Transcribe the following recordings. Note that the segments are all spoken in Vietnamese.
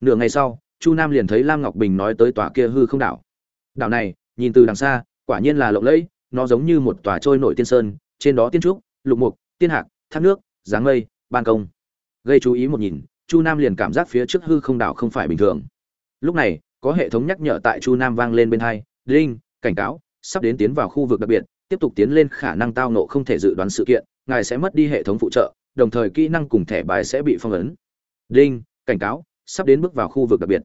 nửa ngày sau, chu nam liền thấy lam ngọc bình nói tới tòa kia hư không đảo. Đảo này, nhìn từ đằng xa, quả nhiên là lộng lẫy, nó giống như một tòa trôi nổi tiên sơn, trên đó tiên trúc, lục mục, tiên hạc, thác nước, dáng mây, ban công. Gây chú ý một nhìn, chu nam liền cảm giác phía trước hư không đảo không phải bình thường. Lúc này, có hệ thống nhắc nhở tại chu nam vang lên bên hai Linh cảnh cáo, sắp đến tiến vào khu vực đặc biệt, tiếp tục tiến lên khả năng tao nộ không thể dự đoán sự kiện, ngài sẽ mất đi hệ thống phụ trợ, đồng thời kỹ năng cùng thẻ bài sẽ bị phong ấn. Đinh, cảnh cáo sắp đến bước vào khu vực đặc biệt.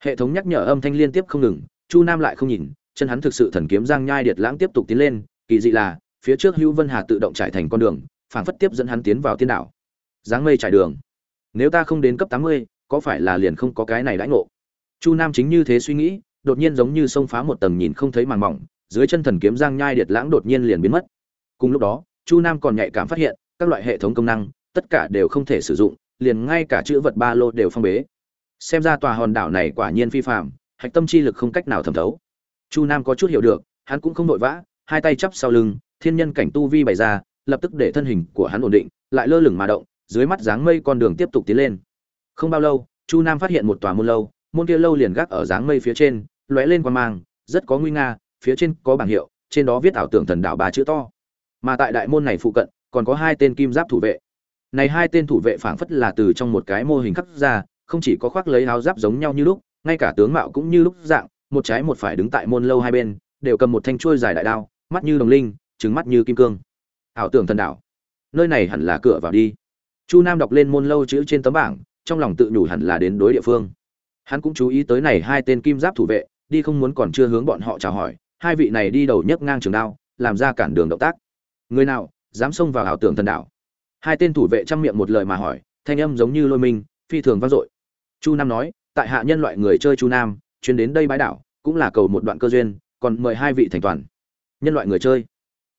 Hệ thống nhắc nhở âm thanh liên tiếp không ngừng, chu nam lại không nhìn, chân hắn thực sự thần kiếm giang nhai điệt lãng tiếp tục tiến lên, kỳ dị là, phía trước hữu vân hà tự động trải thành con đường, phảng phất tiếp dẫn hắn tiến vào tiên đảo dáng mây trải đường. Nếu ta không đến cấp tám mươi, có phải là liền không có cái này đãi ngộ? Chu nam chính như thế suy nghĩ, đột nhiên giống như xông phá một tầng nhìn không thấy màn mỏng, dưới chân thần kiếm giang nhai điệt lãng đột nhiên liền biến mất. Cùng lúc đó, chu nam còn nhạy cảm phát hiện, các loại hệ thống công năng, tất cả đều không thể sử dụng, liền ngay cả chữ vật ba lô đều phong bế xem ra tòa hòn đảo này quả nhiên phi phạm hạch tâm chi lực không cách nào thẩm thấu. Chu nam có chút hiểu được, hắn cũng không vội vã, hai tay chắp sau lưng, thiên nhân cảnh tu vi bày ra, lập tức để thân hình của hắn ổn định, lại lơ lửng mà động, dưới mắt dáng mây con đường tiếp tục tiến lên. Không bao lâu, chu nam phát hiện một tòa môn lâu, môn kia lâu liền gác ở dáng mây phía trên, lóe lên quan mang, rất có nguy nga, phía trên có bảng hiệu, trên đó viết ảo tưởng thần đảo ba chữ to. Mà tại đại môn này phụ cận, còn có hai tên kim giáp thủ vệ. Này hai tên thủ vệ phảng phất là từ trong một cái mô hình khắc ra không chỉ có khoác lấy áo giáp giống nhau như lúc, ngay cả tướng mạo cũng như lúc dạng, một trái một phải đứng tại môn lâu hai bên, đều cầm một thanh chuôi dài đại đao, mắt như đồng linh trứng mắt như kim cương. Ảo tưởng thần đảo nơi này hẳn là cửa vào đi. Chu nam đọc lên môn lâu chữ trên tấm bảng, trong lòng tự nhủ hẳn là đến đối địa phương. Hắn cũng chú ý tới này hai tên kim giáp thủ vệ, đi không muốn còn chưa hướng bọn họ chào hỏi, hai vị này đi đầu nhấc ngang trường đao, làm ra cản đường động tác. Người nào, dám xông vào ảo tưởng thần đảo hai tên thủ vệ chăm miệng một lời mà hỏi, thanh âm giống như lôi minh, phi thường vang dội chu nam nói, tại hạ nhân loại người chơi chu nam, chuyến đến đây bãi đảo, cũng là cầu một đoạn cơ duyên, còn mời hai vị thành toàn. Nhân loại người chơi.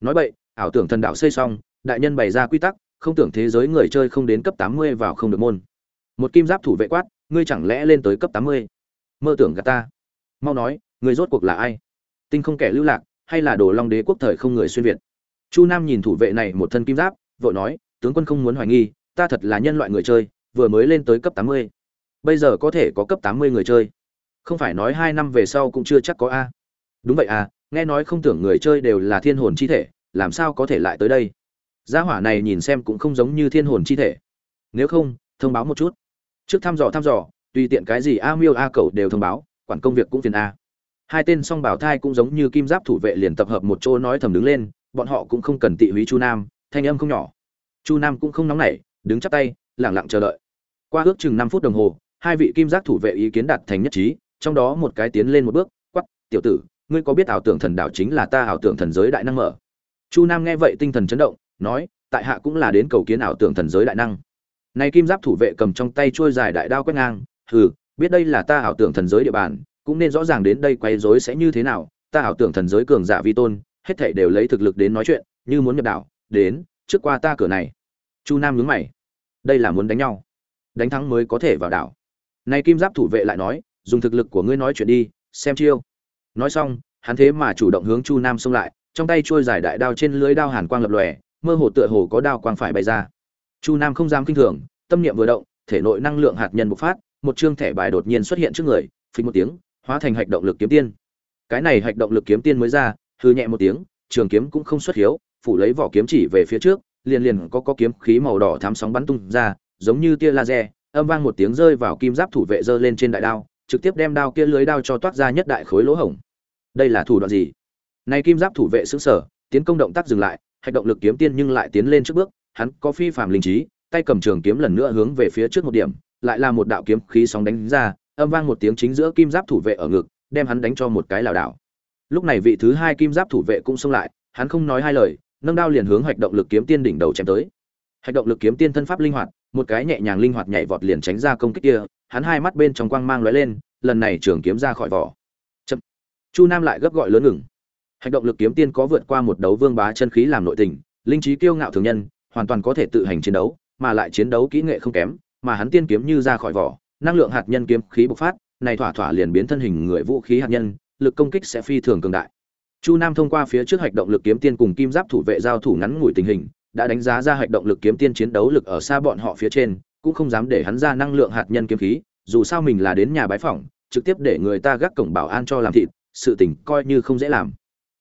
Nói vậy ảo tưởng thần đạo xây xong, đại nhân bày ra quy tắc, không tưởng thế giới người chơi không đến cấp tám mươi vào không được môn. Một kim giáp thủ vệ quát, ngươi chẳng lẽ lên tới cấp tám mươi? Mơ tưởng gà ta. Mau nói người rốt cuộc là ai? Tinh không kẻ lưu lạc, hay là đồ long đế quốc thời không người xuyên việt? Chu nam nhìn thủ vệ này một thân kim giáp, vội nói, tướng quân không muốn hoài nghi, ta thật là nhân loại người chơi, vừa mới lên tới cấp tám mươi bây giờ có thể có cấp tám mươi người chơi. Không phải nói hai năm về sau cũng chưa chắc có a. Đúng vậy à nghe nói không tưởng người chơi đều là thiên hồn chi thể, làm sao có thể lại tới đây? Gia hỏa này nhìn xem cũng không giống như thiên hồn chi thể. Nếu không, thông báo một chút. Trước thăm dò thăm dò, tùy tiện cái gì a miêu a cầu đều thông báo, quản công việc cũng phiền a. Hai tên song bảo thai cũng giống như kim giáp thủ vệ liền tập hợp một chỗ nói thầm đứng lên, bọn họ cũng không cần tị húy chu nam, thanh âm không nhỏ. Chu nam cũng không nóng nảy, đứng chắp tay lẳng lặng chờ đợi. Qua ước chừng năm phút đồng hồ hai vị kim giác thủ vệ ý kiến đạt thành nhất trí, trong đó một cái tiến lên một bước quắp tiểu tử, ngươi có biết ảo tưởng thần đạo chính là ta ảo tưởng thần giới đại năng mở? Chu nam nghe vậy tinh thần chấn động, nói, tại hạ cũng là đến cầu kiến ảo tưởng thần giới đại năng. Này kim giáp thủ vệ cầm trong tay chuôi dài đại đao quét ngang, hừ, biết đây là ta ảo tưởng thần giới địa bàn, cũng nên rõ ràng đến đây quay rối sẽ như thế nào, ta ảo tưởng thần giới cường giả vi tôn, hết thảy đều lấy thực lực đến nói chuyện, như muốn nhập đảo đến, trước qua ta cửa này. Chu nam nhướng mày, đây là muốn đánh nhau, đánh thắng mới có thể vào đảo này kim giáp thủ vệ lại nói, dùng thực lực của ngươi nói chuyện đi, xem chiêu. Nói xong, hắn thế mà chủ động hướng chu nam xông lại, trong tay trôi dài đại đao trên lưới đao hàn quang lập lòe, mơ hồ tựa hồ có đao quang phải bay ra. Chu nam không dám kinh thường, tâm niệm vừa động, thể nội năng lượng hạt nhân bộc phát, một chương thẻ bài đột nhiên xuất hiện trước người, phình một tiếng, hóa thành hạch động lực kiếm tiên. Cái này hạch động lực kiếm tiên mới ra, hư nhẹ một tiếng, trường kiếm cũng không xuất hiếu, phủ lấy vỏ kiếm chỉ về phía trước, liền liền có có kiếm khí màu đỏ thám sóng bắn tung ra, giống như tia laser âm vang một tiếng rơi vào kim giáp thủ vệ giơ lên trên đại đao, trực tiếp đem đao kia lưới đao cho toát ra nhất đại khối lỗ hổng. Đây là thủ đoạn gì? Này kim giáp thủ vệ sững sở tiến công động tác dừng lại hành động lực kiếm tiên nhưng lại tiến lên trước bước, hắn có phi phàm linh trí, tay cầm trường kiếm lần nữa hướng về phía trước một điểm, lại là một đạo kiếm khí sóng đánh ra, âm vang một tiếng chính giữa kim giáp thủ vệ ở ngực, đem hắn đánh cho một cái lảo đảo. Lúc này vị thứ hai kim giáp thủ vệ cũng xông lại, hắn không nói hai lời, nâng đao liền hướng hoạch động lực kiếm tiên đỉnh đầu chém tới. Hoạch động lực kiếm tiên thân pháp linh hoạt một cái nhẹ nhàng linh hoạt nhảy vọt liền tránh ra công kích kia, hắn hai mắt bên trong quang mang lóe lên, lần này trường kiếm ra khỏi vỏ. Chậm. chu nam lại gấp gọi lớn ngừng. Hành động lực kiếm tiên có vượt qua một đấu vương bá chân khí làm nội tình, linh trí kiêu ngạo thường nhân, hoàn toàn có thể tự hành chiến đấu, mà lại chiến đấu kỹ nghệ không kém, mà hắn tiên kiếm như ra khỏi vỏ, năng lượng hạt nhân kiếm khí bộc phát, này thỏa thỏa liền biến thân hình người vũ khí hạt nhân, lực công kích sẽ phi thường cường đại. Chu nam thông qua phía trước hành động lực kiếm tiên cùng kim giáp thủ vệ giao thủ ngắn ngủi tình hình đã đánh giá ra hạch động lực kiếm tiên chiến đấu lực ở xa bọn họ phía trên, cũng không dám để hắn ra năng lượng hạt nhân kiếm khí, dù sao mình là đến nhà bái phỏng, trực tiếp để người ta gác cổng bảo an cho làm thịt, sự tình coi như không dễ làm.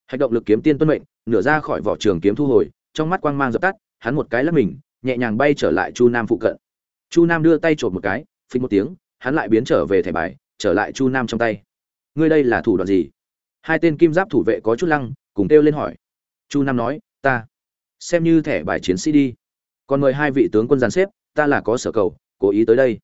Hạch động lực kiếm tiên tuân mệnh, nửa ra khỏi vỏ trường kiếm thu hồi, trong mắt quang mang dập tắt, hắn một cái lấp mình, nhẹ nhàng bay trở lại chu nam phụ cận. Chu nam đưa tay trộm một cái phình một tiếng, hắn lại biến trở về thẻ bài, trở lại chu nam trong tay. Ngươi đây là thủ đoạn gì? Hai tên kim giáp thủ vệ có chút lăng, cùng kêu lên hỏi. Chu nam nói, ta xem như thẻ bài chiến sĩ đi. Còn mời hai vị tướng quân giàn xếp, ta là có sở cầu, cố ý tới đây.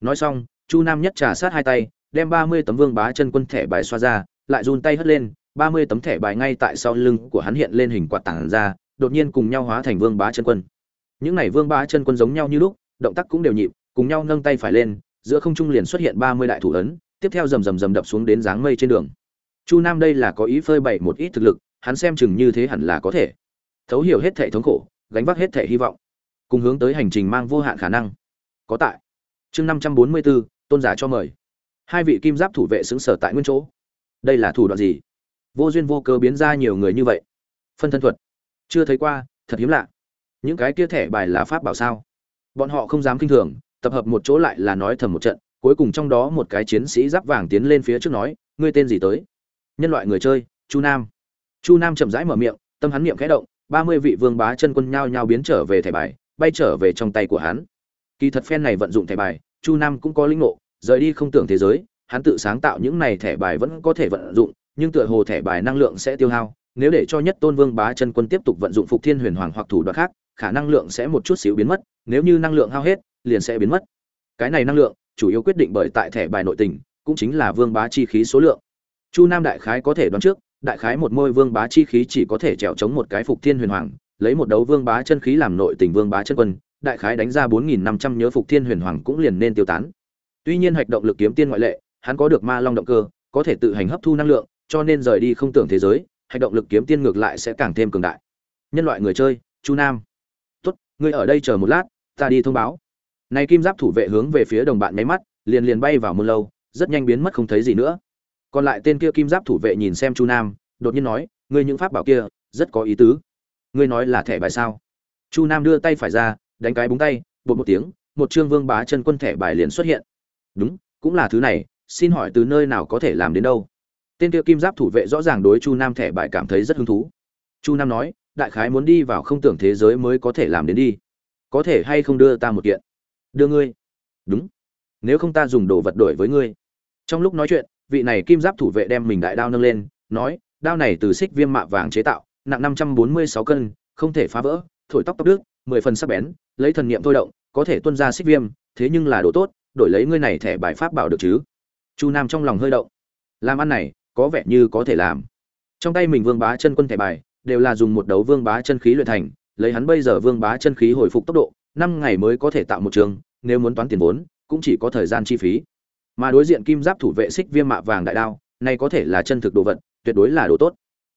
Nói xong, chu nam nhất trà sát hai tay, đem ba mươi tấm vương bá chân quân thẻ bài xoa ra, lại run tay hất lên, ba mươi tấm thẻ bài ngay tại sau lưng của hắn hiện lên hình quạt tảng ra, đột nhiên cùng nhau hóa thành vương bá chân quân. Những này vương bá chân quân giống nhau như lúc, động tác cũng đều nhịp, cùng nhau nâng tay phải lên, giữa không trung liền xuất hiện ba mươi đại thủ ấn, tiếp theo rầm rầm rầm đập xuống đến dáng mây trên đường. Chu nam đây là có ý phơi bày một ít thực lực, hắn xem chừng như thế hẳn là có thể thấu hiểu hết thể thống khổ, gánh vác hết thể hy vọng, cùng hướng tới hành trình mang vô hạn khả năng. Có tại. Chương năm trăm bốn mươi bốn tôn giả cho mời. Hai vị kim giáp thủ vệ xứng sở tại nguyên chỗ. Đây là thủ đoạn gì? Vô duyên vô cớ biến ra nhiều người như vậy. Phân thân thuật. Chưa thấy qua, thật hiếm lạ. Những cái kia thẻ bài là pháp bảo sao? Bọn họ không dám kinh thường, tập hợp một chỗ lại là nói thầm một trận, cuối cùng trong đó một cái chiến sĩ giáp vàng tiến lên phía trước nói, ngươi tên gì tới? Nhân loại người chơi, chu nam. Chu nam chậm rãi mở miệng, tâm hắn niệm khẽ động ba mươi vị vương bá chân quân nhao nhao biến trở về thẻ bài, bay trở về trong tay của hắn. Kỳ thật phen này vận dụng thẻ bài, chu nam cũng có linh ngộ, rời đi không tưởng thế giới, hắn tự sáng tạo những này thẻ bài vẫn có thể vận dụng, nhưng tựa hồ thẻ bài năng lượng sẽ tiêu hao, nếu để cho nhất tôn vương bá chân quân tiếp tục vận dụng phục thiên huyền hoàng hoặc thủ đoạn khác, khả năng lượng sẽ một chút xíu biến mất, nếu như năng lượng hao hết, liền sẽ biến mất. Cái này năng lượng, chủ yếu quyết định bởi tại thẻ bài nội tình, cũng chính là vương bá chi khí số lượng. Chu nam đại khái có thể đoán trước đại khái một môi vương bá chi khí chỉ có thể trèo chống một cái phục thiên huyền hoàng, lấy một đấu vương bá chân khí làm nội tình vương bá chân quân, đại khái đánh ra bốn nghìn năm trăm nhớ phục thiên huyền hoàng cũng liền nên tiêu tán. Tuy nhiên hạch động lực kiếm tiên ngoại lệ, hắn có được ma long động cơ, có thể tự hành hấp thu năng lượng, cho nên rời đi không tưởng thế giới, hạch động lực kiếm tiên ngược lại sẽ càng thêm cường đại. Nhân loại người chơi, chu nam. Tốt, ngươi ở đây chờ một lát, ta đi thông báo. Này kim giáp thủ vệ hướng về phía đồng bạn nháy mắt, liền liền bay vào môn lâu, rất nhanh biến mất không thấy gì nữa còn lại tên kia kim giáp thủ vệ nhìn xem chu nam, đột nhiên nói, ngươi những pháp bảo kia, rất có ý tứ. Ngươi nói là thẻ bài sao? Chu nam đưa tay phải ra, đánh cái búng tay, bột một tiếng, một trương vương bá chân quân thẻ bài liền xuất hiện. Đúng, cũng là thứ này, xin hỏi từ nơi nào có thể làm đến đâu? Tên kia kim giáp thủ vệ rõ ràng đối chu nam thẻ bài cảm thấy rất hứng thú. Chu nam nói, đại khái muốn đi vào không tưởng thế giới mới có thể làm đến đi. Có thể hay không đưa ta một kiện? Đưa ngươi. Đúng. Nếu không ta dùng đồ vật đổi với ngươi. Trong lúc nói chuyện vị này kim giáp thủ vệ đem mình đại đao nâng lên, nói, đao này từ xích viêm mạ vàng chế tạo, nặng năm trăm bốn mươi sáu cân, không thể phá vỡ, thổi tóc tóc đức mười phần sắc bén, lấy thần niệm thôi động, có thể tuân ra xích viêm, thế nhưng là đồ tốt, đổi lấy ngươi này thẻ bài pháp bảo được chứ? Chu nam trong lòng hơi động. Làm ăn này, có vẻ như có thể làm. Trong tay mình vương bá chân quân thẻ bài, đều là dùng một đấu vương bá chân khí luyện thành, lấy hắn bây giờ vương bá chân khí hồi phục tốc độ, năm ngày mới có thể tạo một trường, nếu muốn toán tiền vốn, cũng chỉ có thời gian chi phí mà đối diện kim giáp thủ vệ xích viêm mạ vàng đại đao, này có thể là chân thực đồ vật, tuyệt đối là đồ tốt.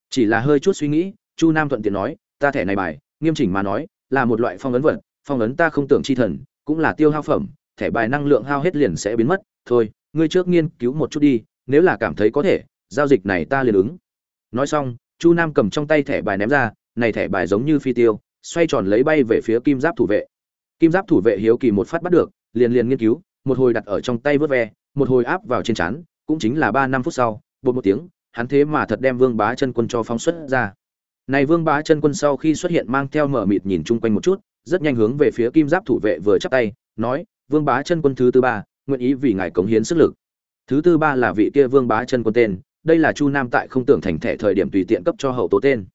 Chỉ là hơi chút suy nghĩ, chu nam thuận tiện nói, ta thẻ này bài, nghiêm chỉnh mà nói, là một loại phong ấn vật, phong ấn ta không tưởng chi thần, cũng là tiêu hao phẩm, thẻ bài năng lượng hao hết liền sẽ biến mất, thôi, ngươi trước nghiên cứu một chút đi, nếu là cảm thấy có thể, giao dịch này ta liền ứng. Nói xong, chu nam cầm trong tay thẻ bài ném ra, này thẻ bài giống như phi tiêu, xoay tròn lấy bay về phía kim giáp thủ vệ. Kim giáp thủ vệ hiếu kỳ một phát bắt được, liền liền nghiên cứu, một hồi đặt ở trong tay vớt ve một hồi áp vào trên chán cũng chính là ba năm phút sau, bột một tiếng, hắn thế mà thật đem vương bá chân quân cho phóng xuất ra. Này vương bá chân quân sau khi xuất hiện mang theo mở mịt nhìn chung quanh một chút, rất nhanh hướng về phía kim giáp thủ vệ vừa chắp tay, nói, vương bá chân quân thứ tư ba, nguyện ý vì ngài cống hiến sức lực. Thứ tư ba là vị kia vương bá chân quân tên, đây là chu nam tại không tưởng thành thẻ thời điểm tùy tiện cấp cho hậu tố tên.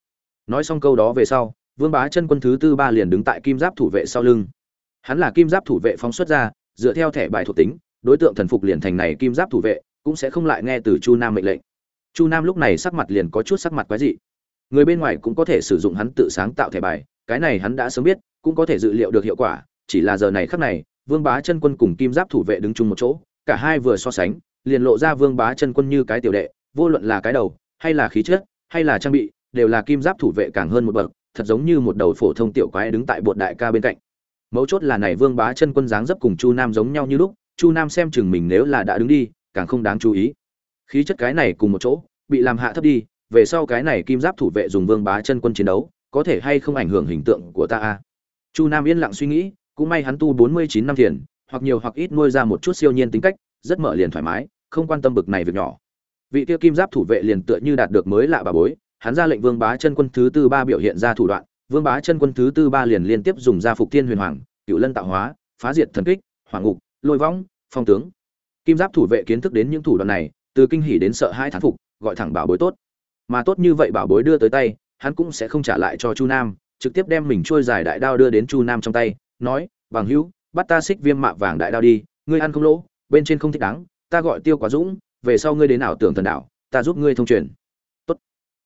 Nói xong câu đó về sau, vương bá chân quân thứ tư ba liền đứng tại kim giáp thủ vệ sau lưng. Hắn là kim giáp thủ vệ phóng xuất ra, dựa theo thẻ bài thuộc tính đối tượng thần phục liền thành này kim giáp thủ vệ, cũng sẽ không lại nghe từ chu nam mệnh lệnh. Chu nam lúc này sắc mặt liền có chút sắc mặt quái dị. Người bên ngoài cũng có thể sử dụng hắn tự sáng tạo thẻ bài, cái này hắn đã sớm biết, cũng có thể dự liệu được hiệu quả, chỉ là giờ này khắc này, vương bá chân quân cùng kim giáp thủ vệ đứng chung một chỗ, cả hai vừa so sánh, liền lộ ra vương bá chân quân như cái tiểu đệ, vô luận là cái đầu, hay là khí chất, hay là trang bị, đều là kim giáp thủ vệ càng hơn một bậc, thật giống như một đầu phổ thông tiểu quái đứng tại bột đại ca bên cạnh. Mấu chốt là này vương bá chân quân dáng dấp cùng chu nam giống nhau như lúc chu nam xem chừng mình nếu là đã đứng đi, càng không đáng chú ý. Khí chất cái này cùng một chỗ, bị làm hạ thấp đi, về sau cái này kim giáp thủ vệ dùng vương bá chân quân chiến đấu, có thể hay không ảnh hưởng hình tượng của ta a chu nam yên lặng suy nghĩ, cũng may hắn tu bốn mươi chín năm thiền, hoặc nhiều hoặc ít nuôi ra một chút siêu nhiên tính cách, rất mở liền thoải mái, không quan tâm bực này việc nhỏ. Vị Tiêu kim giáp thủ vệ liền tựa như đạt được mới lạ bà bối, hắn ra lệnh vương bá chân quân thứ tư ba biểu hiện ra thủ đoạn, vương bá chân quân thứ tư ba liền liên tiếp dùng ra phục thiên huyền hoàng cựu lân tạo hóa, phá diệt thần kích hoàng ngục, lôi vong phong tướng. Kim giáp thủ vệ kiến thức đến những thủ đoạn này, từ kinh hỉ đến sợ hai thán phục, gọi thẳng bảo bối tốt. Mà tốt như vậy bảo bối đưa tới tay, hắn cũng sẽ không trả lại cho chu nam, trực tiếp đem mình trôi dài đại đao đưa đến chu nam trong tay, nói, bằng hữu, bắt ta xích viêm mạ vàng đại đao đi, ngươi ăn không lỗ, bên trên không thích đáng, ta gọi tiêu quá dũng, về sau ngươi đến nào tưởng thần đạo, ta giúp ngươi thông truyền. Tốt.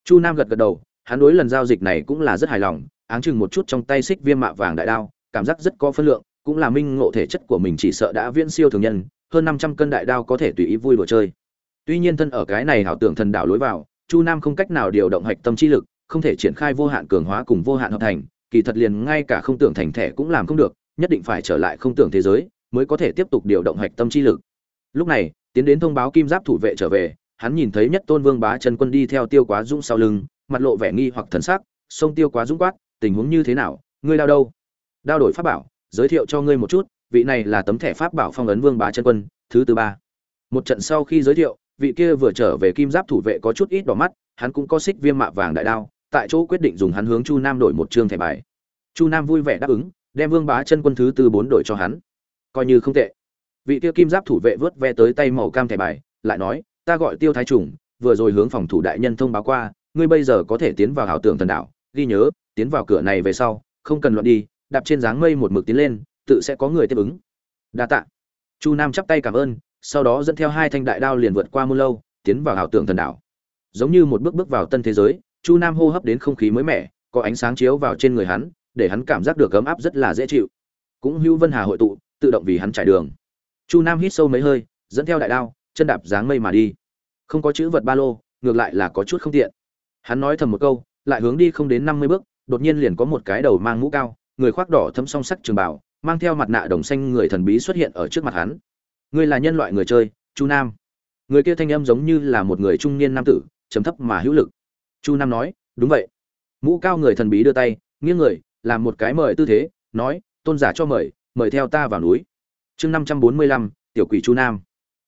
Chu nam gật gật đầu, hắn đối lần giao dịch này cũng là rất hài lòng, áng chừng một chút trong tay xích viêm mạ vàng đại đao, cảm giác rất có phân lượng cũng là minh ngộ thể chất của mình chỉ sợ đã viễn siêu thường nhân, hơn năm trăm cân đại đao có thể tùy ý vui đùa chơi. Tuy nhiên thân ở cái này hảo tưởng thần đạo lối vào, chu nam không cách nào điều động hạch tâm chi lực, không thể triển khai vô hạn cường hóa cùng vô hạn hợp thành, kỳ thật liền ngay cả không tưởng thành thể cũng làm không được, nhất định phải trở lại không tưởng thế giới, mới có thể tiếp tục điều động hạch tâm chi lực. Lúc này, tiến đến thông báo kim giáp thủ vệ trở về, hắn nhìn thấy nhất tôn vương bá chân quân đi theo tiêu quá dũng sau lưng, mặt lộ vẻ nghi hoặc thần sắc xông tiêu quá dũng quát, tình huống như thế nào? Ngươi đau đâu? Đao đổi pháp bảo giới thiệu cho ngươi một chút, vị này là tấm thẻ pháp bảo phong ấn vương bá chân quân, thứ tư ba. Một trận sau khi giới thiệu, vị kia vừa trở về kim giáp thủ vệ có chút ít đỏ mắt, hắn cũng có xích viêm mạ vàng đại đao, tại chỗ quyết định dùng hắn hướng chu nam đổi một chương thẻ bài. Chu nam vui vẻ đáp ứng, đem vương bá chân quân thứ tư bốn đổi cho hắn. Coi như không tệ. Vị kia kim giáp thủ vệ vớt ve tới tay màu cam thẻ bài, lại nói, ta gọi tiêu thái trùng, vừa rồi hướng phòng thủ đại nhân thông báo qua, ngươi bây giờ có thể tiến vào hảo tưởng thần đảo ghi nhớ, tiến vào cửa này về sau, không cần luận đi đạp trên dáng mây một mực tiến lên, tự sẽ có người tiếp ứng. Đa tạ. Chu nam chắp tay cảm ơn, sau đó dẫn theo hai thanh đại đao liền vượt qua mưa lâu, tiến vào ảo tưởng thần đảo. Giống như một bước bước vào tân thế giới, chu nam hô hấp đến không khí mới mẻ, có ánh sáng chiếu vào trên người hắn, để hắn cảm giác được ấm áp rất là dễ chịu. Cũng hưu vân hà hội tụ, tự động vì hắn trải đường. Chu nam hít sâu mấy hơi, dẫn theo đại đao, chân đạp dáng mây mà đi. Không có chữ vật ba lô, ngược lại là có chút không tiện. Hắn nói thầm một câu, lại hướng đi không đến năm mươi bước, đột nhiên liền có một cái đầu mang mũ cao người khoác đỏ thấm song sắc trường bảo mang theo mặt nạ đồng xanh người thần bí xuất hiện ở trước mặt hắn. Ngươi là nhân loại người chơi, chu nam. Người kia thanh âm giống như là một người trung niên nam tử chấm thấp mà hữu lực. Chu nam nói, đúng vậy. Mũ cao người thần bí đưa tay, nghiêng người, làm một cái mời tư thế, nói, tôn giả cho mời mời theo ta vào núi. Chương năm trăm bốn mươi lăm, tiểu quỷ chu nam.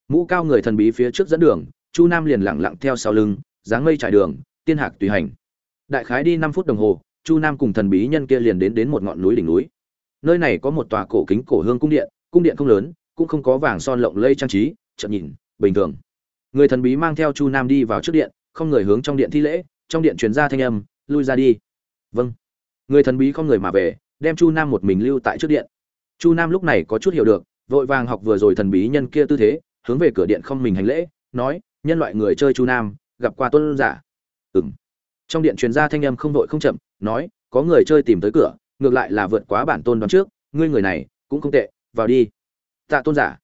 Mũ cao người thần bí phía trước dẫn đường, chu nam liền lặng lặng theo sau lưng, dáng mây trải đường, tiên hạc tùy hành. Đại khái đi năm phút đồng hồ chu nam cùng thần bí nhân kia liền đến đến một ngọn núi đỉnh núi. Nơi này có một tòa cổ kính cổ hương cung điện cung điện không lớn, cũng không có vàng son lộng lây trang trí, chậm nhìn, bình thường. Người thần bí mang theo chu nam đi vào trước điện, không người hướng trong điện thi lễ, trong điện truyền ra thanh âm, lui ra đi. Vâng. Người thần bí không người mà về, đem chu nam một mình lưu tại trước điện. Chu nam lúc này có chút hiểu được, vội vàng học vừa rồi thần bí nhân kia tư thế, hướng về cửa điện không mình hành lễ, nói, nhân loại người chơi chu nam, gặp qua tôn giả. Ừng trong điện truyền ra thanh âm không vội không chậm nói, có người chơi tìm tới cửa, ngược lại là vượt quá bản tôn đoán trước, ngươi người này, cũng không tệ, vào đi. Tạ tôn giả.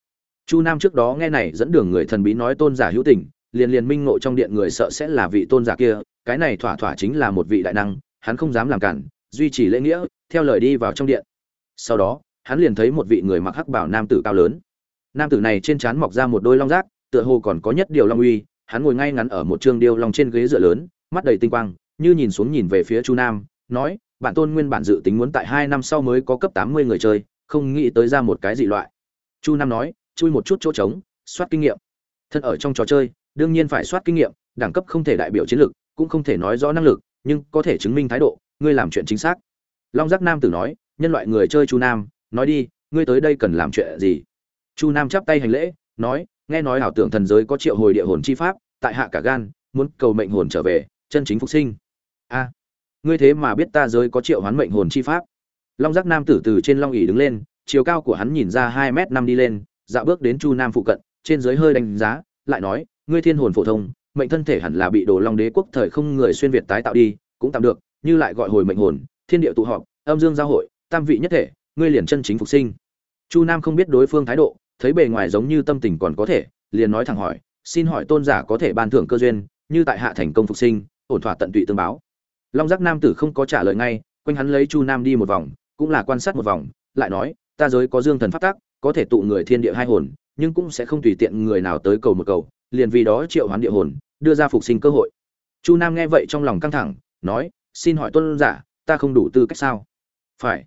Chu nam trước đó nghe này dẫn đường người thần bí nói tôn giả hữu tình, liền liền minh ngộ trong điện người sợ sẽ là vị tôn giả kia, cái này thỏa thỏa chính là một vị đại năng, hắn không dám làm cản, duy trì lễ nghĩa, theo lời đi vào trong điện. Sau đó, hắn liền thấy một vị người mặc hắc bảo nam tử cao lớn. Nam tử này trên trán mọc ra một đôi long rác, tựa hồ còn có nhất điều long uy, hắn ngồi ngay ngắn ở một trường điêu long trên ghế dựa lớn, mắt đầy tinh quang như nhìn xuống nhìn về phía chu nam, nói, bản tôn nguyên bản dự tính muốn tại hai năm sau mới có cấp tám mươi người chơi, không nghĩ tới ra một cái dị loại. Chu nam nói, chui một chút chỗ trống, soát kinh nghiệm. Thân ở trong trò chơi, đương nhiên phải soát kinh nghiệm, đẳng cấp không thể đại biểu chiến lược, cũng không thể nói rõ năng lực, nhưng có thể chứng minh thái độ, ngươi làm chuyện chính xác. Long giác nam tử nói, nhân loại người chơi chu nam, nói đi, ngươi tới đây cần làm chuyện gì? Chu nam chắp tay hành lễ, nói, nghe nói ảo tưởng thần giới có triệu hồi địa hồn chi pháp, tại hạ cả gan, muốn cầu mệnh hồn trở về, chân chính phục sinh a, ngươi thế mà biết ta giới có triệu hoán mệnh hồn chi pháp. Long giác nam tử từ trên long ỉ đứng lên, chiều cao của hắn nhìn ra hai m năm đi lên dạo bước đến chu nam phụ cận, trên giới hơi đánh giá, lại nói, ngươi thiên hồn phổ thông, mệnh thân thể hẳn là bị đồ long đế quốc thời không người xuyên việt tái tạo đi, cũng tạm được, như lại gọi hồi mệnh hồn, thiên địa tụ họp, âm dương giao hội, tam vị nhất thể, ngươi liền chân chính phục sinh. Chu nam không biết đối phương thái độ, thấy bề ngoài giống như tâm tình còn có thể, liền nói thẳng hỏi, xin hỏi tôn giả có thể ban thưởng cơ duyên, như tại hạ thành công phục sinh, ổn thỏa tận tụy tương báo long giác nam tử không có trả lời ngay, quanh hắn lấy chu nam đi một vòng, cũng là quan sát một vòng, lại nói, ta giới có dương thần phát tác có thể tụ người thiên địa hai hồn, nhưng cũng sẽ không tùy tiện người nào tới cầu một cầu, liền vì đó triệu hoán địa hồn, đưa ra phục sinh cơ hội. Chu nam nghe vậy trong lòng căng thẳng, nói, xin hỏi tôn giả, ta không đủ tư cách sao? Phải.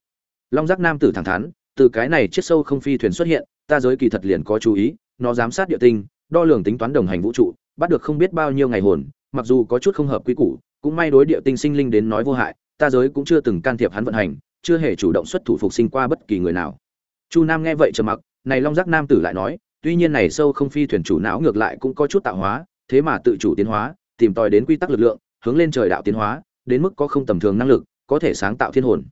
Long giác nam tử thẳng thắn, từ cái này chiếc sâu không phi thuyền xuất hiện, ta giới kỳ thật liền có chú ý, nó giám sát địa tinh, đo lường tính toán đồng hành vũ trụ, bắt được không biết bao nhiêu ngày hồn mặc dù có chút không hợp quy củ, cũng may đối địa tinh sinh linh đến nói vô hại, ta giới cũng chưa từng can thiệp hắn vận hành, chưa hề chủ động xuất thủ phục sinh qua bất kỳ người nào. Chu nam nghe vậy trầm mặc, này long giác nam tử lại nói, tuy nhiên này sâu không phi thuyền chủ não ngược lại cũng có chút tạo hóa, thế mà tự chủ tiến hóa, tìm tòi đến quy tắc lực lượng, hướng lên trời đạo tiến hóa, đến mức có không tầm thường năng lực, có thể sáng tạo thiên hồn.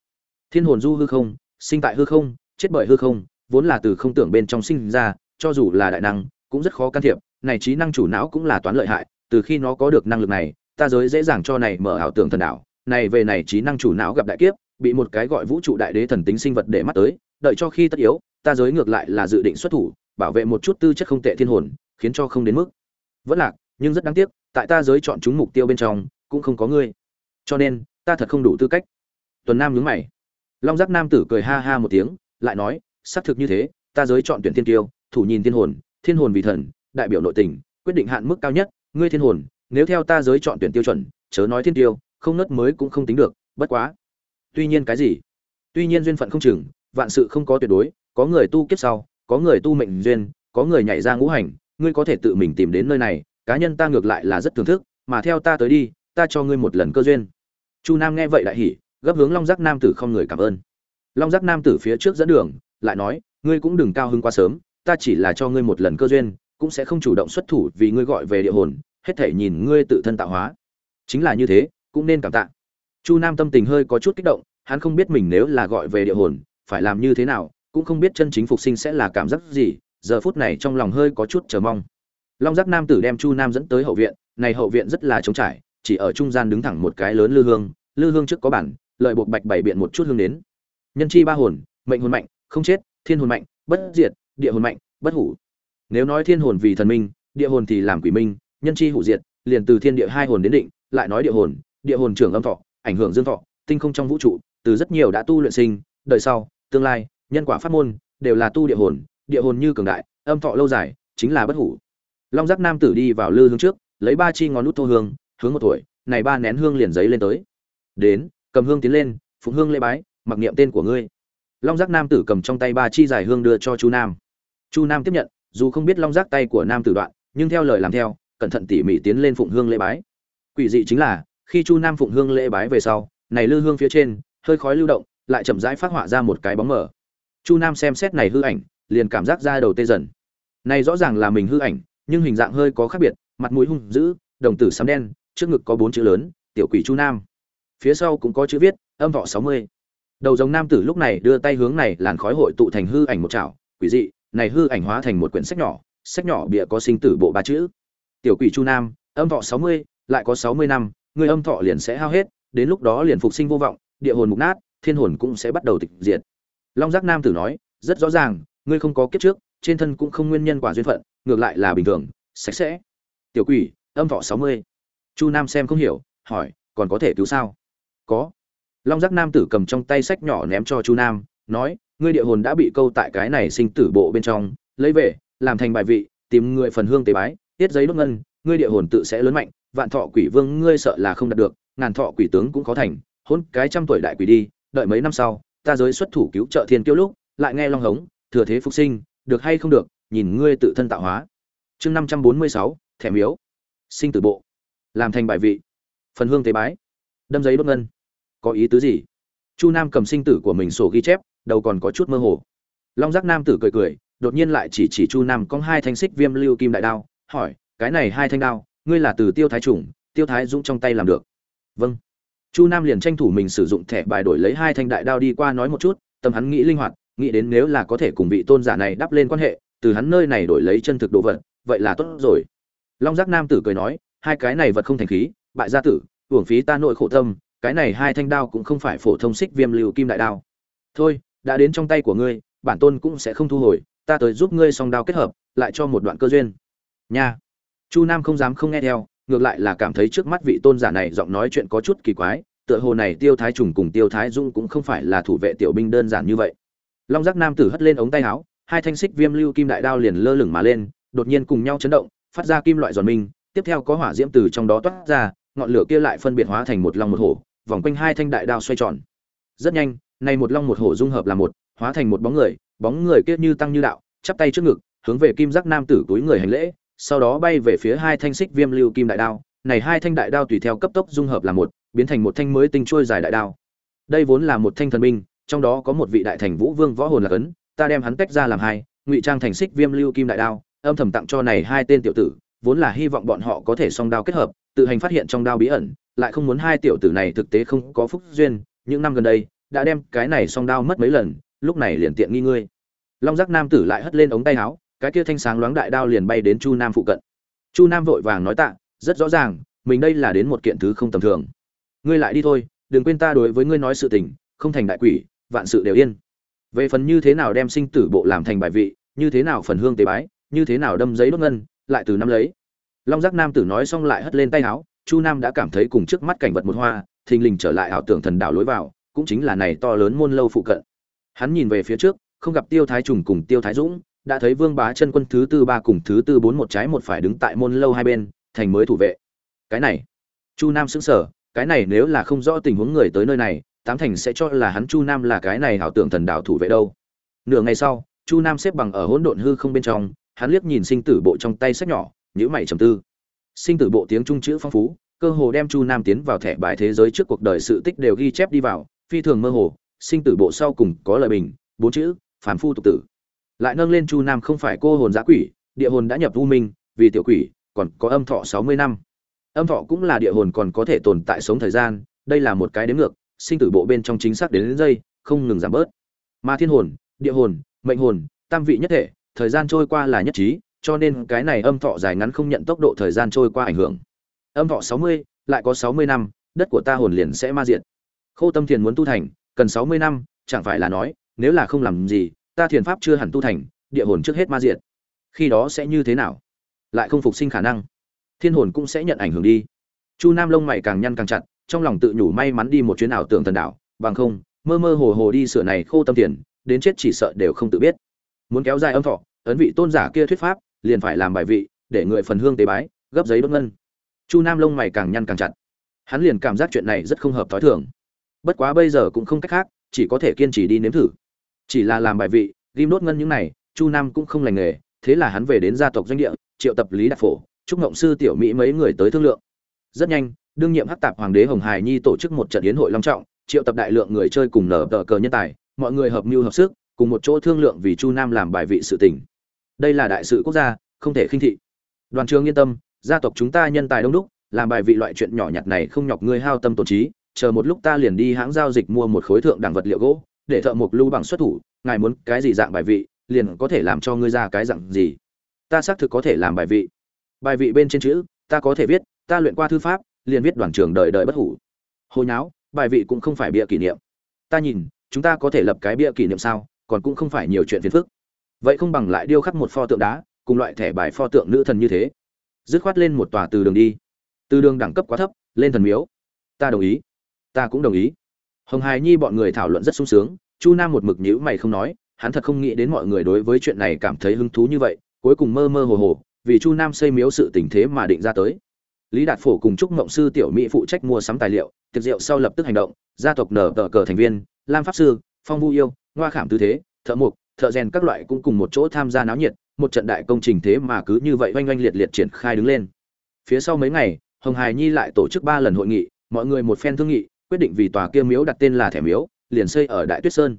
Thiên hồn du hư không, sinh tại hư không, chết bởi hư không, vốn là từ không tưởng bên trong sinh ra, cho dù là đại năng, cũng rất khó can thiệp, này trí năng chủ não cũng là toán lợi hại từ khi nó có được năng lực này, ta giới dễ dàng cho này mở ảo tưởng thần đạo. Này về này trí năng chủ não gặp đại kiếp, bị một cái gọi vũ trụ đại đế thần tính sinh vật để mắt tới, đợi cho khi tất yếu, ta giới ngược lại là dự định xuất thủ, bảo vệ một chút tư chất không tệ thiên hồn, khiến cho không đến mức. Vẫn lạc, nhưng rất đáng tiếc, tại ta giới chọn chúng mục tiêu bên trong, cũng không có ngươi. Cho nên, ta thật không đủ tư cách. Tuần nam nhướng mày. Long giác nam tử cười ha ha một tiếng, lại nói, xác thực như thế, ta giới chọn tuyển thiên tiêu thủ nhìn thiên hồn thiên hồn vì thần, đại biểu nội tình, quyết định hạn mức cao nhất ngươi thiên hồn, nếu theo ta giới chọn tuyển tiêu chuẩn, chớ nói thiên tiêu, không nớt mới cũng không tính được, bất quá. Tuy nhiên cái gì? Tuy nhiên duyên phận không chừng, vạn sự không có tuyệt đối, có người tu kiếp sau, có người tu mệnh duyên, có người nhảy ra ngũ hành, ngươi có thể tự mình tìm đến nơi này, cá nhân ta ngược lại là rất thưởng thức, mà theo ta tới đi, ta cho ngươi một lần cơ duyên. Chu nam nghe vậy đại hỉ, gấp hướng long giác nam tử không người cảm ơn. Long giác nam tử phía trước dẫn đường, lại nói, ngươi cũng đừng cao hứng quá sớm, ta chỉ là cho ngươi một lần cơ duyên cũng sẽ không chủ động xuất thủ vì ngươi gọi về địa hồn, hết thể nhìn ngươi tự thân tạo hóa. Chính là như thế, cũng nên cảm tạ. Chu nam tâm tình hơi có chút kích động, hắn không biết mình nếu là gọi về địa hồn, phải làm như thế nào, cũng không biết chân chính phục sinh sẽ là cảm giác gì, giờ phút này trong lòng hơi có chút chờ mong. Long giác nam tử đem chu nam dẫn tới hậu viện, này hậu viện rất là trống trải, chỉ ở trung gian đứng thẳng một cái lớn lư hương lư hương trước có bản, lợi buộc bạch bảy biện một chút hương đến. Nhân chi ba hồn, mệnh hồn mạnh, không chết, thiên hồn mạnh, bất diệt, địa hồn mạnh, bất hủ nếu nói thiên hồn vì thần minh, địa hồn thì làm quỷ minh, nhân chi hủ diệt, liền từ thiên địa hai hồn đến định, lại nói địa hồn địa hồn trưởng âm thọ, ảnh hưởng dương thọ, tinh không trong vũ trụ, từ rất nhiều đã tu luyện sinh, đời sau, tương lai, nhân quả pháp môn, đều là tu địa hồn địa hồn như cường đại, âm thọ lâu dài, chính là bất hủ. Long giác nam tử đi vào lư hương trước, lấy ba chi ngón nút thô hương, hướng một tuổi, này ba nén hương liền giấy lên tới. Đến, cầm hương tiến lên, phụng hương lễ bái, mặc niệm tên của ngươi. Long giác nam tử cầm trong tay ba chi dài hương đưa cho chu nam. Chu nam tiếp nhận dù không biết long giác tay của nam tử đoạn, nhưng theo lời làm theo, cẩn thận tỉ mỉ tiến lên phụng hương lễ bái. Quỷ dị chính là, khi chu nam phụng hương lễ bái về sau, này lư hương phía trên, hơi khói lưu động, lại chậm rãi phát họa ra một cái bóng mờ. Chu nam xem xét này hư ảnh, liền cảm giác ra đầu tê dần. Này rõ ràng là mình hư ảnh, nhưng hình dạng hơi có khác biệt, mặt mũi hung dữ, đồng tử sắm đen, trước ngực có bốn chữ lớn, tiểu quỷ chu nam. Phía sau cũng có chữ viết, âm vọ sáu mươi. Đầu giống nam tử lúc này đưa tay hướng này làn khói hội tụ thành hư ảnh một chảo, quỷ dị này hư ảnh hóa thành một quyển sách nhỏ sách nhỏ bịa có sinh tử bộ ba chữ. Tiểu quỷ chu nam, âm thọ sáu mươi, lại có sáu mươi năm, người âm thọ liền sẽ hao hết, đến lúc đó liền phục sinh vô vọng, địa hồn mục nát, thiên hồn cũng sẽ bắt đầu tịch diệt. Long giác nam tử nói, rất rõ ràng, ngươi không có kiếp trước, trên thân cũng không nguyên nhân quả duyên phận, ngược lại là bình thường, sạch sẽ. Tiểu quỷ, âm thọ sáu mươi. Chu nam xem không hiểu, hỏi, còn có thể cứu sao? Có. Long giác nam tử cầm trong tay sách nhỏ ném cho chu nam, nói ngươi địa hồn đã bị câu tại cái này sinh tử bộ bên trong, lấy về, làm thành bài vị, tìm người phần hương tế bái, tiết giấy đốt ngân, ngươi địa hồn tự sẽ lớn mạnh, vạn thọ quỷ vương ngươi sợ là không đạt được, ngàn thọ quỷ tướng cũng có thành, hôn cái trăm tuổi đại quỷ đi, đợi mấy năm sau, ta giới xuất thủ cứu trợ thiên kiêu lúc, lại nghe long hống, thừa thế phục sinh, được hay không được, nhìn ngươi tự thân tạo hóa. Chương năm trăm bốn mươi sáu, thẻ miếu. Sinh tử bộ. Làm thành bài vị. Phần hương tế bái. Đâm giấy đốt ngân. Có ý tứ gì? Chu nam cầm sinh tử của mình sổ ghi chép đầu còn có chút mơ hồ. Long giác nam tử cười cười, đột nhiên lại chỉ chỉ chu nam, có hai thanh xích viêm lưu kim đại đao, hỏi, cái này hai thanh đao, ngươi là từ tiêu thái chủng tiêu thái dũng trong tay làm được? Vâng. Chu nam liền tranh thủ mình sử dụng thẻ bài đổi lấy hai thanh đại đao đi qua nói một chút, tâm hắn nghĩ linh hoạt, nghĩ đến nếu là có thể cùng vị tôn giả này đắp lên quan hệ, từ hắn nơi này đổi lấy chân thực đồ vật, vậy là tốt rồi. Long giác nam tử cười nói, hai cái này vật không thành khí, bại gia tử, uổng phí ta nội khổ tâm, cái này hai thanh đao cũng không phải phổ thông xích viêm lưu kim đại đao. Thôi đã đến trong tay của ngươi, bản tôn cũng sẽ không thu hồi, ta tới giúp ngươi song đao kết hợp, lại cho một đoạn cơ duyên. Nha. Chu nam không dám không nghe theo, ngược lại là cảm thấy trước mắt vị tôn giả này giọng nói chuyện có chút kỳ quái, tựa hồ này tiêu thái trùng cùng tiêu thái dung cũng không phải là thủ vệ tiểu binh đơn giản như vậy. Long giác nam tử hất lên ống tay áo, hai thanh xích viêm lưu kim đại đao liền lơ lửng mà lên, đột nhiên cùng nhau chấn động, phát ra kim loại giòn minh tiếp theo có hỏa diễm từ trong đó toát ra, ngọn lửa kia lại phân biệt hóa thành một long một hổ, vòng quanh hai thanh đại đao xoay tròn. Rất nhanh nay một long một hổ dung hợp là một, hóa thành một bóng người bóng người kia như tăng như đạo, chắp tay trước ngực, hướng về kim giác nam tử túi người hành lễ, sau đó bay về phía hai thanh xích viêm lưu kim đại đao. Này hai thanh đại đao tùy theo cấp tốc dung hợp là một, biến thành một thanh mới tinh trôi dài đại đao. Đây vốn là một thanh thần binh, trong đó có một vị đại thành vũ vương võ hồn là cấn, ta đem hắn tách ra làm hai, ngụy trang thành xích viêm lưu kim đại đao, âm thầm tặng cho này hai tên tiểu tử, vốn là hy vọng bọn họ có thể song đao kết hợp, tự hành phát hiện trong đao bí ẩn, lại không muốn hai tiểu tử này thực tế không có phúc duyên. Những năm gần đây đã đem cái này song đao mất mấy lần, lúc này liền tiện nghi ngươi. Long giác nam tử lại hất lên ống tay áo, cái kia thanh sáng loáng đại đao liền bay đến chu nam phụ cận. Chu nam vội vàng nói tạ, rất rõ ràng, mình đây là đến một kiện thứ không tầm thường. Ngươi lại đi thôi, đừng quên ta đối với ngươi nói sự tình, không thành đại quỷ, vạn sự đều yên. Về phần như thế nào đem sinh tử bộ làm thành bài vị, như thế nào phần hương tế bái, như thế nào đâm giấy đốt ngân, lại từ năm lấy. Long giác nam tử nói xong lại hất lên tay áo, chu nam đã cảm thấy cùng trước mắt cảnh vật một hoa, thình lình trở lại ảo tưởng thần đảo lối vào cũng chính là này to lớn môn lâu phụ cận. Hắn nhìn về phía trước, không gặp tiêu thái trùng cùng tiêu thái dũng, đã thấy vương bá chân quân thứ tư ba cùng thứ tư bốn một trái một phải đứng tại môn lâu hai bên, thành mới thủ vệ. Cái này, chu nam sững sờ, cái này nếu là không rõ tình huống người tới nơi này, tám thành sẽ cho là hắn chu nam là cái này hảo tưởng thần đạo thủ vệ đâu. Nửa ngày sau, chu nam xếp bằng ở hỗn độn hư không bên trong, hắn liếc nhìn sinh tử bộ trong tay sách nhỏ, nhíu mày trầm tư. Sinh tử bộ tiếng trung chữ phong phú, cơ hồ đem chu nam tiến vào thẻ bài thế giới trước cuộc đời sự tích đều ghi chép đi vào phi thường mơ hồ sinh tử bộ sau cùng có lời bình bốn chữ phản phu tục tử. Lại nâng lên chu nam không phải cô hồn giã quỷ địa hồn đã nhập u minh vì tiểu quỷ còn có âm thọ sáu mươi năm. Âm thọ cũng là địa hồn còn có thể tồn tại sống thời gian đây là một cái đếm ngược sinh tử bộ bên trong chính xác đến, đến giây không ngừng giảm bớt. Mà thiên hồn địa hồn mệnh hồn tam vị nhất thể thời gian trôi qua là nhất trí cho nên cái này âm thọ dài ngắn không nhận tốc độ thời gian trôi qua ảnh hưởng. Âm thọ sáu mươi lại có sáu mươi năm đất của ta hồn liền sẽ ma diện Khô tâm thiền muốn tu thành cần sáu mươi năm chẳng phải là nói nếu là không làm gì ta thiền pháp chưa hẳn tu thành địa hồn trước hết ma diệt, khi đó sẽ như thế nào? Lại không phục sinh khả năng. Thiên hồn cũng sẽ nhận ảnh hưởng đi. Chu nam lông mày càng nhăn càng chặt trong lòng tự nhủ may mắn đi một chuyến ảo tưởng thần đảo bằng không mơ mơ hồ hồ đi sửa này khô tâm Thiền, đến chết chỉ sợ đều không tự biết. Muốn kéo dài âm thọ ấn vị tôn giả kia thuyết pháp liền phải làm bài vị để người phần hương tế bái gấp giấy đốt ngân. Chu nam lông mày càng nhăn càng chặt. Hắn liền cảm giác chuyện này rất không hợp thói thường bất quá bây giờ cũng không cách khác, chỉ có thể kiên trì đi nếm thử. Chỉ là làm bài vị, ghim đốt ngân những này, chu nam cũng không lành nghề, thế là hắn về đến gia tộc doanh địa, triệu tập lý đạt phổ, chúc ngộng sư tiểu mỹ mấy người tới thương lượng. Rất nhanh, đương nhiệm hắc tạp hoàng đế hồng hải nhi tổ chức một trận yến hội long trọng, triệu tập đại lượng người chơi cùng nở tờ cờ nhân tài, mọi người hợp mưu hợp sức, cùng một chỗ thương lượng vì chu nam làm bài vị sự tình. Đây là đại sự quốc gia, không thể khinh thị. Đoàn trường yên tâm, gia tộc chúng ta nhân tài đông đúc, làm bài vị loại chuyện nhỏ nhặt này không nhọc ngươi hao tâm tổn trí chờ một lúc ta liền đi hãng giao dịch mua một khối thượng đẳng vật liệu gỗ, để thợ mộc lưu bằng xuất thủ, ngài muốn cái gì dạng bài vị, liền có thể làm cho ngươi ra cái dạng gì. Ta xác thực có thể làm bài vị. Bài vị bên trên chữ, ta có thể viết, ta luyện qua thư pháp, liền viết đoàn trường đời đời bất hủ. Hồi nháo, bài vị cũng không phải bịa kỷ niệm. Ta nhìn, chúng ta có thể lập cái bịa kỷ niệm sao, còn cũng không phải nhiều chuyện phiền phức. Vậy không bằng lại điêu khắc một pho tượng đá, cùng loại thẻ bài pho tượng nữ thần như thế. Dứt khoát lên một tòa từ đường đi. Từ đường đẳng cấp quá thấp, lên thần miếu. Ta đồng ý ta cũng đồng ý. Hồng hài nhi bọn người thảo luận rất sung sướng chu nam một mực nhữ mày không nói hắn thật không nghĩ đến mọi người đối với chuyện này cảm thấy hứng thú như vậy cuối cùng mơ mơ hồ hồ vì chu nam xây miếu sự tình thế mà định ra tới. Lý đạt phổ cùng chúc mộng sư tiểu mỹ phụ trách mua sắm tài liệu tiệc rượu sau lập tức hành động gia tộc nở tờ cờ thành viên lam pháp sư phong vu yêu ngoa khảm tư thế thợ Mục, thợ rèn các loại cũng cùng một chỗ tham gia náo nhiệt một trận đại công trình thế mà cứ như vậy oanh oanh liệt liệt triển khai đứng lên. Phía sau mấy ngày hồng hải nhi lại tổ chức ba lần hội nghị mọi người một phen thương nghị quyết định vì tòa kia miếu đặt tên là thẻ miếu, liền xây ở đại tuyết sơn.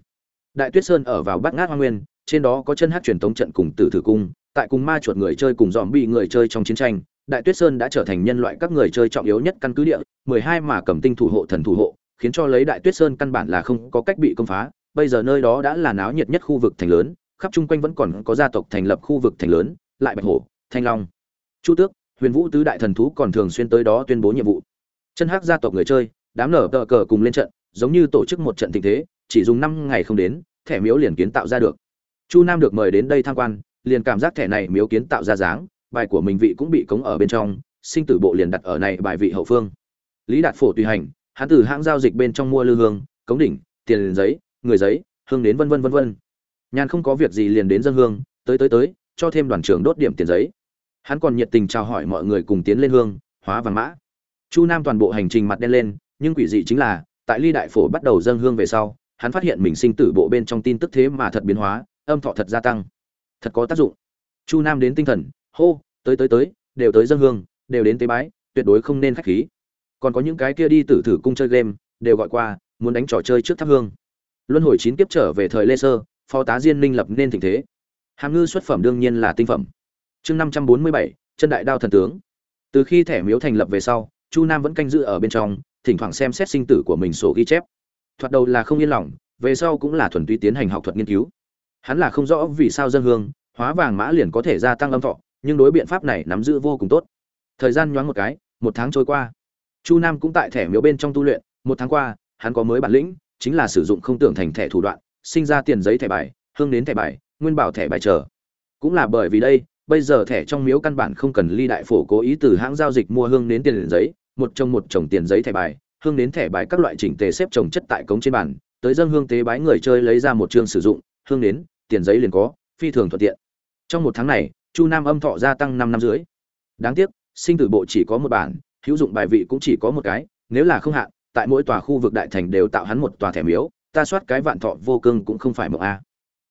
Đại tuyết sơn ở vào bát ngát hoa nguyên, trên đó có chân hát truyền thống trận cùng tử thử cung, tại cùng ma chuột người chơi cùng dòm bị người chơi trong chiến tranh, đại tuyết sơn đã trở thành nhân loại các người chơi trọng yếu nhất căn cứ địa, mười hai mà cầm tinh thủ hộ thần thủ hộ, khiến cho lấy đại tuyết sơn căn bản là không có cách bị công phá. Bây giờ nơi đó đã là náo nhiệt nhất khu vực thành lớn, khắp chung quanh vẫn còn có gia tộc thành lập khu vực thành lớn, lại bạch hổ, thanh long, chu tước, huyền vũ tứ đại thần thú còn thường xuyên tới đó tuyên bố nhiệm vụ. Chân hắc gia tộc người chơi đám nở tờ cờ cùng lên trận, giống như tổ chức một trận tình thế, chỉ dùng năm ngày không đến, thẻ miếu liền kiến tạo ra được. Chu nam được mời đến đây tham quan, liền cảm giác thẻ này miếu kiến tạo ra dáng, bài của mình vị cũng bị cống ở bên trong, sinh tử bộ liền đặt ở này bài vị hậu phương. Lý đạt phổ tùy hành, hắn từ hãng giao dịch bên trong mua lư hương, cống đỉnh, tiền giấy, người giấy, hương đến vân vân vân vân. Nhàn không có việc gì liền đến dân hương, tới tới tới, cho thêm đoàn trưởng đốt điểm tiền giấy. Hắn còn nhiệt tình chào hỏi mọi người cùng tiến lên hương, hóa vàng mã. Chu nam toàn bộ hành trình mặt đen lên nhưng quỷ dị chính là, tại ly đại phổ bắt đầu dâng hương về sau, hắn phát hiện mình sinh tử bộ bên trong tin tức thế mà thật biến hóa, âm thọ thật gia tăng. Thật có tác dụng. Chu nam đến tinh thần, hô, tới tới tới, đều tới dâng hương, đều đến tế bái, tuyệt đối không nên khách khí. Còn có những cái kia đi tử thử cung chơi game, đều gọi qua, muốn đánh trò chơi trước thắp hương. Luân hồi chín kiếp trở về thời lê sơ, phó tá diên minh lập nên tình thế. Hàm ngư xuất phẩm đương nhiên là tinh phẩm. Chương năm trăm bốn mươi bảy, chân đại đao thần tướng. Từ khi thẻ miếu thành lập về sau, chu nam vẫn canh giữ ở bên trong thỉnh thoảng xem xét sinh tử của mình sổ ghi chép. Thoạt đầu là không yên lòng, về sau cũng là thuần túy tiến hành học thuật nghiên cứu. Hắn là không rõ vì sao dân hương, hóa vàng mã liền có thể gia tăng âm thọ, nhưng đối biện pháp này nắm giữ vô cùng tốt. Thời gian nhoáng một cái, một tháng trôi qua. Chu nam cũng tại thẻ miếu bên trong tu luyện, một tháng qua, hắn có mới bản lĩnh, chính là sử dụng không tưởng thành thẻ thủ đoạn, sinh ra tiền giấy thẻ bài, hương đến thẻ bài, nguyên bảo thẻ bài chờ. Cũng là bởi vì đây, bây giờ thẻ trong miếu căn bản không cần ly đại phổ cố ý từ hãng giao dịch mua hương đến tiền giấy một chồng một chồng tiền giấy thẻ bài, hương đến thẻ bài các loại chỉnh tề xếp trồng chất tại cống trên bàn, tới dân hương tế bái người chơi lấy ra một chương sử dụng, hương đến tiền giấy liền có, phi thường thuận tiện. Trong một tháng này, chu nam âm thọ gia tăng năm năm dưới đáng tiếc, sinh tử bộ chỉ có một bản, hữu dụng bài vị cũng chỉ có một cái, nếu là không hạn, tại mỗi tòa khu vực đại thành đều tạo hắn một tòa thẻ miếu, ta soát cái vạn thọ vô cương cũng không phải mộng a.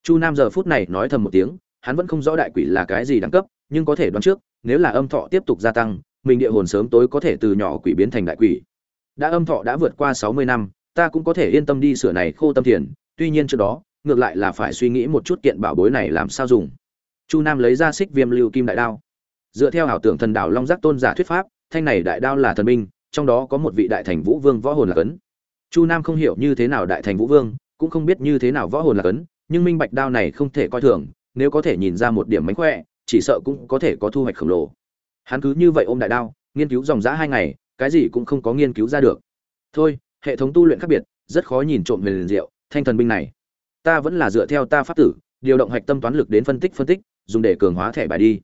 Chu nam giờ phút này nói thầm một tiếng, hắn vẫn không rõ đại quỷ là cái gì đẳng cấp, nhưng có thể đoán trước, nếu là âm thọ tiếp tục gia tăng mình địa hồn sớm tối có thể từ nhỏ quỷ biến thành đại quỷ. Đã âm thọ đã vượt qua sáu mươi năm, ta cũng có thể yên tâm đi sửa này khô tâm thiền, tuy nhiên trước đó, ngược lại là phải suy nghĩ một chút kiện bảo bối này làm sao dùng. Chu nam lấy ra xích viêm lưu kim đại đao. Dựa theo ảo tưởng thần đảo long giác tôn giả thuyết pháp, thanh này đại đao là thần binh, trong đó có một vị đại thành vũ vương võ hồn là cấn. Chu nam không hiểu như thế nào đại thành vũ vương, cũng không biết như thế nào võ hồn là cấn, nhưng minh bạch đao này không thể coi thường, nếu có thể nhìn ra một điểm mánh khỏe, chỉ sợ cũng có thể có thu hoạch khổng lồ hắn cứ như vậy ôm đại đao, nghiên cứu dòng giã hai ngày, cái gì cũng không có nghiên cứu ra được. Thôi, hệ thống tu luyện khác biệt, rất khó nhìn trộm huyền liền diệu, thanh thần binh này. Ta vẫn là dựa theo ta pháp tử, điều động hạch tâm toán lực đến phân tích phân tích, dùng để cường hóa thẻ bài đi.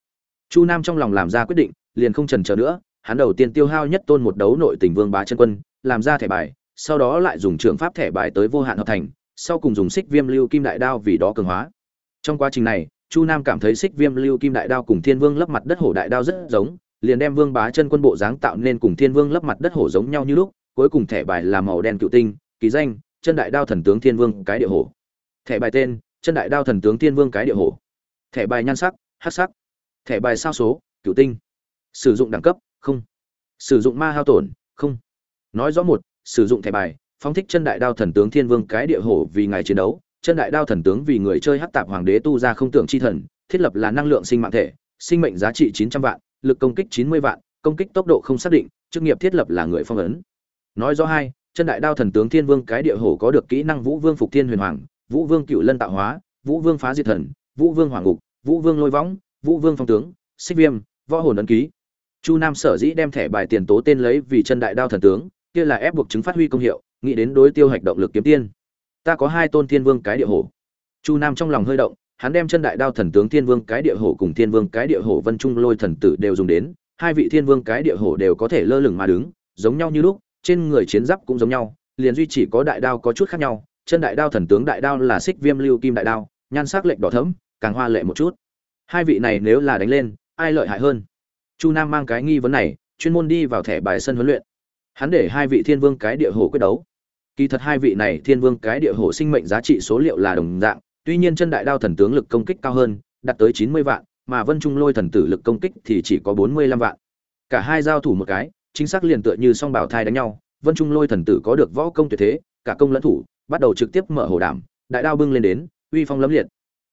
Chu nam trong lòng làm ra quyết định, liền không trần chờ nữa, hắn đầu tiên tiêu hao nhất tôn một đấu nội tình vương bá chân quân, làm ra thẻ bài, sau đó lại dùng trường pháp thẻ bài tới vô hạn hợp thành, sau cùng dùng xích viêm lưu kim đại đao vì đó cường hóa. Trong quá trình này chu nam cảm thấy xích viêm lưu kim đại đao cùng thiên vương lấp mặt đất hổ đại đao rất giống, liền đem vương bá chân quân bộ dáng tạo nên cùng thiên vương lấp mặt đất hổ giống nhau như lúc, cuối cùng thẻ bài là màu đen cựu tinh ký danh, chân đại đao thần tướng thiên vương cái địa hổ. Thẻ bài tên, chân đại đao thần tướng thiên vương cái địa hổ. Thẻ bài nhan sắc hát sắc. Thẻ bài sao số, cựu tinh. Sử dụng đẳng cấp, không. Sử dụng ma hao tổn, không. Nói rõ một, sử dụng thẻ bài, phóng thích chân đại đao thần tướng thiên vương cái địa hổ vì ngài chiến đấu chân đại đao thần tướng vì người chơi hắc tạp hoàng đế tu ra không tưởng chi thần, thiết lập là năng lượng sinh mạng thể, sinh mệnh giá trị chín trăm vạn, lực công kích chín mươi vạn, công kích tốc độ không xác định, chức nghiệp thiết lập là người phong ấn. Nói rõ hai, chân đại đao thần tướng thiên vương cái địa hổ có được kỹ năng vũ vương phục thiên huyền hoàng, vũ vương cựu lân tạo hóa, vũ vương phá diệt thần, vũ vương hoàng ngục, vũ vương lôi võng, vũ vương phong tướng, xích viêm, võ hồn ấn ký. Chu nam sở dĩ đem thẻ bài tiền tố tên lấy vì chân đại đao thần tướng, kia là ép buộc chứng phát huy công hiệu, nghĩ đến đối tiêu hạch động lực kiếm tiên ta có hai tôn thiên vương cái địa hổ. Chu nam trong lòng hơi động, hắn đem chân đại đao thần tướng thiên vương cái địa hổ cùng thiên vương cái địa hổ vân trung lôi thần tử đều dùng đến, hai vị thiên vương cái địa hổ đều có thể lơ lửng mà đứng, giống nhau như lúc, trên người chiến giáp cũng giống nhau, liền duy chỉ có đại đao có chút khác nhau, chân đại đao thần tướng đại đao là xích viêm lưu kim đại đao, nhan sắc lệnh đỏ thẫm, càng hoa lệ một chút. Hai vị này nếu là đánh lên, ai lợi hại hơn? Chu nam mang cái nghi vấn này, chuyên môn đi vào thẻ bài sân huấn luyện. Hắn để hai vị thiên vương cái địa hổ quyết đấu kỳ thật hai vị này thiên vương cái địa hổ sinh mệnh giá trị số liệu là đồng dạng, tuy nhiên chân đại đao thần tướng lực công kích cao hơn, đạt tới chín mươi vạn, mà vân trung lôi thần tử lực công kích thì chỉ có bốn mươi lăm vạn. Cả hai giao thủ một cái, chính xác liền tựa như song bảo thai đánh nhau, vân trung lôi thần tử có được võ công tuyệt thế, cả công lẫn thủ, bắt đầu trực tiếp mở hổ đảm, đại đao bưng lên đến, uy phong lẫm liệt.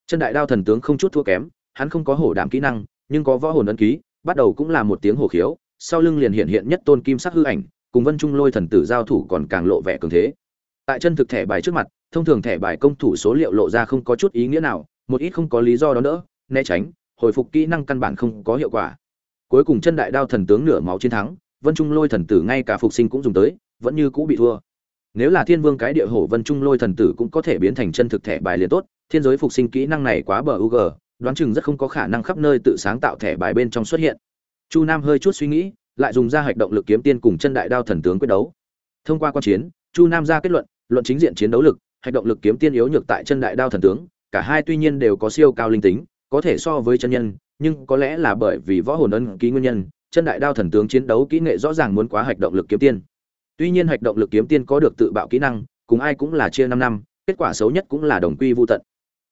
Chân đại đao thần tướng không chút thua kém, hắn không có hổ đảm kỹ năng, nhưng có võ hồn ấn ký, bắt đầu cũng là một tiếng hổ khiếu, sau lưng liền hiện hiện nhất tôn kim sắc hư ảnh cùng vân trung lôi thần tử giao thủ còn càng lộ vẻ cường thế. Tại chân thực thẻ bài trước mặt, thông thường thẻ bài công thủ số liệu lộ ra không có chút ý nghĩa nào, một ít không có lý do đó nữa, né tránh, hồi phục kỹ năng căn bản không có hiệu quả. Cuối cùng chân đại đao thần tướng nửa máu chiến thắng, vân trung lôi thần tử ngay cả phục sinh cũng dùng tới, vẫn như cũ bị thua. Nếu là thiên vương cái địa hổ vân trung lôi thần tử cũng có thể biến thành chân thực thẻ bài liền tốt, thiên giới phục sinh kỹ năng này quá bờ u đoán chừng rất không có khả năng khắp nơi tự sáng tạo thẻ bài bên trong xuất hiện. Chu nam hơi chút suy nghĩ lại dùng ra hạch động lực kiếm tiên cùng chân đại đao thần tướng quyết đấu. Thông qua quan chiến, chu nam ra kết luận luận chính diện chiến đấu lực, Hạch động lực kiếm tiên yếu nhược tại chân đại đao thần tướng, cả hai tuy nhiên đều có siêu cao linh tính, có thể so với chân nhân, nhưng có lẽ là bởi vì võ hồn ân ký nguyên nhân, chân đại đao thần tướng chiến đấu kỹ nghệ rõ ràng muốn quá Hạch động lực kiếm tiên. Tuy nhiên Hạch động lực kiếm tiên có được tự bạo kỹ năng, cùng ai cũng là chia năm năm, kết quả xấu nhất cũng là đồng quy vô tận.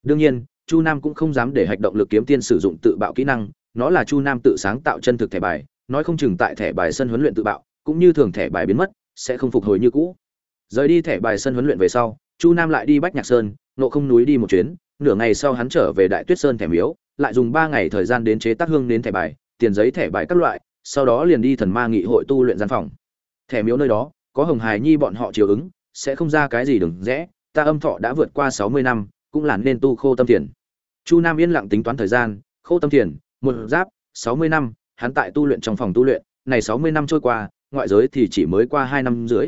Đương nhiên, chu nam cũng không dám để hạch động lực kiếm tiên sử dụng tự bạo kỹ năng, nó là chu nam tự sáng tạo chân thực thẻ bài nói không chừng tại thẻ bài sân huấn luyện tự bạo, cũng như thường thẻ bài biến mất, sẽ không phục hồi như cũ. Rời đi thẻ bài sân huấn luyện về sau, chu nam lại đi bách nhạc sơn, nộ không núi đi một chuyến, nửa ngày sau hắn trở về đại tuyết sơn thẻ miếu, lại dùng ba ngày thời gian đến chế tác hương đến thẻ bài, tiền giấy thẻ bài các loại, sau đó liền đi thần ma nghị hội tu luyện gian phòng. Thẻ miếu nơi đó, có hồng Hải nhi bọn họ chiều ứng, sẽ không ra cái gì đừng rẽ, ta âm thọ đã vượt qua sáu mươi năm, cũng là nên tu khô tâm thiền. Chu nam yên lặng tính toán thời gian, khô tâm thiền, một giáp, sáu mươi năm hắn tại tu luyện trong phòng tu luyện, này sáu mươi năm trôi qua, ngoại giới thì chỉ mới qua hai năm rưỡi.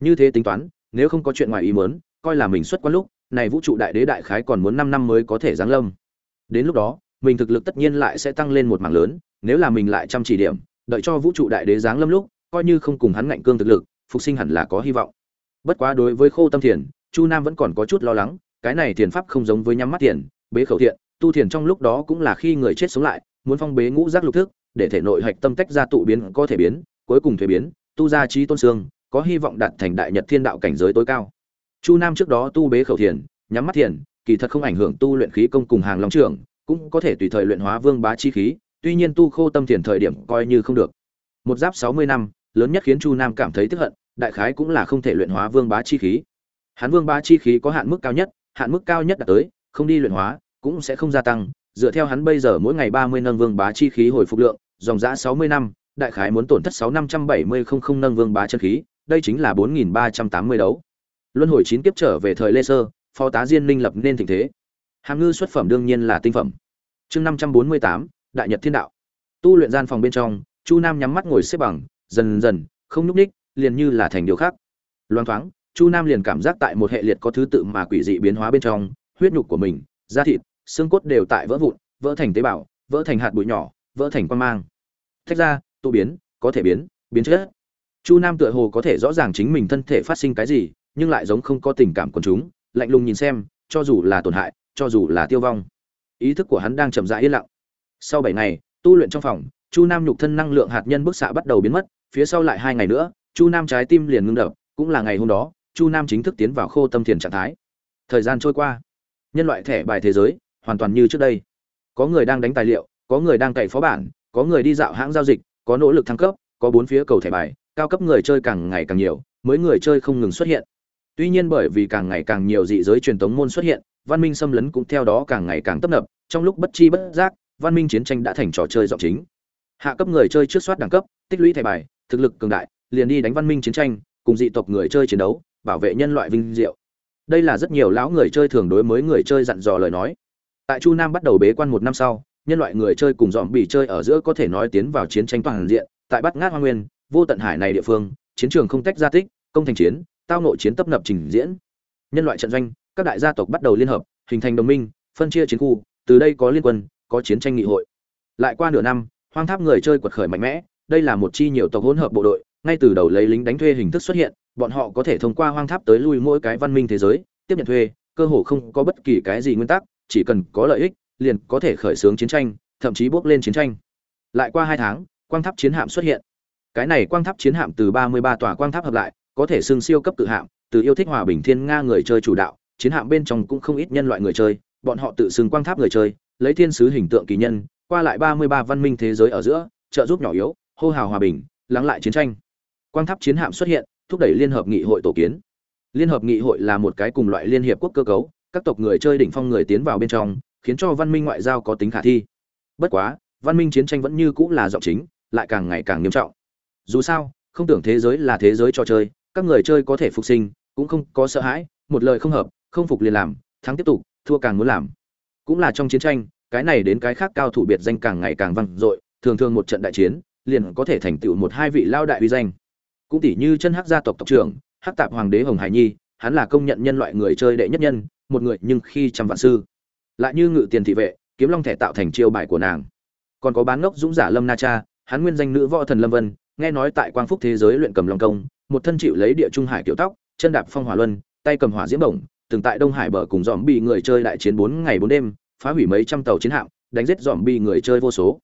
Như thế tính toán, nếu không có chuyện ngoài ý muốn, coi là mình xuất quan lúc, này vũ trụ đại đế đại khái còn muốn năm năm mới có thể giáng lâm. Đến lúc đó, mình thực lực tất nhiên lại sẽ tăng lên một mảng lớn, nếu là mình lại chăm chỉ điểm, đợi cho vũ trụ đại đế giáng lâm lúc, coi như không cùng hắn ngạnh cương thực lực, phục sinh hẳn là có hy vọng. Bất quá đối với khô tâm thiền, chu nam vẫn còn có chút lo lắng, cái này thiền pháp không giống với nhắm mắt thiền, bế khẩu thiện, tu thiền trong lúc đó cũng là khi người chết sống lại, muốn phong bế ngũ giác lục thức để thể nội hạch tâm tách ra tụ biến có thể biến, cuối cùng thuế biến, tu ra trí tôn xương, có hy vọng đạt thành đại nhật thiên đạo cảnh giới tối cao. Chu nam trước đó tu bế khẩu thiền, nhắm mắt thiền, kỳ thật không ảnh hưởng tu luyện khí công cùng hàng long trưởng, cũng có thể tùy thời luyện hóa vương bá chi khí, tuy nhiên tu khô tâm thiền thời điểm coi như không được. Một giáp sáu mươi năm, lớn nhất khiến chu nam cảm thấy tức hận, đại khái cũng là không thể luyện hóa vương bá chi khí. Hắn vương bá chi khí có hạn mức cao nhất, hạn mức cao nhất đạt tới, không đi luyện hóa, cũng sẽ không gia tăng, dựa theo hắn bây giờ mỗi ngày ba mươi nâng vương bá chi khí hồi phục lượng dòng giã sáu mươi năm, đại khái muốn tổn thất sáu năm trăm bảy mươi không không nâng vương bá chân khí, đây chính là bốn nghìn ba trăm tám mươi đấu. Luân hồi chín kiếp trở về thời lê sơ, phó tá diên minh lập nên tình thế. Hàm ngư xuất phẩm đương nhiên là tinh phẩm. Chương năm trăm bốn mươi tám, đại nhật thiên đạo. Tu luyện gian phòng bên trong, chu nam nhắm mắt ngồi xếp bằng, dần dần, không nhúc ních liền như là thành điều khác. Loang thoáng, chu nam liền cảm giác tại một hệ liệt có thứ tự mà quỷ dị biến hóa bên trong, huyết nhục của mình, da thịt, xương cốt đều tại vỡ vụn, vỡ thành tế bào, vỡ thành hạt bụi nhỏ vỡ thành quan mang. Thách ra, tụ biến, có thể biến biến chết chu nam tựa hồ có thể rõ ràng chính mình thân thể phát sinh cái gì, nhưng lại giống không có tình cảm quần chúng, lạnh lùng nhìn xem, cho dù là tổn hại, cho dù là tiêu vong. Ý thức của hắn đang chậm rãi yên lặng. Sau bảy ngày, tu luyện trong phòng, chu nam nhục thân năng lượng hạt nhân bức xạ bắt đầu biến mất, phía sau lại hai ngày nữa, chu nam trái tim liền ngưng đập, cũng là ngày hôm đó, chu nam chính thức tiến vào khô tâm thiền trạng thái. Thời gian trôi qua. Nhân loại thẻ bài thế giới, hoàn toàn như trước đây. Có người đang đánh tài liệu có người đang cày phó bản, có người đi dạo hãng giao dịch, có nỗ lực thăng cấp, có bốn phía cầu thẻ bài, cao cấp người chơi càng ngày càng nhiều, mới người chơi không ngừng xuất hiện. Tuy nhiên bởi vì càng ngày càng nhiều dị giới truyền thống môn xuất hiện, văn minh xâm lấn cũng theo đó càng ngày càng tấp nập, trong lúc bất chi bất giác, văn minh chiến tranh đã thành trò chơi giọng chính. Hạ cấp người chơi trước soát đẳng cấp, tích lũy thẻ bài, thực lực cường đại, liền đi đánh văn minh chiến tranh, cùng dị tộc người chơi chiến đấu, bảo vệ nhân loại vinh diệu. Đây là rất nhiều lão người chơi thường đối mới người chơi dặn dò lời nói. Tại chu nam bắt đầu bế quan một năm sau nhân loại người chơi cùng dọn bị chơi ở giữa có thể nói tiến vào chiến tranh toàn diện, tại bắt ngát hoa nguyên, vô tận hải này địa phương, chiến trường không tách ra tích, công thành chiến, tao nội chiến tấp nập trình diễn. Nhân loại trận doanh, các đại gia tộc bắt đầu liên hợp, hình thành đồng minh, phân chia chiến khu, từ đây có liên quân, có chiến tranh nghị hội. Lại qua nửa năm, hoang tháp người chơi quật khởi mạnh mẽ, đây là một chi nhiều tộc hỗn hợp bộ đội, ngay từ đầu lấy lính đánh thuê hình thức xuất hiện, bọn họ có thể thông qua hoang tháp tới lui mỗi cái văn minh thế giới, tiếp nhận thuê, cơ hồ không có bất kỳ cái gì nguyên tắc, chỉ cần có lợi ích liền có thể khởi xướng chiến tranh, thậm chí bước lên chiến tranh. Lại qua hai tháng, quang tháp chiến hạm xuất hiện. Cái này quang tháp chiến hạm từ ba mươi ba tòa quang tháp hợp lại, có thể xưng siêu cấp cự hạm, từ yêu thích hòa bình thiên nga người chơi chủ đạo, chiến hạm bên trong cũng không ít nhân loại người chơi, bọn họ tự xưng quang tháp người chơi, lấy thiên sứ hình tượng kỳ nhân, qua lại ba mươi ba văn minh thế giới ở giữa, trợ giúp nhỏ yếu, hô hào hòa bình, lắng lại chiến tranh. Quang tháp chiến hạm xuất hiện, thúc đẩy liên hợp nghị hội tổ kiến. Liên hợp nghị hội là một cái cùng loại liên hiệp quốc cơ cấu, các tộc người chơi đỉnh phong người tiến vào bên trong khiến cho văn minh ngoại giao có tính khả thi. Bất quá, văn minh chiến tranh vẫn như cũng là giọng chính, lại càng ngày càng nghiêm trọng. Dù sao, không tưởng thế giới là thế giới trò chơi, các người chơi có thể phục sinh, cũng không có sợ hãi, một lời không hợp, không phục liền làm, thắng tiếp tục, thua càng muốn làm. Cũng là trong chiến tranh, cái này đến cái khác cao thủ biệt danh càng ngày càng vang dội, thường thường một trận đại chiến, liền có thể thành tựu một hai vị lao đại uy danh. Cũng tỷ như chân hắc gia tộc tộc trưởng, hắc tạp hoàng đế hồng hải nhi, hắn là công nhận nhân loại người chơi đệ nhất nhân, một người nhưng khi trăm vạn sư lại như ngự tiền thị vệ, kiếm long thẻ tạo thành chiêu bài của nàng. Còn có bán ngốc dũng giả lâm na cha, hắn nguyên danh nữ võ thần lâm vân, nghe nói tại quang phúc thế giới luyện cầm long công, một thân chịu lấy địa trung hải kiểu tóc, chân đạp phong hỏa luân, tay cầm hỏa diễm bổng, từng tại đông hải bờ cùng dòm bị người chơi đại chiến bốn ngày bốn đêm, phá hủy mấy trăm tàu chiến hạm, đánh giết dòm bị người chơi vô số.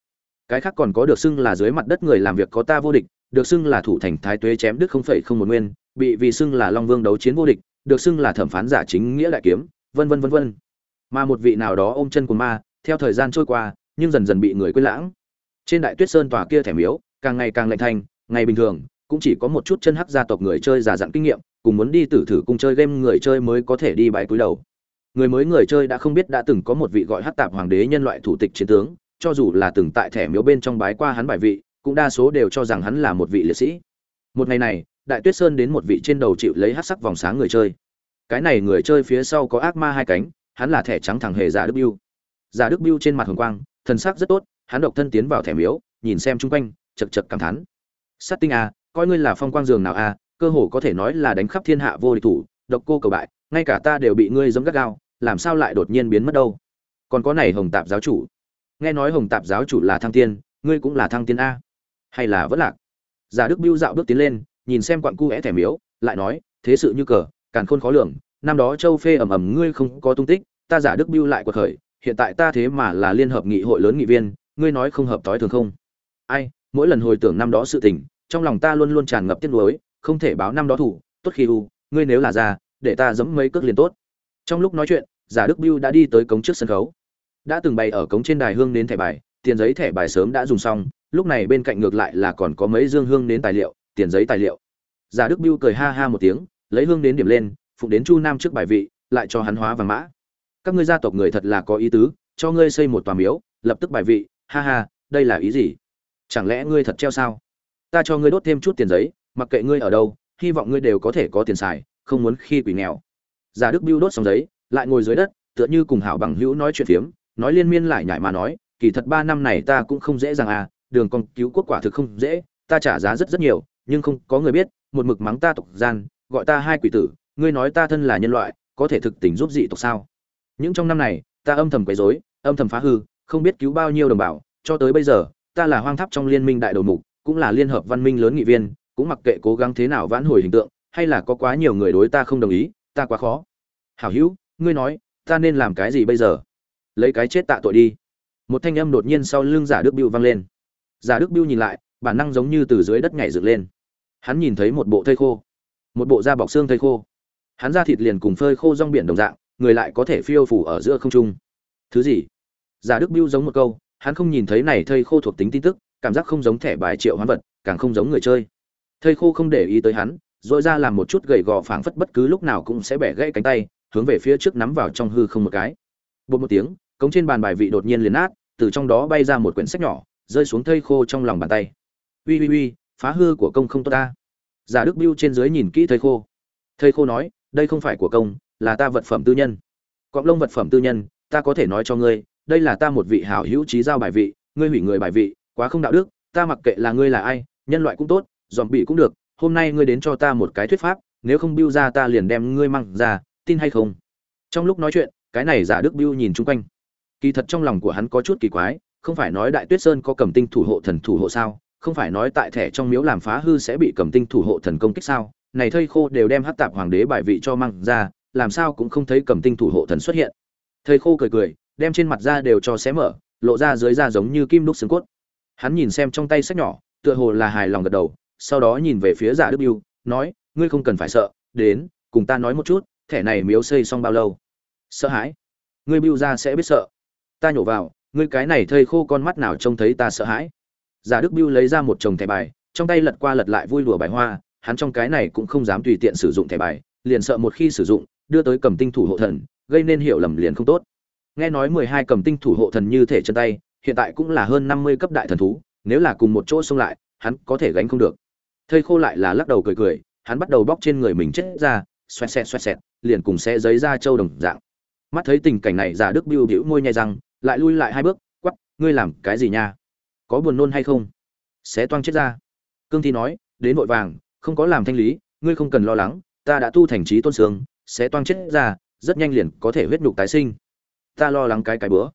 Cái khác còn có được xưng là dưới mặt đất người làm việc có ta vô địch, được xưng là thủ thành thái tuế chém đức không phẩy không một nguyên, bị vì xưng là long vương đấu chiến vô địch, được xưng là thẩm phán giả chính nghĩa đại kiếm, vân vân vân vân mà một vị nào đó ôm chân của ma, theo thời gian trôi qua, nhưng dần dần bị người quên lãng. Trên đại tuyết sơn tòa kia thẻ miếu, càng ngày càng lạnh thành. ngày bình thường, cũng chỉ có một chút chân hắc gia tộc người chơi già dặn kinh nghiệm, cùng muốn đi tử thử cung chơi game người chơi mới có thể đi bãi cúi đầu. Người mới người chơi đã không biết đã từng có một vị gọi hắc tạp hoàng đế nhân loại thủ tịch chiến tướng, cho dù là từng tại thẻ miếu bên trong bái qua hắn bài vị, cũng đa số đều cho rằng hắn là một vị liệt sĩ. Một ngày này, đại tuyết sơn đến một vị trên đầu chịu lấy hát sắc vòng sáng người chơi. Cái này người chơi phía sau có ác ma hai cánh hắn là thẻ trắng thằng hề giả đức biêu. Giả đức biêu trên mặt hồng quang, thần sắc rất tốt, hắn độc thân tiến vào thẻ miếu, nhìn xem chung quanh, chật chật cảm thán. Sát tinh a coi ngươi là phong quang giường nào a cơ hồ có thể nói là đánh khắp thiên hạ vô địch thủ, độc cô cầu bại, ngay cả ta đều bị ngươi giống gắt gao, làm sao lại đột nhiên biến mất đâu? Còn có này hồng tạp giáo chủ. Nghe nói hồng tạp giáo chủ là thăng tiên, ngươi cũng là thăng tiên a. Hay là vẫn lạc? Giả đức biêu dạo bước tiến lên, nhìn xem quặng cu é thẻ miếu, lại nói, thế sự như cờ, càn khôn khó lường năm đó châu phê ầm ầm, ngươi không có tung tích, ta giả đức biêu lại quật khởi, hiện tại ta thế mà là liên hợp nghị hội lớn nghị viên, ngươi nói không hợp tối thường không? Ai, mỗi lần hồi tưởng năm đó sự tình, trong lòng ta luôn luôn tràn ngập tiếc nuối, không thể báo năm đó thủ, tốt khi u, ngươi nếu là ra để ta giẫm mấy cước liền tốt. Trong lúc nói chuyện, giả đức biêu đã đi tới cống trước sân khấu. Đã từng bày ở cống trên đài hương đến thẻ bài, tiền giấy thẻ bài sớm đã dùng xong, lúc này bên cạnh ngược lại là còn có mấy dương hương đến tài liệu, tiền giấy tài liệu. Giả đức biêu cười ha ha một tiếng, lấy hương đến điểm lên phụng đến chu nam trước bài vị, lại cho hắn hóa vàng mã. Các ngươi gia tộc người thật là có ý tứ, cho ngươi xây một tòa miếu, lập tức bài vị, ha ha, đây là ý gì? Chẳng lẽ ngươi thật treo sao? Ta cho ngươi đốt thêm chút tiền giấy, mặc kệ ngươi ở đâu, hy vọng ngươi đều có thể có tiền xài, không muốn khi quỷ nghèo. Giả đức biêu đốt xong giấy, lại ngồi dưới đất, tựa như cùng hảo bằng hữu nói chuyện phiếm, nói liên miên lại nhải mà nói, kỳ thật ba năm này ta cũng không dễ dàng à đường con cứu quốc quả thực không dễ, ta trả giá rất rất nhiều, nhưng không có người biết, một mực mắng ta tộc gian, gọi ta hai quỷ tử ngươi nói ta thân là nhân loại, có thể thực tình giúp dị tộc sao? Những trong năm này, ta âm thầm quấy rối, âm thầm phá hư, không biết cứu bao nhiêu đồng bào, cho tới bây giờ, ta là hoang tháp trong liên minh đại đầu mục, cũng là liên hợp văn minh lớn nghị viên, cũng mặc kệ cố gắng thế nào vãn hồi hình tượng, hay là có quá nhiều người đối ta không đồng ý, ta quá khó. Hảo hữu, ngươi nói, ta nên làm cái gì bây giờ? Lấy cái chết tạ tội đi. Một thanh âm đột nhiên sau lưng giả đức biêu vang lên. Giả đức biêu nhìn lại, bản năng giống như từ dưới đất nhảy dựng lên. Hắn nhìn thấy một bộ thây khô. Một bộ da bọc xương thây khô hắn ra thịt liền cùng phơi khô rong biển đồng dạng, người lại có thể phiêu phủ ở giữa không trung. Thứ gì? Giả đức biêu giống một câu, hắn không nhìn thấy này thây khô thuộc tính tin tức, cảm giác không giống thẻ bài triệu hoán vật, càng không giống người chơi. Thây khô không để ý tới hắn dội ra làm một chút gầy gò phảng phất bất cứ lúc nào cũng sẽ bẻ gãy cánh tay, hướng về phía trước nắm vào trong hư không một cái. Bột một tiếng, cống trên bàn bài vị đột nhiên liền nát, từ trong đó bay ra một quyển sách nhỏ, rơi xuống thây khô trong lòng bàn tay. Uy uy uy phá hư của công không tốt ta. Giả đức biêu trên dưới nhìn kỹ thây khô. Thây khô nói đây không phải của công, là ta vật phẩm tư nhân. Cọp lông vật phẩm tư nhân, ta có thể nói cho ngươi, đây là ta một vị hảo hữu trí giao bài vị, ngươi hủy người bài vị, quá không đạo đức, ta mặc kệ là ngươi là ai, nhân loại cũng tốt dòm bị cũng được, hôm nay ngươi đến cho ta một cái thuyết pháp, nếu không biêu ra ta liền đem ngươi mang ra, tin hay không? Trong lúc nói chuyện, cái này giả đức biêu nhìn chung quanh. Kỳ thật trong lòng của hắn có chút kỳ quái, không phải nói đại tuyết sơn có cầm tinh thủ hộ thần thủ hộ sao, không phải nói tại thẻ trong miếu làm phá hư sẽ bị cầm tinh thủ hộ thần công kích sao này thây khô đều đem hát tạp hoàng đế bài vị cho mang ra, làm sao cũng không thấy cầm tinh thủ hộ thần xuất hiện. Thây khô cười cười, đem trên mặt da đều cho xé mở, lộ ra dưới da giống như kim đúc xương cốt. Hắn nhìn xem trong tay sách nhỏ, tựa hồ là hài lòng gật đầu, sau đó nhìn về phía giả đức biêu, nói, ngươi không cần phải sợ, đến, cùng ta nói một chút, thẻ này miếu xây xong bao lâu? Sợ hãi. Ngươi biêu ra sẽ biết sợ. Ta nhổ vào, ngươi cái này thây khô con mắt nào trông thấy ta sợ hãi? Giả đức biêu lấy ra một chồng thẻ bài, trong tay lật qua lật lại vui lùa bài hoa hắn trong cái này cũng không dám tùy tiện sử dụng thẻ bài liền sợ một khi sử dụng đưa tới cầm tinh thủ hộ thần gây nên hiểu lầm liền không tốt. Nghe nói mười hai cầm tinh thủ hộ thần như thể chân tay hiện tại cũng là hơn năm mươi cấp đại thần thú nếu là cùng một chỗ xông lại hắn có thể gánh không được. Thây khô lại là lắc đầu cười cười hắn bắt đầu bóc trên người mình chết ra xoẹt xẹt xoẹt xẹt liền cùng xe giấy ra châu đồng dạng. Mắt thấy tình cảnh này giả đức biêu bĩu môi nhai răng lại lui lại hai bước quắc, ngươi làm cái gì nha? Có buồn nôn hay không? Xé toang chết ra. Cương thi nói đến vội vàng không có làm thanh lý, ngươi không cần lo lắng, ta đã tu thành trí tôn sướng sẽ toang chết ra, rất nhanh liền có thể huyết nhục tái sinh. Ta lo lắng cái cái bữa.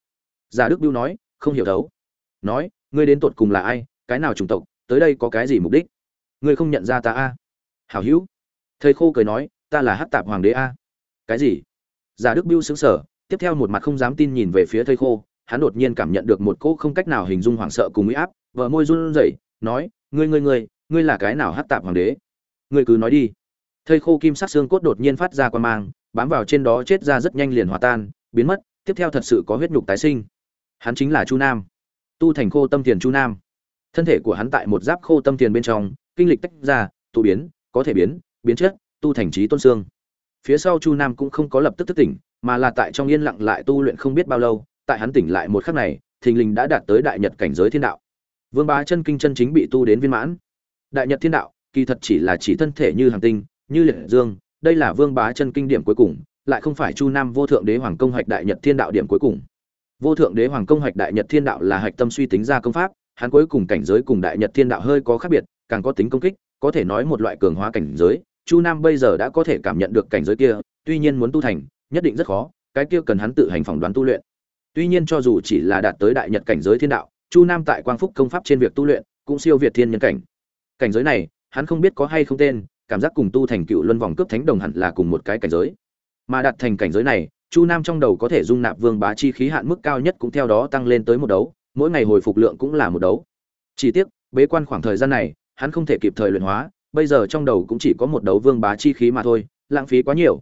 Giả đức biêu nói, không hiểu thấu. Nói, ngươi đến tột cùng là ai, cái nào chủng tộc, tới đây có cái gì mục đích? Ngươi không nhận ra ta a? Hảo hữu. Thầy khô cười nói, ta là hát tạp hoàng đế a. Cái gì? Giả đức biêu xứng sở tiếp theo một mặt không dám tin nhìn về phía thầy khô, hắn đột nhiên cảm nhận được một cỗ không cách nào hình dung hoảng sợ cùng uy áp vợ môi run rẩy, nói, ngươi ngươi ngươi ngươi là cái nào hát tạp hoàng đế? Ngươi cứ nói đi. Thây khô kim sắc xương cốt đột nhiên phát ra quan mang, bám vào trên đó chết ra rất nhanh liền hòa tan, biến mất, tiếp theo thật sự có huyết nhục tái sinh. Hắn chính là chu nam. Tu thành khô tâm tiền chu nam. Thân thể của hắn tại một giáp khô tâm tiền bên trong, kinh lịch tách ra, tụ biến, có thể biến biến chất, tu thành trí tôn xương. Phía sau chu nam cũng không có lập tức thức tỉnh, mà là tại trong yên lặng lại tu luyện không biết bao lâu, tại hắn tỉnh lại một khắc này, thình lình đã đạt tới đại nhật cảnh giới thiên đạo. Vương bá chân kinh chân chính bị tu đến viên mãn đại nhật thiên đạo, kỳ thật chỉ là chỉ thân thể như hàng tinh, như liệt dương, đây là vương bá chân kinh điểm cuối cùng, lại không phải chu nam vô thượng đế hoàng công hạch đại nhật thiên đạo điểm cuối cùng. Vô thượng đế hoàng công hạch đại nhật thiên đạo là hạch tâm suy tính ra công pháp, hắn cuối cùng cảnh giới cùng đại nhật thiên đạo hơi có khác biệt, càng có tính công kích, có thể nói một loại cường hóa cảnh giới, chu nam bây giờ đã có thể cảm nhận được cảnh giới kia, tuy nhiên muốn tu thành, nhất định rất khó, cái kia cần hắn tự hành phỏng đoán tu luyện. Tuy nhiên cho dù chỉ là đạt tới đại nhật cảnh giới thiên đạo, chu nam tại quang phúc công pháp trên việc tu luyện, cũng siêu việt thiên nhân cảnh cảnh giới này, hắn không biết có hay không tên, cảm giác cùng tu thành cựu luân vòng cướp thánh đồng hẳn là cùng một cái cảnh giới. Mà đạt thành cảnh giới này, chu nam trong đầu có thể dung nạp vương bá chi khí hạn mức cao nhất cũng theo đó tăng lên tới một đấu, mỗi ngày hồi phục lượng cũng là một đấu. Chỉ tiếc, bế quan khoảng thời gian này, hắn không thể kịp thời luyện hóa, bây giờ trong đầu cũng chỉ có một đấu vương bá chi khí mà thôi, lãng phí quá nhiều.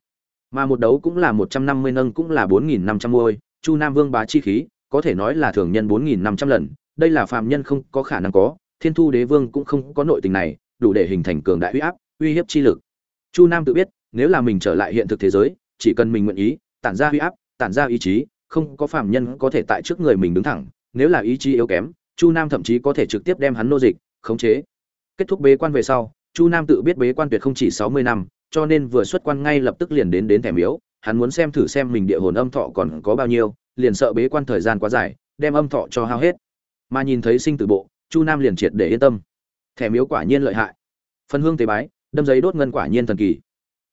Mà một đấu cũng là một trăm năm mươi nâng cũng là bốn nghìn năm trăm môi chu nam vương bá chi khí, có thể nói là thường nhân bốn nghìn năm trăm lần, đây là phạm nhân không có khả năng có thiên thu đế vương cũng không có nội tình này, đủ để hình thành cường đại uy áp, uy hiếp chi lực. Chu nam tự biết, nếu là mình trở lại hiện thực thế giới, chỉ cần mình nguyện ý, tản ra uy áp, tản ra ý chí, không có phạm nhân có thể tại trước người mình đứng thẳng. Nếu là ý chí yếu kém, chu nam thậm chí có thể trực tiếp đem hắn nô dịch, khống chế. Kết thúc bế quan về sau, chu nam tự biết bế quan tuyệt không chỉ sáu mươi năm, cho nên vừa xuất quan ngay lập tức liền đến đến thẻ miếu. Hắn muốn xem thử xem mình địa hồn âm thọ còn có bao nhiêu, liền sợ bế quan thời gian quá dài, đem âm thọ cho hao hết. Mà nhìn thấy sinh tử bộ chu nam liền triệt để yên tâm. Thẻ miếu quả nhiên lợi hại. Phần hương tế bái, đâm giấy đốt ngân quả nhiên thần kỳ.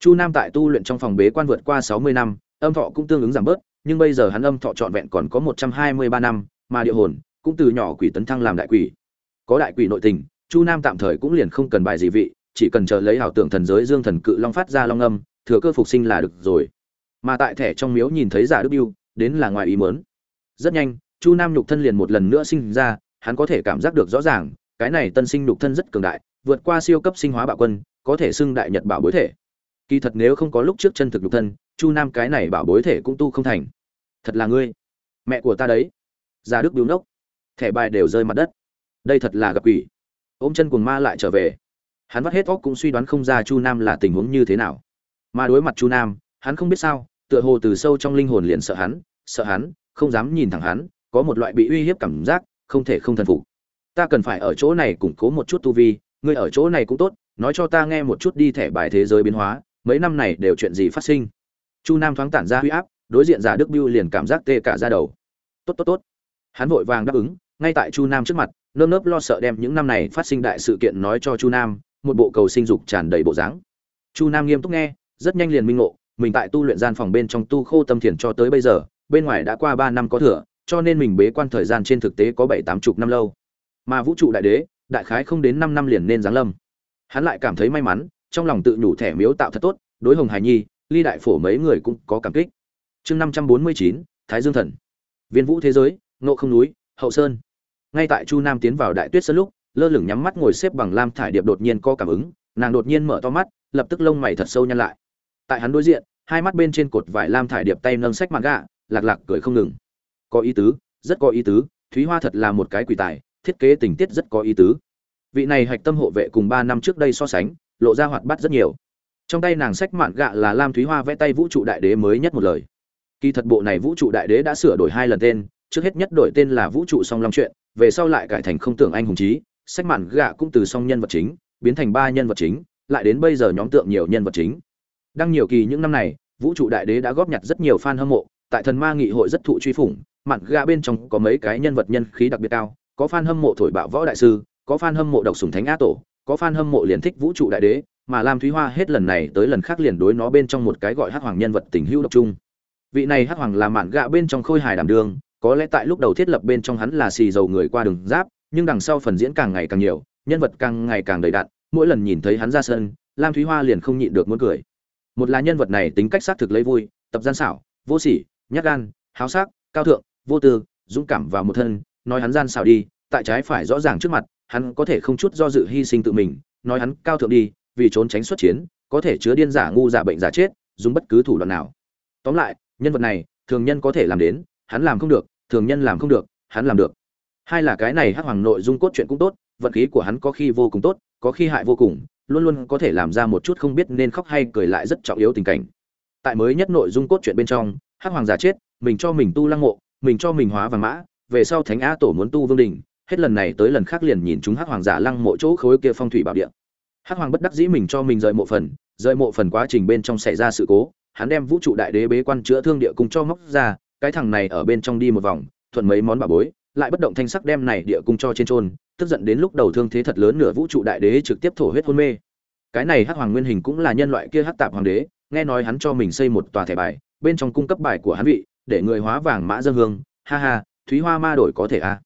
Chu nam tại tu luyện trong phòng bế quan vượt qua sáu mươi năm, âm thọ cũng tương ứng giảm bớt, nhưng bây giờ hắn âm thọ trọn vẹn còn có một trăm hai mươi ba năm, mà địa hồn cũng từ nhỏ quỷ tấn thăng làm đại quỷ. Có đại quỷ nội tình, chu nam tạm thời cũng liền không cần bài gì vị, chỉ cần chờ lấy ảo tưởng thần giới dương thần cự long phát ra long âm, thừa cơ phục sinh là được rồi. Mà tại thẻ trong miếu nhìn thấy giả đức yêu đến là ngoài ý mớn rất nhanh, chu nam nhục thân liền một lần nữa sinh ra hắn có thể cảm giác được rõ ràng, cái này tân sinh nhục thân rất cường đại, vượt qua siêu cấp sinh hóa bạo quân, có thể xưng đại nhật bảo bối thể. Kỳ thật nếu không có lúc trước chân thực nhục thân, chu nam cái này bảo bối thể cũng tu không thành. Thật là ngươi. Mẹ của ta đấy. Già đức biếu nốc. Thẻ bài đều rơi mặt đất. Đây thật là gặp quỷ. Ôm chân cuồng ma lại trở về. Hắn vắt hết óc cũng suy đoán không ra chu nam là tình huống như thế nào. Mà đối mặt chu nam, hắn không biết sao, tựa hồ từ sâu trong linh hồn liền sợ hắn sợ hắn, không dám nhìn thẳng hắn, có một loại bị uy hiếp cảm giác không thể không thần phục. Ta cần phải ở chỗ này củng cố một chút tu vi, ngươi ở chỗ này cũng tốt, nói cho ta nghe một chút đi thẻ bài thế giới biến hóa, mấy năm này đều chuyện gì phát sinh? Chu nam thoáng tản ra huy áp, đối diện giả đức biêu liền cảm giác tê cả ra đầu. Tốt tốt tốt. Hắn vội vàng đáp ứng, ngay tại chu nam trước mặt, nơm nớp lo sợ đem những năm này phát sinh đại sự kiện nói cho chu nam, một bộ cầu sinh dục tràn đầy bộ dáng. Chu nam nghiêm túc nghe, rất nhanh liền minh ngộ, mình tại tu luyện gian phòng bên trong tu khô tâm thiền cho tới bây giờ, bên ngoài đã qua ba năm có thừa cho nên mình bế quan thời gian trên thực tế có bảy tám chục năm lâu. Mà vũ trụ đại đế, đại khái không đến năm năm liền nên giáng lâm. Hắn lại cảm thấy may mắn, trong lòng tự nhủ thẻ miếu tạo thật tốt, đối hồng hải nhi, ly đại phổ mấy người cũng có cảm kích. Chương năm trăm bốn mươi chín, thái dương thần. Viên vũ thế giới nộ không núi, hậu sơn. Ngay tại chu nam tiến vào đại tuyết sơn lúc, lơ lửng nhắm mắt ngồi xếp bằng lam thải điệp đột nhiên có cảm ứng, nàng đột nhiên mở to mắt, lập tức lông mày thật sâu nhăn lại. Tại hắn đối diện, hai mắt bên trên cột vải lam thải điệp tay nâng sách mặt gạ, lạc lạc cười không ngừng có ý tứ, rất có ý tứ, thúy hoa thật là một cái quỷ tài, thiết kế tình tiết rất có ý tứ. Vị này hạch tâm hộ vệ cùng ba năm trước đây so sánh, lộ ra hoạt bát rất nhiều. Trong tay nàng sách mạn gạ là lam thúy hoa vẽ tay vũ trụ đại đế mới nhất một lời. Kỳ thật bộ này vũ trụ đại đế đã sửa đổi hai lần tên, trước hết nhất đổi tên là vũ trụ song long chuyện, về sau lại cải thành không tưởng anh hùng trí sách mạn gạ cũng từ song nhân vật chính, biến thành ba nhân vật chính, lại đến bây giờ nhóm tượng nhiều nhân vật chính. Đăng nhiều kỳ những năm này, vũ trụ đại đế đã góp nhặt rất nhiều fan hâm mộ, tại thần ma nghị hội rất thụ truy phủng mạn gạ bên trong có mấy cái nhân vật nhân khí đặc biệt cao, có fan hâm mộ thổi bạo võ đại sư, có fan hâm mộ độc sủng thánh á tổ, có fan hâm mộ liền thích vũ trụ đại đế, mà lam thúy hoa hết lần này tới lần khác liền đối nó bên trong một cái gọi hắc hoàng nhân vật tình hữu độc trung vị này hắc hoàng là mạn gạ bên trong khôi hài đảm đường có lẽ tại lúc đầu thiết lập bên trong hắn là xì dầu người qua đường giáp, nhưng đằng sau phần diễn càng ngày càng nhiều, nhân vật càng ngày càng đầy đặn, mỗi lần nhìn thấy hắn ra sân, lam thúy hoa liền không nhịn được muốn cười. Một là nhân vật này tính cách xác thực lấy vui, tập gian xảo, vô sỉ, nhát gan, háo sắc, cao thượng vô tư, dũng cảm vào một thân, nói hắn gian xảo đi, tại trái phải rõ ràng trước mặt, hắn có thể không chút do dự hy sinh tự mình, nói hắn cao thượng đi, vì trốn tránh xuất chiến, có thể chứa điên giả ngu giả bệnh giả chết, dùng bất cứ thủ đoạn nào. Tóm lại, nhân vật này, thường nhân có thể làm đến, hắn làm không được, thường nhân làm không được, hắn làm được. Hai là cái này hắc hoàng nội dung cốt truyện cũng tốt, vận khí của hắn có khi vô cùng tốt, có khi hại vô cùng, luôn luôn có thể làm ra một chút không biết nên khóc hay cười lại rất trọng yếu tình cảnh. Tại mới nhất nội dung cốt truyện bên trong, hắc hoàng giả chết, mình cho mình tu lăng mộ mình cho mình hóa vàng mã, về sau thánh á tổ muốn tu vương đình, hết lần này tới lần khác liền nhìn chúng hắc hoàng giả lăng mộ chỗ khối kia phong thủy bảo địa. Hắc hoàng bất đắc dĩ mình cho mình rời mộ phần, rời mộ phần quá trình bên trong xảy ra sự cố, hắn đem vũ trụ đại đế bế quan chữa thương địa cung cho móc ra, cái thằng này ở bên trong đi một vòng, thuận mấy món bà bối, lại bất động thanh sắc đem này địa cung cho trên trôn tức giận đến lúc đầu thương thế thật lớn nửa vũ trụ đại đế trực tiếp thổ huyết hôn mê. Cái này hắc hoàng nguyên hình cũng là nhân loại kia hắc tạp hoàng đế, nghe nói hắn cho mình xây một tòa thẻ bài, bên trong cung cấp bài của hắn vị để người hóa vàng mã dân hương, ha ha, thúy hoa ma đổi có thể à?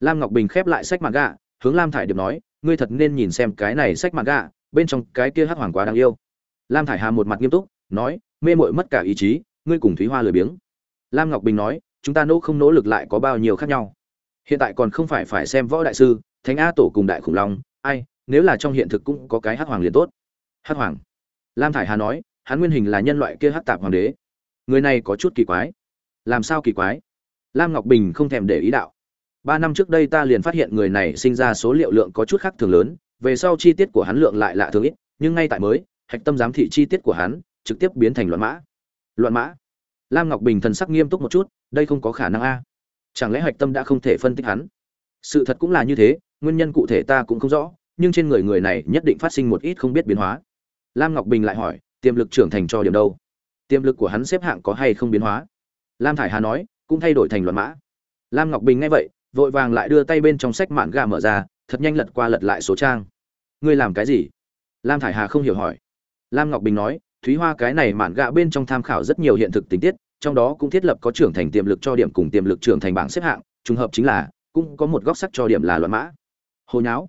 Lam ngọc bình khép lại sách mặt gạ hướng lam thải điệp nói, ngươi thật nên nhìn xem cái này sách mặt gạ bên trong cái kia hắc hoàng quá đáng yêu. Lam thải hà một mặt nghiêm túc, nói, mê mội mất cả ý chí, ngươi cùng thúy hoa lười biếng. Lam ngọc bình nói, chúng ta nỗ không nỗ lực lại có bao nhiêu khác nhau. Hiện tại còn không phải phải xem võ đại sư, thánh a tổ cùng đại khủng long, ai, nếu là trong hiện thực cũng có cái hắc hoàng liền tốt. Hắc hoàng. Lam thải hà nói, hắn nguyên hình là nhân loại kia hắc tạp hoàng đế. Người này có chút kỳ quái làm sao kỳ quái? Lam ngọc bình không thèm để ý đạo. Ba năm trước đây ta liền phát hiện người này sinh ra số liệu lượng có chút khác thường lớn, về sau chi tiết của hắn lượng lại lạ thường ít, nhưng ngay tại mới, hạch tâm giám thị chi tiết của hắn trực tiếp biến thành loạn mã. Loạn mã? Lam ngọc bình thần sắc nghiêm túc một chút, đây không có khả năng a. Chẳng lẽ hạch tâm đã không thể phân tích hắn? Sự thật cũng là như thế, nguyên nhân cụ thể ta cũng không rõ, nhưng trên người người này nhất định phát sinh một ít không biết biến hóa. Lam ngọc bình lại hỏi, tiềm lực trưởng thành cho điểm đâu? Tiềm lực của hắn xếp hạng có hay không biến hóa? Lam thải hà nói, cũng thay đổi thành loạn mã. Lam ngọc bình nghe vậy, vội vàng lại đưa tay bên trong sách mạn gà mở ra, thật nhanh lật qua lật lại số trang. Ngươi làm cái gì? Lam thải hà không hiểu hỏi. Lam ngọc bình nói, thúy hoa cái này mạn gạ bên trong tham khảo rất nhiều hiện thực tình tiết, trong đó cũng thiết lập có trưởng thành tiềm lực cho điểm cùng tiềm lực trưởng thành bảng xếp hạng, trùng hợp chính là, cũng có một góc sắc cho điểm là loạn mã. Hồ nháo.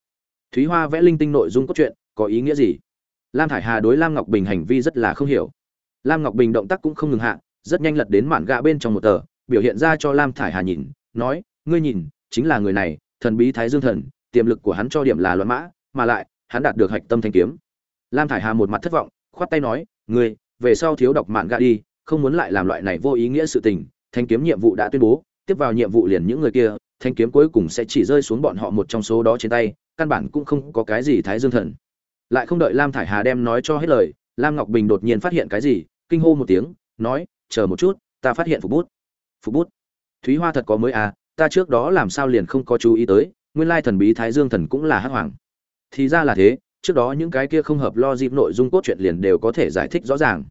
Thúy hoa vẽ linh tinh nội dung cốt truyện, có ý nghĩa gì? Lam thải hà đối lam ngọc bình hành vi rất là không hiểu. Lam ngọc bình động tác cũng không ngừng hạ rất nhanh lật đến mạn gạ bên trong một tờ, biểu hiện ra cho lam thải hà nhìn, nói, ngươi nhìn, chính là người này, thần bí thái dương thần, tiềm lực của hắn cho điểm là loạn mã, mà lại, hắn đạt được hạch tâm thanh kiếm. Lam thải hà một mặt thất vọng, khoát tay nói, ngươi, về sau thiếu đọc mạn gạ đi, không muốn lại làm loại này vô ý nghĩa sự tình, thanh kiếm nhiệm vụ đã tuyên bố, tiếp vào nhiệm vụ liền những người kia, thanh kiếm cuối cùng sẽ chỉ rơi xuống bọn họ một trong số đó trên tay, căn bản cũng không có cái gì thái dương thần. Lại không đợi lam thải hà đem nói cho hết lời, lam ngọc bình đột nhiên phát hiện cái gì, kinh hô một tiếng, nói chờ một chút, ta phát hiện phục bút. Phục bút? Thúy hoa thật có mới à ta trước đó làm sao liền không có chú ý tới, nguyên lai thần bí thái dương thần cũng là hắc hoàng. Thì ra là thế, trước đó những cái kia không hợp lo dịp nội dung cốt truyện liền đều có thể giải thích rõ ràng.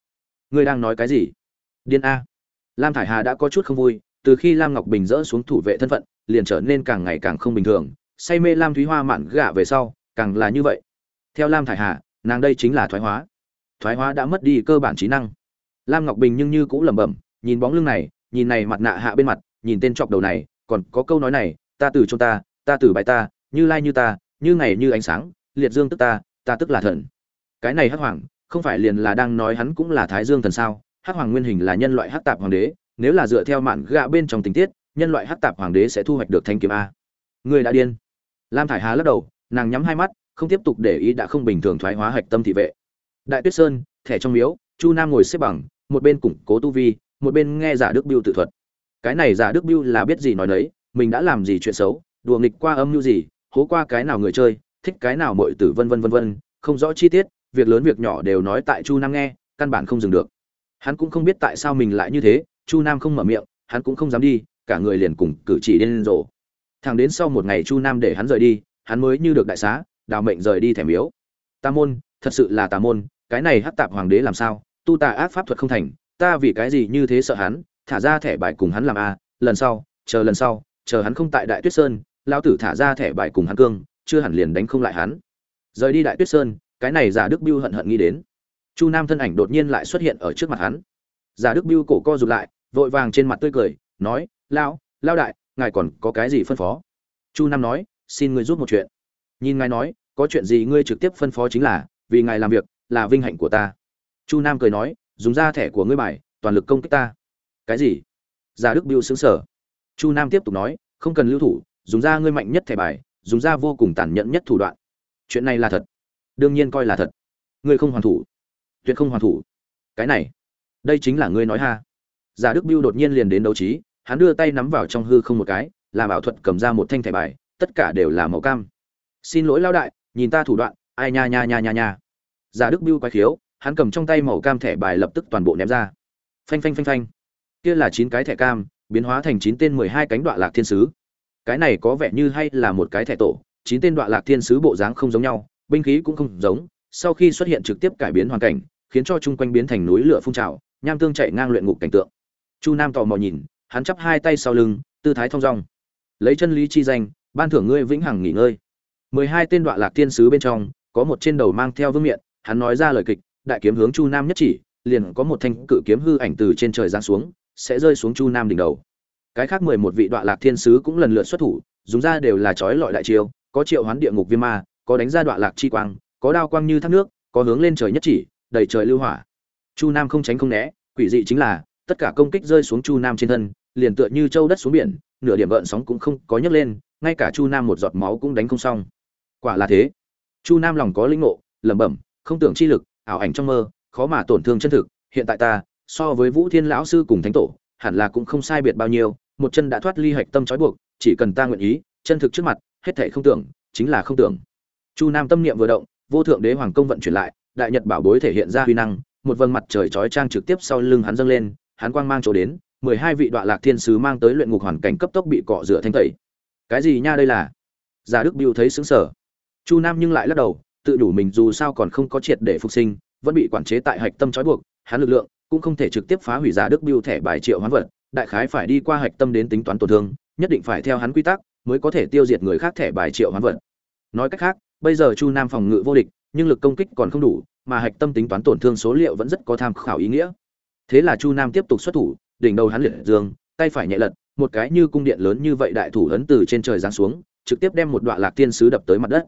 Ngươi đang nói cái gì? Điên a. Lam thải hà đã có chút không vui, từ khi lam ngọc bình dỡ xuống thủ vệ thân phận, liền trở nên càng ngày càng không bình thường. Say mê lam thúy hoa mạn gạ về sau, càng là như vậy. Theo lam thải hà, nàng đây chính là thoái hóa. Thoái hóa đã mất đi cơ bản trí năng lam ngọc bình nhưng như cũng lẩm bẩm, nhìn bóng lưng này, nhìn này mặt nạ hạ bên mặt, nhìn tên chọc đầu này, còn có câu nói này, ta từ cho ta ta từ bài ta, như lai như ta, như ngày như ánh sáng, liệt dương tức ta ta tức là thần. Cái này hắc hoàng, không phải liền là đang nói hắn cũng là thái dương thần sao? Hắc hoàng nguyên hình là nhân loại hắc tạp hoàng đế, nếu là dựa theo mạn gạ bên trong tình tiết, nhân loại hắc tạp hoàng đế sẽ thu hoạch được thanh kiếm a. Người đã điên. Lam thải hà lắc đầu, nàng nhắm hai mắt, không tiếp tục để ý đã không bình thường thoái hóa hạch tâm thị vệ. Đại tuyết sơn, thẻ trong miếu chu nam ngồi xếp bằng, một bên củng cố tu vi, một bên nghe giả đức biêu tự thuật. Cái này giả đức biêu là biết gì nói đấy mình đã làm gì chuyện xấu, đùa nghịch qua âm mưu gì, hố qua cái nào người chơi, thích cái nào mọi tử vân vân vân vân, không rõ chi tiết, việc lớn việc nhỏ đều nói tại chu nam nghe, căn bản không dừng được. Hắn cũng không biết tại sao mình lại như thế, chu nam không mở miệng, hắn cũng không dám đi, cả người liền cùng cử chỉ điên rồ. Thằng đến sau một ngày chu nam để hắn rời đi, hắn mới như được đại xá, đào mệnh rời đi thẻ miếu. Tà môn, thật sự là tà môn, cái này hắc tạp hoàng đế làm sao tu tà ác pháp thuật không thành, ta vì cái gì như thế sợ hắn, thả ra thẻ bài cùng hắn làm a, lần sau, chờ lần sau, chờ hắn không tại đại tuyết sơn lao tử thả ra thẻ bài cùng hắn cương, chưa hẳn liền đánh không lại hắn. Rời đi đại tuyết sơn, cái này giả đức biêu hận hận nghĩ đến. Chu nam thân ảnh đột nhiên lại xuất hiện ở trước mặt hắn. Giả đức biêu cổ co rụt lại, vội vàng trên mặt tươi cười, nói lao lao đại, ngài còn có cái gì phân phó? Chu nam nói, xin ngươi giúp một chuyện. Nhìn ngài nói, có chuyện gì ngươi trực tiếp phân phó chính là, vì ngài làm việc, là vinh hạnh của ta chu nam cười nói, dùng ra thẻ của ngươi bài, toàn lực công kích ta. Cái gì? Giả đức biêu xứng sở chu nam tiếp tục nói, không cần lưu thủ, dùng ra ngươi mạnh nhất thẻ bài, dùng ra vô cùng tàn nhẫn nhất thủ đoạn. Chuyện này là thật. Đương nhiên coi là thật. Ngươi không hoàn thủ. Tuyệt không hoàn thủ. Cái này, đây chính là ngươi nói ha. Giả đức biêu đột nhiên liền đến đấu trí, hắn đưa tay nắm vào trong hư không một cái làm ảo thuật cầm ra một thanh thẻ bài, tất cả đều là màu cam. Xin lỗi lao đại, nhìn ta thủ đoạn, ai nha nha nha nha nha. Giả đức biêu quái khiếu hắn cầm trong tay màu cam thẻ bài lập tức toàn bộ ném ra. Phanh phanh phanh phanh. Kia là chín cái thẻ cam, biến hóa thành chín tên mười hai cánh đoạn lạc thiên sứ. Cái này có vẻ như hay là một cái thẻ tổ, chín tên đoạn lạc thiên sứ bộ dáng không giống nhau, binh khí cũng không giống, sau khi xuất hiện trực tiếp cải biến hoàn cảnh, khiến cho chung quanh biến thành núi lửa phun trào, nham tương chạy ngang luyện ngục cảnh tượng. Chu nam tò mò nhìn, hắn chắp hai tay sau lưng, tư thái thong dong. Lấy chân lý chi danh, ban thưởng ngươi vĩnh hằng nghỉ ngơi. Mười hai tên đoạn lạc thiên sứ bên trong, có một trên đầu mang theo vương miện, hắn nói ra lời kịch đại kiếm hướng chu nam nhất chỉ, liền có một thanh cự kiếm hư ảnh từ trên trời giáng xuống, sẽ rơi xuống chu nam đỉnh đầu. Cái khác mười một vị đoạn lạc thiên sứ cũng lần lượt xuất thủ, dùng ra đều là chói lọi đại chiêu, có triệu hoán địa ngục viêm ma, có đánh ra đoạn lạc chi quang, có đao quang như thác nước, có hướng lên trời nhất chỉ, đầy trời lưu hỏa. Chu nam không tránh không né, quỷ dị chính là, tất cả công kích rơi xuống chu nam trên thân, liền tựa như châu đất xuống biển, nửa điểm gợn sóng cũng không có nhấc lên, ngay cả chu nam một giọt máu cũng đánh không xong. Quả là thế. Chu nam lòng có linh ngộ, lẩm bẩm, không tưởng chi lực ảo ảnh trong mơ, khó mà tổn thương chân thực. Hiện tại ta, so với vũ thiên lão sư cùng thánh tổ, hẳn là cũng không sai biệt bao nhiêu. Một chân đã thoát ly hạch tâm trói buộc, chỉ cần ta nguyện ý, chân thực trước mặt, hết thảy không tưởng, chính là không tưởng. Chu nam tâm niệm vừa động, vô thượng đế hoàng công vận chuyển lại, đại nhật bảo bối thể hiện ra huy năng, một vầng mặt trời chói trang trực tiếp sau lưng hắn dâng lên, hắn quang mang chỗ đến, mười hai vị đoạn lạc thiên sứ mang tới luyện ngục hoàn cảnh cấp tốc bị cọ rửa thanh tẩy. Cái gì nha đây là? Giả đức biêu thấy xứng sở chu nam nhưng lại lắc đầu tự đủ mình dù sao còn không có triệt để phục sinh, vẫn bị quản chế tại hạch tâm trói buộc, hắn lực lượng cũng không thể trực tiếp phá hủy giả đức biêu thẻ bài triệu hoán vật, đại khái phải đi qua hạch tâm đến tính toán tổn thương, nhất định phải theo hắn quy tắc mới có thể tiêu diệt người khác thẻ bài triệu hoán vật. Nói cách khác, bây giờ chu nam phòng ngự vô địch, nhưng lực công kích còn không đủ, mà hạch tâm tính toán tổn thương số liệu vẫn rất có tham khảo ý nghĩa. Thế là chu nam tiếp tục xuất thủ, đỉnh đầu hắn liệt dương, tay phải nhẹ lật, một cái như cung điện lớn như vậy đại thủ ấn từ trên trời giáng xuống, trực tiếp đem một đoạn lạc tiên sứ đập tới mặt đất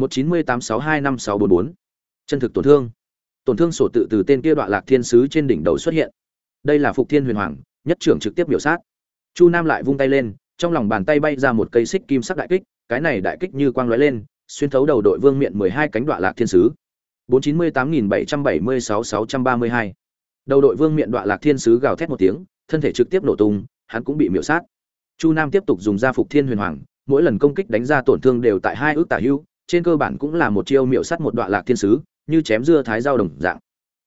một chín mươi tám sáu hai năm sáu bốn bốn. Chân thực tổn thương. Tổn thương sổ tự từ tên kia đoạn lạc thiên sứ trên đỉnh đầu xuất hiện. Đây là phục thiên huyền hoàng, nhất trưởng trực tiếp biểu sát. Chu nam lại vung tay lên, trong lòng bàn tay bay ra một cây xích kim sắc đại kích, cái này đại kích như quang lóe lên, xuyên thấu đầu đội vương miện mười hai cánh đoạn lạc thiên sứ. bốn chín mươi tám nghìn bảy trăm bảy mươi sáu sáu trăm ba mươi hai. Đầu đội vương miện đoạn lạc thiên sứ gào thét một tiếng, thân thể trực tiếp nổ tung, hắn cũng bị miễu sát. Chu nam tiếp tục dùng gia phục thiên huyền hoàng, mỗi lần công kích đánh ra tổn thương đều tại hai ước tả hưu trên cơ bản cũng là một chiêu miệu sắt một đoạn lạc thiên sứ, như chém dưa thái dao đồng dạng.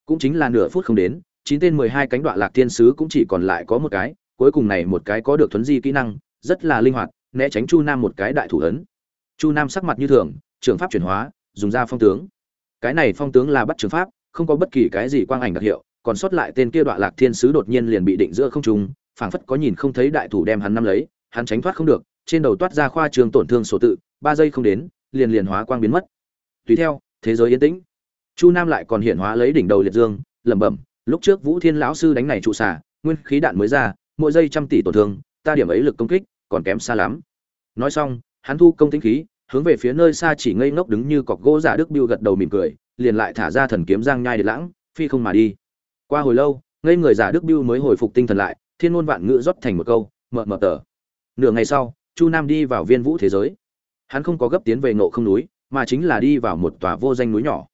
Cũng chính là nửa phút không đến, chín tên mười hai cánh đoạn lạc thiên sứ cũng chỉ còn lại có một cái, cuối cùng này một cái có được thuấn di kỹ năng, rất là linh hoạt, né tránh chu nam một cái đại thủ ấn. Chu nam sắc mặt như thường, trường pháp chuyển hóa, dùng ra phong tướng. Cái này phong tướng là bắt trường pháp, không có bất kỳ cái gì quang ảnh đặc hiệu, còn sót lại tên kia đoạn lạc thiên sứ đột nhiên liền bị định giữa không trung, phảng phất có nhìn không thấy đại thủ đem hắn nắm lấy, hắn tránh thoát không được, trên đầu toát ra khoa trường tổn thương số tự, ba giây không đến liền liền hóa quang biến mất. Tùy theo, thế giới yên tĩnh. Chu nam lại còn hiện hóa lấy đỉnh đầu liệt dương, lẩm bẩm, lúc trước vũ thiên lão sư đánh này trụ xả nguyên khí đạn mới ra, mỗi giây trăm tỷ tổn thương, ta điểm ấy lực công kích còn kém xa lắm. Nói xong, hắn thu công tĩnh khí, hướng về phía nơi xa chỉ ngây ngốc đứng như cọc gỗ giả đức biêu gật đầu mỉm cười, liền lại thả ra thần kiếm giang nhai để lãng, phi không mà đi. Qua hồi lâu, ngây người giả đức biêu mới hồi phục tinh thần lại, thiên ngôn vạn ngữ rót thành một câu mờ mờ tờ. Nửa ngày sau, chu nam đi vào viên vũ thế giới hắn không có gấp tiến về ngộ không núi, mà chính là đi vào một tòa vô danh núi nhỏ.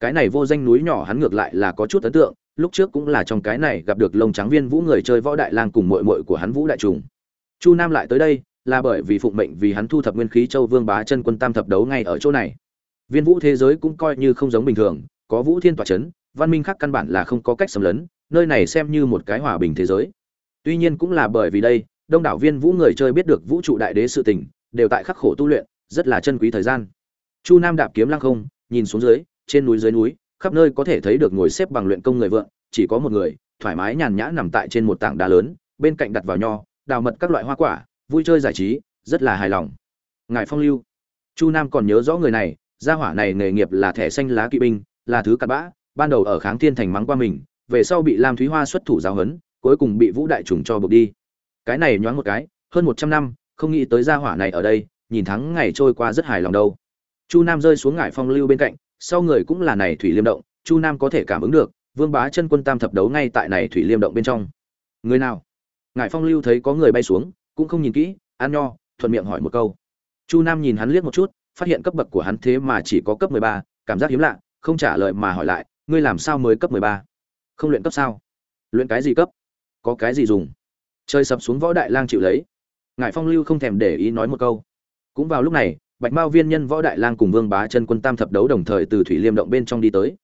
Cái này vô danh núi nhỏ hắn ngược lại là có chút ấn tượng, lúc trước cũng là trong cái này gặp được lông trắng viên vũ người chơi võ đại lang cùng mội mội của hắn vũ đại trùng. Chu nam lại tới đây, là bởi vì phụng mệnh vì hắn thu thập nguyên khí châu vương bá chân quân tam thập đấu ngay ở chỗ này. Viên vũ thế giới cũng coi như không giống bình thường, có vũ thiên tòa c h ấ n văn minh khác căn bản là không có cách xâm lấn, nơi này xem như một cái hòa bình thế giới. Tuy nhiên cũng là bởi vì đây, đông đảo viên vũ người chơi biết được vũ trụ đại đế sự tình, đều tại khắc khổ tu luyện rất là chân quý thời gian. Chu nam đạp kiếm lăng không, nhìn xuống dưới, trên núi dưới núi, khắp nơi có thể thấy được ngồi xếp bằng luyện công người vượng, chỉ có một người, thoải mái nhàn nhã nằm tại trên một tảng đá lớn, bên cạnh đặt vào nho, đào mật các loại hoa quả, vui chơi giải trí, rất là hài lòng. Ngài phong lưu. Chu nam còn nhớ rõ người này, gia hỏa này nghề nghiệp là thẻ xanh lá kỵ binh, là thứ cặn bã, ban đầu ở kháng thiên thành mắng qua mình, về sau bị lam thúy hoa xuất thủ giáo huấn, cuối cùng bị vũ đại trùng cho buộc đi. Cái này nhoáng một cái, hơn một trăm năm, không nghĩ tới gia hỏa này ở đây nhìn thắng ngày trôi qua rất hài lòng đâu. Chu nam rơi xuống ngải phong lưu bên cạnh, sau người cũng là này thủy liêm động, chu nam có thể cảm ứng được, vương bá chân quân tam thập đấu ngay tại này thủy liêm động bên trong. Người nào? Ngải phong lưu thấy có người bay xuống, cũng không nhìn kỹ, ăn nho, thuận miệng hỏi một câu. Chu nam nhìn hắn liếc một chút, phát hiện cấp bậc của hắn thế mà chỉ có cấp mười ba, cảm giác hiếm lạ, không trả lời mà hỏi lại, ngươi làm sao mới cấp mười ba? Không luyện cấp sao? Luyện cái gì cấp? Có cái gì dùng? Chơi sập xuống võ đại lang chịu lấy. Ngải phong lưu không thèm để ý nói một câu cũng vào lúc này bạch mao viên nhân võ đại lang cùng vương bá chân quân tam thập đấu đồng thời từ thủy liêm động bên trong đi tới.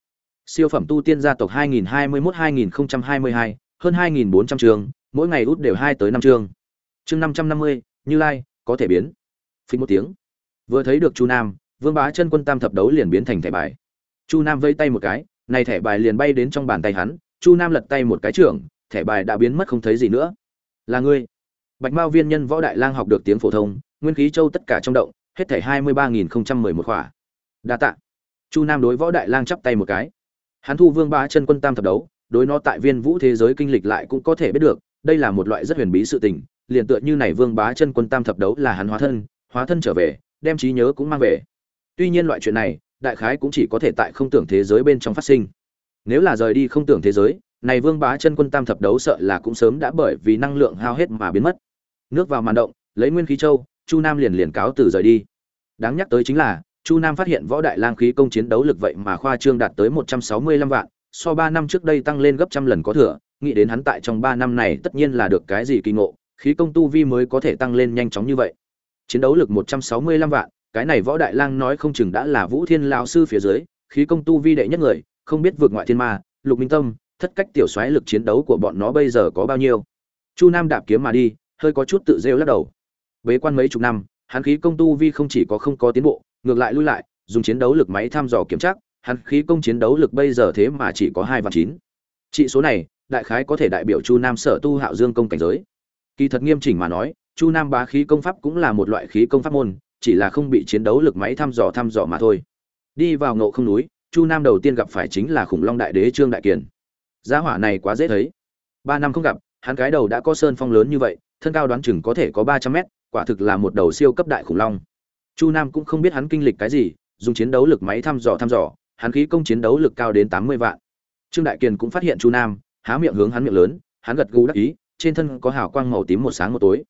Siêu phẩm tu tiên gia tộc 2021-2022, hơn 2.400 trường mỗi ngày út đều hai tới năm chương chương 550, như lai có thể biến. Phí một tiếng. Vừa thấy được chu nam vương bá chân quân tam thập đấu liền biến thành thẻ bài. Chu nam vây tay một cái này thẻ bài liền bay đến trong bàn tay hắn chu nam lật tay một cái trưởng thẻ bài đã biến mất không thấy gì nữa. Là ngươi bạch mao viên nhân võ đại lang học được tiếng phổ thông, nguyên khí châu tất cả trong động, hết thảy hai mươi ba nghìn không trăm mười một khỏa. Đa tạ. Chu nam đối võ đại lang chắp tay một cái. Hắn thu vương ba chân quân tam thập đấu, đối nó tại viên vũ thế giới kinh lịch lại cũng có thể biết được, đây là một loại rất huyền bí sự tình, liền tựa như này vương bá chân quân tam thập đấu là hắn hóa thân hóa thân trở về, đem trí nhớ cũng mang về. Tuy nhiên loại chuyện này, đại khái cũng chỉ có thể tại không tưởng thế giới bên trong phát sinh. Nếu là rời đi không tưởng thế giới, này vương bá chân quân tam thập đấu sợ là cũng sớm đã bởi vì năng lượng hao hết mà biến mất nước vào màn động, lấy nguyên khí châu, chu nam liền liền cáo từ rời đi. Đáng nhắc tới chính là, chu nam phát hiện võ đại lang khí công chiến đấu lực vậy mà khoa trương đạt tới một trăm sáu mươi lăm vạn, so ba năm trước đây tăng lên gấp trăm lần có thừa, nghĩ đến hắn tại trong ba năm này tất nhiên là được cái gì kỳ ngộ, khí công tu vi mới có thể tăng lên nhanh chóng như vậy. Chiến đấu lực một trăm sáu mươi lăm vạn, cái này võ đại lang nói không chừng đã là vũ thiên lao sư phía dưới, khí công tu vi đệ nhất người, không biết vượt ngoại thiên ma, lục minh tâm, thất cách tiểu xoáy lực chiến đấu của bọn nó bây giờ có bao nhiêu. Chu nam đạp kiếm mà đi hơi có chút tự rêu lắc đầu. Bế quan mấy chục năm, hắn khí công tu vi không chỉ có không có tiến bộ, ngược lại lui lại, dùng chiến đấu lực máy thăm dò kiểm tra, hắn khí công chiến đấu lực bây giờ thế mà chỉ có hai và chín. Trị số này, đại khái có thể đại biểu chu nam sở tu hạo dương công cảnh giới. Kỳ thật nghiêm chỉnh mà nói, chu nam bá khí công pháp cũng là một loại khí công pháp môn, chỉ là không bị chiến đấu lực máy thăm dò thăm dò mà thôi. Đi vào ngộ không núi, chu nam đầu tiên gặp phải chính là khủng long đại đế trương đại kiền. Giá hỏa này quá dễ thấy. Ba năm không gặp hắn cái đầu đã có sơn phong lớn như vậy, thân cao đoán chừng có thể có ba trăm mét, quả thực là một đầu siêu cấp đại khủng long. Chu nam cũng không biết hắn kinh lịch cái gì, dùng chiến đấu lực máy thăm dò thăm dò, hắn khí công chiến đấu lực cao đến tám mươi vạn. Trương đại kiền cũng phát hiện chu nam, há miệng hướng hắn miệng lớn, hắn gật gù đắc ý, trên thân có hào quang màu tím một sáng một tối.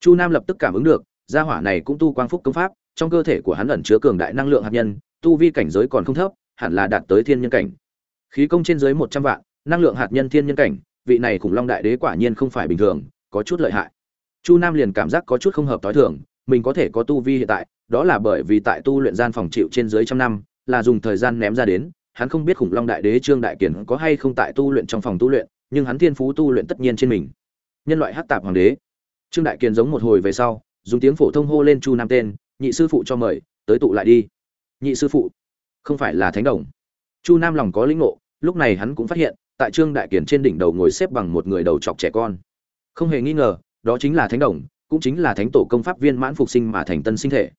Chu nam lập tức cảm ứng được, gia hỏa này cũng tu quang phúc công pháp, trong cơ thể của hắn ẩn chứa cường đại năng lượng hạt nhân, tu vi cảnh giới còn không thấp, hẳn là đạt tới thiên nhân cảnh. Khí công trên dưới một trăm vạn, năng lượng hạt nhân thiên nhân cảnh vị này khủng long đại đế quả nhiên không phải bình thường, có chút lợi hại. Chu nam liền cảm giác có chút không hợp t h i thường, mình có thể có tu vi hiện tại, đó là bởi vì tại tu luyện gian phòng chịu trên dưới trăm năm, là dùng thời gian ném ra đến, hắn không biết khủng long đại đế trương đại kiển có hay không tại tu luyện trong phòng tu luyện, nhưng hắn thiên phú tu luyện tất nhiên trên mình. Nhân loại hát tạp hoàng đế. Trương đại kiền giống một hồi về sau, dùng tiếng phổ thông hô lên chu nam tên, nhị sư phụ cho mời, tới tụ lại đi. Nhị sư phụ? Không phải là thánh đồng. Chu nam lòng có lĩnh ngộ, lúc này hắn cũng phát hiện tại trương đại kiển trên đỉnh đầu ngồi xếp bằng một người đầu chọc trẻ con. Không hề nghi ngờ, đó chính là thánh đồng, cũng chính là thánh tổ công pháp viên mãn phục sinh mà thành tân sinh thể.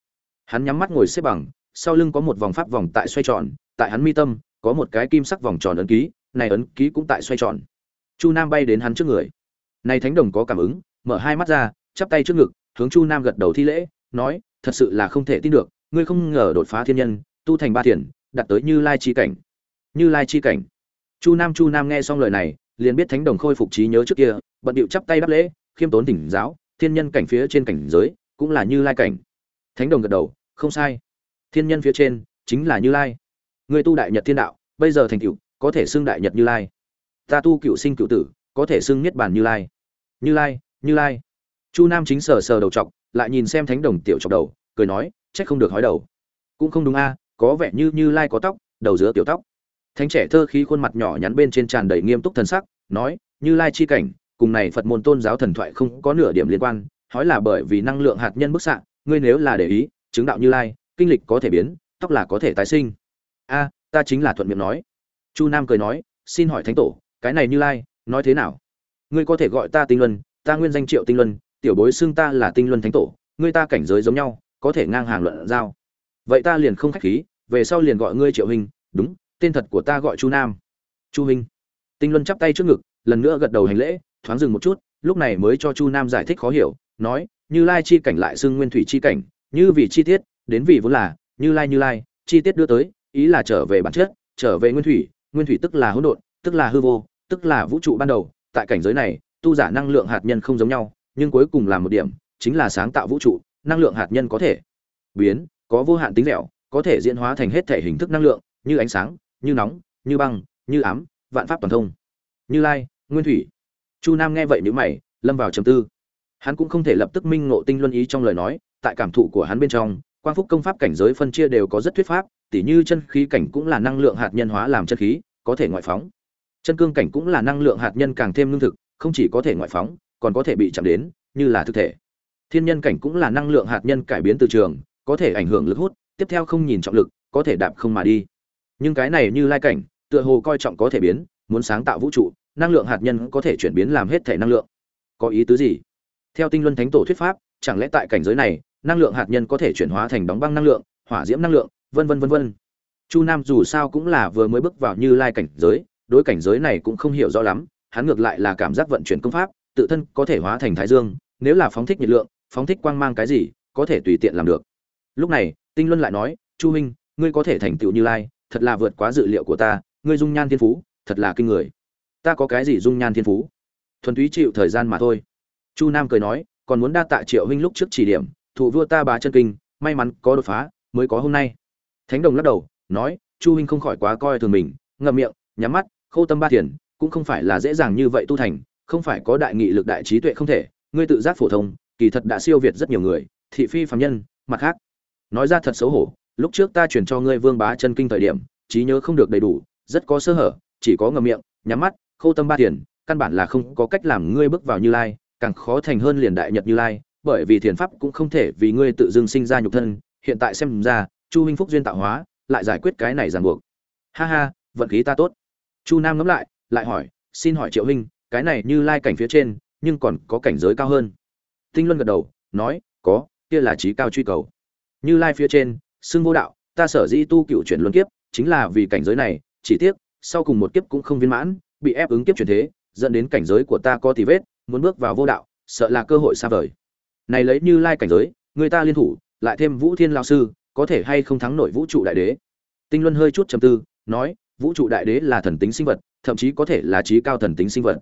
Hắn nhắm mắt ngồi xếp bằng, sau lưng có một vòng pháp vòng tại xoay tròn, tại hắn mi tâm, có một cái kim sắc vòng tròn ấn ký, này ấn ký cũng tại xoay tròn. Chu nam bay đến hắn trước người. Này thánh đồng có cảm ứng, mở hai mắt ra, chắp tay trước ngực, hướng chu nam gật đầu thi lễ, nói, thật sự là không thể tin được, ngươi không ngờ đột phá thiên nhân, tu thành ba thiền, đạt tới như lai chi cảnh. Như lai chi cảnh chu nam chu nam nghe xong lời này, liền biết thánh đồng khôi phục trí nhớ trước kia, bận điệu chắp tay đáp lễ, khiêm tốn tỉnh giáo, thiên nhân cảnh phía trên cảnh giới cũng là như lai cảnh. Thánh đồng gật đầu, không sai. Thiên nhân phía trên chính là như lai. Người tu đại nhật thiên đạo, bây giờ thành cựu có thể xưng đại nhật như lai. Ta tu cựu sinh cựu tử, có thể xưng niết bàn như lai. Như lai như lai. Chu nam chính sờ sờ đầu chọc, lại nhìn xem thánh đồng tiểu chọc đầu, cười nói trách không được hói đầu. Cũng không đúng a, có vẻ như như lai có tóc, đầu giữa tiểu tóc thánh trẻ thơ khí khuôn mặt nhỏ nhắn bên trên tràn đầy nghiêm túc thần sắc, nói, như lai chi cảnh, cùng này phật môn tôn giáo thần thoại không có nửa điểm liên quan hói là bởi vì năng lượng hạt nhân bức xạ, ngươi nếu là để ý, chứng đạo như lai, kinh lịch có thể biến, tóc là có thể tái sinh. A, ta chính là thuận miệng nói. Chu nam cười nói, xin hỏi thánh tổ, cái này như lai, nói thế nào? Ngươi có thể gọi ta tinh luân, ta nguyên danh triệu tinh luân, tiểu bối xưng ta là tinh luân thánh tổ, ngươi ta cảnh giới giống nhau, có thể ngang hàng luận giao. Vậy ta liền không khách khí, về sau liền gọi ngươi triệu hình đúng tên thật của ta gọi chu nam chu Minh. tinh luân chắp tay trước ngực, lần nữa gật đầu hành lễ, thoáng dừng một chút, lúc này mới cho chu nam giải thích khó hiểu, nói, như lai chi cảnh lại xưng nguyên thủy chi cảnh, như vì chi tiết, đến vì vốn là, như lai như lai, chi tiết đưa tới, ý là trở về bản chất, trở về nguyên thủy nguyên thủy tức là hỗn độn, tức là hư vô, tức là vũ trụ ban đầu, tại cảnh giới này, tu giả năng lượng hạt nhân không giống nhau, nhưng cuối cùng là một điểm, chính là sáng tạo vũ trụ, năng lượng hạt nhân có thể biến, có vô hạn tính dẻo, có thể diễn hóa thành hết thể hình thức năng lượng, như ánh sáng như nóng, như băng, như ám, vạn pháp toàn thông. Như lai, nguyên thủy. Chu nam nghe vậy nhữ mày, lâm vào trầm tư. Hắn cũng không thể lập tức minh ngộ tinh luân ý trong lời nói, tại cảm thụ của hắn bên trong, quang phúc công pháp cảnh giới phân chia đều có rất thuyết pháp, tỉ như chân khí cảnh cũng là năng lượng hạt nhân hóa làm chân khí, có thể ngoại phóng. Chân cương cảnh cũng là năng lượng hạt nhân càng thêm lương thực, không chỉ có thể ngoại phóng, còn có thể bị chạm đến, như là thực thể. Thiên nhân cảnh cũng là năng lượng hạt nhân cải biến từ trường, có thể ảnh hưởng lực hút, tiếp theo không nhìn trọng lực, có thể đạp không mà đi nhưng cái này như lai cảnh, tựa hồ coi trọng có thể biến, muốn sáng tạo vũ trụ, năng lượng hạt nhân có thể chuyển biến làm hết thể năng lượng. Có ý tứ gì? Theo tinh luân thánh tổ thuyết pháp, chẳng lẽ tại cảnh giới này, năng lượng hạt nhân có thể chuyển hóa thành đóng băng năng lượng, hỏa diễm năng lượng, vân vân vân vân. Chu nam dù sao cũng là vừa mới bước vào như lai cảnh giới, đối cảnh giới này cũng không hiểu rõ lắm, hắn ngược lại là cảm giác vận chuyển công pháp, tự thân có thể hóa thành thái dương, nếu là phóng thích nhiệt lượng, phóng thích quang mang cái gì, có thể tùy tiện làm được. Lúc này, tinh luân lại nói, chu huynh, ngươi có thể thành tựu như lai thật là vượt quá dự liệu của ta, ngươi dung nhan thiên phú, thật là kinh người. Ta có cái gì dung nhan thiên phú? Thuần túy chịu thời gian mà thôi. Chu nam cười nói, còn muốn đa tạ triệu huynh lúc trước chỉ điểm, thụ vua ta bá chân kinh, may mắn có đột phá, mới có hôm nay. Thánh đồng lắc đầu, nói, chu huynh không khỏi quá coi thường mình, ngậm miệng, nhắm mắt, khâu tâm ba tiền cũng không phải là dễ dàng như vậy tu thành, không phải có đại nghị lực đại trí tuệ không thể, ngươi tự giác phổ thông, kỳ thật đã siêu việt rất nhiều người, thị phi phàm nhân, mặt khác. Nói ra thật xấu hổ lúc trước ta truyền cho ngươi vương bá chân kinh thời điểm, trí nhớ không được đầy đủ, rất có sơ hở, chỉ có ngậm miệng, nhắm mắt khâu tâm ba thiền, căn bản là không có cách làm ngươi bước vào như lai, càng khó thành hơn liền đại nhật như lai, bởi vì thiền pháp cũng không thể vì ngươi tự dưng sinh ra nhục thân, hiện tại xem ra, chu huynh phúc duyên tạo hóa, lại giải quyết cái này ràng buộc. Ha ha, vận khí ta tốt. Chu nam ngẫm lại lại hỏi, xin hỏi triệu huynh cái này như lai cảnh phía trên, nhưng còn có cảnh giới cao hơn. Tinh luân gật đầu, nói, có, kia là trí cao truy cầu. Như lai phía trên xưng vô đạo, ta sở dĩ tu cựu chuyển luân kiếp, chính là vì cảnh giới này, chỉ tiếc, sau cùng một kiếp cũng không viên mãn, bị ép ứng kiếp chuyển thế, dẫn đến cảnh giới của ta có tì vết, muốn bước vào vô đạo, sợ là cơ hội xa vời. Này lấy như lai cảnh giới, người ta liên thủ, lại thêm vũ thiên lao sư, có thể hay không thắng nổi vũ trụ đại đế? Tinh luân hơi chút trầm tư, nói, vũ trụ đại đế là thần tính sinh vật, thậm chí có thể là trí cao thần tính sinh vật.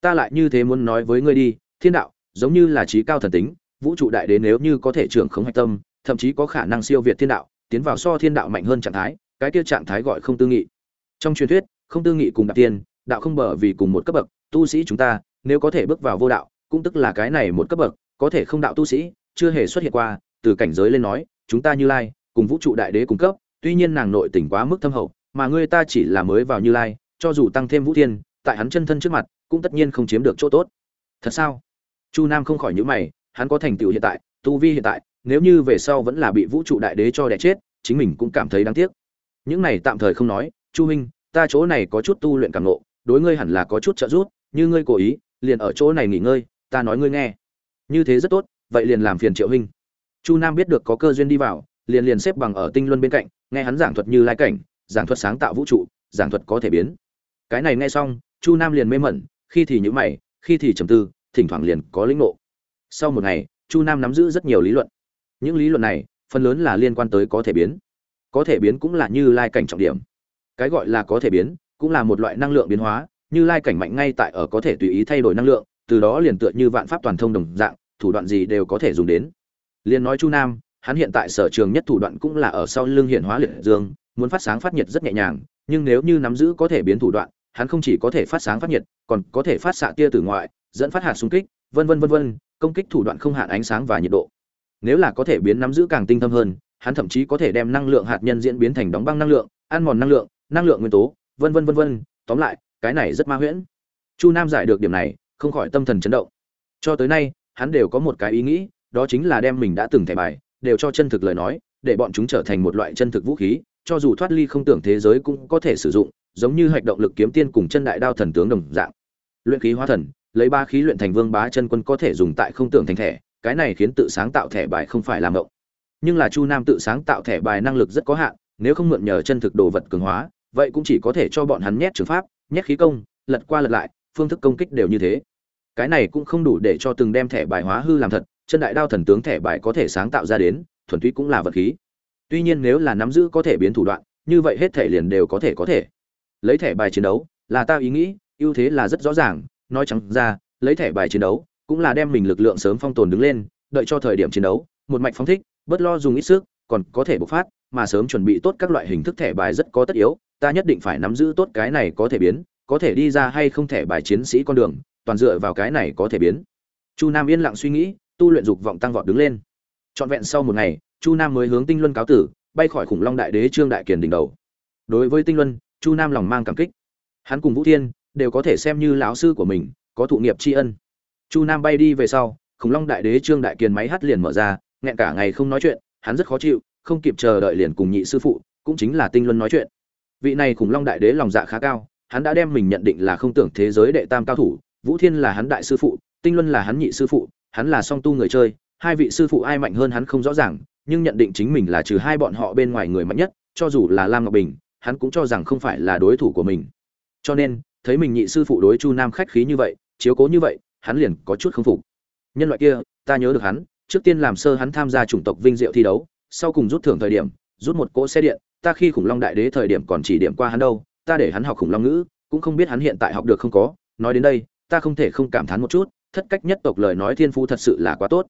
Ta lại như thế muốn nói với ngươi đi, thiên đạo, giống như là trí cao thần tính, vũ trụ đại đế nếu như có thể trưởng khống hạch tâm thậm chí có khả năng siêu việt thiên đạo, tiến vào so thiên đạo mạnh hơn trạng thái, cái kia trạng thái gọi không tư nghị. Trong truyền thuyết, không tư nghị cùng đạt tiên đạo không bờ vì cùng một cấp bậc, tu sĩ chúng ta, nếu có thể bước vào vô đạo, cũng tức là cái này một cấp bậc, có thể không đạo tu sĩ, chưa hề xuất hiện qua, từ cảnh giới lên nói, chúng ta như lai, cùng vũ trụ đại đế cung cấp, tuy nhiên nàng nội tình quá mức thâm hậu, mà ngươi ta chỉ là mới vào như lai, cho dù tăng thêm vũ thiên, tại hắn chân thân trước mặt, cũng tất nhiên không chiếm được chỗ tốt. Thật sao? Chu nam không khỏi nhữ mày, hắn có thành tựu hiện tại, tu vi hiện tại nếu như về sau vẫn là bị vũ trụ đại đế cho đẻ chết, chính mình cũng cảm thấy đáng tiếc. Những này tạm thời không nói, chu huynh ta chỗ này có chút tu luyện cảm nộ đối ngươi hẳn là có chút trợ giúp, như ngươi cố ý, liền ở chỗ này nghỉ ngơi, ta nói ngươi nghe. Như thế rất tốt, vậy liền làm phiền triệu huynh. Chu nam biết được có cơ duyên đi vào, liền liền xếp bằng ở tinh luân bên cạnh, nghe hắn giảng thuật như lai cảnh, giảng thuật sáng tạo vũ trụ, giảng thuật có thể biến. Cái này nghe xong, chu nam liền mê mẩn, khi thì nhữ mày, khi thì trầm tư, thỉnh thoảng liền có lĩnh ngộ. Sau một ngày, chu nam nắm giữ rất nhiều lý luận những lý luận này, phần lớn là liên quan tới có thể biến. Có thể biến cũng là như lai cảnh trọng điểm. Cái gọi là có thể biến, cũng là một loại năng lượng biến hóa, như lai cảnh mạnh ngay tại ở có thể tùy ý thay đổi năng lượng, từ đó liền tựa như vạn pháp toàn thông đồng dạng, thủ đoạn gì đều có thể dùng đến. Liền nói chu nam, hắn hiện tại sở trường nhất thủ đoạn cũng là ở sau lưng hiện hóa liệt dương, muốn phát sáng phát nhiệt rất nhẹ nhàng, nhưng nếu như nắm giữ có thể biến thủ đoạn, hắn không chỉ có thể phát sáng phát nhiệt, còn có thể phát xạ tia từ ngoại, dẫn phát hạt xung kích, vân vân vân vân, công kích thủ đoạn không hạn ánh sáng và nhiệt độ nếu là có thể biến nắm giữ càng tinh thâm hơn, hắn thậm chí có thể đem năng lượng hạt nhân diễn biến thành đóng băng năng lượng, ăn mòn năng lượng năng lượng nguyên tố, vân vân vân vân. Tóm lại, cái này rất ma huyễn. Chu nam giải được điểm này, không khỏi tâm thần chấn động. Cho tới nay, hắn đều có một cái ý nghĩ, đó chính là đem mình đã từng thẻ bài, đều cho chân thực lời nói, để bọn chúng trở thành một loại chân thực vũ khí, cho dù thoát ly không tưởng thế giới cũng có thể sử dụng, giống như hạch động lực kiếm tiên cùng chân đại đao thần tướng đồng dạng. Luyện khí hóa thần, lấy ba khí luyện thành vương bá chân quân có thể dùng tại không tưởng thành thẻ cái này khiến tự sáng tạo thẻ bài không phải làm mộng. Nhưng là chu nam tự sáng tạo thẻ bài năng lực rất có hạn, nếu không mượn nhờ chân thực đồ vật cường hóa, vậy cũng chỉ có thể cho bọn hắn nhét trường pháp, nhét khí công, lật qua lật lại, phương thức công kích đều như thế. Cái này cũng không đủ để cho từng đem thẻ bài hóa hư làm thật, chân đại đao thần tướng thẻ bài có thể sáng tạo ra đến, thuần túy cũng là vật khí. Tuy nhiên nếu là nắm giữ có thể biến thủ đoạn, như vậy hết thể liền đều có thể có thể. Lấy thẻ bài chiến đấu, là ta ý nghĩ, ưu thế là rất rõ ràng, nói chẳng ra, lấy thẻ bài chiến đấu cũng là đem mình lực lượng sớm phong tồn đứng lên, đợi cho thời điểm chiến đấu, một mạch phóng thích, bớt lo dùng ít sức, còn có thể bộc phát, mà sớm chuẩn bị tốt các loại hình thức thẻ bài rất có tất yếu, ta nhất định phải nắm giữ tốt cái này có thể biến, có thể đi ra hay không thẻ bài chiến sĩ con đường, toàn dựa vào cái này có thể biến. Chu nam yên lặng suy nghĩ, tu luyện dục vọng tăng vọt đứng lên. Trọn vẹn sau một ngày, chu nam mới hướng tinh luân cáo tử, bay khỏi khủng long đại đế trương đại kiền đỉnh đầu. Đối với tinh luân, chu nam lòng mang cảm kích. Hắn cùng vũ thiên đều có thể xem như lão sư của mình, có thụ nghiệp tri ân chu nam bay đi về sau, khủng long đại đế trương đại kiền máy hắt liền mở ra, nghẹn cả ngày không nói chuyện, hắn rất khó chịu, không kịp chờ đợi liền cùng nhị sư phụ, cũng chính là tinh luân nói chuyện. Vị này khủng long đại đế lòng dạ khá cao, hắn đã đem mình nhận định là không tưởng thế giới đệ tam cao thủ, vũ thiên là hắn đại sư phụ, tinh luân là hắn nhị sư phụ, hắn là song tu người chơi, hai vị sư phụ ai mạnh hơn hắn không rõ ràng, nhưng nhận định chính mình là trừ hai bọn họ bên ngoài người mạnh nhất, cho dù là lam ngọc bình, hắn cũng cho rằng không phải là đối thủ của mình. Cho nên, thấy mình nhị sư phụ đối chu nam khách khí như vậy, chiếu cố như vậy hắn liền có chút không phục. Nhân loại kia, ta nhớ được hắn, trước tiên làm sơ hắn tham gia chủng tộc vinh diệu thi đấu, sau cùng rút thưởng thời điểm, rút một cỗ xe điện, ta khi khủng long đại đế thời điểm còn chỉ điểm qua hắn đâu, ta để hắn học khủng long ngữ, cũng không biết hắn hiện tại học được không có, nói đến đây, ta không thể không cảm thán một chút, thất cách nhất tộc lời nói thiên phú thật sự là quá tốt.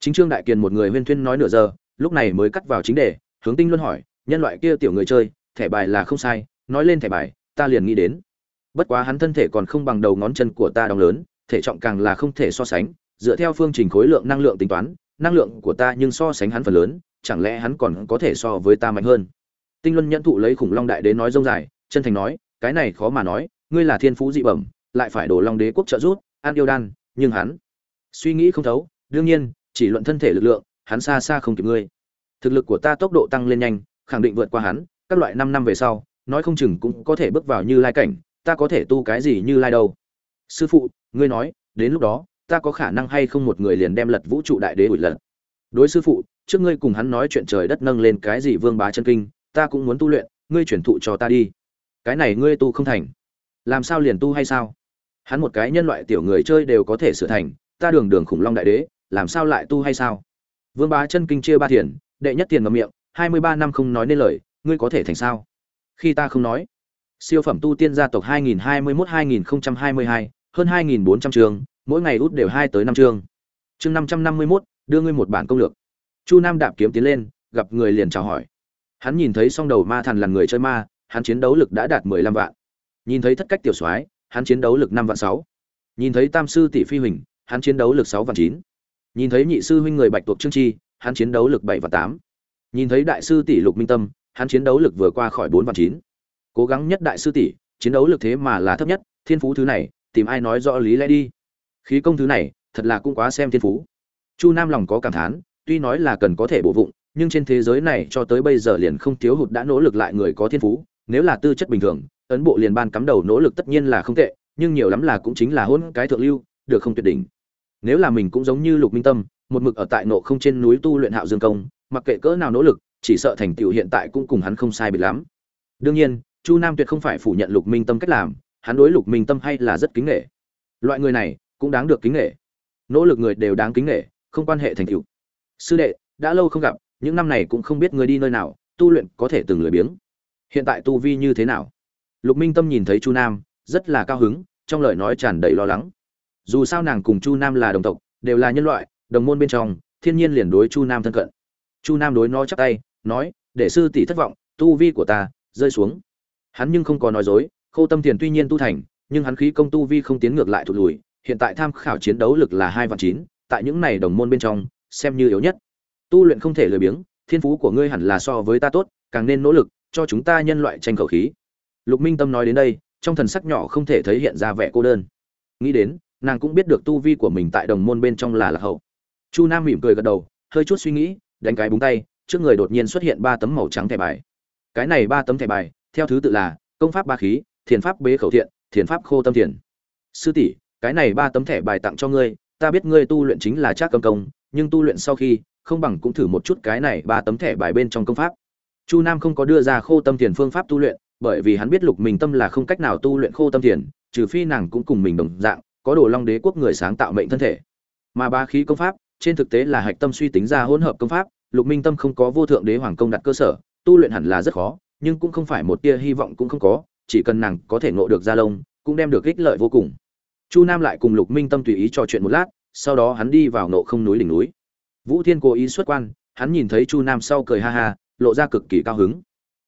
Chính trương đại kiền một người huyên thuyên nói nửa giờ, lúc này mới cắt vào chính đề, hướng tinh luân hỏi, nhân loại kia tiểu người chơi, thẻ bài là không sai, nói lên thẻ bài, ta liền nghĩ đến. Bất quá hắn thân thể còn không bằng đầu ngón chân của ta đong lớn thể trọng càng là không thể so sánh dựa theo phương trình khối lượng năng lượng tính toán năng lượng của ta nhưng so sánh hắn phần lớn chẳng lẽ hắn còn có thể so với ta mạnh hơn? Tinh luân nhẫn thụ lấy khủng long đại đế nói rông dài chân thành nói cái này khó mà nói ngươi là thiên phú dị bẩm lại phải đổ long đế quốc trợ giúp, an yêu đan nhưng hắn suy nghĩ không thấu đương nhiên chỉ luận thân thể lực lượng hắn xa xa không kịp ngươi. Thực lực của ta tốc độ tăng lên nhanh khẳng định vượt qua hắn các loại năm năm về sau nói không chừng cũng có thể bước vào như lai cảnh ta có thể tu cái gì như lai đâu? Sư phụ ngươi nói đến lúc đó ta có khả năng hay không một người liền đem lật vũ trụ đại đế ủi lật. Đối sư phụ trước ngươi cùng hắn nói chuyện trời đất nâng lên cái gì vương bá chân kinh ta cũng muốn tu luyện ngươi chuyển thụ cho ta đi. Cái này ngươi tu không thành. Làm sao liền tu hay sao? Hắn một cái nhân loại tiểu người chơi đều có thể sửa thành ta đường đường khủng long đại đế làm sao lại tu hay sao? Vương bá chân kinh chia ba tiền đệ nhất tiền ngậm miệng hai mươi ba năm không nói nên lời ngươi có thể thành sao? Khi ta không nói. Siêu phẩm tu tiên gia tộc 2021-2022, hơn 2.400 trường mỗi ngày út đều hai tới năm chương chương 551, đưa ngươi một bản công lược chu nam đạp kiếm tiến lên gặp người liền chào hỏi hắn nhìn thấy song đầu ma thần là người chơi ma hắn chiến đấu lực đã đạt 15 vạn nhìn thấy thất cách tiểu soái hắn chiến đấu lực 5 vạn 6. nhìn thấy tam sư tỷ phi huỳnh hắn chiến đấu lực 6 vạn 9. nhìn thấy nhị sư huynh người bạch tuộc trương chi hắn chiến đấu lực 7 vạn 8. nhìn thấy đại sư tỷ lục minh tâm hắn chiến đấu lực vừa qua khỏi 4 vạn 9. cố gắng nhất đại sư tỷ chiến đấu lực thế mà là thấp nhất thiên phú thứ này tìm ai nói rõ lý lẽ đi. Khí công thứ này, thật là cũng quá xem thiên phú. Chu nam lòng có cảm thán, tuy nói là cần có thể bổ vụng, nhưng trên thế giới này cho tới bây giờ liền không thiếu hụt đã nỗ lực lại người có thiên phú, nếu là tư chất bình thường, ấn bộ liền ban cắm đầu nỗ lực tất nhiên là không tệ, nhưng nhiều lắm là cũng chính là hôn cái thượng lưu, được không tuyệt đỉnh. Nếu là mình cũng giống như lục minh tâm, một mực ở tại nộ không trên núi tu luyện hạo dương công, mặc kệ cỡ nào nỗ lực, chỉ sợ thành tựu hiện tại cũng cùng hắn không sai biệt lắm. Đương nhiên, chu nam tuyệt không phải phủ nhận lục minh tâm cách làm hắn đối lục minh tâm hay là rất kính nghệ loại người này cũng đáng được kính nghệ nỗ lực người đều đáng kính nghệ không quan hệ thành tựu. Sư đệ, đã lâu không gặp, những năm này cũng không biết người đi nơi nào, tu luyện có thể từng lười biếng. Hiện tại tu vi như thế nào? Lục minh tâm nhìn thấy chu nam, rất là cao hứng, trong lời nói tràn đầy lo lắng. Dù sao nàng cùng chu nam là đồng tộc, đều là nhân loại, đồng môn bên trong, thiên nhiên liền đối chu nam thân cận. Chu nam đối nó chắp tay, nói, để sư tỷ thất vọng, tu vi của ta rơi xuống. Hắn nhưng không có nói dối khâu tâm tiền tuy nhiên tu thành, nhưng hắn khí công tu vi không tiến ngược lại thụt lùi, hiện tại tham khảo chiến đấu lực là hai vạn chín, tại những này đồng môn bên trong, xem như yếu nhất. Tu luyện không thể lười biếng, thiên phú của ngươi hẳn là so với ta tốt, càng nên nỗ lực, cho chúng ta nhân loại tranh khẩu khí. Lục minh tâm nói đến đây, trong thần sắc nhỏ không thể thấy hiện ra vẻ cô đơn. Nghĩ đến, nàng cũng biết được tu vi của mình tại đồng môn bên trong là lạc hậu. Chu nam mỉm cười gật đầu, hơi chút suy nghĩ, đánh cái búng tay, trước người đột nhiên xuất hiện ba tấm màu trắng thẻ bài. Cái này ba tấm thẻ bài, theo thứ tự là, công pháp ba khí thiền pháp bế khẩu thiện, thiền pháp khô tâm thiền. Sư tỷ, cái này ba tấm thẻ bài tặng cho ngươi, ta biết ngươi tu luyện chính là trác cầm công, nhưng tu luyện sau khi, không bằng cũng thử một chút cái này ba tấm thẻ bài bên trong công pháp. Chu nam không có đưa ra khô tâm thiền phương pháp tu luyện, bởi vì hắn biết lục mình tâm là không cách nào tu luyện khô tâm thiền, trừ phi nàng cũng cùng mình đồng dạng, có đồ long đế quốc người sáng tạo mệnh thân thể. Mà ba khí công pháp, trên thực tế là hạch tâm suy tính ra hỗn hợp công pháp, lục minh tâm không có vô thượng đế hoàng công đặt cơ sở, tu luyện hẳn là rất khó, nhưng cũng không phải một tia hy vọng cũng không có chỉ cần nàng có thể ngộ được gia lông, cũng đem được ích lợi vô cùng. Chu nam lại cùng lục minh tâm tùy ý trò chuyện một lát, sau đó hắn đi vào nộ không núi đỉnh núi. Vũ thiên cố ý xuất quan, hắn nhìn thấy chu nam sau cười ha ha, lộ ra cực kỳ cao hứng.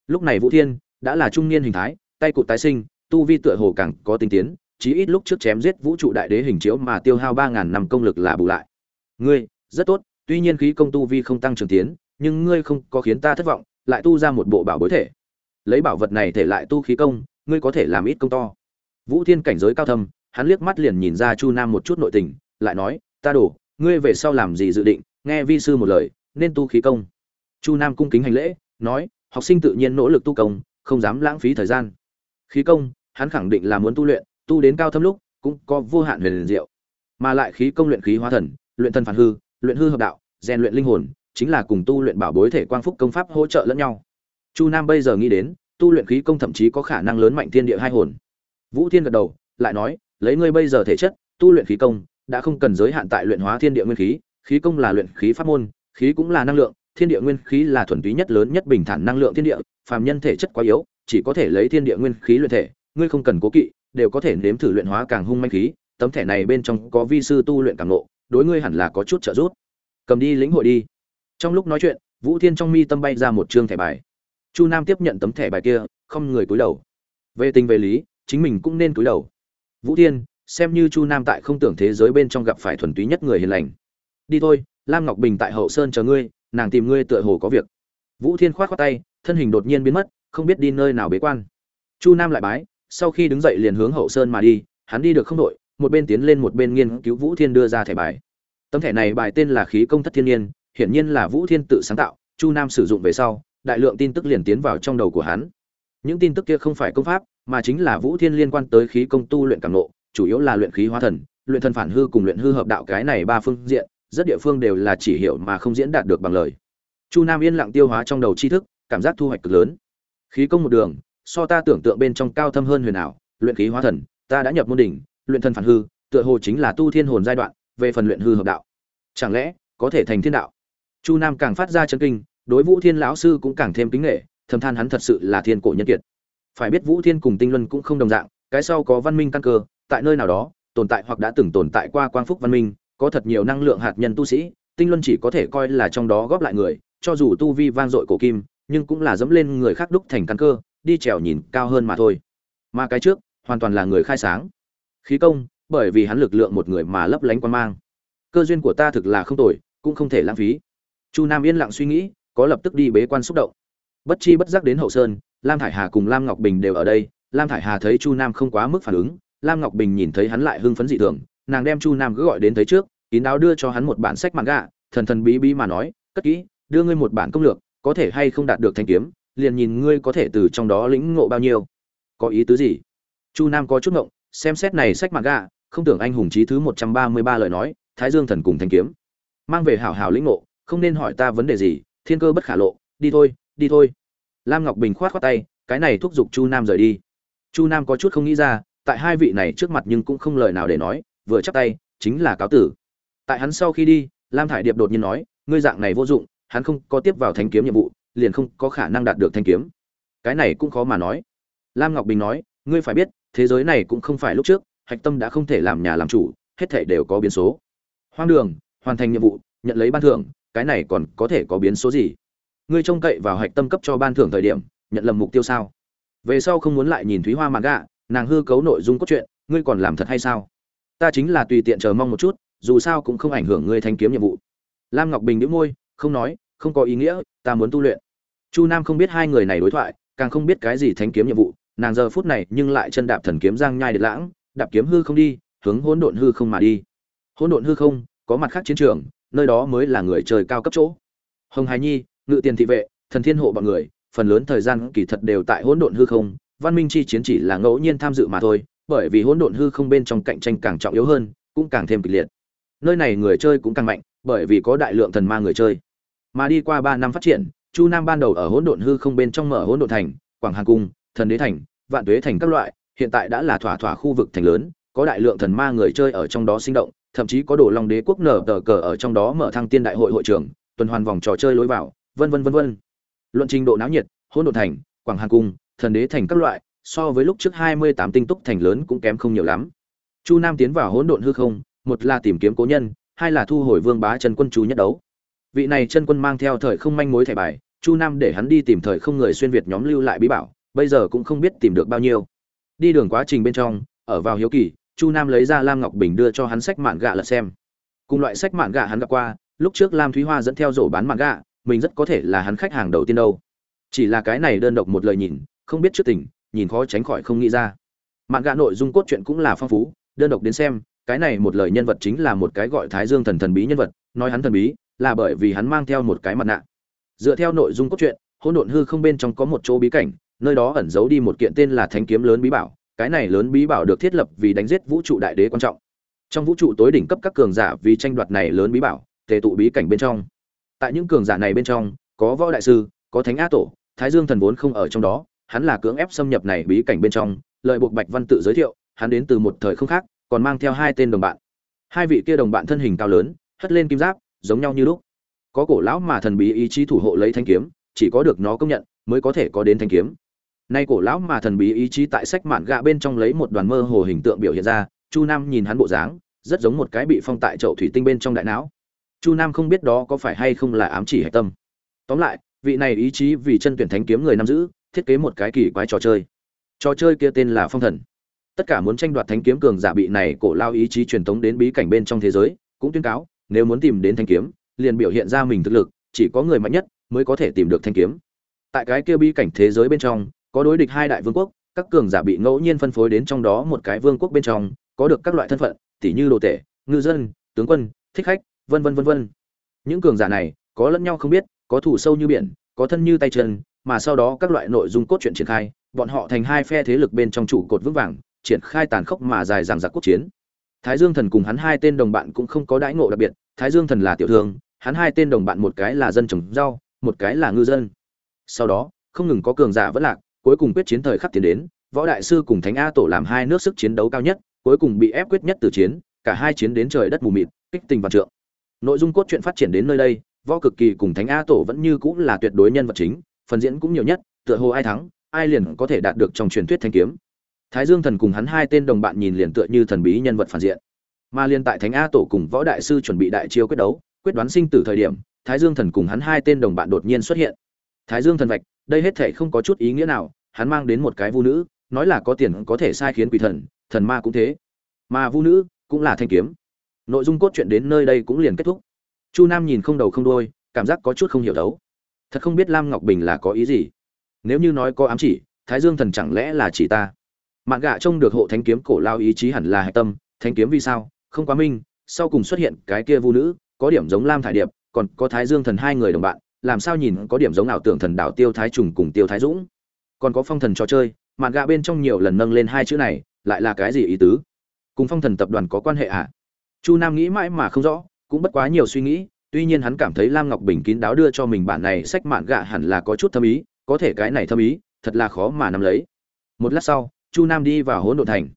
Lúc này vũ thiên đã là trung niên hình thái, tay cụt tái sinh, tu vi tựa hồ càng có tinh tiến, chí ít lúc trước chém giết vũ trụ đại đế hình chiếu mà tiêu hao ba ngàn năm công lực là bù lại. Ngươi, rất tốt, tuy nhiên khí công tu vi không tăng trưởng tiến, nhưng ngươi không có khiến ta thất vọng, lại tu ra một bộ bảo bối thể. Lấy bảo vật này thể lại tu khí công ngươi có thể làm ít công to. Vũ thiên cảnh giới cao thâm, hắn liếc mắt liền nhìn ra chu nam một chút nội tình, lại nói, ta đổ ngươi về sau làm gì dự định? Nghe vi sư một lời, nên tu khí công. Chu nam cung kính hành lễ, nói, học sinh tự nhiên nỗ lực tu công, không dám lãng phí thời gian. Khí công, hắn khẳng định là muốn tu luyện, tu đến cao thâm lúc, cũng có vô hạn huyền diệu. Mà lại khí công luyện khí hóa thần, luyện thân phản hư, luyện hư hợp đạo, rèn luyện linh hồn, chính là cùng tu luyện bảo bối thể quang phúc công pháp hỗ trợ lẫn nhau. Chu nam bây giờ nghĩ đến tu luyện khí công thậm chí có khả năng lớn mạnh thiên địa hai hồn. Vũ thiên gật đầu, lại nói, lấy ngươi bây giờ thể chất, tu luyện khí công, đã không cần giới hạn tại luyện hóa thiên địa nguyên khí. Khí công là luyện khí pháp môn, khí cũng là năng lượng, thiên địa nguyên khí là thuần túy nhất lớn nhất bình thản năng lượng thiên địa. Phàm nhân thể chất quá yếu, chỉ có thể lấy thiên địa nguyên khí luyện thể, ngươi không cần cố kỵ, đều có thể nếm thử luyện hóa càng hung manh khí. Tấm thẻ này bên trong có vi sư tu luyện càng nộ đối ngươi hẳn là có chút trợ giúp. Cầm đi lĩnh hội đi. Trong lúc nói chuyện, vũ thiên trong mi tâm bay ra một chương thẻ bài chu nam tiếp nhận tấm thẻ bài kia, không người cúi đầu. Về tình về lý, chính mình cũng nên cúi đầu. Vũ thiên, xem như chu nam tại không tưởng thế giới bên trong gặp phải thuần túy nhất người hiền lành. Đi thôi, lam ngọc bình tại hậu sơn chờ ngươi, nàng tìm ngươi tựa hồ có việc. Vũ thiên khoát khoát tay, thân hình đột nhiên biến mất, không biết đi nơi nào bế quan. Chu nam lại bái, sau khi đứng dậy liền hướng hậu sơn mà đi, hắn đi được không đội, một bên tiến lên một bên nghiên cứu vũ thiên đưa ra thẻ bài. Tấm thẻ này bài tên là khí công thất thiên nhiên, hiển nhiên là vũ thiên tự sáng tạo, chu nam sử dụng về sau đại lượng tin tức liền tiến vào trong đầu của hắn. Những tin tức kia không phải công pháp, mà chính là vũ thiên liên quan tới khí công tu luyện cảm nộ, chủ yếu là luyện khí hóa thần, luyện thần phản hư cùng luyện hư hợp đạo cái này ba phương diện, rất địa phương đều là chỉ hiểu mà không diễn đạt được bằng lời. Chu nam yên lặng tiêu hóa trong đầu tri thức, cảm giác thu hoạch cực lớn. Khí công một đường, so ta tưởng tượng bên trong cao thâm hơn huyền ảo, luyện khí hóa thần, ta đã nhập môn đỉnh, luyện thần phản hư, tựa hồ chính là tu thiên hồn giai đoạn, về phần luyện hư hợp đạo. Chẳng lẽ, có thể thành thiên đạo? Chu nam càng phát ra chấn kinh đối vũ thiên lão sư cũng càng thêm kính nghệ thầm than hắn thật sự là thiên cổ nhân kiệt. Phải biết vũ thiên cùng tinh luân cũng không đồng dạng, cái sau có văn minh căn cơ, tại nơi nào đó, tồn tại hoặc đã từng tồn tại qua quang phúc văn minh, có thật nhiều năng lượng hạt nhân tu sĩ, tinh luân chỉ có thể coi là trong đó góp lại người, cho dù tu vi vang dội cổ kim, nhưng cũng là dẫm lên người khác đúc thành căn cơ, đi trèo nhìn cao hơn mà thôi. Mà cái trước, hoàn toàn là người khai sáng. Khí công, bởi vì hắn lực lượng một người mà lấp lánh quan mang. Cơ duyên của ta thực là không tồi, cũng không thể lãng phí. Chu nam yên lặng suy nghĩ có lập tức đi bế quan xúc động. Bất chi bất giác đến hậu sơn, lam thải hà cùng lam ngọc bình đều ở đây. Lam thải hà thấy chu nam không quá mức phản ứng, lam ngọc bình nhìn thấy hắn lại hưng phấn dị thường, nàng đem chu nam cứ gọi đến thấy trước, kín đáo đưa cho hắn một bản sách mạng gạ thần thần bí bí mà nói, cất kỹ, đưa ngươi một bản công lược, có thể hay không đạt được thanh kiếm, liền nhìn ngươi có thể từ trong đó lĩnh ngộ bao nhiêu. Có ý tứ gì? Chu nam có chút ngộng, xem xét này sách mạng gạ không tưởng anh hùng chí thứ một trăm ba mươi ba lời nói, thái dương thần cùng thanh kiếm. Mang về hảo hảo lĩnh ngộ, không nên hỏi ta vấn đề gì thiên cơ bất khả lộ, đi thôi đi thôi. Lam ngọc bình khoát khoát tay, cái này thúc giục chu nam rời đi. Chu nam có chút không nghĩ ra, tại hai vị này trước mặt nhưng cũng không lời nào để nói, vừa chắp tay, chính là cáo tử. Tại hắn sau khi đi, lam thải điệp đột nhiên nói, ngươi dạng này vô dụng, hắn không có tiếp vào thanh kiếm nhiệm vụ, liền không có khả năng đạt được thanh kiếm. Cái này cũng khó mà nói. Lam ngọc bình nói, ngươi phải biết, thế giới này cũng không phải lúc trước, hạch tâm đã không thể làm nhà làm chủ, hết thể đều có biến số. Hoang đường, hoàn thành nhiệm vụ, nhận lấy ban thưởng cái này còn có thể có biến số gì? Ngươi trông cậy vào hạch tâm cấp cho ban thưởng thời điểm, nhận lầm mục tiêu sao? Về sau không muốn lại nhìn thúy hoa mạn gạ, nàng hư cấu nội dung cốt truyện, ngươi còn làm thật hay sao? Ta chính là tùy tiện chờ mong một chút, dù sao cũng không ảnh hưởng ngươi thanh kiếm nhiệm vụ. Lam ngọc bình đĩu môi, không nói, không có ý nghĩa, ta muốn tu luyện. Chu nam không biết hai người này đối thoại, càng không biết cái gì thanh kiếm nhiệm vụ, nàng giờ phút này nhưng lại chân đạp thần kiếm giang nhai đệt lãng, đạp kiếm hư không đi, hướng hỗn độn hư không mà đi. Hỗn độn hư không, có mặt khác chiến trường nơi đó mới là người trời cao cấp chỗ. Hồng hải nhi, ngự tiền thị vệ, thần thiên hộ bọn người, phần lớn thời gian kỳ thật đều tại hỗn độn hư không, văn minh chi chiến chỉ là ngẫu nhiên tham dự mà thôi, bởi vì hỗn độn hư không bên trong cạnh tranh càng trọng yếu hơn, cũng càng thêm kịch liệt. Nơi này người chơi cũng càng mạnh, bởi vì có đại lượng thần ma người chơi. Mà đi qua ba năm phát triển, chu nam ban đầu ở hỗn độn hư không bên trong mở hỗn độn thành, quảng hà cung, thần đế thành, vạn tuế thành các loại, hiện tại đã là thỏa thỏa khu vực thành lớn, có đại lượng thần ma người chơi ở trong đó sinh động thậm chí có đồ long đế quốc nở tờ cờ ở trong đó mở thăng tiên đại hội hội trưởng, tuần hoàn vòng trò chơi lối vào, vân vân vân vân. Luận trình độ náo nhiệt, hỗn đột thành, quảng hà cung, thần đế thành các loại, so với lúc trước hai mươi tám tinh túc thành lớn cũng kém không nhiều lắm. Chu nam tiến vào hỗn độn hư không, một là tìm kiếm cố nhân, hai là thu hồi vương bá chân quân chú nhất đấu. Vị này chân quân mang theo thời không manh mối thẻ bài, chu nam để hắn đi tìm thời không người xuyên việt nhóm lưu lại bí bảo, bây giờ cũng không biết tìm được bao nhiêu. Đi đường quá trình bên trong, ở vào hiếu kỳ chu nam lấy ra lam ngọc bình đưa cho hắn sách mạn gạ lật xem. Cùng loại sách mạn gạ hắn gặp qua, lúc trước lam thúy hoa dẫn theo rổ bán mạn gạ, mình rất có thể là hắn khách hàng đầu tiên đâu. Chỉ là cái này đơn độc một lời nhìn, không biết trước tình, nhìn khó tránh khỏi không nghĩ ra. Mạn gạ nội dung cốt truyện cũng là phong phú, đơn độc đến xem, cái này một lời nhân vật chính là một cái gọi thái dương thần thần bí nhân vật, nói hắn thần bí, là bởi vì hắn mang theo một cái mặt nạ. Dựa theo nội dung cốt truyện, hỗn độn hư không bên trong có một chỗ bí cảnh, nơi đó ẩn giấu đi một kiện tên là thánh kiếm lớn bí bảo cái này lớn bí bảo được thiết lập vì đánh giết vũ trụ đại đế quan trọng. Trong vũ trụ tối đỉnh cấp các cường giả vì tranh đoạt này lớn bí bảo, tề tụ bí cảnh bên trong. Tại những cường giả này bên trong, có võ đại sư, có thánh á tổ, thái dương thần vốn không ở trong đó, hắn là cưỡng ép xâm nhập này bí cảnh bên trong, lợi buộc bạch văn tự giới thiệu, hắn đến từ một thời không khác, còn mang theo hai tên đồng bạn. Hai vị kia đồng bạn thân hình cao lớn, hất lên kim giáp, giống nhau như lúc. Có cổ lão mà thần bí ý chí thủ hộ lấy thanh kiếm, chỉ có được nó công nhận, mới có thể có đến thanh kiếm nay cổ lão mà thần bí ý chí tại sách mạn gạ bên trong lấy một đoàn mơ hồ hình tượng biểu hiện ra, chu nam nhìn hắn bộ dáng, rất giống một cái bị phong tại chậu thủy tinh bên trong đại não. Chu nam không biết đó có phải hay không là ám chỉ hạch tâm. Tóm lại, vị này ý chí vì chân tuyển thánh kiếm người nắm giữ, thiết kế một cái kỳ quái trò chơi. Trò chơi kia tên là phong thần. Tất cả muốn tranh đoạt thánh kiếm cường giả bị này cổ lao ý chí truyền tống đến bí cảnh bên trong thế giới, cũng tuyên cáo, nếu muốn tìm đến thanh kiếm, liền biểu hiện ra mình thực lực, chỉ có người mạnh nhất mới có thể tìm được thanh kiếm. Tại cái kia bí cảnh thế giới bên trong có đối địch hai đại vương quốc, các cường giả bị ngẫu nhiên phân phối đến trong đó một cái vương quốc bên trong, có được các loại thân phận, tỉ như đồ tể, ngư dân, tướng quân, thích khách, vân vân vân vân. Những cường giả này, có lẫn nhau không biết, có thủ sâu như biển, có thân như tay chân, mà sau đó các loại nội dung cốt truyện triển khai, bọn họ thành hai phe thế lực bên trong trụ cột vững vàng, triển khai tàn khốc mà dài dằng dặc quốc chiến. Thái dương thần cùng hắn hai tên đồng bạn cũng không có đãi ngộ đặc biệt, thái dương thần là tiểu thương, hắn hai tên đồng bạn một cái là dân trồng rau, một cái là ngư dân. Sau đó, không ngừng có cường giả vẫn lạc cuối cùng quyết chiến thời khắc tiến đến, võ đại sư cùng thánh a tổ làm hai nước sức chiến đấu cao nhất, cuối cùng bị ép quyết nhất từ chiến, cả hai chiến đến trời đất mù mịt, kích tình và trượng. Nội dung cốt truyện phát triển đến nơi đây, võ cực kỳ cùng thánh a tổ vẫn như cũng là tuyệt đối nhân vật chính, phần diễn cũng nhiều nhất, tựa hồ ai thắng, ai liền có thể đạt được trong truyền thuyết thanh kiếm. Thái dương thần cùng hắn hai tên đồng bạn nhìn liền tựa như thần bí nhân vật phản diện. Mà liên tại thánh a tổ cùng võ đại sư chuẩn bị đại chiêu quyết đấu, quyết đoán sinh tử thời điểm, thái dương thần cùng hắn hai tên đồng bạn đột nhiên xuất hiện. Thái dương thần vạch đây hết thảy không có chút ý nghĩa nào hắn mang đến một cái vu nữ nói là có tiền có thể sai khiến quỷ thần thần ma cũng thế. Mà vu nữ cũng là thanh kiếm. Nội dung cốt truyện đến nơi đây cũng liền kết thúc. Chu nam nhìn không đầu không đuôi, cảm giác có chút không hiểu đấu thật không biết lam ngọc bình là có ý gì. Nếu như nói có ám chỉ thái dương thần chẳng lẽ là chỉ ta? Mạn gạ trông được hộ thánh kiếm cổ lao ý chí hẳn là hạch tâm thánh kiếm vì sao? Không quá minh sau cùng xuất hiện cái kia vu nữ có điểm giống lam thải điệp còn có thái dương thần hai người đồng bạn làm sao nhìn có điểm giống ảo tưởng thần đảo tiêu thái trùng cùng tiêu thái dũng? Còn có phong thần trò chơi mạn gạ bên trong nhiều lần nâng lên hai chữ này, lại là cái gì ý tứ? Cùng phong thần tập đoàn có quan hệ à? Chu nam nghĩ mãi mà không rõ, cũng bất quá nhiều suy nghĩ, tuy nhiên hắn cảm thấy lam ngọc bình kín đáo đưa cho mình bản này sách mạn gạ hẳn là có chút thâm ý, có thể cái này thâm ý, thật là khó mà nắm lấy. Một lát sau, chu nam đi vào hỗn độn thành.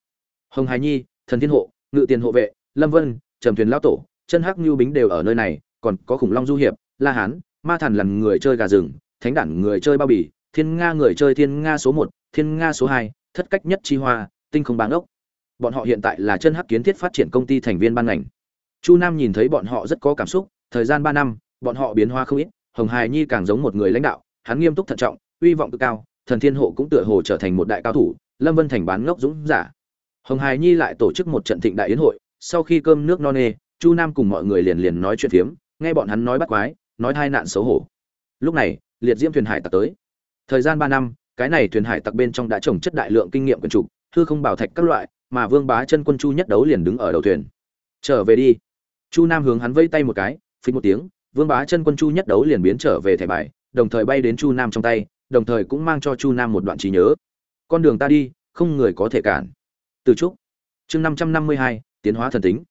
Hồng hải nhi, thần thiên hộ, ngự tiền hộ vệ, lâm vân, trầm thuyền lao tổ, chân hắc như bính đều ở nơi này, còn có khủng long du hiệp, la hán ma thần lần người chơi gà rừng, thánh đản người chơi bao bì, thiên nga người chơi thiên nga số một, thiên nga số hai, thất cách nhất chi hoa, tinh không bán ốc. Bọn họ hiện tại là chân hắc kiến thiết phát triển công ty thành viên ban ngành. Chu nam nhìn thấy bọn họ rất có cảm xúc, thời gian ba năm, bọn họ biến hoa không ít, hồng hải nhi càng giống một người lãnh đạo, hắn nghiêm túc thận trọng, uy vọng cực cao, thần thiên hộ cũng tựa hồ trở thành một đại cao thủ, lâm vân thành bán ngốc dũng giả. Hồng hải nhi lại tổ chức một trận thịnh đại yến hội, sau khi cơm nước no nê, chu nam cùng mọi người liền liền nói chuyện phiếm, nghe bọn hắn nói bắt quái nói hai nạn xấu hổ. Lúc này, liệt diễm thuyền hải tặc tới. Thời gian ba năm, cái này thuyền hải tặc bên trong đã trồng chất đại lượng kinh nghiệm quần trục, hư không bảo thạch các loại, mà vương bá chân quân chu nhất đấu liền đứng ở đầu thuyền. Trở về đi. Chu nam hướng hắn vây tay một cái phí một tiếng, vương bá chân quân chu nhất đấu liền biến trở về thẻ bài, đồng thời bay đến chu nam trong tay, đồng thời cũng mang cho chu nam một đoạn trí nhớ. Con đường ta đi, không người có thể cản. Từ trúc. Chương năm trăm năm mươi hai, tiến hóa thần tính.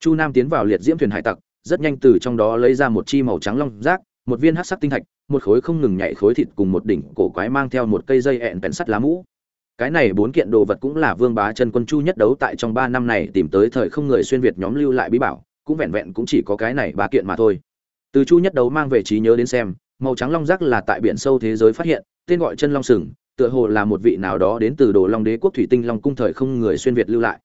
Chu nam tiến vào liệt diễm thuyền hải tặc rất nhanh từ trong đó lấy ra một chi màu trắng long rác, một viên hát sắc tinh thạch, một khối không ngừng nhảy khối thịt cùng một đỉnh cổ quái mang theo một cây dây ẹn bèn sắt lá mũ. Cái này bốn kiện đồ vật cũng là vương bá chân quân chu nhất đấu tại trong ba năm này tìm tới thời không người xuyên việt nhóm lưu lại bí bảo, cũng vẹn vẹn cũng chỉ có cái này ba kiện mà thôi. Từ chu nhất đấu mang về trí nhớ đến xem, màu trắng long rác là tại biển sâu thế giới phát hiện, tên gọi chân long sừng, tựa hồ là một vị nào đó đến từ đồ long đế quốc thủy tinh long cung thời không người xuyên việt lưu lại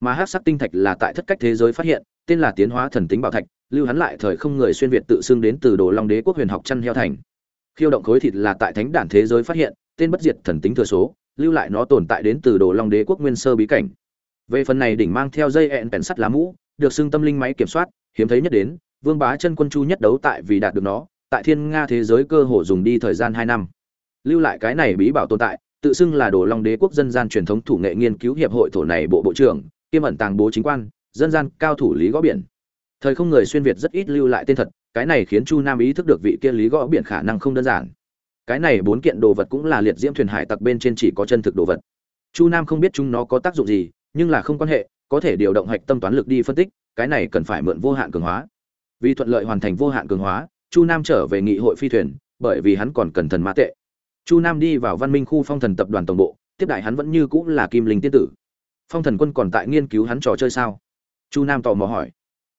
mà hát sắc tinh thạch là tại thất cách thế giới phát hiện, tên là tiến hóa thần tính bảo thạch, lưu hắn lại thời không người xuyên việt tự xưng đến từ đồ long đế quốc huyền học chăn heo thành. Khiêu động khối thịt là tại thánh đản thế giới phát hiện, tên bất diệt thần tính thừa số, lưu lại nó tồn tại đến từ đồ long đế quốc nguyên sơ bí cảnh. Về phần này đỉnh mang theo dây ẹn bèn sắt lá mũ, được xưng tâm linh máy kiểm soát, hiếm thấy nhất đến, vương bá chân quân chu nhất đấu tại vì đạt được nó, tại thiên nga thế giới cơ hồ dùng đi thời gian hai năm. Lưu lại cái này bí bảo tồn tại, tự xưng là đồ long đế quốc dân gian truyền thống thủ nghệ nghiên cứu hiệp hội thổ này bộ bộ trưởng kiêm ẩn tàng bố chính quan, dân gian, cao thủ lý gõ biển. Thời không người xuyên việt rất ít lưu lại tên thật, cái này khiến chu nam ý thức được vị kia lý gõ biển khả năng không đơn giản. Cái này bốn kiện đồ vật cũng là liệt diễm thuyền hải tặc bên trên chỉ có chân thực đồ vật. Chu nam không biết chúng nó có tác dụng gì, nhưng là không quan hệ, có thể điều động hạch tâm toán lực đi phân tích, cái này cần phải mượn vô hạn cường hóa. Vì thuận lợi hoàn thành vô hạn cường hóa, chu nam trở về nghị hội phi thuyền, bởi vì hắn còn cần thần mã tệ. Chu nam đi vào văn minh khu phong thần tập đoàn tổng bộ, tiếp đại hắn vẫn như cũng là kim linh tiên tử phong thần quân còn tại nghiên cứu hắn trò chơi sao? Chu nam tò mò hỏi.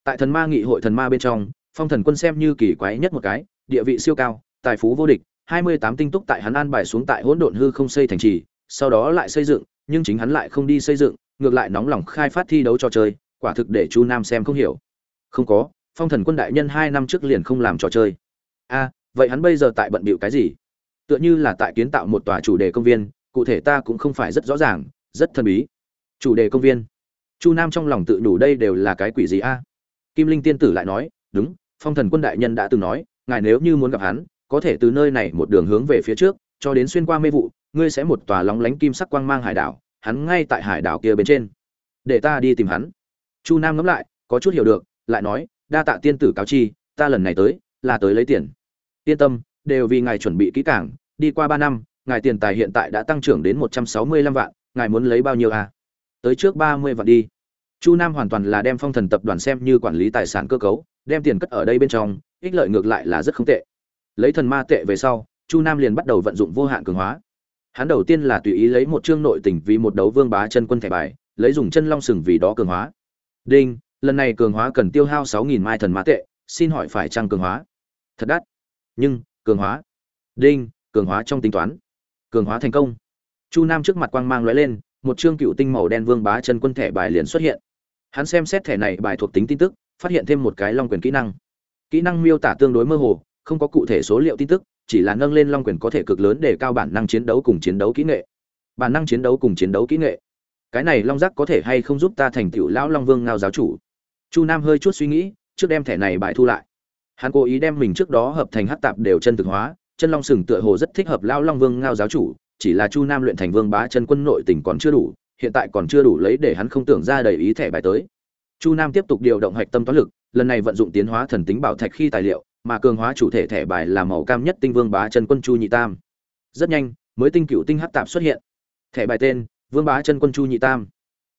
Tại thần ma nghị hội thần ma bên trong, phong thần quân xem như kỳ quái nhất một cái, địa vị siêu cao, tài phú vô địch, hai mươi tám tinh túc tại hắn an bài xuống tại hỗn độn hư không xây thành trì, sau đó lại xây dựng, nhưng chính hắn lại không đi xây dựng, ngược lại nóng lòng khai phát thi đấu trò chơi, quả thực để chu nam xem không hiểu. Không có, phong thần quân đại nhân hai năm trước liền không làm trò chơi. A, vậy hắn bây giờ tại bận bịu cái gì? Tựa như là tại kiến tạo một tòa chủ đề công viên, cụ thể ta cũng không phải rất rõ ràng, rất thần bí chủ đề công viên. Chu nam trong lòng tự đủ đây đều là cái quỷ gì a? Kim linh tiên tử lại nói, đúng, phong thần quân đại nhân đã từng nói, ngài nếu như muốn gặp hắn, có thể từ nơi này một đường hướng về phía trước, cho đến xuyên qua mê vụ, ngươi sẽ một tòa lóng lánh kim sắc quang mang hải đảo, hắn ngay tại hải đảo kia bên trên. Để ta đi tìm hắn. Chu nam ngẫm lại, có chút hiểu được, lại nói, đa tạ tiên tử cáo chi, ta lần này tới, là tới lấy tiền. Yên tâm, đều vì ngài chuẩn bị kỹ càng, đi qua ba năm, ngài tiền tài hiện tại đã tăng trưởng đến một trăm sáu mươi lăm vạn, ngài muốn lấy bao nhiêu à? Tới trước ba mươi vạn đi. Chu nam hoàn toàn là đem phong thần tập đoàn xem như quản lý tài sản cơ cấu, đem tiền cất ở đây bên trong, ích lợi ngược lại là rất không tệ. Lấy thần ma tệ về sau, chu nam liền bắt đầu vận dụng vô hạn cường hóa. Hắn đầu tiên là tùy ý lấy một chương nội tình vì một đấu vương bá chân quân thẻ bài, lấy dùng chân long sừng vì đó cường hóa. Đinh, lần này cường hóa cần tiêu hao sáu nghìn mai thần ma tệ, xin hỏi phải trăng cường hóa? Thật đắt. Nhưng, cường hóa. Đinh, cường hóa trong tính toán. Cường hóa thành công. Chu nam trước mặt quang mang lóe lên một chương cựu tinh màu đen vương bá chân quân thẻ bài liền xuất hiện. Hắn xem xét thẻ này bài thuộc tính tin tức, phát hiện thêm một cái long quyền kỹ năng. Kỹ năng miêu tả tương đối mơ hồ, không có cụ thể số liệu tin tức, chỉ là nâng lên long quyền có thể cực lớn để cao bản năng chiến đấu cùng chiến đấu kỹ nghệ. Bản năng chiến đấu cùng chiến đấu kỹ nghệ. Cái này long giác có thể hay không giúp ta thành tựu lão long vương ngao giáo chủ? Chu nam hơi chút suy nghĩ, trước đem thẻ này bài thu lại. Hắn cố ý đem mình trước đó hợp thành hát tạp đều chân thực hóa, chân long sừng tựa hồ rất thích hợp lão long vương ngao giáo chủ chỉ là chu nam luyện thành vương bá chân quân nội tình còn chưa đủ, hiện tại còn chưa đủ lấy để hắn không tưởng ra đầy ý thẻ bài tới. Chu nam tiếp tục điều động hạch tâm toán lực, lần này vận dụng tiến hóa thần tính bảo thạch khi tài liệu, mà cường hóa chủ thể thẻ bài là màu cam nhất tinh vương bá chân quân chu nhị tam. Rất nhanh, mới tinh cựu tinh hát tạp xuất hiện. Thẻ bài tên, vương bá chân quân chu nhị tam.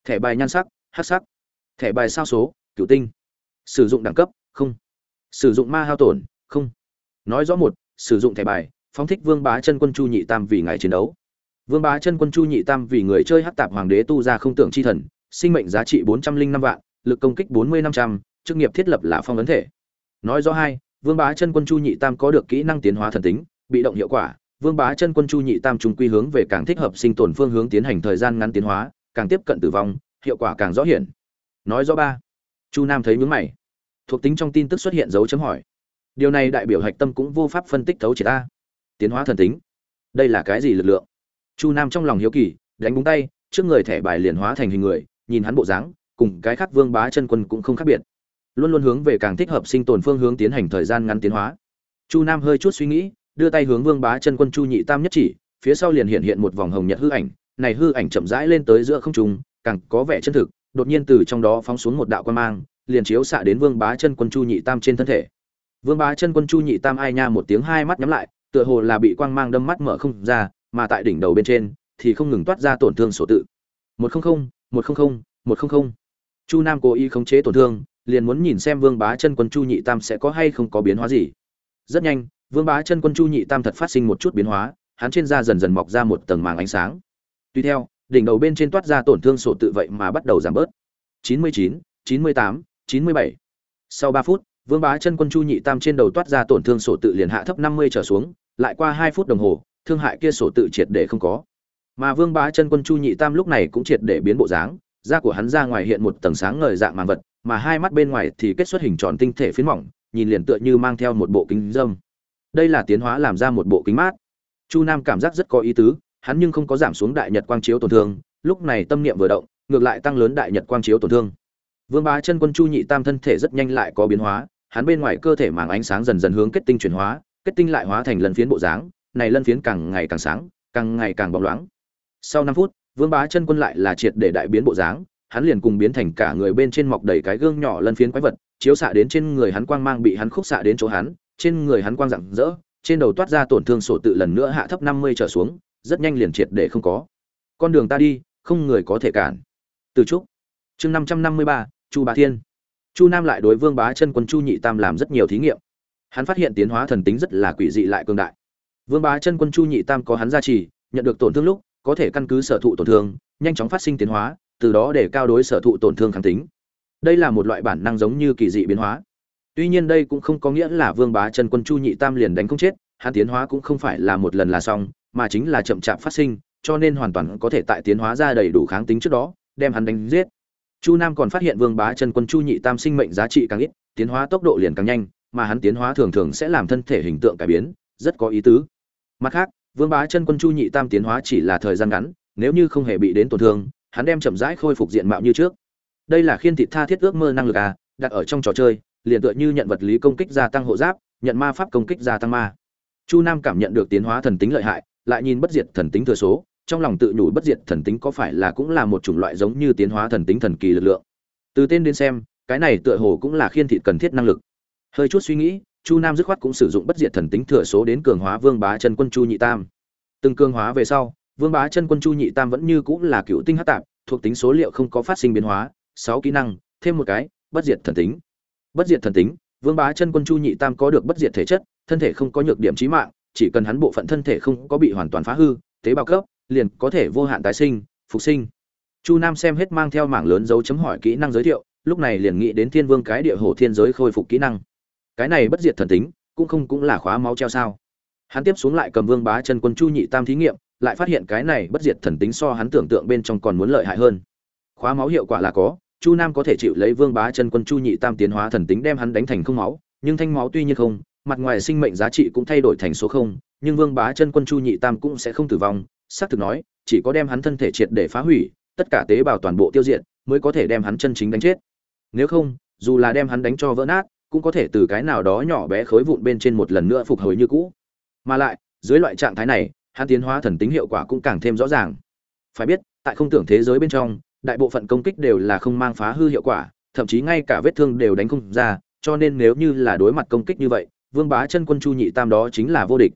Thẻ bài nhan sắc hát sắc. Thẻ bài sao số cựu tinh. Sử dụng đẳng cấp, không. Sử dụng ma hao tổn, không. Nói rõ một, sử dụng thẻ bài phóng thích vương bá chân quân chu nhị tam vì ngày chiến đấu. Vương bá chân quân chu nhị tam vì người chơi hát tạp hoàng đế tu ra không tưởng chi thần, sinh mệnh giá trị bốn trăm linh năm vạn, lực công kích bốn mươi năm trăm, chức nghiệp thiết lập là phong ấn thể. Nói rõ hai, vương bá chân quân chu nhị tam có được kỹ năng tiến hóa thần tính, bị động hiệu quả, vương bá chân quân chu nhị tam trùng quy hướng về càng thích hợp sinh tồn phương hướng tiến hành thời gian ngắn tiến hóa, càng tiếp cận tử vong, hiệu quả càng rõ hiển. Nói rõ ba, chu nam thấy mướn mày. Thuộc tính trong tin tức xuất hiện dấu chấm hỏi. Điều này đại biểu hạch tâm cũng vô pháp phân tích thấu chỉ ta tiến hóa thần tính. Đây là cái gì lực lượng? Chu nam trong lòng hiếu kỳ, đánh búng tay, trước người thẻ bài liền hóa thành hình người, nhìn hắn bộ dáng, cùng cái khác vương bá chân quân cũng không khác biệt. Luôn luôn hướng về càng thích hợp sinh tồn phương hướng tiến hành thời gian ngắn tiến hóa. Chu nam hơi chút suy nghĩ, đưa tay hướng vương bá chân quân chu nhị tam nhất chỉ, phía sau liền hiện hiện một vòng hồng nhật hư ảnh. Này hư ảnh chậm rãi lên tới giữa không trung, càng có vẻ chân thực, đột nhiên từ trong đó phóng xuống một đạo quan mang, liền chiếu xạ đến vương bá chân quân chu nhị tam trên thân thể. Vương bá chân quân chu nhị tam ai nha một tiếng hai mắt nhắm lại tựa hồ là bị quang mang đâm mắt mở không ra mà tại đỉnh đầu bên trên thì không ngừng toát ra tổn thương sổ tự. Một không không một không không một không không. Chu nam cố ý khống chế tổn thương liền muốn nhìn xem vương bá chân quân chu nhị tam sẽ có hay không có biến hóa gì. Rất nhanh vương bá chân quân chu nhị tam thật phát sinh một chút biến hóa hắn trên da dần dần mọc ra một tầng màng ánh sáng. Tuy theo đỉnh đầu bên trên toát ra tổn thương sổ tự vậy mà bắt đầu giảm bớt. 99, 98, 97. sau ba phút vương bá chân quân chu nhị tam trên đầu toát ra tổn thương sổ tự liền hạ thấp 50 trở xuống, lại qua hai phút đồng hồ, thương hại kia sổ tự triệt để không có. Mà vương bá chân quân chu nhị tam lúc này cũng triệt để biến bộ dáng, da của hắn ra ngoài hiện một tầng sáng ngời dạng màng vật, mà hai mắt bên ngoài thì kết xuất hình tròn tinh thể phiến mỏng, nhìn liền tựa như mang theo một bộ kính dâm. Đây là tiến hóa làm ra một bộ kính mát. Chu nam cảm giác rất có ý tứ, hắn nhưng không có giảm xuống đại nhật quang chiếu tổn thương, lúc này tâm niệm vừa động, ngược lại tăng lớn đại nhật quang chiếu tổn thương. Vương bá chân quân chu nhị tam thân thể rất nhanh lại có biến hóa hắn bên ngoài cơ thể màng ánh sáng dần dần hướng kết tinh chuyển hóa, kết tinh lại hóa thành lân phiến bộ dáng, này lân phiến càng ngày càng sáng, càng ngày càng bóng loáng. Sau năm phút, vương bá chân quân lại là triệt để đại biến bộ dáng, hắn liền cùng biến thành cả người bên trên mọc đầy cái gương nhỏ lân phiến quái vật, chiếu xạ đến trên người hắn quang mang bị hắn khúc xạ đến chỗ hắn, trên người hắn quang rạng rỡ, trên đầu toát ra tổn thương sổ tự lần nữa hạ thấp năm mươi trở xuống, rất nhanh liền triệt để không có. Con đường ta đi, không người có thể cản. Từ trúc. Chương năm trăm năm mươi ba, chu bá thiên chu nam lại đối vương bá chân quân chu nhị tam làm rất nhiều thí nghiệm. Hắn phát hiện tiến hóa thần tính rất là quỷ dị lại cường đại. Vương bá chân quân chu nhị tam có hắn gia trì, nhận được tổn thương lúc, có thể căn cứ sở thụ tổn thương, nhanh chóng phát sinh tiến hóa, từ đó để cao đối sở thụ tổn thương kháng tính. Đây là một loại bản năng giống như kỳ dị biến hóa. Tuy nhiên đây cũng không có nghĩa là vương bá chân quân chu nhị tam liền đánh không chết, hắn tiến hóa cũng không phải là một lần là xong, mà chính là chậm chạp phát sinh, cho nên hoàn toàn có thể tại tiến hóa ra đầy đủ kháng tính trước đó, đem hắn đánh giết chu nam còn phát hiện vương bá chân quân chu nhị tam sinh mệnh giá trị càng ít, tiến hóa tốc độ liền càng nhanh, mà hắn tiến hóa thường thường sẽ làm thân thể hình tượng cải biến, rất có ý tứ. Mặt khác, vương bá chân quân chu nhị tam tiến hóa chỉ là thời gian ngắn, nếu như không hề bị đến tổn thương, hắn đem chậm rãi khôi phục diện mạo như trước. Đây là khiên thịt tha thiết ước mơ năng lực à đặt ở trong trò chơi, liền tựa như nhận vật lý công kích gia tăng hộ giáp, nhận ma pháp công kích gia tăng ma. Chu nam cảm nhận được tiến hóa thần tính lợi hại, lại nhìn bất diệt thần tính thừa số trong lòng tự nhủ bất diệt thần tính có phải là cũng là một chủng loại giống như tiến hóa thần tính thần kỳ lực lượng. Từ tên đến xem, cái này tựa hồ cũng là khiên thị cần thiết năng lực. Hơi chút suy nghĩ, chu nam dứt khoát cũng sử dụng bất diệt thần tính thừa số đến cường hóa vương bá chân quân chu nhị tam. Từng cường hóa về sau, vương bá chân quân chu nhị tam vẫn như cũng là cựu tinh hát tạp, thuộc tính số liệu không có phát sinh biến hóa, sáu kỹ năng, thêm một cái, bất diệt thần tính. Bất diệt thần tính, vương bá chân quân chu nhị tam có được bất diệt thể chất, thân thể không có nhược điểm trí mạng, chỉ cần hắn bộ phận thân thể không có bị hoàn toàn phá hư, tế bào cấp liền có thể vô hạn tái sinh, phục sinh. Chu nam xem hết mang theo mảng lớn dấu chấm hỏi kỹ năng giới thiệu, lúc này liền nghĩ đến thiên vương cái địa hổ thiên giới khôi phục kỹ năng. Cái này bất diệt thần tính, cũng không cũng là khóa máu treo sao. Hắn tiếp xuống lại cầm vương bá chân quân chu nhị tam thí nghiệm, lại phát hiện cái này bất diệt thần tính so hắn tưởng tượng bên trong còn muốn lợi hại hơn. Khóa máu hiệu quả là có, chu nam có thể chịu lấy vương bá chân quân chu nhị tam tiến hóa thần tính đem hắn đánh thành không máu, nhưng thanh máu tuy nhiên không, mặt ngoài sinh mệnh giá trị cũng thay đổi thành số không, nhưng vương bá chân quân chu nhị tam cũng sẽ không tử vong xác thực nói, chỉ có đem hắn thân thể triệt để phá hủy, tất cả tế bào toàn bộ tiêu diệt, mới có thể đem hắn chân chính đánh chết. Nếu không, dù là đem hắn đánh cho vỡ nát, cũng có thể từ cái nào đó nhỏ bé khối vụn bên trên một lần nữa phục hồi như cũ. Mà lại, dưới loại trạng thái này, hắn tiến hóa thần tính hiệu quả cũng càng thêm rõ ràng. Phải biết, tại không tưởng thế giới bên trong, đại bộ phận công kích đều là không mang phá hư hiệu quả, thậm chí ngay cả vết thương đều đánh không ra, cho nên nếu như là đối mặt công kích như vậy, vương bá chân quân chu nhị tam đó chính là vô địch.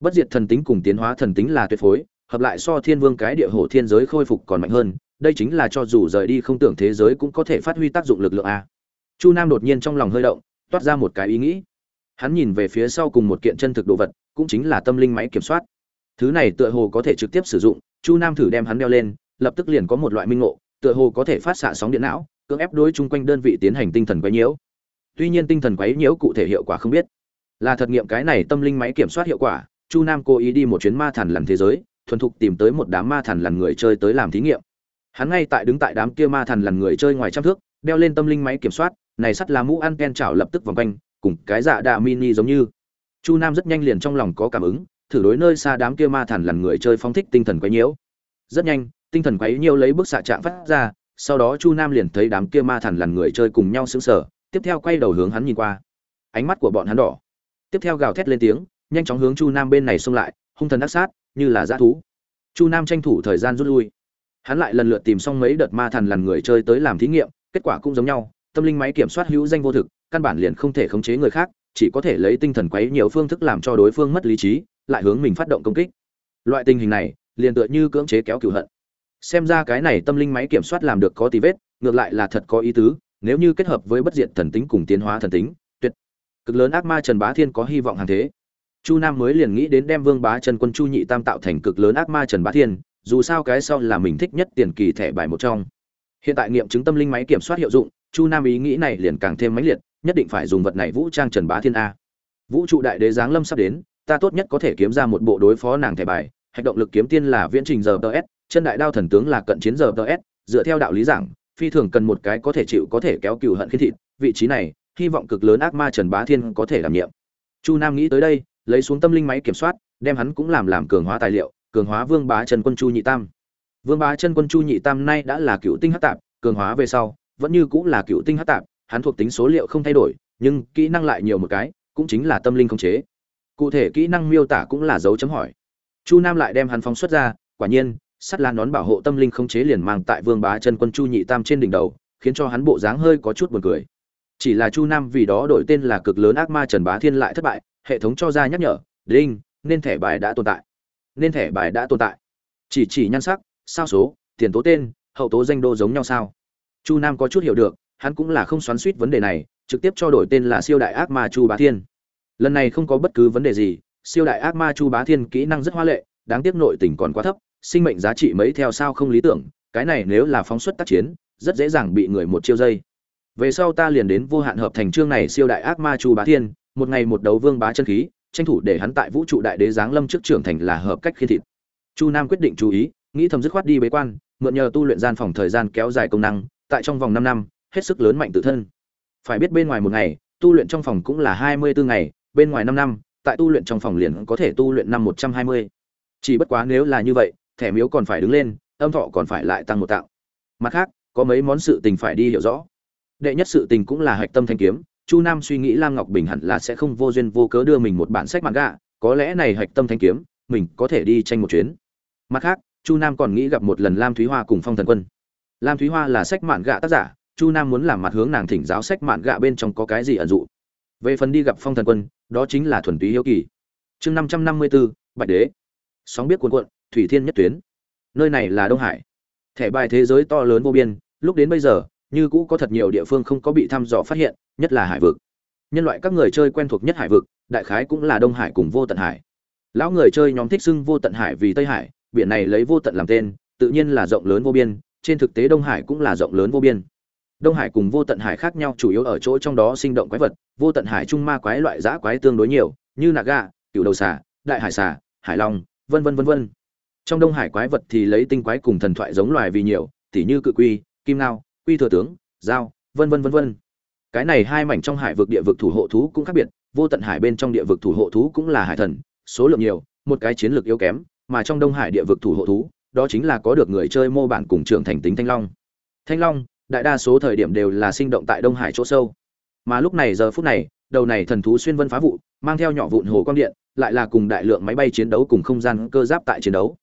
Bất diệt thần tính cùng tiến hóa thần tính là tuyệt phối hợp lại so thiên vương cái địa hổ thiên giới khôi phục còn mạnh hơn, đây chính là cho dù rời đi không tưởng thế giới cũng có thể phát huy tác dụng lực lượng a. Chu nam đột nhiên trong lòng hơi động, toát ra một cái ý nghĩ. Hắn nhìn về phía sau cùng một kiện chân thực đồ vật, cũng chính là tâm linh máy kiểm soát. Thứ này tựa hồ có thể trực tiếp sử dụng, chu nam thử đem hắn đeo lên, lập tức liền có một loại minh ngộ, tựa hồ có thể phát xạ sóng điện não, cưỡng ép đối chung quanh đơn vị tiến hành tinh thần quấy nhiễu. Tuy nhiên tinh thần quấy nhiễu cụ thể hiệu quả không biết. Là thật nghiệm cái này tâm linh máy kiểm soát hiệu quả, chu nam cố ý đi một chuyến ma thần làm thế giới thuần thục tìm tới một đám ma thần lằn người chơi tới làm thí nghiệm. Hắn ngay tại đứng tại đám kia ma thần lằn người chơi ngoài trăm thước, đeo lên tâm linh máy kiểm soát, này sắt là mũ ăn ken chảo lập tức vòng quanh, cùng cái dạ đạ mini giống như. Chu nam rất nhanh liền trong lòng có cảm ứng, thử đối nơi xa đám kia ma thần lằn người chơi phóng thích tinh thần quấy nhiễu. Rất nhanh, tinh thần quấy nhiễu lấy bức xạ trạng phát ra, sau đó chu nam liền thấy đám kia ma thần lằn người chơi cùng nhau sững sờ, tiếp theo quay đầu hướng hắn nhìn qua. Ánh mắt của bọn hắn đỏ. Tiếp theo gào thét lên tiếng, nhanh chóng hướng chu nam bên này xông lại, hung thần ác sát như là dã thú. Chu nam tranh thủ thời gian rút lui. Hắn lại lần lượt tìm xong mấy đợt ma thần lần người chơi tới làm thí nghiệm, kết quả cũng giống nhau, tâm linh máy kiểm soát hữu danh vô thực, căn bản liền không thể khống chế người khác, chỉ có thể lấy tinh thần quấy nhiều phương thức làm cho đối phương mất lý trí, lại hướng mình phát động công kích. Loại tình hình này, liền tựa như cưỡng chế kéo cửu hận. Xem ra cái này tâm linh máy kiểm soát làm được có tí vết, ngược lại là thật có ý tứ, nếu như kết hợp với bất diệt thần tính cùng tiến hóa thần tính, tuyệt. Cực lớn ác ma trần bá thiên có hy vọng hàng thế chu nam mới liền nghĩ đến đem vương bá trần quân chu nhị tam tạo thành cực lớn ác ma trần bá thiên, dù sao cái sau là mình thích nhất tiền kỳ thẻ bài một trong. Hiện tại nghiệm chứng tâm linh máy kiểm soát hiệu dụng, chu nam ý nghĩ này liền càng thêm mãnh liệt, nhất định phải dùng vật này vũ trang trần bá thiên a. Vũ trụ đại đế giáng lâm sắp đến, ta tốt nhất có thể kiếm ra một bộ đối phó nàng thẻ bài hành động lực kiếm tiên là viễn trình giờ ts chân đại đao thần tướng là cận chiến giờ ts dựa theo đạo lý giảng, phi thường cần một cái có thể chịu có thể kéo cừu hận khí thịt, vị trí này, hy vọng cực lớn ác ma trần bá thiên có thể đảm nhiệm. Chu nam nghĩ tới đây lấy xuống tâm linh máy kiểm soát, đem hắn cũng làm làm cường hóa tài liệu, cường hóa vương bá trần quân chu nhị tam. Vương bá chân quân chu nhị tam nay đã là cựu tinh hắc tạp, cường hóa về sau, vẫn như cũng là cựu tinh hắc tạp, hắn thuộc tính số liệu không thay đổi, nhưng kỹ năng lại nhiều một cái, cũng chính là tâm linh khống chế. Cụ thể kỹ năng miêu tả cũng là dấu chấm hỏi. Chu nam lại đem hắn phóng xuất ra, quả nhiên, sắt lan nón bảo hộ tâm linh khống chế liền mang tại vương bá chân quân chu nhị tam trên đỉnh đầu, khiến cho hắn bộ dáng hơi có chút buồn cười. Chỉ là chu nam vì đó đổi tên là cực lớn ác ma trần bá thiên lại thất bại hệ thống cho ra nhắc nhở, đinh, nên thẻ bài đã tồn tại. Nên thẻ bài đã tồn tại. Chỉ chỉ nhan sắc, sao số, tiền tố tên, hậu tố danh đô giống nhau sao? Chu nam có chút hiểu được, hắn cũng là không xoắn suýt vấn đề này, trực tiếp cho đổi tên là siêu đại ác ma chu bá thiên. Lần này không có bất cứ vấn đề gì, siêu đại ác ma chu bá thiên kỹ năng rất hoa lệ, đáng tiếc nội tình còn quá thấp, sinh mệnh giá trị mấy theo sao không lý tưởng, cái này nếu là phóng xuất tác chiến, rất dễ dàng bị người một chiêu dây. Về sau ta liền đến vô hạn hợp thành chương này siêu đại ác ma chu bá thiên một ngày một đấu vương bá chân khí, tranh thủ để hắn tại vũ trụ đại đế giáng lâm trước trưởng thành là hợp cách khi thịt. Chu nam quyết định chú ý, nghĩ thầm dứt khoát đi bế quan, mượn nhờ tu luyện gian phòng thời gian kéo dài công năng, tại trong vòng năm năm, hết sức lớn mạnh tự thân. Phải biết bên ngoài một ngày, tu luyện trong phòng cũng là hai mươi bốn ngày, bên ngoài năm năm, tại tu luyện trong phòng liền có thể tu luyện năm một trăm hai mươi. Chỉ bất quá nếu là như vậy, thẻ miếu còn phải đứng lên, âm thọ còn phải lại tăng một tạo mặt khác, có mấy món sự tình phải đi hiểu rõ. Đệ nhất sự tình cũng là hạch tâm thanh kiếm chu nam suy nghĩ lam ngọc bình hẳn là sẽ không vô duyên vô cớ đưa mình một bản sách mặt gạ có lẽ này hạch tâm thanh kiếm, mình có thể đi tranh một chuyến. Mặt khác, chu nam còn nghĩ gặp một lần lam thúy hoa cùng phong thần quân. Lam thúy hoa là sách mạn gạ tác giả, chu nam muốn làm mặt hướng nàng thỉnh giáo sách mạn gạ bên trong có cái gì ẩn dụ. Về phần đi gặp phong thần quân, đó chính là thuần túy hiếu kỳ. Chương năm trăm năm mươi bốn bạch đế. Sóng biết cuồn cuộn, thủy thiên nhất tuyến. Nơi này là đông hải. Thẻ bài thế giới to lớn vô biên, lúc đến bây giờ, như cũ có thật nhiều địa phương không có bị thăm dò phát hiện nhất là hải vực. Nhân loại các người chơi quen thuộc nhất hải vực, đại khái cũng là đông hải cùng vô tận hải. Lão người chơi nhóm thích xưng vô tận hải vì tây hải, biển này lấy vô tận làm tên, tự nhiên là rộng lớn vô biên, trên thực tế đông hải cũng là rộng lớn vô biên. Đông hải cùng vô tận hải khác nhau chủ yếu ở chỗ trong đó sinh động quái vật, vô tận hải trung ma quái loại giã quái tương đối nhiều, như naga cựu đầu xà, đại hải xà, hải long, vân vân vân vân. Trong đông hải quái vật thì lấy tinh quái cùng thần thoại giống loài vì nhiều, tỉ như cự quy, kim ngao, quy thừa tướng, giao, vân vân vân vân cái này hai mảnh trong hải vực địa vực thủ hộ thú cũng khác biệt, vô tận hải bên trong địa vực thủ hộ thú cũng là hải thần, số lượng nhiều, một cái chiến lược yếu kém, mà trong đông hải địa vực thủ hộ thú, đó chính là có được người chơi mô bản cùng trưởng thành tính thanh long. Thanh long, đại đa số thời điểm đều là sinh động tại đông hải chỗ sâu. Mà lúc này giờ phút này, đầu này thần thú xuyên vân phá vụ, mang theo nhỏ vụn hồ quang điện, lại là cùng đại lượng máy bay chiến đấu cùng không gian cơ giáp tại chiến đấu.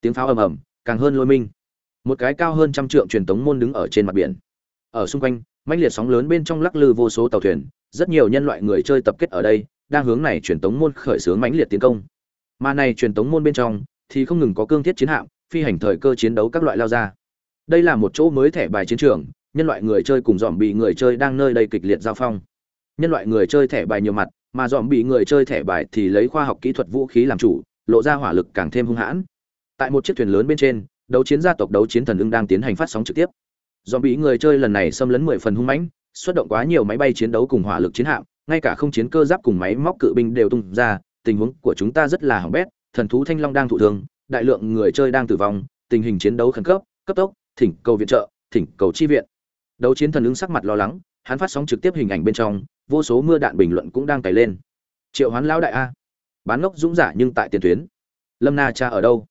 Tiếng pháo ầm ầm, càng hơn lôi minh. Một cái cao hơn trăm trượng truyền tống môn đứng ở trên mặt biển. Ở xung quanh mãnh liệt sóng lớn bên trong lắc lư vô số tàu thuyền, rất nhiều nhân loại người chơi tập kết ở đây, đang hướng này truyền tống môn khởi xướng mãnh liệt tiến công. Mà này truyền tống môn bên trong thì không ngừng có cương thiết chiến hạm, phi hành thời cơ chiến đấu các loại lao ra. Đây là một chỗ mới thẻ bài chiến trường, nhân loại người chơi cùng dòm bị người chơi đang nơi đây kịch liệt giao phong. Nhân loại người chơi thẻ bài nhiều mặt, mà dòm bị người chơi thẻ bài thì lấy khoa học kỹ thuật vũ khí làm chủ, lộ ra hỏa lực càng thêm hung hãn. Tại một chiếc thuyền lớn bên trên, đấu chiến gia tộc đấu chiến thần ưng đang tiến hành phát sóng trực tiếp dòm bị người chơi lần này xâm lấn mười phần hung mãnh, xuất động quá nhiều máy bay chiến đấu cùng hỏa lực chiến hạm, ngay cả không chiến cơ giáp cùng máy móc cự binh đều tung ra, tình huống của chúng ta rất là hỏng bét, thần thú thanh long đang thụ thương, đại lượng người chơi đang tử vong, tình hình chiến đấu khẩn cấp cấp tốc, thỉnh cầu viện trợ, thỉnh cầu chi viện. Đấu chiến thần ứng sắc mặt lo lắng, hắn phát sóng trực tiếp hình ảnh bên trong, vô số mưa đạn bình luận cũng đang cày lên. Triệu hoán lão đại a. Bán ngốc dũng giả nhưng tại tiền tuyến. Lâm na cha ở đâu?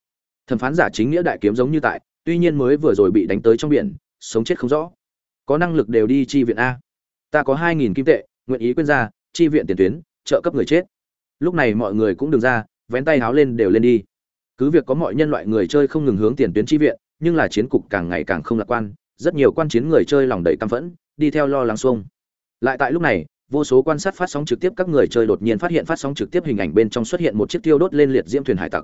Thẩm phán giả chính nghĩa đại kiếm giống như tại, tuy nhiên mới vừa rồi bị đánh tới trong biển sống chết không rõ. Có năng lực đều đi chi viện a. Ta có hai nghìn kim tệ, nguyện ý quyên ra, chi viện tiền tuyến, trợ cấp người chết. Lúc này mọi người cũng đừng ra, vén tay háo lên đều lên đi. Cứ việc có mọi nhân loại người chơi không ngừng hướng tiền tuyến chi viện, nhưng là chiến cục càng ngày càng không lạc quan, rất nhiều quan chiến người chơi lòng đầy căm phẫn, đi theo lo lắng xuông. Lại tại lúc này, vô số quan sát phát sóng trực tiếp các người chơi đột nhiên phát hiện phát sóng trực tiếp hình ảnh bên trong xuất hiện một chiếc tiêu đốt lên liệt diễm thuyền hải tặc.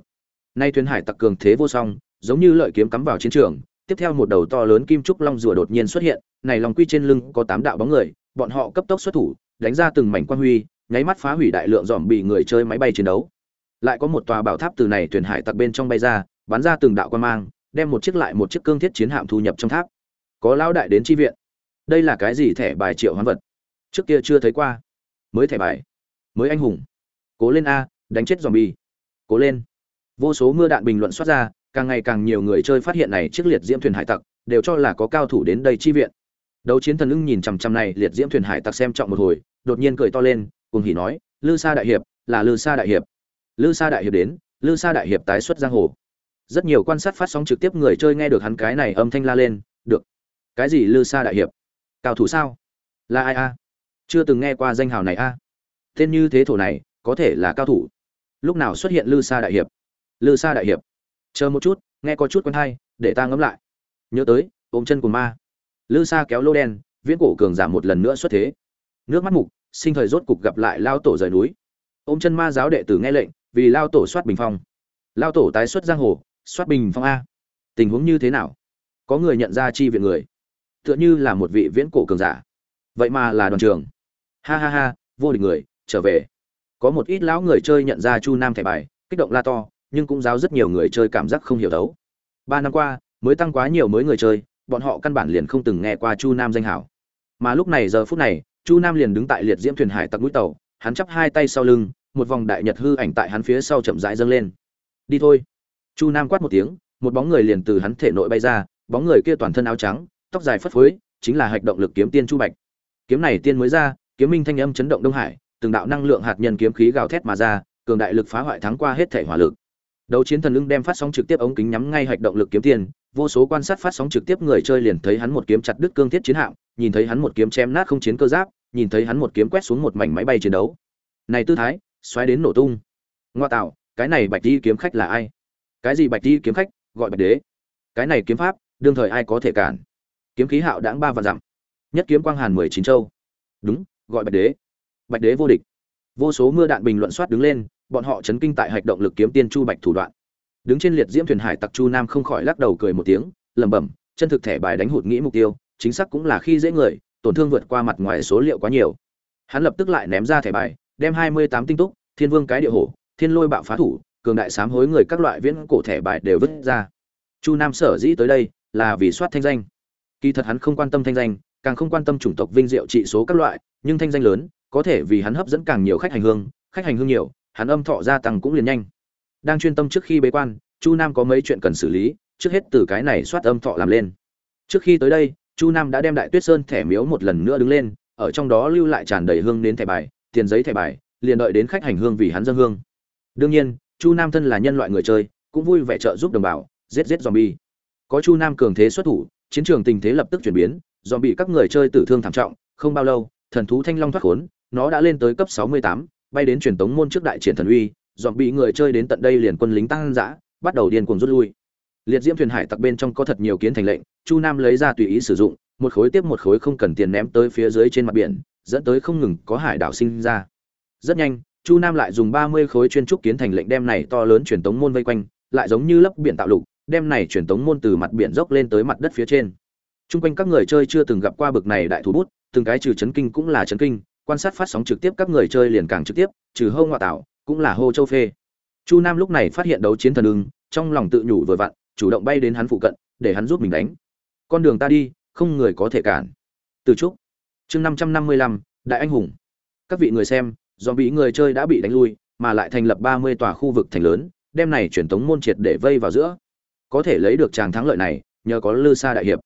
Nay thuyền hải tặc cường thế vô song, giống như lợi kiếm cắm vào chiến trường tiếp theo một đầu to lớn kim trúc long rùa đột nhiên xuất hiện, này lòng quy trên lưng có tám đạo bóng người, bọn họ cấp tốc xuất thủ, đánh ra từng mảnh quan huy, nháy mắt phá hủy đại lượng dòm bị người chơi máy bay chiến đấu. Lại có một tòa bảo tháp từ này thuyền hải tặc bên trong bay ra, bắn ra từng đạo quan mang, đem một chiếc lại một chiếc cương thiết chiến hạm thu nhập trong tháp. Có lão đại đến chi viện. Đây là cái gì thẻ bài triệu hoán vật? Trước kia chưa thấy qua. Mới thẻ bài. Mới anh hùng. Cố lên a, đánh chết dòm bi cố lên. Vô số mưa đạn bình luận xuất ra càng ngày càng nhiều người chơi phát hiện này chiếc liệt diễm thuyền hải tặc, đều cho là có cao thủ đến đây chi viện. Đấu chiến thần ưng nhìn chằm chằm này liệt diễm thuyền hải tặc xem trọng một hồi, đột nhiên cười to lên, cùng hỉ nói, lư sa đại hiệp, là lư sa đại hiệp. Lư sa đại hiệp đến, lư sa đại hiệp tái xuất giang hồ. Rất nhiều quan sát phát sóng trực tiếp người chơi nghe được hắn cái này âm thanh la lên, được. Cái gì lư sa đại hiệp? Cao thủ sao? Là ai a? Chưa từng nghe qua danh hào này a. Tên như thế thổ này, có thể là cao thủ. Lúc nào xuất hiện lư sa đại hiệp? Lư sa đại hiệp chờ một chút, nghe có chút quen hay, để ta ngẫm lại. Nhớ tới, ôm chân của ma. Lư sa kéo lô đen, viễn cổ cường giảm một lần nữa xuất thế. Nước mắt mục, sinh thời rốt cục gặp lại lao tổ rời núi. Ôm chân ma giáo đệ tử nghe lệnh, vì lao tổ soát bình phong. Lao tổ tái xuất giang hồ, soát bình phong a. Tình huống như thế nào? Có người nhận ra chi viện người? Tựa như là một vị viễn cổ cường giả. Vậy mà là đoàn trường ha ha ha, vô địch người, trở về. Có một ít lão người chơi nhận ra chu nam thẻ bài, kích động la to nhưng cũng giáo rất nhiều người chơi cảm giác không hiểu đấu. Ba năm qua, mới tăng quá nhiều mới người chơi, bọn họ căn bản liền không từng nghe qua chu nam danh hảo. Mà lúc này giờ phút này, chu nam liền đứng tại liệt diễm thuyền hải tặc mũi tàu, hắn chắp hai tay sau lưng, một vòng đại nhật hư ảnh tại hắn phía sau chậm rãi dâng lên. Đi thôi. Chu nam quát một tiếng, một bóng người liền từ hắn thể nội bay ra, bóng người kia toàn thân áo trắng, tóc dài phất phới, chính là hạch động lực kiếm tiên chu bạch. Kiếm này tiên mới ra, kiếm minh thanh âm chấn động đông hải, từng đạo năng lượng hạt nhân kiếm khí gào thét mà ra, cường đại lực phá hoại thắng qua hết thể hỏa lực đấu chiến thần lưng đem phát sóng trực tiếp ống kính nhắm ngay hạch động lực kiếm tiền, vô số quan sát phát sóng trực tiếp người chơi liền thấy hắn một kiếm chặt đứt cương thiết chiến hạm, nhìn thấy hắn một kiếm chém nát không chiến cơ giáp, nhìn thấy hắn một kiếm quét xuống một mảnh máy bay chiến đấu. Này tư thái, xoáy đến nổ tung. Ngoa tạo, cái này bạch đi kiếm khách là ai? Cái gì bạch đi kiếm khách? Gọi bạch đế. Cái này kiếm pháp, đương thời ai có thể cản? Kiếm khí hạo đãng ba vạn dặm. Nhất kiếm quang hàn mười chín châu. Đúng, gọi bạch đế. Bạch đế vô địch. Vô số mưa đạn bình luận soát đứng lên bọn họ chấn kinh tại hạch động lực kiếm tiên chu bạch thủ đoạn. Đứng trên liệt diễm thuyền hải tặc chu nam không khỏi lắc đầu cười một tiếng, lẩm bẩm, chân thực thẻ bài đánh hụt nghĩ mục tiêu, chính xác cũng là khi dễ người, tổn thương vượt qua mặt ngoài số liệu quá nhiều. Hắn lập tức lại ném ra thẻ bài, đem hai mươi tám tinh túc, thiên vương cái địa hổ, thiên lôi bạo phá thủ, cường đại sám hối người các loại viễn cổ thẻ bài đều vứt ra. Chu nam sở dĩ tới đây, là vì soát thanh danh. Kỳ thật hắn không quan tâm thanh danh, càng không quan tâm chủng tộc vinh diệu trị số các loại, nhưng thanh danh lớn, có thể vì hắn hấp dẫn càng nhiều khách hành hương, khách hành hương nhiều hắn âm thọ gia tăng cũng liền nhanh. Đang chuyên tâm trước khi bế quan chu nam có mấy chuyện cần xử lý trước hết từ cái này soát âm thọ làm lên. Trước khi tới đây chu nam đã đem đại tuyết sơn thẻ miếu một lần nữa đứng lên ở trong đó lưu lại tràn đầy hương đến thẻ bài tiền giấy thẻ bài liền đợi đến khách hành hương vì hắn dân hương. Đương nhiên chu nam thân là nhân loại người chơi cũng vui vẻ trợ giúp đồng bào giết giết zombie. Có chu nam cường thế xuất thủ chiến trường tình thế lập tức chuyển biến zombie các người chơi tử thương thảm trọng không bao lâu thần thú thanh long thoát khốn nó đã lên tới cấp 68, bay đến truyền tống môn trước đại triển thần uy dọn bị người chơi đến tận đây liền quân lính tăng dã bắt đầu điên cuồng rút lui. Liệt diễm thuyền hải tặc bên trong có thật nhiều kiến thành lệnh chu nam lấy ra tùy ý sử dụng một khối tiếp một khối không cần tiền ném tới phía dưới trên mặt biển dẫn tới không ngừng có hải đảo sinh ra. Rất nhanh chu nam lại dùng ba mươi khối chuyên trúc kiến thành lệnh đem này to lớn truyền tống môn vây quanh lại giống như lấp biển tạo lục đem này truyền tống môn từ mặt biển dốc lên tới mặt đất phía trên. Trung quanh các người chơi chưa từng gặp qua bực này đại thủ bút, từng cái trừ chấn kinh cũng là chấn kinh, quan sát phát sóng trực tiếp các người chơi liền càng trực tiếp, trừ hô ngoại tạo, cũng là hô châu phê. Chu Nam lúc này phát hiện đấu chiến thần ưng, trong lòng tự nhủ vừa vặn, chủ động bay đến hắn phụ cận, để hắn giúp mình đánh. Con đường ta đi, không người có thể cản. Từ trúc. Chương năm trăm năm mươi lăm, đại anh hùng. Các vị người xem, do bị người chơi đã bị đánh lui, mà lại thành lập ba mươi tòa khu vực thành lớn, đem này truyền tống môn triệt để vây vào giữa. Có thể lấy được tràng thắng lợi này, nhờ có Lư Sa đại hiệp.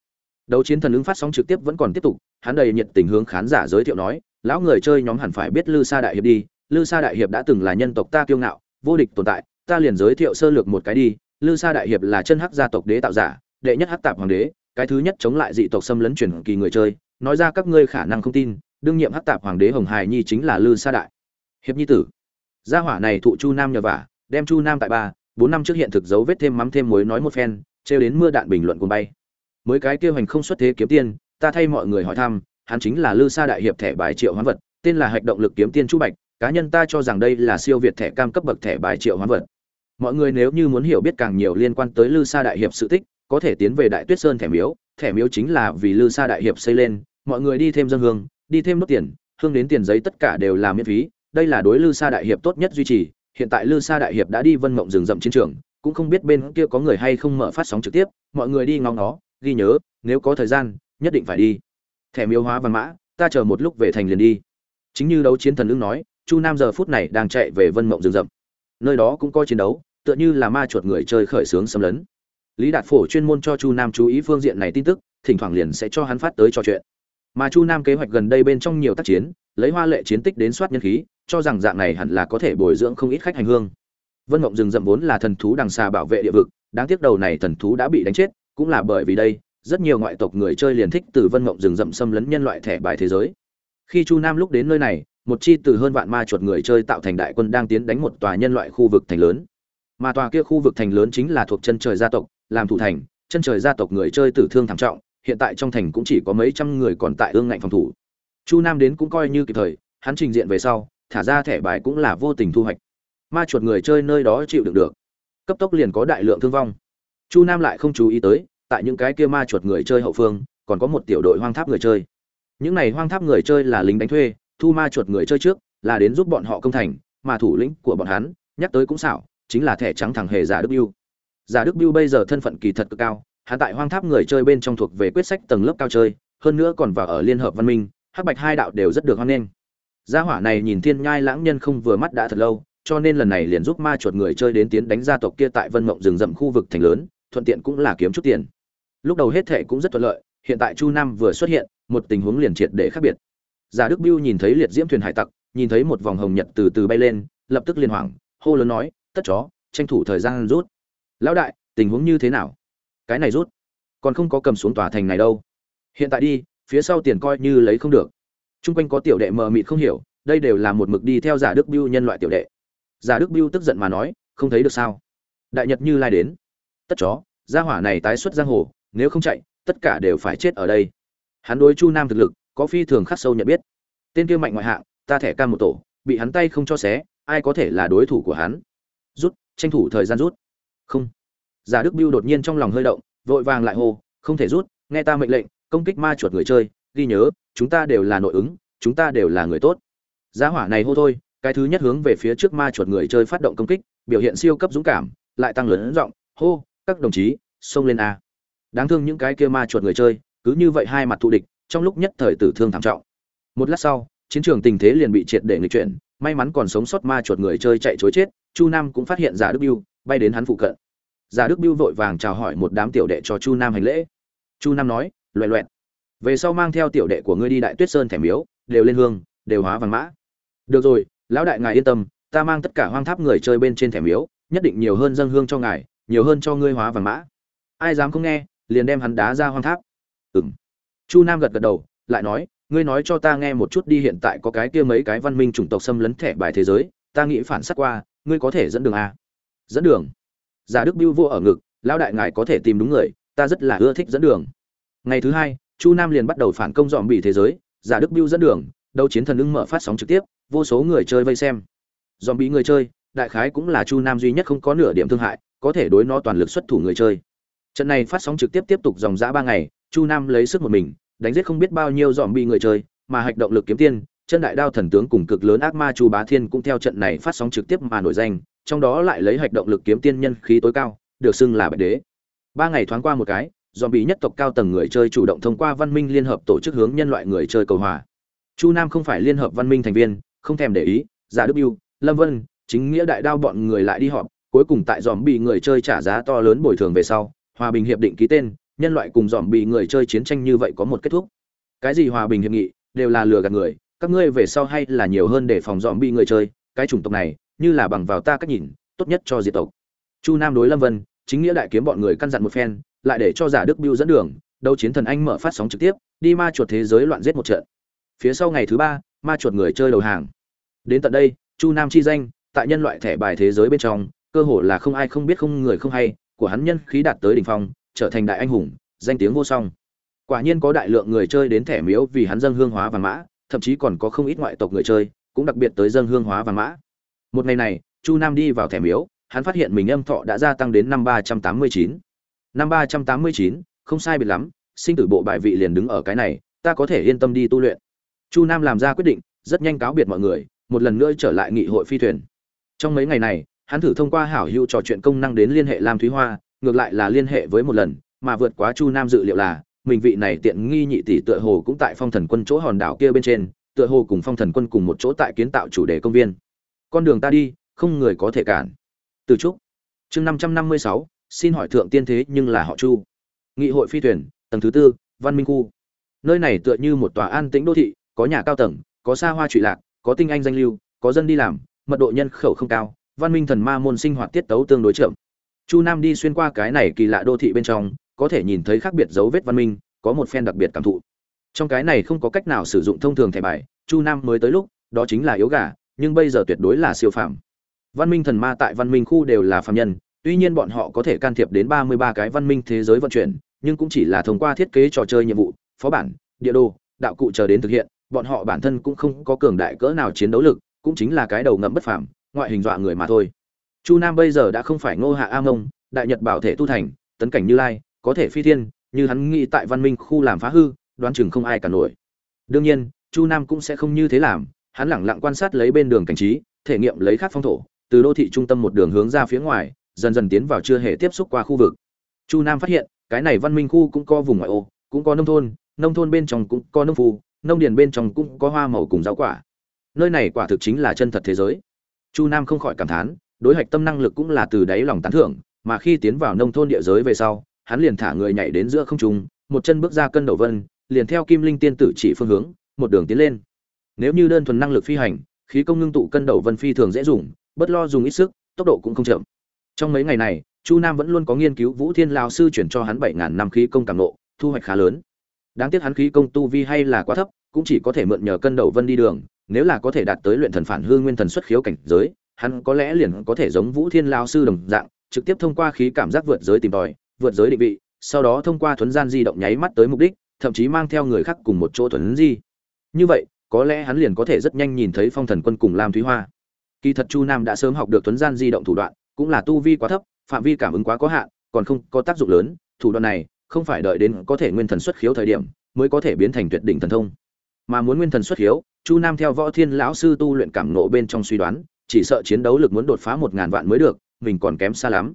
Đấu chiến thần ứng phát sóng trực tiếp vẫn còn tiếp tục, hắn đầy nhiệt tình hướng khán giả giới thiệu nói, lão người chơi nhóm hẳn phải biết Lư Sa đại hiệp đi, Lư Sa đại hiệp đã từng là nhân tộc ta kiêu ngạo, vô địch tồn tại, ta liền giới thiệu sơ lược một cái đi, Lư Sa đại hiệp là chân hắc gia tộc đế tạo giả, đệ nhất hắc tạp hoàng đế, cái thứ nhất chống lại dị tộc xâm lấn truyền kỳ người chơi, nói ra các ngươi khả năng không tin, đương nhiệm hắc tạp hoàng đế Hồng Hải Nhi chính là Lư Sa đại hiệp nhi tử. Gia hỏa này thụ Chu Nam nhờ vả, đem Chu Nam tại ba, bốn năm trước hiện thực dấu vết thêm mắm thêm muối nói một phen, trêu đến mưa đạn bình luận cùng bay mới cái kêu hành không xuất thế kiếm tiên ta thay mọi người hỏi thăm hắn chính là lư sa đại hiệp thẻ bài triệu hoán vật, tên là hạch động lực kiếm tiên chu bạch, cá nhân ta cho rằng đây là siêu việt thẻ cam cấp bậc thẻ bài triệu hoán vật. Mọi người nếu như muốn hiểu biết càng nhiều liên quan tới lư sa đại hiệp sự tích, có thể tiến về đại tuyết sơn thẻ miếu thẻ miếu chính là vì lư sa đại hiệp xây lên, mọi người đi thêm dân hương, đi thêm nốt tiền, hương đến tiền giấy tất cả đều là miễn phí, đây là đối lư sa đại hiệp tốt nhất duy trì, hiện tại lư sa đại hiệp đã đi vân mộng rừng rậm chiến trường, cũng không biết bên kia có người hay không mở phát sóng trực tiếp, mọi người đi ngóng nó ghi nhớ, nếu có thời gian, nhất định phải đi thẻ miêu hóa văn mã, ta chờ một lúc về thành liền đi. Chính như đấu chiến thần ưng nói, chu nam giờ phút này đang chạy về vân mộng rừng rậm. Nơi đó cũng có chiến đấu, tựa như là ma chuột người chơi khởi xướng xâm lấn. Lý đạt phổ chuyên môn cho chu nam chú ý phương diện này tin tức, thỉnh thoảng liền sẽ cho hắn phát tới trò chuyện. Mà chu nam kế hoạch gần đây bên trong nhiều tác chiến, lấy hoa lệ chiến tích đến soát nhân khí, cho rằng dạng này hẳn là có thể bồi dưỡng không ít khách hành hương. Vân mộng rừng rậm vốn là thần thú đằng xà bảo vệ địa vực, đáng tiếc đầu này thần thú đã bị đánh chết, cũng là bởi vì đây rất nhiều ngoại tộc người chơi liền thích từ vân mộng rừng rậm xâm lấn nhân loại thẻ bài thế giới. Khi chu nam lúc đến nơi này, một chi từ hơn vạn ma chuột người chơi tạo thành đại quân đang tiến đánh một tòa nhân loại khu vực thành lớn. Mà tòa kia khu vực thành lớn chính là thuộc chân trời gia tộc, làm thủ thành, chân trời gia tộc người chơi tử thương thảm trọng, hiện tại trong thành cũng chỉ có mấy trăm người còn tại ương ngạnh phòng thủ. Chu nam đến cũng coi như kịp thời, hắn trình diện về sau, thả ra thẻ bài cũng là vô tình thu hoạch. Ma chuột người chơi nơi đó chịu đựng được. Cấp tốc liền có đại lượng thương vong. Chu nam lại không chú ý tới tại những cái kia ma chuột người chơi hậu phương, còn có một tiểu đội hoang tháp người chơi. Những này hoang tháp người chơi là lính đánh thuê, thu ma chuột người chơi trước, là đến giúp bọn họ công thành, mà thủ lĩnh của bọn hắn, nhắc tới cũng xảo, chính là thẻ trắng thằng hề giả đức biêu. Giả đức biêu bây giờ thân phận kỳ thật cực cao hạ tại hoang tháp người chơi bên trong thuộc về quyết sách tầng lớp cao chơi, hơn nữa còn vào ở liên hợp văn minh, hắc bạch hai đạo đều rất được hoan nghênh. Gia hỏa này nhìn thiên nhai lãng nhân không vừa mắt đã thật lâu, cho nên lần này liền giúp ma chuột người chơi đến tiến đánh gia tộc kia tại vân mộng rừng rậm khu vực thành lớn, thuận tiện cũng là kiếm chút tiền lúc đầu hết thệ cũng rất thuận lợi, hiện tại chu nam vừa xuất hiện, một tình huống liền triệt để khác biệt. Giả đức biêu nhìn thấy liệt diễm thuyền hải tặc, nhìn thấy một vòng hồng nhật từ từ bay lên, lập tức liên hoảng, hô lớn nói, tất chó, tranh thủ thời gian rút. Lão đại, tình huống như thế nào? Cái này rút, còn không có cầm xuống tòa thành này đâu. Hiện tại đi, phía sau tiền coi như lấy không được. Chung quanh có tiểu đệ mờ mịt không hiểu, đây đều là một mực đi theo giả đức biêu nhân loại tiểu đệ. Giả đức biêu tức giận mà nói, không thấy được sao? Đại nhật như lai đến. Tất chó, gia hỏa này tái xuất giang hồ nếu không chạy, tất cả đều phải chết ở đây. Hắn đối chu nam thực lực, có phi thường khắc sâu nhận biết. Tên kia mạnh ngoại hạng, ta thẻ cam một tổ, bị hắn tay không cho xé, ai có thể là đối thủ của hắn? Rút, tranh thủ thời gian rút. Không. Giả đức biêu đột nhiên trong lòng hơi động, vội vàng lại hô, không thể rút, nghe ta mệnh lệnh, công kích ma chuột người chơi, ghi nhớ, chúng ta đều là nội ứng, chúng ta đều là người tốt. Giá hỏa này hô thôi, cái thứ nhất hướng về phía trước ma chuột người chơi phát động công kích, biểu hiện siêu cấp dũng cảm, lại tăng lớn giọng, hô, các đồng chí, xông lên a đáng thương những cái kia ma chuột người chơi, cứ như vậy hai mặt thù địch, trong lúc nhất thời tử thương thảm trọng. Một lát sau, chiến trường tình thế liền bị triệt để người chuyển, may mắn còn sống sót ma chuột người chơi chạy chối chết, chu nam cũng phát hiện giả đức biêu bay đến hắn phụ cận. Giả đức biêu vội vàng chào hỏi một đám tiểu đệ cho chu nam hành lễ. Chu nam nói loẹ loẹt, về sau mang theo tiểu đệ của ngươi đi đại tuyết sơn thẻ miếu, đều lên hương, đều hóa vàng mã. Được rồi, lão đại ngài yên tâm, ta mang tất cả hoang tháp người chơi bên trên thẻ miếu, nhất định nhiều hơn dân hương cho ngài, nhiều hơn cho ngươi hóa vàng mã. Ai dám không nghe liền đem hắn đá ra hoang tháp. Ừng chu nam gật gật đầu, lại nói, ngươi nói cho ta nghe một chút đi, hiện tại có cái kia mấy cái văn minh chủng tộc xâm lấn thẻ bài thế giới, ta nghĩ phản sát qua, ngươi có thể dẫn đường à? dẫn đường? Giả đức biêu vô ở ngực, lão đại ngài có thể tìm đúng người, ta rất là ưa thích dẫn đường. Ngày thứ hai, chu nam liền bắt đầu phản công dòm bị thế giới, giả đức biêu dẫn đường, đấu chiến thần ưng mở phát sóng trực tiếp, vô số người chơi vây xem. Dòm bị người chơi, đại khái cũng là chu nam duy nhất không có nửa điểm thương hại, có thể đối nó toàn lực xuất thủ người chơi trận này phát sóng trực tiếp tiếp tục dòng dã ba ngày, chu nam lấy sức một mình, đánh giết không biết bao nhiêu dòm bị người chơi, mà hạch động lực kiếm tiên, chân đại đao thần tướng cùng cực lớn ác ma chu bá thiên cũng theo trận này phát sóng trực tiếp mà nổi danh, trong đó lại lấy hạch động lực kiếm tiên nhân khí tối cao, được xưng là bạch đế. Ba ngày thoáng qua một cái dòm bị nhất tộc cao tầng người chơi chủ động thông qua văn minh liên hợp tổ chức hướng nhân loại người chơi cầu hòa. Chu nam không phải liên hợp văn minh thành viên, không thèm để ý, giả đức biêu, lâm vân, chính nghĩa đại đao bọn người lại đi họp, cuối cùng tại dòm bị người chơi trả giá to lớn bồi thường về sau hòa bình hiệp định ký tên, nhân loại cùng dòm bị người chơi chiến tranh như vậy có một kết thúc. Cái gì hòa bình hiệp nghị, đều là lừa gạt người, các ngươi về sau hay là nhiều hơn để phòng dòm bị người chơi, cái chủng tộc này, như là bằng vào ta cách nhìn, tốt nhất cho diệt tộc. Chu nam đối lâm vân, chính nghĩa đại kiếm bọn người căn dặn một phen, lại để cho giả đức biêu dẫn đường, đấu chiến thần anh mở phát sóng trực tiếp, đi ma chuột thế giới loạn giết một trận. Phía sau ngày thứ ba, ma chuột người chơi đầu hàng. Đến tận đây, chu nam chi danh, tại nhân loại thẻ bài thế giới bên trong, cơ hồ là không ai không biết không người không hay của hắn nhân khí đạt tới đỉnh phong, trở thành đại anh hùng, danh tiếng vô song. Quả nhiên có đại lượng người chơi đến thẻ miếu vì hắn dâng hương hóa vàng mã, thậm chí còn có không ít ngoại tộc người chơi cũng đặc biệt tới dâng hương hóa vàng mã. Một ngày này, chu nam đi vào thẻ miếu, hắn phát hiện mình âm thọ đã gia tăng đến năm ba trăm tám mươi chín. Năm ba trăm tám mươi chín, không sai biệt lắm, sinh tử bộ bài vị liền đứng ở cái này, ta có thể yên tâm đi tu luyện. Chu nam làm ra quyết định, rất nhanh cáo biệt mọi người, một lần nữa trở lại nghị hội phi thuyền. Trong mấy ngày này hắn thử thông qua hảo hữu trò chuyện công năng đến liên hệ lam thúy hoa, ngược lại là liên hệ với một lần, mà vượt quá chu nam dự liệu là, mình vị này tiện nghi nhị tỷ tựa hồ cũng tại phong thần quân chỗ hòn đảo kia bên trên, tựa hồ cùng phong thần quân cùng một chỗ tại kiến tạo chủ đề công viên. Con đường ta đi, không người có thể cản. Từ trúc. Chương năm trăm năm mươi sáu, xin hỏi thượng tiên thế nhưng là họ chu. Nghị hội phi thuyền, tầng thứ tư, văn minh khu. Nơi này tựa như một tòa an tĩnh đô thị, có nhà cao tầng, có xa hoa trụy lạc, có tinh anh danh lưu, có dân đi làm, mật độ nhân khẩu không cao văn minh thần ma môn sinh hoạt tiết tấu tương đối chậm. Chu nam đi xuyên qua cái này kỳ lạ đô thị bên trong, có thể nhìn thấy khác biệt dấu vết văn minh, có một phen đặc biệt cảm thụ. Trong cái này không có cách nào sử dụng thông thường thẻ bài, chu nam mới tới lúc, đó chính là yếu gà, nhưng bây giờ tuyệt đối là siêu phàm. Văn minh thần ma tại văn minh khu đều là phàm nhân, tuy nhiên bọn họ có thể can thiệp đến ba mươi ba cái văn minh thế giới vận chuyển, nhưng cũng chỉ là thông qua thiết kế trò chơi nhiệm vụ, phó bản, địa đồ, đạo cụ chờ đến thực hiện, bọn họ bản thân cũng không có cường đại cỡ nào chiến đấu lực, cũng chính là cái đầu ngậm bất phàm ngoại hình dọa người mà thôi. Chu nam bây giờ đã không phải ngô hạ a mông, đại nhật bảo thể tu thành, tấn cảnh như lai, có thể phi thiên, như hắn nghĩ tại văn minh khu làm phá hư, đoán chừng không ai cả nổi. Đương nhiên, chu nam cũng sẽ không như thế làm, hắn lẳng lặng quan sát lấy bên đường cảnh trí, thể nghiệm lấy khát phong thổ, từ đô thị trung tâm một đường hướng ra phía ngoài, dần dần tiến vào chưa hề tiếp xúc qua khu vực. Chu nam phát hiện, cái này văn minh khu cũng có vùng ngoại ô, cũng có nông thôn nông thôn bên trong cũng có nông phu, nông điền bên trong cũng có hoa màu cùng rau quả. Nơi này quả thực chính là chân thật thế giới chu nam không khỏi cảm thán, đối hạch tâm năng lực cũng là từ đáy lòng tán thưởng, mà khi tiến vào nông thôn địa giới về sau, hắn liền thả người nhảy đến giữa không trung, một chân bước ra cân đầu vân, liền theo kim linh tiên tử chỉ phương hướng, một đường tiến lên. Nếu như đơn thuần năng lực phi hành, khí công ngưng tụ cân đầu vân phi thường dễ dùng, bất lo dùng ít sức, tốc độ cũng không chậm. Trong mấy ngày này, chu nam vẫn luôn có nghiên cứu vũ thiên lao sư chuyển cho hắn bảy ngàn năm khí công càng nộ thu hoạch khá lớn. Đáng tiếc hắn khí công tu vi hay là quá thấp, cũng chỉ có thể mượn nhờ cân đầu vân đi đường nếu là có thể đạt tới luyện thần phản hư nguyên thần xuất khiếu cảnh giới, hắn có lẽ liền có thể giống vũ thiên lao sư đồng dạng, trực tiếp thông qua khí cảm giác vượt giới tìm tòi, vượt giới định vị, sau đó thông qua thuấn gian di động nháy mắt tới mục đích, thậm chí mang theo người khác cùng một chỗ thuấn di. Như vậy, có lẽ hắn liền có thể rất nhanh nhìn thấy phong thần quân cùng lam thúy hoa. Kỳ thật chu nam đã sớm học được thuấn gian di động thủ đoạn, cũng là tu vi quá thấp, phạm vi cảm ứng quá có hạn, còn không có tác dụng lớn, thủ đoạn này không phải đợi đến có thể nguyên thần xuất khiếu thời điểm mới có thể biến thành tuyệt đỉnh thần thông. Mà muốn nguyên thần xuất khiếu chu nam theo võ thiên lão sư tu luyện cảm nộ bên trong suy đoán, chỉ sợ chiến đấu lực muốn đột phá một ngàn vạn mới được, mình còn kém xa lắm.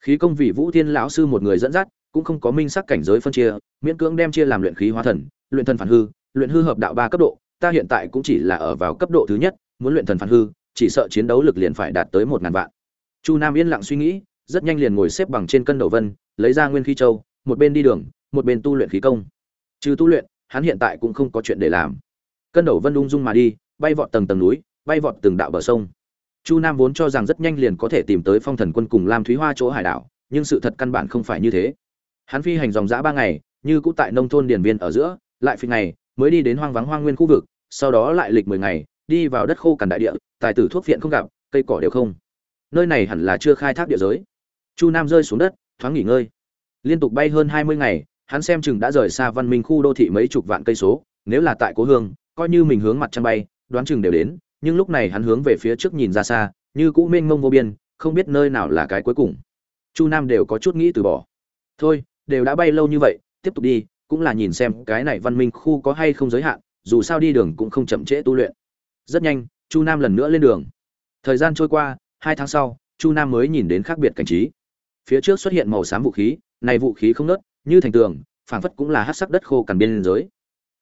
Khí công vị vũ thiên lão sư một người dẫn dắt, cũng không có minh sắc cảnh giới phân chia, miễn cưỡng đem chia làm luyện khí hóa thần, luyện thần phản hư, luyện hư hợp đạo ba cấp độ, ta hiện tại cũng chỉ là ở vào cấp độ thứ nhất, muốn luyện thần phản hư, chỉ sợ chiến đấu lực liền phải đạt tới một ngàn vạn. Chu nam yên lặng suy nghĩ, rất nhanh liền ngồi xếp bằng trên cân đầu vân, lấy ra nguyên khí châu, một bên đi đường, một bên tu luyện khí công. Trừ tu luyện, hắn hiện tại cũng không có chuyện để làm cân đầu vân ung dung mà đi, bay vọt tầng tầng núi, bay vọt từng đạo bờ sông. Chu nam vốn cho rằng rất nhanh liền có thể tìm tới phong thần quân cùng lam thúy hoa chỗ hải đảo, nhưng sự thật căn bản không phải như thế. Hắn phi hành dòng dã ba ngày, như cũ tại nông thôn điền viên ở giữa, lại phi ngày, mới đi đến hoang vắng hoang nguyên khu vực, sau đó lại lịch mười ngày, đi vào đất khô cằn đại địa, tài tử thuốc viện không gặp, cây cỏ đều không. Nơi này hẳn là chưa khai thác địa giới. Chu nam rơi xuống đất, thoáng nghỉ ngơi. Liên tục bay hơn hai mươi ngày, hắn xem chừng đã rời xa văn minh khu đô thị mấy chục vạn cây số, nếu là tại cố hương coi như mình hướng mặt trăng bay, đoán chừng đều đến, nhưng lúc này hắn hướng về phía trước nhìn ra xa, như cũ mênh mông vô biên, không biết nơi nào là cái cuối cùng. Chu nam đều có chút nghĩ từ bỏ. Thôi, đều đã bay lâu như vậy, tiếp tục đi, cũng là nhìn xem cái này văn minh khu có hay không giới hạn, dù sao đi đường cũng không chậm trễ tu luyện. Rất nhanh, chu nam lần nữa lên đường. Thời gian trôi qua, hai tháng sau, chu nam mới nhìn đến khác biệt cảnh trí. Phía trước xuất hiện màu xám vũ khí, này vũ khí không nớt, như thành tường, phảng phất cũng là hát sắc đất khô cằn biên giới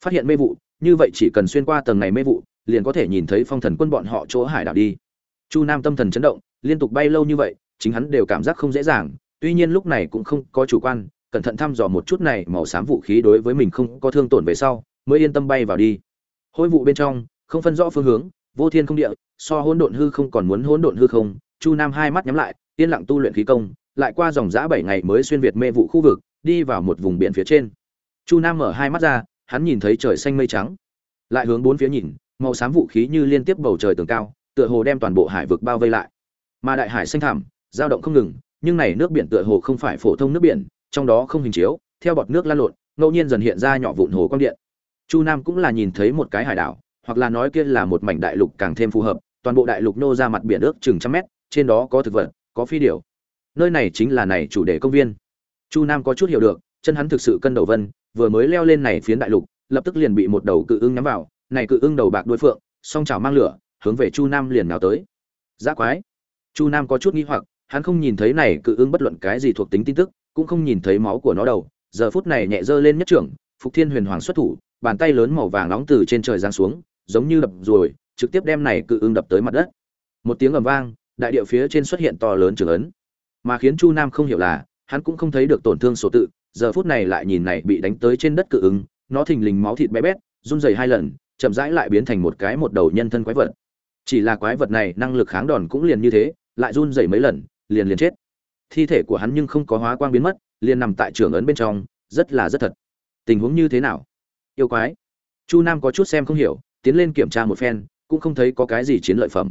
phát hiện mê vụ, như vậy chỉ cần xuyên qua tầng này mê vụ, liền có thể nhìn thấy phong thần quân bọn họ chỗ hải đảo đi. Chu nam tâm thần chấn động, liên tục bay lâu như vậy, chính hắn đều cảm giác không dễ dàng, tuy nhiên lúc này cũng không có chủ quan, cẩn thận thăm dò một chút này màu xám vũ khí đối với mình không có thương tổn về sau, mới yên tâm bay vào đi. Hôi vụ bên trong, không phân rõ phương hướng, vô thiên không địa, so hỗn độn hư không còn muốn hỗn độn hư không, chu nam hai mắt nhắm lại, yên lặng tu luyện khí công, lại qua dòng giã bảy ngày mới xuyên việt mê vụ khu vực, đi vào một vùng biển phía trên. Chu nam mở hai mắt ra hắn nhìn thấy trời xanh mây trắng. Lại hướng bốn phía nhìn, màu xám vũ khí như liên tiếp bầu trời tường cao, tựa hồ đem toàn bộ hải vực bao vây lại. Mà đại hải xanh thẳm, dao động không ngừng, nhưng này nước biển tựa hồ không phải phổ thông nước biển, trong đó không hình chiếu, theo bọt nước lan lộn, ngẫu nhiên dần hiện ra nhỏ vụn hồ quang điện. Chu nam cũng là nhìn thấy một cái hải đảo, hoặc là nói kia là một mảnh đại lục càng thêm phù hợp, toàn bộ đại lục nô ra mặt biển ước chừng trăm mét, trên đó có thực vật, có phi điểu. Nơi này chính là này chủ đề công viên. Chu nam có chút hiểu được, chân hắn thực sự cân đầu vân vừa mới leo lên này phiến đại lục, lập tức liền bị một đầu cự ưng nhắm vào, này cự ưng đầu bạc đuôi phượng, song chảo mang lửa, hướng về chu nam liền nào tới. Dã quái. Chu nam có chút nghi hoặc, hắn không nhìn thấy này cự ưng bất luận cái gì thuộc tính tin tức, cũng không nhìn thấy máu của nó đầu. Giờ phút này nhẹ giơ lên nhất trưởng, phục thiên huyền hoàng xuất thủ, bàn tay lớn màu vàng nóng từ trên trời giáng xuống, giống như đập rồi, trực tiếp đem này cự ưng đập tới mặt đất. Một tiếng ầm vang, đại địa phía trên xuất hiện to lớn trường ấn. Mà khiến chu nam không hiểu là, hắn cũng không thấy được tổn thương số tự giờ phút này lại nhìn này bị đánh tới trên đất cự ứng, nó thình lình máu thịt bé bét, run rẩy hai lần, chậm rãi lại biến thành một cái một đầu nhân thân quái vật. Chỉ là quái vật này năng lực kháng đòn cũng liền như thế, lại run rẩy mấy lần, liền liền chết. Thi thể của hắn nhưng không có hóa quang biến mất, liền nằm tại trường ấn bên trong, rất là rất thật. Tình huống như thế nào? Yêu quái. Chu nam có chút xem không hiểu, tiến lên kiểm tra một phen, cũng không thấy có cái gì chiến lợi phẩm.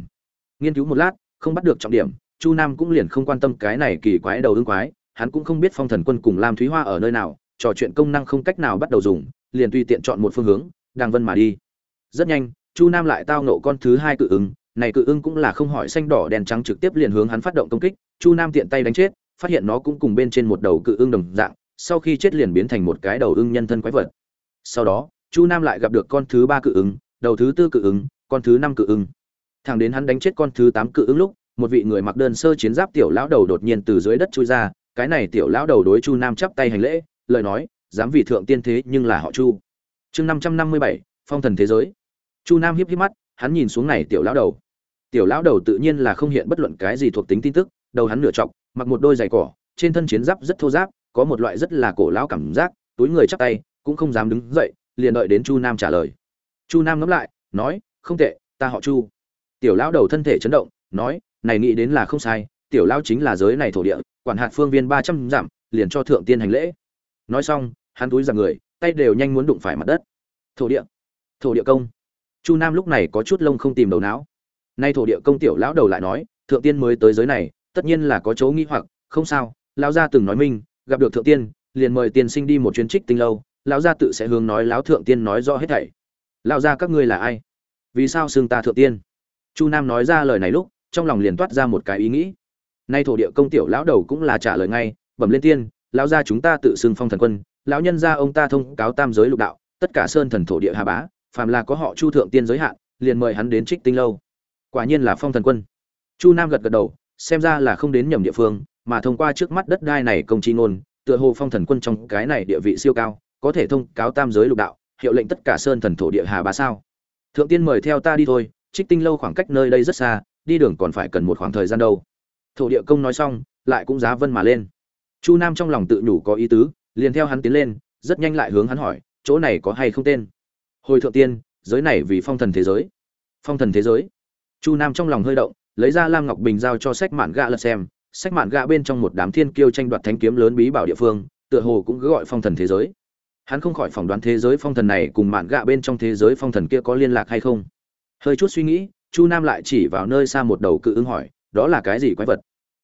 Nghiên cứu một lát, không bắt được trọng điểm, chu nam cũng liền không quan tâm cái này kỳ quái đầu ương quái hắn cũng không biết phong thần quân cùng lam thúy hoa ở nơi nào, trò chuyện công năng không cách nào bắt đầu dùng, liền tùy tiện chọn một phương hướng, đàng vân mà đi. Rất nhanh, chu nam lại tao nộ con thứ hai cự ứng, này cự ưng cũng là không hỏi xanh đỏ đèn trắng trực tiếp liền hướng hắn phát động công kích, chu nam tiện tay đánh chết, phát hiện nó cũng cùng bên trên một đầu cự ưng đồng dạng, sau khi chết liền biến thành một cái đầu ưng nhân thân quái vật. Sau đó, chu nam lại gặp được con thứ ba cự ứng, đầu thứ tư cự ứng, con thứ năm cự ứng. Thẳng đến hắn đánh chết con thứ tám cự ứng lúc, một vị người mặc đơn sơ chiến giáp tiểu lão đầu đột nhiên từ dưới đất chui ra cái này tiểu lão đầu đối chu nam chắp tay hành lễ, lời nói, dám vì thượng tiên thế nhưng là họ chu. Chương năm trăm năm mươi bảy, phong thần thế giới. Chu nam hiếp hiếp mắt, hắn nhìn xuống này tiểu lão đầu. Tiểu lão đầu tự nhiên là không hiện bất luận cái gì thuộc tính tin tức, đầu hắn nửa trọc, mặc một đôi giày cỏ, trên thân chiến giáp rất thô giáp, có một loại rất là cổ lão cảm giác, túi người chắp tay, cũng không dám đứng dậy, liền đợi đến chu nam trả lời. Chu nam ngẫm lại, nói, không tệ, ta họ chu. Tiểu lão đầu thân thể chấn động, nói, này nghĩ đến là không sai, tiểu lão chính là giới này thổ địa quản hạt phương viên ba trăm dặm, liền cho thượng tiên hành lễ. Nói xong, hắn túi giặc người, tay đều nhanh muốn đụng phải mặt đất. Thổ địa thổ địa công. Chu nam lúc này có chút lông không tìm đầu não. Nay thổ địa công tiểu lão đầu lại nói, thượng tiên mới tới giới này, tất nhiên là có chỗ nghi hoặc, không sao, lão gia từng nói minh, gặp được thượng tiên, liền mời tiên sinh đi một chuyến trích tinh lâu, lão gia tự sẽ hướng nói lão thượng tiên nói rõ hết thảy. Lão gia các ngươi là ai? Vì sao xưng ta thượng tiên? Chu nam nói ra lời này lúc, trong lòng liền toát ra một cái ý nghĩ nay thổ địa công tiểu lão đầu cũng là trả lời ngay, bẩm lên tiên, lão gia chúng ta tự xưng phong thần quân, lão nhân gia ông ta thông cáo tam giới lục đạo, tất cả sơn thần thổ địa hà bá, phàm là có họ chu thượng tiên giới hạn, liền mời hắn đến trích tinh lâu. Quả nhiên là phong thần quân. Chu nam gật gật đầu, xem ra là không đến nhầm địa phương, mà thông qua trước mắt đất đai này công chi ngôn, tựa hồ phong thần quân trong cái này địa vị siêu cao, có thể thông cáo tam giới lục đạo, hiệu lệnh tất cả sơn thần thổ địa hà bá sao? Thượng tiên mời theo ta đi thôi, trích tinh lâu khoảng cách nơi đây rất xa, đi đường còn phải cần một khoảng thời gian đâu thổ địa công nói xong, lại cũng giá vân mà lên. Chu nam trong lòng tự nhủ có ý tứ, liền theo hắn tiến lên, rất nhanh lại hướng hắn hỏi, chỗ này có hay không tên? Hồi thượng tiên, giới này vì phong thần thế giới. Phong thần thế giới? Chu nam trong lòng hơi động, lấy ra lam ngọc bình giao cho sách mạn gạ lật xem. Sách mạn gạ bên trong một đám thiên kiêu tranh đoạt thánh kiếm lớn bí bảo địa phương, tựa hồ cũng cứ gọi phong thần thế giới. Hắn không khỏi phỏng đoán thế giới phong thần này cùng mạn gạ bên trong thế giới phong thần kia có liên lạc hay không. Hơi chút suy nghĩ, chu nam lại chỉ vào nơi xa một đầu cự ứng hỏi đó là cái gì quái vật?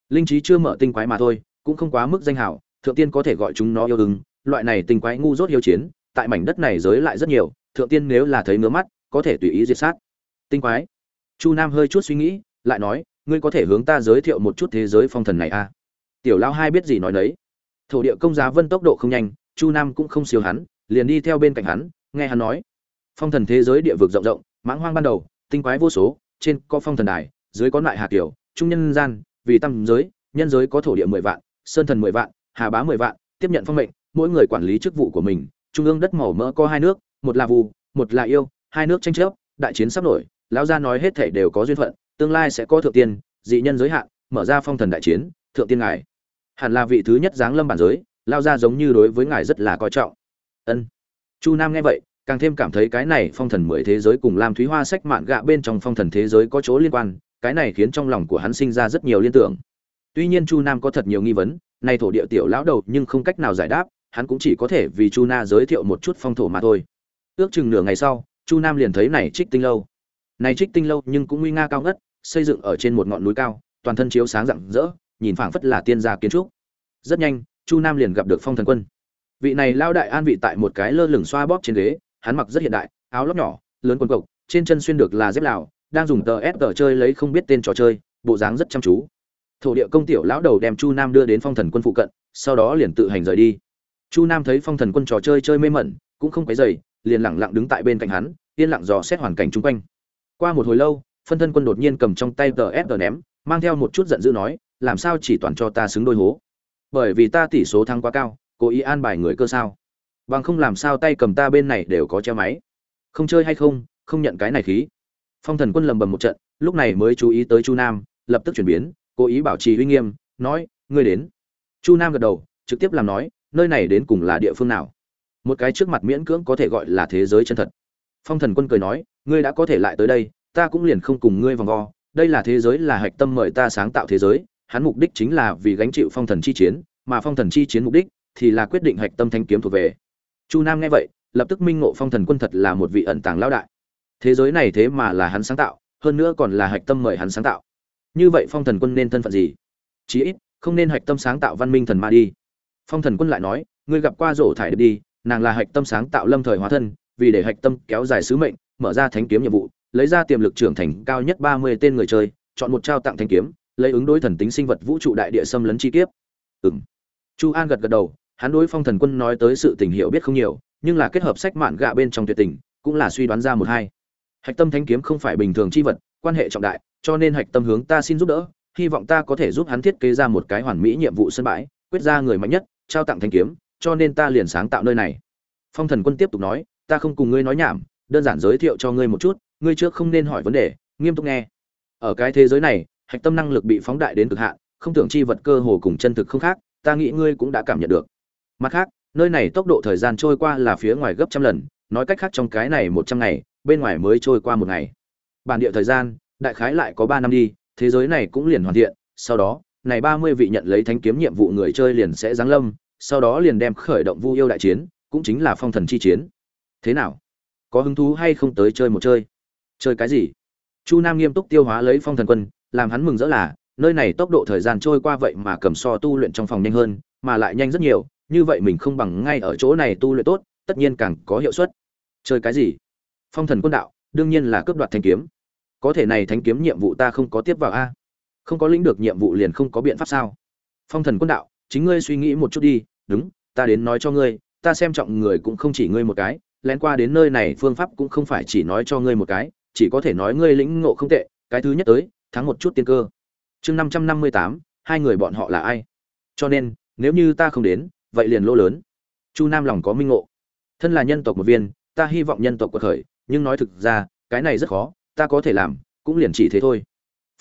Linh trí chưa mở tinh quái mà thôi, cũng không quá mức danh hảo, thượng tiên có thể gọi chúng nó yêu ứng, loại này tinh quái ngu dốt hiếu chiến, tại mảnh đất này giới lại rất nhiều, thượng tiên nếu là thấy ngứa mắt, có thể tùy ý diệt sát. Tinh quái. Chu nam hơi chút suy nghĩ, lại nói, ngươi có thể hướng ta giới thiệu một chút thế giới phong thần này à? Tiểu lao hai biết gì nói đấy thổ địa công giá vân tốc độ không nhanh, chu nam cũng không siêu hắn, liền đi theo bên cạnh hắn, nghe hắn nói. Phong thần thế giới địa vực rộng rộng, mãng hoang ban đầu, tinh quái vô số, trên có phong thần đài, dưới có loại hà kiều trung nhân gian, vì tam giới, nhân giới có thổ địa mười vạn, sơn thần mười vạn, hà bá mười vạn, tiếp nhận phong mệnh, mỗi người quản lý chức vụ của mình, trung ương đất màu mỡ có hai nước, một là vù, một là yêu, hai nước tranh chấp, đại chiến sắp nổi, lão gia nói hết thảy đều có duyên phận, tương lai sẽ có thượng tiên, dị nhân giới hạn, mở ra phong thần đại chiến, thượng tiên ngài. Hẳn là vị thứ nhất giáng lâm bản giới lao ra giống như đối với ngài rất là coi trọng. Ân. Chu nam nghe vậy, càng thêm cảm thấy cái này phong thần mười thế giới cùng lam thúy hoa sách mạn gạ bên trong phong thần thế giới có chỗ liên quan cái này khiến trong lòng của hắn sinh ra rất nhiều liên tưởng. Tuy nhiên chu nam có thật nhiều nghi vấn nay thổ địa tiểu lão đầu nhưng không cách nào giải đáp, hắn cũng chỉ có thể vì chu na giới thiệu một chút phong thổ mà thôi. Ước chừng nửa ngày sau, chu nam liền thấy này trích tinh lâu. Này trích tinh lâu nhưng cũng nguy nga cao ngất, xây dựng ở trên một ngọn núi cao, toàn thân chiếu sáng rạng rỡ, nhìn phảng phất là tiên gia kiến trúc. Rất nhanh, chu nam liền gặp được phong thần quân. Vị này lao đại an vị tại một cái lơ lửng xoa bóp trên ghế, hắn mặc rất hiện đại, áo lót nhỏ, lớn quần cộc, trên chân xuyên được là dép lào đang dùng tờ ép tờ chơi lấy không biết tên trò chơi, bộ dáng rất chăm chú. Thổ địa công tiểu lão đầu đem chu nam đưa đến phong thần quân phụ cận, sau đó liền tự hành rời đi. Chu nam thấy phong thần quân trò chơi chơi mê mẩn, cũng không quấy dày liền lẳng lặng đứng tại bên cạnh hắn, yên lặng dò xét hoàn cảnh chung quanh. Qua một hồi lâu, phân thân quân đột nhiên cầm trong tay tờ ép tờ ném, mang theo một chút giận dữ nói, làm sao chỉ toàn cho ta xứng đôi hố? Bởi vì ta tỷ số thắng quá cao, cố ý an bài người cơ sao? Bằng không làm sao tay cầm ta bên này đều có treo máy? Không chơi hay không không nhận cái này khí phong thần quân lầm bầm một trận, lúc này mới chú ý tới chu nam, lập tức chuyển biến, cố ý bảo trì uy nghiêm, nói, ngươi đến. Chu nam gật đầu, trực tiếp làm nói, nơi này đến cùng là địa phương nào? Một cái trước mặt miễn cưỡng có thể gọi là thế giới chân thật. Phong thần quân cười nói, ngươi đã có thể lại tới đây, ta cũng liền không cùng ngươi vòng vo, đây là thế giới là hạch tâm mời ta sáng tạo thế giới, hắn mục đích chính là vì gánh chịu phong thần chi chiến, mà phong thần chi chiến mục đích thì là quyết định hạch tâm thanh kiếm thuộc về. Chu nam nghe vậy, lập tức minh ngộ phong thần quân thật là một vị ẩn tàng lão đại thế giới này thế mà là hắn sáng tạo, hơn nữa còn là hạch tâm mời hắn sáng tạo. Như vậy phong thần quân nên thân phận gì? Chí ít, không nên hạch tâm sáng tạo văn minh thần ma đi. Phong thần quân lại nói, ngươi gặp qua rổ thải đi, nàng là hạch tâm sáng tạo lâm thời hóa thân, vì để hạch tâm kéo dài sứ mệnh, mở ra thánh kiếm nhiệm vụ, lấy ra tiềm lực trưởng thành cao nhất ba mươi tên người chơi, chọn một trao tặng thanh kiếm, lấy ứng đối thần tính sinh vật vũ trụ đại địa xâm lấn chi kiếp. Ừng chu an gật gật đầu, hắn đối phong thần quân nói tới sự tình hiểu biết không nhiều, nhưng là kết hợp sách mạn gạ bên trong tuyệt tình, cũng là suy đoán ra một hai hạch tâm Thánh kiếm không phải bình thường chi vật, quan hệ trọng đại, cho nên hạch tâm hướng ta xin giúp đỡ, hy vọng ta có thể giúp hắn thiết kế ra một cái hoàn mỹ nhiệm vụ sân bãi, quyết ra người mạnh nhất, trao tặng thanh kiếm, cho nên ta liền sáng tạo nơi này. Phong thần quân tiếp tục nói, ta không cùng ngươi nói nhảm, đơn giản giới thiệu cho ngươi một chút, ngươi trước không nên hỏi vấn đề, nghiêm túc nghe. Ở cái thế giới này, hạch tâm năng lực bị phóng đại đến cực hạn, không tưởng chi vật cơ hồ cùng chân thực không khác, ta nghĩ ngươi cũng đã cảm nhận được. Mặt khác, nơi này tốc độ thời gian trôi qua là phía ngoài gấp trăm lần, nói cách khác trong cái này một trăm ngày bên ngoài mới trôi qua một ngày. Bản địa thời gian, đại khái lại có ba năm đi, thế giới này cũng liền hoàn thiện, sau đó, này ba mươi vị nhận lấy thánh kiếm nhiệm vụ người chơi liền sẽ giáng lâm, sau đó liền đem khởi động vu yêu đại chiến, cũng chính là phong thần chi chiến. Thế nào? Có hứng thú hay không tới chơi một chơi? Chơi cái gì? Chu nam nghiêm túc tiêu hóa lấy phong thần quân, làm hắn mừng rỡ là, nơi này tốc độ thời gian trôi qua vậy mà cầm so tu luyện trong phòng nhanh hơn, mà lại nhanh rất nhiều, như vậy mình không bằng ngay ở chỗ này tu luyện tốt, tất nhiên càng có hiệu suất. Chơi cái gì? Phong thần quân đạo, đương nhiên là cướp đoạt thanh kiếm. Có thể này thanh kiếm nhiệm vụ ta không có tiếp vào a. Không có lĩnh được nhiệm vụ liền không có biện pháp sao? Phong thần quân đạo, chính ngươi suy nghĩ một chút đi, đúng, ta đến nói cho ngươi, ta xem trọng người cũng không chỉ ngươi một cái, lén qua đến nơi này phương pháp cũng không phải chỉ nói cho ngươi một cái, chỉ có thể nói ngươi lĩnh ngộ không tệ, cái thứ nhất tới, thắng một chút tiên cơ. Chương năm trăm năm mươi tám, hai người bọn họ là ai? Cho nên, nếu như ta không đến, vậy liền lỗ lớn. Chu nam lòng có minh ngộ. Thân là nhân tộc một viên, ta hy vọng nhân tộc quật khởi nhưng nói thực ra, cái này rất khó, ta có thể làm, cũng liền chỉ thế thôi.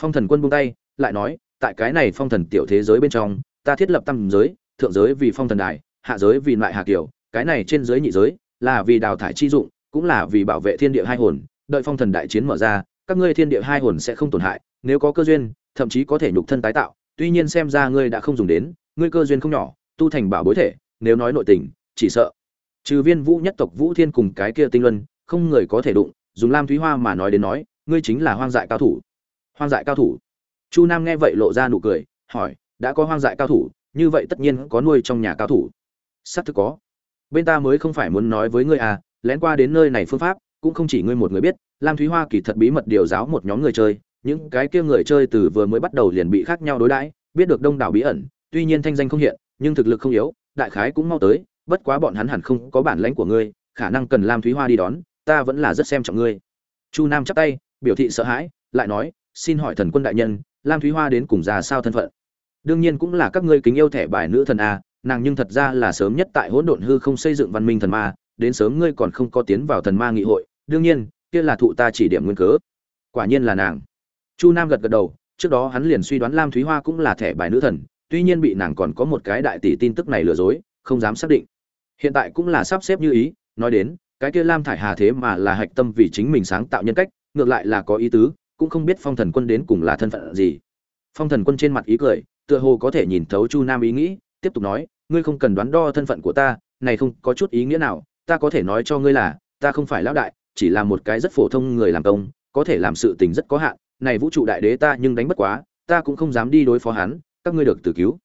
Phong thần quân buông tay, lại nói, tại cái này phong thần tiểu thế giới bên trong, ta thiết lập tam giới, thượng giới vì phong thần đài, hạ giới vì lại hạ kiểu, cái này trên giới nhị giới, là vì đào thải chi dụng, cũng là vì bảo vệ thiên địa hai hồn, đợi phong thần đại chiến mở ra, các ngươi thiên địa hai hồn sẽ không tổn hại, nếu có cơ duyên, thậm chí có thể nhục thân tái tạo, tuy nhiên xem ra ngươi đã không dùng đến, ngươi cơ duyên không nhỏ, tu thành bảo bối thể, nếu nói nội tình, chỉ sợ. Trừ viên vũ nhất tộc vũ thiên cùng cái kia tinh luân không người có thể đụng, dùng lam thúy hoa mà nói đến nói, ngươi chính là hoang dại cao thủ. Hoang dại cao thủ. Chu nam nghe vậy lộ ra nụ cười, hỏi, đã có hoang dại cao thủ, như vậy tất nhiên có nuôi trong nhà cao thủ. Xác thực có. Bên ta mới không phải muốn nói với ngươi à lén qua đến nơi này phương pháp, cũng không chỉ ngươi một người biết, lam thúy hoa kỳ thật bí mật điều giáo một nhóm người chơi, những cái kia người chơi từ vừa mới bắt đầu liền bị khác nhau đối đãi, biết được đông đảo bí ẩn, tuy nhiên thanh danh không hiện, nhưng thực lực không yếu, đại khái cũng mau tới, bất quá bọn hắn hẳn không có bản lãnh của ngươi, khả năng cần lam thúy hoa đi đón ta vẫn là rất xem trọng ngươi. Chu nam chắp tay, biểu thị sợ hãi, lại nói, xin hỏi thần quân đại nhân, lam thúy hoa đến cùng ra sao thân phận? Đương nhiên cũng là các ngươi kính yêu thẻ bài nữ thần a, nàng nhưng thật ra là sớm nhất tại hỗn độn hư không xây dựng văn minh thần ma, đến sớm ngươi còn không có tiến vào thần ma nghị hội, đương nhiên, kia là thụ ta chỉ điểm nguyên cớ. Quả nhiên là nàng. Chu nam gật gật đầu, trước đó hắn liền suy đoán lam thúy hoa cũng là thẻ bài nữ thần, tuy nhiên bị nàng còn có một cái đại tỷ tin tức này lừa dối, không dám xác định. Hiện tại cũng là sắp xếp như ý, nói đến cái kia lam thải hà thế mà là hạch tâm vì chính mình sáng tạo nhân cách, ngược lại là có ý tứ, cũng không biết phong thần quân đến cùng là thân phận gì. Phong thần quân trên mặt ý cười, tựa hồ có thể nhìn thấu chu nam ý nghĩ, tiếp tục nói, ngươi không cần đoán đo thân phận của ta, này không có chút ý nghĩa nào, ta có thể nói cho ngươi là, ta không phải lão đại, chỉ là một cái rất phổ thông người làm công, có thể làm sự tình rất có hạn, này vũ trụ đại đế ta nhưng đánh bất quá, ta cũng không dám đi đối phó hắn, các ngươi được tự cứu.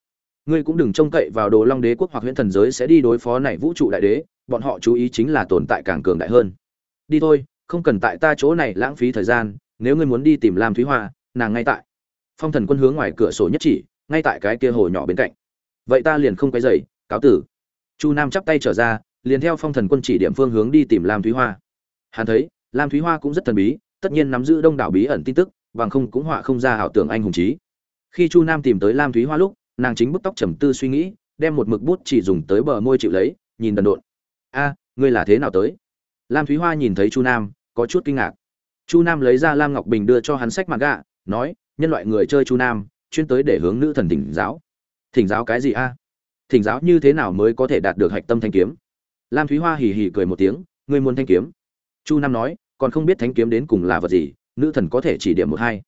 Ngươi cũng đừng trông cậy vào đồ long đế quốc hoặc huyễn thần giới sẽ đi đối phó này vũ trụ đại đế bọn họ chú ý chính là tồn tại càng cường đại hơn. Đi thôi, không cần tại ta chỗ này lãng phí thời gian, nếu ngươi muốn đi tìm lam thúy hoa, nàng ngay tại. Phong thần quân hướng ngoài cửa sổ nhất chỉ, ngay tại cái kia hồ nhỏ bên cạnh. Vậy ta liền không quay dậy cáo tử. Chu nam chắp tay trở ra, liền theo phong thần quân chỉ điểm phương hướng đi tìm lam thúy hoa. Hắn thấy, lam thúy hoa cũng rất thần bí, tất nhiên nắm giữ đông đảo bí ẩn tin tức, bằng không cũng họa không ra ảo tưởng anh hùng trí khi chu nam tìm tới lam thúy hoa lúc, nàng chính bức tóc trầm tư suy nghĩ, đem một mực bút chỉ dùng tới bờ môi chịu lấy, nhìn đần độn a, ngươi là thế nào tới? Lam thúy hoa nhìn thấy chu nam, có chút kinh ngạc. Chu nam lấy ra lam ngọc bình đưa cho hắn sách mặt gạ, nói, nhân loại người chơi chu nam, chuyên tới để hướng nữ thần thỉnh giáo. Thỉnh giáo cái gì a? Thỉnh giáo như thế nào mới có thể đạt được hạch tâm thanh kiếm? Lam thúy hoa hì hì cười một tiếng, ngươi muốn thanh kiếm? Chu nam nói, còn không biết thanh kiếm đến cùng là vật gì, nữ thần có thể chỉ điểm một hai.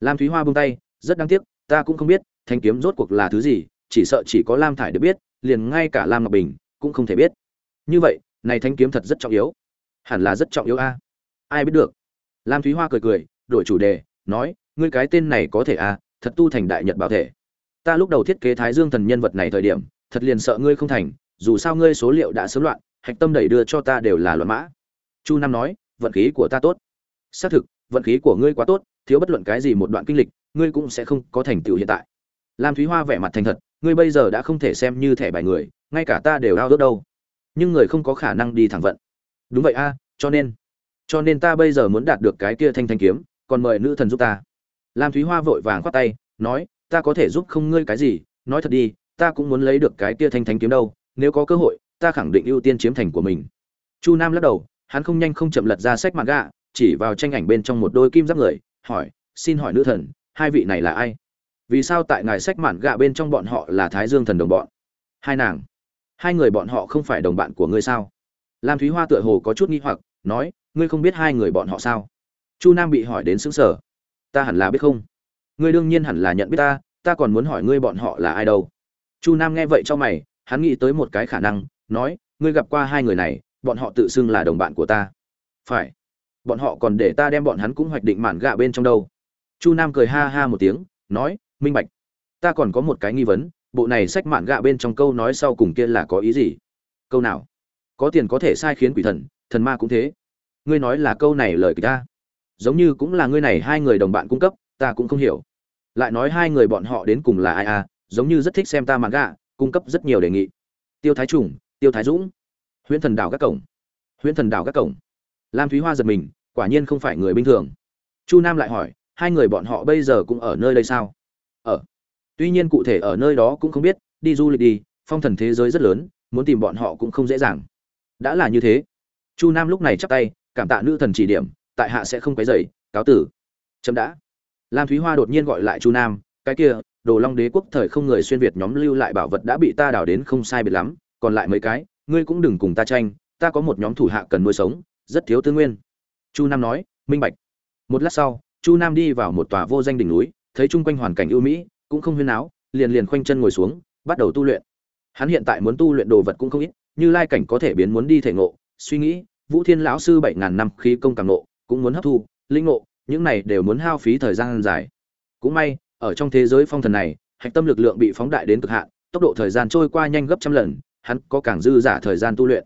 Lam thúy hoa buông tay, rất đáng tiếc, ta cũng không biết, thanh kiếm rốt cuộc là thứ gì, chỉ sợ chỉ có lam thải được biết, liền ngay cả lam ngọc bình cũng không thể biết như vậy, này thanh kiếm thật rất trọng yếu. Hẳn là rất trọng yếu a. Ai biết được? Lam thúy hoa cười cười, đổi chủ đề, nói, ngươi cái tên này có thể a, thật tu thành đại nhật bảo thể. Ta lúc đầu thiết kế thái dương thần nhân vật này thời điểm, thật liền sợ ngươi không thành, dù sao ngươi số liệu đã sớm loạn, hạch tâm đẩy đưa cho ta đều là loạn mã. Chu nam nói, vận khí của ta tốt. Xác thực, vận khí của ngươi quá tốt, thiếu bất luận cái gì một đoạn kinh lịch, ngươi cũng sẽ không có thành tựu hiện tại. Lam thúy hoa vẻ mặt thành thật, ngươi bây giờ đã không thể xem như thẻ bài người, ngay cả ta đều ao ước đâu nhưng người không có khả năng đi thẳng vận. Đúng vậy a, cho nên cho nên ta bây giờ muốn đạt được cái kia thanh thanh kiếm, còn mời nữ thần giúp ta. Lam thúy hoa vội vàng khoát tay, nói, ta có thể giúp không ngươi cái gì, nói thật đi, ta cũng muốn lấy được cái kia thanh thanh kiếm đâu, nếu có cơ hội, ta khẳng định ưu tiên chiếm thành của mình. Chu nam lắc đầu, hắn không nhanh không chậm lật ra sách mặt gạ, chỉ vào tranh ảnh bên trong một đôi kim giáp người, hỏi, xin hỏi nữ thần, hai vị này là ai? Vì sao tại ngài sách mạn gạ bên trong bọn họ là thái dương thần đồng bọn? Hai nàng hai người bọn họ không phải đồng bạn của ngươi sao? Lam thúy hoa tựa hồ có chút nghi hoặc, nói, ngươi không biết hai người bọn họ sao? Chu nam bị hỏi đến xứng sở ta hẳn là biết không? Ngươi đương nhiên hẳn là nhận biết ta ta còn muốn hỏi ngươi bọn họ là ai đâu. Chu nam nghe vậy cho mày, hắn nghĩ tới một cái khả năng, nói, ngươi gặp qua hai người này, bọn họ tự xưng là đồng bạn của ta. Phải. Bọn họ còn để ta đem bọn hắn cũng hoạch định mạn gạ bên trong đâu. Chu nam cười ha ha một tiếng, nói, minh bạch. Ta còn có một cái nghi vấn bộ này sách mạn gạ bên trong câu nói sau cùng kia là có ý gì? Câu nào? Có tiền có thể sai khiến quỷ thần thần ma cũng thế. Ngươi nói là câu này lời kịch ta. Giống như cũng là ngươi này hai người đồng bạn cung cấp, ta cũng không hiểu. Lại nói hai người bọn họ đến cùng là ai à? Giống như rất thích xem ta mạn gạ, cung cấp rất nhiều đề nghị. Tiêu thái trùng, tiêu thái dũng, huyễn thần đảo các cổng, huyễn thần đảo các cổng. Lam thúy hoa giật mình, quả nhiên không phải người bình thường. Chu nam lại hỏi, hai người bọn họ bây giờ cũng ở nơi đây sao? Ở tuy nhiên cụ thể ở nơi đó cũng không biết, đi du lịch đi, phong thần thế giới rất lớn, muốn tìm bọn họ cũng không dễ dàng. Đã là như thế. Chu nam lúc này chắp tay, cảm tạ nữ thần chỉ điểm, tại hạ sẽ không quấy dày cáo tử. Chấm đã. Lam thúy hoa đột nhiên gọi lại chu nam, cái kia, đồ long đế quốc thời không người xuyên việt nhóm lưu lại bảo vật đã bị ta đào đến không sai biệt lắm, còn lại mấy cái, ngươi cũng đừng cùng ta tranh, ta có một nhóm thủ hạ cần nuôi sống, rất thiếu tư nguyên. Chu nam nói, minh bạch. Một lát sau, chu nam đi vào một tòa vô danh đỉnh núi, thấy chung quanh hoàn cảnh ưu mỹ cũng không huyên áo liền liền khoanh chân ngồi xuống bắt đầu tu luyện. Hắn hiện tại muốn tu luyện đồ vật cũng không ít như lai cảnh có thể biến muốn đi thể ngộ suy nghĩ vũ thiên lão sư bảy ngàn năm khí công càng ngộ cũng muốn hấp thu linh ngộ những này đều muốn hao phí thời gian dài. Cũng may ở trong thế giới phong thần này hạch tâm lực lượng bị phóng đại đến cực hạn tốc độ thời gian trôi qua nhanh gấp trăm lần hắn có càng dư giả thời gian tu luyện.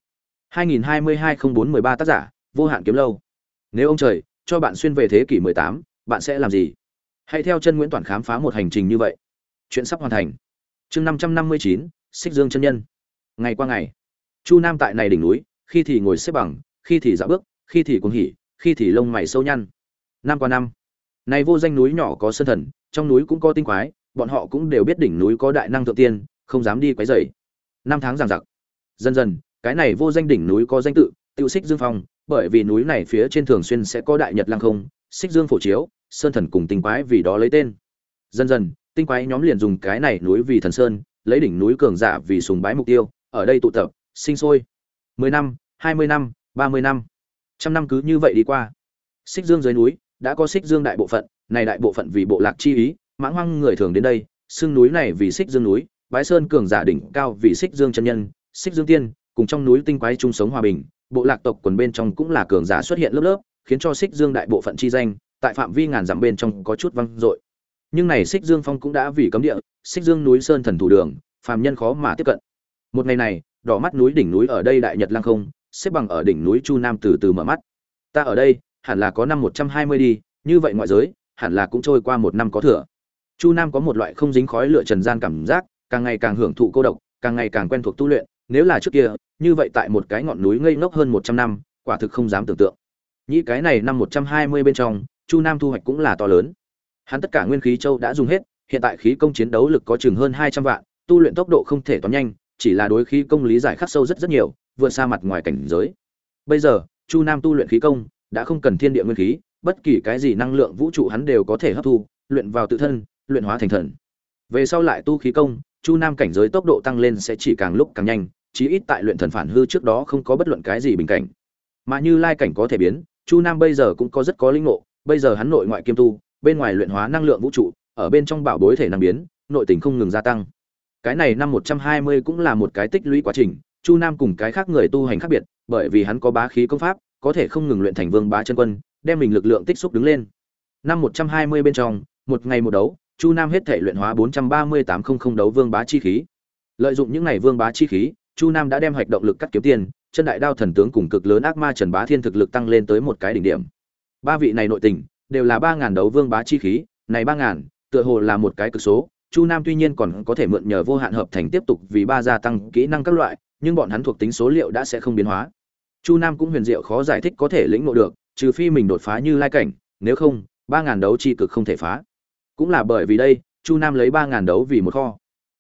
2022-04-13 tác giả vô hạn kiếm lâu. Nếu ông trời cho bạn xuyên về thế kỷ 18, bạn sẽ làm gì? Hãy theo chân nguyễn toàn khám phá một hành trình như vậy. Chuyện sắp hoàn thành. Chương 559, xích dương chân nhân. Ngày qua ngày chu nam tại này đỉnh núi khi thì ngồi xếp bằng khi thì dạo bước khi thì cuồng hỉ khi thì lông mày sâu nhăn. Năm qua năm này vô danh núi nhỏ có sơn thần trong núi cũng có tinh quái bọn họ cũng đều biết đỉnh núi có đại năng thượng tiên không dám đi quấy rầy. Năm tháng giằng giặc dần dần cái này vô danh đỉnh núi có danh tự tiêu xích dương phong bởi vì núi này phía trên thường xuyên sẽ có đại nhật lăng không xích dương phổ chiếu sơn thần cùng tinh quái vì đó lấy tên. Dần dần, tinh quái nhóm liền dùng cái này núi vì thần sơn, lấy đỉnh núi cường giả vì sùng bái mục tiêu, ở đây tụ tập, sinh sôi. Mười năm, hai mươi năm, ba mươi năm. Trăm năm cứ như vậy đi qua. Xích dương dưới núi, đã có xích dương đại bộ phận, này đại bộ phận vì bộ lạc chi ý, mãng hoang người thường đến đây, xưng núi này vì xích dương núi, bái sơn cường giả đỉnh cao vì xích dương chân nhân, xích dương tiên, cùng trong núi tinh quái chung sống hòa bình, bộ lạc tộc quần bên trong cũng là cường giả xuất hiện lớp lớp, khiến cho xích dương đại bộ phận chi danh tại phạm vi ngàn dặm bên trong có chút văng dội. Nhưng này xích dương phong cũng đã vì cấm địa xích dương núi sơn thần thủ đường, phàm nhân khó mà tiếp cận. Một ngày này, đỏ mắt núi đỉnh núi ở đây đại nhật lang không, xếp bằng ở đỉnh núi chu nam từ từ mở mắt. Ta ở đây, hẳn là có năm một trăm hai mươi đi, như vậy ngoại giới, hẳn là cũng trôi qua một năm có thừa. Chu nam có một loại không dính khói lửa trần gian cảm giác, càng ngày càng hưởng thụ cô độc, càng ngày càng quen thuộc tu luyện, nếu là trước kia, như vậy tại một cái ngọn núi ngây ngốc hơn một trăm năm, quả thực không dám tưởng tượng. Nhĩ cái này năm một trăm hai mươi bên trong chu nam thu hoạch cũng là to lớn. Hắn tất cả nguyên khí châu đã dùng hết, hiện tại khí công chiến đấu lực có chừng hơn hai trăm vạn, tu luyện tốc độ không thể toán nhanh, chỉ là đối khí công lý giải khắc sâu rất rất nhiều, vượt xa mặt ngoài cảnh giới. Bây giờ, chu nam tu luyện khí công, đã không cần thiên địa nguyên khí, bất kỳ cái gì năng lượng vũ trụ hắn đều có thể hấp thu, luyện vào tự thân, luyện hóa thành thần. Về sau lại tu khí công, chu nam cảnh giới tốc độ tăng lên sẽ chỉ càng lúc càng nhanh, chí ít tại luyện thần phản hư trước đó không có bất luận cái gì bình cảnh. Mà như lai cảnh có thể biến, chu nam bây giờ cũng có rất có linh ngộ bây giờ hắn nội ngoại kiêm tu, bên ngoài luyện hóa năng lượng vũ trụ, ở bên trong bảo bối thể năng biến, nội tình không ngừng gia tăng. Cái này năm 120 cũng là một cái tích lũy quá trình, chu nam cùng cái khác người tu hành khác biệt, bởi vì hắn có bá khí công pháp, có thể không ngừng luyện thành vương bá chân quân, đem mình lực lượng tích xúc đứng lên. Năm 120 bên trong, một ngày một đấu, chu nam hết thể luyện hóa 43800 đấu vương bá chi khí. Lợi dụng những ngày vương bá chi khí, chu nam đã đem hoạch động lực cắt kiếm tiền, chân đại đao thần tướng cùng cực lớn ác ma trần bá thiên thực lực tăng lên tới một cái đỉnh điểm ba vị này nội tình, đều là ba ngàn đấu vương bá chi khí, này ba ngàn, tựa hồ là một cái cực số. Chu nam tuy nhiên còn có thể mượn nhờ vô hạn hợp thành tiếp tục vì ba gia tăng kỹ năng các loại, nhưng bọn hắn thuộc tính số liệu đã sẽ không biến hóa. Chu nam cũng huyền diệu khó giải thích có thể lĩnh ngộ được, trừ phi mình đột phá như lai cảnh, nếu không, ba ngàn đấu chi cực không thể phá. Cũng là bởi vì đây, chu nam lấy ba ngàn đấu vì một kho.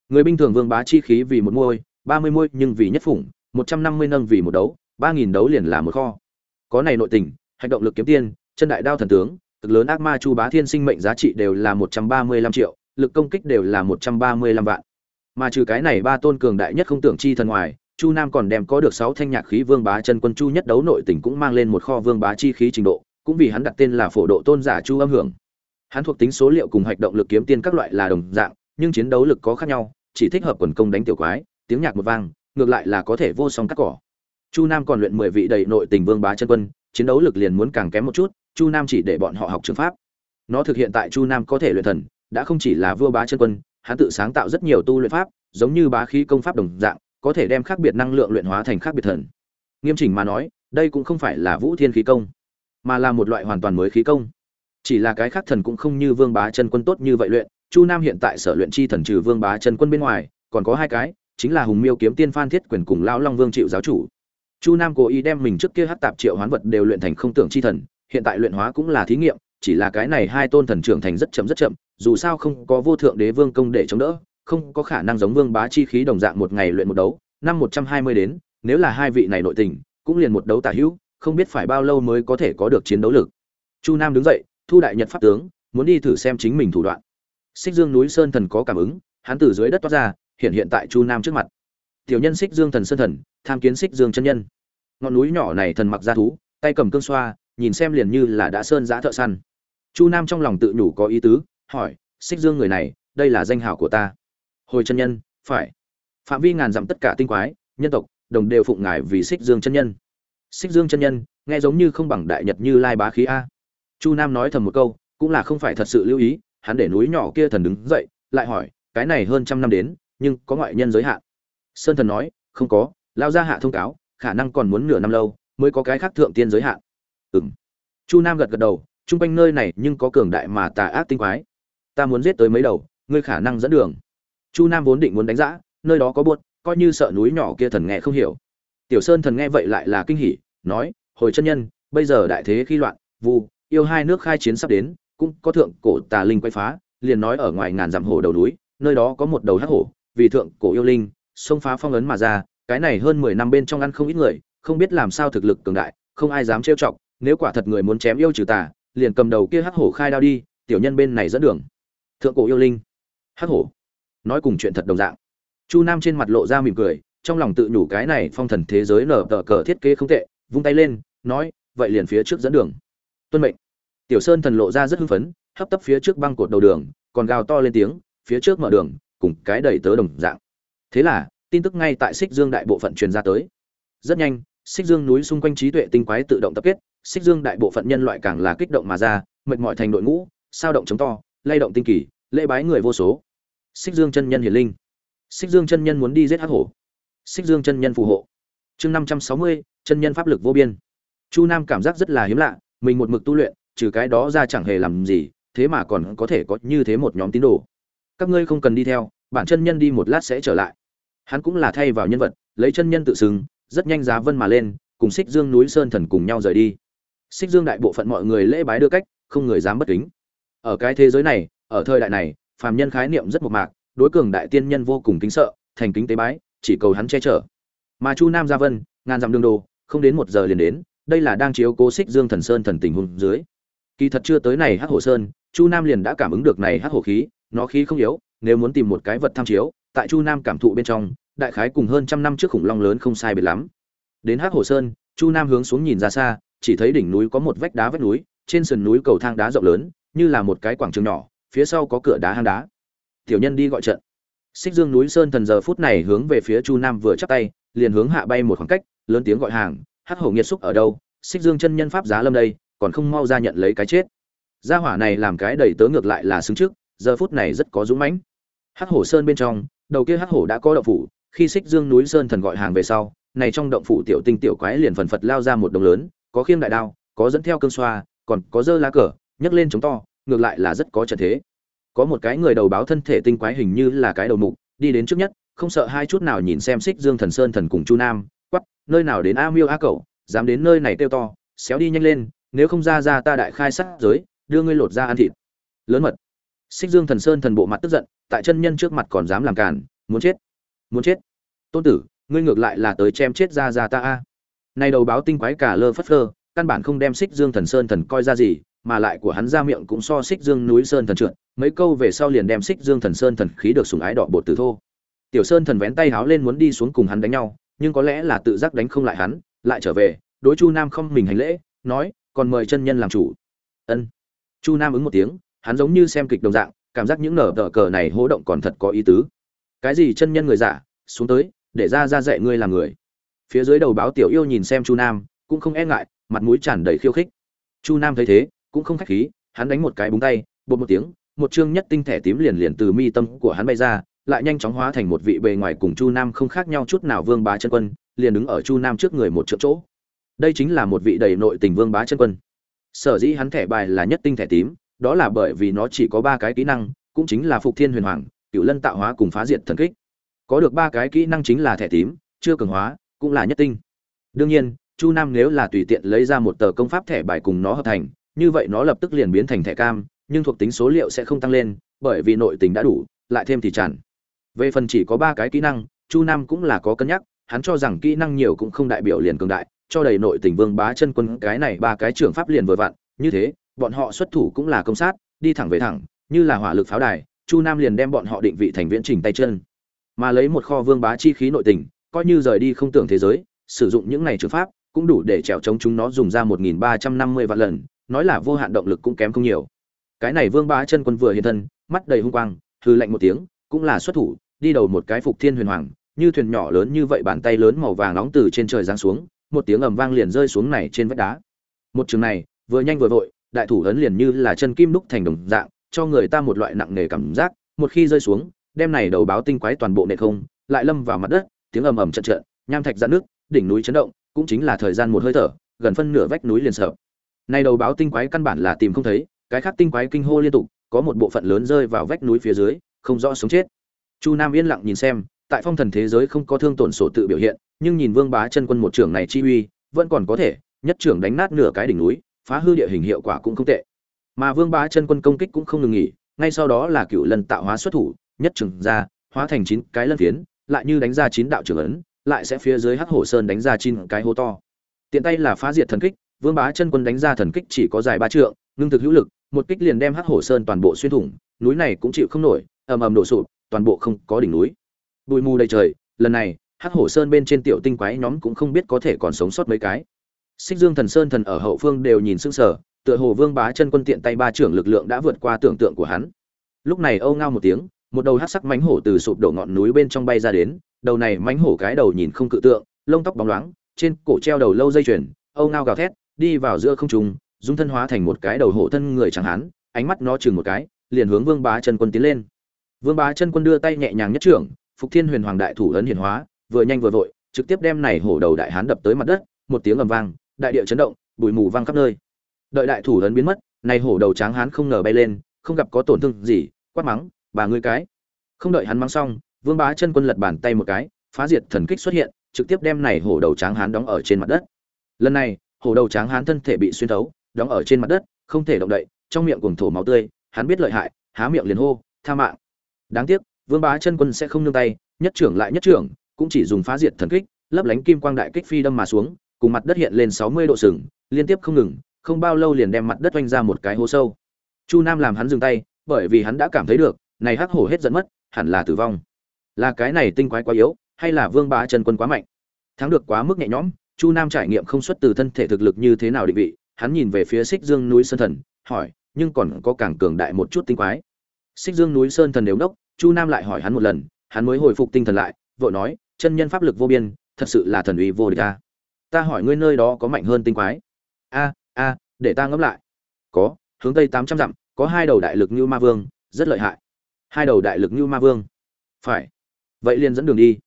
Người bình thường vương bá chi khí vì một môi ba mươi môi nhưng vì nhất phủng, một trăm năm mươi nâng vì một đấu, ba nghìn đấu liền là một kho. Có này nội tình hành động lực kiếm tiên chân đại đao thần tướng, cực lớn ác ma chu bá thiên sinh mệnh giá trị đều là một trăm ba mươi lăm triệu, lực công kích đều là một trăm ba mươi lăm vạn. Mà trừ cái này ba tôn cường đại nhất không tưởng chi thần ngoài, chu nam còn đem có được sáu thanh nhạc khí vương bá chân quân chu nhất đấu nội tình cũng mang lên một kho vương bá chi khí trình độ, cũng vì hắn đặt tên là phổ độ tôn giả chu âm hưởng. Hắn thuộc tính số liệu cùng hoạt động lực kiếm tiên các loại là đồng dạng, nhưng chiến đấu lực có khác nhau, chỉ thích hợp quần công đánh tiểu quái, tiếng nhạc một vang, ngược lại là có thể vô song cắt cỏ. Chu nam còn luyện mười vị đầy nội tình vương bá chân quân, chiến đấu lực liền muốn càng kém một chút chu nam chỉ để bọn họ học trường pháp. Nó thực hiện tại chu nam có thể luyện thần, đã không chỉ là vua bá chân quân, hắn tự sáng tạo rất nhiều tu luyện pháp, giống như bá khí công pháp đồng dạng, có thể đem khác biệt năng lượng luyện hóa thành khác biệt thần. Nghiêm chỉnh mà nói, đây cũng không phải là vũ thiên khí công, mà là một loại hoàn toàn mới khí công. Chỉ là cái khác thần cũng không như vương bá chân quân tốt như vậy luyện, chu nam hiện tại sở luyện chi thần trừ vương bá chân quân bên ngoài, còn có hai cái, chính là hùng miêu kiếm tiên phan thiết quyền cùng lão long vương triệu giáo chủ. Chu nam cố ý đem mình trước kia hát tạp triệu hoán vật đều luyện thành không tưởng chi thần hiện tại luyện hóa cũng là thí nghiệm, chỉ là cái này hai tôn thần trưởng thành rất chậm rất chậm, dù sao không có vô thượng đế vương công để chống đỡ, không có khả năng giống vương bá chi khí đồng dạng một ngày luyện một đấu. Năm một trăm hai mươi đến, nếu là hai vị này nội tình, cũng liền một đấu tả hữu, không biết phải bao lâu mới có thể có được chiến đấu lực. Chu nam đứng dậy, thu đại nhật pháp tướng, muốn đi thử xem chính mình thủ đoạn. Xích dương núi sơn thần có cảm ứng, hắn từ dưới đất toát ra, hiện hiện tại chu nam trước mặt. Tiểu nhân xích dương thần sơn thần, tham kiến xích dương chân nhân. Ngọn núi nhỏ này thần mặc ra thú, tay cầm cương xoa nhìn xem liền như là đã sơn giã thợ săn. Chu nam trong lòng tự nhủ có ý tứ, hỏi, xích dương người này, đây là danh hào của ta. Hồi chân nhân, phải. Phạm vi ngàn dặm tất cả tinh quái, nhân tộc, đồng đều phụng ngài vì xích dương chân nhân. Xích dương chân nhân, nghe giống như không bằng đại nhật như lai bá khí a. Chu nam nói thầm một câu, cũng là không phải thật sự lưu ý, hắn để núi nhỏ kia thần đứng dậy, lại hỏi, cái này hơn trăm năm đến, nhưng có ngoại nhân giới hạn? Sơn thần nói, không có lao ra hạ thông cáo, khả năng còn muốn nửa năm lâu, mới có cái khác thượng tiên giới hạn ừng chu nam gật gật đầu, chung quanh nơi này nhưng có cường đại mà tà ác tinh quái. Ta muốn giết tới mấy đầu, ngươi khả năng dẫn đường. Chu nam vốn định muốn đánh giã, nơi đó có buốt, coi như sợ núi nhỏ kia thần nghe không hiểu. Tiểu sơn thần nghe vậy lại là kinh hỉ, nói, hồi chân nhân, bây giờ đại thế khi loạn, vu, yêu hai nước khai chiến sắp đến, cũng có thượng cổ tà linh quay phá, liền nói ở ngoài ngàn dặm hồ đầu núi, nơi đó có một đầu hắc hổ, vì thượng cổ yêu linh, xông phá phong ấn mà ra, cái này hơn mười năm bên trong ăn không ít người, không biết làm sao thực lực cường đại, không ai dám trêu chọc nếu quả thật người muốn chém yêu trừ tà, liền cầm đầu kia hắc hổ khai đao đi, tiểu nhân bên này dẫn đường. Thượng cổ yêu linh. Hắc hổ. Nói cùng chuyện thật đồng dạng. Chu nam trên mặt lộ ra mỉm cười, trong lòng tự nhủ cái này phong thần thế giới nở tờ cờ thiết kế không tệ, vung tay lên, nói, vậy liền phía trước dẫn đường. Tuân mệnh. Tiểu sơn thần lộ ra rất hưng phấn, hấp tấp phía trước băng cột đầu đường, còn gào to lên tiếng, phía trước mở đường, cùng cái đẩy tớ đồng dạng. Thế là, tin tức ngay tại xích dương đại bộ phận truyền ra tới. Rất nhanh, xích dương núi xung quanh trí tuệ tinh quái tự động tập kết xích dương đại bộ phận nhân loại càng là kích động mà ra, mệt mỏi thành đội ngũ, sao động chống to, lay động tinh kỳ, lễ bái người vô số. Xích dương chân nhân hiền linh. Xích dương chân nhân muốn đi giết hắc hổ. Xích dương chân nhân phù hộ. Chương năm trăm sáu mươi, chân nhân pháp lực vô biên. Chu nam cảm giác rất là hiếm lạ, mình một mực tu luyện, trừ cái đó ra chẳng hề làm gì, thế mà còn có thể có như thế một nhóm tín đồ. Các ngươi không cần đi theo, bản chân nhân đi một lát sẽ trở lại. Hắn cũng là thay vào nhân vật, lấy chân nhân tự xưng, rất nhanh giá vân mà lên, cùng xích dương núi sơn thần cùng nhau rời đi xích dương đại bộ phận mọi người lễ bái đưa cách, không người dám bất kính. Ở cái thế giới này, ở thời đại này, phàm nhân khái niệm rất mộc mạc, đối cường đại tiên nhân vô cùng kính sợ, thành kính tế bái, chỉ cầu hắn che chở. Mà chu nam gia vân, ngàn dặm đường đồ, không đến một giờ liền đến, đây là đang chiếu cố xích dương thần sơn thần tình hùng dưới. Kỳ thật chưa tới này hắc hổ sơn, chu nam liền đã cảm ứng được này hắc hổ khí, nó khí không yếu, nếu muốn tìm một cái vật tham chiếu, tại chu nam cảm thụ bên trong, đại khái cùng hơn trăm năm trước khủng long lớn không sai biệt lắm. Đến hắc hổ sơn, chu nam hướng xuống nhìn ra xa chỉ thấy đỉnh núi có một vách đá vách núi, trên sườn núi cầu thang đá rộng lớn, như là một cái quảng trường nhỏ, phía sau có cửa đá hang đá. Tiểu nhân đi gọi trận. Xích dương núi sơn thần giờ phút này hướng về phía chu nam vừa chắp tay, liền hướng hạ bay một khoảng cách, lớn tiếng gọi hàng, hắc hổ nghiệt xúc ở đâu? Xích dương chân nhân pháp giá lâm đây, còn không mau ra nhận lấy cái chết. Gia hỏa này làm cái đầy tớ ngược lại là xứng trước, giờ phút này rất có dũng mãnh. Hắc hổ sơn bên trong, đầu kia hắc hổ đã có động phủ, khi xích dương núi sơn thần gọi hàng về sau, này trong động phủ tiểu tinh tiểu quái liền phần phật lao ra một đồng lớn có khiêng đại đao, có dẫn theo cương xoa, còn có dơ lá cờ, nhấc lên chống to, ngược lại là rất có trận thế. Có một cái người đầu báo thân thể tinh quái hình như là cái đầu mục, đi đến trước nhất, không sợ hai chút nào nhìn xem xích dương thần sơn thần cùng chu nam quắp nơi nào đến a miêu a cậu dám đến nơi này kêu to, xéo đi nhanh lên, nếu không ra ra ta đại khai sát giới, đưa ngươi lột ra ăn thịt. Lớn mật. Xích dương thần sơn thần bộ mặt tức giận, tại chân nhân trước mặt còn dám làm cản muốn chết muốn chết. Tôn tử, ngươi ngược lại là tới chém chết ra ra ta a này đầu báo tinh quái cả lơ phất lơ căn bản không đem xích dương thần sơn thần coi ra gì, mà lại của hắn ra miệng cũng so xích dương núi sơn thần trượt, mấy câu về sau liền đem xích dương thần sơn thần khí được sùng ái đỏ bột từ thô. Tiểu sơn thần vén tay háo lên muốn đi xuống cùng hắn đánh nhau, nhưng có lẽ là tự giác đánh không lại hắn, lại trở về, đối chu nam không mình hành lễ, nói, còn mời chân nhân làm chủ. Ân. Chu nam ứng một tiếng, hắn giống như xem kịch đồng dạng, cảm giác những nở tờ cờ này hố động còn thật có ý tứ. Cái gì chân nhân người giả, xuống tới, để ra ra dạy ngươi làm người phía dưới đầu báo tiểu yêu nhìn xem chu nam, cũng không e ngại, mặt mũi tràn đầy khiêu khích. Chu nam thấy thế, cũng không khách khí, hắn đánh một cái búng tay, bột một tiếng, một chương nhất tinh thể tím liền liền từ mi tâm của hắn bay ra, lại nhanh chóng hóa thành một vị bề ngoài cùng chu nam không khác nhau chút nào vương bá chân quân, liền đứng ở chu nam trước người một triệu chỗ. Đây chính là một vị đầy nội tình vương bá chân quân. Sở dĩ hắn thẻ bài là nhất tinh thẻ tím, đó là bởi vì nó chỉ có ba cái kỹ năng, cũng chính là phục thiên huyền hoàng cựu lân tạo hóa cùng phá diệt thần kích. Có được ba cái kỹ năng chính là thẻ tím, chưa cường hóa cũng là nhất tinh. Đương nhiên, chu nam nếu là tùy tiện lấy ra một tờ công pháp thẻ bài cùng nó hợp thành, như vậy nó lập tức liền biến thành thẻ cam, nhưng thuộc tính số liệu sẽ không tăng lên, bởi vì nội tình đã đủ, lại thêm thì tràn về phần chỉ có ba cái kỹ năng, chu nam cũng là có cân nhắc, hắn cho rằng kỹ năng nhiều cũng không đại biểu liền cường đại, cho đầy nội tình vương bá chân quân cái này ba cái trưởng pháp liền vừa vặn, như thế, bọn họ xuất thủ cũng là công sát, đi thẳng về thẳng, như là hỏa lực pháo đài, chu nam liền đem bọn họ định vị thành viễn trình tay chân. Mà lấy một kho vương bá chi khí nội tình coi như rời đi không tưởng thế giới, sử dụng những này trường pháp, cũng đủ để trèo chống chúng nó dùng ra một nghìn ba trăm năm mươi vạn lần, nói là vô hạn động lực cũng kém không nhiều. Cái này vương bá chân quân vừa hiện thân, mắt đầy hung quang hư lạnh một tiếng, cũng là xuất thủ, đi đầu một cái phục thiên huyền hoàng, như thuyền nhỏ lớn như vậy bàn tay lớn màu vàng nóng từ trên trời giáng xuống, một tiếng ầm vang liền rơi xuống này trên vách đá. Một trường này, vừa nhanh vừa vội, đại thủ ấn liền như là chân kim đúc thành đồng dạng, cho người ta một loại nặng nề cảm giác, một khi rơi xuống, đem này đầu báo tinh quái toàn bộ nệ không, lại lâm vào mặt đất tiếng ầm ầm trận trận, nham thạch dạn nước, đỉnh núi chấn động, cũng chính là thời gian một hơi thở, gần phân nửa vách núi liền sợ Nay đầu báo tinh quái căn bản là tìm không thấy, cái khác tinh quái kinh hô liên tục, có một bộ phận lớn rơi vào vách núi phía dưới, không rõ sống chết. Chu nam yên lặng nhìn xem, tại phong thần thế giới không có thương tổn sổ tự biểu hiện, nhưng nhìn vương bá chân quân một trưởng này chi uy, vẫn còn có thể, nhất trưởng đánh nát nửa cái đỉnh núi, phá hư địa hình hiệu quả cũng không tệ. Mà vương bá chân quân công kích cũng không ngừng nghỉ, ngay sau đó là cựu lần tạo hóa xuất thủ, nhất trưởng ra, hóa thành chín cái lân phiến lại như đánh ra chín đạo trưởng ấn, lại sẽ phía dưới hắc hổ sơn đánh ra chín cái hố to. Tiện tay là phá diệt thần kích, vương bá chân quân đánh ra thần kích chỉ có dài ba trượng nhưng thực hữu lực, một kích liền đem hắc hổ sơn toàn bộ xuyên thủng, núi này cũng chịu không nổi, ầm ầm đổ sụp, toàn bộ không có đỉnh núi. Bụi mù đầy trời, lần này, hắc hổ sơn bên trên tiểu tinh quái nhóm cũng không biết có thể còn sống sót mấy cái. Xích dương thần sơn thần ở hậu phương đều nhìn sững sờ, tựa hồ vương bá chân quân tiện tay ba trưởng lực lượng đã vượt qua tưởng tượng của hắn. Lúc này âu ngao một tiếng một đầu hắc sắc mánh hổ từ sụp đổ ngọn núi bên trong bay ra đến, đầu này mánh hổ cái đầu nhìn không cự tượng, lông tóc bóng loáng, trên cổ treo đầu lâu dây chuyền, âu ngao gào thét, đi vào giữa không trung, dung thân hóa thành một cái đầu hổ thân người chẳng hán, ánh mắt nó chừng một cái, liền hướng vương bá chân quân tiến lên. Vương bá chân quân đưa tay nhẹ nhàng nhất trưởng, phục thiên huyền hoàng đại thủ ấn hiển hóa, vừa nhanh vừa vội, trực tiếp đem này hổ đầu đại hán đập tới mặt đất, một tiếng ầm vang, đại địa chấn động, bụi mù vang khắp nơi. Đợi đại thủ ấn biến mất, này hổ đầu tráng hán không ngờ bay lên, không gặp có tổn thương gì, quát mắng bà ngươi cái. Không đợi hắn mang xong, vương bá chân quân lật bàn tay một cái, phá diệt thần kích xuất hiện, trực tiếp đem này hổ đầu tráng hán đóng ở trên mặt đất. Lần này, hổ đầu tráng hán thân thể bị xuyên thấu, đóng ở trên mặt đất, không thể động đậy, trong miệng cuồng thổ máu tươi, hắn biết lợi hại, há miệng liền hô, tha mạng. Đáng tiếc, vương bá chân quân sẽ không nương tay, nhất trưởng lại nhất trưởng, cũng chỉ dùng phá diệt thần kích, lấp lánh kim quang đại kích phi đâm mà xuống, cùng mặt đất hiện lên sáu mươi độ sừng, liên tiếp không ngừng, không bao lâu liền đem mặt đất oanh ra một cái hố sâu. Chu nam làm hắn dừng tay, bởi vì hắn đã cảm thấy được này hắc hổ hết dẫn mất, hẳn là tử vong. Là cái này tinh quái quá yếu, hay là vương bá chân quân quá mạnh? Thắng được quá mức nhẹ nhõm, chu nam trải nghiệm không xuất từ thân thể thực lực như thế nào định vị, hắn nhìn về phía xích dương núi sơn thần, hỏi, nhưng còn có càng cường đại một chút tinh quái. Xích dương núi sơn thần nếu đốc chu nam lại hỏi hắn một lần, hắn mới hồi phục tinh thần lại, vội nói, chân nhân pháp lực vô biên, thật sự là thần uy vô địch ta ta hỏi ngươi nơi đó có mạnh hơn tinh quái? A a, để ta ngẫm lại. Có, hướng tây tám trăm dặm, có hai đầu đại lực như ma vương, rất lợi hại hai đầu đại lực như ma vương. Phải. Vậy liền dẫn đường đi.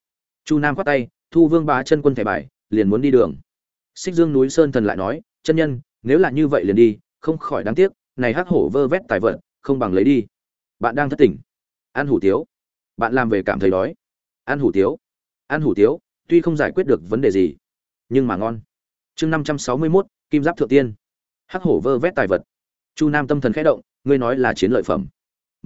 Chu nam khoát tay, thu vương bá chân quân thẻ bài, liền muốn đi đường. Xích dương núi sơn thần lại nói, chân nhân, nếu là như vậy liền đi, không khỏi đáng tiếc, này hắc hổ vơ vét tài vật, không bằng lấy đi. Bạn đang thất tỉnh. Ăn hủ tiếu. Bạn làm về cảm thấy đói. Ăn hủ tiếu. Ăn hủ tiếu, tuy không giải quyết được vấn đề gì, nhưng mà ngon. Chương năm trăm sáu mươi mốt, kim giáp thượng tiên. Hắc hổ vơ vét tài vật. Chu nam tâm thần khẽ động, ngươi nói là chiến lợi phẩm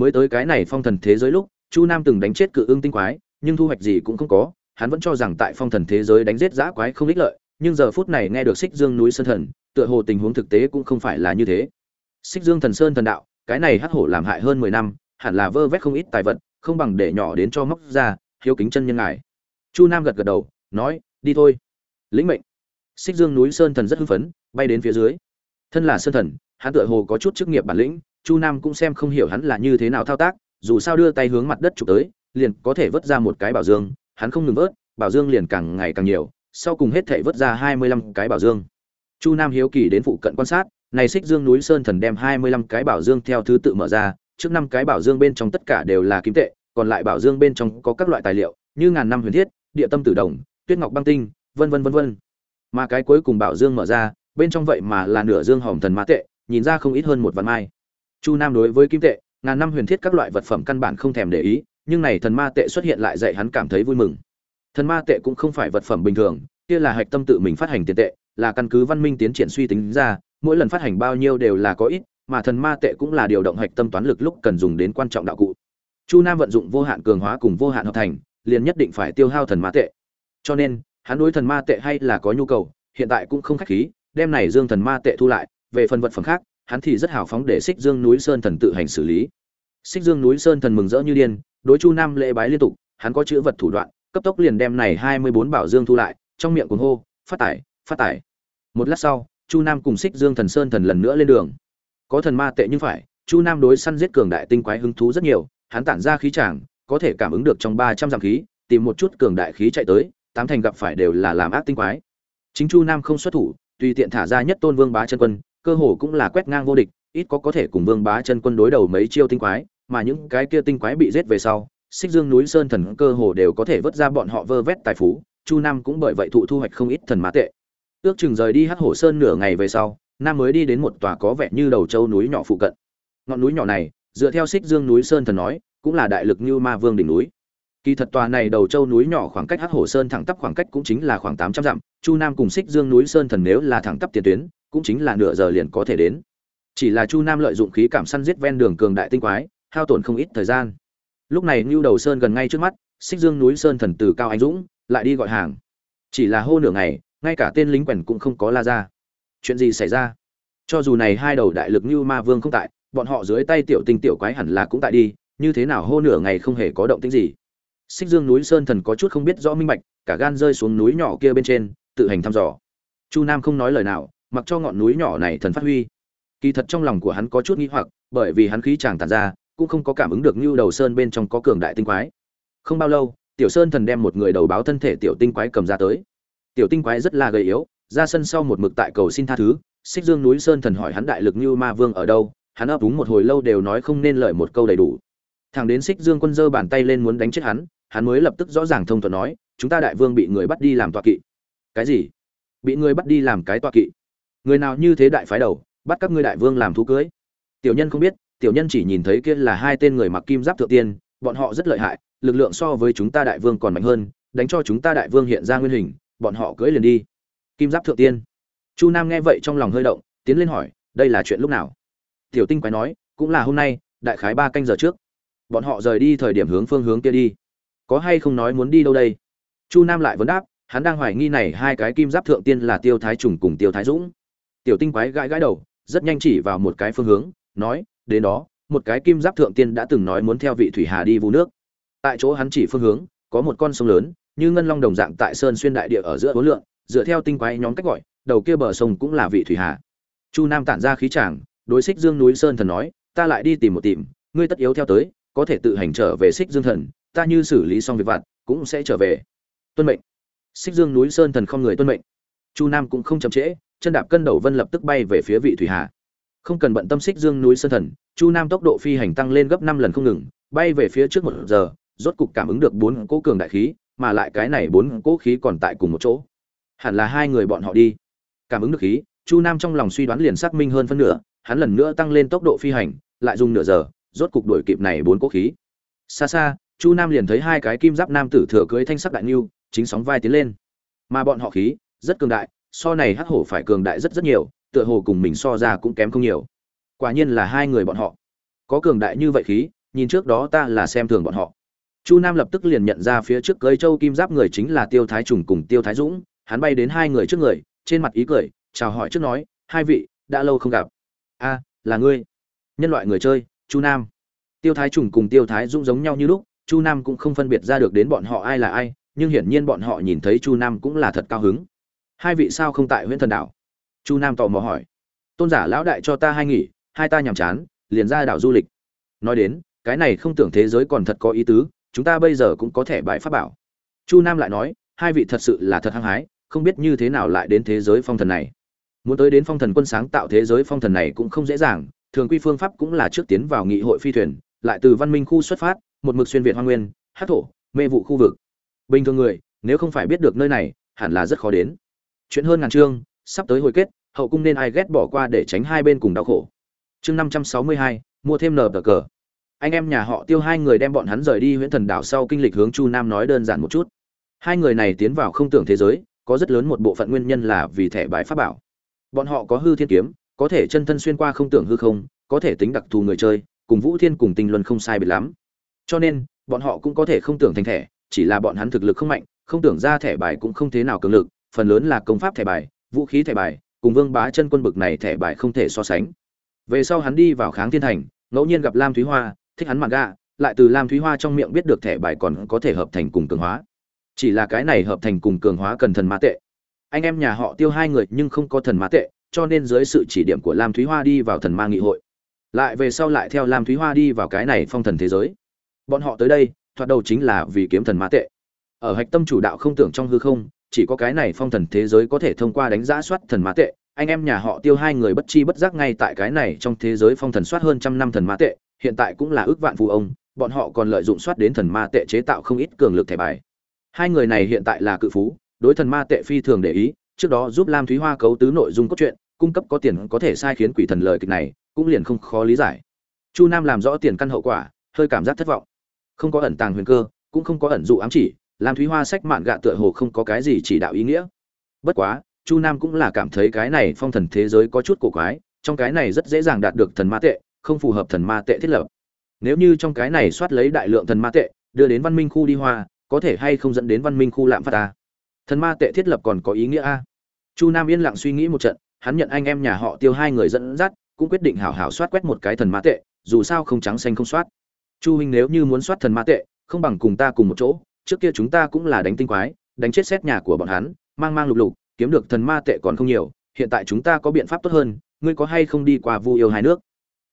mới tới cái này phong thần thế giới lúc, chu nam từng đánh chết cự ương tinh quái, nhưng thu hoạch gì cũng không có, hắn vẫn cho rằng tại phong thần thế giới đánh giết giã quái không ích lợi, nhưng giờ phút này nghe được xích dương núi sơn thần, tựa hồ tình huống thực tế cũng không phải là như thế. Xích dương thần sơn thần đạo, cái này hắc hổ làm hại hơn mười năm, hẳn là vơ vét không ít tài vật, không bằng để nhỏ đến cho móc ra, hiếu kính chân nhân ngài. Chu nam gật gật đầu, nói, đi thôi. Lĩnh mệnh. Xích dương núi sơn thần rất hưng phấn, bay đến phía dưới. Thân là sơn thần, hắn tựa hồ có chút chức nghiệp bản lĩnh chu nam cũng xem không hiểu hắn là như thế nào thao tác, dù sao đưa tay hướng mặt đất chụp tới, liền có thể vớt ra một cái bảo dương, hắn không ngừng vớt, bảo dương liền càng ngày càng nhiều, sau cùng hết thể vớt ra hai mươi lăm cái bảo dương. Chu nam hiếu kỳ đến phụ cận quan sát, này xích dương núi sơn thần đem hai mươi lăm cái bảo dương theo thứ tự mở ra, trước năm cái bảo dương bên trong tất cả đều là kim tệ, còn lại bảo dương bên trong có các loại tài liệu, như ngàn năm huyền thiết, địa tâm tử đồng, tuyết ngọc băng tinh, vân vân vân vân. Mà cái cuối cùng bảo dương mở ra, bên trong vậy mà là nửa dương hồng thần ma tệ, nhìn ra không ít hơn một vạn mai chu nam đối với kim tệ, ngàn năm huyền thiết các loại vật phẩm căn bản không thèm để ý, nhưng này thần ma tệ xuất hiện lại dạy hắn cảm thấy vui mừng. Thần ma tệ cũng không phải vật phẩm bình thường, kia là hạch tâm tự mình phát hành tiền tệ, là căn cứ văn minh tiến triển suy tính ra, mỗi lần phát hành bao nhiêu đều là có ít, mà thần ma tệ cũng là điều động hạch tâm toán lực lúc cần dùng đến quan trọng đạo cụ. Chu nam vận dụng vô hạn cường hóa cùng vô hạn hợp thành, liền nhất định phải tiêu hao thần ma tệ. Cho nên, hắn đối thần ma tệ hay là có nhu cầu, hiện tại cũng không khách khí, đem này dương thần ma tệ thu lại, về phần vật phẩm khác hắn thì rất hào phóng để xích dương núi sơn thần tự hành xử lý. Xích dương núi sơn thần mừng rỡ như điên, đối chu nam lễ bái liên tục, hắn có chữ vật thủ đoạn, cấp tốc liền đem này hai mươi bốn bảo dương thu lại, trong miệng cuồng hô, phát tải phát tải một lát sau, chu nam cùng xích dương thần sơn thần lần nữa lên đường. Có thần ma tệ như phải, chu nam đối săn giết cường đại tinh quái hứng thú rất nhiều, hắn tản ra khí tràng, có thể cảm ứng được trong ba trăm dặm khí, tìm một chút cường đại khí chạy tới, tám thành gặp phải đều là làm ác tinh quái. Chính chu nam không xuất thủ, tùy tiện thả ra nhất tôn vương bá chân quân cơ hồ cũng là quét ngang vô địch, ít có có thể cùng vương bá chân quân đối đầu mấy chiêu tinh quái, mà những cái kia tinh quái bị giết về sau, xích dương núi sơn thần cơ hồ đều có thể vớt ra bọn họ vơ vét tài phú, chu nam cũng bởi vậy thụ thu hoạch không ít thần mã tệ. Ước chừng rời đi hắc hổ sơn nửa ngày về sau, nam mới đi đến một tòa có vẻ như đầu châu núi nhỏ phụ cận. Ngọn núi nhỏ này, dựa theo xích dương núi sơn thần nói, cũng là đại lực như ma vương đỉnh núi. Kỳ thật tòa này đầu châu núi nhỏ khoảng cách hắc hổ sơn thẳng tắp khoảng cách cũng chính là khoảng tám trăm dặm, chu nam cùng xích dương núi sơn thần nếu là thẳng tắp tiền tuyến cũng chính là nửa giờ liền có thể đến. Chỉ là chu nam lợi dụng khí cảm săn giết ven đường cường đại tinh quái, hao tổn không ít thời gian. Lúc này ngưu đầu sơn gần ngay trước mắt, xích dương núi sơn thần từ cao anh dũng lại đi gọi hàng. Chỉ là hô nửa ngày, ngay cả tên lính quèn cũng không có la ra. Chuyện gì xảy ra? Cho dù này hai đầu đại lực như ma vương không tại, bọn họ dưới tay tiểu tinh tiểu quái hẳn là cũng tại đi, như thế nào hô nửa ngày không hề có động tĩnh gì. Xích dương núi sơn thần có chút không biết rõ minh bạch, cả gan rơi xuống núi nhỏ kia bên trên, tự hành thăm dò. Chu nam không nói lời nào mặc cho ngọn núi nhỏ này thần phát huy. Kỳ thật trong lòng của hắn có chút nghi hoặc, bởi vì hắn khí chàng tàn ra, cũng không có cảm ứng được như đầu sơn bên trong có cường đại tinh quái. Không bao lâu, tiểu sơn thần đem một người đầu báo thân thể tiểu tinh quái cầm ra tới. Tiểu tinh quái rất là gầy yếu, ra sân sau một mực tại cầu xin tha thứ, xích dương núi sơn thần hỏi hắn đại lực như ma vương ở đâu, hắn ấp úng một hồi lâu đều nói không nên lời một câu đầy đủ. Thằng đến xích dương quân giơ bàn tay lên muốn đánh chết hắn hắn mới lập tức rõ ràng thông thuận nói, chúng ta đại vương bị người bắt đi làm tọa kỵ. Cái gì? Bị người bắt đi làm cái tọa kỵ người nào như thế đại phái đầu, bắt các ngươi đại vương làm thú cưới. Tiểu nhân không biết, tiểu nhân chỉ nhìn thấy kia là hai tên người mặc kim giáp thượng tiên, bọn họ rất lợi hại, lực lượng so với chúng ta đại vương còn mạnh hơn, đánh cho chúng ta đại vương hiện ra nguyên hình, bọn họ cưỡi liền đi. Kim giáp thượng tiên. Chu nam nghe vậy trong lòng hơi động, tiến lên hỏi, đây là chuyện lúc nào? Tiểu tinh quái nói, cũng là hôm nay, đại khái ba canh giờ trước. Bọn họ rời đi thời điểm hướng phương hướng kia đi. Có hay không nói muốn đi đâu đây? Chu nam lại vấn đáp, hắn đang hoài nghi này hai cái kim giáp thượng tiên là tiêu thái trùng cùng tiêu thái dũng tiểu tinh quái gãi gãi đầu, rất nhanh chỉ vào một cái phương hướng, nói, đến đó, một cái kim giáp thượng tiên đã từng nói muốn theo vị thủy hà đi vu nước. Tại chỗ hắn chỉ phương hướng, có một con sông lớn, như ngân long đồng dạng tại sơn xuyên đại địa ở giữa bốn lượng dựa theo tinh quái nhóm cách gọi, đầu kia bờ sông cũng là vị thủy hà. Chu nam tản ra khí tràng đối xích dương núi sơn thần nói, ta lại đi tìm một tìm, ngươi tất yếu theo tới, có thể tự hành trở về xích dương thần, ta như xử lý xong việc vặt, cũng sẽ trở về. Tuân mệnh. Xích dương núi sơn thần không người tuân mệnh. Chu nam cũng không chậm trễ chân đạp cân đầu vân lập tức bay về phía vị thủy hà. Không cần bận tâm xích dương núi sơn thần, chu nam tốc độ phi hành tăng lên gấp năm lần không ngừng, bay về phía trước một giờ, rốt cục cảm ứng được bốn cỗ cường đại khí, mà lại cái này bốn cỗ khí còn tại cùng một chỗ. Hẳn là hai người bọn họ đi. Cảm ứng được khí, chu nam trong lòng suy đoán liền xác minh hơn phân nửa, hắn lần nữa tăng lên tốc độ phi hành, lại dùng nửa giờ, rốt cục đuổi kịp này bốn cỗ khí. Xa xa, chu nam liền thấy hai cái kim giáp nam tử thừa cưới thanh sắc đại niu chính sóng vai tiến lên. Mà bọn họ khí, rất cường đại so này hắc hổ phải cường đại rất rất nhiều, tựa hồ cùng mình so ra cũng kém không nhiều. Quả nhiên là hai người bọn họ. Có cường đại như vậy khí, nhìn trước đó ta là xem thường bọn họ. Chu nam lập tức liền nhận ra phía trước cưới châu kim giáp người chính là tiêu thái trùng cùng tiêu thái dũng, hắn bay đến hai người trước người, trên mặt ý cười, chào hỏi trước nói, hai vị, đã lâu không gặp. A, là ngươi. Nhân loại người chơi, chu nam. Tiêu thái trùng cùng tiêu thái dũng giống nhau như lúc, chu nam cũng không phân biệt ra được đến bọn họ ai là ai, nhưng hiển nhiên bọn họ nhìn thấy chu nam cũng là thật cao hứng hai vị sao không tại huyện thần đảo? Chu nam tò mò hỏi. Tôn giả lão đại cho ta hai nghỉ, hai ta nhàm chán, liền ra đảo du lịch. Nói đến, cái này không tưởng thế giới còn thật có ý tứ, chúng ta bây giờ cũng có thể bãi pháp bảo. Chu nam lại nói, hai vị thật sự là thật hăng hái, không biết như thế nào lại đến thế giới phong thần này. Muốn tới đến phong thần quân sáng tạo thế giới phong thần này cũng không dễ dàng, thường quy phương pháp cũng là trước tiến vào nghị hội phi thuyền, lại từ văn minh khu xuất phát, một mực xuyên việt hoa nguyên, hát thổ, mê vụ khu vực. Bình thường người, nếu không phải biết được nơi này, hẳn là rất khó đến chuyện hơn ngàn chương, sắp tới hồi kết, hậu cung nên ai ghét bỏ qua để tránh hai bên cùng đau khổ. Chương năm trăm sáu mươi hai, mua thêm nờ tờ cờ. Anh em nhà họ tiêu hai người đem bọn hắn rời đi huyện thần đảo sau kinh lịch hướng chu nam nói đơn giản một chút. Hai người này tiến vào không tưởng thế giới, có rất lớn một bộ phận nguyên nhân là vì thẻ bài pháp bảo. Bọn họ có hư thiên kiếm, có thể chân thân xuyên qua không tưởng hư không, có thể tính đặc thù người chơi, cùng vũ thiên cùng tinh luân không sai biệt lắm. Cho nên, bọn họ cũng có thể không tưởng thành thẻ, chỉ là bọn hắn thực lực không mạnh, không tưởng ra thẻ bài cũng không thế nào cường lực phần lớn là công pháp thẻ bài, vũ khí thẻ bài, cùng vương bá chân quân bực này thẻ bài không thể so sánh. Về sau hắn đi vào kháng thiên thành, ngẫu nhiên gặp lam thúy hoa, thích hắn mặt gạ, lại từ lam thúy hoa trong miệng biết được thẻ bài còn có thể hợp thành cùng cường hóa. Chỉ là cái này hợp thành cùng cường hóa cần thần mã tệ. Anh em nhà họ tiêu hai người nhưng không có thần mã tệ, cho nên dưới sự chỉ điểm của lam thúy hoa đi vào thần ma nghị hội. Lại về sau lại theo lam thúy hoa đi vào cái này phong thần thế giới. Bọn họ tới đây, thoạt đầu chính là vì kiếm thần mã tệ. Ở hạch tâm chủ đạo không tưởng trong hư không chỉ có cái này phong thần thế giới có thể thông qua đánh giá soát thần mã tệ. Anh em nhà họ tiêu hai người bất chi bất giác ngay tại cái này trong thế giới phong thần soát hơn trăm năm thần mã tệ, hiện tại cũng là ước vạn phụ ông, bọn họ còn lợi dụng soát đến thần ma tệ chế tạo không ít cường lực thẻ bài. Hai người này hiện tại là cự phú, đối thần ma tệ phi thường để ý, trước đó giúp lam thúy hoa cấu tứ nội dung cốt truyện, cung cấp có tiền có thể sai khiến quỷ thần lời kịch này, cũng liền không khó lý giải. Chu nam làm rõ tiền căn hậu quả, hơi cảm giác thất vọng. Không có ẩn tàng huyền cơ, cũng không có ẩn dụ ám chỉ lam thúy hoa sách mạn gạ tựa hồ không có cái gì chỉ đạo ý nghĩa. Bất quá, chu nam cũng là cảm thấy cái này phong thần thế giới có chút cổ quái, trong cái này rất dễ dàng đạt được thần ma tệ, không phù hợp thần ma tệ thiết lập. Nếu như trong cái này soát lấy đại lượng thần ma tệ, đưa đến văn minh khu đi hoa, có thể hay không dẫn đến văn minh khu lạm phát ta thần ma tệ thiết lập còn có ý nghĩa a chu nam yên lặng suy nghĩ một trận, hắn nhận anh em nhà họ tiêu hai người dẫn dắt, cũng quyết định hảo hảo soát quét một cái thần ma tệ, dù sao không trắng xanh không soát. Chu huynh nếu như muốn soát thần ma tệ, không bằng cùng ta cùng một chỗ trước kia chúng ta cũng là đánh tinh quái, đánh chết xét nhà của bọn hắn, mang mang lục lục, kiếm được thần ma tệ còn không nhiều, hiện tại chúng ta có biện pháp tốt hơn, ngươi có hay không đi qua vu yêu hai nước?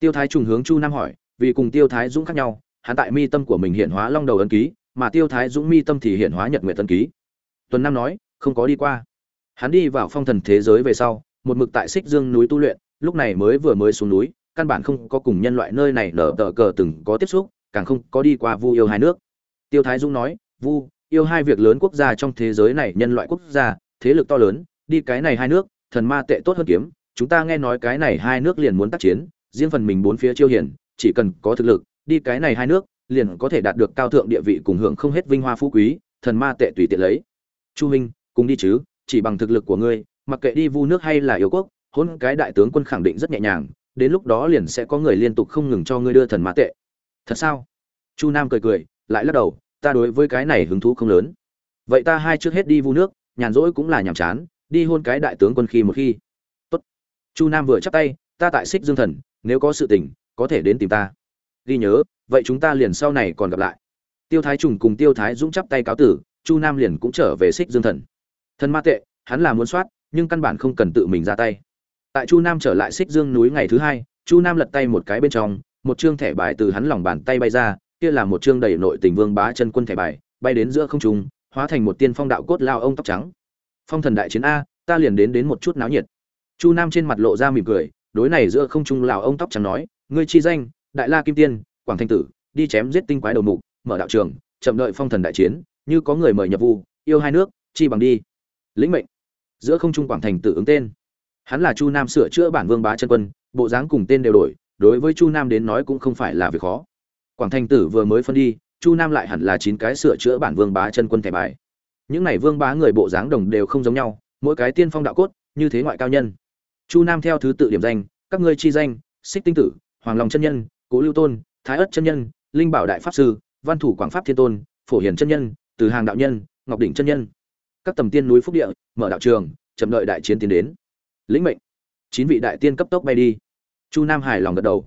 Tiêu thái trùng hướng chu nam hỏi, vì cùng tiêu thái dũng khác nhau, hắn tại mi tâm của mình hiện hóa long đầu ấn ký, mà tiêu thái dũng mi tâm thì hiện hóa nhật nguyện tân ký. Tuần nam nói, không có đi qua. Hắn đi vào phong thần thế giới về sau, một mực tại xích dương núi tu luyện, lúc này mới vừa mới xuống núi, căn bản không có cùng nhân loại nơi này nở tờ cờ từng có tiếp xúc, càng không có đi qua vu yêu hai nước. Tiêu thái dũng nói vu, yêu hai việc lớn quốc gia trong thế giới này, nhân loại quốc gia, thế lực to lớn, đi cái này hai nước, thần ma tệ tốt hơn kiếm, chúng ta nghe nói cái này hai nước liền muốn tác chiến, riêng phần mình bốn phía chiêu hiển, chỉ cần có thực lực, đi cái này hai nước, liền có thể đạt được cao thượng địa vị cùng hưởng không hết vinh hoa phú quý, thần ma tệ tùy tiện lấy. Chu minh, cùng đi chứ, chỉ bằng thực lực của ngươi, mặc kệ đi vu nước hay là yêu quốc, hôn cái đại tướng quân khẳng định rất nhẹ nhàng, đến lúc đó liền sẽ có người liên tục không ngừng cho ngươi đưa thần ma tệ. Thật sao? Chu nam cười cười, lại lắc đầu ta đối với cái này hứng thú không lớn. Vậy ta hai trước hết đi vu nước, nhàn rỗi cũng là nhàm chán, đi hôn cái đại tướng quân khi một khi. Tốt. Chu nam vừa chắp tay, ta tại xích dương thần, nếu có sự tình, có thể đến tìm ta. Ghi nhớ, vậy chúng ta liền sau này còn gặp lại. Tiêu thái trùng cùng tiêu thái dũng chắp tay cáo tử, chu nam liền cũng trở về xích dương thần. Thần ma tệ, hắn là muốn soát, nhưng căn bản không cần tự mình ra tay. Tại chu nam trở lại xích dương núi ngày thứ hai, chu nam lật tay một cái bên trong, một chương thẻ bài từ hắn lòng bàn tay bay ra kia là một chương đầy nội tình vương bá chân quân thẻ bài, bay đến giữa không trung, hóa thành một tiên phong đạo cốt lao ông tóc trắng. Phong thần đại chiến a, ta liền đến đến một chút náo nhiệt. Chu nam trên mặt lộ ra mỉm cười, đối này giữa không trung lào ông tóc trắng nói, ngươi chi danh, đại la kim tiên, quảng thanh tử, đi chém giết tinh quái đầu mục, mở đạo trường, chậm đợi phong thần đại chiến, như có người mời nhập vụ yêu hai nước, chi bằng đi. Lĩnh mệnh. Giữa không trung quảng thành tử ứng tên. Hắn là chu nam sửa chữa bản vương bá chân quân, bộ dáng cùng tên đều đổi, đối với chu nam đến nói cũng không phải là việc khó quảng thành tử vừa mới phân đi, chu nam lại hẳn là chín cái sửa chữa bản vương bá chân quân thẻ bài. Những này vương bá người bộ dáng đồng đều không giống nhau, mỗi cái tiên phong đạo cốt, như thế ngoại cao nhân. Chu nam theo thứ tự điểm danh, các ngươi chi danh, xích tinh tử, hoàng long chân nhân, cố lưu tôn, thái ất chân nhân, linh bảo đại pháp sư, văn thủ quảng pháp thiên tôn, phổ hiền chân nhân, từ hàng đạo nhân, ngọc đỉnh chân nhân. Các tầm tiên núi phúc địa, mở đạo trường, chậm đợi đại chiến tiến đến. Lĩnh mệnh. Chín vị đại tiên cấp tốc bay đi. Chu nam hài lòng gật đầu.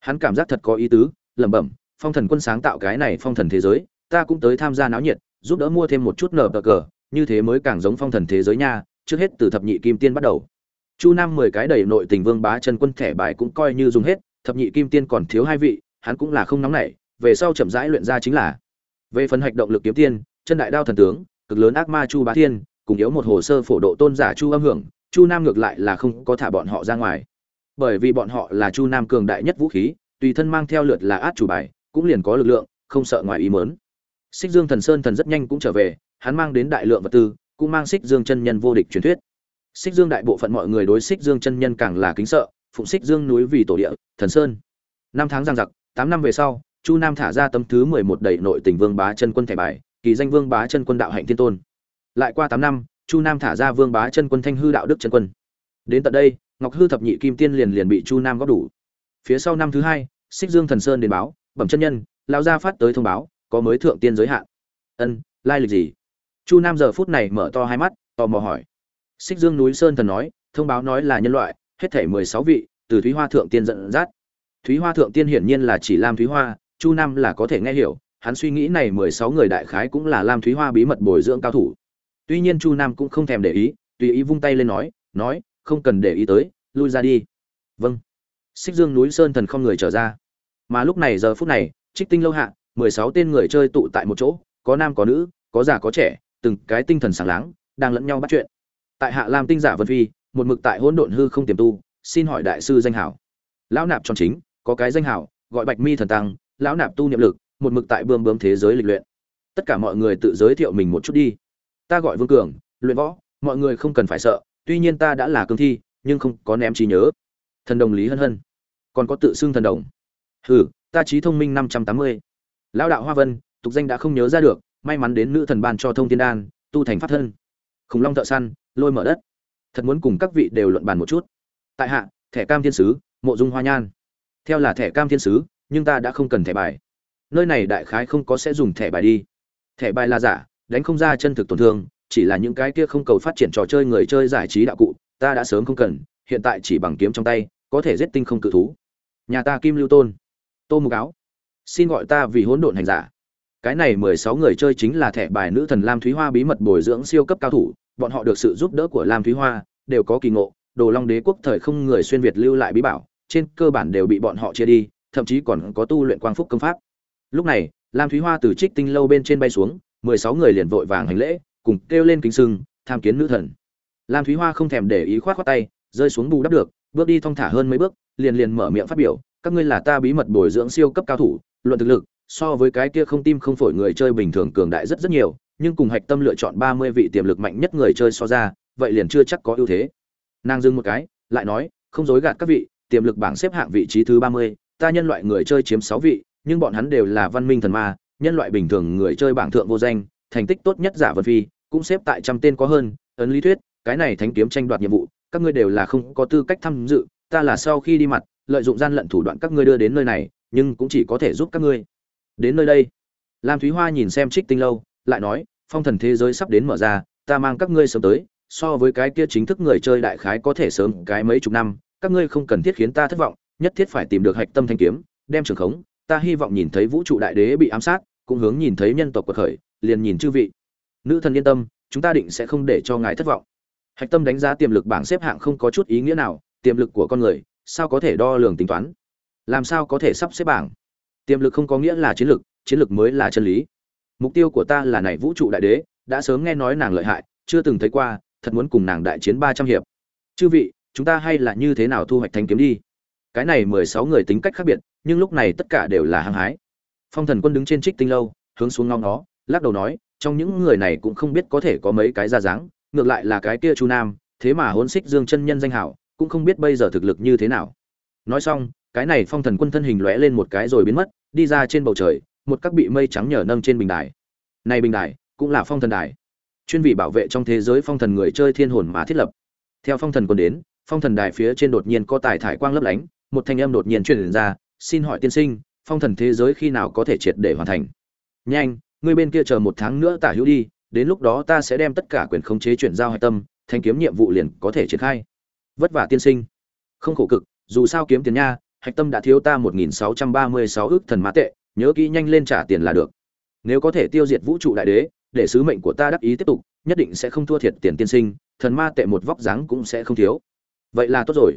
Hắn cảm giác thật có ý tứ, lẩm bẩm phong thần quân sáng tạo cái này phong thần thế giới, ta cũng tới tham gia náo nhiệt, giúp đỡ mua thêm một chút nở bờ cờ, như thế mới càng giống phong thần thế giới nha, trước hết từ thập nhị kim tiên bắt đầu. Chu nam mười cái đầy nội tình vương bá chân quân thẻ bài cũng coi như dùng hết, thập nhị kim tiên còn thiếu hai vị, hắn cũng là không nóng nảy, về sau chậm rãi luyện ra chính là. Về phần hạch động lực kiếm tiên, chân đại đao thần tướng, cực lớn ác ma chu bá thiên, cùng yếu một hồ sơ phổ độ tôn giả chu âm hưởng, chu nam ngược lại là không có thả bọn họ ra ngoài. Bởi vì bọn họ là chu nam cường đại nhất vũ khí, tùy thân mang theo lượt là át chủ bài cũng liền có lực lượng, không sợ ngoài ý muốn. xích dương thần sơn thần rất nhanh cũng trở về, hắn mang đến đại lượng vật tư, cũng mang xích dương chân nhân vô địch truyền thuyết. Xích dương đại bộ phận mọi người đối xích dương chân nhân càng là kính sợ, phụng xích dương núi vì tổ địa, thần sơn. Năm tháng giang giặc, tám năm về sau, chu nam thả ra tấm thứ mười một đầy nội tình vương bá chân quân thẻ bài, kỳ danh vương bá chân quân đạo hạnh thiên tôn. Lại qua tám năm, chu nam thả ra vương bá chân quân thanh hư đạo đức chân quân. Đến tận đây, ngọc hư thập nhị kim tiên liền liền bị chu nam góp đủ. Phía sau năm thứ hai, xích dương thần sơn đến báo bẩm chân nhân lao gia phát tới thông báo, có mới thượng tiên giới hạn. Ân, lai lịch gì? Chu nam giờ phút này mở to hai mắt, tò mò hỏi. Xích dương núi sơn thần nói, thông báo nói là nhân loại, hết thể mười sáu vị, từ thúy hoa thượng tiên dẫn dắt. Thúy hoa thượng tiên hiển nhiên là chỉ lam thúy hoa, chu nam là có thể nghe hiểu, hắn suy nghĩ này mười sáu người đại khái cũng là lam thúy hoa bí mật bồi dưỡng cao thủ. Tuy nhiên chu nam cũng không thèm để ý, tùy ý vung tay lên nói nói, không cần để ý tới, lui ra đi. Vâng. Xích dương núi sơn thần không người trở ra mà lúc này giờ phút này, trích tinh lâu hạ, mười sáu tên người chơi tụ tại một chỗ, có nam, có nữ, có già, có trẻ, từng cái tinh thần sáng láng, đang lẫn nhau bắt chuyện. Tại hạ lam tinh giả vân phi, một mực tại hỗn độn hư không tiềm tu, xin hỏi đại sư danh hảo. Lão nạp tròn chính, có cái danh hảo, gọi bạch mi thần tăng, lão nạp tu niệm lực, một mực tại bươm bươm thế giới lịch luyện. Tất cả mọi người tự giới thiệu mình một chút đi. Ta gọi vương cường, luyện võ, mọi người không cần phải sợ, tuy nhiên ta đã là cương thi, nhưng không có ném trí nhớ. Thần đồng lý hân hân. Còn có tự xưng thần đồng hừ, ta trí thông minh năm trăm tám mươi. Lão đạo hoa vân, tục danh đã không nhớ ra được, may mắn đến nữ thần ban cho thông tiên đan, tu thành pháp thân. Khủng long thợ săn, lôi mở đất. Thật muốn cùng các vị đều luận bàn một chút. Tại hạ, thẻ cam thiên sứ, mộ dung hoa nhan. Theo là thẻ cam thiên sứ, nhưng ta đã không cần thẻ bài. Nơi này đại khái không có sẽ dùng thẻ bài đi. Thẻ bài là giả, đánh không ra chân thực tổn thương, chỉ là những cái kia không cầu phát triển trò chơi người chơi giải trí đạo cụ, ta đã sớm không cần, hiện tại chỉ bằng kiếm trong tay, có thể giết tinh không cự thú. Nhà ta kim lưu tôn tô mục áo. Xin gọi ta vì hỗn độn hành giả. Cái này mười sáu người chơi chính là thẻ bài nữ thần lam thúy hoa bí mật bồi dưỡng siêu cấp cao thủ. Bọn họ được sự giúp đỡ của lam thúy hoa, đều có kỳ ngộ, đồ long đế quốc thời không người xuyên việt lưu lại bí bảo, trên cơ bản đều bị bọn họ chia đi, thậm chí còn có tu luyện quang phúc công pháp. Lúc này, lam thúy hoa từ trích tinh lâu bên trên bay xuống, mười sáu người liền vội vàng hành lễ, cùng kêu lên kính sưng, tham kiến nữ thần. Lam thúy hoa không thèm để ý khoát khoát tay, rơi xuống bù đắp được, bước đi thong thả hơn mấy bước, liền liền mở miệng phát biểu các ngươi là ta bí mật bồi dưỡng siêu cấp cao thủ, luận thực lực, so với cái kia không tim không phổi người chơi bình thường cường đại rất rất nhiều, nhưng cùng hạch tâm lựa chọn ba mươi vị tiềm lực mạnh nhất người chơi so ra, vậy liền chưa chắc có ưu thế. Nàng dừng một cái, lại nói, không dối gạt các vị, tiềm lực bảng xếp hạng vị trí thứ ba mươi, ta nhân loại người chơi chiếm sáu vị, nhưng bọn hắn đều là văn minh thần ma, nhân loại bình thường người chơi bảng thượng vô danh, thành tích tốt nhất giả vật phi, cũng xếp tại trăm tên có hơn, ấn lý thuyết, cái này thánh kiếm tranh đoạt nhiệm vụ, các ngươi đều là không có tư cách tham dự, ta là sau khi đi mặt lợi dụng gian lận thủ đoạn các ngươi đưa đến nơi này, nhưng cũng chỉ có thể giúp các ngươi. Đến nơi đây. Lam thúy hoa nhìn xem trích tinh lâu, lại nói, phong thần thế giới sắp đến mở ra, ta mang các ngươi sớm tới, so với cái kia chính thức người chơi đại khái có thể sớm cái mấy chục năm, các ngươi không cần thiết khiến ta thất vọng, nhất thiết phải tìm được hạch tâm thanh kiếm, đem trường khống, ta hy vọng nhìn thấy vũ trụ đại đế bị ám sát, cũng hướng nhìn thấy nhân tộc quật khởi, liền nhìn chư vị. Nữ thần yên tâm, chúng ta định sẽ không để cho ngài thất vọng. Hạch tâm đánh giá tiềm lực bảng xếp hạng không có chút ý nghĩa nào, tiềm lực của con người sao có thể đo lường tính toán? Làm sao có thể sắp xếp bảng? Tiềm lực không có nghĩa là chiến lực chiến lực mới là chân lý. Mục tiêu của ta là này vũ trụ đại đế, đã sớm nghe nói nàng lợi hại, chưa từng thấy qua, thật muốn cùng nàng đại chiến ba trăm hiệp. Chư vị, chúng ta hay là như thế nào thu hoạch thanh kiếm đi? Cái này mười sáu người tính cách khác biệt, nhưng lúc này tất cả đều là hăng hái. Phong thần quân đứng trên trích tinh lâu, hướng xuống ngóng nó lắc đầu nói, trong những người này cũng không biết có thể có mấy cái ra dáng, ngược lại là cái kia chu nam, thế mà hôn xích dương chân nhân danh hảo cũng không biết bây giờ thực lực như thế nào. Nói xong, cái này phong thần quân thân hình lóe lên một cái rồi biến mất, đi ra trên bầu trời, một các bị mây trắng nhở nâng trên bình đài. Này bình đài, cũng là phong thần đài. Chuyên vị bảo vệ trong thế giới phong thần người chơi thiên hồn mà thiết lập. Theo phong thần quân đến, phong thần đài phía trên đột nhiên có tài thải quang lấp lánh, một thanh âm đột nhiên truyền ra, xin hỏi tiên sinh, phong thần thế giới khi nào có thể triệt để hoàn thành? Nhanh, ngươi bên kia chờ một tháng nữa tả hữu đi, đến lúc đó ta sẽ đem tất cả quyền khống chế chuyển giao hạch tâm, thanh kiếm nhiệm vụ liền có thể triển khai vất vả tiên sinh. Không khổ cực, dù sao kiếm tiền nha, hạch tâm đã thiếu ta một nghìn sáu trăm ba mươi sáu ước thần mã tệ, nhớ kỹ nhanh lên trả tiền là được. Nếu có thể tiêu diệt vũ trụ đại đế, để sứ mệnh của ta đắc ý tiếp tục, nhất định sẽ không thua thiệt tiền tiên sinh, thần ma tệ một vóc dáng cũng sẽ không thiếu. Vậy là tốt rồi.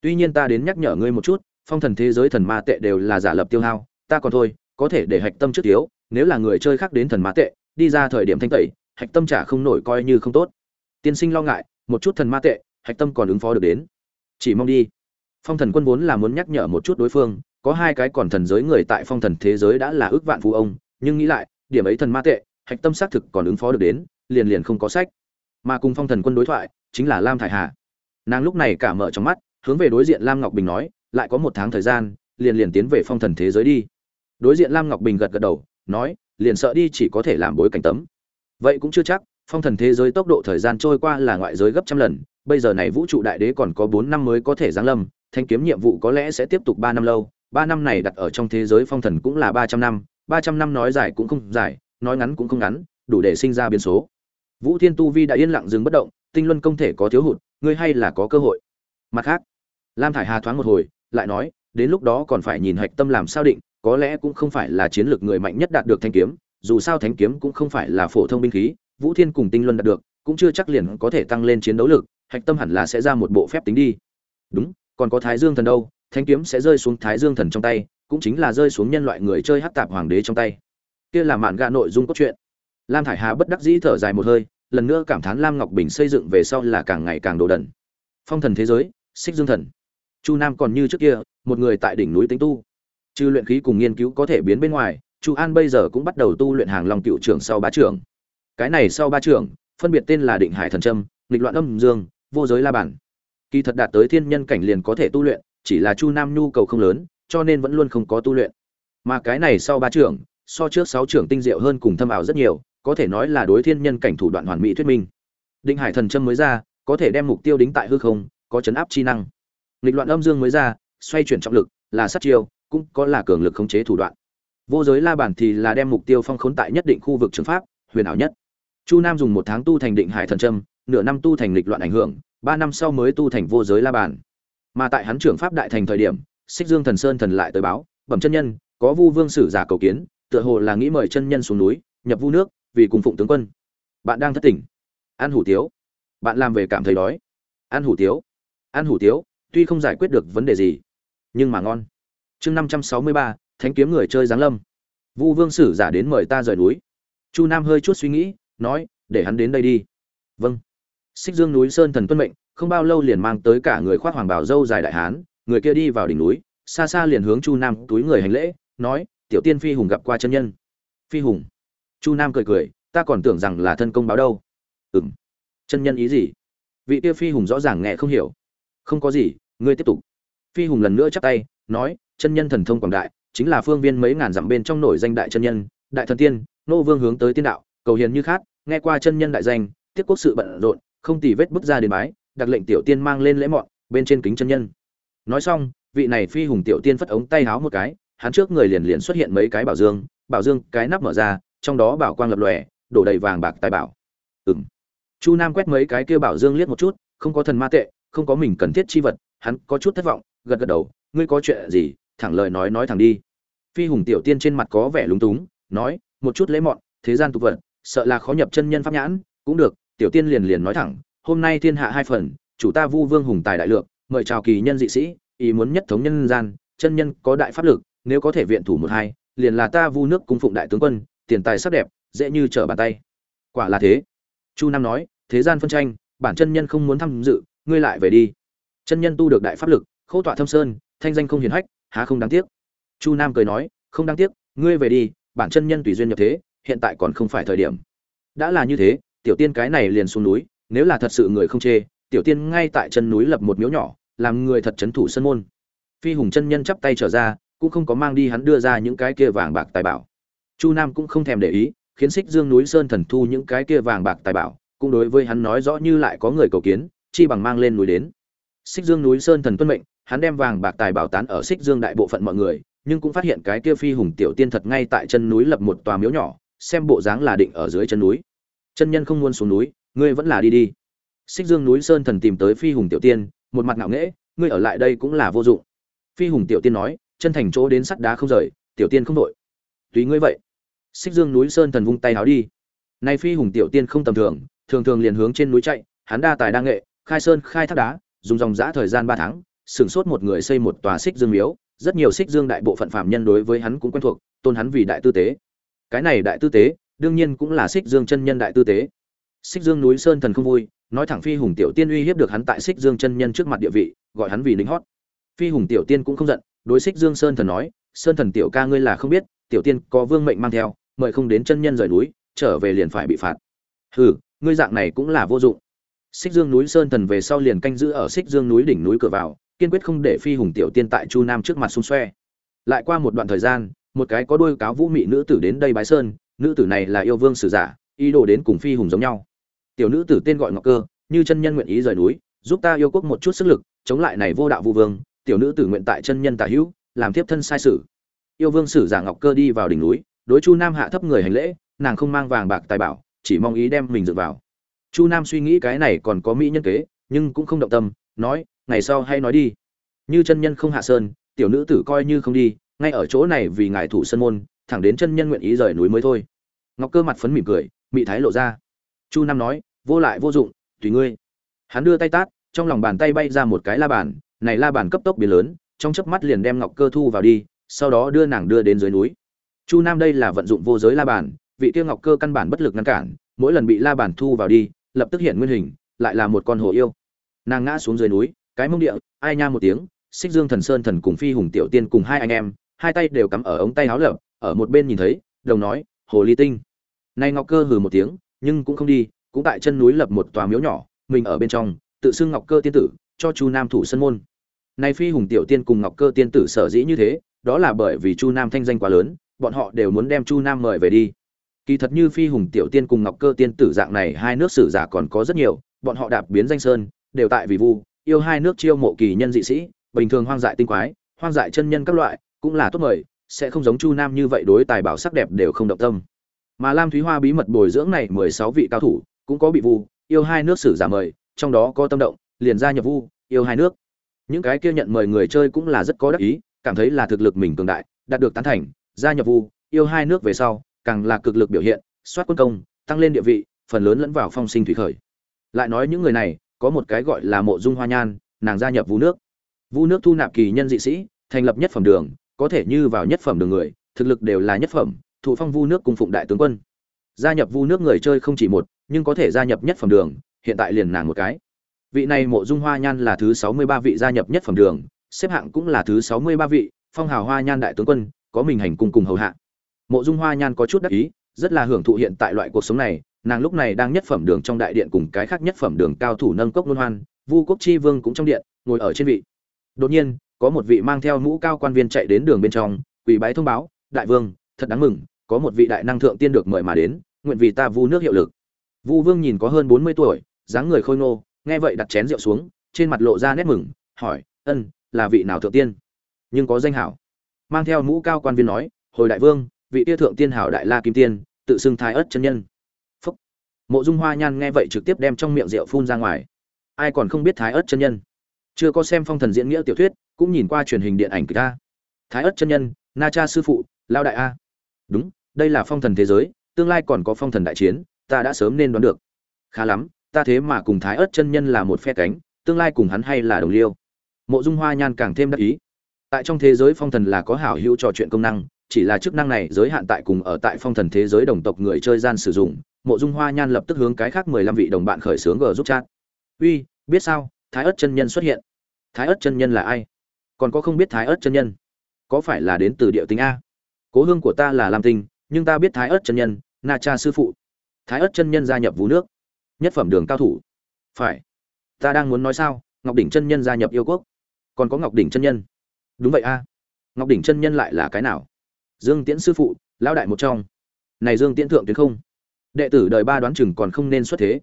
Tuy nhiên ta đến nhắc nhở ngươi một chút, phong thần thế giới thần ma tệ đều là giả lập tiêu hao, ta còn thôi, có thể để hạch tâm trước thiếu, nếu là người chơi khác đến thần ma tệ, đi ra thời điểm thanh tẩy, hạch tâm trả không nổi coi như không tốt. Tiên sinh lo ngại, một chút thần ma tệ hạch tâm còn ứng phó được đến. Chỉ mong đi. Phong thần quân vốn là muốn nhắc nhở một chút đối phương, có hai cái còn thần giới người tại phong thần thế giới đã là ước vạn phú ông, nhưng nghĩ lại, điểm ấy thần ma tệ, hạch tâm xác thực còn ứng phó được đến, liền liền không có sách. Mà cùng phong thần quân đối thoại, chính là lam thải hà. Nàng lúc này cả mở trong mắt, hướng về đối diện lam ngọc bình nói, lại có một tháng thời gian, liền liền tiến về phong thần thế giới đi. Đối diện lam ngọc bình gật gật đầu, nói, liền sợ đi chỉ có thể làm bối cảnh tấm. Vậy cũng chưa chắc, phong thần thế giới tốc độ thời gian trôi qua là ngoại giới gấp trăm lần bây giờ này vũ trụ đại đế còn có bốn năm mới có thể giáng lâm, thanh kiếm nhiệm vụ có lẽ sẽ tiếp tục ba năm lâu, ba năm này đặt ở trong thế giới phong thần cũng là ba trăm năm, ba trăm năm nói dài cũng không dài, nói ngắn cũng không ngắn, đủ để sinh ra biến số. Vũ thiên tu vi đã yên lặng dừng bất động, tinh luân công thể có thiếu hụt, ngươi hay là có cơ hội. Mặt khác, lam thải hà thoáng một hồi, lại nói, đến lúc đó còn phải nhìn hạch tâm làm sao định, có lẽ cũng không phải là chiến lược người mạnh nhất đạt được thanh kiếm, dù sao thanh kiếm cũng không phải là phổ thông binh khí, vũ thiên cùng tinh luân đạt được, cũng chưa chắc liền có thể tăng lên chiến đấu lực hạch tâm hẳn là sẽ ra một bộ phép tính đi. Đúng, còn có thái dương thần đâu, thanh kiếm sẽ rơi xuống thái dương thần trong tay, cũng chính là rơi xuống nhân loại người chơi hắc tạp hoàng đế trong tay. Kia là mạn gạ nội dung cốt truyện. Lam thải hà bất đắc dĩ thở dài một hơi, lần nữa cảm thán lam ngọc bình xây dựng về sau là càng ngày càng đồ đần. Phong thần thế giới, xích dương thần. Chu nam còn như trước kia, một người tại đỉnh núi tính tu. Trừ luyện khí cùng nghiên cứu có thể biến bên ngoài, chu an bây giờ cũng bắt đầu tu luyện hàng long cựu trưởng sau bá trưởng. Cái này sau ba trưởng, phân biệt tên là định hải thần trâm nghịch loạn âm dương vô giới la bản kỳ thật đạt tới thiên nhân cảnh liền có thể tu luyện, chỉ là chu nam nhu cầu không lớn, cho nên vẫn luôn không có tu luyện. Mà cái này sau ba trưởng, so trước sáu trưởng tinh diệu hơn cùng thâm ảo rất nhiều, có thể nói là đối thiên nhân cảnh thủ đoạn hoàn mỹ thuyết minh. Định hải thần trâm mới ra, có thể đem mục tiêu đính tại hư không, có chấn áp chi năng. Nghịch loạn âm dương mới ra, xoay chuyển trọng lực, là sát chiêu, cũng có là cường lực khống chế thủ đoạn. Vô giới la bản thì là đem mục tiêu phong khốn tại nhất định khu vực trường pháp, huyền ảo nhất. Chu nam dùng một tháng tu thành định hải thần trâm nửa năm tu thành lịch loạn ảnh hưởng, ba năm sau mới tu thành vô giới la bàn. Mà tại hắn trưởng pháp đại thành thời điểm, xích dương thần sơn thần lại tới báo, bẩm chân nhân, có vu vương sử giả cầu kiến, tựa hồ là nghĩ mời chân nhân xuống núi, nhập vu nước, vì cùng phụng tướng quân. Bạn đang thất tỉnh. Ăn hủ tiếu. Bạn làm về cảm thấy đói. Ăn hủ tiếu. Ăn hủ tiếu, tuy không giải quyết được vấn đề gì, nhưng mà ngon. Chương năm trăm sáu mươi ba, thánh kiếm người chơi giáng lâm. Vu vương sử giả đến mời ta rời núi. Chu nam hơi chút suy nghĩ, nói, để hắn đến đây đi. Vâng xích dương núi sơn thần tuân mệnh không bao lâu liền mang tới cả người khoác hoàng bào dâu dài đại hán người kia đi vào đỉnh núi xa xa liền hướng chu nam túi người hành lễ nói tiểu tiên phi hùng gặp qua chân nhân. Phi hùng. Chu nam cười cười ta còn tưởng rằng là thân công báo đâu. Ừm, chân nhân ý gì? Vị kia phi hùng rõ ràng nghe không hiểu. Không có gì ngươi tiếp tục. Phi hùng lần nữa chắp tay nói chân nhân thần thông quảng đại chính là phương viên mấy ngàn dặm bên trong nổi danh đại chân nhân đại thần tiên nô vương hướng tới tiên đạo cầu hiền như khát nghe qua chân nhân đại danh tiếp quốc sự bận rộn không tì vết bước ra đến bái, đặc lệnh tiểu tiên mang lên lễ mọn, bên trên kính chân nhân. Nói xong, vị này phi hùng tiểu tiên phất ống tay háo một cái, hắn trước người liền liền xuất hiện mấy cái bảo dương bảo dương cái nắp mở ra, trong đó bảo quang lập lòe, đổ đầy vàng bạc tài bảo. Ừng chu nam quét mấy cái kia bảo dương liếc một chút, không có thần ma tệ, không có mình cần thiết chi vật, hắn có chút thất vọng, gật gật đầu, ngươi có chuyện gì, thẳng lời nói nói thẳng đi. Phi hùng tiểu tiên trên mặt có vẻ lúng túng, nói, một chút lễ mọn, thế gian tục vật, sợ là khó nhập chân nhân pháp nhãn, cũng được tiểu tiên liền liền nói thẳng, hôm nay thiên hạ hai phần, chủ ta vu vương hùng tài đại lượng, mời chào kỳ nhân dị sĩ, ý muốn nhất thống nhân gian, chân nhân có đại pháp lực, nếu có thể viện thủ một hai, liền là ta vu nước cung phụng đại tướng quân, tiền tài sắc đẹp, dễ như trở bàn tay. Quả là thế. Chu nam nói, thế gian phân tranh, bản chân nhân không muốn tham dự, ngươi lại về đi. Chân nhân tu được đại pháp lực khâu tọa thâm sơn, thanh danh không hiền hách, há không đáng tiếc. Chu nam cười nói, không đáng tiếc, ngươi về đi, bản chân nhân tùy duyên nhập thế, hiện tại còn không phải thời điểm. Đã là như thế tiểu tiên cái này liền xuống núi, nếu là thật sự người không chê, tiểu tiên ngay tại chân núi lập một miếu nhỏ, làm người thật chấn thủ sân môn. Phi hùng chân nhân chắp tay trở ra, cũng không có mang đi hắn đưa ra những cái kia vàng bạc tài bảo. Chu nam cũng không thèm để ý, khiến xích dương núi sơn thần thu những cái kia vàng bạc tài bảo, cũng đối với hắn nói rõ như lại có người cầu kiến, chi bằng mang lên núi đến. Xích dương núi sơn thần tuân mệnh, hắn đem vàng bạc tài bảo tán ở xích dương đại bộ phận mọi người, nhưng cũng phát hiện cái kia phi hùng tiểu tiên thật ngay tại chân núi lập một tòa miếu nhỏ, xem bộ dáng là định ở dưới chân núi chân nhân không muốn xuống núi, ngươi vẫn là đi đi. Xích dương núi sơn thần tìm tới phi hùng tiểu tiên, một mặt ngạo nghễ, ngươi ở lại đây cũng là vô dụng. Phi hùng tiểu tiên nói, chân thành chỗ đến sắt đá không rời, tiểu tiên không đội. Tùy ngươi vậy. Xích dương núi sơn thần vung tay háo đi. Nay phi hùng tiểu tiên không tầm thường thường thường liền hướng trên núi chạy, hắn đa tài đa nghệ, khai sơn, khai thác đá, dùng dòng giã thời gian ba tháng, sửng sốt một người xây một tòa xích dương miếu. Rất nhiều xích dương đại bộ phận phạm nhân đối với hắn cũng quen thuộc, tôn hắn vì đại tư tế. Cái này đại tư tế đương nhiên cũng là xích dương chân nhân đại tư tế. Xích dương núi sơn thần không vui, nói thẳng phi hùng tiểu tiên uy hiếp được hắn tại xích dương chân nhân trước mặt địa vị, gọi hắn vì lính hót. Phi hùng tiểu tiên cũng không giận, đối xích dương sơn thần nói, sơn thần tiểu ca ngươi là không biết, tiểu tiên có vương mệnh mang theo, mời không đến chân nhân rời núi, trở về liền phải bị phạt. Hừ, ngươi dạng này cũng là vô dụng. Xích dương núi sơn thần về sau liền canh giữ ở xích dương núi đỉnh núi cửa vào, kiên quyết không để phi hùng tiểu tiên tại chu nam trước mặt xung xoe. Lại qua một đoạn thời gian, một cái có đôi cáo vũ mị nữ tử đến đây bái sơn nữ tử này là yêu vương sử giả, ý đồ đến cùng phi hùng giống nhau. Tiểu nữ tử tên gọi ngọc cơ, như chân nhân nguyện ý rời núi, giúp ta yêu quốc một chút sức lực, chống lại này vô đạo vu vương. Tiểu nữ tử nguyện tại chân nhân tả hữu, làm tiếp thân sai sử. yêu vương sử giả ngọc cơ đi vào đỉnh núi, đối chu nam hạ thấp người hành lễ, nàng không mang vàng bạc tài bảo, chỉ mong ý đem mình dựa vào. Chu nam suy nghĩ cái này còn có mỹ nhân kế, nhưng cũng không động tâm, nói, ngày sau hay nói đi. Như chân nhân không hạ sơn, tiểu nữ tử coi như không đi, ngay ở chỗ này vì ngài thủ sân môn thẳng đến chân nhân nguyện ý rời núi mới thôi. Ngọc cơ mặt phấn mỉm cười, mị thái lộ ra. Chu nam nói, vô lại vô dụng, tùy ngươi. Hắn đưa tay tát, trong lòng bàn tay bay ra một cái la bàn, này la bàn cấp tốc biến lớn, trong chớp mắt liền đem ngọc cơ thu vào đi, sau đó đưa nàng đưa đến dưới núi. Chu nam đây là vận dụng vô giới la bàn, vị tiêu ngọc cơ căn bản bất lực ngăn cản, mỗi lần bị la bàn thu vào đi, lập tức hiện nguyên hình, lại là một con hồ yêu. Nàng ngã xuống dưới núi, cái mông địa, ai nha một tiếng, xích dương thần sơn thần cùng phi hùng tiểu tiên cùng hai anh em, hai tay đều cắm ở ống tay áo lợp ở một bên nhìn thấy, đồng nói, hồ ly tinh. Nay ngọc cơ hừ một tiếng, nhưng cũng không đi, cũng tại chân núi lập một tòa miếu nhỏ, mình ở bên trong, tự xưng ngọc cơ tiên tử, cho chu nam thủ sân môn. Nay phi hùng tiểu tiên cùng ngọc cơ tiên tử sở dĩ như thế, đó là bởi vì chu nam thanh danh quá lớn, bọn họ đều muốn đem chu nam mời về đi. Kỳ thật như phi hùng tiểu tiên cùng ngọc cơ tiên tử dạng này, hai nước sử giả còn có rất nhiều, bọn họ đạp biến danh sơn, đều tại vì vu, yêu hai nước chiêu mộ kỳ nhân dị sĩ, bình thường hoang dại tinh quái, hoang dại chân nhân các loại, cũng là tốt mời sẽ không giống chu nam như vậy đối tài bảo sắc đẹp đều không động tâm. Mà lam thúy hoa bí mật bồi dưỡng này mười sáu vị cao thủ, cũng có bị vu, yêu hai nước sử giả mời, trong đó có tâm động, liền gia nhập vu, yêu hai nước. Những cái kia nhận mời người chơi cũng là rất có đắc ý, cảm thấy là thực lực mình cường đại, đạt được tán thành, gia nhập vu, yêu hai nước về sau, càng là cực lực biểu hiện, soát quân công, tăng lên địa vị, phần lớn lẫn vào phong sinh thủy khởi. Lại nói những người này, có một cái gọi là mộ dung hoa nhan, nàng gia nhập vu nước. Vu nước thu nạp kỳ nhân dị sĩ, thành lập nhất phẩm đường có thể như vào nhất phẩm đường người, thực lực đều là nhất phẩm thụ phong vu nước cùng phụng đại tướng quân. Gia nhập vu nước người chơi không chỉ một, nhưng có thể gia nhập nhất phẩm đường, hiện tại liền nàng một cái. Vị này mộ dung hoa nhan là thứ sáu mươi ba vị gia nhập nhất phẩm đường, xếp hạng cũng là thứ sáu mươi ba vị, phong hào hoa nhan đại tướng quân, có mình hành cung cùng hầu hạ. Mộ dung hoa nhan có chút đắc ý, rất là hưởng thụ hiện tại loại cuộc sống này, nàng lúc này đang nhất phẩm đường trong đại điện cùng cái khác nhất phẩm đường cao thủ nâng cốc luân hoan, vu quốc chi vương cũng trong điện, ngồi ở trên vị. Đột nhiên có một vị mang theo mũ cao quan viên chạy đến đường bên trong, quỳ bái thông báo, đại vương, thật đáng mừng, có một vị đại năng thượng tiên được mời mà đến, nguyện vì ta vu nước hiệu lực. Vu vương nhìn có hơn bốn mươi tuổi, dáng người khôi ngô, nghe vậy đặt chén rượu xuống, trên mặt lộ ra nét mừng, hỏi, ân, là vị nào thượng tiên? Nhưng có danh hảo. Mang theo mũ cao quan viên nói, hồi đại vương, vị tia thượng tiên hảo đại la kim tiên, tự xưng thái ất chân nhân. Phúc. Mộ dung hoa nhan nghe vậy trực tiếp đem trong miệng rượu phun ra ngoài. Ai còn không biết thái ất chân nhân? Chưa có xem phong thần diễn nghĩa tiểu thuyết cũng nhìn qua truyền hình điện ảnh kịch a. Thái ất chân nhân, na cha sư phụ lao đại a. Đúng, đây là phong thần thế giới, tương lai còn có phong thần đại chiến, ta đã sớm nên đoán được. Khá lắm, ta thế mà cùng thái ớt chân nhân là một phe cánh, tương lai cùng hắn hay là đồng liêu. Mộ dung hoa nhan càng thêm đắc ý. Tại trong thế giới phong thần là có hảo hữu trò chuyện công năng, chỉ là chức năng này giới hạn tại cùng ở tại phong thần thế giới đồng tộc người chơi gian sử dụng, mộ dung hoa nhan lập tức hướng cái khác mười lăm vị đồng bạn khởi xướng g giúp chat. Uy, biết sao, thái ớt chân nhân xuất hiện. Thái ớt chân nhân là ai? Còn có không biết thái ớt chân nhân. Có phải là đến từ địa tính a? Cố hương của ta là lam tinh, nhưng ta biết thái ớt chân nhân, na cha sư phụ. Thái ớt chân nhân gia nhập vũ nước. Nhất phẩm đường cao thủ. Phải. Ta đang muốn nói sao? Ngọc đỉnh chân nhân gia nhập yêu quốc. Còn có ngọc đỉnh chân nhân. Đúng vậy a. Ngọc đỉnh chân nhân lại là cái nào? Dương tiễn sư phụ, lão đại một trong. Này dương tiễn thượng tuyến không? Đệ tử đời ba đoán chừng còn không nên xuất thế.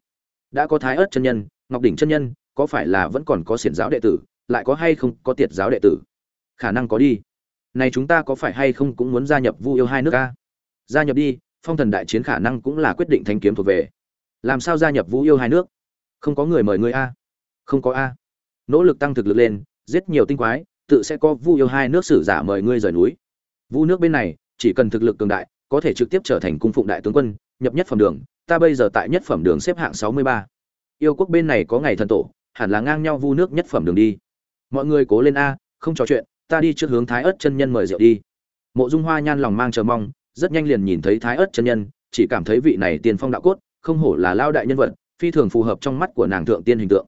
Đã có thái ớt chân nhân, ngọc đỉnh chân nhân, có phải là vẫn còn có xiển giáo đệ tử lại có hay không có tiệt giáo đệ tử? Khả năng có đi. Này chúng ta có phải hay không cũng muốn gia nhập vu yêu hai nước a? Gia nhập đi, phong thần đại chiến khả năng cũng là quyết định thanh kiếm thuộc về. Làm sao gia nhập vu yêu hai nước? Không có người mời người a. Không có a. Nỗ lực tăng thực lực lên, giết nhiều tinh quái, tự sẽ có vu yêu hai nước sử giả mời ngươi rời núi. Vu nước bên này, chỉ cần thực lực cường đại, có thể trực tiếp trở thành cung phụng đại tướng quân, nhập nhất phẩm đường. Ta bây giờ tại nhất phẩm đường xếp hạng sáu mươi ba. Yêu quốc bên này có ngày thần tổ, hẳn là ngang nhau vu nước nhất phẩm đường đi mọi người cố lên a, không trò chuyện, ta đi trước hướng thái ớt chân nhân mời rượu đi. Mộ dung hoa nhan lòng mang chờ mong, rất nhanh liền nhìn thấy thái ớt chân nhân, chỉ cảm thấy vị này tiền phong đạo cốt, không hổ là lao đại nhân vật, phi thường phù hợp trong mắt của nàng thượng tiên hình tượng.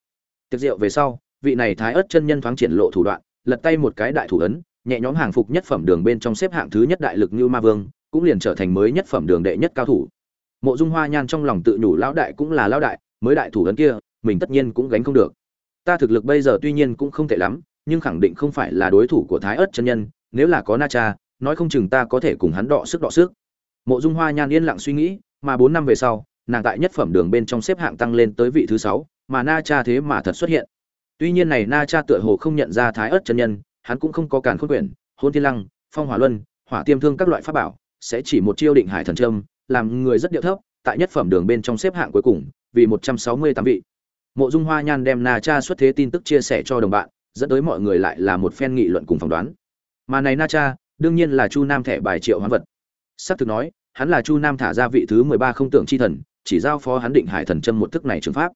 Tiệc rượu về sau, vị này thái ớt chân nhân thoáng triển lộ thủ đoạn, lật tay một cái đại thủ ấn, nhẹ nhóm hàng phục nhất phẩm đường bên trong xếp hạng thứ nhất đại lực như ma vương, cũng liền trở thành mới nhất phẩm đường đệ nhất cao thủ. Mộ dung hoa nhan trong lòng tự nhủ lão đại cũng là lão đại, mới đại thủ ấn kia, mình tất nhiên cũng gánh không được ta thực lực bây giờ tuy nhiên cũng không tệ lắm, nhưng khẳng định không phải là đối thủ của thái ớt chân nhân, nếu là có na cha, nói không chừng ta có thể cùng hắn đọ sức đọ sức. Mộ dung hoa nhan yên lặng suy nghĩ, mà bốn năm về sau, nàng tại nhất phẩm đường bên trong xếp hạng tăng lên tới vị thứ sáu, mà na cha thế mà thật xuất hiện. Tuy nhiên này na cha tựa hồ không nhận ra thái ớt chân nhân, hắn cũng không có cản khôn quyển, hôn thiên lăng, phong hỏa luân, hỏa tiêm thương các loại pháp bảo, sẽ chỉ một chiêu định hải thần trâm làm người rất điệu thấp, tại nhất phẩm đường bên trong xếp hạng cuối cùng, vì một trăm sáu mươi tám vị mộ dung hoa nhan đem na cha xuất thế tin tức chia sẻ cho đồng bạn, dẫn tới mọi người lại là một phen nghị luận cùng phỏng đoán. Mà này na cha, đương nhiên là chu nam thẻ bài triệu hoán vật. S ắ c thực nói, hắn là chu nam thả ra vị thứ mười ba không tưởng chi thần, chỉ giao phó hắn định hải thần châm một thức này trường pháp.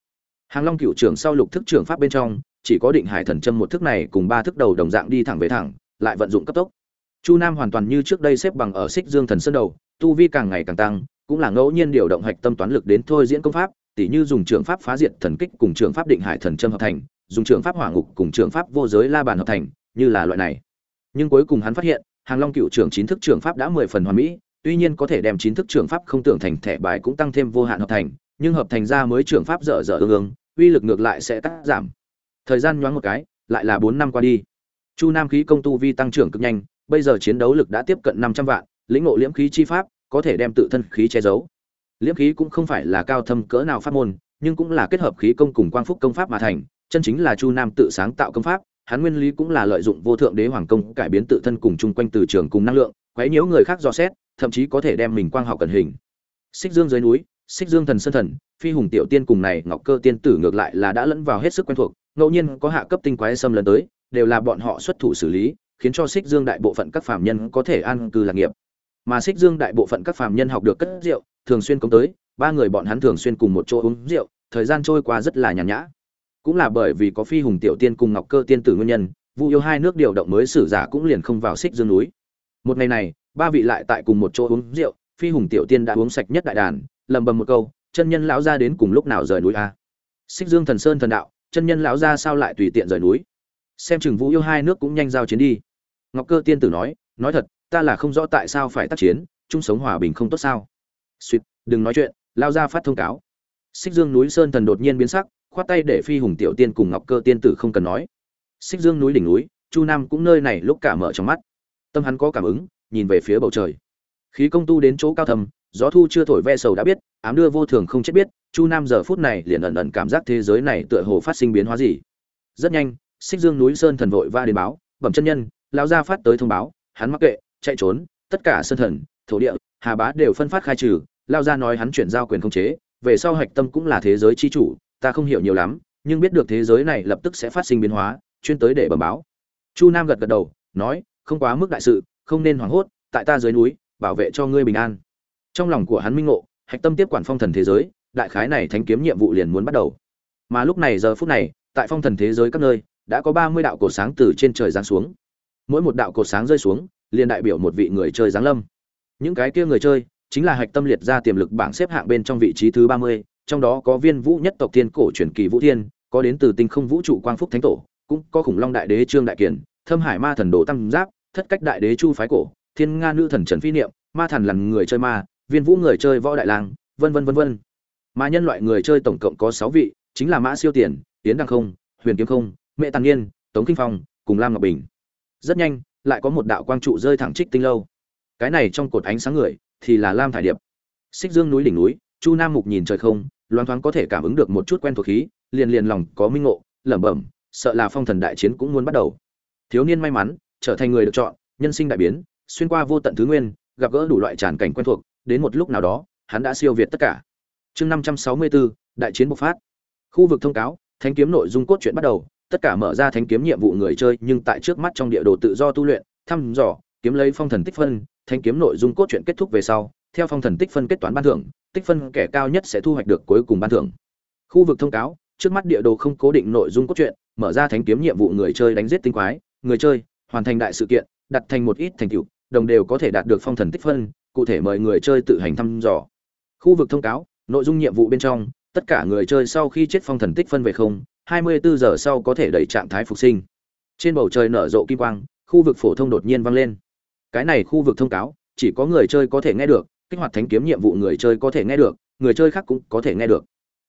Hàng long cựu trưởng sau lục thức trường pháp bên trong, chỉ có định hải thần châm một thức này cùng ba thức đầu đồng dạng đi thẳng về thẳng, lại vận dụng cấp tốc. Chu nam hoàn toàn như trước đây xếp bằng ở xích dương thần sơn đầu, tu vi càng ngày càng tăng, cũng là ngẫu nhiên điều động hạch tâm toán lực đến thôi diễn công pháp tỉ như dùng trường pháp phá diệt thần kích cùng trường pháp định hải thần châm hợp thành, dùng trường pháp hỏa ngục cùng trường pháp vô giới la bàn hợp thành, như là loại này. Nhưng cuối cùng hắn phát hiện, hàng long cựu trưởng chín thức trường pháp đã mười phần hoàn mỹ, tuy nhiên có thể đem chín thức trường pháp không tưởng thành thẻ bài cũng tăng thêm vô hạn hợp thành, nhưng hợp thành ra mới trường pháp dở dở ương ương, uy lực ngược lại sẽ cắt giảm. Thời gian nhoáng một cái, lại là bốn năm qua đi. Chu nam khí công tu vi tăng trưởng cực nhanh, bây giờ chiến đấu lực đã tiếp cận năm trăm vạn, lĩnh ngộ liễm khí chi pháp, có thể đem tự thân khí che giấu liễm khí cũng không phải là cao thâm cỡ nào pháp môn, nhưng cũng là kết hợp khí công cùng quang phúc công pháp mà thành, chân chính là chu nam tự sáng tạo công pháp, hắn nguyên lý cũng là lợi dụng vô thượng đế hoàng công cải biến tự thân cùng chung quanh từ trường cùng năng lượng, quấy nhiễu người khác dò xét, thậm chí có thể đem mình quang học cẩn hình. Xích dương dưới núi, xích dương thần sơn thần, phi hùng tiểu tiên cùng này ngọc cơ tiên tử ngược lại là đã lẫn vào hết sức quen thuộc, ngẫu nhiên có hạ cấp tinh quái xâm lấn tới, đều là bọn họ xuất thủ xử lý, khiến cho xích dương đại bộ phận các phạm nhân có thể an cư lạc nghiệp mà xích dương đại bộ phận các phàm nhân học được cất rượu, thường xuyên công tới, ba người bọn hắn thường xuyên cùng một chỗ uống rượu, thời gian trôi qua rất là nhàn nhã. Cũng là bởi vì có phi hùng tiểu tiên cùng ngọc cơ tiên tử nguyên nhân, vu yêu hai nước điều động mới sử giả cũng liền không vào xích dương núi. Một ngày này, ba vị lại tại cùng một chỗ uống rượu, phi hùng tiểu tiên đã uống sạch nhất đại đàn, lầm bầm một câu, chân nhân lão ra đến cùng lúc nào rời núi a? Xích dương thần sơn thần đạo, chân nhân lão ra sao lại tùy tiện rời núi? Xem chừng vũ yêu hai nước cũng nhanh giao chiến đi. Ngọc cơ tiên tử nói nói thật ta là không rõ tại sao phải tác chiến, chung sống hòa bình không tốt sao? Suýt, đừng nói chuyện, lao ra phát thông cáo. Xích dương núi sơn thần đột nhiên biến sắc, khoát tay để phi hùng tiểu tiên cùng ngọc cơ tiên tử không cần nói. Xích dương núi đỉnh núi, chu nam cũng nơi này lúc cả mở trong mắt. Tâm hắn có cảm ứng, nhìn về phía bầu trời. Khí công tu đến chỗ cao thầm, gió thu chưa thổi ve sầu đã biết, ám đưa vô thường không chết biết, chu nam giờ phút này liền ẩn ẩn cảm giác thế giới này tựa hồ phát sinh biến hóa gì. Rất nhanh, xích dương núi sơn thần vội va đến báo, bẩm chân nhân, lão gia phát tới thông báo, hắn mắc kệ chạy trốn, tất cả sơn thần, thổ địa, hà bá đều phân phát khai trừ, lao ra nói hắn chuyển giao quyền không chế, về sau hạch tâm cũng là thế giới chi chủ, ta không hiểu nhiều lắm, nhưng biết được thế giới này lập tức sẽ phát sinh biến hóa, chuyên tới để bẩm báo. Chu nam gật gật đầu, nói, không quá mức đại sự, không nên hoảng hốt, tại ta dưới núi, bảo vệ cho ngươi bình an. Trong lòng của hắn minh ngộ, hạch tâm tiếp quản phong thần thế giới, đại khái này thánh kiếm nhiệm vụ liền muốn bắt đầu. Mà lúc này giờ phút này, tại phong thần thế giới các nơi, đã có ba mươi đạo cột sáng từ trên trời giáng xuống. Mỗi một đạo cột sáng rơi xuống liền đại biểu một vị người chơi giáng lâm. Những cái kia người chơi chính là hạch tâm liệt ra tiềm lực bảng xếp hạng bên trong vị trí thứ ba mươi trong đó có viên vũ nhất tộc tiên cổ truyền kỳ vũ thiên có đến từ tinh không vũ trụ quang phúc thánh tổ cũng có khủng long đại đế trương đại kiền, thâm hải ma thần đồ tam giáp thất cách đại đế chu phái cổ thiên nga nữ thần trần phi niệm ma thần lần người chơi ma viên vũ người chơi võ đại lang vân vân vân vân. Mà nhân loại người chơi tổng cộng có sáu vị chính là mã siêu tiền tiến đăng không huyền kiếm không mẹ tàn niên tống kinh phong cùng lam ngọc bình. Rất nhanh lại có một đạo quang trụ rơi thẳng trích tinh lâu. Cái này trong cột ánh sáng người, thì là lam thải điệp. Xích dương núi đỉnh núi, chu nam mục nhìn trời không, loáng thoáng có thể cảm ứng được một chút quen thuộc khí, liền liền lòng có minh ngộ, lẩm bẩm, sợ là phong thần đại chiến cũng muốn bắt đầu. Thiếu niên may mắn, trở thành người được chọn, nhân sinh đại biến, xuyên qua vô tận thứ nguyên, gặp gỡ đủ loại tràn cảnh quen thuộc, đến một lúc nào đó, hắn đã siêu việt tất cả. Chương năm trăm sáu mươi bốn, đại chiến bộc phát. Khu vực thông cáo, thanh kiếm nội dung cốt truyện bắt đầu tất cả mở ra thánh kiếm nhiệm vụ người chơi, nhưng tại trước mắt trong địa đồ tự do tu luyện, thăm dò, kiếm lấy phong thần tích phân thanh kiếm nội dung cốt truyện kết thúc về sau, theo phong thần tích phân kết toán ban thưởng, tích phân kẻ cao nhất sẽ thu hoạch được cuối cùng ban thưởng. Khu vực thông cáo, trước mắt địa đồ không cố định nội dung cốt truyện, mở ra thánh kiếm nhiệm vụ người chơi đánh giết tinh quái, người chơi, hoàn thành đại sự kiện, đặt thành một ít thành tựu, đồng đều có thể đạt được phong thần tích phân, cụ thể mời người chơi tự hành thăm dò. Khu vực thông cáo, nội dung nhiệm vụ bên trong, tất cả người chơi sau khi chết phong thần tích phân về không 24 giờ sau có thể đẩy trạng thái phục sinh. Trên bầu trời nở rộ kim quang, khu vực phổ thông đột nhiên vang lên. Cái này khu vực thông cáo, chỉ có người chơi có thể nghe được, kích hoạt thánh kiếm nhiệm vụ người chơi có thể nghe được, người chơi khác cũng có thể nghe được.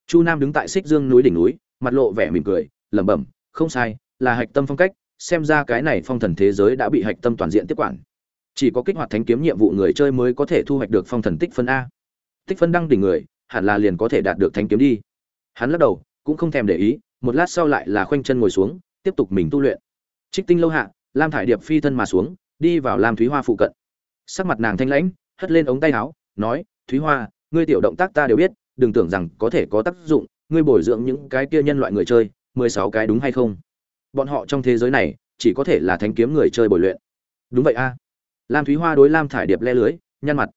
Chu nam đứng tại xích dương núi đỉnh núi, mặt lộ vẻ mỉm cười, lẩm bẩm, không sai, là hạch tâm phong cách, xem ra cái này phong thần thế giới đã bị hạch tâm toàn diện tiếp quản. Chỉ có kích hoạt thánh kiếm nhiệm vụ người chơi mới có thể thu hoạch được phong thần tích phân a. Tích phân đăng đỉnh người, hẳn là liền có thể đạt được thánh kiếm đi. Hắn lắc đầu, cũng không thèm để ý một lát sau lại là khoanh chân ngồi xuống, tiếp tục mình tu luyện. Trích tinh lâu hạ, lam thải điệp phi thân mà xuống, đi vào lam thúy hoa phụ cận. Sắc mặt nàng thanh lãnh, hất lên ống tay áo, nói, thúy hoa, ngươi tiểu động tác ta đều biết, đừng tưởng rằng có thể có tác dụng, ngươi bồi dưỡng những cái kia nhân loại người chơi, mười sáu cái đúng hay không? Bọn họ trong thế giới này, chỉ có thể là thánh kiếm người chơi bồi luyện. Đúng vậy a. Lam thúy hoa đối lam thải điệp le lưới, nhăn mặt.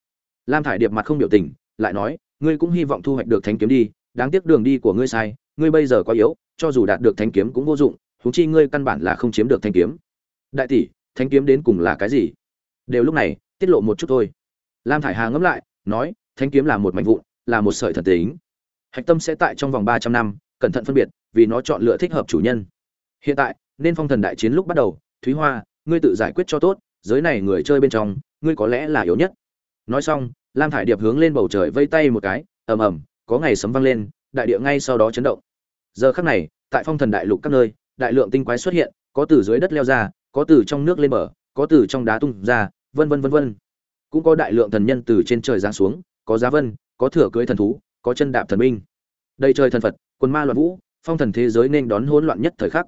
Lam thải điệp mặt không biểu tình, lại nói, ngươi cũng hy vọng thu hoạch được thánh kiếm đi, đáng tiếc đường đi của ngươi sai, ngươi bây giờ quá yếu cho dù đạt được thanh kiếm cũng vô dụng, huống chi ngươi căn bản là không chiếm được thanh kiếm. Đại tỷ thanh kiếm đến cùng là cái gì? Đều lúc này, tiết lộ một chút thôi. Lam thải hà ngẫm lại, nói thanh kiếm là một mảnh vụn, là một sợi thần tính. Hạch tâm sẽ tại trong vòng ba trăm năm, cẩn thận phân biệt, vì nó chọn lựa thích hợp chủ nhân. Hiện tại, nên phong thần đại chiến lúc bắt đầu, thúy hoa, ngươi tự giải quyết cho tốt, giới này người chơi bên trong, ngươi có lẽ là yếu nhất. Nói xong, lam thải điệp hướng lên bầu trời vây tay một cái, ầm ầm, có ngày sấm vang lên, đại địa ngay sau đó chấn động giờ khắc này, tại phong thần đại lục các nơi, đại lượng tinh quái xuất hiện, có từ dưới đất leo ra, có từ trong nước lên bờ, có từ trong đá tung ra, vân vân vân vân. Cũng có đại lượng thần nhân từ trên trời giáng xuống, có giá vân, có thừa cưới thần thú, có chân đạp thần minh đây trời thần phật quân ma loạn vũ, phong thần thế giới nên đón hỗn loạn nhất thời khắc.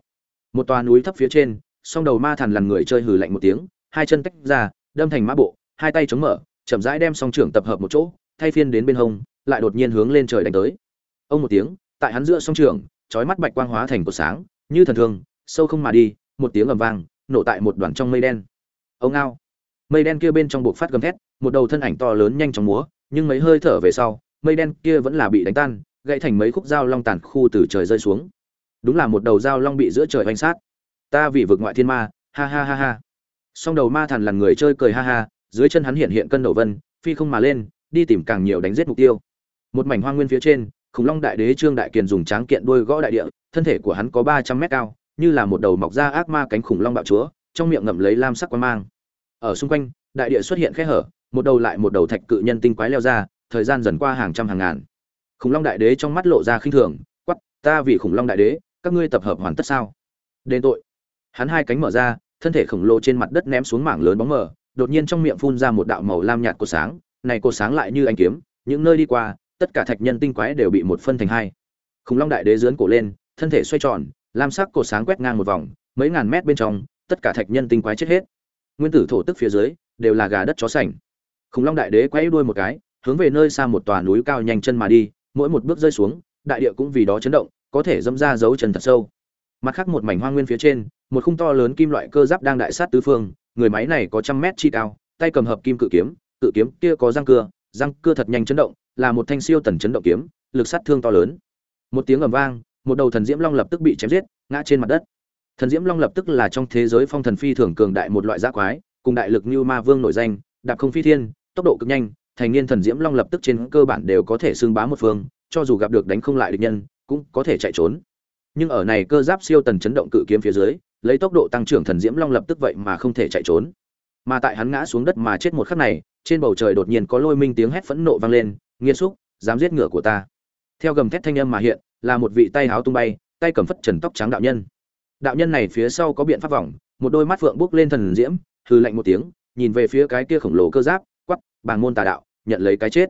Một tòa núi thấp phía trên, song đầu ma thần lằn người chơi hừ lạnh một tiếng, hai chân tách ra, đâm thành mã bộ, hai tay chống mở, chậm rãi đem song trưởng tập hợp một chỗ, thay phiên đến bên hông, lại đột nhiên hướng lên trời đánh tới. Ông một tiếng, tại hắn giữa song trưởng chói mắt bạch quang hóa thành cột sáng, như thần thương, sâu không mà đi, một tiếng ầm vang, nổ tại một đoàn trong mây đen. Ông ao mây đen kia bên trong buộc phát gầm thét, một đầu thân ảnh to lớn nhanh chóng múa, nhưng mấy hơi thở về sau, mây đen kia vẫn là bị đánh tan, gãy thành mấy khúc dao long tàn khu từ trời rơi xuống. Đúng là một đầu dao long bị giữa trời oanh sát. Ta vì vực ngoại thiên ma, ha ha ha ha. Song đầu ma thần là người chơi cười ha ha, dưới chân hắn hiện hiện cân đầu vân, phi không mà lên, đi tìm càng nhiều đánh giết mục tiêu. Một mảnh hoang nguyên phía trên khủng long đại đế trương đại kiền dùng tráng kiện đuôi gõ đại địa, thân thể của hắn có ba trăm mét cao, như là một đầu mọc ra ác ma cánh khủng long bạo chúa, trong miệng ngậm lấy lam sắc quan mang. Ở xung quanh, đại địa xuất hiện khe hở, một đầu lại một đầu thạch cự nhân tinh quái leo ra, thời gian dần qua hàng trăm hàng ngàn. Khủng long đại đế trong mắt lộ ra khinh thường quắp ta vì khủng long đại đế, các ngươi tập hợp hoàn tất sao? Đền tội. Hắn hai cánh mở ra, thân thể khổng lồ trên mặt đất ném xuống mảng lớn bóng mờ, đột nhiên trong miệng phun ra một đạo màu lam nhạt của sáng, này cột sáng lại như ánh kiếm, những nơi đi qua tất cả thạch nhân tinh quái đều bị một phân thành hai. Khủng long đại đế dướn cổ lên, thân thể xoay tròn, lam sắc cổ sáng quét ngang một vòng, mấy ngàn mét bên trong, tất cả thạch nhân tinh quái chết hết. Nguyên tử thổ tức phía dưới, đều là gà đất chó sành. Khủng long đại đế quay đuôi một cái, hướng về nơi xa một tòa núi cao nhanh chân mà đi, mỗi một bước rơi xuống, đại địa cũng vì đó chấn động, có thể dâm ra dấu chân thật sâu. Mặt khác một mảnh hoang nguyên phía trên, một khung to lớn kim loại cơ giáp đang đại sát tứ phương, người máy này có trăm mét chi cao, tay cầm hợp kim cự kiếm cự kiếm kia có răng cưa răng cưa thật nhanh chấn động là một thanh siêu tần chấn động kiếm, lực sát thương to lớn. Một tiếng ầm vang, một đầu thần diễm long lập tức bị chém giết, ngã trên mặt đất. Thần diễm long lập tức là trong thế giới phong thần phi thường cường đại một loại dã quái, cùng đại lực như ma vương nổi danh, đạp không phi thiên, tốc độ cực nhanh, thành niên thần diễm long lập tức trên cơ bản đều có thể xưng bá một phương, cho dù gặp được đánh không lại địch nhân, cũng có thể chạy trốn. Nhưng ở này cơ giáp siêu tần chấn động cự kiếm phía dưới, lấy tốc độ tăng trưởng thần diễm long lập tức vậy mà không thể chạy trốn. Mà tại hắn ngã xuống đất mà chết một khắc này trên bầu trời đột nhiên có lôi minh tiếng hét phẫn nộ vang lên nghiên xúc, dám giết ngựa của ta. Theo gầm thét thanh âm mà hiện, là một vị tay háo tung bay, tay cầm phất trần tóc trắng đạo nhân. Đạo nhân này phía sau có biện pháp vòng, một đôi mắt phượng bước lên thần diễm hư lạnh một tiếng, nhìn về phía cái kia khổng lồ cơ giáp quắp bàng môn tà đạo, nhận lấy cái chết.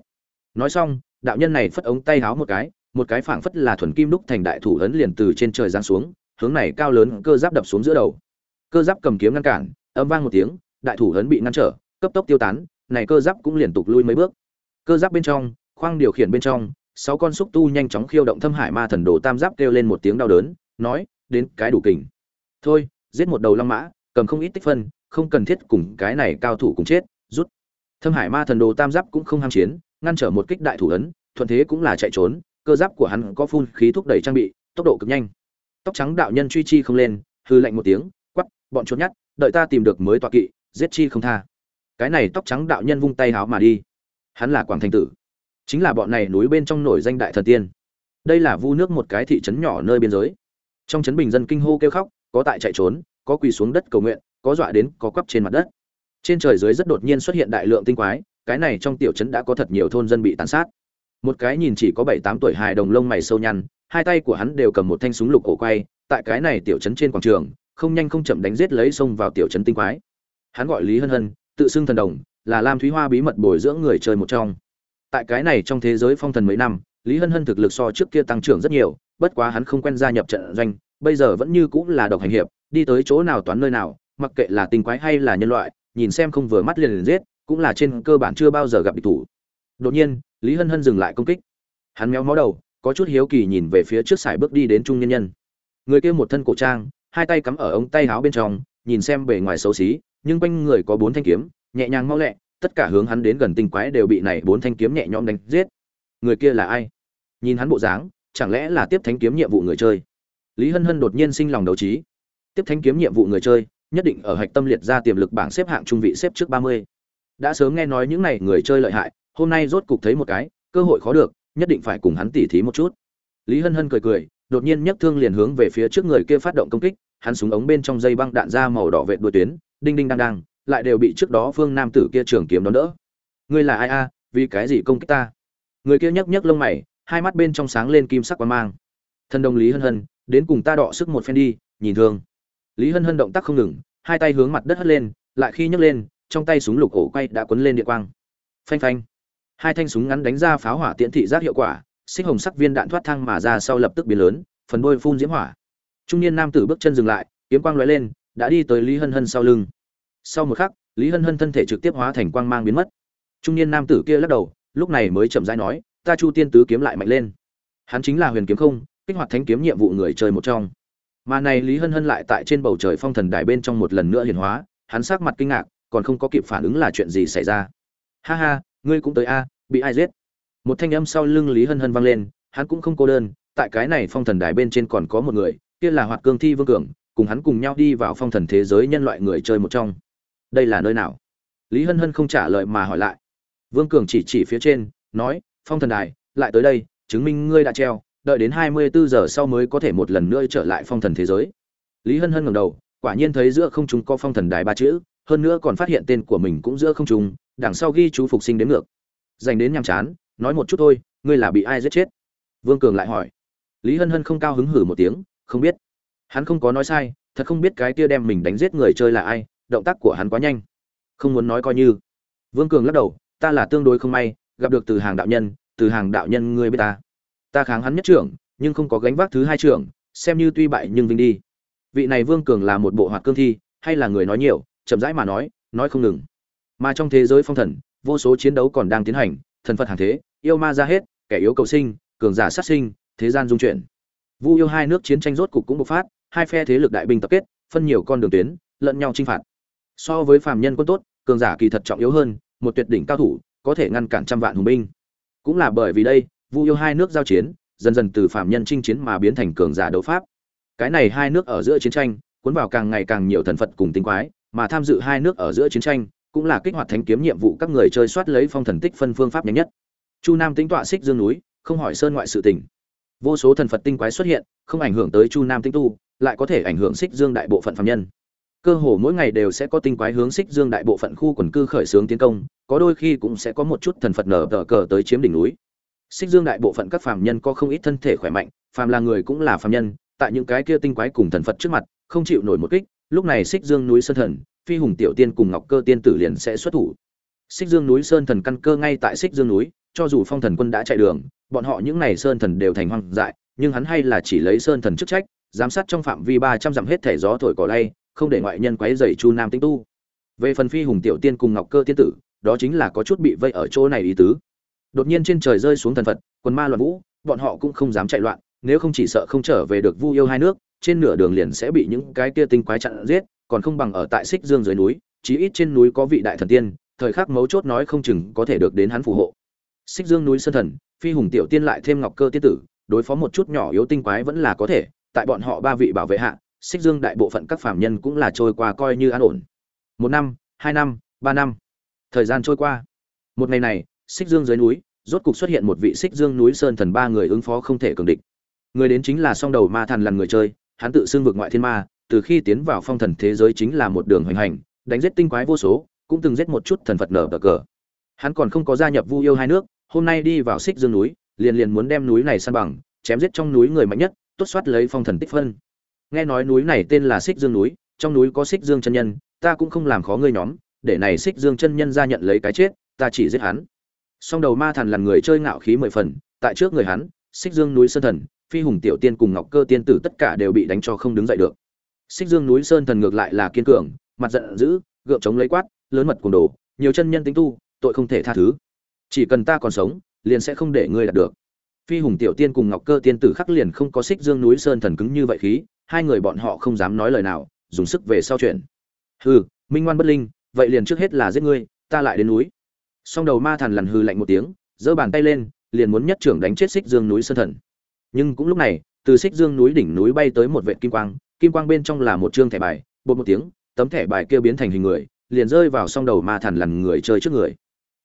Nói xong, đạo nhân này phất ống tay háo một cái một cái phảng phất là thuần kim đúc thành đại thủ ấn liền từ trên trời giáng xuống, hướng này cao lớn cơ giáp đập xuống giữa đầu. Cơ giáp cầm kiếm ngăn cản, âm vang một tiếng, đại thủ ấn bị ngăn trở, cấp tốc tiêu tán này cơ giáp cũng liên tục lui mấy bước. Cơ giáp bên trong khoang điều khiển bên trong sáu con xúc tu nhanh chóng khiêu động thâm hải ma thần đồ tam giáp kêu lên một tiếng đau đớn nói đến cái đủ kình. Thôi giết một đầu long mã cầm không ít tích phân không cần thiết cùng cái này cao thủ cùng chết rút. Thâm hải ma thần đồ tam giáp cũng không ham chiến ngăn trở một kích đại thủ ấn thuận thế cũng là chạy trốn cơ giáp của hắn có phun khí thúc đẩy trang bị tốc độ cực nhanh. Tóc trắng đạo nhân truy chi không lên hư lạnh một tiếng quắc, bọn trốn nhát đợi ta tìm được mới tọa kỵ giết chi không tha cái này tóc trắng đạo nhân vung tay háo mà đi. Hắn là quảng thành tử, chính là bọn này núi bên trong nổi danh đại thần tiên. Đây là vu nước một cái thị trấn nhỏ nơi biên giới. Trong trấn bình dân kinh hô kêu khóc, có tại chạy trốn, có quỳ xuống đất cầu nguyện, có dọa đến có quắp trên mặt đất. Trên trời dưới rất đột nhiên xuất hiện đại lượng tinh quái, cái này trong tiểu trấn đã có thật nhiều thôn dân bị tàn sát. Một cái nhìn chỉ có bảy tám tuổi hài đồng lông mày sâu nhăn, hai tay của hắn đều cầm một thanh súng lục cổ quay, tại cái này tiểu trấn trên quảng trường, không nhanh không chậm đánh giết lấy xông vào tiểu trấn tinh quái. Hắn gọi lý hân hân tự xưng thần đồng, là lam thúy hoa bí mật bồi dưỡng người chơi một trong. Tại cái này trong thế giới phong thần mấy năm, lý hân hân thực lực so trước kia tăng trưởng rất nhiều, bất quá hắn không quen gia nhập trận doanh, bây giờ vẫn như cũng là độc hành hiệp, đi tới chỗ nào toán nơi nào, mặc kệ là tinh quái hay là nhân loại, nhìn xem không vừa mắt liền liền giết, cũng là trên cơ bản chưa bao giờ gặp địch thủ. Đột nhiên, lý hân hân dừng lại công kích. Hắn méo mó đầu, có chút hiếu kỳ nhìn về phía trước sải bước đi đến trung nhân nhân. Người kia một thân cổ trang, hai tay cắm ở ống tay áo bên trong, nhìn xem bề ngoài xấu xí nhưng quanh người có bốn thanh kiếm, nhẹ nhàng mau lẹ, tất cả hướng hắn đến gần tinh quái đều bị này bốn thanh kiếm nhẹ nhõm đánh giết. Người kia là ai? Nhìn hắn bộ dáng, chẳng lẽ là tiếp thanh kiếm nhiệm vụ người chơi? Lý hân hân đột nhiên sinh lòng đấu trí. Tiếp thanh kiếm nhiệm vụ người chơi, nhất định ở hạch tâm liệt ra tiềm lực bảng xếp hạng trung vị xếp trước ba mươi. Đã sớm nghe nói những này người chơi lợi hại, hôm nay rốt cục thấy một cái, cơ hội khó được, nhất định phải cùng hắn tỉ thí một chút. Lý hân hân cười cười, đột nhiên nhấc thương liền hướng về phía trước người kia phát động công kích hắn súng ống bên trong dây băng đạn ra màu đỏ vệt đuôi tuyến, đinh đinh đang đang, lại đều bị trước đó phương nam tử kia trường kiếm đón đỡ. Ngươi là ai a? Vì cái gì công kích ta? Người kia nhấc nhấc lông mày, hai mắt bên trong sáng lên kim sắc quang mang. Thân đồng lý hân hân, đến cùng ta đọ sức một phen đi, nhìn thường lý hân hân động tác không ngừng, hai tay hướng mặt đất hất lên, lại khi nhấc lên, trong tay súng lục ổ quay đã cuốn lên địa quang. Phanh phanh. Hai thanh súng ngắn đánh ra pháo hỏa tiễn thị giác hiệu quả, xích hồng sắc viên đạn thoát thang mà ra sau lập tức biến lớn, phần đôi phun diễm hỏa trung niên nam tử bước chân dừng lại, kiếm quang lóe lên, đã đi tới lý hân hân sau lưng. Sau một khắc, lý hân hân thân thể trực tiếp hóa thành quang mang biến mất. Trung niên nam tử kia lắc đầu, lúc này mới chậm rãi nói, ta chu tiên tứ kiếm lại mạnh lên. Hắn chính là huyền kiếm không, kích hoạt thánh kiếm nhiệm vụ người chơi một trong. Mà này lý hân hân lại tại trên bầu trời phong thần đài bên trong một lần nữa hiển hóa, hắn sắc mặt kinh ngạc, còn không có kịp phản ứng là chuyện gì xảy ra. Ha ha, ngươi cũng tới a, bị ai giết? Một thanh âm sau lưng lý hân hân vang lên, hắn cũng không cô đơn, tại cái này phong thần đài bên trên còn có một người kia là hoạt cương thi vương cường, cùng hắn cùng nhau đi vào phong thần thế giới nhân loại người chơi một trong. Đây là nơi nào? Lý hân hân không trả lời mà hỏi lại. Vương cường chỉ chỉ phía trên, nói, phong thần đài, lại tới đây, chứng minh ngươi đã treo, đợi đến hai mươi bốn giờ sau mới có thể một lần nữa trở lại phong thần thế giới. Lý hân hân ngẩng đầu, quả nhiên thấy giữa không trung có phong thần đài ba chữ, hơn nữa còn phát hiện tên của mình cũng giữa không trung, đằng sau ghi chú phục sinh đến ngược. Dành đến nhàm chán, nói một chút thôi, ngươi là bị ai giết chết? Vương cường lại hỏi. Lý hân hân không cao hứng hử một tiếng không biết. Hắn không có nói sai, thật không biết cái kia đem mình đánh giết người chơi là ai, động tác của hắn quá nhanh. Không muốn nói coi như. Vương cường lắc đầu, ta là tương đối không may, gặp được từ hàng đạo nhân, từ hàng đạo nhân ngươi biết ta. Ta kháng hắn nhất trưởng, nhưng không có gánh vác thứ hai trưởng, xem như tuy bại nhưng vinh đi. Vị này vương cường là một bộ hoạt cương thi, hay là người nói nhiều, chậm rãi mà nói nói không ngừng. Mà trong thế giới phong thần, vô số chiến đấu còn đang tiến hành, thần phật hàng thế, yêu ma ra hết, kẻ yếu cầu sinh, cường giả sát sinh, thế gian dung chuyển vu yêu hai nước chiến tranh rốt cục cũng bộc phát, hai phe thế lực đại binh tập kết, phân nhiều con đường tuyến, lẫn nhau chinh phạt. So với phàm nhân quân tốt, cường giả kỳ thật trọng yếu hơn, một tuyệt đỉnh cao thủ, có thể ngăn cản trăm vạn hùng binh. Cũng là bởi vì đây, vu yêu hai nước giao chiến, dần dần từ phàm nhân chinh chiến mà biến thành cường giả đấu pháp. Cái này hai nước ở giữa chiến tranh, cuốn vào càng ngày càng nhiều thần phật cùng tinh quái, mà tham dự hai nước ở giữa chiến tranh, cũng là kích hoạt thánh kiếm nhiệm vụ các người chơi soát lấy phong thần tích phân phương pháp nhanh nhất. Chu nam tính tọa xích dương núi, không hỏi sơn ngoại sự tình vô số thần phật tinh quái xuất hiện, không ảnh hưởng tới chu nam tinh tu, lại có thể ảnh hưởng xích dương đại bộ phận phạm nhân. Cơ hồ mỗi ngày đều sẽ có tinh quái hướng xích dương đại bộ phận khu quần cư khởi xướng tiến công, có đôi khi cũng sẽ có một chút thần phật nở tờ cờ tới chiếm đỉnh núi. Xích dương đại bộ phận các phàm nhân có không ít thân thể khỏe mạnh, phàm là người cũng là phàm nhân, tại những cái kia tinh quái cùng thần phật trước mặt, không chịu nổi một kích, lúc này xích dương núi sơn thần, phi hùng tiểu tiên cùng ngọc cơ tiên tử liền sẽ xuất thủ. Xích dương núi sơn thần căn cơ ngay tại xích dương núi cho dù phong thần quân đã chạy đường, bọn họ những này sơn thần đều thành hoang dại, nhưng hắn hay là chỉ lấy sơn thần chức trách, giám sát trong phạm vi ba trăm dặm hết thể gió thổi cỏ lay, không để ngoại nhân quấy dày chu nam tinh tu. Về phần phi hùng tiểu tiên cùng ngọc cơ tiên tử, đó chính là có chút bị vây ở chỗ này ý tứ. Đột nhiên trên trời rơi xuống thần phật, quần ma loạn vũ, bọn họ cũng không dám chạy loạn, nếu không chỉ sợ không trở về được vu yêu hai nước, trên nửa đường liền sẽ bị những cái kia tinh quái chặn giết, còn không bằng ở tại xích dương dưới núi, chí ít trên núi có vị đại thần tiên, thời khắc mấu chốt nói không chừng có thể được đến hắn phù hộ xích dương núi sơn thần, phi hùng tiểu tiên lại thêm ngọc cơ tiên tử, đối phó một chút nhỏ yếu tinh quái vẫn là có thể, tại bọn họ ba vị bảo vệ hạ, xích dương đại bộ phận các phàm nhân cũng là trôi qua coi như an ổn. Một năm, hai năm, ba năm. Thời gian trôi qua. Một ngày này, xích dương dưới núi, rốt cục xuất hiện một vị xích dương núi sơn thần ba người ứng phó không thể cường địch. Người đến chính là song đầu ma thần lần người chơi, hắn tự xưng vực ngoại thiên ma, từ khi tiến vào phong thần thế giới chính là một đường hoành hành, đánh giết tinh quái vô số, cũng từng giết một chút thần phật nở bờ cờ. Hắn còn không có gia nhập vu yêu hai nước hôm nay đi vào xích dương núi, liền liền muốn đem núi này san bằng, chém giết trong núi người mạnh nhất, tốt soát lấy phong thần tích phân. Nghe nói núi này tên là xích dương núi, trong núi có xích dương chân nhân, ta cũng không làm khó ngươi nhóm, để này xích dương chân nhân ra nhận lấy cái chết, ta chỉ giết hắn. Song đầu ma thần là người chơi ngạo khí mười phần, tại trước người hắn, xích dương núi sơn thần, phi hùng tiểu tiên cùng ngọc cơ tiên tử tất cả đều bị đánh cho không đứng dậy được. Xích dương núi sơn thần ngược lại là kiên cường, mặt giận dữ, gượng chống lấy quát, lớn mật cùng đồ, nhiều chân nhân tính tu, tội không thể tha thứ chỉ cần ta còn sống, liền sẽ không để ngươi đạt được. Phi hùng tiểu tiên cùng ngọc cơ tiên tử khắc liền không có xích dương núi sơn thần cứng như vậy khí, hai người bọn họ không dám nói lời nào, dùng sức về sau chuyện. Hừ, minh ngoan bất linh, vậy liền trước hết là giết ngươi, ta lại đến núi. Song đầu ma thần lằn hư lạnh một tiếng, giơ bàn tay lên, liền muốn nhất trưởng đánh chết xích dương núi sơn thần. Nhưng cũng lúc này, từ xích dương núi đỉnh núi bay tới một vệ kim quang kim quang bên trong là một chương thẻ bài, bột một tiếng, tấm thẻ bài kia biến thành hình người, liền rơi vào song đầu ma thần lằn người chơi trước người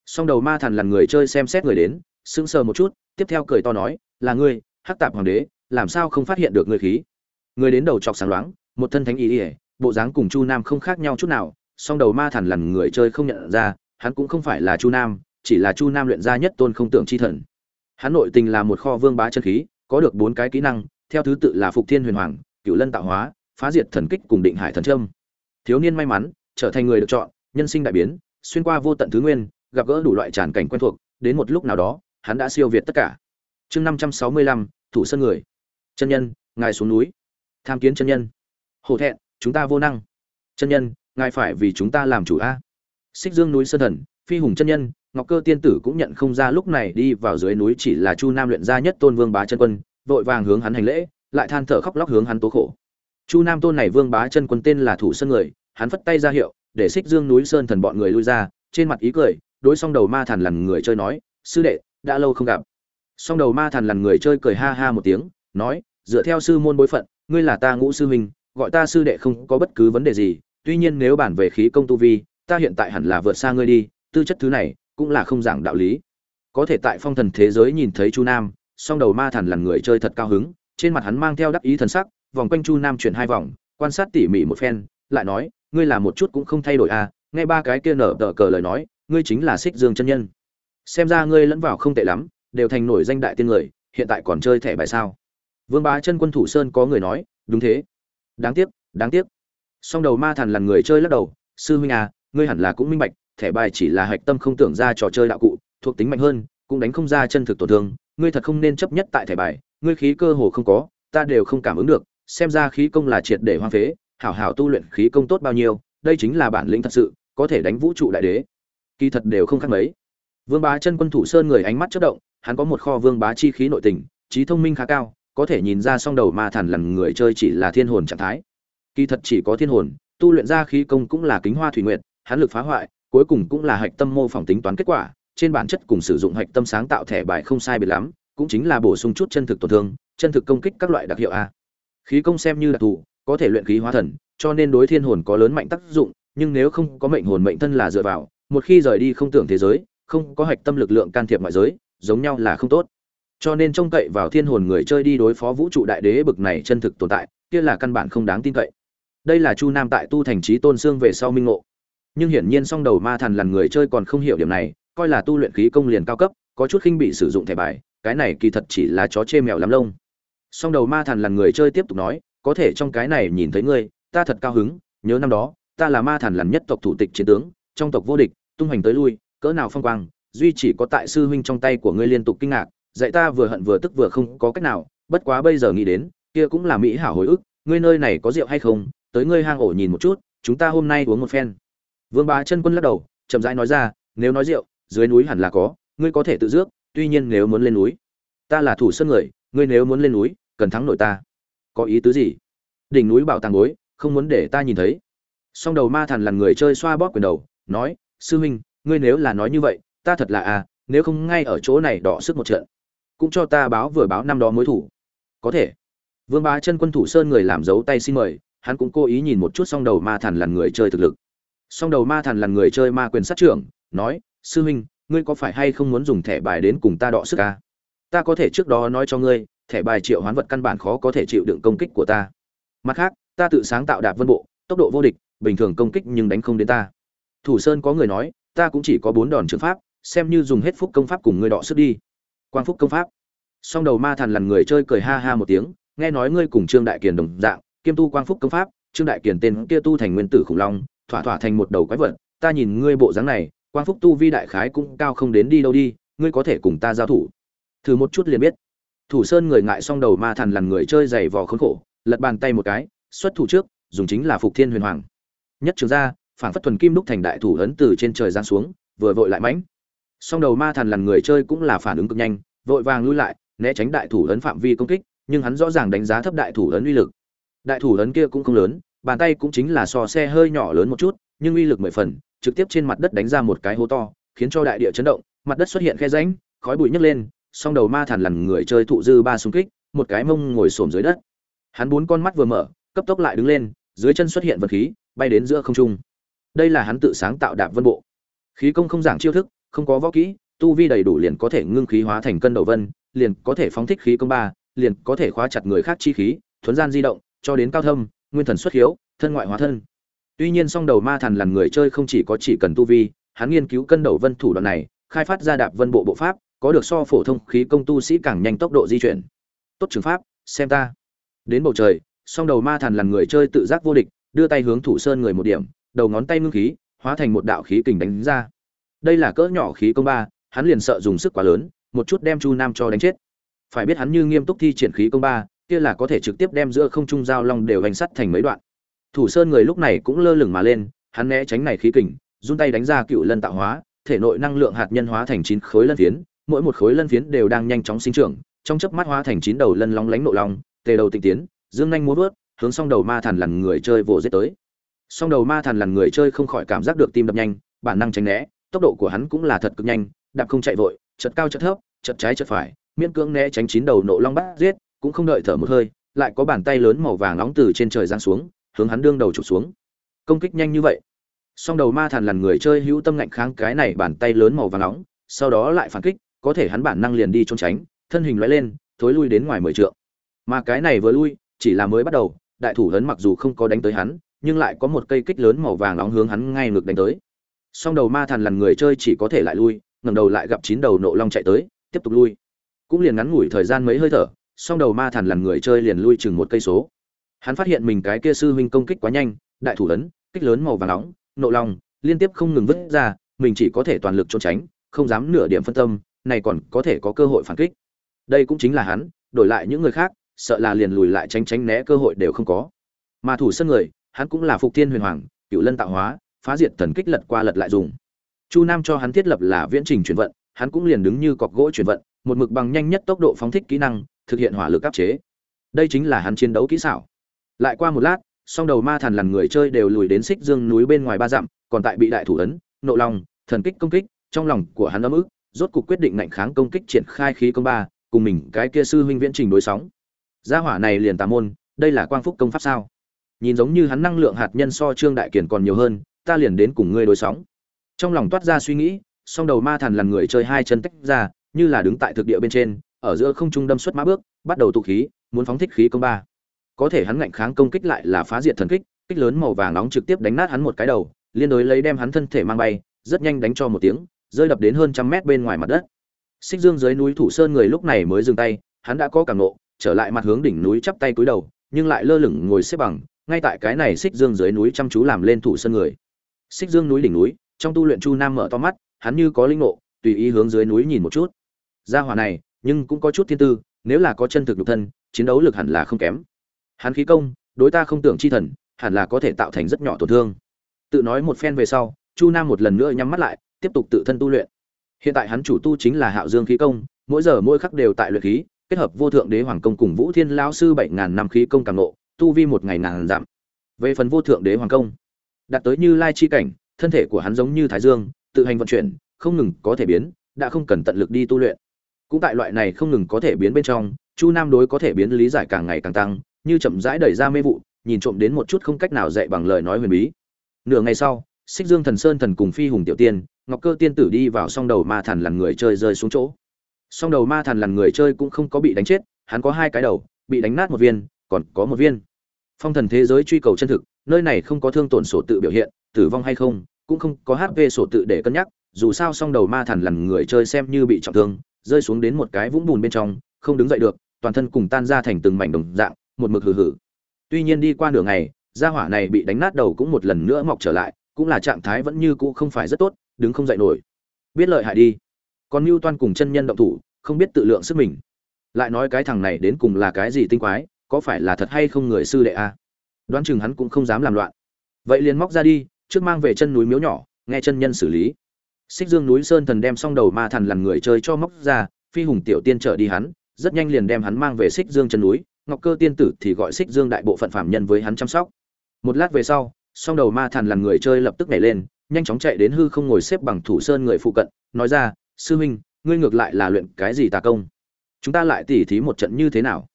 song đầu ma thần là người chơi xem xét người đến, sững sờ một chút, tiếp theo cười to nói, là ngươi, hắc tạp hoàng đế, làm sao không phát hiện được ngươi khí? Người đến đầu chọc sáng loáng, một thân thánh ý ỉa bộ dáng cùng chu nam không khác nhau chút nào, song đầu ma thần là người chơi không nhận ra, hắn cũng không phải là chu nam, chỉ là chu nam luyện ra nhất tôn không tưởng chi thần. Hắn nội tình là một kho vương bá chân khí, có được bốn cái kỹ năng, theo thứ tự là phục thiên huyền hoàng cựu lân tạo hóa, phá diệt thần kích cùng định hải thần trâm thiếu niên may mắn, trở thành người được chọn, nhân sinh đại biến, xuyên qua vô tận thứ nguyên gặp gỡ đủ loại tràn cảnh quen thuộc, đến một lúc nào đó, hắn đã siêu việt tất cả. Chương năm trăm sáu mươi lăm, thủ sơn người. Chân nhân, ngài xuống núi. Tham kiến chân nhân. Hổ thẹn, chúng ta vô năng. Chân nhân, ngài phải vì chúng ta làm chủ a. Xích dương núi sơn thần, phi hùng chân nhân, ngọc cơ tiên tử cũng nhận không ra lúc này đi vào dưới núi chỉ là chu nam luyện ra nhất tôn vương bá chân quân, vội vàng hướng hắn hành lễ, lại than thở khóc lóc hướng hắn tố khổ. Chu nam tôn này vương bá chân quân tên là thủ sơn người, hắn phất tay ra hiệu, để xích dương núi sơn thần bọn người lui ra, trên mặt ý cười đối xong đầu ma thần lằn người chơi nói, sư đệ, đã lâu không gặp. Xong đầu ma thần lằn người chơi cười ha ha một tiếng, nói, dựa theo sư môn bối phận, ngươi là ta ngũ sư huynh, gọi ta sư đệ không có bất cứ vấn đề gì, tuy nhiên nếu bản về khí công tu vi, ta hiện tại hẳn là vượt xa ngươi đi, tư chất thứ này cũng là không giảng đạo lý. Có thể tại phong thần thế giới nhìn thấy chu nam, song đầu ma thần lằn người chơi thật cao hứng, trên mặt hắn mang theo đắc ý thần sắc, vòng quanh chu nam chuyển hai vòng, quan sát tỉ mỉ một phen, lại nói, ngươi là một chút cũng không thay đổi à nghe ba cái kia nở tờ cờ lời nói ngươi chính là xích dương chân nhân. Xem ra ngươi lẫn vào không tệ lắm, đều thành nổi danh đại tiên người, hiện tại còn chơi thẻ bài sao? Vương bá chân quân thủ sơn có người nói, đúng thế. Đáng tiếc đáng tiếc. Song đầu ma thần là người chơi lắc đầu, sư huynh à ngươi hẳn là cũng minh bạch, thẻ bài chỉ là hạch tâm không tưởng ra trò chơi đạo cụ, thuộc tính mạnh hơn, cũng đánh không ra chân thực tổn thương, ngươi thật không nên chấp nhất tại thẻ bài, ngươi khí cơ hồ không có, ta đều không cảm ứng được, xem ra khí công là triệt để hoang phế, hảo hảo tu luyện khí công tốt bao nhiêu, đây chính là bản lĩnh thật sự, có thể đánh vũ trụ đại đế kỳ thật đều không khác mấy. Vương bá chân quân thủ sơn người ánh mắt chất động, hắn có một kho vương bá chi khí nội tình, trí thông minh khá cao, có thể nhìn ra song đầu ma thần lần người chơi chỉ là thiên hồn trạng thái. Kỳ thật chỉ có thiên hồn, tu luyện ra khí công cũng là kính hoa thủy nguyệt, hắn lực phá hoại, cuối cùng cũng là hạch tâm mô phỏng tính toán kết quả, trên bản chất cùng sử dụng hạch tâm sáng tạo thẻ bài không sai biệt lắm, cũng chính là bổ sung chút chân thực tổn thương, chân thực công kích các loại đặc hiệu a. Khí công xem như đặc thù, có thể luyện khí hóa thần, cho nên đối thiên hồn có lớn mạnh tác dụng, nhưng nếu không có mệnh hồn mệnh thân là dựa vào một khi rời đi không tưởng thế giới, không có hạch tâm lực lượng can thiệp ngoại giới, giống nhau là không tốt. Cho nên trông cậy vào thiên hồn người chơi đi đối phó vũ trụ đại đế bực này chân thực tồn tại, kia là căn bản không đáng tin cậy. Đây là chu nam tại tu thành trí tôn xương về sau minh ngộ. Nhưng hiển nhiên song đầu ma thần là người chơi còn không hiểu điểm này, coi là tu luyện khí công liền cao cấp, có chút khinh bị sử dụng thẻ bài, cái này kỳ thật chỉ là chó chê mèo lắm lông. Song đầu ma thần là người chơi tiếp tục nói, có thể trong cái này nhìn thấy ngươi, ta thật cao hứng, nhớ năm đó, ta là ma thần lần nhất tộc thủ tịch chiến tướng trong tộc vô địch, tung hoành tới lui, cỡ nào phong quang, duy chỉ có tại sư huynh trong tay của ngươi liên tục kinh ngạc, dạy ta vừa hận vừa tức vừa không có cách nào, bất quá bây giờ nghĩ đến, kia cũng là mỹ hảo hồi ức, ngươi nơi này có rượu hay không, tới ngươi hang ổ nhìn một chút, chúng ta hôm nay uống một phen. Vương bá chân quân lắc đầu, chậm rãi nói ra, nếu nói rượu, dưới núi hẳn là có, ngươi có thể tự dước, tuy nhiên nếu muốn lên núi, ta là thủ sơn người, ngươi nếu muốn lên núi, cần thắng nội ta. Có ý tứ gì? Đỉnh núi bảo tàng bối, không muốn để ta nhìn thấy. Song đầu ma thần là người chơi xoa bóp quyền đầu nói, sư huynh ngươi nếu là nói như vậy, ta thật là à nếu không ngay ở chỗ này đỏ sức một trận, cũng cho ta báo vừa báo năm đó mối thủ. Có thể. Vương bá chân quân thủ sơn người làm dấu tay xin mời, hắn cũng cố ý nhìn một chút song đầu ma thần là người chơi thực lực. Song đầu ma thần là người chơi ma quyền sát trưởng, nói, sư huynh ngươi có phải hay không muốn dùng thẻ bài đến cùng ta đọ sức à? ta có thể trước đó nói cho ngươi, thẻ bài triệu hoán vật căn bản khó có thể chịu đựng công kích của ta. Mặt khác, ta tự sáng tạo đạp vân bộ, tốc độ vô địch, bình thường công kích nhưng đánh không đến ta thủ sơn có người nói, ta cũng chỉ có bốn đòn trường pháp, xem như dùng hết phúc công pháp cùng ngươi đọ sức đi. Quang phúc công pháp. Song đầu ma thần lằn người chơi cười ha ha một tiếng, nghe nói ngươi cùng trương đại kiền đồng dạng, kiêm tu quang phúc công pháp, trương đại kiền tên kia tu thành nguyên tử khủng long, thỏa thỏa thành một đầu quái vật, ta nhìn ngươi bộ dáng này, quang phúc tu vi đại khái cũng cao không đến đi đâu đi, ngươi có thể cùng ta giao thủ. Thử một chút liền biết. Thủ sơn người ngại song đầu ma thần lằn người chơi dày vò khốn khổ, lật bàn tay một cái, xuất thủ trước, dùng chính là phục thiên huyền hoàng. Nhất trường ra phản phất thuần kim đúc thành đại thủ ấn từ trên trời giáng xuống, vừa vội lại mãnh. Song đầu ma thần lần người chơi cũng là phản ứng cực nhanh, vội vàng lui lại, né tránh đại thủ ấn phạm vi công kích, nhưng hắn rõ ràng đánh giá thấp đại thủ ấn uy lực. Đại thủ ấn kia cũng không lớn, bàn tay cũng chính là so xe hơi nhỏ lớn một chút, nhưng uy lực mười phần, trực tiếp trên mặt đất đánh ra một cái hố to, khiến cho đại địa chấn động, mặt đất xuất hiện khe rãnh, khói bụi nhấc lên, song đầu ma thần lần người chơi thụ dư ba xung kích, một cái mông ngồi xổm dưới đất. Hắn bốn con mắt vừa mở, cấp tốc lại đứng lên, dưới chân xuất hiện vật khí, bay đến giữa không trung đây là hắn tự sáng tạo đạp vân bộ. Khí công không giảng chiêu thức, không có võ kỹ, tu vi đầy đủ liền có thể ngưng khí hóa thành cân đầu vân, liền có thể phóng thích khí công ba, liền có thể khóa chặt người khác chi khí, thuấn gian di động, cho đến cao thâm, nguyên thần xuất hiếu, thân ngoại hóa thân. Tuy nhiên song đầu ma thần là người chơi không chỉ có chỉ cần tu vi, hắn nghiên cứu cân đầu vân thủ đoạn này, khai phát ra đạp vân bộ bộ pháp, có được so phổ thông khí công tu sĩ càng nhanh tốc độ di chuyển. Tốt trường pháp, xem ta. Đến bầu trời, song đầu ma thần là người chơi tự giác vô địch, đưa tay hướng thủ sơn người một điểm đầu ngón tay ngưng khí, hóa thành một đạo khí kình đánh ra. Đây là cỡ nhỏ khí công ba, hắn liền sợ dùng sức quá lớn, một chút đem chu nam cho đánh chết. Phải biết hắn như nghiêm túc thi triển khí công ba, kia là có thể trực tiếp đem giữa không trung giao long đều hành sắt thành mấy đoạn. Thủ sơn người lúc này cũng lơ lửng mà lên, hắn né tránh này khí kình, run tay đánh ra cựu lân tạo hóa, thể nội năng lượng hạt nhân hóa thành chín khối lân phiến, mỗi một khối lân phiến đều đang nhanh chóng sinh trưởng, trong chớp mắt hóa thành chín đầu lân long lánh nộ long, tề đầu tịnh tiến, dương nhanh múa vớt, hướng song đầu ma thần lằn người chơi vồ giết tới song đầu ma thần lằn người chơi không khỏi cảm giác được tim đập nhanh, bản năng tránh né, tốc độ của hắn cũng là thật cực nhanh, đạp không chạy vội, chật cao chật thấp, chật trái chật phải, miễn cưỡng né tránh chín đầu nộ long bắt giết, cũng không đợi thở một hơi, lại có bàn tay lớn màu vàng nóng từ trên trời giáng xuống, hướng hắn đương đầu chụp xuống. Công kích nhanh như vậy. Song đầu ma thần lằn người chơi hữu tâm ngạnh kháng cái này bàn tay lớn màu vàng nóng, sau đó lại phản kích, có thể hắn bản năng liền đi trốn tránh, thân hình lóe lên, thối lui đến ngoài mười trượng. Mà cái này vừa lui, chỉ là mới bắt đầu, đại thủ lớn mặc dù không có đánh tới hắn nhưng lại có một cây kích lớn màu vàng nóng hướng hắn ngay ngược đánh tới. Song đầu ma thần lằn người chơi chỉ có thể lại lui, ngẩng đầu lại gặp chín đầu nộ long chạy tới, tiếp tục lui. Cũng liền ngắn ngủi thời gian mấy hơi thở, song đầu ma thần lằn người chơi liền lui chừng một cây số. Hắn phát hiện mình cái kia sư huynh công kích quá nhanh, đại thủ lớn kích lớn màu vàng nóng, nộ long, liên tiếp không ngừng vứt ra, mình chỉ có thể toàn lực trốn tránh, không dám nửa điểm phân tâm, này còn có thể có cơ hội phản kích. Đây cũng chính là hắn, đổi lại những người khác, sợ là liền lùi lại tránh tránh né cơ hội đều không có. Mà thủ sân người hắn cũng là phục thiên huyền hoàng cựu lân tạo hóa, phá diệt thần kích lật qua lật lại dùng. Chu nam cho hắn thiết lập là viễn trình chuyển vận, hắn cũng liền đứng như cọc gỗ chuyển vận, một mực bằng nhanh nhất tốc độ phóng thích kỹ năng, thực hiện hỏa lực áp chế. Đây chính là hắn chiến đấu kỹ xảo. Lại qua một lát, song đầu ma thần lằn người chơi đều lùi đến xích dương núi bên ngoài ba dặm, còn tại bị đại thủ ấn, nộ lòng thần kích công kích, trong lòng của hắn ấm ức, rốt cục quyết định ngạnh kháng công kích triển khai khí công ba, cùng mình cái kia sư huynh viễn trình đối sóng. Gia hỏa này liền tà môn, đây là quang phúc công pháp sao? Nhìn giống như hắn năng lượng hạt nhân so trương đại kiền còn nhiều hơn, ta liền đến cùng ngươi đối sóng. Trong lòng toát ra suy nghĩ, song đầu ma thần lằn người chơi hai chân tách ra, như là đứng tại thực địa bên trên, ở giữa không trung đâm xuất mã bước, bắt đầu tụ khí, muốn phóng thích khí công ba. Có thể hắn ngạnh kháng công kích lại là phá diệt thần kích kích lớn màu vàng nóng trực tiếp đánh nát hắn một cái đầu, liên đối lấy đem hắn thân thể mang bay, rất nhanh đánh cho một tiếng, rơi đập đến hơn trăm mét bên ngoài mặt đất. Xích dương dưới núi thủ sơn người lúc này mới dừng tay, hắn đã có cảm nộ, trở lại mặt hướng đỉnh núi chắp tay cúi đầu, nhưng lại lơ lửng ngồi xếp bằng ngay tại cái này xích dương dưới núi chăm chú làm lên thủ sơn người. Xích dương núi đỉnh núi, trong tu luyện chu nam mở to mắt, hắn như có linh ngộ, tùy ý hướng dưới núi nhìn một chút. Gia hỏa này, nhưng cũng có chút thiên tư, nếu là có chân thực nhục thân, chiến đấu lực hẳn là không kém. Hắn khí công, đối ta không tưởng chi thần, hẳn là có thể tạo thành rất nhỏ tổn thương. Tự nói một phen về sau, chu nam một lần nữa nhắm mắt lại, tiếp tục tự thân tu luyện. Hiện tại hắn chủ tu chính là hạo dương khí công, mỗi giờ mỗi khắc đều tại luyện khí, kết hợp vô thượng đế hoàng công cùng vũ thiên lão sư bảy ngàn năm khí công càng nộ tu vi một ngày ngàn giảm. Về phần vô thượng đế hoàng công, đạt tới như lai chi cảnh, thân thể của hắn giống như thái dương, tự hành vận chuyển, không ngừng có thể biến, đã không cần tận lực đi tu luyện. Cũng tại loại này không ngừng có thể biến bên trong, chu nam đối có thể biến lý giải càng ngày càng tăng, như chậm rãi đẩy ra mê vụ, nhìn trộm đến một chút không cách nào dạy bằng lời nói huyền bí. Nửa ngày sau, xích dương thần sơn thần cùng phi hùng tiểu tiên, ngọc cơ tiên tử đi vào song đầu ma thần lằn người chơi rơi xuống chỗ. Song đầu ma thần lằn người chơi cũng không có bị đánh chết, hắn có hai cái đầu, bị đánh nát một viên còn có một viên. Phong thần thế giới truy cầu chân thực, nơi này không có thương tổn sổ tự biểu hiện, tử vong hay không, cũng không có hp sổ tự để cân nhắc, dù sao song đầu ma thần lằn người chơi xem như bị trọng thương, rơi xuống đến một cái vũng bùn bên trong, không đứng dậy được, toàn thân cùng tan ra thành từng mảnh đồng dạng, một mực hừ hừ. Tuy nhiên đi qua nửa ngày, gia hỏa này bị đánh nát đầu cũng một lần nữa mọc trở lại, cũng là trạng thái vẫn như cũ không phải rất tốt, đứng không dậy nổi. Biết lợi hại đi. Còn mưu toan cùng chân nhân động thủ, không biết tự lượng sức mình. Lại nói cái thằng này đến cùng là cái gì tinh quái có phải là thật hay không người sư đệ a à? đoán chừng hắn cũng không dám làm loạn. Vậy liền móc ra đi, trước mang về chân núi miếu nhỏ, nghe chân nhân xử lý. Xích dương núi sơn thần đem xong đầu ma thần làm người chơi cho móc ra, phi hùng tiểu tiên trở đi hắn, rất nhanh liền đem hắn mang về xích dương chân núi. Ngọc cơ tiên tử thì gọi xích dương đại bộ phận phạm nhân với hắn chăm sóc. Một lát về sau, song đầu ma thần làm người chơi lập tức nhảy lên, nhanh chóng chạy đến hư không ngồi xếp bằng thủ sơn người phụ cận, nói ra, sư huynh ngươi ngược lại là luyện cái gì tà công? Chúng ta lại tỉ thí một trận như thế nào?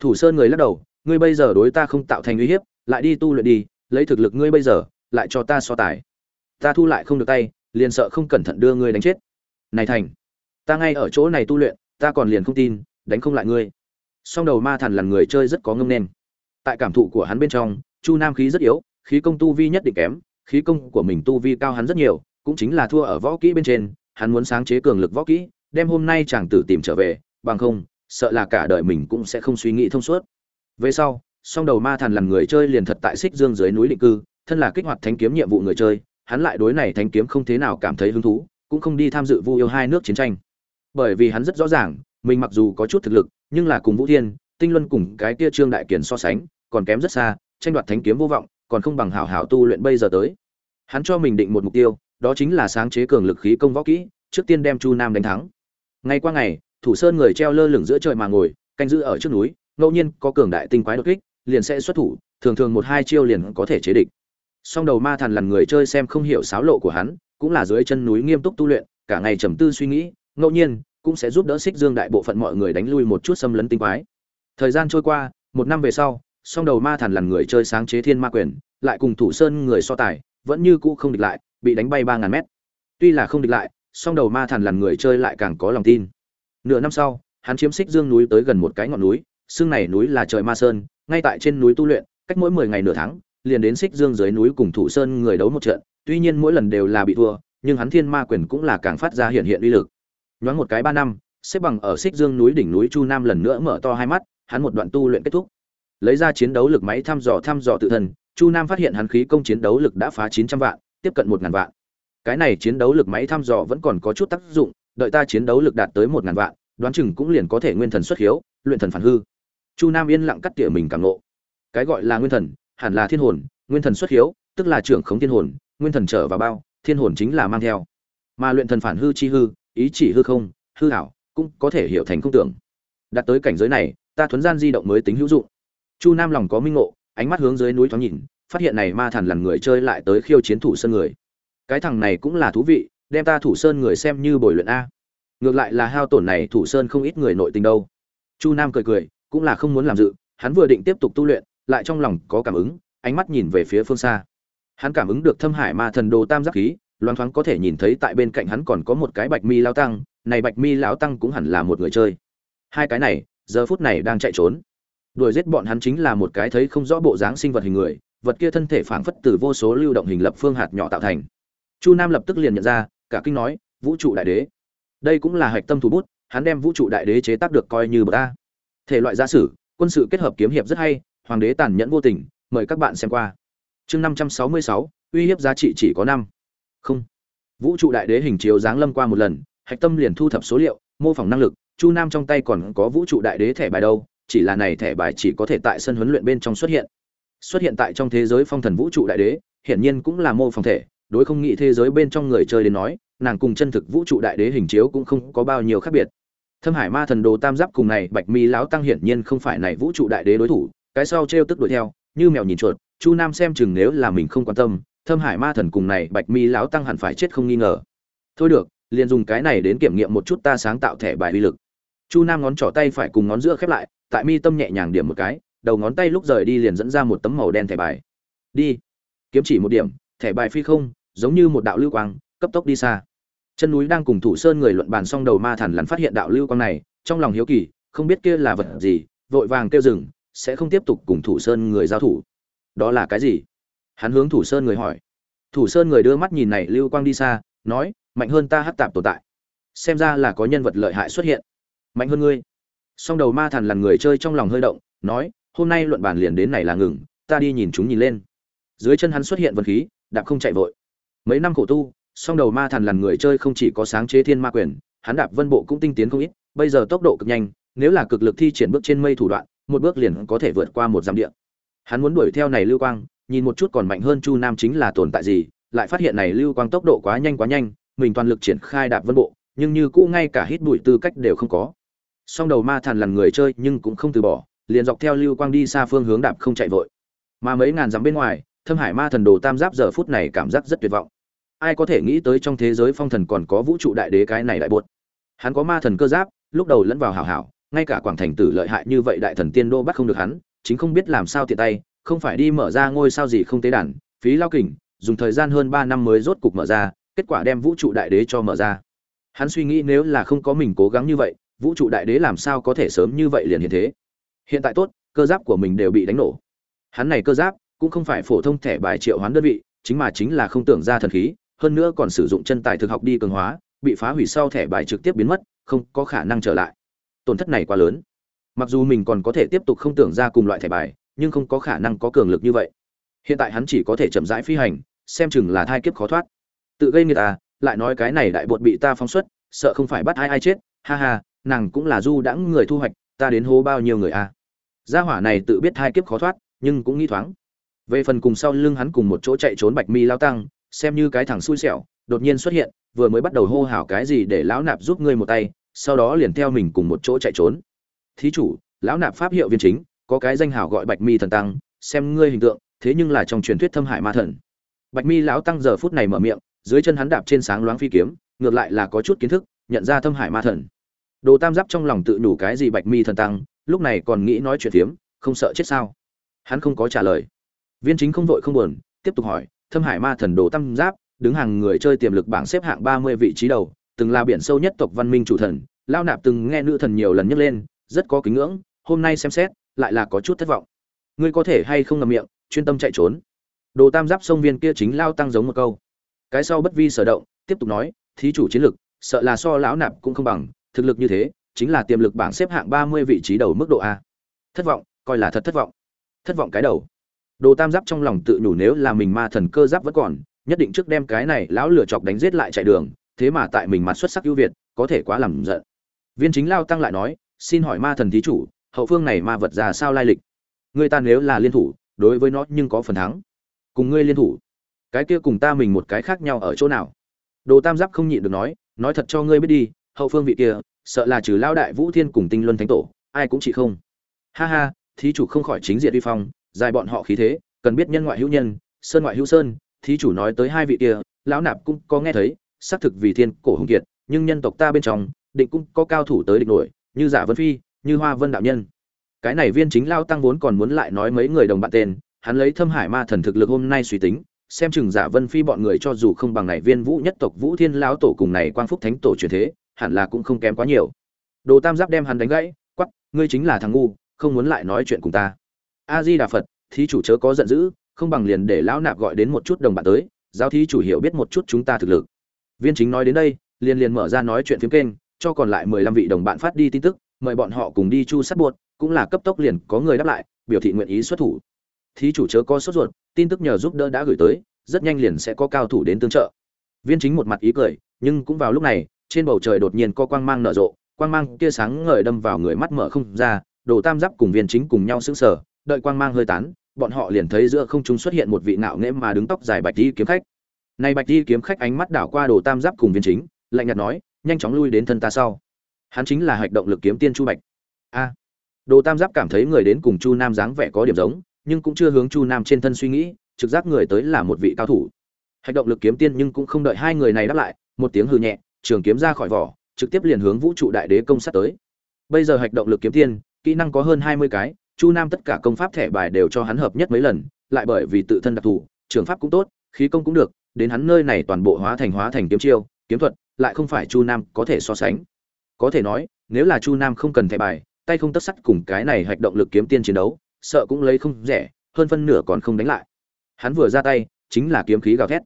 Thủ sơn người lắc đầu, ngươi bây giờ đối ta không tạo thành uy hiếp, lại đi tu luyện đi, lấy thực lực ngươi bây giờ, lại cho ta so tài. Ta thu lại không được tay, liền sợ không cẩn thận đưa ngươi đánh chết. Này thành, ta ngay ở chỗ này tu luyện, ta còn liền không tin, đánh không lại ngươi. Song đầu ma thần là người chơi rất có ngâm nên. Tại cảm thụ của hắn bên trong, chu nam khí rất yếu, khí công tu vi nhất định kém, khí công của mình tu vi cao hắn rất nhiều, cũng chính là thua ở võ kỹ bên trên, hắn muốn sáng chế cường lực võ kỹ, đem hôm nay chàng tử tìm trở về, bằng không sợ là cả đời mình cũng sẽ không suy nghĩ thông suốt. Về sau, song đầu ma thần làm người chơi liền thật tại xích dương dưới núi định cư, thân là kích hoạt thánh kiếm nhiệm vụ người chơi, hắn lại đối này thánh kiếm không thế nào cảm thấy hứng thú, cũng không đi tham dự vu yêu hai nước chiến tranh. Bởi vì hắn rất rõ ràng, mình mặc dù có chút thực lực, nhưng là cùng vũ thiên, tinh luân cùng cái kia trương đại kiền so sánh, còn kém rất xa, tranh đoạt thánh kiếm vô vọng, còn không bằng hảo hảo tu luyện bây giờ tới. Hắn cho mình định một mục tiêu, đó chính là sáng chế cường lực khí công võ kỹ, trước tiên đem chu nam đánh thắng. Ngày qua ngày thủ sơn người treo lơ lửng giữa trời mà ngồi, canh giữ ở trước núi, ngẫu nhiên có cường đại tinh quái đột kích, liền sẽ xuất thủ, thường thường một hai chiêu liền có thể chế địch. Song đầu ma thần là người chơi xem không hiểu sáo lộ của hắn, cũng là dưới chân núi nghiêm túc tu luyện, cả ngày trầm tư suy nghĩ, ngẫu nhiên cũng sẽ giúp đỡ xích dương đại bộ phận mọi người đánh lui một chút xâm lấn tinh quái. Thời gian trôi qua, một năm về sau, song đầu ma thần là người chơi sáng chế thiên ma quyền, lại cùng thủ sơn người so tài, vẫn như cũ không địch lại, bị đánh bay ba ngàn mét. Tuy là không địch lại, song đầu ma thần là người chơi lại càng có lòng tin nửa năm sau, hắn chiếm xích dương núi tới gần một cái ngọn núi xương này núi là trời ma sơn, ngay tại trên núi tu luyện, cách mỗi mười ngày nửa tháng, liền đến xích dương dưới núi cùng thủ sơn người đấu một trận, tuy nhiên mỗi lần đều là bị thua, nhưng hắn thiên ma quyền cũng là càng phát ra hiện hiện uy lực. Nhoáng một cái ba năm, xếp bằng ở xích dương núi đỉnh núi chu nam lần nữa mở to hai mắt, hắn một đoạn tu luyện kết thúc. Lấy ra chiến đấu lực máy thăm dò thăm dò tự thân, chu nam phát hiện hắn khí công chiến đấu lực đã phá chín trăm vạn, tiếp cận một ngàn vạn. Cái này chiến đấu lực máy thăm dò vẫn còn có chút tác dụng đợi ta chiến đấu lực đạt tới một ngàn vạn, đoán chừng cũng liền có thể nguyên thần xuất hiếu, luyện thần phản hư. Chu nam yên lặng cắt tỉa mình càng nộ cái gọi là nguyên thần, hẳn là thiên hồn, nguyên thần xuất hiếu, tức là trưởng khống thiên hồn, nguyên thần trở vào bao, thiên hồn chính là mang theo. Mà luyện thần phản hư chi hư, ý chỉ hư không, hư ảo, cũng có thể hiểu thành không tưởng. Đạt tới cảnh giới này, ta thuấn gian di động mới tính hữu dụng. Chu nam lòng có minh ngộ, ánh mắt hướng dưới núi thoáng nhìn, phát hiện này ma thần là người chơi lại tới khiêu chiến thủ sơn người. Cái thằng này cũng là thú vị đem ta thủ sơn người xem như bồi luyện a. Ngược lại là hao tổn này thủ sơn không ít người nội tình đâu. Chu nam cười cười, cũng là không muốn làm dự, hắn vừa định tiếp tục tu luyện, lại trong lòng có cảm ứng, ánh mắt nhìn về phía phương xa. Hắn cảm ứng được thâm hải ma thần đồ tam giác khí loan thoáng có thể nhìn thấy tại bên cạnh hắn còn có một cái bạch mi lao tăng, này bạch mi lão tăng cũng hẳn là một người chơi. Hai cái này, giờ phút này đang chạy trốn. Đuổi giết bọn hắn chính là một cái thấy không rõ bộ dáng sinh vật hình người, vật kia thân thể phảng phất từ vô số lưu động hình lập phương hạt nhỏ tạo thành. Chu nam lập tức liền nhận ra cả kinh nói, vũ trụ đại đế. Đây cũng là hạch tâm thủ bút, hắn đem vũ trụ đại đế chế tác được coi như bờ ta thể loại gia sử, quân sự kết hợp kiếm hiệp rất hay, hoàng đế tàn nhẫn vô tình, mời các bạn xem qua. Chương năm trăm sáu mươi sáu, uy hiếp giá trị chỉ có năm. Không. Vũ trụ đại đế hình chiếu giáng lâm qua một lần, hạch tâm liền thu thập số liệu, mô phỏng năng lực, chu nam trong tay còn có vũ trụ đại đế thẻ bài đâu, chỉ là này thẻ bài chỉ có thể tại sân huấn luyện bên trong xuất hiện. Xuất hiện tại trong thế giới phong thần vũ trụ đại đế, hiển nhiên cũng là mô phỏng thể, đối không nghĩ thế giới bên trong người chơi đến nói nàng cùng chân thực vũ trụ đại đế hình chiếu cũng không có bao nhiêu khác biệt. Thâm hải ma thần đồ tam giáp cùng này bạch mi lão tăng hiển nhiên không phải này vũ trụ đại đế đối thủ, cái sau trêu tức đuổi theo, như mèo nhìn chuột, chu nam xem chừng nếu là mình không quan tâm, thâm hải ma thần cùng này bạch mi lão tăng hẳn phải chết không nghi ngờ. Thôi được, liền dùng cái này đến kiểm nghiệm một chút ta sáng tạo thẻ bài uy lực. Chu nam ngón trỏ tay phải cùng ngón giữa khép lại, tại mi tâm nhẹ nhàng điểm một cái, đầu ngón tay lúc rời đi liền dẫn ra một tấm màu đen thẻ bài. Đi. Kiếm chỉ một điểm, thẻ bài phi không, giống như một đạo lưu quang cấp tốc đi xa. Chân núi đang cùng thủ sơn người luận bàn xong đầu ma thần lắn phát hiện đạo lưu quang này, trong lòng hiếu kỳ, không biết kia là vật gì, vội vàng kêu dừng, sẽ không tiếp tục cùng thủ sơn người giao thủ. Đó là cái gì? Hắn hướng thủ sơn người hỏi. Thủ sơn người đưa mắt nhìn này lưu quang đi xa, nói, mạnh hơn ta hắc tạp tồn tại. Xem ra là có nhân vật lợi hại xuất hiện. Mạnh hơn ngươi. Song đầu ma thần là người chơi trong lòng hơi động, nói, hôm nay luận bàn liền đến này là ngừng, ta đi nhìn chúng nhìn lên. Dưới chân hắn xuất hiện vật khí, đạp không chạy vội. Mấy năm khổ tu song đầu ma thần lần người chơi không chỉ có sáng chế thiên ma quyền, hắn đạp vân bộ cũng tinh tiến không ít, bây giờ tốc độ cực nhanh, nếu là cực lực thi triển bước trên mây thủ đoạn, một bước liền có thể vượt qua một giám địa. Hắn muốn đuổi theo này lưu quang, nhìn một chút còn mạnh hơn chu nam chính là tồn tại gì, lại phát hiện này lưu quang tốc độ quá nhanh quá nhanh, mình toàn lực triển khai đạp vân bộ, nhưng như cũ ngay cả hít bụi tư cách đều không có. Song đầu ma thần lần người chơi nhưng cũng không từ bỏ, liền dọc theo lưu quang đi xa phương hướng đạp không chạy vội. Mà mấy ngàn dặm bên ngoài, thâm hải ma thần đồ tam giáp giờ phút này cảm giác rất tuyệt vọng ai có thể nghĩ tới trong thế giới phong thần còn có vũ trụ đại đế cái này đại buột hắn có ma thần cơ giáp, lúc đầu lẫn vào hảo hảo, ngay cả quảng thành tử lợi hại như vậy đại thần tiên đô bắt không được hắn, chính không biết làm sao tiện tay, không phải đi mở ra ngôi sao gì không tế đàn, phí lao kình, dùng thời gian hơn ba năm mới rốt cục mở ra, kết quả đem vũ trụ đại đế cho mở ra. Hắn suy nghĩ nếu là không có mình cố gắng như vậy, vũ trụ đại đế làm sao có thể sớm như vậy liền hiện thế? Hiện tại tốt, cơ giáp của mình đều bị đánh nổ. Hắn này cơ giáp cũng không phải phổ thông thẻ bài triệu hoán đơn vị, chính mà chính là không tưởng ra thần khí hơn nữa còn sử dụng chân tài thực học đi cường hóa, bị phá hủy sau thẻ bài trực tiếp biến mất, không có khả năng trở lại. Tổn thất này quá lớn. Mặc dù mình còn có thể tiếp tục không tưởng ra cùng loại thẻ bài, nhưng không có khả năng có cường lực như vậy. Hiện tại hắn chỉ có thể chậm rãi phi hành, xem chừng là thai kiếp khó thoát. Tự gây người ta à, lại nói cái này đại bột bị ta phóng xuất, sợ không phải bắt ai ai chết, ha ha, nàng cũng là du đãng người thu hoạch, ta đến hố bao nhiêu người a à. gia hỏa này tự biết thai kiếp khó thoát, nhưng cũng nghĩ thoáng. Về phần cùng sau lưng hắn cùng một chỗ chạy trốn bạch mi lao tăng xem như cái thằng xui xẻo, đột nhiên xuất hiện, vừa mới bắt đầu hô hào cái gì để lão nạp giúp ngươi một tay, sau đó liền theo mình cùng một chỗ chạy trốn. Thí chủ, lão nạp pháp hiệu viên chính, có cái danh hào gọi bạch mi thần tăng, xem ngươi hình tượng, thế nhưng là trong truyền thuyết thâm hải ma thần. Bạch mi lão tăng giờ phút này mở miệng, dưới chân hắn đạp trên sáng loáng phi kiếm, ngược lại là có chút kiến thức, nhận ra thâm hải ma thần. Đồ tam giáp trong lòng tự đủ cái gì bạch mi thần tăng, lúc này còn nghĩ nói chuyện tiếm không sợ chết sao? Hắn không có trả lời. Viên chính không vội không buồn, tiếp tục hỏi thâm hải ma thần đồ tam giáp, đứng hàng người chơi tiềm lực bảng xếp hạng ba mươi vị trí đầu, từng là biển sâu nhất tộc văn minh chủ thần lao nạp từng nghe nữ thần nhiều lần nhắc lên, rất có kính ngưỡng, hôm nay xem xét, lại là có chút thất vọng. Ngươi có thể hay không ngậm miệng, chuyên tâm chạy trốn? Đồ tam giáp sông viên kia chính lao tăng giống một câu. Cái sau bất vi sở động, tiếp tục nói, thí chủ chiến lực, sợ là so lão nạp cũng không bằng, thực lực như thế, chính là tiềm lực bảng xếp hạng ba mươi vị trí đầu mức độ a. Thất vọng, coi là thật thất vọng. Thất vọng cái đầu đồ tam giáp trong lòng tự nhủ nếu là mình ma thần cơ giáp vẫn còn, nhất định trước đem cái này lão lửa chọc đánh giết lại chạy đường, thế mà tại mình mặt xuất sắc ưu việt, có thể quá làm giận. Viên chính lao tăng lại nói, xin hỏi ma thần thí chủ, hậu phương này ma vật ra sao lai lịch? Người ta nếu là liên thủ, đối với nó nhưng có phần thắng. Cùng ngươi liên thủ, cái kia cùng ta mình một cái khác nhau ở chỗ nào? Đồ tam giáp không nhịn được nói nói thật cho ngươi biết đi, hậu phương vị kia, sợ là trừ lao đại vũ thiên cùng tinh luân thánh tổ, ai cũng chỉ không. Ha ha, thí chủ không khỏi chính diện vi phong dài bọn họ khí thế, cần biết nhân ngoại hữu nhân, sơn ngoại hữu sơn, thí chủ nói tới hai vị kia, lão nạp cũng có nghe thấy, xác thực vì thiên cổ hùng kiệt, nhưng nhân tộc ta bên trong định cũng có cao thủ tới địch nổi, như giả vân phi, như hoa vân đạo nhân. Cái này viên chính lao tăng vốn còn muốn lại nói mấy người đồng bạn tên, hắn lấy thâm hải ma thần thực lực hôm nay suy tính, xem chừng giả vân phi bọn người cho dù không bằng này viên vũ nhất tộc vũ thiên lão tổ cùng này quang phúc thánh tổ truyền thế, hẳn là cũng không kém quá nhiều. Đồ tam giáp đem hắn đánh gãy quắp ngươi chính là thằng ngu, không muốn lại nói chuyện cùng ta a di đà phật, thí chủ chớ có giận dữ, không bằng liền để lão nạp gọi đến một chút đồng bạn tới, giáo thí chủ hiểu biết một chút chúng ta thực lực. Viên chính nói đến đây, liền liền mở ra nói chuyện phiếm kênh, cho còn lại mười lăm vị đồng bạn phát đi tin tức, mời bọn họ cùng đi chu sát buột cũng là cấp tốc liền có người đáp lại, biểu thị nguyện ý xuất thủ. Thí chủ chớ có sốt ruột, tin tức nhờ giúp đỡ đã gửi tới, rất nhanh liền sẽ có cao thủ đến tương trợ. Viên chính một mặt ý cười, nhưng cũng vào lúc này, trên bầu trời đột nhiên có quang mang nở rộ, quang mang kia sáng ngời đâm vào người mắt mở không ra, đồ tam giáp cùng viên chính cùng nhau sững sờ đợi quang mang hơi tán, bọn họ liền thấy giữa không trung xuất hiện một vị nạo nghễ mà đứng tóc dài bạch y kiếm khách. Này bạch y kiếm khách ánh mắt đảo qua đồ tam giáp cùng viên chính, lạnh nhạt nói, nhanh chóng lui đến thân ta sau. Hắn chính là hạch động lực kiếm tiên chu bạch. A. Đồ tam giáp cảm thấy người đến cùng chu nam dáng vẻ có điểm giống, nhưng cũng chưa hướng chu nam trên thân suy nghĩ, trực giác người tới là một vị cao thủ. Hạch động lực kiếm tiên nhưng cũng không đợi hai người này đáp lại, một tiếng hư nhẹ, trường kiếm ra khỏi vỏ, trực tiếp liền hướng vũ trụ đại đế công sát tới. Bây giờ hạch động lực kiếm tiên, kỹ năng có hơn hai mươi cái chu nam tất cả công pháp thẻ bài đều cho hắn hợp nhất mấy lần, lại bởi vì tự thân đặc thù, trường pháp cũng tốt, khí công cũng được, đến hắn nơi này toàn bộ hóa thành hóa thành kiếm chiêu, kiếm thuật, lại không phải chu nam có thể so sánh. Có thể nói, nếu là chu nam không cần thẻ bài, tay không tất sắt cùng cái này hạch động lực kiếm tiên chiến đấu, sợ cũng lấy không rẻ, hơn phân nửa còn không đánh lại. Hắn vừa ra tay, chính là kiếm khí gào thét.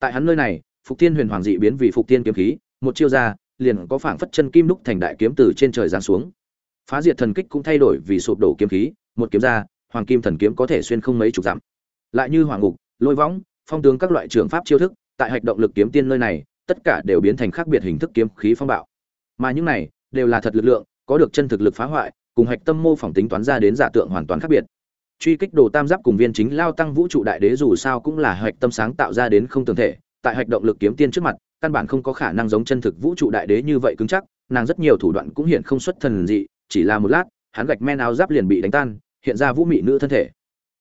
Tại hắn nơi này, phục tiên huyền hoàng dị biến vì phục tiên kiếm khí, một chiêu ra, liền có phảng phất chân kim đúc thành đại kiếm từ trên trời giáng xuống phá diệt thần kích cũng thay đổi vì sụp đổ kiếm khí, một kiếm ra, hoàng kim thần kiếm có thể xuyên không mấy chục dặm. Lại như hoàng ngục, lôi võng, phong tướng các loại trường pháp chiêu thức, tại hạch động lực kiếm tiên nơi này, tất cả đều biến thành khác biệt hình thức kiếm khí phong bạo. Mà những này, đều là thật lực lượng, có được chân thực lực phá hoại, cùng hạch tâm mô phỏng tính toán ra đến giả tượng hoàn toàn khác biệt. Truy kích đồ tam giáp cùng viên chính lao tăng vũ trụ đại đế dù sao cũng là hạch tâm sáng tạo ra đến không tưởng thể, tại hạch động lực kiếm tiên trước mặt, căn bản không có khả năng giống chân thực vũ trụ đại đế như vậy cứng chắc, nàng rất nhiều thủ đoạn cũng hiện không xuất thần dị chỉ là một lát, hắn gạch men áo giáp liền bị đánh tan, hiện ra vũ mị nữ thân thể.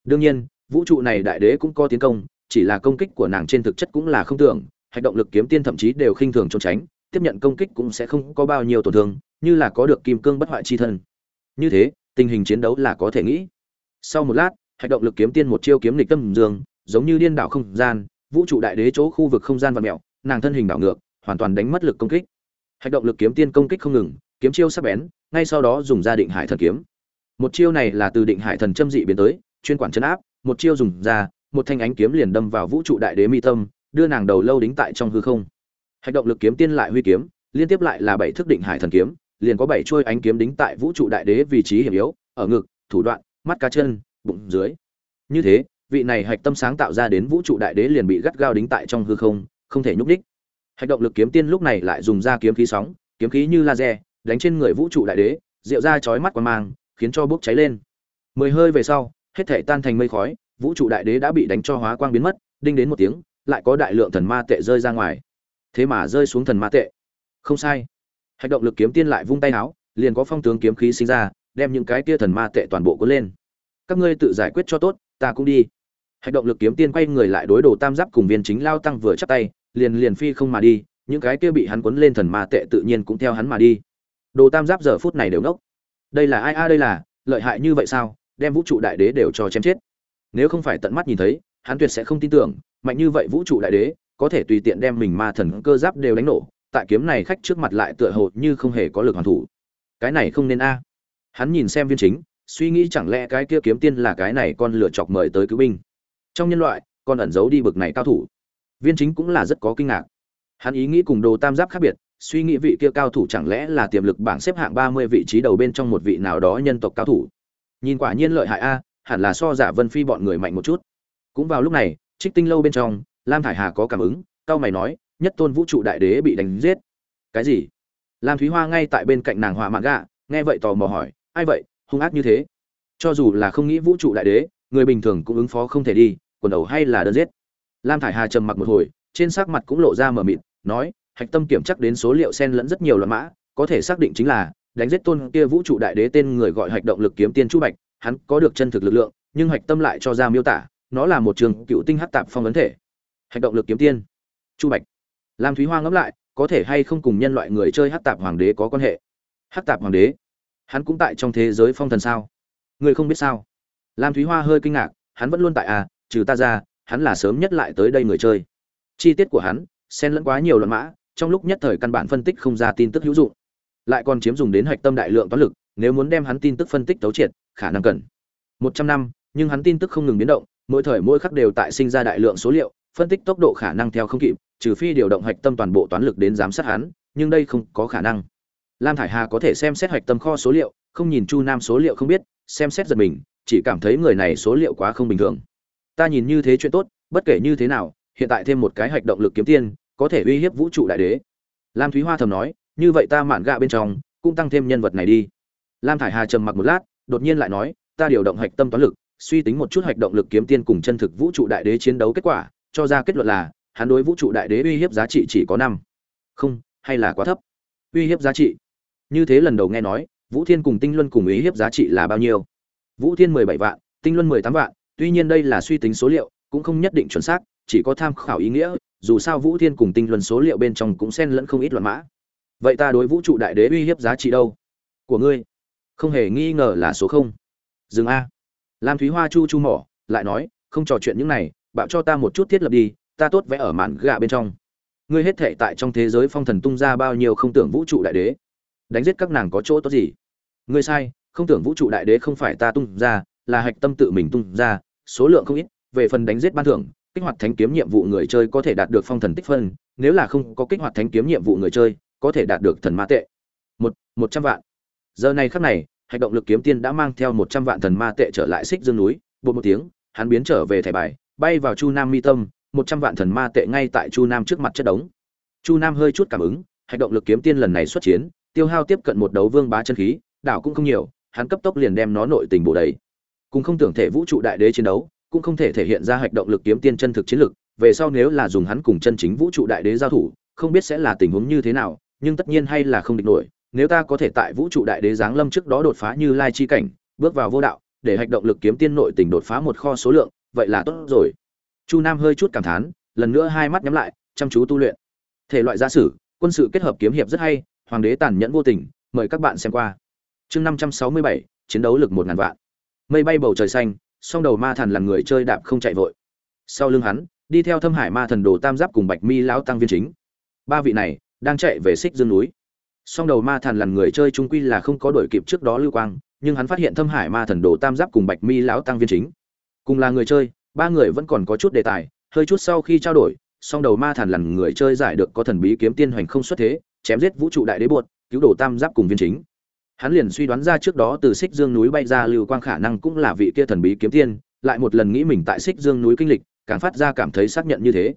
Đương nhiên, vũ trụ này đại đế cũng có tiến công, chỉ là công kích của nàng trên thực chất cũng là không tưởng hành động lực kiếm tiên thậm chí đều khinh thường trốn tránh, tiếp nhận công kích cũng sẽ không có bao nhiêu tổn thương, như là có được kim cương bất hoại chi thân. Như thế, tình hình chiến đấu là có thể nghĩ. Sau một lát hành động lực kiếm tiên một chiêu kiếm lịch tâm dương, giống như điên đảo không gian, vũ trụ đại đế chỗ khu vực không gian và mẹo nàng thân hình đảo ngược, hoàn toàn đánh mất lực công kích. Hành động lực kiếm tiên công kích không ngừng, kiếm chiêu sắc bén ngay sau đó dùng ra định hải thần kiếm. Một chiêu này là từ định hải thần châm dị biến tới, chuyên quản chấn áp, một chiêu dùng ra, một thanh ánh kiếm liền đâm vào vũ trụ đại đế mi tâm, đưa nàng đầu lâu đính tại trong hư không. Hành động lực kiếm tiên lại huy kiếm, liên tiếp lại là bảy thức định hải thần kiếm, liền có bảy chuôi ánh kiếm đính tại vũ trụ đại đế vị trí hiểm yếu, ở ngực, thủ đoạn, mắt cá chân, bụng dưới. Như thế, vị này hạch tâm sáng tạo ra đến vũ trụ đại đế liền bị gắt gao đính tại trong hư không không thể nhúc đích hành động lực kiếm tiên lúc này lại dùng ra kiếm khí sóng, kiếm khí như laser đánh trên người vũ trụ đại đế, rượu ra chói mắt qua mang, khiến cho bốc cháy lên. Mười hơi về sau, hết thể tan thành mây khói, vũ trụ đại đế đã bị đánh cho hóa quang biến mất, đinh đến một tiếng, lại có đại lượng thần ma tệ rơi ra ngoài. Thế mà rơi xuống thần ma tệ. Không sai. Hành động lực kiếm tiên lại vung tay áo liền có phong tướng kiếm khí sinh ra, đem những cái kia thần ma tệ toàn bộ cuốn lên. Các ngươi tự giải quyết cho tốt, ta cũng đi. Hành động lực kiếm tiên quay người lại đối đồ tam giáp cùng viên chính lao tăng vừa chắp tay, liền liền phi không mà đi, những cái kia bị hắn cuốn lên thần ma tệ tự nhiên cũng theo hắn mà đi đồ tam giáp giờ phút này đều ngốc. Đây là ai a, đây là, lợi hại như vậy sao? Đem vũ trụ đại đế đều cho chém chết. Nếu không phải tận mắt nhìn thấy, hắn tuyệt sẽ không tin tưởng, mạnh như vậy vũ trụ đại đế, có thể tùy tiện đem mình ma thần cơ giáp đều đánh nổ, tại kiếm này khách trước mặt lại tựa hồ như không hề có lực hoàn thủ. Cái này không nên a. Hắn nhìn xem viên chính, suy nghĩ chẳng lẽ cái kia kiếm tiên là cái này con lựa chọc mời tới cứu binh. Trong nhân loại, con ẩn giấu đi bực này cao thủ. Viên chính cũng là rất có kinh ngạc. Hắn ý nghĩ cùng đồ tam giáp khác biệt suy nghĩ vị kia cao thủ chẳng lẽ là tiềm lực bảng xếp hạng ba mươi vị trí đầu bên trong một vị nào đó nhân tộc cao thủ? Nhìn quả nhiên lợi hại a, hẳn là so giả vân phi bọn người mạnh một chút. Cũng vào lúc này, trích tinh lâu bên trong, lam thải hà có cảm ứng cao mày nói, nhất tôn vũ trụ đại đế bị đánh giết. Cái gì? Lam thúy hoa ngay tại bên cạnh nàng hỏa mạng gạ, nghe vậy tò mò hỏi, ai vậy? Hung ác như thế? Cho dù là không nghĩ vũ trụ đại đế, người bình thường cũng ứng phó không thể đi, quần đầu hay là đơn giết. Lam thải hà trầm mặc một hồi, trên sắc mặt cũng lộ ra mờ mịt, nói hạch tâm kiểm chắc đến số liệu sen lẫn rất nhiều loại mã, có thể xác định chính là đánh giết tôn kia vũ trụ đại đế tên người gọi hạch động lực kiếm tiên chu bạch, hắn có được chân thực lực lượng, nhưng hạch tâm lại cho ra miêu tả, nó là một trường cựu tinh hắc tạp phong ấn thể. Hạch động lực kiếm tiên, chu bạch. Lam thúy hoa ngẫm lại, có thể hay không cùng nhân loại người chơi hắc tạp hoàng đế có quan hệ? Hắc tạp hoàng đế? Hắn cũng tại trong thế giới phong thần sao? Người không biết sao? Lam thúy hoa hơi kinh ngạc, hắn vẫn luôn tại à trừ ta ra, hắn là sớm nhất lại tới đây người chơi. Chi tiết của hắn, xen lẫn quá nhiều luận mã trong lúc nhất thời căn bản phân tích không ra tin tức hữu dụng. Lại còn chiếm dùng đến hạch tâm đại lượng toán lực, nếu muốn đem hắn tin tức phân tích tấu triệt, khả năng cần một trăm năm, nhưng hắn tin tức không ngừng biến động, mỗi thời mỗi khắc đều tại sinh ra đại lượng số liệu, phân tích tốc độ khả năng theo không kịp, trừ phi điều động hạch tâm toàn bộ toán lực đến giám sát hắn, nhưng đây không có khả năng. Lam thải hà có thể xem xét hạch tâm kho số liệu, không nhìn chu nam số liệu không biết, xem xét giật mình, chỉ cảm thấy người này số liệu quá không bình thường. Ta nhìn như thế chuyện tốt, bất kể như thế nào, hiện tại thêm một cái hạch động lực kiếm tiên có thể uy hiếp vũ trụ đại đế. Lam thúy hoa thầm nói, như vậy ta mạn gạ bên trong, cũng tăng thêm nhân vật này đi. Lam thải hà trầm mặc một lát, đột nhiên lại nói, ta điều động hạch tâm toán lực, suy tính một chút hạch động lực kiếm tiên cùng chân thực vũ trụ đại đế chiến đấu kết quả, cho ra kết luận là, hắn đối vũ trụ đại đế uy hiếp giá trị chỉ có năm. Không, hay là quá thấp? Uy hiếp giá trị? Như thế lần đầu nghe nói, vũ thiên cùng tinh luân cùng uy hiếp giá trị là bao nhiêu? Vũ thiên mười bảy vạn, tinh luân mười tám vạn, tuy nhiên đây là suy tính số liệu, cũng không nhất định chuẩn xác, chỉ có tham khảo ý nghĩa dù sao vũ thiên cùng tinh luân số liệu bên trong cũng xen lẫn không ít loạn mã. Vậy ta đối vũ trụ đại đế uy hiếp giá trị đâu? Của ngươi. Không hề nghi ngờ là số không. Dừng a. Lam thúy hoa chu chu mỏ, lại nói, không trò chuyện những này, bạo cho ta một chút thiết lập đi, ta tốt vẽ ở mạn gạ bên trong. Ngươi hết thệ tại trong thế giới phong thần tung ra bao nhiêu không tưởng vũ trụ đại đế? Đánh giết các nàng có chỗ tốt gì? Ngươi sai, không tưởng vũ trụ đại đế không phải ta tung ra, là hạch tâm tự mình tung ra, số lượng không ít, về phần đánh giết ban thưởng kích hoạt thánh kiếm nhiệm vụ người chơi có thể đạt được phong thần tích phân, nếu là không có kích hoạt thánh kiếm nhiệm vụ người chơi, có thể đạt được thần ma tệ. Một một trăm vạn. Giờ này khắc này hành động lực kiếm tiên đã mang theo một trăm vạn thần ma tệ trở lại xích dương núi bột một tiếng, hắn biến trở về thẻ bài, bay vào chu nam mi tâm, một trăm vạn thần ma tệ ngay tại chu nam trước mặt chất đống. Chu nam hơi chút cảm ứng hành động lực kiếm tiên lần này xuất chiến, tiêu hao tiếp cận một đấu vương bá chân khí, đảo cũng không nhiều, hắn cấp tốc liền đem nó nội tình bổ đầy. Cũng không tưởng thể vũ trụ đại đế chiến đấu cũng không thể thể hiện ra hạch động lực kiếm tiên chân thực chiến lực về sau nếu là dùng hắn cùng chân chính vũ trụ đại đế giao thủ, không biết sẽ là tình huống như thế nào, nhưng tất nhiên hay là không địch nổi, nếu ta có thể tại vũ trụ đại đế giáng lâm trước đó đột phá như lai chi cảnh, bước vào vô đạo, để hạch động lực kiếm tiên nội tình đột phá một kho số lượng, vậy là tốt rồi. Chu nam hơi chút cảm thán, lần nữa hai mắt nhắm lại, chăm chú tu luyện. Thể loại gia sử, quân sự kết hợp kiếm hiệp rất hay, hoàng đế tàn nhẫn vô tình, mời các bạn xem qua. Chương năm trăm sáu mươi bảy, chiến đấu lực một ngàn vạn. Mây bay bầu trời xanh song đầu ma thần là người chơi đạp không chạy vội. Sau lưng hắn, đi theo thâm hải ma thần đồ tam giáp cùng bạch mi lão tăng viên chính. Ba vị này đang chạy về xích dương núi. Song đầu ma thần là người chơi trung quy là không có đổi kịp trước đó lưu quang, nhưng hắn phát hiện thâm hải ma thần đồ tam giáp cùng bạch mi lão tăng viên chính. Cùng là người chơi, ba người vẫn còn có chút đề tài, hơi chút sau khi trao đổi, song đầu ma thần là người chơi giải được có thần bí kiếm tiên hoành không xuất thế, chém giết vũ trụ đại đế buột cứu đồ tam giáp cùng viên chính hắn liền suy đoán ra trước đó từ xích dương núi bay ra lưu quang khả năng cũng là vị kia thần bí kiếm tiên, lại một lần nghĩ mình tại xích dương núi kinh lịch, càng phát ra cảm thấy xác nhận như thế.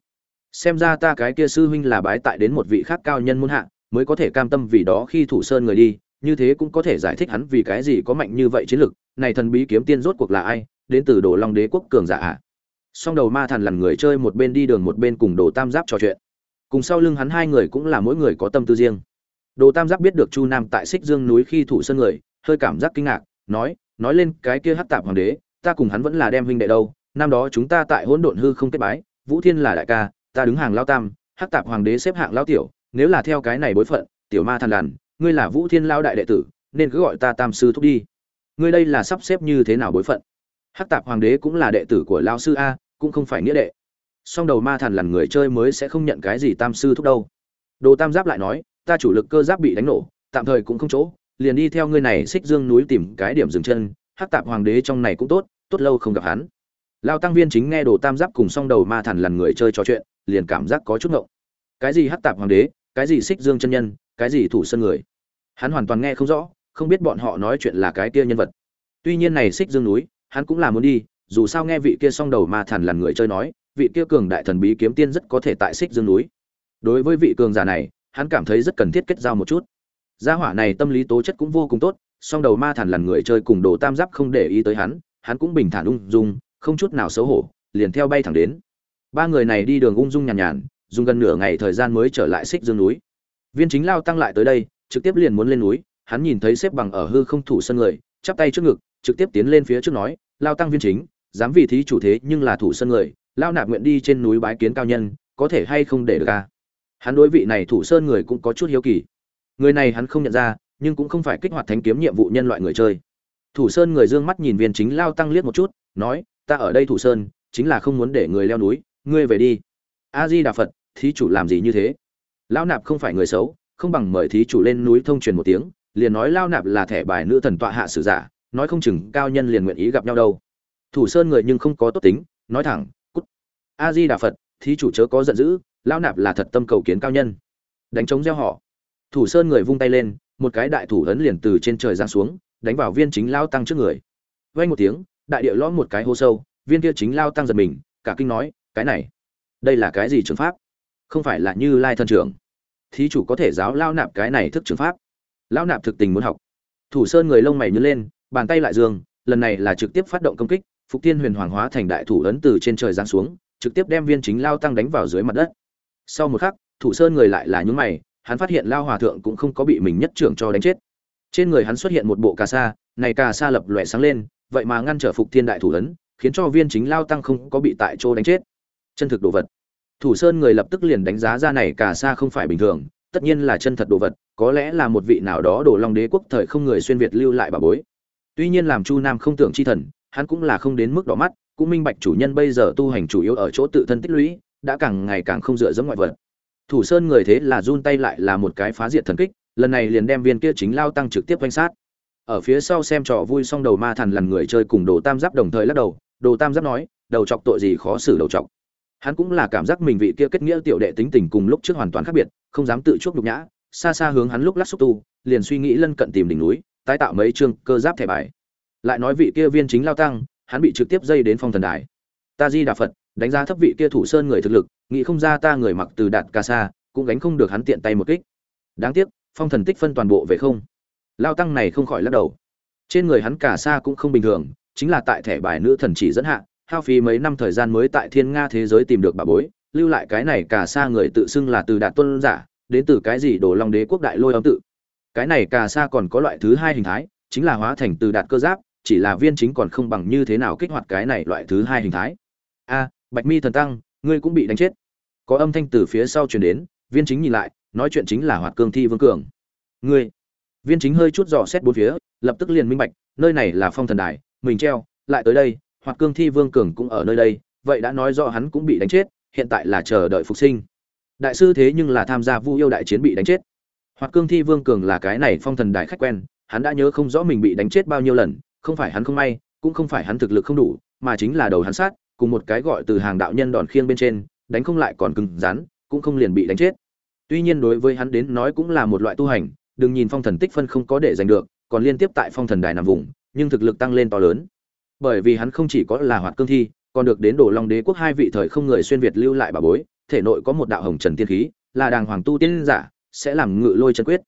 Xem ra ta cái kia sư huynh là bái tại đến một vị khác cao nhân muôn hạ, mới có thể cam tâm vì đó khi thủ sơn người đi, như thế cũng có thể giải thích hắn vì cái gì có mạnh như vậy chiến lực, này thần bí kiếm tiên rốt cuộc là ai, đến từ đồ long đế quốc cường giả ạ à? song đầu ma thần lằn người chơi một bên đi đường một bên cùng đồ tam giáp trò chuyện. Cùng sau lưng hắn hai người cũng là mỗi người có tâm tư riêng đồ tam giáp biết được chu nam tại xích dương núi khi thủ sơn người, hơi cảm giác kinh ngạc, nói nói lên cái kia hắc tạp hoàng đế, ta cùng hắn vẫn là đem huynh đệ đâu, năm đó chúng ta tại hỗn độn hư không kết bái, vũ thiên là đại ca, ta đứng hàng lao tam, hắc tạp hoàng đế xếp hạng lao tiểu, nếu là theo cái này bối phận, tiểu ma thần lằn, ngươi là vũ thiên lao đại đệ tử, nên cứ gọi ta tam sư thúc đi. Ngươi đây là sắp xếp như thế nào bối phận? Hắc tạp hoàng đế cũng là đệ tử của lao sư a, cũng không phải nghĩa đệ. Song đầu ma thần lằn người chơi mới sẽ không nhận cái gì tam sư thúc đâu. Đồ tam giáp lại nói ta chủ lực cơ giáp bị đánh nổ, tạm thời cũng không chỗ, liền đi theo ngươi này xích dương núi tìm cái điểm dừng chân hắc tạp hoàng đế trong này cũng tốt tốt lâu không gặp hắn. Lao tăng viên chính nghe đồ tam giáp cùng song đầu ma thần lằn người chơi trò chuyện, liền cảm giác có chút ngộng. Cái gì hắc tạp hoàng đế, cái gì xích dương chân nhân, cái gì thủ sân người? Hắn hoàn toàn nghe không rõ, không biết bọn họ nói chuyện là cái kia nhân vật. Tuy nhiên này xích dương núi, hắn cũng là muốn đi, dù sao nghe vị kia song đầu ma thần lằn người chơi nói, vị kia cường đại thần bí kiếm tiên rất có thể tại xích dương núi. Đối với vị cường giả này hắn cảm thấy rất cần thiết kết giao một chút. Gia hỏa này tâm lý tố chất cũng vô cùng tốt, song đầu ma thần lằn người chơi cùng đồ tam giáp không để ý tới hắn hắn cũng bình thản ung dung, không chút nào xấu hổ, liền theo bay thẳng đến. Ba người này đi đường ung dung nhàn nhàn, dùng gần nửa ngày thời gian mới trở lại xích dương núi. Viên chính lao tăng lại tới đây, trực tiếp liền muốn lên núi, hắn nhìn thấy xếp bằng ở hư không thủ sân người, chắp tay trước ngực, trực tiếp tiến lên phía trước nói, lao tăng viên chính, dám vì thí chủ thế nhưng là thủ sân người, lao nạp nguyện đi trên núi bái kiến cao nhân, có thể hay không để được ca hắn đối vị này thủ sơn người cũng có chút hiếu kỳ. Người này hắn không nhận ra, nhưng cũng không phải kích hoạt thánh kiếm nhiệm vụ nhân loại người chơi. Thủ sơn người dương mắt nhìn viên chính lao tăng liếc một chút, nói, ta ở đây thủ sơn, chính là không muốn để người leo núi, ngươi về đi. A di đà phật thí chủ làm gì như thế? Lão nạp không phải người xấu, không bằng mời thí chủ lên núi thông truyền một tiếng, liền nói lao nạp là thẻ bài nữ thần tọa hạ sử giả, nói không chừng cao nhân liền nguyện ý gặp nhau đâu. Thủ sơn người nhưng không có tốt tính, nói thẳng, cút. A di đà phật thí chủ chớ có giận dữ Lão nạp là thật tâm cầu kiến cao nhân. Đánh trống gieo họ. Thủ sơn người vung tay lên, một cái đại thủ ấn liền từ trên trời giáng xuống, đánh vào viên chính lao tăng trước người. Vây một tiếng, đại địa lõm một cái hô sâu, viên kia chính lao tăng giật mình, cả kinh nói, cái này, đây là cái gì trường pháp? Không phải là như lai thân trưởng. Thí chủ có thể giáo lao nạp cái này thức trường pháp? Lao nạp thực tình muốn học. Thủ sơn người lông mày nhớ lên, bàn tay lại dương, lần này là trực tiếp phát động công kích, phục tiên huyền hoàng hóa thành đại thủ ấn từ trên trời giáng xuống, trực tiếp đem viên chính lao tăng đánh vào dưới mặt đất sau một khắc, thủ sơn người lại là nhún mày, hắn phát hiện lao hòa thượng cũng không có bị mình nhất trưởng cho đánh chết. Trên người hắn xuất hiện một bộ cà sa, này cà sa lập lòe sáng lên, vậy mà ngăn trở phục thiên đại thủ ấn, khiến cho viên chính lao tăng không có bị tại chỗ đánh chết. Chân thực đồ vật. Thủ sơn người lập tức liền đánh giá ra này cà sa không phải bình thường, tất nhiên là chân thật đồ vật, có lẽ là một vị nào đó đổ long đế quốc thời không người xuyên việt lưu lại bà bối. Tuy nhiên làm chu nam không tưởng chi thần, hắn cũng là không đến mức đỏ mắt, cũng minh bạch chủ nhân bây giờ tu hành chủ yếu ở chỗ tự thân tích lũy đã càng ngày càng không dựa dẫm ngoại vật. Thủ sơn người thế là run tay lại là một cái phá diệt thần kích, lần này liền đem viên kia chính lao tăng trực tiếp quanh sát. Ở phía sau xem trò vui xong đầu ma thần lần người chơi cùng đồ tam giáp đồng thời lắc đầu, đồ tam giáp nói, đầu chọc tội gì khó xử đầu chọc. Hắn cũng là cảm giác mình vị kia kết nghĩa tiểu đệ tính tình cùng lúc trước hoàn toàn khác biệt, không dám tự chuốc nhục nhã, xa xa hướng hắn lúc lắc xúc tu, liền suy nghĩ lân cận tìm đỉnh núi, tái tạo mấy chương cơ giáp thẻ bài. Lại nói vị kia viên chính lao tăng, hắn bị trực tiếp dây đến phong thần đài. Ta di đà phật đánh giá thấp vị kia thủ sơn người thực lực, nghĩ không ra ta người mặc từ đạt ca sa, cũng gánh không được hắn tiện tay một kích. Đáng tiếc, phong thần tích phân toàn bộ về không. Lao tăng này không khỏi lắc đầu. Trên người hắn cả sa cũng không bình thường, chính là tại thẻ bài nữ thần chỉ dẫn hạ, hao phí mấy năm thời gian mới tại thiên nga thế giới tìm được bà bối, lưu lại cái này cả sa người tự xưng là từ đạt tuân giả, đến từ cái gì đổ long đế quốc đại lôi âm tự. Cái này cả sa còn có loại thứ hai hình thái, chính là hóa thành từ đạt cơ giáp, chỉ là viên chính còn không bằng như thế nào kích hoạt cái này loại thứ hai hình thái. A bạch mi thần tăng, ngươi cũng bị đánh chết. Có âm thanh từ phía sau truyền đến, viên chính nhìn lại, nói chuyện chính là hoạt cương thi vương cường. Ngươi. Viên chính hơi chút dò xét bốn phía, lập tức liền minh bạch, nơi này là phong thần đài, mình treo, lại tới đây, hoạt cương thi vương cường cũng ở nơi đây, vậy đã nói rõ hắn cũng bị đánh chết, hiện tại là chờ đợi phục sinh. Đại sư thế nhưng là tham gia vu yêu đại chiến bị đánh chết. Hoạt cương thi vương cường là cái này phong thần đài khách quen, hắn đã nhớ không rõ mình bị đánh chết bao nhiêu lần, không phải hắn không may, cũng không phải hắn thực lực không đủ, mà chính là đầu hắn sát cùng một cái gọi từ hàng đạo nhân đòn khiêng bên trên, đánh không lại còn cứng rắn, cũng không liền bị đánh chết. Tuy nhiên đối với hắn đến nói cũng là một loại tu hành, đừng nhìn phong thần tích phân không có để giành được, còn liên tiếp tại phong thần đài nằm vùng, nhưng thực lực tăng lên to lớn. Bởi vì hắn không chỉ có là hoạt cương thi, còn được đến đổ long đế quốc hai vị thời không người xuyên việt lưu lại bà bối, thể nội có một đạo hồng trần tiên khí, là đàng hoàng tu tiên giả, sẽ làm ngự lôi chân quyết.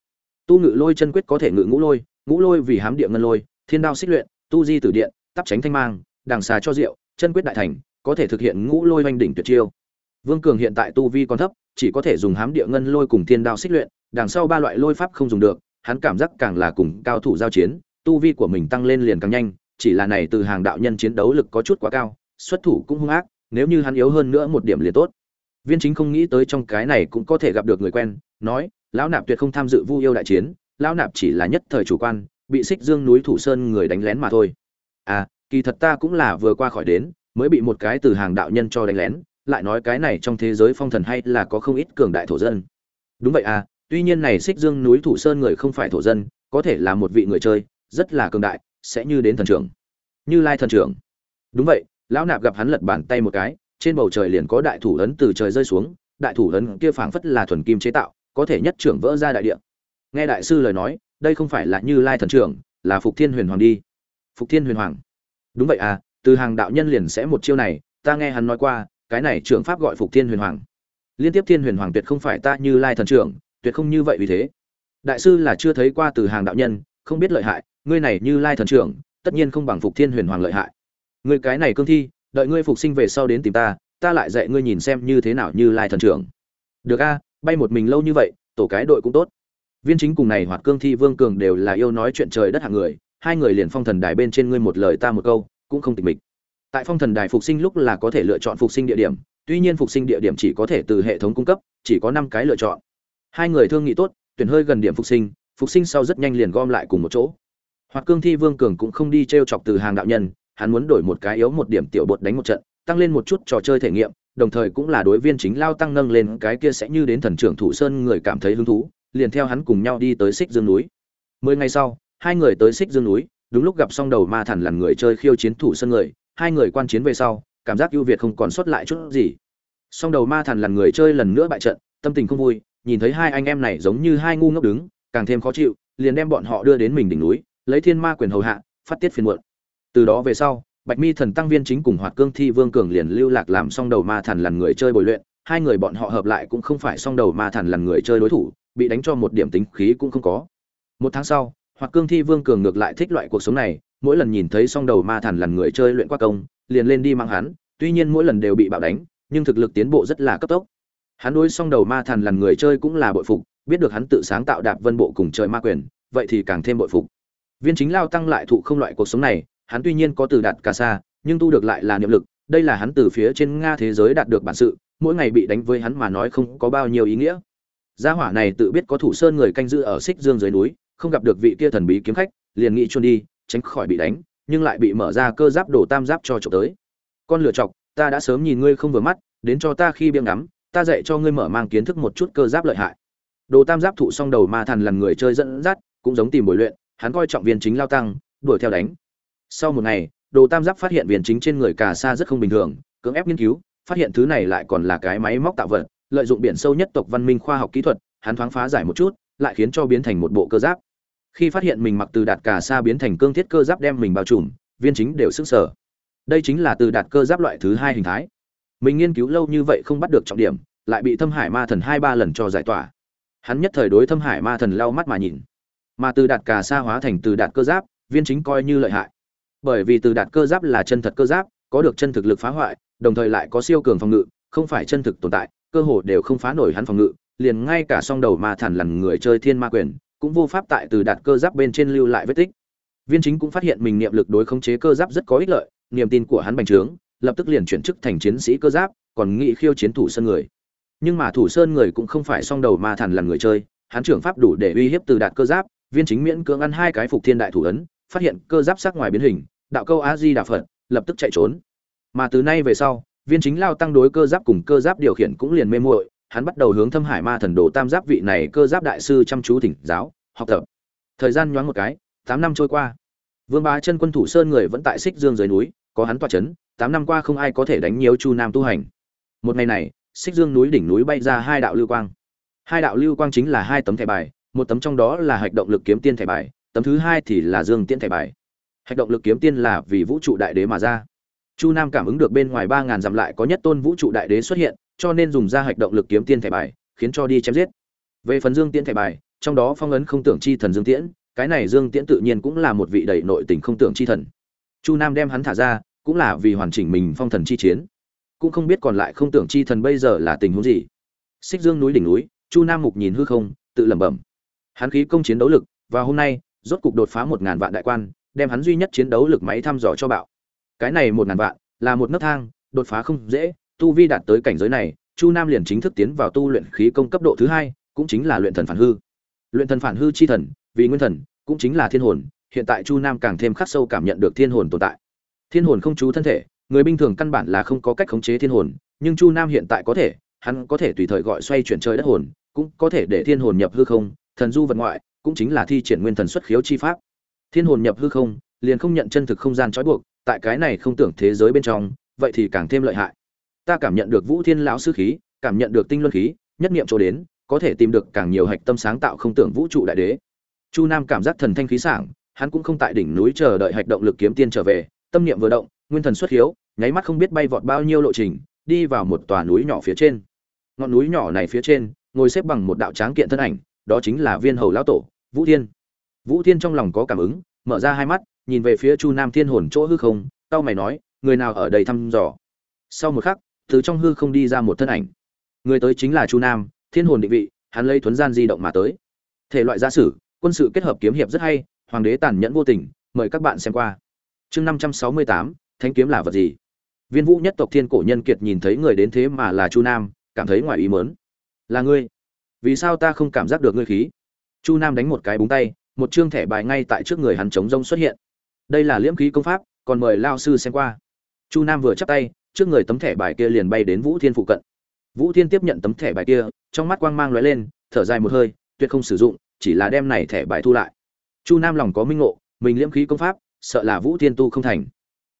Tu ngự lôi chân quyết có thể ngự ngũ lôi ngũ lôi vì hám địa ngân lôi, thiên đao xích luyện, tu di tử điện, tắp tránh thanh mang, đàng xà cho rượu chân quyết đại thành, có thể thực hiện ngũ lôi oanh đỉnh tuyệt chiêu. Vương cường hiện tại tu vi còn thấp, chỉ có thể dùng hám địa ngân lôi cùng thiên đao xích luyện, đằng sau ba loại lôi pháp không dùng được, hắn cảm giác càng là cùng cao thủ giao chiến, tu vi của mình tăng lên liền càng nhanh, chỉ là này từ hàng đạo nhân chiến đấu lực có chút quá cao, xuất thủ cũng hung ác, nếu như hắn yếu hơn nữa một điểm liền tốt. Viên chính không nghĩ tới trong cái này cũng có thể gặp được người quen, nói, lão nạp tuyệt không tham dự vu yêu đại chiến, lão nạp chỉ là nhất thời chủ quan, bị xích dương núi thủ sơn người đánh lén mà thôi. À kỳ thật ta cũng là vừa qua khỏi đến, mới bị một cái từ hàng đạo nhân cho đánh lén, lại nói cái này trong thế giới phong thần hay là có không ít cường đại thổ dân. Đúng vậy à tuy nhiên này xích dương núi thủ sơn người không phải thổ dân, có thể là một vị người chơi, rất là cường đại, sẽ như đến thần trưởng. Như lai thần trưởng. Đúng vậy, lão nạp gặp hắn lật bàn tay một cái, trên bầu trời liền có đại thủ ấn từ trời rơi xuống, đại thủ ấn kia phảng phất là thuần kim chế tạo, có thể nhất trưởng vỡ ra đại địa. Nghe đại sư lời nói, đây không phải là như lai thần trưởng, là phục thiên huyền hoàng đi. Phục thiên huyền hoàng đúng vậy à từ hàng đạo nhân liền sẽ một chiêu này, ta nghe hắn nói qua, cái này trưởng pháp gọi phục thiên huyền hoàng. Liên tiếp thiên huyền hoàng tuyệt không phải ta như lai thần trưởng, tuyệt không như vậy vì thế. Đại sư là chưa thấy qua từ hàng đạo nhân, không biết lợi hại, ngươi này như lai thần trưởng, tất nhiên không bằng phục thiên huyền hoàng lợi hại. Ngươi cái này cương thi, đợi ngươi phục sinh về sau đến tìm ta ta lại dạy ngươi nhìn xem như thế nào như lai thần trưởng. Được a, bay một mình lâu như vậy, tổ cái đội cũng tốt. Viên chính cùng này hoặc cương thi vương cường đều là yêu nói chuyện trời đất hạng người hai người liền phong thần đài bên trên ngươi một lời ta một câu, cũng không tịch mịch. Tại phong thần đài phục sinh lúc là có thể lựa chọn phục sinh địa điểm, tuy nhiên phục sinh địa điểm chỉ có thể từ hệ thống cung cấp, chỉ có năm cái lựa chọn. Hai người thương nghị tốt, tuyển hơi gần điểm phục sinh phục sinh sau rất nhanh liền gom lại cùng một chỗ. Hoặc cương thi vương cường cũng không đi t r e o chọc từ hàng đạo nhân, hắn muốn đổi một cái yếu một điểm tiểu bột đánh một trận, tăng lên một chút trò chơi thể nghiệm, đồng thời cũng là đối viên chính lao tăng nâng lên, cái kia sẽ như đến thần trưởng thủ sơn người cảm thấy hứng thú, liền theo hắn cùng nhau đi tới xích dương núi. Mười ngày sau hai người tới xích dương núi, đúng lúc gặp xong đầu ma thần lần người chơi khiêu chiến thủ sân người, hai người quan chiến về sau, cảm giác ưu việt không còn sót lại chút gì. Xong đầu ma thần lần người chơi lần nữa bại trận, tâm tình không vui, nhìn thấy hai anh em này giống như hai ngu ngốc đứng, càng thêm khó chịu, liền đem bọn họ đưa đến mình đỉnh núi, lấy thiên ma quyền hầu hạ, phát tiết phiền muộn. Từ đó về sau, bạch mi thần tăng viên chính cùng hoạt cương thi vương cường liền lưu lạc làm xong đầu ma thần lần người chơi bồi luyện, hai người bọn họ hợp lại cũng không phải xong đầu ma thần lần người chơi đối thủ, bị đánh cho một điểm tính khí cũng không có. Một tháng sau hoặc cương thi vương cường ngược lại thích loại cuộc sống này, mỗi lần nhìn thấy song đầu ma thần lần người chơi luyện qua công, liền lên đi mang hắn, tuy nhiên mỗi lần đều bị bạo đánh, nhưng thực lực tiến bộ rất là cấp tốc. Hắn đối song đầu ma thần lần người chơi cũng là bội phục, biết được hắn tự sáng tạo đạp vân bộ cùng trời ma quyền, vậy thì càng thêm bội phục. Viên chính lao tăng lại thụ không loại cuộc sống này, hắn tuy nhiên có từ đạt ca sa nhưng tu được lại là niệm lực, đây là hắn từ phía trên nga thế giới đạt được bản sự, mỗi ngày bị đánh với hắn mà nói không có bao nhiêu ý nghĩa. Gia hỏa này tự biết có thủ sơn người canh giữ ở xích dương dưới núi không gặp được vị kia thần bí kiếm khách, liền nghĩ trôn đi, tránh khỏi bị đánh, nhưng lại bị mở ra cơ giáp đổ tam giáp cho trộm tới. Con lựa chọc, ta đã sớm nhìn ngươi không vừa mắt, đến cho ta khi biếng ngắm, ta dạy cho ngươi mở mang kiến thức một chút cơ giáp lợi hại. Đồ tam giáp thụ xong đầu ma thần lần người chơi dẫn dắt, cũng giống tìm bồi luyện, hắn coi trọng viên chính lao tăng, đuổi theo đánh. Sau một ngày, đồ tam giáp phát hiện viên chính trên người cà sa rất không bình thường, cưỡng ép nghiên cứu, phát hiện thứ này lại còn là cái máy móc tạo vật, lợi dụng biển sâu nhất tộc văn minh khoa học kỹ thuật, hắn thoáng phá giải một chút, lại khiến cho biến thành một bộ cơ giáp khi phát hiện mình mặc từ đạt cà sa biến thành cương thiết cơ giáp đem mình bao trùm, viên chính đều sức sở đây chính là từ đạt cơ giáp loại thứ hai hình thái. Mình nghiên cứu lâu như vậy không bắt được trọng điểm, lại bị thâm hải ma thần hai ba lần cho giải tỏa. Hắn nhất thời đối thâm hải ma thần lau mắt mà nhìn. Mà từ đạt cà sa hóa thành từ đạt cơ giáp, viên chính coi như lợi hại. Bởi vì từ đạt cơ giáp là chân thật cơ giáp, có được chân thực lực phá hoại, đồng thời lại có siêu cường phòng ngự, không phải chân thực tồn tại, cơ hồ đều không phá nổi hắn phòng ngự, liền ngay cả song đầu ma thần lằn người chơi thiên ma quyền cũng vô pháp tại từ đạt cơ giáp bên trên lưu lại vết tích. Viên chính cũng phát hiện mình niệm lực đối khống chế cơ giáp rất có ích lợi, niềm tin của hắn bành trướng, lập tức liền chuyển chức thành chiến sĩ cơ giáp, còn nghĩ khiêu chiến thủ sơn người. Nhưng mà thủ sơn người cũng không phải song đầu ma thần lần người chơi, hắn trưởng pháp đủ để uy hiếp từ đạt cơ giáp, viên chính miễn cưỡng ăn hai cái phục thiên đại thủ ấn, phát hiện cơ giáp sắc ngoài biến hình, đạo câu a di đà phật, lập tức chạy trốn. Mà từ nay về sau, viên chính lao tăng đối cơ giáp cùng cơ giáp điều khiển cũng liền mê muội hắn bắt đầu hướng thâm hải ma thần đồ tam giáp vị này cơ giáp đại sư chăm chú thỉnh giáo, học tập. Thời gian nhoáng một cái, tám năm trôi qua. Vương bá chân quân thủ sơn người vẫn tại xích dương dưới núi, có hắn toa c h ấ n tám năm qua không ai có thể đánh nhiều chu nam tu hành. Một ngày này, xích dương núi đỉnh núi bay ra hai đạo lưu quang. Hai đạo lưu quang chính là hai tấm thẻ bài, một tấm trong đó là hạch động lực kiếm tiên thẻ bài, tấm thứ hai thì là dương tiễn thẻ bài. Hạch động lực kiếm tiên là vì vũ trụ đại đế mà ra. Chu nam cảm ứng được bên ngoài ba ngàn dặm lại có nhất tôn vũ trụ đại đế xuất hiện cho nên dùng ra hạch động lực kiếm tiên thẻ bài, khiến cho đi chém giết. Về phần dương tiễn thẻ bài, trong đó phong ấn không tưởng chi thần dương tiễn, cái này dương tiễn tự nhiên cũng là một vị đầy nội tình không tưởng chi thần. Chu nam đem hắn thả ra, cũng là vì hoàn chỉnh mình phong thần chi chiến. Cũng không biết còn lại không tưởng chi thần bây giờ là tình huống gì. Xích dương núi đỉnh núi, chu nam mục nhìn hư không, tự lẩm bẩm. Hắn khí công chiến đấu lực, và hôm nay, rốt cục đột phá một ngàn vạn đại quan, đem hắn duy nhất chiến đấu lực máy thăm dò cho bạo. Cái này một ngàn vạn, là một nấc thang, đột phá không dễ tu vi đạt tới cảnh giới này, chu nam liền chính thức tiến vào tu luyện khí công cấp độ thứ hai, cũng chính là luyện thần phản hư. Luyện thần phản hư chi thần, vì nguyên thần, cũng chính là thiên hồn, hiện tại chu nam càng thêm khắc sâu cảm nhận được thiên hồn tồn tại. Thiên hồn không chú thân thể, người bình thường căn bản là không có cách khống chế thiên hồn, nhưng chu nam hiện tại có thể, hắn có thể tùy thời gọi xoay chuyển trời đất hồn, cũng có thể để thiên hồn nhập hư không, thần du vật ngoại, cũng chính là thi triển nguyên thần xuất khiếu chi pháp. Thiên hồn nhập hư không, liền không nhận chân thực không gian trói buộc, tại cái này không tưởng thế giới bên trong, vậy thì càng thêm lợi hại ta cảm nhận được vũ thiên lão sư khí, cảm nhận được tinh luân khí, nhất niệm chỗ đến, có thể tìm được càng nhiều hạch tâm sáng tạo không tưởng vũ trụ đại đế. Chu nam cảm giác thần thanh khí sảng, hắn cũng không tại đỉnh núi chờ đợi hạch động lực kiếm tiên trở về, tâm niệm vừa động, nguyên thần xuất hiếu, nháy mắt không biết bay vọt bao nhiêu lộ trình, đi vào một tòa núi nhỏ phía trên. Ngọn núi nhỏ này phía trên, ngồi xếp bằng một đạo tráng kiện thân ảnh, đó chính là viên hầu lão tổ, vũ thiên. Vũ thiên trong lòng có cảm ứng, mở ra hai mắt, nhìn về phía chu nam thiên hồn chỗ hư không tao mày nói, người nào ở đây thăm dò? Sau một khắc từ trong hư không đi ra một thân ảnh. Người tới chính là chu nam, thiên hồn định vị, hắn lấy thuấn gian di động mà tới. Thể loại giả sử, quân sự kết hợp kiếm hiệp rất hay, hoàng đế tàn nhẫn vô tình, mời các bạn xem qua. Chương năm trăm sáu mươi tám thanh kiếm là vật gì? Viên vũ nhất tộc thiên cổ nhân kiệt nhìn thấy người đến thế mà là chu nam, cảm thấy ngoài ý mớn là ngươi. Vì sao ta không cảm giác được ngươi khí? Chu nam đánh một cái búng tay, một chương thẻ bài ngay tại trước người hắn chống rông xuất hiện. Đây là liễm khí công pháp, còn mời lao sư xem qua. Chu nam vừa chắp tay trước người tấm thẻ bài kia liền bay đến vũ thiên phụ cận. Vũ thiên tiếp nhận tấm thẻ bài kia, trong mắt quang mang lóe lên, thở dài một hơi, tuyệt không sử dụng, chỉ là đem này thẻ bài thu lại. Chu nam lòng có minh ngộ, mình liễm khí công pháp, sợ là vũ thiên tu không thành.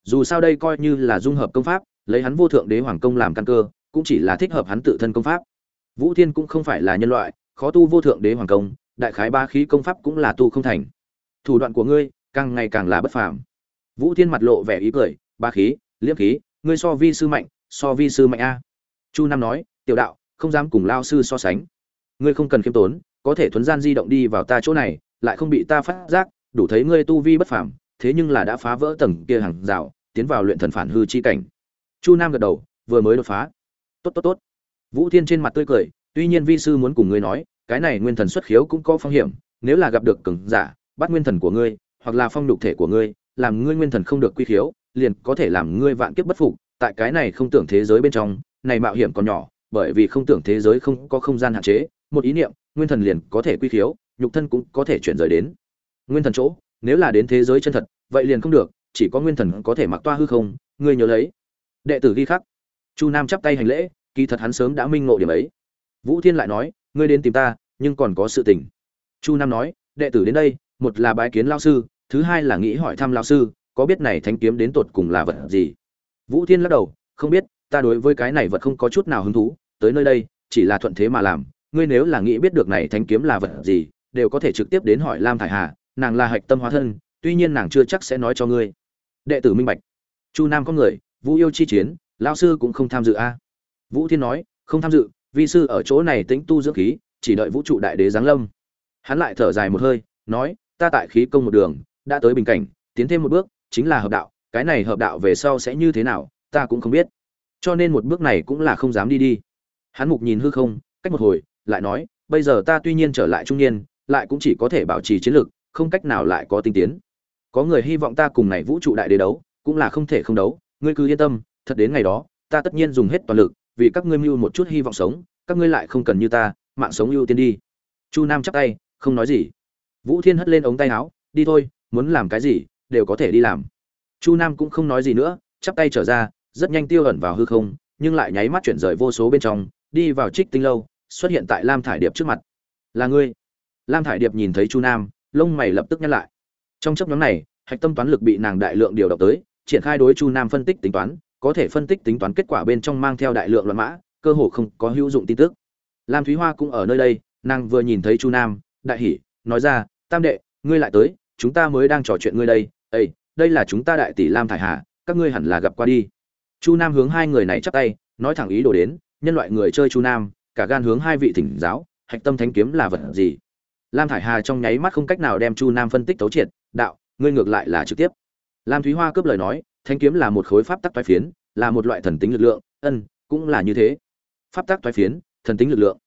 Dù sao đây coi như là dung hợp công pháp, lấy hắn vô thượng đế hoàng công làm căn cơ, cũng chỉ là thích hợp hắn tự thân công pháp. Vũ thiên cũng không phải là nhân loại, khó tu vô thượng đế hoàng công, đại khái ba khí công pháp cũng là tu không thành. Thủ đoạn của ngươi càng ngày càng là bất phàm. Vũ thiên mặt lộ vẻ ý cười, ba khí, liễm khí ngươi so vi sư mạnh, so vi sư mạnh a. Chu nam nói, tiểu đạo, không dám cùng lao sư so sánh. Ngươi không cần khiêm tốn, có thể thuấn gian di động đi vào ta chỗ này, lại không bị ta phát giác, đủ thấy ngươi tu vi bất phàm, thế nhưng là đã phá vỡ tầng kia hàng rào, tiến vào luyện thần phản hư chi cảnh. Chu nam gật đầu, vừa mới đột phá. Tốt tốt tốt. Vũ thiên trên mặt tươi cười, tuy nhiên vi sư muốn cùng ngươi nói, cái này nguyên thần xuất khiếu cũng có phong hiểm, nếu là gặp được cường giả, bắt nguyên thần của ngươi, hoặc là phong đục thể của ngươi, làm ngươi nguyên thần không được quy khiếu liền có thể làm ngươi vạn kiếp bất phục, tại cái này không tưởng thế giới bên trong, này mạo hiểm còn nhỏ, bởi vì không tưởng thế giới không có không gian hạn chế, một ý niệm, nguyên thần liền có thể quy khiếu, nhục thân cũng có thể chuyển rời đến. Nguyên thần chỗ, nếu là đến thế giới chân thật, vậy liền không được, chỉ có nguyên thần có thể mặc toa hư không, ngươi nhớ lấy. Đệ tử ghi khắc. Chu nam chắp tay hành lễ, kỳ thật hắn sớm đã minh ngộ điểm ấy. Vũ thiên lại nói, ngươi đến tìm ta, nhưng còn có sự tình. Chu nam nói, đệ tử đến đây, một là bái kiến lao sư, thứ hai là nghĩ hỏi thăm lao sư có biết này thanh kiếm đến tột cùng là vật gì? Vũ thiên lắc đầu, không biết, ta đối với cái này vật không có chút nào hứng thú, tới nơi đây, chỉ là thuận thế mà làm, ngươi nếu là nghĩ biết được này thanh kiếm là vật gì, đều có thể trực tiếp đến hỏi lam thải hà, nàng là hạch tâm hóa thân, tuy nhiên nàng chưa chắc sẽ nói cho ngươi. Đệ tử minh bạch. Chu nam có người, vũ yêu chi chiến lao sư cũng không tham dự a. Vũ thiên nói, không tham dự, vi sư ở chỗ này tĩnh tu dưỡng khí, chỉ đợi vũ trụ đại đế giáng lâm. Hắn lại thở dài một hơi, nói, ta tại khí công một đường, đã tới bình cảnh, tiến thêm một bước chính là hợp đạo, cái này hợp đạo về sau sẽ như thế nào, ta cũng không biết. Cho nên một bước này cũng là không dám đi đi. Hắn mục nhìn hư không, cách một hồi, lại nói, bây giờ ta tuy nhiên trở lại trung niên, lại cũng chỉ có thể bảo trì chiến lược không cách nào lại có tinh tiến. Có người hy vọng ta cùng này vũ trụ đại đế đấu, cũng là không thể không đấu, ngươi cứ yên tâm, thật đến ngày đó, ta tất nhiên dùng hết toàn lực, vì các ngươi mưu một chút hy vọng sống, các ngươi lại không cần như ta, mạng sống ưu tiên đi. Chu nam chắp tay, không nói gì. Vũ thiên hất lên ống tay áo, đi thôi, muốn làm cái gì đều có thể đi làm. Chu nam cũng không nói gì nữa, chắp tay trở ra, rất nhanh tiêu ẩn vào hư không, nhưng lại nháy mắt chuyển rời vô số bên trong, đi vào trích tinh lâu, xuất hiện tại lam thải điệp trước mặt. Là ngươi? Lam thải điệp nhìn thấy chu nam, lông mày lập tức nhắc lại. Trong chấp nhóm này, hạch tâm toán lực bị nàng đại lượng điều động tới, triển khai đối chu nam phân tích tính toán, có thể phân tích tính toán kết quả bên trong mang theo đại lượng loạn mã, cơ hồ không có hữu dụng tin tức. Lam thúy hoa cũng ở nơi đây, nàng vừa nhìn thấy chu nam, đại hỉ, nói ra, tam đệ, ngươi lại tới, chúng ta mới đang trò chuyện ngươi đây ây đây là chúng ta đại tỷ lam thải hà, các ngươi hẳn là gặp qua đi. Chu nam hướng hai người này chắp tay, nói thẳng ý đồ đến, nhân loại người chơi chu nam, cả gan hướng hai vị thỉnh giáo, hạch tâm thánh kiếm là vật gì? Lam thải hà trong nháy mắt không cách nào đem chu nam phân tích tấu triệt, đạo, ngươi ngược lại là trực tiếp. Lam thúy hoa cướp lời nói, Thánh kiếm là một khối pháp tắc toái phiến, là một loại thần tính lực lượng, ân, cũng là như thế. Pháp tắc toái phiến, thần tính lực lượng.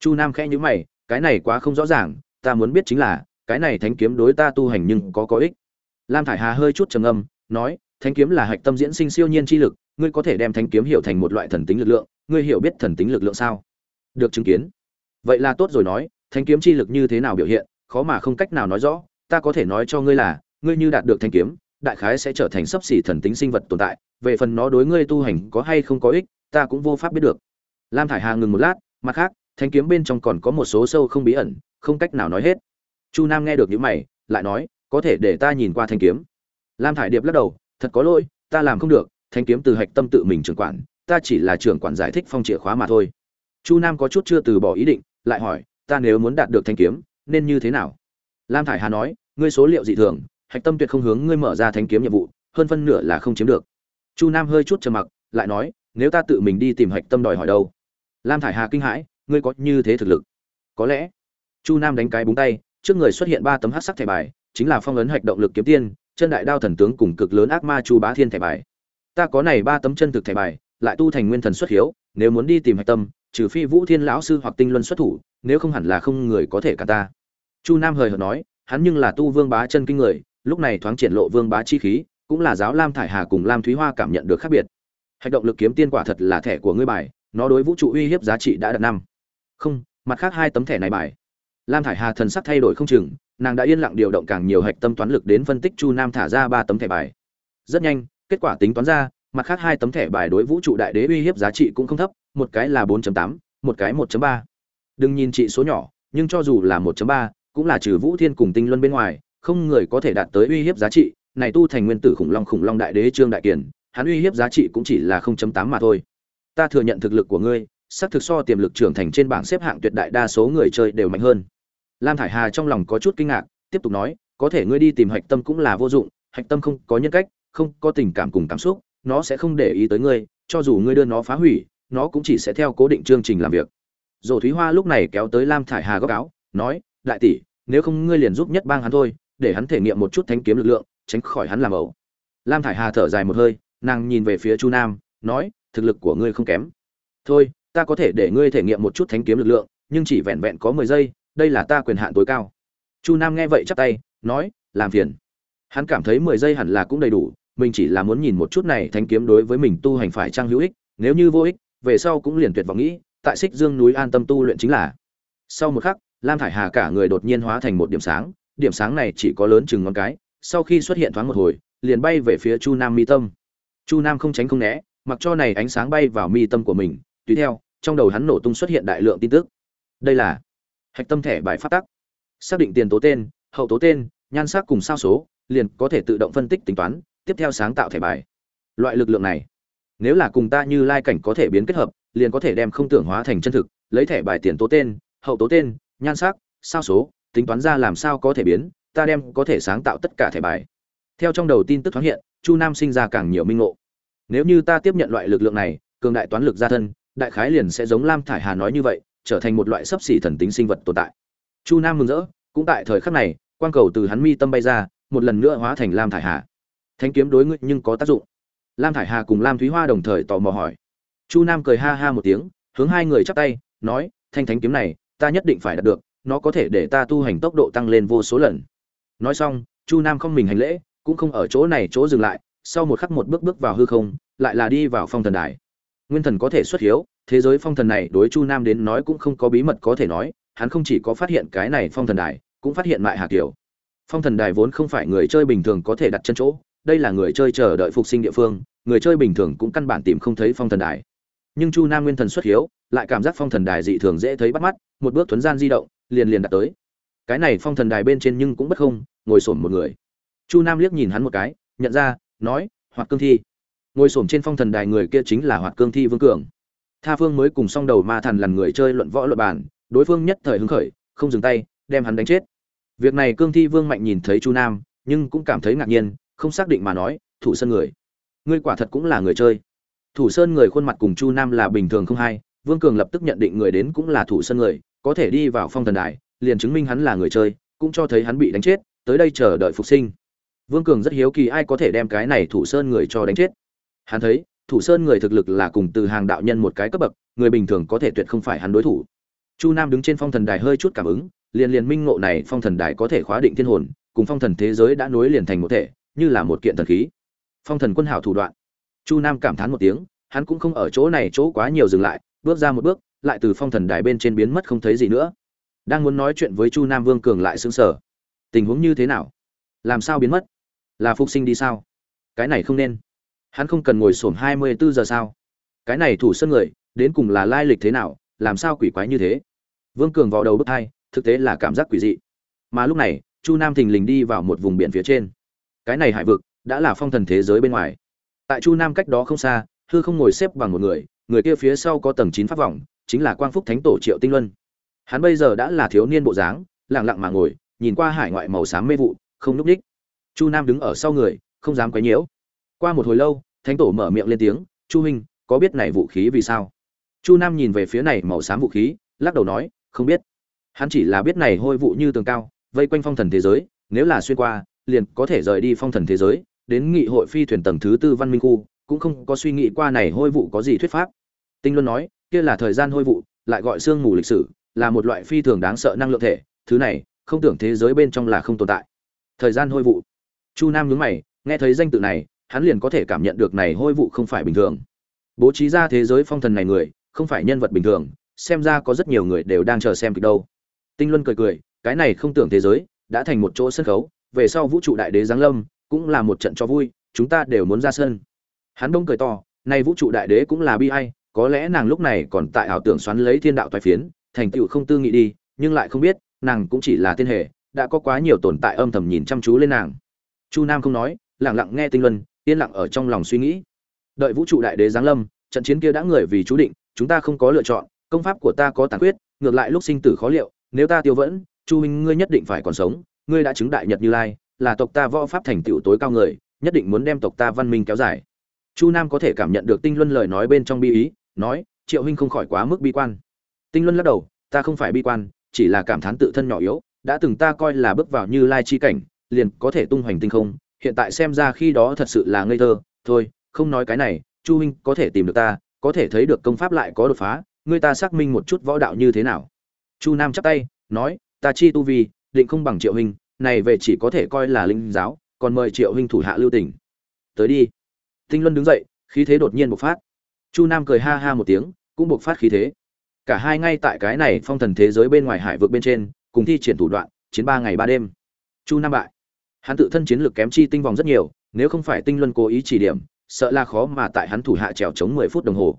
Chu nam khẽ nhíu mày, cái này quá không rõ ràng, ta muốn biết chính là, cái này thánh kiếm đối ta tu hành nhưng có có ích lam thải hà hơi chút trầm âm nói, thánh kiếm là hạch tâm diễn sinh siêu nhiên chi lực, ngươi có thể đem thánh kiếm hiểu thành một loại thần tính lực lượng, ngươi hiểu biết thần tính lực lượng sao? Được chứng kiến. Vậy là tốt rồi nói, thánh kiếm chi lực như thế nào biểu hiện, khó mà không cách nào nói rõ, ta có thể nói cho ngươi là, ngươi như đạt được thanh kiếm, đại khái sẽ trở thành sấp xỉ thần tính sinh vật tồn tại, về phần nó đối ngươi tu hành có hay không có ích, ta cũng vô pháp biết được. Lam thải hà ngừng một lát, mặt khác thanh kiếm bên trong còn có một số sâu không bí ẩn, không cách nào nói hết. Chu nam nghe được những mày, lại nói có thể để ta nhìn qua thanh kiếm. Lam thải điệp lắc đầu, thật có lỗi, ta làm không được, thanh kiếm từ hạch tâm tự mình trưởng quản, ta chỉ là trưởng quản giải thích phong chìa khóa mà thôi. Chu nam có chút chưa từ bỏ ý định, lại hỏi, ta nếu muốn đạt được thanh kiếm, nên như thế nào? Lam thải hà nói, ngươi số liệu dị thường, hạch tâm tuyệt không hướng ngươi mở ra thanh kiếm nhiệm vụ, hơn phân nửa là không chiếm được. Chu nam hơi chút trầm mặc, lại nói, nếu ta tự mình đi tìm hạch tâm đòi hỏi đâu? Lam thải hà kinh hãi, ngươi có như thế thực lực? Có lẽ. Chu nam đánh cái búng tay, trước người xuất hiện ba tấm hát sắc thẻ bài chính là phong ấn hạch động lực kiếm tiên, chân đại đao thần tướng cùng cực lớn ác ma chu bá thiên thẻ bài. Ta có này ba tấm chân thực thẻ bài, lại tu thành nguyên thần xuất hiếu, nếu muốn đi tìm hạch tâm, trừ phi vũ thiên lão sư hoặc tinh luân xuất thủ, nếu không hẳn là không người có thể cả ta. Chu nam hời hợt nói, hắn nhưng là tu vương bá chân kinh người, lúc này thoáng triển lộ vương bá chi khí, cũng là giáo lam thải hà cùng lam thúy hoa cảm nhận được khác biệt. Hạch động lực kiếm tiên quả thật là thẻ của ngươi bài, nó đối vũ trụ uy hiếp giá trị đã đạt năm. Không, mặt khác hai tấm thẻ này bài. Lam thải hà thần sắc thay đổi không chừng nàng đã yên lặng điều động càng nhiều hạch tâm toán lực đến phân tích chu nam thả ra ba tấm thẻ bài. Rất nhanh kết quả tính toán ra mặt khác hai tấm thẻ bài đối vũ trụ đại đế uy hiếp giá trị cũng không thấp một cái là 4.8, một cái 1.3. đừng nhìn trị số nhỏ nhưng cho dù là 1.3, cũng là trừ vũ thiên cùng tinh luân bên ngoài không người có thể đạt tới uy hiếp giá trị. Này tu thành nguyên tử khủng long khủng long đại đế trương đại kiển hắn uy hiếp giá trị cũng chỉ là 0.8 mà thôi. Ta thừa nhận thực lực của ngươi xác thực so tiềm lực trưởng thành trên bảng xếp hạng tuyệt đại đa số người chơi đều mạnh hơn lam thải hà trong lòng có chút kinh ngạc, tiếp tục nói, có thể ngươi đi tìm hạch tâm cũng là vô dụng, hạch tâm không có nhân cách, không có tình cảm cùng cảm xúc, nó sẽ không để ý tới ngươi, cho dù ngươi đưa nó phá hủy, nó cũng chỉ sẽ theo cố định chương trình làm việc. Dồ thúy hoa lúc này kéo tới lam thải hà góc áo, nói, đại tỷ, nếu không ngươi liền giúp nhất bang hắn thôi, để hắn thể nghiệm một chút Thánh kiếm lực lượng, tránh khỏi hắn làm ẩu. Lam thải hà thở dài một hơi, nàng nhìn về phía chu nam, nói, thực lực của ngươi không kém. Thôi, ta có thể để ngươi thể nghiệm một chút thánh kiếm lực lượng, nhưng chỉ vẹn vẹn có mười giây đây là ta quyền hạn tối cao. Chu nam nghe vậy chắp tay, nói, làm phiền. Hắn cảm thấy mười giây hẳn là cũng đầy đủ, mình chỉ là muốn nhìn một chút này thánh kiếm đối với mình tu hành phải trang hữu ích, nếu như vô ích, về sau cũng liền tuyệt vọng nghĩ, tại xích dương núi an tâm tu luyện chính là. Sau một khắc, lam thải hà cả người đột nhiên hóa thành một điểm sáng điểm sáng này chỉ có lớn chừng ngón cái, sau khi xuất hiện thoáng một hồi, liền bay về phía chu nam mi tâm. Chu nam không tránh không né, mặc cho này ánh sáng bay vào mi tâm của mình, tùy theo, trong đầu hắn nổ tung xuất hiện đại lượng tin tức. Đây là hạch tâm thẻ bài phát tắc. Xác định tiền tố tên, hậu tố tên, nhan sắc cùng sao số, liền có thể tự động phân tích tính toán, tiếp theo sáng tạo thẻ bài. Loại lực lượng này, nếu là cùng ta như lai cảnh có thể biến kết hợp, liền có thể đem không tưởng hóa thành chân thực, lấy thẻ bài tiền tố tên, hậu tố tên, nhan sắc, sao số, tính toán ra làm sao có thể biến, ta đem có thể sáng tạo tất cả thẻ bài. Theo trong đầu tin tức thoáng hiện, chu nam sinh ra càng nhiều minh ngộ. Nếu như ta tiếp nhận loại lực lượng này, cường đại toán lực gia thân, đại khái liền sẽ giống lam thải hà nói như vậy trở thành một loại sấp xỉ thần tính sinh vật tồn tại. Chu nam mừng rỡ, cũng tại thời khắc này, quang cầu từ hắn mi tâm bay ra, một lần nữa hóa thành lam thải hà. Thanh kiếm đối ngự nhưng có tác dụng. Lam thải hà cùng lam thúy hoa đồng thời tò mò hỏi. Chu nam cười ha ha một tiếng, hướng hai người chắp tay, nói, thanh thánh kiếm này, ta nhất định phải đạt được, nó có thể để ta tu hành tốc độ tăng lên vô số lần. Nói xong, chu nam không mình hành lễ, cũng không ở chỗ này chỗ dừng lại, sau một khắc một bước bước vào hư không, lại là đi vào phong thần đài nguyên thần có thể xuất hiếu, thế giới phong thần này đối chu nam đến nói cũng không có bí mật có thể nói, hắn không chỉ có phát hiện cái này phong thần đài, cũng phát hiện mại hà kiều phong thần đài vốn không phải người chơi bình thường có thể đặt chân chỗ, đây là người chơi chờ đợi phục sinh địa phương, người chơi bình thường cũng căn bản tìm không thấy phong thần đài. Nhưng chu nam nguyên thần xuất hiếu, lại cảm giác phong thần đài dị thường dễ thấy bắt mắt, một bước thuấn gian di động, liền liền đặt tới. Cái này phong thần đài bên trên nhưng cũng bất không, ngồi sổn một người. Chu nam liếc nhìn hắn một cái, nhận ra, nói, hoặc cương thi ngồi sổm trên phong thần đài người kia chính là hoạt cương thi vương cường. Tha phương mới cùng song đầu ma thần lần người chơi luận võ luận bàn, đối phương nhất thời hứng khởi, không dừng tay, đem hắn đánh chết. Việc này cương thi vương mạnh nhìn thấy chu nam, nhưng cũng cảm thấy ngạc nhiên, không xác định mà nói, thủ sơn người, ngươi quả thật cũng là người chơi. Thủ sơn người khuôn mặt cùng chu nam là bình thường không hay vương cường lập tức nhận định người đến cũng là thủ sơn người, có thể đi vào phong thần đài, liền chứng minh hắn là người chơi, cũng cho thấy hắn bị đánh chết, tới đây chờ đợi phục sinh. Vương cường rất hiếu kỳ ai có thể đem cái này thủ sơn người cho đánh chết hắn thấy, thủ sơn người thực lực là cùng từ hàng đạo nhân một cái cấp bậc, người bình thường có thể tuyệt không phải hắn đối thủ. Chu nam đứng trên phong thần đài hơi chút cảm ứng, liền liền minh ngộ này phong thần đài có thể khóa định thiên hồn, cùng phong thần thế giới đã nối liền thành một thể, như là một kiện thần khí. Phong thần quân hảo thủ đoạn. Chu nam cảm thán một tiếng, hắn cũng không ở chỗ này chỗ quá nhiều dừng lại, bước ra một bước, lại từ phong thần đài bên trên biến mất không thấy gì nữa. Đang muốn nói chuyện với chu nam vương cường lại xứng sở tình huống như thế nào? Làm sao biến mất? Là phục sinh đi sao? Cái này không nên hắn không cần ngồi xổm hai mươi bốn giờ sao? Cái này thủ sân người, đến cùng là lai lịch thế nào, làm sao quỷ quái như thế? Vương cường vào đầu bước hai, thực tế là cảm giác quỷ dị. Mà lúc này, chu nam thình lình đi vào một vùng biển phía trên. Cái này hải vực, đã là phong thần thế giới bên ngoài. Tại chu nam cách đó không xa, hư không ngồi xếp bằng một người người kia phía sau có tầng chín pháp vọng chính là quang phúc thánh tổ triệu tinh luân. Hắn bây giờ đã là thiếu niên bộ dáng, lặng lặng mà ngồi, nhìn qua hải ngoại màu xám mê vụ, không núp đích chu nam đứng ở sau người, không dám quấy nhiễu qua một hồi lâu, thánh tổ mở miệng lên tiếng, chu huynh, có biết này vũ khí vì sao? Chu nam nhìn về phía này màu xám vũ khí, lắc đầu nói, không biết. Hắn chỉ là biết này hôi vụ như tường cao, vây quanh phong thần thế giới, nếu là xuyên qua, liền có thể rời đi phong thần thế giới, đến nghị hội phi thuyền tầng thứ tư văn minh khu, cũng không có suy nghĩ qua này hôi vụ có gì thuyết pháp. Tinh luân nói, kia là thời gian hôi vụ, lại gọi sương mù lịch sử, là một loại phi thường đáng sợ năng lượng thể, thứ này, không tưởng thế giới bên trong là không tồn tại. Thời gian hôi vụ. Chu nam nhướng mày, nghe thấy danh tự này hắn liền có thể cảm nhận được này hôi vụ không phải bình thường. Bố trí ra thế giới phong thần này người, không phải nhân vật bình thường, xem ra có rất nhiều người đều đang chờ xem kịch đâu. Tinh luân cười cười, cái này không tưởng thế giới, đã thành một chỗ sân khấu, về sau vũ trụ đại đế giáng lâm, cũng là một trận cho vui, chúng ta đều muốn ra sân. Hắn đông cười to nay vũ trụ đại đế cũng là bi ai, có lẽ nàng lúc này còn tại ảo tưởng xoắn lấy thiên đạo toái phiến, thành tựu không tư nghị đi, nhưng lại không biết, nàng cũng chỉ là tiên hệ đã có quá nhiều tồn tại âm thầm nhìn chăm chú lên nàng. Chu nam không nói, lặng lặng nghe tinh luân yên lặng ở trong lòng suy nghĩ. Đợi vũ trụ đại đế giáng lâm, trận chiến kia đã người vì chú định, chúng ta không có lựa chọn, công pháp của ta có tàn quyết ngược lại lúc sinh tử khó liệu, nếu ta tiêu vẫn, chu huynh ngươi nhất định phải còn sống, ngươi đã chứng đại nhật như lai, là tộc ta võ pháp thành tựu tối cao người, nhất định muốn đem tộc ta văn minh kéo dài. Chu nam có thể cảm nhận được tinh luân lời nói bên trong bi ý, nói, triệu huynh không khỏi quá mức bi quan. Tinh luân lắc đầu, ta không phải bi quan, chỉ là cảm thán tự thân nhỏ yếu, đã từng ta coi là bước vào như lai chi cảnh, liền có thể tung hoành tinh không hiện tại xem ra khi đó thật sự là ngây thơ. Thôi, không nói cái này, chu huynh có thể tìm được ta, có thể thấy được công pháp lại có đột phá, ngươi ta xác minh một chút võ đạo như thế nào. Chu nam chắp tay, nói, ta chi tu vi, định không bằng triệu huynh, này về chỉ có thể coi là linh giáo, còn mời triệu huynh thủ hạ lưu tỉnh tới đi. Tinh luân đứng dậy, khí thế đột nhiên bộc phát. Chu nam cười ha ha một tiếng, cũng bộc phát khí thế. Cả hai ngay tại cái này phong thần thế giới bên ngoài hải vực bên trên, cùng thi triển thủ đoạn, chiến ba ngày ba đêm. Chu nam bại hắn tự thân chiến lược kém chi tinh vòng rất nhiều, nếu không phải tinh luân cố ý chỉ điểm, sợ là khó mà tại hắn thủ hạ trèo chống mười phút đồng hồ.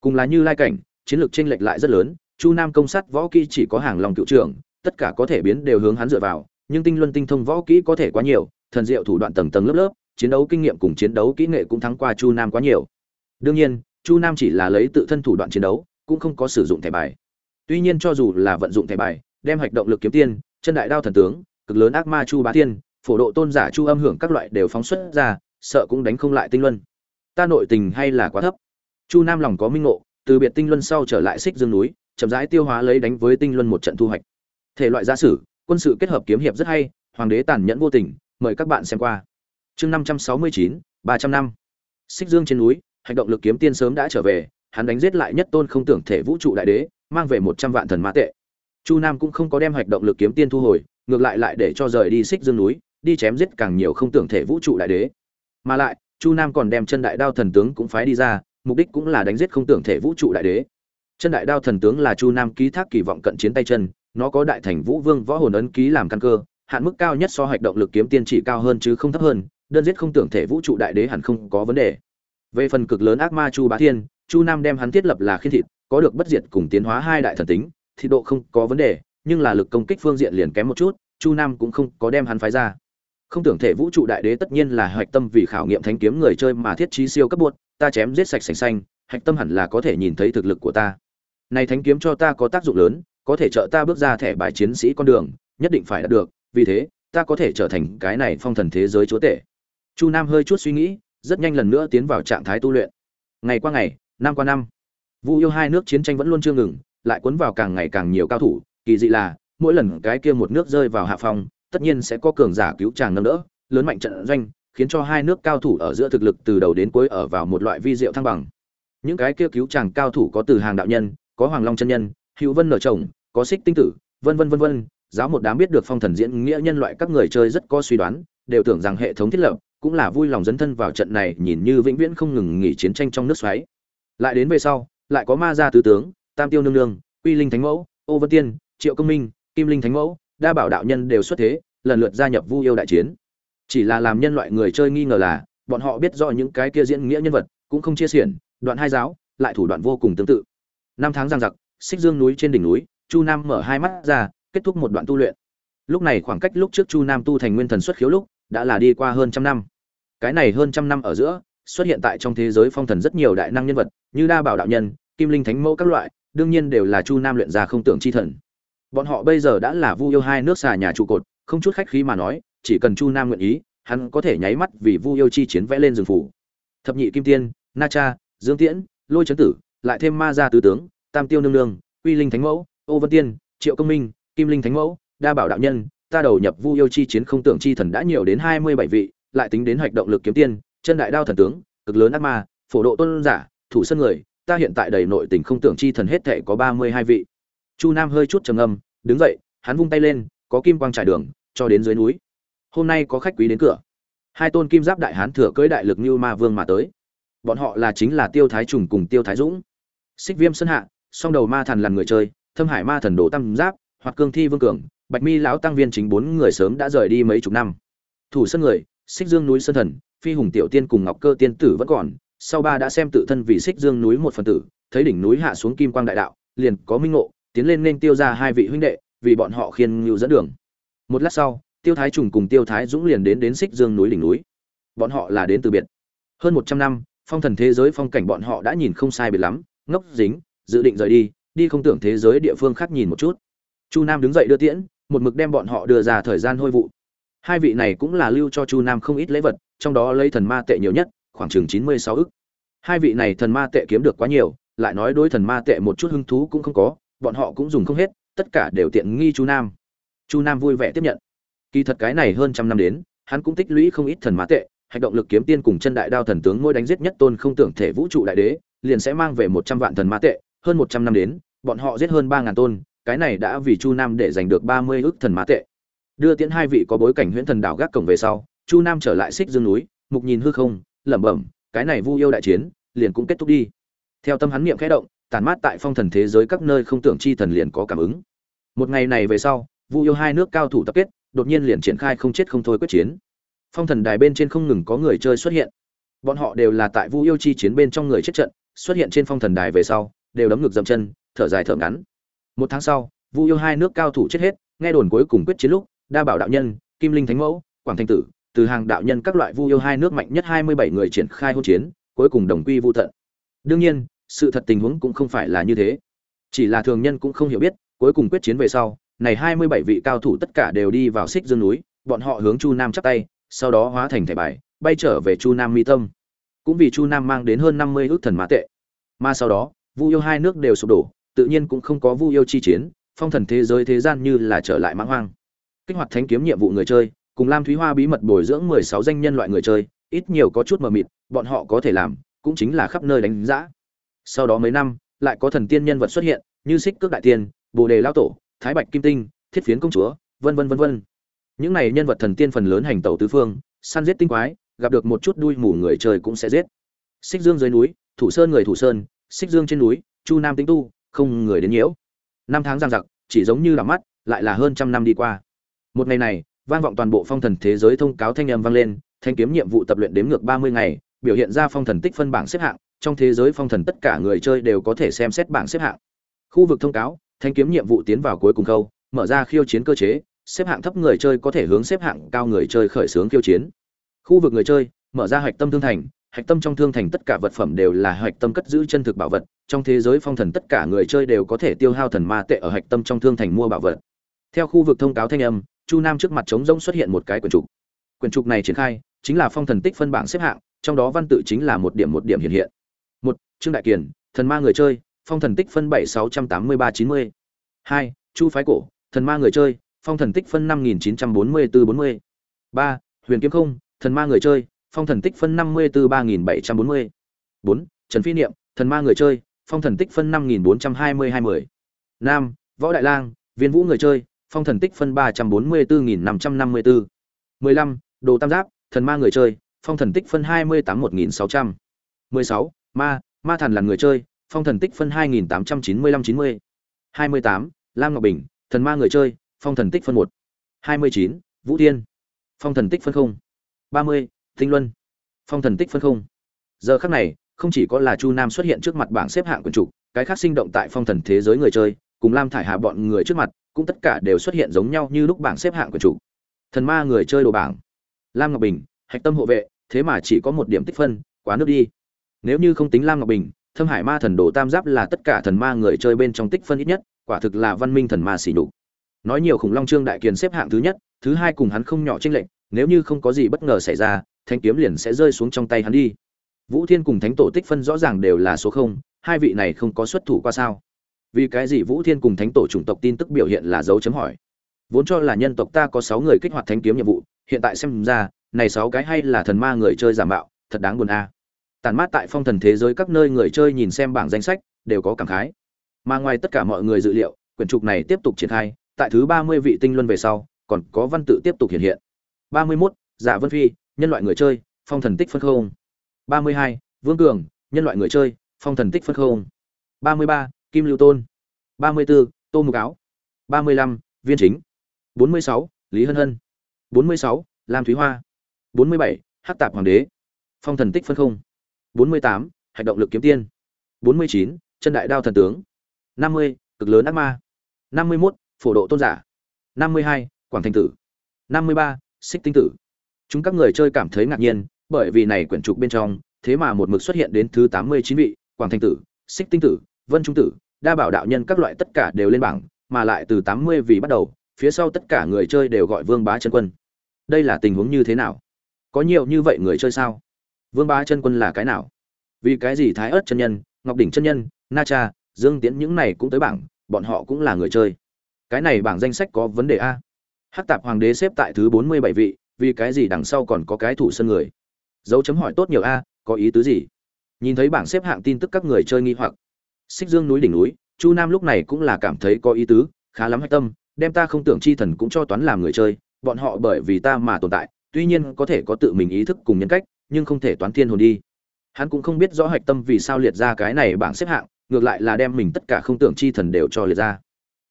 Cùng là như lai cảnh, chiến lược chênh lệch lại rất lớn, chu nam công sát võ kỹ chỉ có hàng lòng cựu trưởng, tất cả có thể biến đều hướng hắn dựa vào, nhưng tinh luân tinh thông võ kỹ có thể quá nhiều, thần diệu thủ đoạn tầng tầng lớp lớp, chiến đấu kinh nghiệm cùng chiến đấu kỹ nghệ cũng thắng qua chu nam quá nhiều. Đương nhiên, chu nam chỉ là lấy tự thân thủ đoạn chiến đấu, cũng không có sử dụng thẻ bài. Tuy nhiên cho dù là vận dụng thẻ bài, đem hạch động lực kiếm tiên, chân đại đao thần tướng, cực lớn ác ma chu bá tiên phổ độ tôn giả chu âm hưởng các loại đều phóng xuất ra, sợ cũng đánh không lại tinh luân. Ta nội tình hay là quá thấp? Chu nam lòng có minh ngộ, từ biệt tinh luân sau trở lại xích dương núi, chậm rãi tiêu hóa lấy đánh với tinh luân một trận thu hoạch. Thể loại gia sử, quân sự kết hợp kiếm hiệp rất hay, hoàng đế tàn nhẫn vô tình, mời các bạn xem qua. Chương năm trăm sáu mươi chín, ba trăm năm. Xích dương trên núi, hành động lực kiếm tiên sớm đã trở về, hắn đánh giết lại nhất tôn không tưởng thể vũ trụ đại đế, mang về một trăm vạn thần mã tệ. Chu nam cũng không có đem hành động lực kiếm tiên thu hồi, ngược lại lại để cho rời đi xích dương núi đi chém giết càng nhiều không tưởng thể vũ trụ đại đế. Mà lại, chu nam còn đem chân đại đao thần tướng cũng phái đi ra, mục đích cũng là đánh giết không tưởng thể vũ trụ đại đế. Chân đại đao thần tướng là chu nam ký thác kỳ vọng cận chiến tay chân, nó có đại thành vũ vương võ hồn ấn ký làm căn cơ, hạn mức cao nhất so hạch động lực kiếm tiên chỉ cao hơn chứ không thấp hơn, đơn giết không tưởng thể vũ trụ đại đế hẳn không có vấn đề. Về phần cực lớn ác ma chu bá thiên, chu nam đem hắn thiết lập là khiên thịt, có được bất diệt cùng tiến hóa hai đại thần tính thì độ không có vấn đề, nhưng là lực công kích phương diện liền kém một chút, chu nam cũng không có đem hắn phái ra không tưởng thể vũ trụ đại đế tất nhiên là hạch tâm vì khảo nghiệm thánh kiếm người chơi mà thiết trí siêu cấp buốt ta chém giết sạch sành xanh, hạch tâm hẳn là có thể nhìn thấy thực lực của ta. Này thánh kiếm cho ta có tác dụng lớn, có thể trợ ta bước ra thẻ bài chiến sĩ con đường, nhất định phải đạt được, vì thế, ta có thể trở thành cái này phong thần thế giới chúa tể. Chu nam hơi chút suy nghĩ, rất nhanh lần nữa tiến vào trạng thái tu luyện. Ngày qua ngày, năm qua năm, vu yêu hai nước chiến tranh vẫn luôn chưa ngừng, lại cuốn vào càng ngày càng nhiều cao thủ, kỳ dị là, mỗi lần cái kia một nước rơi vào hạ phong tất nhiên sẽ có cường giả cứu chàng nâng đỡ, lớn mạnh trận doanh, khiến cho hai nước cao thủ ở giữa thực lực từ đầu đến cuối ở vào một loại vi diệu thăng bằng. Những cái kia cứu chàng cao thủ có từ hàng đạo nhân, có hoàng long chân nhân, hữu vân nở chồng, có xích tinh tử, vân vân vân vân, giáo một đám biết được phong thần diễn nghĩa nhân loại các người chơi rất có suy đoán, đều tưởng rằng hệ thống thiết lập cũng là vui lòng dấn thân vào trận này nhìn như vĩnh viễn không ngừng nghỉ chiến tranh trong nước xoáy. Lại đến về sau, lại có ma gia tứ tướng, tam tiêu nương nương uy linh thánh mẫu, ô vân tiên, triệu công minh, kim linh thánh mẫu đa bảo đạo nhân đều xuất thế, lần lượt gia nhập vu yêu đại chiến. Chỉ là làm nhân loại người chơi nghi ngờ là, bọn họ biết rõ những cái kia diễn nghĩa nhân vật, cũng không chia xiển, đoạn hai giáo, lại thủ đoạn vô cùng tương tự. Năm tháng giang giặc, xích dương núi trên đỉnh núi, chu nam mở hai mắt ra, kết thúc một đoạn tu luyện. Lúc này khoảng cách lúc trước chu nam tu thành nguyên thần xuất khiếu lúc, đã là đi qua hơn trăm năm. Cái này hơn trăm năm ở giữa, xuất hiện tại trong thế giới phong thần rất nhiều đại năng nhân vật, như đa bảo đạo nhân, kim linh thánh mẫu các loại, đương nhiên đều là chu nam luyện ra không tưởng chi thần bọn họ bây giờ đã là vu yêu hai nước xà nhà trụ cột, không chút khách khí mà nói, chỉ cần chu nam nguyện ý, hắn có thể nháy mắt vì vu yêu chi chiến vẽ lên rừng phủ. Thập nhị kim tiên, na cha, dương tiễn, lôi trấn tử, lại thêm ma gia tứ tướng, tam tiêu nương nương uy linh thánh mẫu, ô vân tiên, triệu công minh, kim linh thánh mẫu, đa bảo đạo nhân, ta đầu nhập vu yêu chi chiến không tưởng chi thần đã nhiều đến hai mươi bảy vị, lại tính đến hoạch động lực kiếm tiên, chân đại đao thần tướng, cực lớn ác ma, phổ độ tôn giả, thủ sân người, ta hiện tại đầy nội tình không tưởng chi thần hết thể có ba mươi hai vị chu nam hơi chút trầm âm đứng dậy, hắn vung tay lên, có kim quang trải đường, cho đến dưới núi. Hôm nay có khách quý đến cửa. Hai tôn kim giáp đại hán thừa cưỡi đại lực như ma vương mà tới. Bọn họ là chính là tiêu thái trùng cùng tiêu thái dũng. Xích viêm sân hạ, song đầu ma thần là người chơi, thâm hải ma thần đồ tam giáp hoặc cương thi vương cường, bạch mi lão tăng viên chính bốn người sớm đã rời đi mấy chục năm. Thủ sân người, xích dương núi sơn thần, phi hùng tiểu tiên cùng ngọc cơ tiên tử vẫn còn, sau ba đã xem tự thân vì xích dương núi một phần tử, thấy đỉnh núi hạ xuống kim quang đại đạo, liền có minh ngộ tiến lên nên tiêu ra hai vị huynh đệ, vì bọn họ khiên ngưu dẫn đường. Một lát sau, tiêu thái trùng cùng tiêu thái dũng liền đến đến xích dương núi đỉnh núi. Bọn họ là đến từ biệt. Hơn một trăm năm, phong thần thế giới phong cảnh bọn họ đã nhìn không sai biệt lắm, ngốc dính, dự định rời đi đi không tưởng thế giới địa phương khác nhìn một chút. Chu nam đứng dậy đưa tiễn, một mực đem bọn họ đưa ra thời gian hôi vụ. Hai vị này cũng là lưu cho chu nam không ít lễ vật, trong đó lấy thần ma tệ nhiều nhất, khoảng chừng chín mươi sáu ức. Hai vị này thần ma tệ kiếm được quá nhiều, lại nói đối thần ma tệ một chút hứng thú cũng không có bọn họ cũng dùng không hết, tất cả đều tiện nghi chu nam. Chu nam vui vẻ tiếp nhận. Kỳ thật cái này hơn trăm năm đến, hắn cũng tích lũy không ít thần mã tệ hành động lực kiếm tiên cùng chân đại đao thần tướng ngôi đánh giết nhất tôn không tưởng thể vũ trụ đại đế, liền sẽ mang về một trăm vạn thần mã tệ. Hơn một trăm năm đến, bọn họ giết hơn ba ngàn tôn, cái này đã vì chu nam để giành được ba mươi ước thần mã tệ. Đưa tiễn hai vị có bối cảnh huyễn thần đảo gác cổng về sau, chu nam trở lại xích dương núi, mục nhìn hư không, lẩm bẩm, cái này vu yêu đại chiến, liền cũng kết thúc đi. Theo tâm hắn niệm khẽ động tản mát tại phong thần thế giới các nơi không tưởng chi thần liền có cảm ứng. Một ngày này về sau, vu yêu hai nước cao thủ tập kết, đột nhiên liền triển khai không chết không thôi quyết chiến. Phong thần đài bên trên không ngừng có người chơi xuất hiện. Bọn họ đều là tại vu yêu chi chiến bên trong người chết trận, xuất hiện trên phong thần đài về sau, đều đấm ngực dậm chân, thở dài thở ngắn. Một tháng sau, vu yêu hai nước cao thủ chết hết, nghe đồn cuối cùng quyết chiến lúc, đa bảo đạo nhân, kim linh thánh mẫu, quảng thanh tử, từ hàng đạo nhân các loại vu yêu hai nước mạnh nhất hai mươi bảy người triển khai hôn chiến, cuối cùng đồng quy vu tận. Đương nhiên sự thật tình huống cũng không phải là như thế. Chỉ là thường nhân cũng không hiểu biết, cuối cùng quyết chiến về sau, này hai mươi bảy vị cao thủ tất cả đều đi vào xích dương núi, bọn họ hướng chu nam chắp tay, sau đó hóa thành thẻ bài, bay trở về chu nam mi tâm. Cũng vì chu nam mang đến hơn năm mươi ước thần mã tệ. Mà sau đó, vu yêu hai nước đều sụp đổ, tự nhiên cũng không có vu yêu chi chiến, phong thần thế giới thế gian như là trở lại mãng hoang. Kích hoạt thánh kiếm nhiệm vụ người chơi, cùng lam thúy hoa bí mật bồi dưỡng mười sáu danh nhân loại người chơi, ít nhiều có chút mờ mịt, bọn họ có thể làm, cũng chính là khắp nơi đánh giá sau đó mấy năm, lại có thần tiên nhân vật xuất hiện, như xích cước đại tiên, bồ đề lao tổ, thái bạch kim tinh, thiết phiến công chúa, vân vân vân vân. Những này nhân vật thần tiên phần lớn hành tẩu tứ phương, săn giết tinh quái, gặp được một chút đuôi mù người trời cũng sẽ giết. Xích dương dưới núi, thủ sơn người thủ sơn, xích dương trên núi, chu nam tĩnh tu, không người đến nhiễu. Năm tháng giang giặc, chỉ giống như là mắt, lại là hơn trăm năm đi qua. Một ngày này, vang vọng toàn bộ phong thần thế giới thông cáo thanh âm vang lên, thanh kiếm nhiệm vụ tập luyện đếm ngược ba mươi ngày, biểu hiện ra phong thần tích phân bảng xếp hạng trong thế giới phong thần tất cả người chơi đều có thể xem xét bảng xếp hạng. Khu vực thông cáo, thanh kiếm nhiệm vụ tiến vào cuối cùng khâu, mở ra khiêu chiến cơ chế, xếp hạng thấp người chơi có thể hướng xếp hạng cao người chơi khởi xướng khiêu chiến. Khu vực người chơi, mở ra hạch tâm thương thành, hạch tâm trong thương thành tất cả vật phẩm đều là hạch tâm cất giữ chân thực bảo vật, trong thế giới phong thần tất cả người chơi đều có thể tiêu hao thần ma tệ ở hạch tâm trong thương thành mua bảo vật. Theo khu vực thông cáo thanh âm, chu nam trước mặt trống rỗng xuất hiện một cái quyển trục. Quyển trục này triển khai, chính là phong thần tích phân bảng xếp hạng, trong đó văn tự chính là một điểm một điểm hiện hiện trương đại kiền, thần ma người chơi, phong thần tích phân bảy sáu trăm tám mươi ba chín mươi. Hai, chu phái cổ, thần ma người chơi, phong thần tích phân năm nghìn chín trăm bốn mươi bốn bốn mươi. Ba, huyền kiếm không, thần ma người chơi, phong thần tích phân năm mươi bốn ba nghìn bảy trăm bốn mươi. Bốn, trần phi niệm, thần ma người chơi, phong thần tích phân năm nghìn bốn trăm hai mươi hai mươi. Nam, võ đại lang, viên vũ người chơi, phong thần tích phân ba trăm bốn mươi bốn nghìn năm trăm năm mươi bốn mười lăm, đồ tam giáp, thần ma người chơi, phong thần tích phân hai mươi tám một nghìn sáu trăm. Mười sáu, ma ma thần là người chơi, phong thần tích phân hai nghìn tám trăm chín mươi lăm chín mươi. hai mươi tám, lam ngọc bình, thần ma người chơi, phong thần tích phân một. hai mươi chín, vũ thiên. Phong thần tích phân không. ba mươi, tinh luân. Phong thần tích phân 0. giờ khắc này, không chỉ có là chu nam xuất hiện trước mặt bảng xếp hạng quần chủ, cái khác sinh động tại phong thần thế giới người chơi, cùng lam thải hà bọn người trước mặt, cũng tất cả đều xuất hiện giống nhau như lúc bảng xếp hạng quần chủ. Thần ma người chơi đồ bảng. Lam ngọc bình, hạch tâm hộ vệ, thế mà chỉ có một điểm tích phân, quá nước đi nếu như không tính lam ngọc bình, thâm hải ma thần đồ tam giáp là tất cả thần ma người chơi bên trong tích phân ít nhất, quả thực là văn minh thần ma xỉ nhục. Nói nhiều khủng long trương đại kiền xếp hạng thứ nhất, thứ hai cùng hắn không nhỏ tranh lệnh nếu như không có gì bất ngờ xảy ra, thanh kiếm liền sẽ rơi xuống trong tay hắn đi. Vũ thiên cùng thánh tổ tích phân rõ ràng đều là số không, hai vị này không có xuất thủ qua sao? Vì cái gì vũ thiên cùng thánh tổ chủng tộc tin tức biểu hiện là dấu chấm hỏi? Vốn cho là nhân tộc ta có sáu người kích hoạt thánh kiếm nhiệm vụ, hiện tại xem ra, này sáu cái hay là thần ma người chơi giả mạo, thật đáng buồn a. à tàn mát tại phong thần thế giới các nơi người chơi nhìn xem bảng danh sách đều có cảm khái. Mà ngoài tất cả mọi người dự liệu quyển trục này tiếp tục triển khai tại thứ ba mươi vị tinh luân về sau còn có văn tự tiếp tục hiện hiện. ba mươi 31, giả dạ vân phi nhân loại người chơi phong thần tích phân không. ba mươi hai vương cường nhân loại người chơi phong thần tích phân không. ba mươi ba kim lưu tôn. ba mươi 34, tô mục áo. ba mươi lăm viên chính. bốn mươi sáu lý hân hân. bốn mươi sáu lam thúy hoa. bốn mươi bảy hắc tạp hoàng đế. Phong thần tích phân không. 48, hành động lực kiếm tiên. 49, chân đại đao thần tướng. 50, cực lớn ác ma. 51, phổ độ tôn giả. 52, quảng thành tử. 53, xích tinh tử. Chúng các người chơi cảm thấy ngạc nhiên bởi vì này quyển trục bên trong thế mà một mực xuất hiện đến thứ 89 vị quảng thành tử xích tinh tử vân trung tử đa bảo đạo nhân các loại tất cả đều lên bảng mà lại từ 80 vị bắt đầu phía sau tất cả người chơi đều gọi vương bá chân quân. Đây là tình huống như thế nào? Có nhiều như vậy người chơi sao? Vương bá chân quân là cái nào? Vì cái gì thái ớt chân nhân, ngọc đỉnh chân nhân, na cha, dương tiễn những này cũng tới bảng, bọn họ cũng là người chơi. Cái này bảng danh sách có vấn đề a. Hắc tạp hoàng đế xếp tại thứ bốn mươi bảy vị, vì cái gì đằng sau còn có cái thủ sân người? Dấu chấm hỏi tốt nhiều a, có ý tứ gì? Nhìn thấy bảng xếp hạng tin tức các người chơi nghi hoặc. Xích dương núi đỉnh núi, chu nam lúc này cũng là cảm thấy có ý tứ, khá lắm hạch tâm, đem ta không tưởng chi thần cũng cho toán làm người chơi, bọn họ bởi vì ta mà tồn tại, tuy nhiên có thể có tự mình ý thức cùng nhân cách nhưng không thể toán thiên hồn đi. Hắn cũng không biết rõ hạch tâm vì sao liệt ra cái này bảng xếp hạng, ngược lại là đem mình tất cả không tưởng chi thần đều cho liệt ra.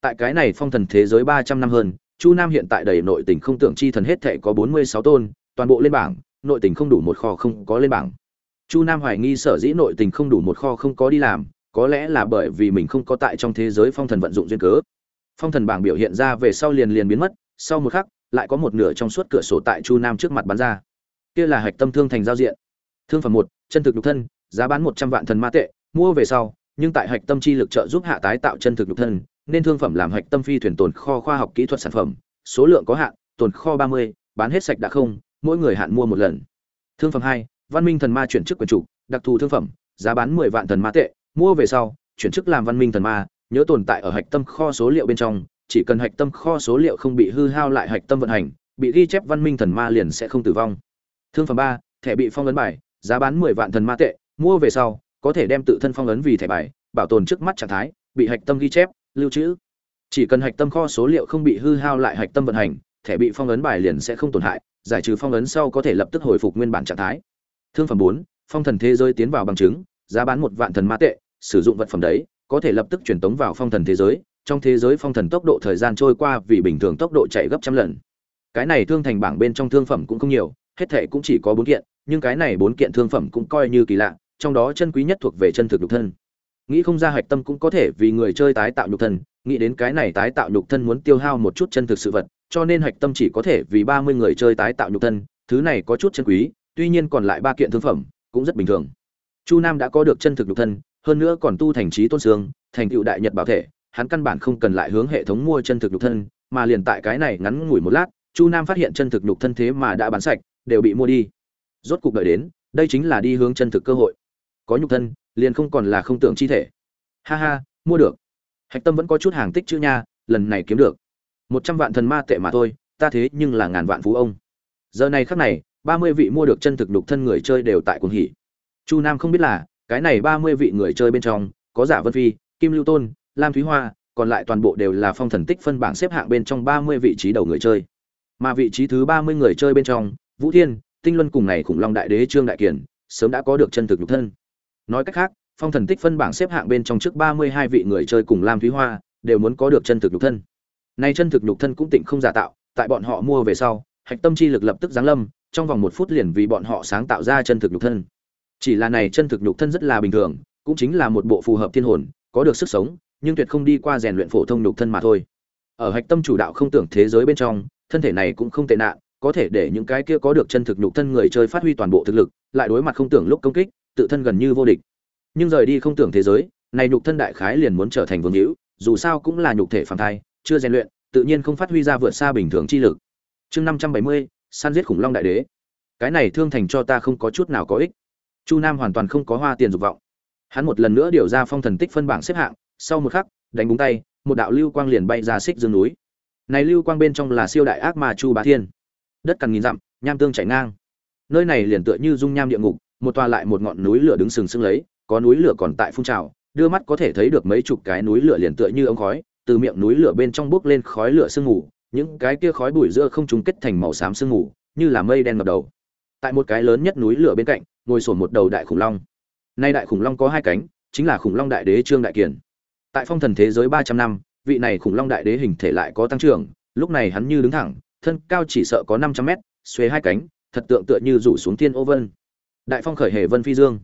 Tại cái này phong thần thế giới ba trăm năm hơn, chu nam hiện tại đầy nội tình không tưởng chi thần hết thệ có bốn mươi sáu tôn, toàn bộ lên bảng, nội tình không đủ một kho không có lên bảng. Chu nam hoài nghi sở dĩ nội tình không đủ một kho không có đi làm, có lẽ là bởi vì mình không có tại trong thế giới phong thần vận dụng duyên cớ. Phong thần bảng biểu hiện ra về sau liền liền biến mất, sau một khắc, lại có một nửa trong suốt cửa sổ tại chu nam trước mặt bắn ra kia là hạch tâm thương thành giao diện. Thương phẩm một, chân thực nhục thân, giá bán một trăm vạn thần ma tệ, mua về sau, nhưng tại hạch tâm chi lực trợ giúp hạ tái tạo chân thực nhục thân, nên thương phẩm làm hạch tâm phi thuyền tồn kho khoa học kỹ thuật sản phẩm, số lượng có hạn, tồn kho ba mươi, bán hết sạch đã không, mỗi người hạn mua một lần. Thương phẩm hai, văn minh thần ma chuyển chức quyền chủ, đặc thù thương phẩm, giá bán mười vạn thần ma tệ, mua về sau, chuyển chức làm văn minh thần ma, nhớ tồn tại ở hạch tâm kho số liệu bên trong, chỉ cần hạch tâm kho số liệu không bị hư hao lại hạch tâm vận hành, bị ghi chép văn minh thần ma liền sẽ không tử vong thương phẩm ba, thẻ bị phong ấn bài, giá bán mười vạn thần ma tệ, mua về sau, có thể đem tự thân phong ấn vì thẻ bài, bảo tồn trước mắt trạng thái, bị hạch tâm ghi chép, lưu trữ. Chỉ cần hạch tâm kho số liệu không bị hư hao lại hạch tâm vận hành, thẻ bị phong ấn bài liền sẽ không tổn hại, giải trừ phong ấn sau có thể lập tức hồi phục nguyên bản trạng thái. Thương phẩm bốn, phong thần thế giới tiến vào bằng chứng, giá bán một vạn thần ma tệ, sử dụng vật phẩm đấy, có thể lập tức truyền tống vào phong thần thế giới. Trong thế giới phong thần tốc độ thời gian trôi qua vì bình thường tốc độ chạy gấp trăm lần. Cái này thương thành bảng bên trong thương phẩm cũng không nhiều hết thệ cũng chỉ có bốn kiện, nhưng cái này bốn kiện thương phẩm cũng coi như kỳ lạ, trong đó chân quý nhất thuộc về chân thực nhục thân. Nghĩ không ra hạch tâm cũng có thể vì người chơi tái tạo nhục thân, nghĩ đến cái này tái tạo nhục thân muốn tiêu hao một chút chân thực sự vật, cho nên hạch tâm chỉ có thể vì ba mươi người chơi tái tạo nhục thân, thứ này có chút chân quý, tuy nhiên còn lại ba kiện thương phẩm cũng rất bình thường. Chu nam đã có được chân thực nhục thân, hơn nữa còn tu thành trí tôn sương, thành tựu đại nhật bảo thể, hắn căn bản không cần lại hướng hệ thống mua chân thực nhục thân, mà liền tại cái này ngắn ngủi một lát, chu nam phát hiện chân thực nhục thân thế mà đã bán sạch đều bị mua đi. Rốt cục đợi đến, đây chính là đi hướng chân thực cơ hội. Có nhục thân, liền không còn là không tưởng chi thể. Ha ha, mua được. Hạch tâm vẫn có chút hàng tích chữ nha, lần này kiếm được. Một trăm vạn thần ma tệ mà thôi, ta thế nhưng là ngàn vạn phú ông. Giờ này khắc này, ba mươi vị mua được chân thực đục thân người chơi đều tại cuồng hỉ. Chu nam không biết là, cái này ba mươi vị người chơi bên trong, có giả vân phi, kim lưu tôn, lam thúy hoa, còn lại toàn bộ đều là phong thần tích phân bảng xếp hạng bên trong ba mươi vị trí đầu người chơi. Mà vị trí thứ ba mươi người chơi bên trong vũ thiên, tinh luân cùng này khủng long đại đế trương đại kiển sớm đã có được chân thực nhục thân. Nói cách khác, phong thần tích phân bảng xếp hạng bên trong trước ba mươi hai vị người chơi cùng lam thúy hoa, đều muốn có được chân thực nhục thân. Nay chân thực nhục thân cũng tịnh không giả tạo, tại bọn họ mua về sau, hạch tâm chi lực lập tức giáng lâm, trong vòng một phút liền vì bọn họ sáng tạo ra chân thực nhục thân. Chỉ là này chân thực nhục thân rất là bình thường, cũng chính là một bộ phù hợp thiên hồn, có được sức sống, nhưng tuyệt không đi qua rèn luyện phổ thông nhục thân mà thôi. Ở hạch tâm chủ đạo không tưởng thế giới bên trong, thân thể này cũng không tệ nạn có thể để những cái kia có được chân thực nhục thân người chơi phát huy toàn bộ thực lực, lại đối mặt không tưởng lúc công kích, tự thân gần như vô địch. Nhưng rời đi không tưởng thế giới, này nhục thân đại khái liền muốn trở thành vương hữu, dù sao cũng là nhục thể phàm thai, chưa rèn luyện, tự nhiên không phát huy ra vượt xa bình thường chi lực. Chương năm trăm bảy mươi, săn giết khủng long đại đế. Cái này thương thành cho ta không có chút nào có ích. Chu nam hoàn toàn không có hoa tiền dục vọng. Hắn một lần nữa điều ra phong thần tích phân bảng xếp hạng, sau một khắc, đánh búng tay, một đạo lưu quang liền bay ra xích dương núi. Này lưu quang bên trong là siêu đại ác ma chu bá thiên đất cằn nghìn dặm, nham tương chảy ngang. Nơi này liền tựa như dung nham địa ngục, một tòa lại một ngọn núi lửa đứng sừng sững lấy, có núi lửa còn tại phun trào, đưa mắt có thể thấy được mấy chục cái núi lửa liền tựa như ống khói, từ miệng núi lửa bên trong bốc lên khói lửa sương mù, những cái kia khói bụi giữa không trùng kết thành màu xám sương mù, như là mây đen ngập đầu. Tại một cái lớn nhất núi lửa bên cạnh, ngồi sổn một đầu đại khủng long. Nay đại khủng long có hai cánh, chính là khủng long đại đế trương đại kiền. Tại phong thần thế giới ba trăm năm, vị này khủng long đại đế hình thể lại có tăng trưởng, lúc này hắn như đứng thẳng thân cao chỉ sợ có năm trăm mét xuế hai cánh, thật tượng tựa như rủ xuống thiên ô vân. Đại phong khởi hề vân phi dương.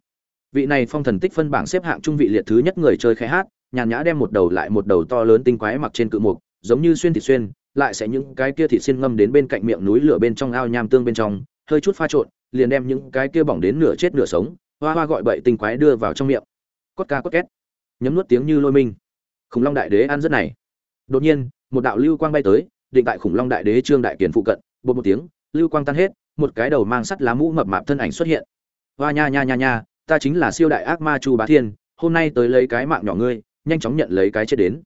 Vị này phong thần tích phân bảng xếp hạng trung vị liệt thứ nhất người chơi khẽ hát, nhàn nhã đem một đầu lại một đầu to lớn tinh quái mặc trên cự mục, giống như xuyên thịt xuyên, lại sẽ những cái kia thịt xiên ngâm đến bên cạnh miệng núi lửa bên trong ao nham tương bên trong, hơi chút pha trộn, liền đem những cái kia bỏng đến nửa chết nửa sống, hoa hoa gọi bậy tinh quái đưa vào trong miệng. Cốt ca cốt két. Nhấm nuốt tiếng như lôi minh. Khủng long đại đế ăn rất này. Đột nhiên, một đạo lưu quang bay tới định tại khủng long đại đế trương đại kiền phụ cận bột một tiếng, lưu quang tan hết, một cái đầu mang sắt lá mũ mập mạp thân ảnh xuất hiện. Hoa nha nha nha nha, ta chính là siêu đại ác ma chu bá thiên, hôm nay tới lấy cái mạng nhỏ ngươi, nhanh chóng nhận lấy cái chết đến.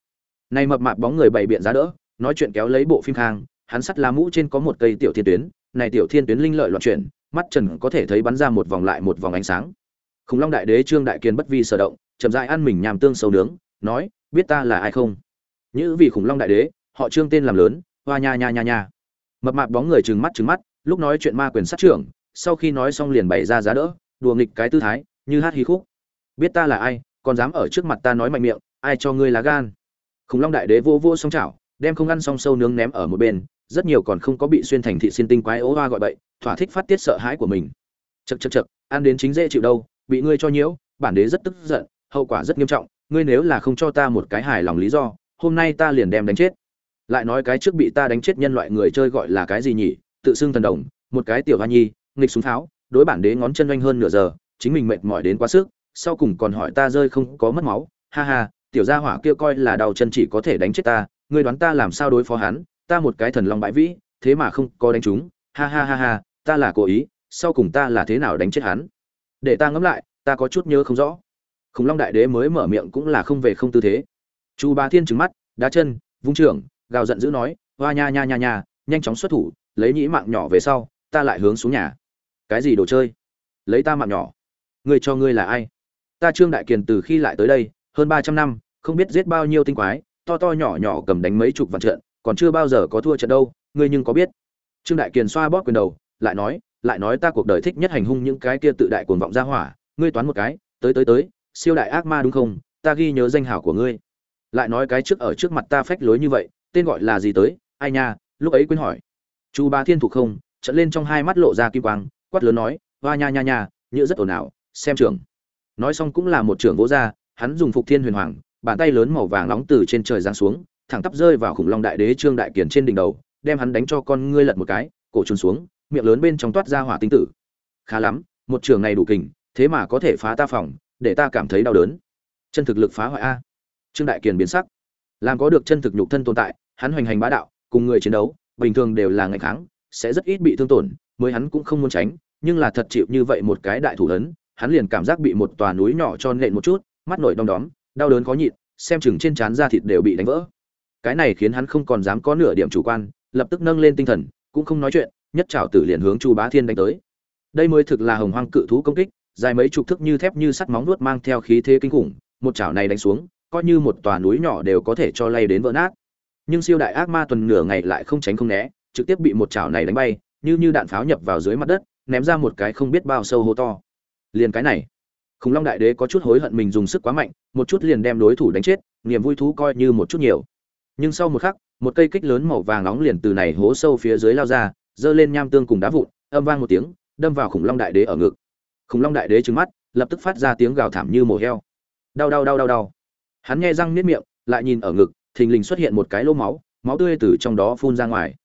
Này mập mạp bóng người bày biện giá đỡ, nói chuyện kéo lấy bộ phim khang, hắn sắt lá mũ trên có một cây tiểu thiên tuyến, này tiểu thiên tuyến linh lợi loạn chuyển, mắt trần có thể thấy bắn ra một vòng lại một vòng ánh sáng. Khủng long đại đế trương đại kiên bất vi sở động, chậm rãi ăn mình nhàm tương sâu nướng, nói, biết ta là ai không? Như vì khủng long đại đế, họ trương tên làm lớn hoa nha nha nha nha. Mập mạp bóng người trừng mắt trừng mắt, lúc nói chuyện ma quyền sát trưởng, sau khi nói xong liền bày ra giá đỡ, đùa nghịch cái tư thái, như hát hí khúc. Biết ta là ai, còn dám ở trước mặt ta nói mạnh miệng, ai cho ngươi lá gan? Khủng long đại đế vô vô song chảo, đem không ăn xong sâu nướng ném ở một bên, rất nhiều còn không có bị xuyên thành thị xin tinh quái ố hoa gọi bậy, thỏa thích phát tiết sợ hãi của mình. Chật chật chật ăn đến chính dễ chịu đâu, bị ngươi cho nhiễu, bản đế rất tức giận, hậu quả rất nghiêm trọng, ngươi nếu là không cho ta một cái hài lòng lý do, hôm nay ta liền đem đánh chết lại nói cái trước bị ta đánh chết nhân loại người chơi gọi là cái gì nhỉ? Tự xưng thần đồng, một cái tiểu hoa nhi, nghịch súng pháo, đối bản đế ngón chân doanh hơn nửa giờ, chính mình mệt mỏi đến quá sức, sau cùng còn hỏi ta rơi không có mất máu. Ha ha, tiểu gia hỏa kia coi là đau chân chỉ có thể đánh chết ta, ngươi đoán ta làm sao đối phó hắn? Ta một cái thần long bãi vĩ, thế mà không có đánh chúng. Ha ha ha ha, ta là cố ý, sau cùng ta là thế nào đánh chết hắn? Để ta ngẫm lại, ta có chút nhớ không rõ. Khủng long đại đế mới mở miệng cũng là không về không tư thế. Chu ba thiên trừng mắt, đá chân, vung trưởng gào giận dữ nói, hoa nha nha nha nha, nhanh chóng xuất thủ, lấy nhĩ mạng nhỏ về sau, ta lại hướng xuống nhà. Cái gì đồ chơi? Lấy ta mạng nhỏ. Ngươi cho ngươi là ai? Ta trương đại kiền từ khi lại tới đây, hơn ba trăm năm, không biết giết bao nhiêu tinh quái, to to nhỏ nhỏ cầm đánh mấy chục vạn trận, còn chưa bao giờ có thua trận đâu, ngươi nhưng có biết? Trương đại kiền xoa bóp quyền đầu, lại nói lại nói ta cuộc đời thích nhất hành hung những cái kia tự đại cuồng vọng ra hỏa, ngươi toán một cái, tới tới tới, siêu đại ác ma đúng không? Ta ghi nhớ danh hảo của ngươi. Lại nói cái trước ở trước mặt ta phách lối như vậy tên gọi là gì tới, ai nha, lúc ấy quên hỏi. Chu ba thiên thục không trận lên trong hai mắt lộ ra kim quang, quát lớn nói, hoa nha nha nha như rất ồn ào, xem trưởng. Nói xong cũng là một trưởng vỗ ra, hắn dùng phục thiên huyền hoàng, bàn tay lớn màu vàng nóng từ trên trời giáng xuống, thẳng tắp rơi vào khủng long đại đế trương đại kiển trên đỉnh đầu, đem hắn đánh cho con ngươi lật một cái, cổ trùn xuống, miệng lớn bên trong toát ra hỏa tinh tử. Khá lắm, một trường này đủ kình, thế mà có thể phá ta phòng, để ta cảm thấy đau đớn. Chân thực lực phá hoại a. Trương đại kiền biến sắc. Làm có được chân thực nhục thân tồn tại hắn hoành hành bá đạo, cùng người chiến đấu, bình thường đều là ngày kháng, sẽ rất ít bị thương tổn, mới hắn cũng không muốn tránh, nhưng là thật chịu như vậy một cái đại thủ lớn, hắn liền cảm giác bị một tòa núi nhỏ cho nện một chút, mắt nổi đom đóm, đau đớn khó nhịn, xem chừng trên trán da thịt đều bị đánh vỡ. Cái này khiến hắn không còn dám có nửa điểm chủ quan, lập tức nâng lên tinh thần, cũng không nói chuyện, nhất trảo tử liền hướng chu bá thiên đánh tới. Đây mới thực là hồng hoang cự thú công kích, dài mấy chục thước như thép như sắt móng vuốt mang theo khí thế kinh khủng, một chảo này đánh xuống, coi như một tòa núi nhỏ đều có thể cho lay đến vỡ nát nhưng siêu đại ác ma tuần nửa ngày lại không tránh không né, trực tiếp bị một chảo này đánh bay, như như đạn pháo nhập vào dưới mặt đất, ném ra một cái không biết bao sâu hố to. Liền cái này, khủng long đại đế có chút hối hận mình dùng sức quá mạnh, một chút liền đem đối thủ đánh chết, niềm vui thú coi như một chút nhiều. Nhưng sau một khắc, một cây kích lớn màu vàng nóng liền từ này hố sâu phía dưới lao ra, giơ lên nham tương cùng đá vụn, âm vang một tiếng, đâm vào khủng long đại đế ở ngực. Khủng long đại đế trừng mắt, lập tức phát ra tiếng gào thảm như mổ heo. Đau đau đau đau đau. Hắn nghe răng niết miệng, lại nhìn ở ngực thình lình xuất hiện một cái lỗ máu máu tươi từ trong đó phun ra ngoài.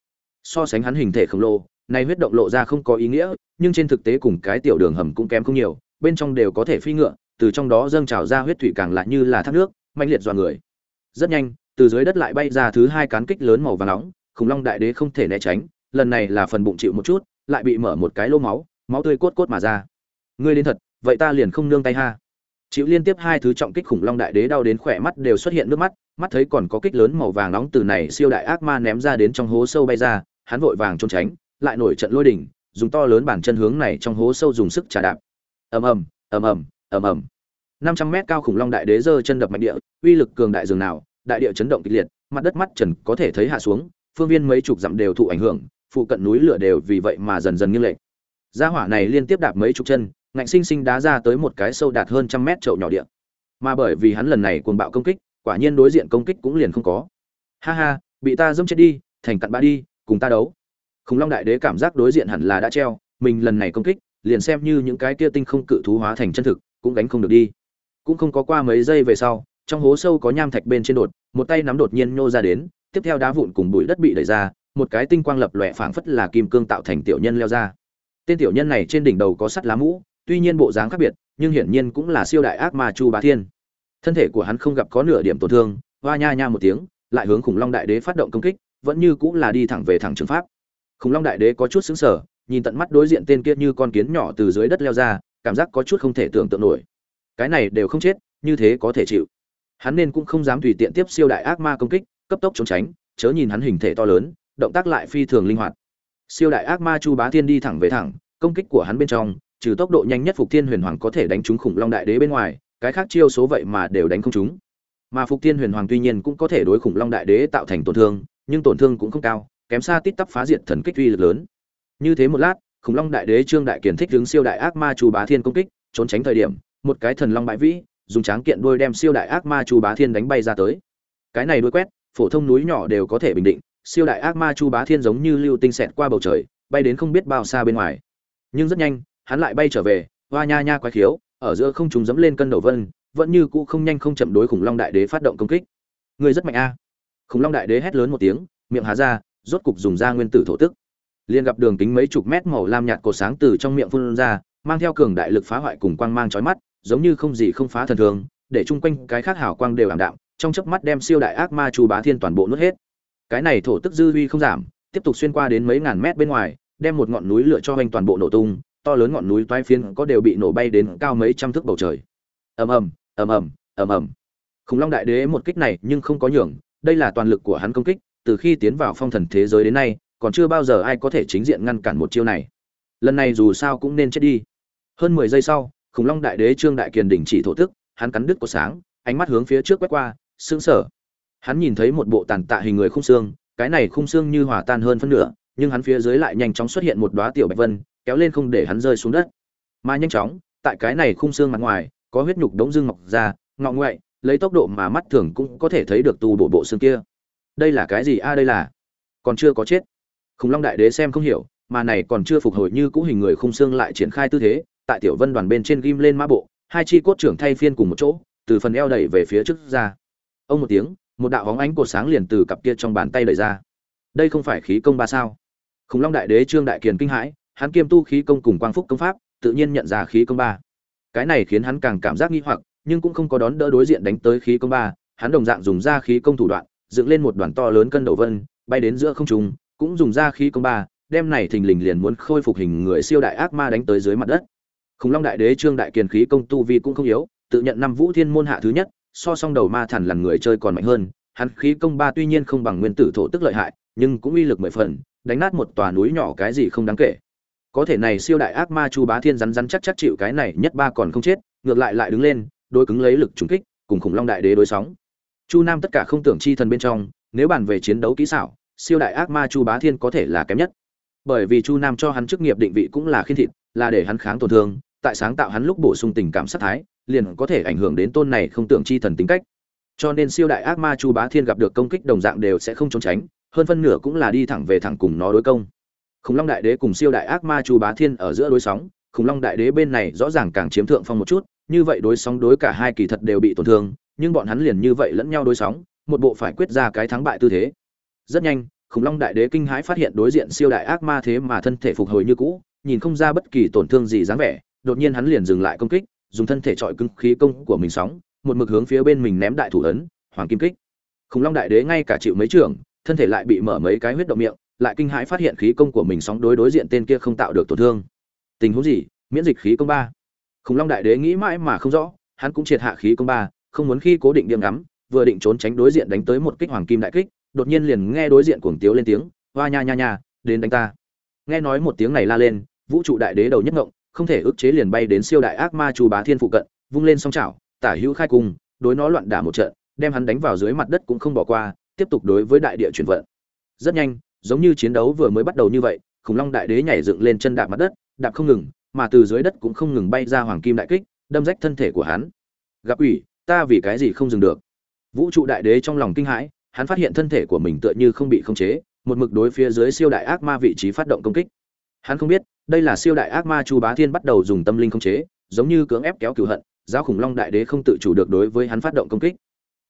So sánh hắn hình thể khổng lồ, này huyết động lộ ra không có ý nghĩa, nhưng trên thực tế cùng cái tiểu đường hầm cũng kém không nhiều, bên trong đều có thể phi ngựa, từ trong đó dâng trào ra huyết thủy càng lại như là thác nước mạnh liệt dọa người. Rất nhanh, từ dưới đất lại bay ra thứ hai cán kích lớn màu vàng nóng, khủng long đại đế không thể né tránh, lần này là phần bụng chịu một chút, lại bị mở một cái lô máu máu tươi cốt cốt mà ra. Ngươi đến thật, vậy ta liền không nương tay ha. Chịu liên tiếp hai thứ trọng kích khủng long đại đế đau đến khỏe mắt đều xuất hiện nước mắt mắt thấy còn có kích lớn màu vàng nóng từ này siêu đại ác ma ném ra đến trong hố sâu bay ra, hắn vội vàng trốn tránh, lại nổi trận lôi đỉnh dùng to lớn bản chân hướng này trong hố sâu dùng sức trả đạp. Ầm ầm ầm ầm ầm ầm. Năm trăm mét cao khủng long đại đế giơ chân đập mạnh địa, uy lực cường đại dường nào, đại địa chấn động kịch liệt, mặt đất mắt trần có thể thấy hạ xuống, phương viên mấy chục dặm đều thụ ảnh hưởng, phụ cận núi lửa đều vì vậy mà dần dần nghiêng lệch. Gia hỏa này liên tiếp đạp mấy chục chân, ngạnh sinh sinh đá ra tới một cái sâu đạt hơn trăm mét chậu nhỏ địa. Mà bởi vì hắn lần này cuồng bạo công kích quả nhiên đối diện công kích cũng liền không có. Ha ha, bị ta dâm chết đi, thành cặn bã đi, cùng ta đấu. Khủng long đại đế cảm giác đối diện hẳn là đã treo, mình lần này công kích, liền xem như những cái kia tinh không cự thú hóa thành chân thực, cũng gánh không được đi. Cũng không có qua mấy giây về sau, trong hố sâu có nham thạch bên trên đột, một tay nắm đột nhiên nhô ra đến, tiếp theo đá vụn cùng bụi đất bị đẩy ra, một cái tinh quang lập lòe phảng phất là kim cương tạo thành tiểu nhân leo ra. Tên tiểu nhân này trên đỉnh đầu có sắt lá mũ, tuy nhiên bộ dáng khác biệt, nhưng hiển nhiên cũng là siêu đại ác ma chu bá thiên thân thể của hắn không gặp có nửa điểm tổn thương, hoa nha nha một tiếng, lại hướng khủng long đại đế phát động công kích, vẫn như cũng là đi thẳng về thẳng trường pháp. Khủng long đại đế có chút xứng sở nhìn tận mắt đối diện tên kia như con kiến nhỏ từ dưới đất leo ra, cảm giác có chút không thể tưởng tượng nổi. Cái này đều không chết, như thế có thể chịu. Hắn nên cũng không dám tùy tiện tiếp siêu đại ác ma công kích, cấp tốc trốn tránh, chớ nhìn hắn hình thể to lớn, động tác lại phi thường linh hoạt. Siêu đại ác ma chu bá thiên đi thẳng về thẳng, công kích của hắn bên trong, trừ tốc độ nhanh nhất phục thiên huyền hoàng có thể đánh trúng khủng long đại đế bên ngoài cái khác chiêu số vậy mà đều đánh không trúng. Mà phục thiên huyền hoàng tuy nhiên cũng có thể đối khủng long đại đế tạo thành tổn thương, nhưng tổn thương cũng không cao, kém xa tít tắp phá diệt thần kích uy lực lớn. Như thế một lát, khủng long đại đế trương đại kiền thích hướng siêu đại ác ma chu bá thiên công kích, trốn tránh thời điểm, một cái thần long bãi vĩ, dùng tráng kiện đuôi đem siêu đại ác ma chu bá thiên đánh bay ra tới. Cái này đuôi quét, phổ thông núi nhỏ đều có thể bình định, siêu đại ác ma chu bá thiên giống như lưu tinh xẹt qua bầu trời, bay đến không biết bao xa bên ngoài. Nhưng rất nhanh, hắn lại bay trở về, hoa nha nha quái khiếu ở giữa không chúng dẫm lên cân đầu vân, vẫn như cũ không nhanh không chậm đối khủng long đại đế phát động công kích. Người rất mạnh a. Khủng long đại đế hét lớn một tiếng, miệng há ra, rốt cục dùng ra nguyên tử thổ tức. Liền gặp đường kính mấy chục mét màu lam nhạt cột sáng từ trong miệng phun ra, mang theo cường đại lực phá hoại cùng quang mang chói mắt, giống như không gì không phá thần thường, để chung quanh cái khác hào quang đều ảm đạm, trong chớp mắt đem siêu đại ác ma chu bá thiên toàn bộ nuốt hết. Cái này thổ tức dư huy không giảm, tiếp tục xuyên qua đến mấy ngàn mét bên ngoài, đem một ngọn núi lửa cho hoành toàn bộ nổ tung to lớn ngọn núi toái phiến có đều bị nổ bay đến cao mấy trăm thước bầu trời. Ầm ầm ầm ầm ầm ầm. Khủng long đại đế một kích này nhưng không có nhường, đây là toàn lực của hắn công kích, từ khi tiến vào phong thần thế giới đến nay, còn chưa bao giờ ai có thể chính diện ngăn cản một chiêu này. Lần này dù sao cũng nên chết đi. Hơn mười giây sau, khủng long đại đế trương đại kiền đỉnh chỉ thổ tức hắn cắn đứt của sáng, ánh mắt hướng phía trước quét qua, sững sờ. Hắn nhìn thấy một bộ tàn tạ hình người khung xương, cái này khung xương như hòa tan hơn phân nửa, nhưng hắn phía dưới lại nhanh chóng xuất hiện một đóa tiểu bạch vân kéo lên không để hắn rơi xuống đất. Mà nhanh chóng, tại cái này khung xương mặt ngoài, có huyết nhục đống dương mọc ra, ngọ ngoại, lấy tốc độ mà mắt thường cũng có thể thấy được tu bộ bộ xương kia. Đây là cái gì? A, đây là còn chưa có chết. Khủng long đại đế xem không hiểu, mà này còn chưa phục hồi như cũ hình người khung xương lại triển khai tư thế, tại tiểu vân đoàn bên trên ghim lên mã bộ, hai chi cốt trưởng thay phiên cùng một chỗ, từ phần eo đẩy về phía trước ra. Ông một tiếng, một đạo hóng ánh cột sáng liền từ cặp kia trong bàn tay đẩy ra. Đây không phải khí công ba sao? Khủng long đại đế trương đại kiền kinh hãi hắn kiêm tu khí công cùng quang phúc công pháp, tự nhiên nhận ra khí công ba. Cái này khiến hắn càng cảm giác nghi hoặc, nhưng cũng không có đón đỡ đối diện đánh tới khí công ba, hắn đồng dạng dùng ra khí công thủ đoạn, dựng lên một đoàn to lớn cân đầu vân, bay đến giữa không trung, cũng dùng ra khí công ba, đem này thình lình liền muốn khôi phục hình người siêu đại ác ma đánh tới dưới mặt đất. Khủng long đại đế, trương đại kiền khí công tu vi cũng không yếu, tự nhận năm vũ thiên môn hạ thứ nhất, so song đầu ma thần lần người chơi còn mạnh hơn. Hắn khí công ba tuy nhiên không bằng nguyên tử thổ tức lợi hại, nhưng cũng uy lực mười phần, đánh nát một tòa núi nhỏ cái gì không đáng kể có thể này siêu đại ác ma chu bá thiên rắn rắn chắc chắc chịu cái này nhất ba còn không chết, ngược lại lại đứng lên, đối cứng lấy lực trùng kích, cùng khủng long đại đế đối sóng. Chu nam tất cả không tưởng chi thần bên trong, nếu bàn về chiến đấu kỹ xảo, siêu đại ác ma chu bá thiên có thể là kém nhất. Bởi vì chu nam cho hắn chức nghiệp định vị cũng là khiên thịt, là để hắn kháng tổn thương, tại sáng tạo hắn lúc bổ sung tình cảm sát thái, liền có thể ảnh hưởng đến tôn này không tưởng chi thần tính cách. Cho nên siêu đại ác ma chu bá thiên gặp được công kích đồng dạng đều sẽ không trốn tránh, hơn phân nửa cũng là đi thẳng về thẳng cùng nó đối công khủng long đại đế cùng siêu đại ác ma chu bá thiên ở giữa đối sóng khủng long đại đế bên này rõ ràng càng chiếm thượng phong một chút như vậy đối sóng đối cả hai kỳ thật đều bị tổn thương nhưng bọn hắn liền như vậy lẫn nhau đối sóng một bộ phải quyết ra cái thắng bại tư thế. Rất nhanh khủng long đại đế kinh hãi phát hiện đối diện siêu đại ác ma thế mà thân thể phục hồi như cũ nhìn không ra bất kỳ tổn thương gì dáng vẻ đột nhiên hắn liền dừng lại công kích dùng thân thể trọi cưng khí công của mình sóng một mực hướng phía bên mình ném đại thủ ấn hoàng kim kích. Khủng long đại đế ngay cả chịu mấy trường, thân thể lại bị mở mấy cái huyết động miệng lại kinh hãi phát hiện khí công của mình sóng đối đối diện tên kia không tạo được tổn thương. Tình huống gì? Miễn dịch khí công ba. Khủng long đại đế nghĩ mãi mà không rõ, hắn cũng triệt hạ khí công ba, không muốn khi cố định điểm ngắm, vừa định trốn tránh đối diện đánh tới một kích hoàng kim đại kích, đột nhiên liền nghe đối diện cuồng tiếu lên tiếng, hoa nha nha nha, đến đánh ta. Nghe nói một tiếng này la lên, vũ trụ đại đế đầu nhất ngộng, không thể ức chế liền bay đến siêu đại ác ma chu bá thiên phụ cận, vung lên song chảo, tả hữu khai cung, đối nó loạn đả một trận, đem hắn đánh vào dưới mặt đất cũng không bỏ qua, tiếp tục đối với đại địa chuyển vận. Rất nhanh giống như chiến đấu vừa mới bắt đầu như vậy, khủng long đại đế nhảy dựng lên chân đạp mặt đất, đạp không ngừng, mà từ dưới đất cũng không ngừng bay ra hoàng kim đại kích, đâm rách thân thể của hắn. Gặp ủy ta vì cái gì không dừng được? Vũ trụ đại đế trong lòng kinh hãi, hắn phát hiện thân thể của mình tựa như không bị khống chế, một mực đối phía dưới siêu đại ác ma vị trí phát động công kích. Hắn không biết, đây là siêu đại ác ma chu bá thiên bắt đầu dùng tâm linh khống chế, giống như cưỡng ép kéo cửu hận, giáo khủng long đại đế không tự chủ được đối với hắn phát động công kích.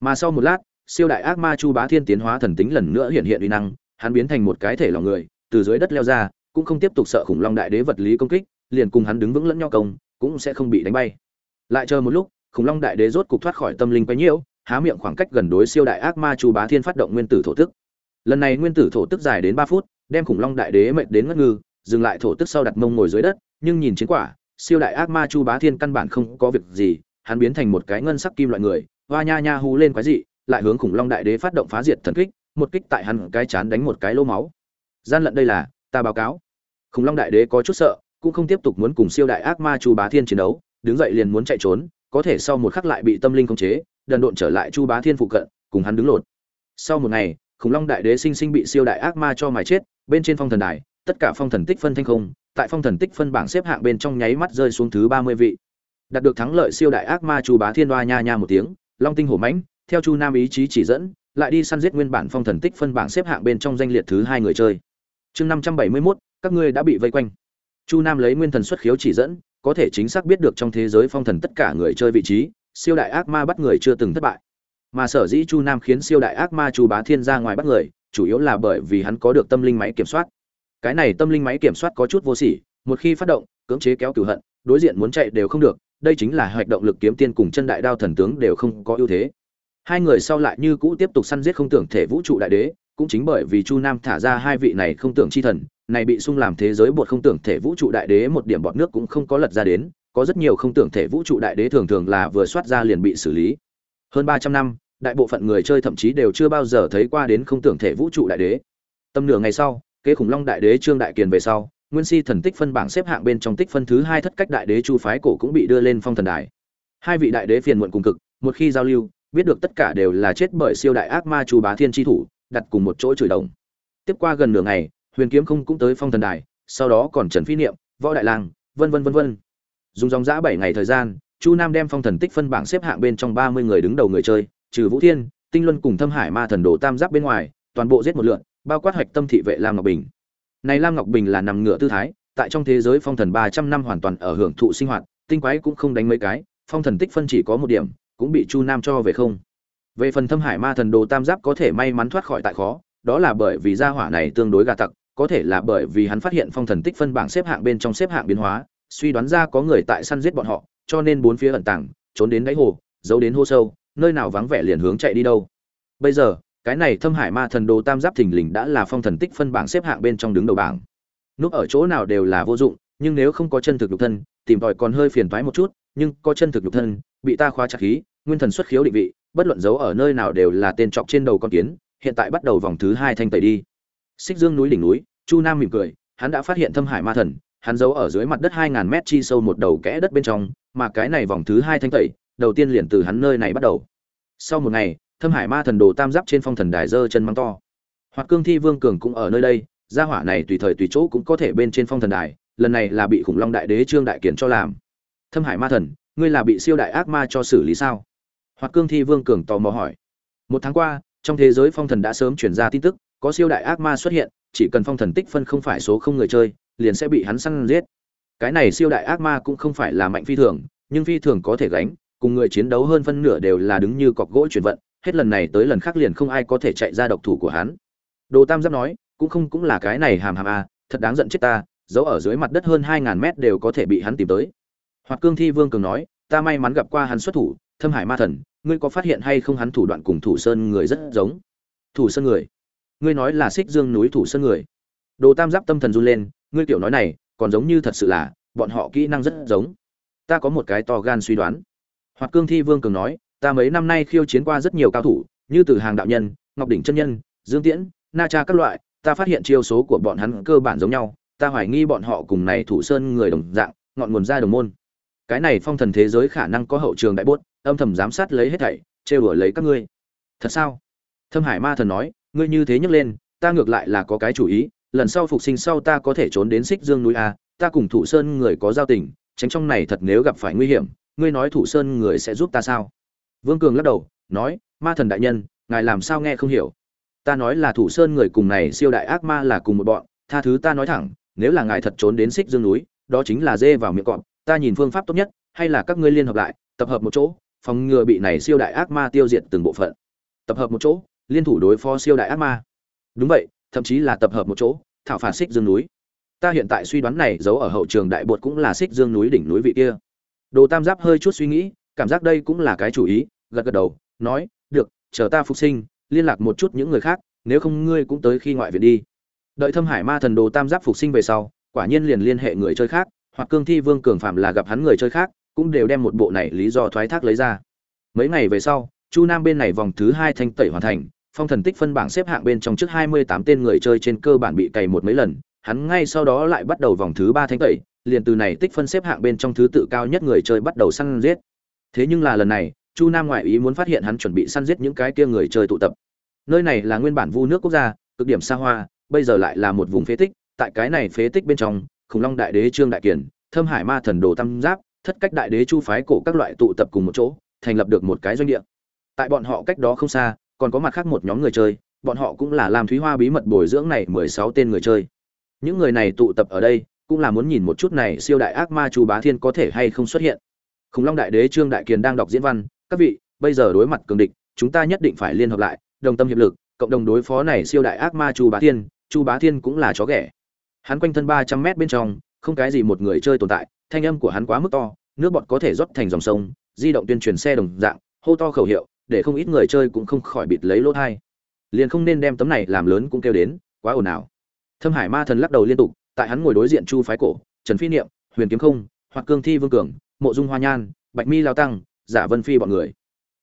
Mà sau một lát, siêu đại ác ma chu bá thiên tiến hóa thần tính lần nữa hiện hiện uy năng hắn biến thành một cái thể lòng người, từ dưới đất leo ra, cũng không tiếp tục sợ khủng long đại đế vật lý công kích, liền cùng hắn đứng vững lẫn nhau công, cũng sẽ không bị đánh bay. Lại chờ một lúc, khủng long đại đế rốt cục thoát khỏi tâm linh quấy nhiễu, há miệng khoảng cách gần đối siêu đại ác ma chu bá thiên phát động nguyên tử thổ tức. Lần này nguyên tử thổ tức dài đến ba phút, đem khủng long đại đế mệt đến ngất ngư, dừng lại thổ tức sau đặt mông ngồi dưới đất, nhưng nhìn chiến quả, siêu đại ác ma chu bá thiên căn bản không có việc gì, hắn biến thành một cái ngân sắc kim loại người, hoa nha nha hú lên quái dị, lại hướng khủng long đại đế phát động phá diệt thần kích một kích tại hắn cái chán đánh một cái lỗ máu. Gian lận đây là, ta báo cáo. Khủng long đại đế có chút sợ, cũng không tiếp tục muốn cùng siêu đại ác ma chu bá thiên chiến đấu, đứng dậy liền muốn chạy trốn, có thể sau một khắc lại bị tâm linh khống chế, đần độn trở lại chu bá thiên phụ cận, cùng hắn đứng lột. Sau một ngày, khủng long đại đế sinh sinh bị siêu đại ác ma cho mài chết, bên trên phong thần đài, tất cả phong thần tích phân thanh không, tại phong thần tích phân bảng xếp hạng bên trong nháy mắt rơi xuống thứ ba mươi vị. Đạt được thắng lợi siêu đại ác ma chu bá thiên đoa nha nha một tiếng, long tinh hổ mãnh, theo chu nam ý chí chỉ dẫn lại đi săn giết nguyên bản phong thần tích phân bảng xếp hạng bên trong danh liệt thứ hai người chơi. Chương năm trăm bảy mươi mốt, các ngươi đã bị vây quanh. Chu nam lấy nguyên thần xuất khiếu chỉ dẫn, có thể chính xác biết được trong thế giới phong thần tất cả người chơi vị trí, siêu đại ác ma bắt người chưa từng thất bại. Mà sở dĩ chu nam khiến siêu đại ác ma chu bá thiên ra ngoài bắt người, chủ yếu là bởi vì hắn có được tâm linh máy kiểm soát. Cái này tâm linh máy kiểm soát có chút vô sỉ, một khi phát động, cưỡng chế kéo cửu hận, đối diện muốn chạy đều không được, đây chính là hoạt động lực kiếm tiên cùng chân đại đao thần tướng đều không có ưu thế hai người sau lại như cũ tiếp tục săn giết không tưởng thể vũ trụ đại đế, cũng chính bởi vì chu nam thả ra hai vị này không tưởng chi thần, này bị sung làm thế giới bột không tưởng thể vũ trụ đại đế một điểm bọt nước cũng không có lật ra đến, có rất nhiều không tưởng thể vũ trụ đại đế thường thường là vừa soát ra liền bị xử lý. Hơn ba trăm năm, đại bộ phận người chơi thậm chí đều chưa bao giờ thấy qua đến không tưởng thể vũ trụ đại đế. Tâm nửa ngày sau, kế khủng long đại đế trương đại kiền về sau, nguyên si thần tích phân bảng xếp hạng bên trong tích phân thứ hai thất cách đại đế chu phái cổ cũng bị đưa lên phong thần đài. Hai vị đại đế phiền muộn cùng cực, một khi giao lưu biết được tất cả đều là chết bởi siêu đại ác ma chu bá thiên tri thủ, đặt cùng một chỗ chửi đồng. Tiếp qua gần nửa ngày, huyền kiếm không cũng tới phong thần đài, sau đó còn trần phi niệm, võ đại lang, vân vân vân vân. Dùng dòng giã bảy ngày thời gian, chu nam đem phong thần tích phân bảng xếp hạng bên trong ba mươi người đứng đầu người chơi, trừ vũ thiên, tinh luân cùng thâm hải ma thần đồ tam giáp bên ngoài, toàn bộ giết một lượn bao quát hoạch tâm thị vệ lam ngọc bình. Này lam ngọc bình là nằm ngựa tư thái, tại trong thế giới phong thần ba trăm năm hoàn toàn ở hưởng thụ sinh hoạt, tinh quái cũng không đánh mấy cái, phong thần tích phân chỉ có một điểm cũng bị chu nam cho về không. Về phần thâm hải ma thần đồ tam giáp có thể may mắn thoát khỏi tại khó, đó là bởi vì gia hỏa này tương đối gà tặc, có thể là bởi vì hắn phát hiện phong thần tích phân bảng xếp hạng bên trong xếp hạng biến hóa, suy đoán ra có người tại săn giết bọn họ, cho nên bốn phía ẩn tàng, trốn đến đáy hồ, giấu đến hô sâu, nơi nào vắng vẻ liền hướng chạy đi đâu. Bây giờ, cái này thâm hải ma thần đồ tam giáp thình lình đã là phong thần tích phân bảng xếp hạng bên trong đứng đầu bảng. Núp ở chỗ nào đều là vô dụng, nhưng nếu không có chân thực lục thân, tìm tòi còn hơi phiền toái một chút nhưng có chân thực nhục thân, bị ta khóa chặt khí, nguyên thần xuất khiếu định vị, bất luận giấu ở nơi nào đều là tên trọc trên đầu con kiến, hiện tại bắt đầu vòng thứ hai thanh tẩy đi. Xích dương núi đỉnh núi, chu nam mỉm cười, hắn đã phát hiện thâm hải ma thần, hắn giấu ở dưới mặt đất hai ngàn mét chi sâu một đầu kẽ đất bên trong, mà cái này vòng thứ hai thanh tẩy, đầu tiên liền từ hắn nơi này bắt đầu. Sau một ngày, thâm hải ma thần đồ tam giáp trên phong thần đài dơ chân mắng to. Hoặc cương thi vương cường cũng ở nơi đây, gia hỏa này tùy thời tùy chỗ cũng có thể bên trên phong thần đài, lần này là bị khủng long đại đế trương đại kiến cho làm thâm hải ma thần, ngươi là bị siêu đại ác ma cho xử lý sao? Hoặc cương thi vương cường tò mò hỏi. Một tháng qua, trong thế giới phong thần đã sớm chuyển ra tin tức, có siêu đại ác ma xuất hiện, chỉ cần phong thần tích phân không phải số không người chơi, liền sẽ bị hắn săn giết. Cái này siêu đại ác ma cũng không phải là mạnh phi thường, nhưng phi thường có thể gánh, cùng người chiến đấu hơn phân nửa đều là đứng như cọc gỗ chuyển vận, hết lần này tới lần khác liền không ai có thể chạy ra độc thủ của hắn. Đồ tam giáp nói, cũng không cũng là cái này hàm hàm a thật đáng giận chết ta, giấu ở dưới mặt đất hơn hai ngàn mét đều có thể bị hắn tìm tới hoặc cương thi vương cường nói, ta may mắn gặp qua hắn xuất thủ, thâm hải ma thần, ngươi có phát hiện hay không hắn thủ đoạn cùng thủ sơn người rất giống? Thủ sơn người? Ngươi nói là xích dương núi thủ sơn người. Đồ tam giáp tâm thần run lên, ngươi kiểu nói này, còn giống như thật sự là, bọn họ kỹ năng rất giống. Ta có một cái to gan suy đoán. Hoặc cương thi vương cường nói, ta mấy năm nay khiêu chiến qua rất nhiều cao thủ, như từ hàng đạo nhân, ngọc đỉnh chân nhân, dương tiễn, na cha các loại, ta phát hiện chiêu số của bọn hắn cơ bản giống nhau, ta hoài nghi bọn họ cùng này thủ sơn người đồng dạng, ngọn nguồn ra đồng môn cái này phong thần thế giới khả năng có hậu trường đại bốt, âm thầm giám sát lấy hết thảy, trêu đuổi lấy các ngươi. Thật sao? Thâm hải ma thần nói, ngươi như thế nhấc lên, ta ngược lại là có cái chủ ý, lần sau phục sinh sau ta có thể trốn đến xích dương núi a, ta cùng thủ sơn người có giao tình, tránh trong này thật nếu gặp phải nguy hiểm, ngươi nói thủ sơn người sẽ giúp ta sao? Vương cường lắc đầu, nói, ma thần đại nhân, ngài làm sao nghe không hiểu? Ta nói là thủ sơn người cùng này siêu đại ác ma là cùng một bọn, tha thứ ta nói thẳng, nếu là ngài thật trốn đến xích dương núi, đó chính là dê vào miệng cọp ta nhìn phương pháp tốt nhất, hay là các ngươi liên hợp lại, tập hợp một chỗ, phòng ngừa bị này siêu đại ác ma tiêu diệt từng bộ phận. Tập hợp một chỗ, liên thủ đối phó siêu đại ác ma. Đúng vậy, thậm chí là tập hợp một chỗ, thảo phạt xích dương núi. Ta hiện tại suy đoán này giấu ở hậu trường đại bột cũng là xích dương núi đỉnh núi vị kia. Đồ tam giáp hơi chút suy nghĩ, cảm giác đây cũng là cái chủ ý, gật gật đầu, nói, được, chờ ta phục sinh, liên lạc một chút những người khác, nếu không ngươi cũng tới khi ngoại viện đi. Đợi thâm hải ma thần đồ tam giáp phục sinh về sau, quả nhiên liền liên hệ người chơi khác hoặc cương thi vương cường phạm là gặp hắn người chơi khác, cũng đều đem một bộ này lý do thoái thác lấy ra. Mấy ngày về sau, chu nam bên này vòng thứ hai thanh tẩy hoàn thành, phong thần tích phân bảng xếp hạng bên trong trước 28 tên người chơi trên cơ bản bị cày một mấy lần, hắn ngay sau đó lại bắt đầu vòng thứ ba thanh tẩy, liền từ này tích phân xếp hạng bên trong thứ tự cao nhất người chơi bắt đầu săn giết. Thế nhưng là lần này, chu nam ngoại ý muốn phát hiện hắn chuẩn bị săn giết những cái kia người chơi tụ tập. Nơi này là nguyên bản vu nước quốc gia, cực điểm xa hoa, bây giờ lại là một vùng phế tích, tại cái này phế tích bên trong khủng long đại đế trương đại kiển thâm hải ma thần đồ tam giáp, thất cách đại đế chu phái cổ các loại tụ tập cùng một chỗ, thành lập được một cái doanh địa. Tại bọn họ cách đó không xa, còn có mặt khác một nhóm người chơi, bọn họ cũng là làm thúy hoa bí mật bồi dưỡng này mười sáu tên người chơi. Những người này tụ tập ở đây, cũng là muốn nhìn một chút này siêu đại ác ma chu bá thiên có thể hay không xuất hiện. Khủng long đại đế trương đại kiền đang đọc diễn văn, các vị, bây giờ đối mặt cường địch, chúng ta nhất định phải liên hợp lại, đồng tâm hiệp lực, cộng đồng đối phó này siêu đại ác ma chu bá thiên, chu bá thiên cũng là chó ghẻ hắn quanh thân ba trăm mét bên trong, không cái gì một người chơi tồn tại, thanh âm của hắn quá mức to, nước bọt có thể rót thành dòng sông, di động tuyên truyền xe đồng dạng, hô to khẩu hiệu, để không ít người chơi cũng không khỏi bịt lấy lỗ thai liền không nên đem tấm này làm lớn cũng kêu đến, quá ồn ào. Thâm hải ma thần lắc đầu liên tục, tại hắn ngồi đối diện chu phái cổ, trần phi niệm, huyền kiếm không, hoặc cương thi vương cường, mộ dung hoa nhan, bạch mi lao tăng, giả vân phi bọn người.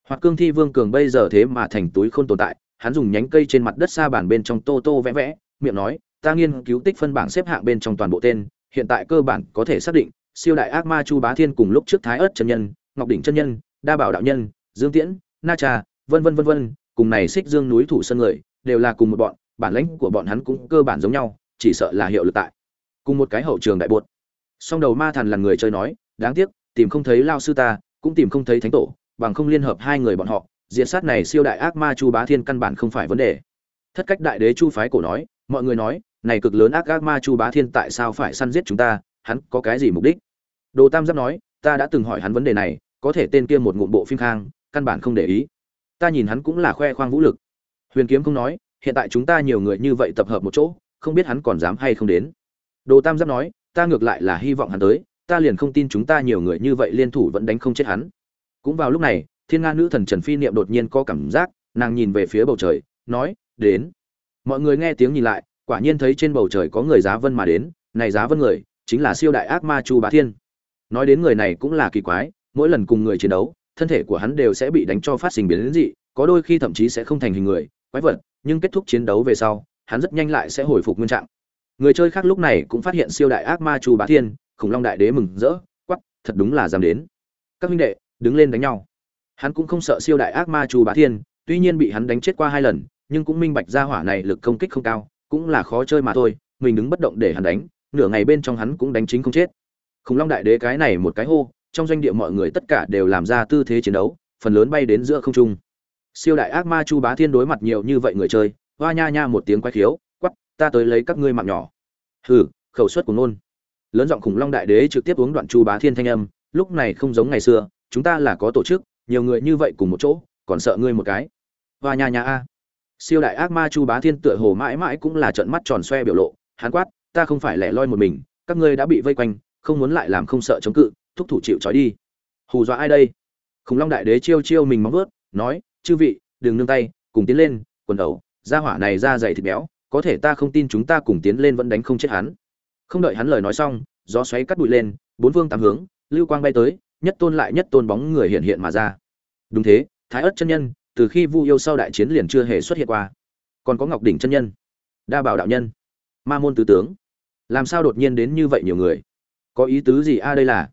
Hoặc cương thi vương cường bây giờ thế mà thành túi không tồn tại, hắn dùng nhánh cây trên mặt đất xa bản bên trong tô tô vẽ vẽ, miệng nói ta nghiên cứu tích phân bảng xếp hạng bên trong toàn bộ tên, hiện tại cơ bản có thể xác định, siêu đại ác ma chu bá thiên cùng lúc trước thái Ức chân nhân, ngọc đỉnh chân nhân, đa bảo đạo nhân, dương tiễn, na trà, vân vân vân vân, cùng này xích dương núi thủ sơn người, đều là cùng một bọn, bản lãnh của bọn hắn cũng cơ bản giống nhau, chỉ sợ là hiệu lực tại cùng một cái hậu trường đại buột. song đầu ma thần là người chơi nói, đáng tiếc, tìm không thấy lao sư ta, cũng tìm không thấy thánh tổ, bằng không liên hợp hai người bọn họ, diệt sát này siêu đại ác ma chu bá thiên căn bản không phải vấn đề thất cách đại đế chu phái cổ nói, mọi người nói này cực lớn ác ác ma chu bá thiên tại sao phải săn giết chúng ta? Hắn có cái gì mục đích? Đồ tam giáp nói, ta đã từng hỏi hắn vấn đề này, có thể tên kia một ngụm bộ phim khang, căn bản không để ý. Ta nhìn hắn cũng là khoe khoang vũ lực. Huyền kiếm không nói, hiện tại chúng ta nhiều người như vậy tập hợp một chỗ, không biết hắn còn dám hay không đến. Đồ tam giáp nói, ta ngược lại là hy vọng hắn tới, ta liền không tin chúng ta nhiều người như vậy liên thủ vẫn đánh không chết hắn. Cũng vào lúc này, thiên nga nữ thần trần phi niệm đột nhiên có cảm giác, nàng nhìn về phía bầu trời, nói, đến. Mọi người nghe tiếng nhìn lại quả nhiên thấy trên bầu trời có người giá vân mà đến, này giá vân người, chính là siêu đại ác ma chu bá thiên. Nói đến người này cũng là kỳ quái, mỗi lần cùng người chiến đấu, thân thể của hắn đều sẽ bị đánh cho phát sinh biến dị, có đôi khi thậm chí sẽ không thành hình người, quái vật, nhưng kết thúc chiến đấu về sau, hắn rất nhanh lại sẽ hồi phục nguyên trạng. Người chơi khác lúc này cũng phát hiện siêu đại ác ma chu bá thiên, khủng long đại đế mừng rỡ quắp thật đúng là dám đến. Các huynh đệ, đứng lên đánh nhau. Hắn cũng không sợ siêu đại ác ma chu bá thiên, tuy nhiên bị hắn đánh chết qua hai lần, nhưng cũng minh bạch ra hỏa này lực công kích không cao cũng là khó chơi mà thôi, mình đứng bất động để hắn đánh, nửa ngày bên trong hắn cũng đánh chính không chết. Khủng long đại đế cái này một cái hô, trong doanh địa mọi người tất cả đều làm ra tư thế chiến đấu, phần lớn bay đến giữa không trung. Siêu đại ác ma chu bá thiên đối mặt nhiều như vậy người chơi, hoa nha nha một tiếng quay khiếu quắp ta tới lấy các ngươi mạng nhỏ. Hừ, khẩu suất của nôn. Lớn giọng khủng long đại đế trực tiếp uống đoạn chu bá thiên thanh âm, lúc này không giống ngày xưa, chúng ta là có tổ chức, nhiều người như vậy cùng một chỗ, còn sợ ngươi một cái. Hoa nha nha a siêu đại ác ma chu bá thiên tựa hồ mãi mãi cũng là trận mắt tròn xoe biểu lộ hán quát, ta không phải lẻ loi một mình, các ngươi đã bị vây quanh, không muốn lại làm không sợ chống cự, thúc thủ chịu trói đi. Hù dọa ai đây? Khủng long đại đế chiêu chiêu mình móng vớt nói, chư vị, đừng nương tay, cùng tiến lên, quần đầu ra hỏa này ra dày thịt béo, có thể ta không tin chúng ta cùng tiến lên vẫn đánh không chết hắn. Không đợi hắn lời nói xong, gió xoáy cắt bụi lên, bốn phương tám hướng, lưu quang bay tới, nhất tôn lại nhất tôn bóng người hiện hiện mà ra. Đúng thế, thái ớt chân nhân từ khi vu yêu sau đại chiến liền chưa hề xuất hiện qua. Còn có ngọc đỉnh chân nhân, đa bảo đạo nhân, ma môn tứ tướng. Làm sao đột nhiên đến như vậy nhiều người? Có ý tứ gì a à đây là?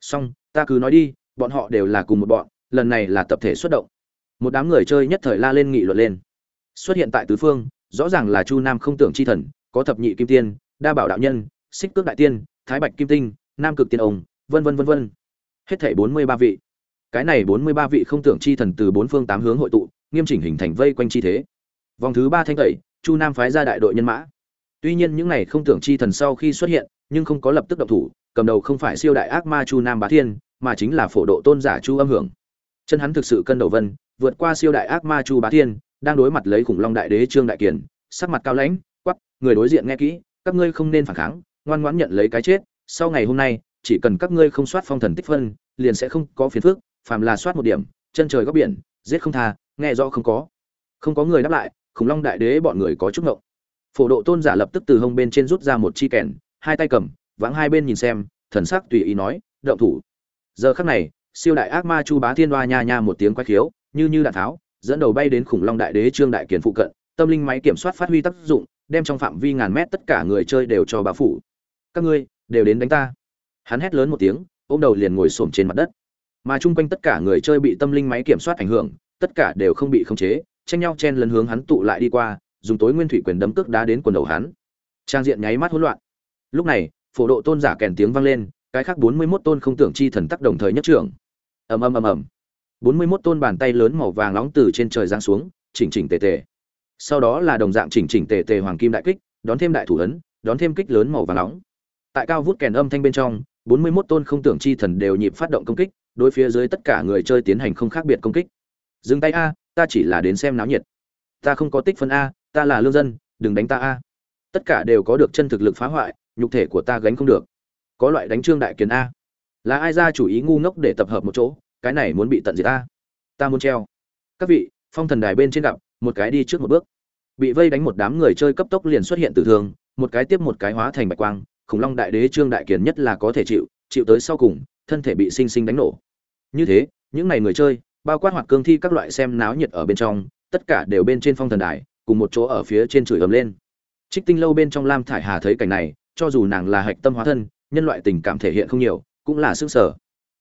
Xong, ta cứ nói đi, bọn họ đều là cùng một bọn, lần này là tập thể xuất động. Một đám người chơi nhất thời la lên nghị luận lên. Xuất hiện tại tứ phương, rõ ràng là chu nam không tưởng chi thần, có thập nhị kim tiên, đa bảo đạo nhân, xích cước đại tiên, thái bạch kim tinh, nam cực tiên ông, vân vân vân vân. Hết thảy bốn mươi ba vị cái này bốn mươi ba vị không tưởng chi thần từ bốn phương tám hướng hội tụ, nghiêm chỉnh hình thành vây quanh chi thế. Vòng thứ ba thanh tẩy, chu nam phái ra đại đội nhân mã. Tuy nhiên những này không tưởng chi thần sau khi xuất hiện, nhưng không có lập tức động thủ, cầm đầu không phải siêu đại ác ma chu nam bá thiên, mà chính là phổ độ tôn giả chu âm hưởng. Chân hắn thực sự cân đầu vân, vượt qua siêu đại ác ma chu bá thiên, đang đối mặt lấy khủng long đại đế trương đại kiền, sắc mặt cao lãnh quắp người đối diện nghe kỹ, các ngươi không nên phản kháng, ngoan ngoãn nhận lấy cái chết, sau ngày hôm nay, chỉ cần các ngươi không soát phong thần tích phân, liền sẽ không có phiền phức phàm là soát một điểm, chân trời góc biển, giết không tha, nghe rõ không có. Không có người đáp lại, khủng long đại đế bọn người có chút ngộng. Phổ độ tôn giả lập tức từ hông bên trên rút ra một chi kèn, hai tay cầm, vãng hai bên nhìn xem, thần sắc tùy ý nói, động thủ. Giờ khắc này, siêu đại ác ma chu bá thiên đoa nha nha một tiếng quay khiếu, như như đạn tháo, dẫn đầu bay đến khủng long đại đế trương đại kiền phụ cận, tâm linh máy kiểm soát phát huy tác dụng, đem trong phạm vi ngàn mét tất cả người chơi đều cho bá phủ. Các ngươi đều đến đánh ta. Hắn hét lớn một tiếng, ôm đầu liền ngồi xổm trên mặt đất mà chung quanh tất cả người chơi bị tâm linh máy kiểm soát ảnh hưởng, tất cả đều không bị khống chế, tranh nhau chen lấn hướng hắn tụ lại đi qua, dùng tối nguyên thủy quyền đấm cước đá đến quần đầu hắn. Trang diện nháy mắt hỗn loạn. Lúc này, phổ độ tôn giả kèn tiếng vang lên, cái khác bốn mươi 41 tôn không tưởng chi thần tắc đồng thời nhất trưởng. Ầm ầm ầm ầm. bốn mươi 41 tôn bàn tay lớn màu vàng nóng từ trên trời giáng xuống, chỉnh chỉnh tề tề. Sau đó là đồng dạng chỉnh chỉnh tề tề hoàng kim đại kích, đón thêm đại thủ ấn, đón thêm kích lớn màu vàng nóng. Tại cao vút kèn âm thanh bên trong, bốn mươi 41 tôn không tưởng chi thần đều nhịp phát động công kích đối phía dưới tất cả người chơi tiến hành không khác biệt công kích. Dừng tay a, ta chỉ là đến xem náo nhiệt. Ta không có tích phân a, ta là lương dân, đừng đánh ta a. Tất cả đều có được chân thực lực phá hoại, nhục thể của ta gánh không được. Có loại đánh trương đại kiến a. Là ai ra chủ ý ngu ngốc để tập hợp một chỗ, cái này muốn bị tận diệt ta ta muốn treo. Các vị, phong thần đài bên trên gặp, một cái đi trước một bước. Bị vây đánh một đám người chơi cấp tốc liền xuất hiện tử thương một cái tiếp một cái hóa thành bạch quang, khủng long đại đế trương đại kiền nhất là có thể chịu chịu tới sau cùng thân thể bị sinh sinh đánh nổ. Như thế, những này người chơi, bao quát hoặc cương thi các loại xem náo nhiệt ở bên trong, tất cả đều bên trên phong thần đài, cùng một chỗ ở phía trên chửi ầm lên. Trích tinh lâu bên trong lam thải hà thấy cảnh này, cho dù nàng là hạch tâm hóa thân, nhân loại tình cảm thể hiện không nhiều, cũng là sức sở.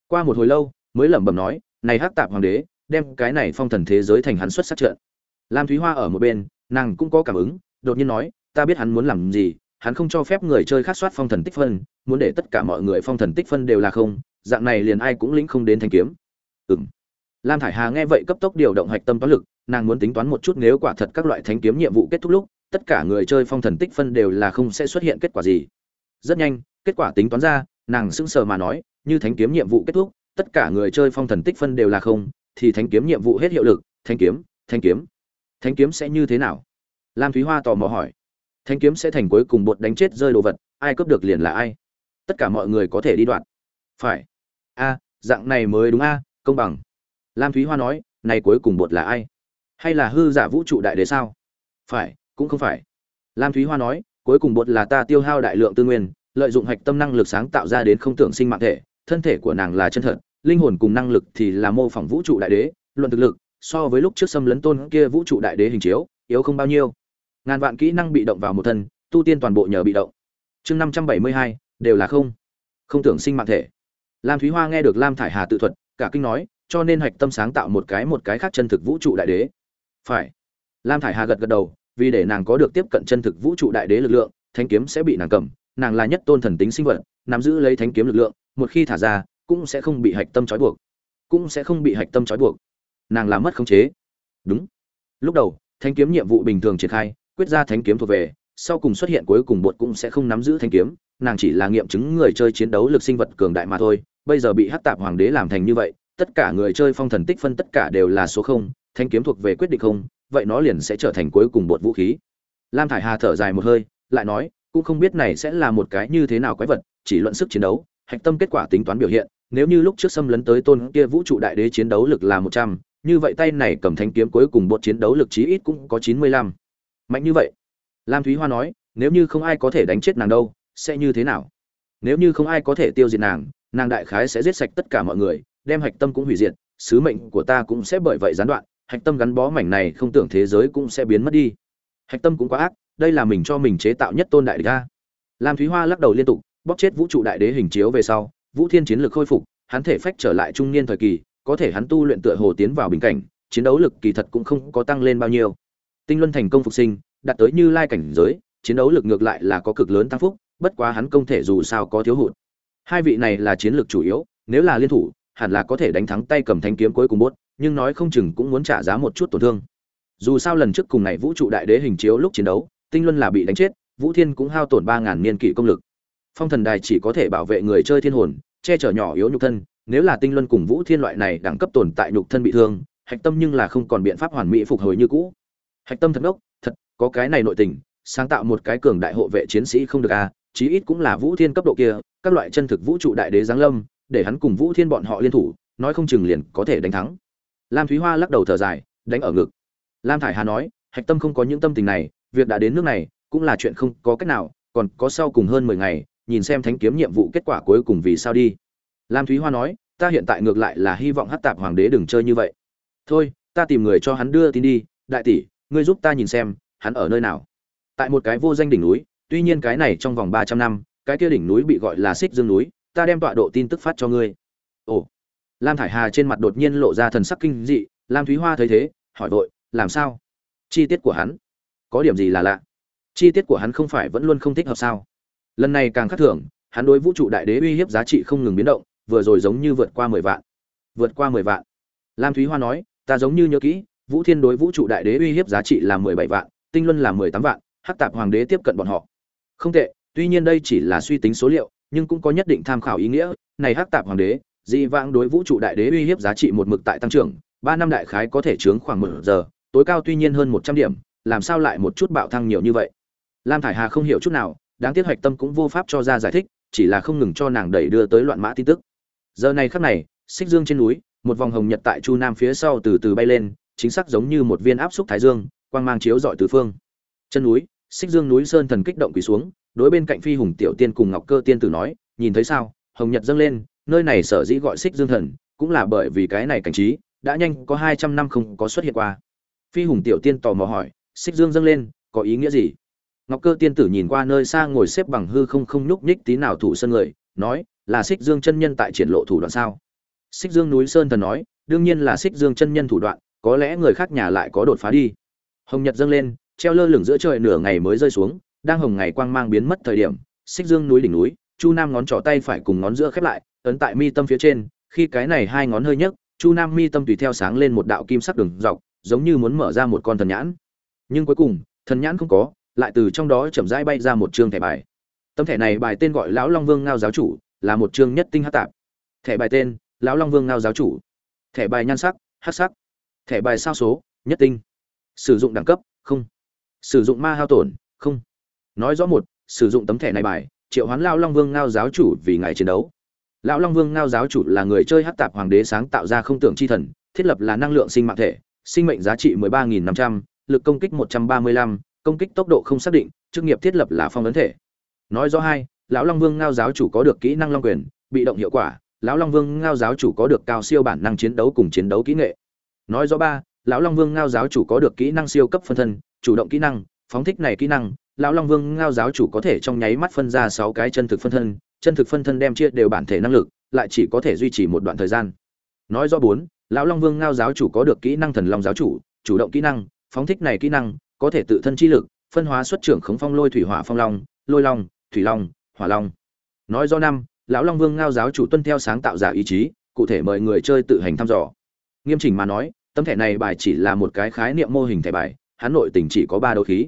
Qua một hồi lâu, mới lẩm bẩm nói, này hắc tạp hoàng đế, đem cái này phong thần thế giới thành hắn xuất sắc trận. Lam thúy hoa ở một bên, nàng cũng có cảm ứng, đột nhiên nói, ta biết hắn muốn làm gì, hắn không cho phép người chơi khác soát phong thần tích phân, muốn để tất cả mọi người phong thần tích phân đều là không dạng này liền ai cũng lĩnh không đến thanh kiếm. Ừng lam thải hà nghe vậy cấp tốc điều động hạch tâm toán lực, nàng muốn tính toán một chút nếu quả thật các loại thanh kiếm nhiệm vụ kết thúc lúc, tất cả người chơi phong thần tích phân đều là không sẽ xuất hiện kết quả gì. Rất nhanh, kết quả tính toán ra, nàng sững sờ mà nói, như thánh kiếm nhiệm vụ kết thúc, tất cả người chơi phong thần tích phân đều là không, thì thánh kiếm nhiệm vụ hết hiệu lực, thanh kiếm thanh kiếm. Thanh kiếm sẽ như thế nào? Lam thúy hoa tò mò hỏi. Thanh kiếm sẽ thành cuối cùng bột đánh chết rơi đồ vật, ai cướp được liền là ai. Tất cả mọi người có thể đi đoạn phải. A, dạng này mới đúng a, công bằng. Lam thúy hoa nói, này cuối cùng bột là ai? Hay là hư giả vũ trụ đại đế sao? Phải, cũng không phải. Lam thúy hoa nói, cuối cùng bột là ta tiêu hao đại lượng tư nguyên, lợi dụng hạch tâm năng lực sáng tạo ra đến không tưởng sinh mạng thể, thân thể của nàng là chân thật, linh hồn cùng năng lực thì là mô phỏng vũ trụ đại đế, luận thực lực, so với lúc trước xâm lấn tôn kia vũ trụ đại đế hình chiếu, yếu không bao nhiêu. Ngàn vạn kỹ năng bị động vào một thân, tu tiên toàn bộ nhờ bị động. Chương năm trăm bảy mươi hai, đều là không. Không tưởng sinh mạng thể lam thúy hoa nghe được lam thải hà tự thuật, cả kinh nói, cho nên hạch tâm sáng tạo một cái một cái khác chân thực vũ trụ đại đế. Phải. Lam thải hà gật gật đầu, vì để nàng có được tiếp cận chân thực vũ trụ đại đế lực lượng thanh kiếm sẽ bị nàng cầm, nàng là nhất tôn thần tính sinh vật, nắm giữ lấy thanh kiếm lực lượng, một khi thả ra, cũng sẽ không bị hạch tâm trói buộc. Cũng sẽ không bị hạch tâm trói buộc. Nàng làm mất khống chế. Đúng. Lúc đầu thanh kiếm nhiệm vụ bình thường triển khai, quyết ra thanh kiếm thuộc về sau cùng xuất hiện cuối cùng bột cũng sẽ không nắm giữ thanh kiếm, nàng chỉ là nghiệm chứng người chơi chiến đấu lực sinh vật cường đại mà thôi, bây giờ bị hắc tạp hoàng đế làm thành như vậy, tất cả người chơi phong thần tích phân tất cả đều là số không, thanh kiếm thuộc về quyết định không, vậy nó liền sẽ trở thành cuối cùng bột vũ khí. Lam thải hà thở dài một hơi, lại nói, cũng không biết này sẽ là một cái như thế nào quái vật, chỉ luận sức chiến đấu, hạch tâm kết quả tính toán biểu hiện, nếu như lúc trước xâm lấn tới tôn kia vũ trụ đại đế chiến đấu lực là một trăm, như vậy tay này cầm thanh kiếm cuối cùng bột chiến đấu lực chí ít cũng có chín mươi lăm. Mạnh như vậy lam thúy hoa nói, nếu như không ai có thể đánh chết nàng đâu, sẽ như thế nào? Nếu như không ai có thể tiêu diệt nàng nàng đại khái sẽ giết sạch tất cả mọi người, đem hạch tâm cũng hủy diệt, sứ mệnh của ta cũng sẽ bởi vậy gián đoạn, hạch tâm gắn bó mảnh này không tưởng thế giới cũng sẽ biến mất đi. Hạch tâm cũng quá ác, đây là mình cho mình chế tạo nhất tôn đại địch a. Lam thúy hoa lắc đầu liên tục, bóp chết vũ trụ đại đế hình chiếu về sau, vũ thiên chiến lược khôi phục, hắn thể phách trở lại trung niên thời kỳ, có thể hắn tu luyện tựa hồ tiến vào bình cảnh, chiến đấu lực kỳ thật cũng không có tăng lên bao nhiêu. Tinh luân thành công phục sinh đạt tới như lai cảnh giới, chiến đấu lực ngược lại là có cực lớn tăng phúc, bất quá hắn công thể dù sao có thiếu hụt. Hai vị này là chiến lược chủ yếu, nếu là liên thủ, hẳn là có thể đánh thắng tay cầm thanh kiếm cuối cùng bốt, nhưng nói không chừng cũng muốn trả giá một chút tổn thương. Dù sao lần trước cùng này vũ trụ đại đế hình chiếu lúc chiến đấu, tinh luân là bị đánh chết, vũ thiên cũng hao tổn ba ngàn niên kỷ công lực. Phong thần đài chỉ có thể bảo vệ người chơi thiên hồn, che chở nhỏ yếu nhục thân, nếu là tinh luân cùng vũ thiên loại này đẳng cấp tồn tại nhục thân bị thương, hạch tâm nhưng là không còn biện pháp hoàn mỹ phục hồi như cũ. Hạch tâm thật ngốc, thật có cái này nội tình, sáng tạo một cái cường đại hộ vệ chiến sĩ không được à chí ít cũng là vũ thiên cấp độ kia, các loại chân thực vũ trụ đại đế giáng lâm, để hắn cùng vũ thiên bọn họ liên thủ, nói không chừng liền có thể đánh thắng. Lam thúy hoa lắc đầu thở dài, đánh ở ngực. Lam thải hà nói, hạch tâm không có những tâm tình này, việc đã đến nước này, cũng là chuyện không có cách nào, còn có sau cùng hơn mười ngày, nhìn xem thánh kiếm nhiệm vụ kết quả cuối cùng vì sao đi. Lam thúy hoa nói, ta hiện tại ngược lại là hy vọng hát tạp hoàng đế đừng chơi như vậy. Thôi, ta tìm người cho hắn đưa tin đi, đại tỷ, ngươi giúp ta nhìn xem hắn ở nơi nào? Tại một cái vô danh đỉnh núi, tuy nhiên cái này trong vòng ba trăm năm, cái kia đỉnh núi bị gọi là xích dương núi, ta đem tọa độ tin tức phát cho ngươi. Ồ. Lam thải hà trên mặt đột nhiên lộ ra thần sắc kinh dị, lam thúy hoa thấy thế, hỏi vội, làm sao? Chi tiết của hắn? Có điểm gì là lạ? Chi tiết của hắn không phải vẫn luôn không thích hợp sao? Lần này càng khắc thường, hắn đối vũ trụ đại đế uy hiếp giá trị không ngừng biến động, vừa rồi giống như vượt qua mười vạn. Vượt qua mười vạn. Lam thúy hoa nói, ta giống như nhớ kỹ, vũ thiên đối vũ trụ đại đế uy hiếp giá trị là mười bảy vạn tinh luân là mười tám vạn, hắc tạp hoàng đế tiếp cận bọn họ. Không tệ, tuy nhiên đây chỉ là suy tính số liệu, nhưng cũng có nhất định tham khảo ý nghĩa. Này hắc tạp hoàng đế, dị vãng đối vũ trụ đại đế uy hiếp giá trị một mực tại tăng trưởng, ba năm đại khái có thể chướng khoảng một giờ, tối cao tuy nhiên hơn một trăm điểm, làm sao lại một chút bạo thăng nhiều như vậy? Lam thải hà không hiểu chút nào, đáng tiếc hoạch tâm cũng vô pháp cho ra giải thích, chỉ là không ngừng cho nàng đẩy đưa tới loạn mã tin tức. Giờ này khắc này, xích dương trên núi, một vòng hồng nhật tại chu nam phía sau từ từ bay lên, chính xác giống như một viên áp xúc thái dương quang mang chiếu rọi tứ phương. Chân núi, xích dương núi sơn thần kích động quỳ xuống, đối bên cạnh phi hùng tiểu tiên cùng ngọc cơ tiên tử nói, nhìn thấy sao? Hồng nhật dâng lên, nơi này sở dĩ gọi xích dương thần, cũng là bởi vì cái này cảnh trí, đã nhanh có hai trăm năm không có xuất hiện qua. Phi hùng tiểu tiên tò mò hỏi, xích dương dâng lên, có ý nghĩa gì? Ngọc cơ tiên tử nhìn qua nơi xa ngồi xếp bằng hư không không nhúc nhích tí nào thủ sân người, nói, là xích dương chân nhân tại triển lộ thủ đoạn sao? Xích dương núi sơn thần nói, đương nhiên là xích dương chân nhân thủ đoạn, có lẽ người khác nhà lại có đột phá đi hồng nhật dâng lên, treo lơ lửng giữa trời nửa ngày mới rơi xuống, đang hồng ngày quang mang biến mất thời điểm, xích dương núi đỉnh núi, chu nam ngón trỏ tay phải cùng ngón giữa khép lại, ấn tại mi tâm phía trên, khi cái này hai ngón hơi nhấc, chu nam mi tâm tùy theo sáng lên một đạo kim sắc đường dọc, giống như muốn mở ra một con thần nhãn. Nhưng cuối cùng, thần nhãn không có, lại từ trong đó chậm rãi bay ra một chương thẻ bài. Tấm thẻ này bài tên gọi lão long vương ngao giáo chủ, là một chương nhất tinh hát tạp. Thẻ bài tên, lão long vương ngao giáo chủ. Thẻ bài nhan sắc, hát sắc. Thẻ bài sao số, nhất tinh sử dụng đẳng cấp không. Sử dụng ma hao tổn không. Nói rõ một sử dụng tấm thẻ này bài triệu hoán lao long vương ngao giáo chủ vì ngày chiến đấu. Lão long vương ngao giáo chủ là người chơi hát tạp hoàng đế sáng tạo ra không tưởng chi thần thiết lập là năng lượng sinh mạng thể sinh mệnh giá trị 13.500, lực công kích 135, công kích tốc độ không xác định chức nghiệp thiết lập là phong ấn thể. Nói rõ hai lão long vương ngao giáo chủ có được kỹ năng long quyền bị động hiệu quả lão long vương ngao giáo chủ có được cao siêu bản năng chiến đấu cùng chiến đấu kỹ nghệ. Nói rõ ba lão long vương ngao giáo chủ có được kỹ năng siêu cấp phân thân, chủ động kỹ năng, phóng thích này kỹ năng, lão long vương ngao giáo chủ có thể trong nháy mắt phân ra sáu cái chân thực phân thân, chân thực phân thân đem chia đều bản thể năng lực, lại chỉ có thể duy trì một đoạn thời gian. Nói do bốn, lão long vương ngao giáo chủ có được kỹ năng thần long giáo chủ chủ động kỹ năng, phóng thích này kỹ năng, có thể tự thân chi lực, phân hóa xuất trưởng khống phong lôi thủy hỏa phong long, lôi long, thủy long, hỏa long. Nói do năm, lão long vương ngao giáo chủ tuân theo sáng tạo giả ý chí, cụ thể mời người chơi tự hành thăm dò. Nghiêm chỉnh mà nói tấm thẻ này bài chỉ là một cái khái niệm mô hình thẻ bài hắn nội tình chỉ có ba đấu khí.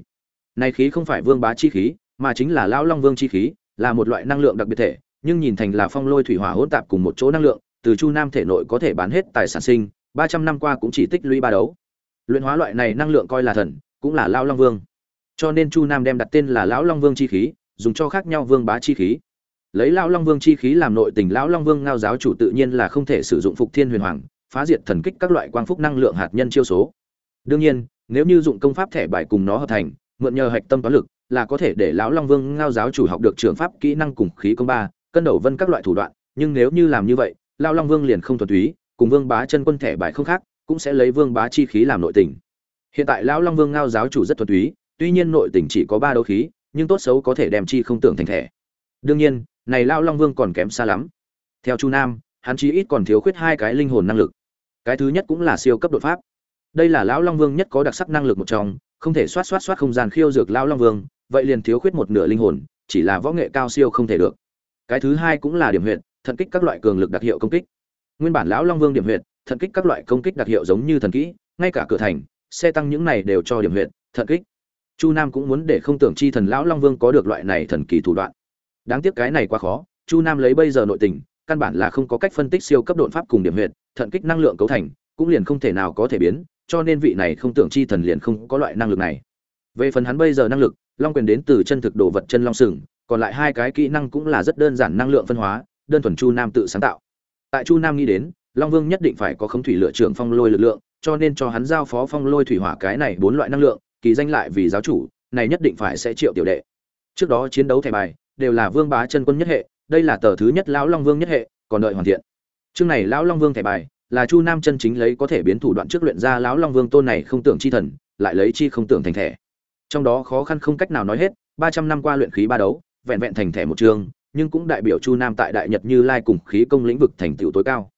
Này khí không phải vương bá chi khí, mà chính là lão long vương chi khí, là một loại năng lượng đặc biệt thể, nhưng nhìn thành là phong lôi thủy hỏa hỗn tạp cùng một chỗ năng lượng, từ chu nam thể nội có thể bán hết tài sản sinh, ba trăm năm qua cũng chỉ tích lũy ba đấu. Luyện hóa loại này năng lượng coi là thần, cũng là lão long vương. Cho nên chu nam đem đặt tên là lão long vương chi khí, dùng cho khác nhau vương bá chi khí. Lấy lão long vương chi khí làm nội tình, lão long vương ngao giáo chủ tự nhiên là không thể sử dụng phục thiên huyền hoàng phá diệt thần kích các loại quang phúc năng lượng hạt nhân chiêu số. Đương nhiên, nếu như dụng công pháp thẻ bài cùng nó hợp thành, mượn nhờ hạch tâm toán lực, là có thể để lão long vương ngao giáo chủ học được trường pháp kỹ năng cùng khí công ba, cân đầu vân các loại thủ đoạn, nhưng nếu như làm như vậy, lão long vương liền không thuần túy, cùng vương bá chân quân thẻ bài không khác, cũng sẽ lấy vương bá chi khí làm nội tình. Hiện tại lão long vương ngao giáo chủ rất thuần túy, tuy nhiên nội tình chỉ có ba đấu khí, nhưng tốt xấu có thể đem chi không tưởng thành thẻ. Đương nhiên, này lão long vương còn kém xa lắm. Theo chu nam, hắn chí ít còn thiếu khuyết hai cái linh hồn năng lực cái thứ nhất cũng là siêu cấp đột pháp. Đây là lão long vương nhất có đặc sắc năng lực một trong, không thể xoát xoát xoát không gian khiêu dược lão long vương, vậy liền thiếu khuyết một nửa linh hồn, chỉ là võ nghệ cao siêu không thể được. Cái thứ hai cũng là điểm huyệt, thận kích các loại cường lực đặc hiệu công kích. Nguyên bản lão long vương điểm huyệt, thận kích các loại công kích đặc hiệu giống như thần kỹ, ngay cả cửa thành, xe tăng những này đều cho điểm huyệt, thận kích. Chu nam cũng muốn để không tưởng chi thần lão long vương có được loại này thần kỳ thủ đoạn. Đáng tiếc cái này quá khó, chu nam lấy bây giờ nội tình căn bản là không có cách phân tích siêu cấp độn pháp cùng điểm huyệt, thận kích năng lượng cấu thành, cũng liền không thể nào có thể biến, cho nên vị này không tưởng chi thần liền không có loại năng lực này. Về phần hắn bây giờ năng lực, long quyền đến từ chân thực đồ vật chân long sừng, còn lại hai cái kỹ năng cũng là rất đơn giản năng lượng phân hóa, đơn thuần chu nam tự sáng tạo. Tại chu nam nghĩ đến, long vương nhất định phải có khống thủy lựa trưởng phong lôi lực lượng, cho nên cho hắn giao phó phong lôi thủy hỏa cái này bốn loại năng lượng, kỳ danh lại vì giáo chủ, này nhất định phải sẽ triệu tiểu đệ. Trước đó chiến đấu thẻ bài, đều là vương bá chân quân nhất hệ đây là tờ thứ nhất lão long vương nhất hệ, còn đợi hoàn thiện. Chương này lão long vương thẻ bài, là chu nam chân chính lấy có thể biến thủ đoạn trước luyện ra lão long vương tôn này không tưởng chi thần, lại lấy chi không tưởng thành thẻ. Trong đó khó khăn không cách nào nói hết, ba trăm năm qua luyện khí ba đấu, vẹn vẹn thành thẻ một chương nhưng cũng đại biểu chu nam tại đại nhật như lai cùng khí công lĩnh vực thành tựu tối cao.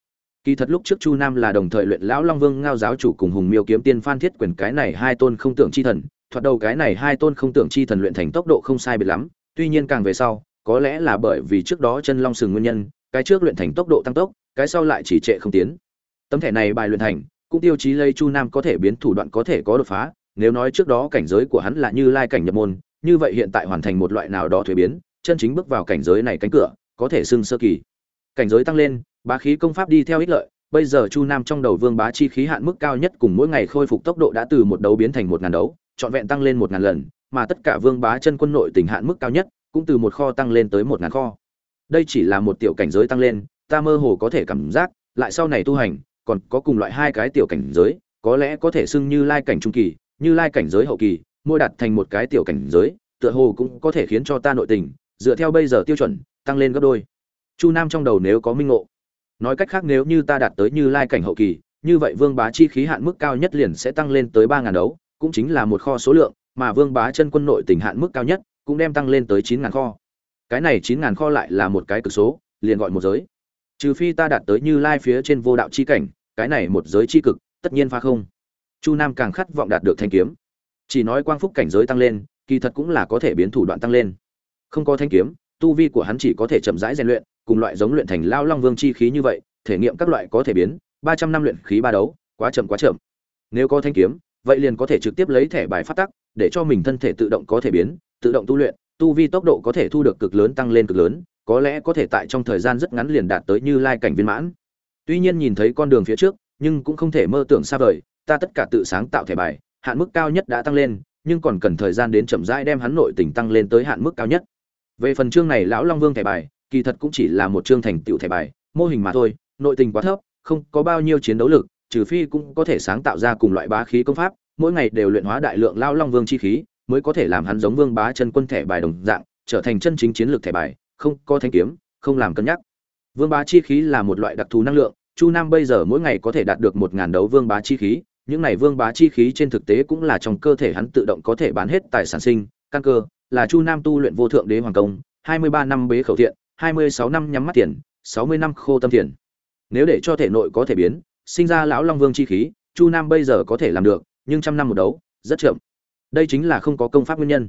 Kỳ thật lúc trước chu nam là đồng thời luyện lão long vương ngao giáo chủ cùng hùng miêu kiếm tiên phan thiết quyền cái này hai tôn không tưởng chi thần, thoạt đầu cái này hai tôn không tưởng chi thần luyện thành tốc độ không sai biệt lắm, tuy nhiên càng về sau có lẽ là bởi vì trước đó chân long sừng nguyên nhân, cái trước luyện thành tốc độ tăng tốc, cái sau lại chỉ trệ không tiến. Tấm thẻ này bài luyện thành, cũng tiêu chí lây chu nam có thể biến thủ đoạn có thể có đột phá, nếu nói trước đó cảnh giới của hắn là như lai cảnh nhập môn, như vậy hiện tại hoàn thành một loại nào đó thuế biến, chân chính bước vào cảnh giới này cánh cửa, có thể xưng sơ kỳ. Cảnh giới tăng lên, bá khí công pháp đi theo ích lợi, bây giờ chu nam trong đầu vương bá chi khí hạn mức cao nhất cùng mỗi ngày khôi phục tốc độ đã từ một đấu biến thành một ngàn đấu, trọn vẹn tăng lên một ngàn lần, mà tất cả vương bá chân quân nội tình hạn mức cao nhất cũng từ một kho tăng lên tới một ngàn kho. Đây chỉ là một tiểu cảnh giới tăng lên, ta mơ hồ có thể cảm giác, lại sau này tu hành, còn có cùng loại hai cái tiểu cảnh giới, có lẽ có thể xưng như lai cảnh trung kỳ, như lai cảnh giới hậu kỳ, mỗi đặt thành một cái tiểu cảnh giới, tựa hồ cũng có thể khiến cho ta nội tình, dựa theo bây giờ tiêu chuẩn, tăng lên gấp đôi. Chu nam trong đầu nếu có minh ngộ. Nói cách khác nếu như ta đạt tới như lai cảnh hậu kỳ, như vậy vương bá chi khí hạn mức cao nhất liền sẽ tăng lên tới ba ngàn đấu, cũng chính là một kho số lượng, mà vương bá chân quân nội tình hạn mức cao nhất cũng đem tăng lên tới chín ngàn kho. Cái này chín ngàn kho lại là một cái cực số, liền gọi một giới. Trừ phi ta đạt tới như lai phía trên vô đạo chi cảnh, cái này một giới chi cực, tất nhiên pha không. Chu nam càng khát vọng đạt được thanh kiếm. Chỉ nói quang phúc cảnh giới tăng lên, kỳ thật cũng là có thể biến thủ đoạn tăng lên. Không có thanh kiếm, tu vi của hắn chỉ có thể chậm rãi rèn luyện, cùng loại giống luyện thành lao long vương chi khí như vậy, thể nghiệm các loại có thể biến, ba trăm năm luyện khí ba đấu, quá chậm quá chậm. Nếu có thanh kiếm, vậy liền có thể trực tiếp lấy thẻ bài phát tắc, để cho mình thân thể tự động có thể biến tự động tu luyện, tu vi tốc độ có thể thu được cực lớn tăng lên cực lớn, có lẽ có thể tại trong thời gian rất ngắn liền đạt tới như lai cảnh viên mãn. Tuy nhiên nhìn thấy con đường phía trước, nhưng cũng không thể mơ tưởng xa vời, ta tất cả tự sáng tạo thẻ bài, hạn mức cao nhất đã tăng lên, nhưng còn cần thời gian đến chậm rãi đem hắn nội tình tăng lên tới hạn mức cao nhất. Về phần chương này lão long vương thẻ bài, kỳ thật cũng chỉ là một chương thành tựu thẻ bài, mô hình mà thôi, nội tình quá thấp, không có bao nhiêu chiến đấu lực, trừ phi cũng có thể sáng tạo ra cùng loại bá khí công pháp, mỗi ngày đều luyện hóa đại lượng Lão long vương chi khí mới có thể làm hắn giống vương bá chân quân thẻ bài đồng dạng, trở thành chân chính chiến lược thẻ bài, không có thanh kiếm, không làm cân nhắc. Vương bá chi khí là một loại đặc thù năng lượng, chu nam bây giờ mỗi ngày có thể đạt được một ngàn đấu vương bá chi khí, những này vương bá chi khí trên thực tế cũng là trong cơ thể hắn tự động có thể bán hết tài sản sinh, căn cơ, là chu nam tu luyện vô thượng đế hoàng công, hai mươi ba năm bế khẩu thiện, hai mươi sáu năm nhắm mắt tiền sáu mươi năm khô tâm tiền nếu để cho thể nội có thể biến, sinh ra lão long vương chi khí, chu nam bây giờ có thể làm được, nhưng trăm năm một đấu, rất chậm đây chính là không có công pháp nguyên nhân.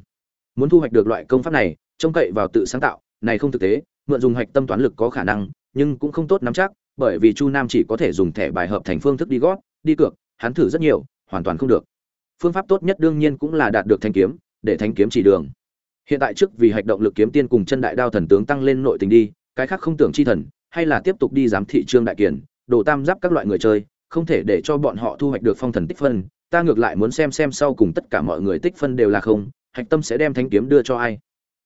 Muốn thu hoạch được loại công pháp này, trông cậy vào tự sáng tạo, này không thực tế, mượn dùng hạch tâm toán lực có khả năng, nhưng cũng không tốt nắm chắc, bởi vì chu nam chỉ có thể dùng thẻ bài hợp thành phương thức đi gót, đi cược, hắn thử rất nhiều, hoàn toàn không được. Phương pháp tốt nhất đương nhiên cũng là đạt được thanh kiếm, để thanh kiếm chỉ đường. Hiện tại trước vì hạch động lực kiếm tiên cùng chân đại đao thần tướng tăng lên nội tình đi, cái khác không tưởng chi thần, hay là tiếp tục đi giám thị trương đại kiển đồ tam giáp các loại người chơi, không thể để cho bọn họ thu hoạch được phong thần tích phân ta ngược lại muốn xem xem sau cùng tất cả mọi người tích phân đều là không, hạch tâm sẽ đem thanh kiếm đưa cho ai.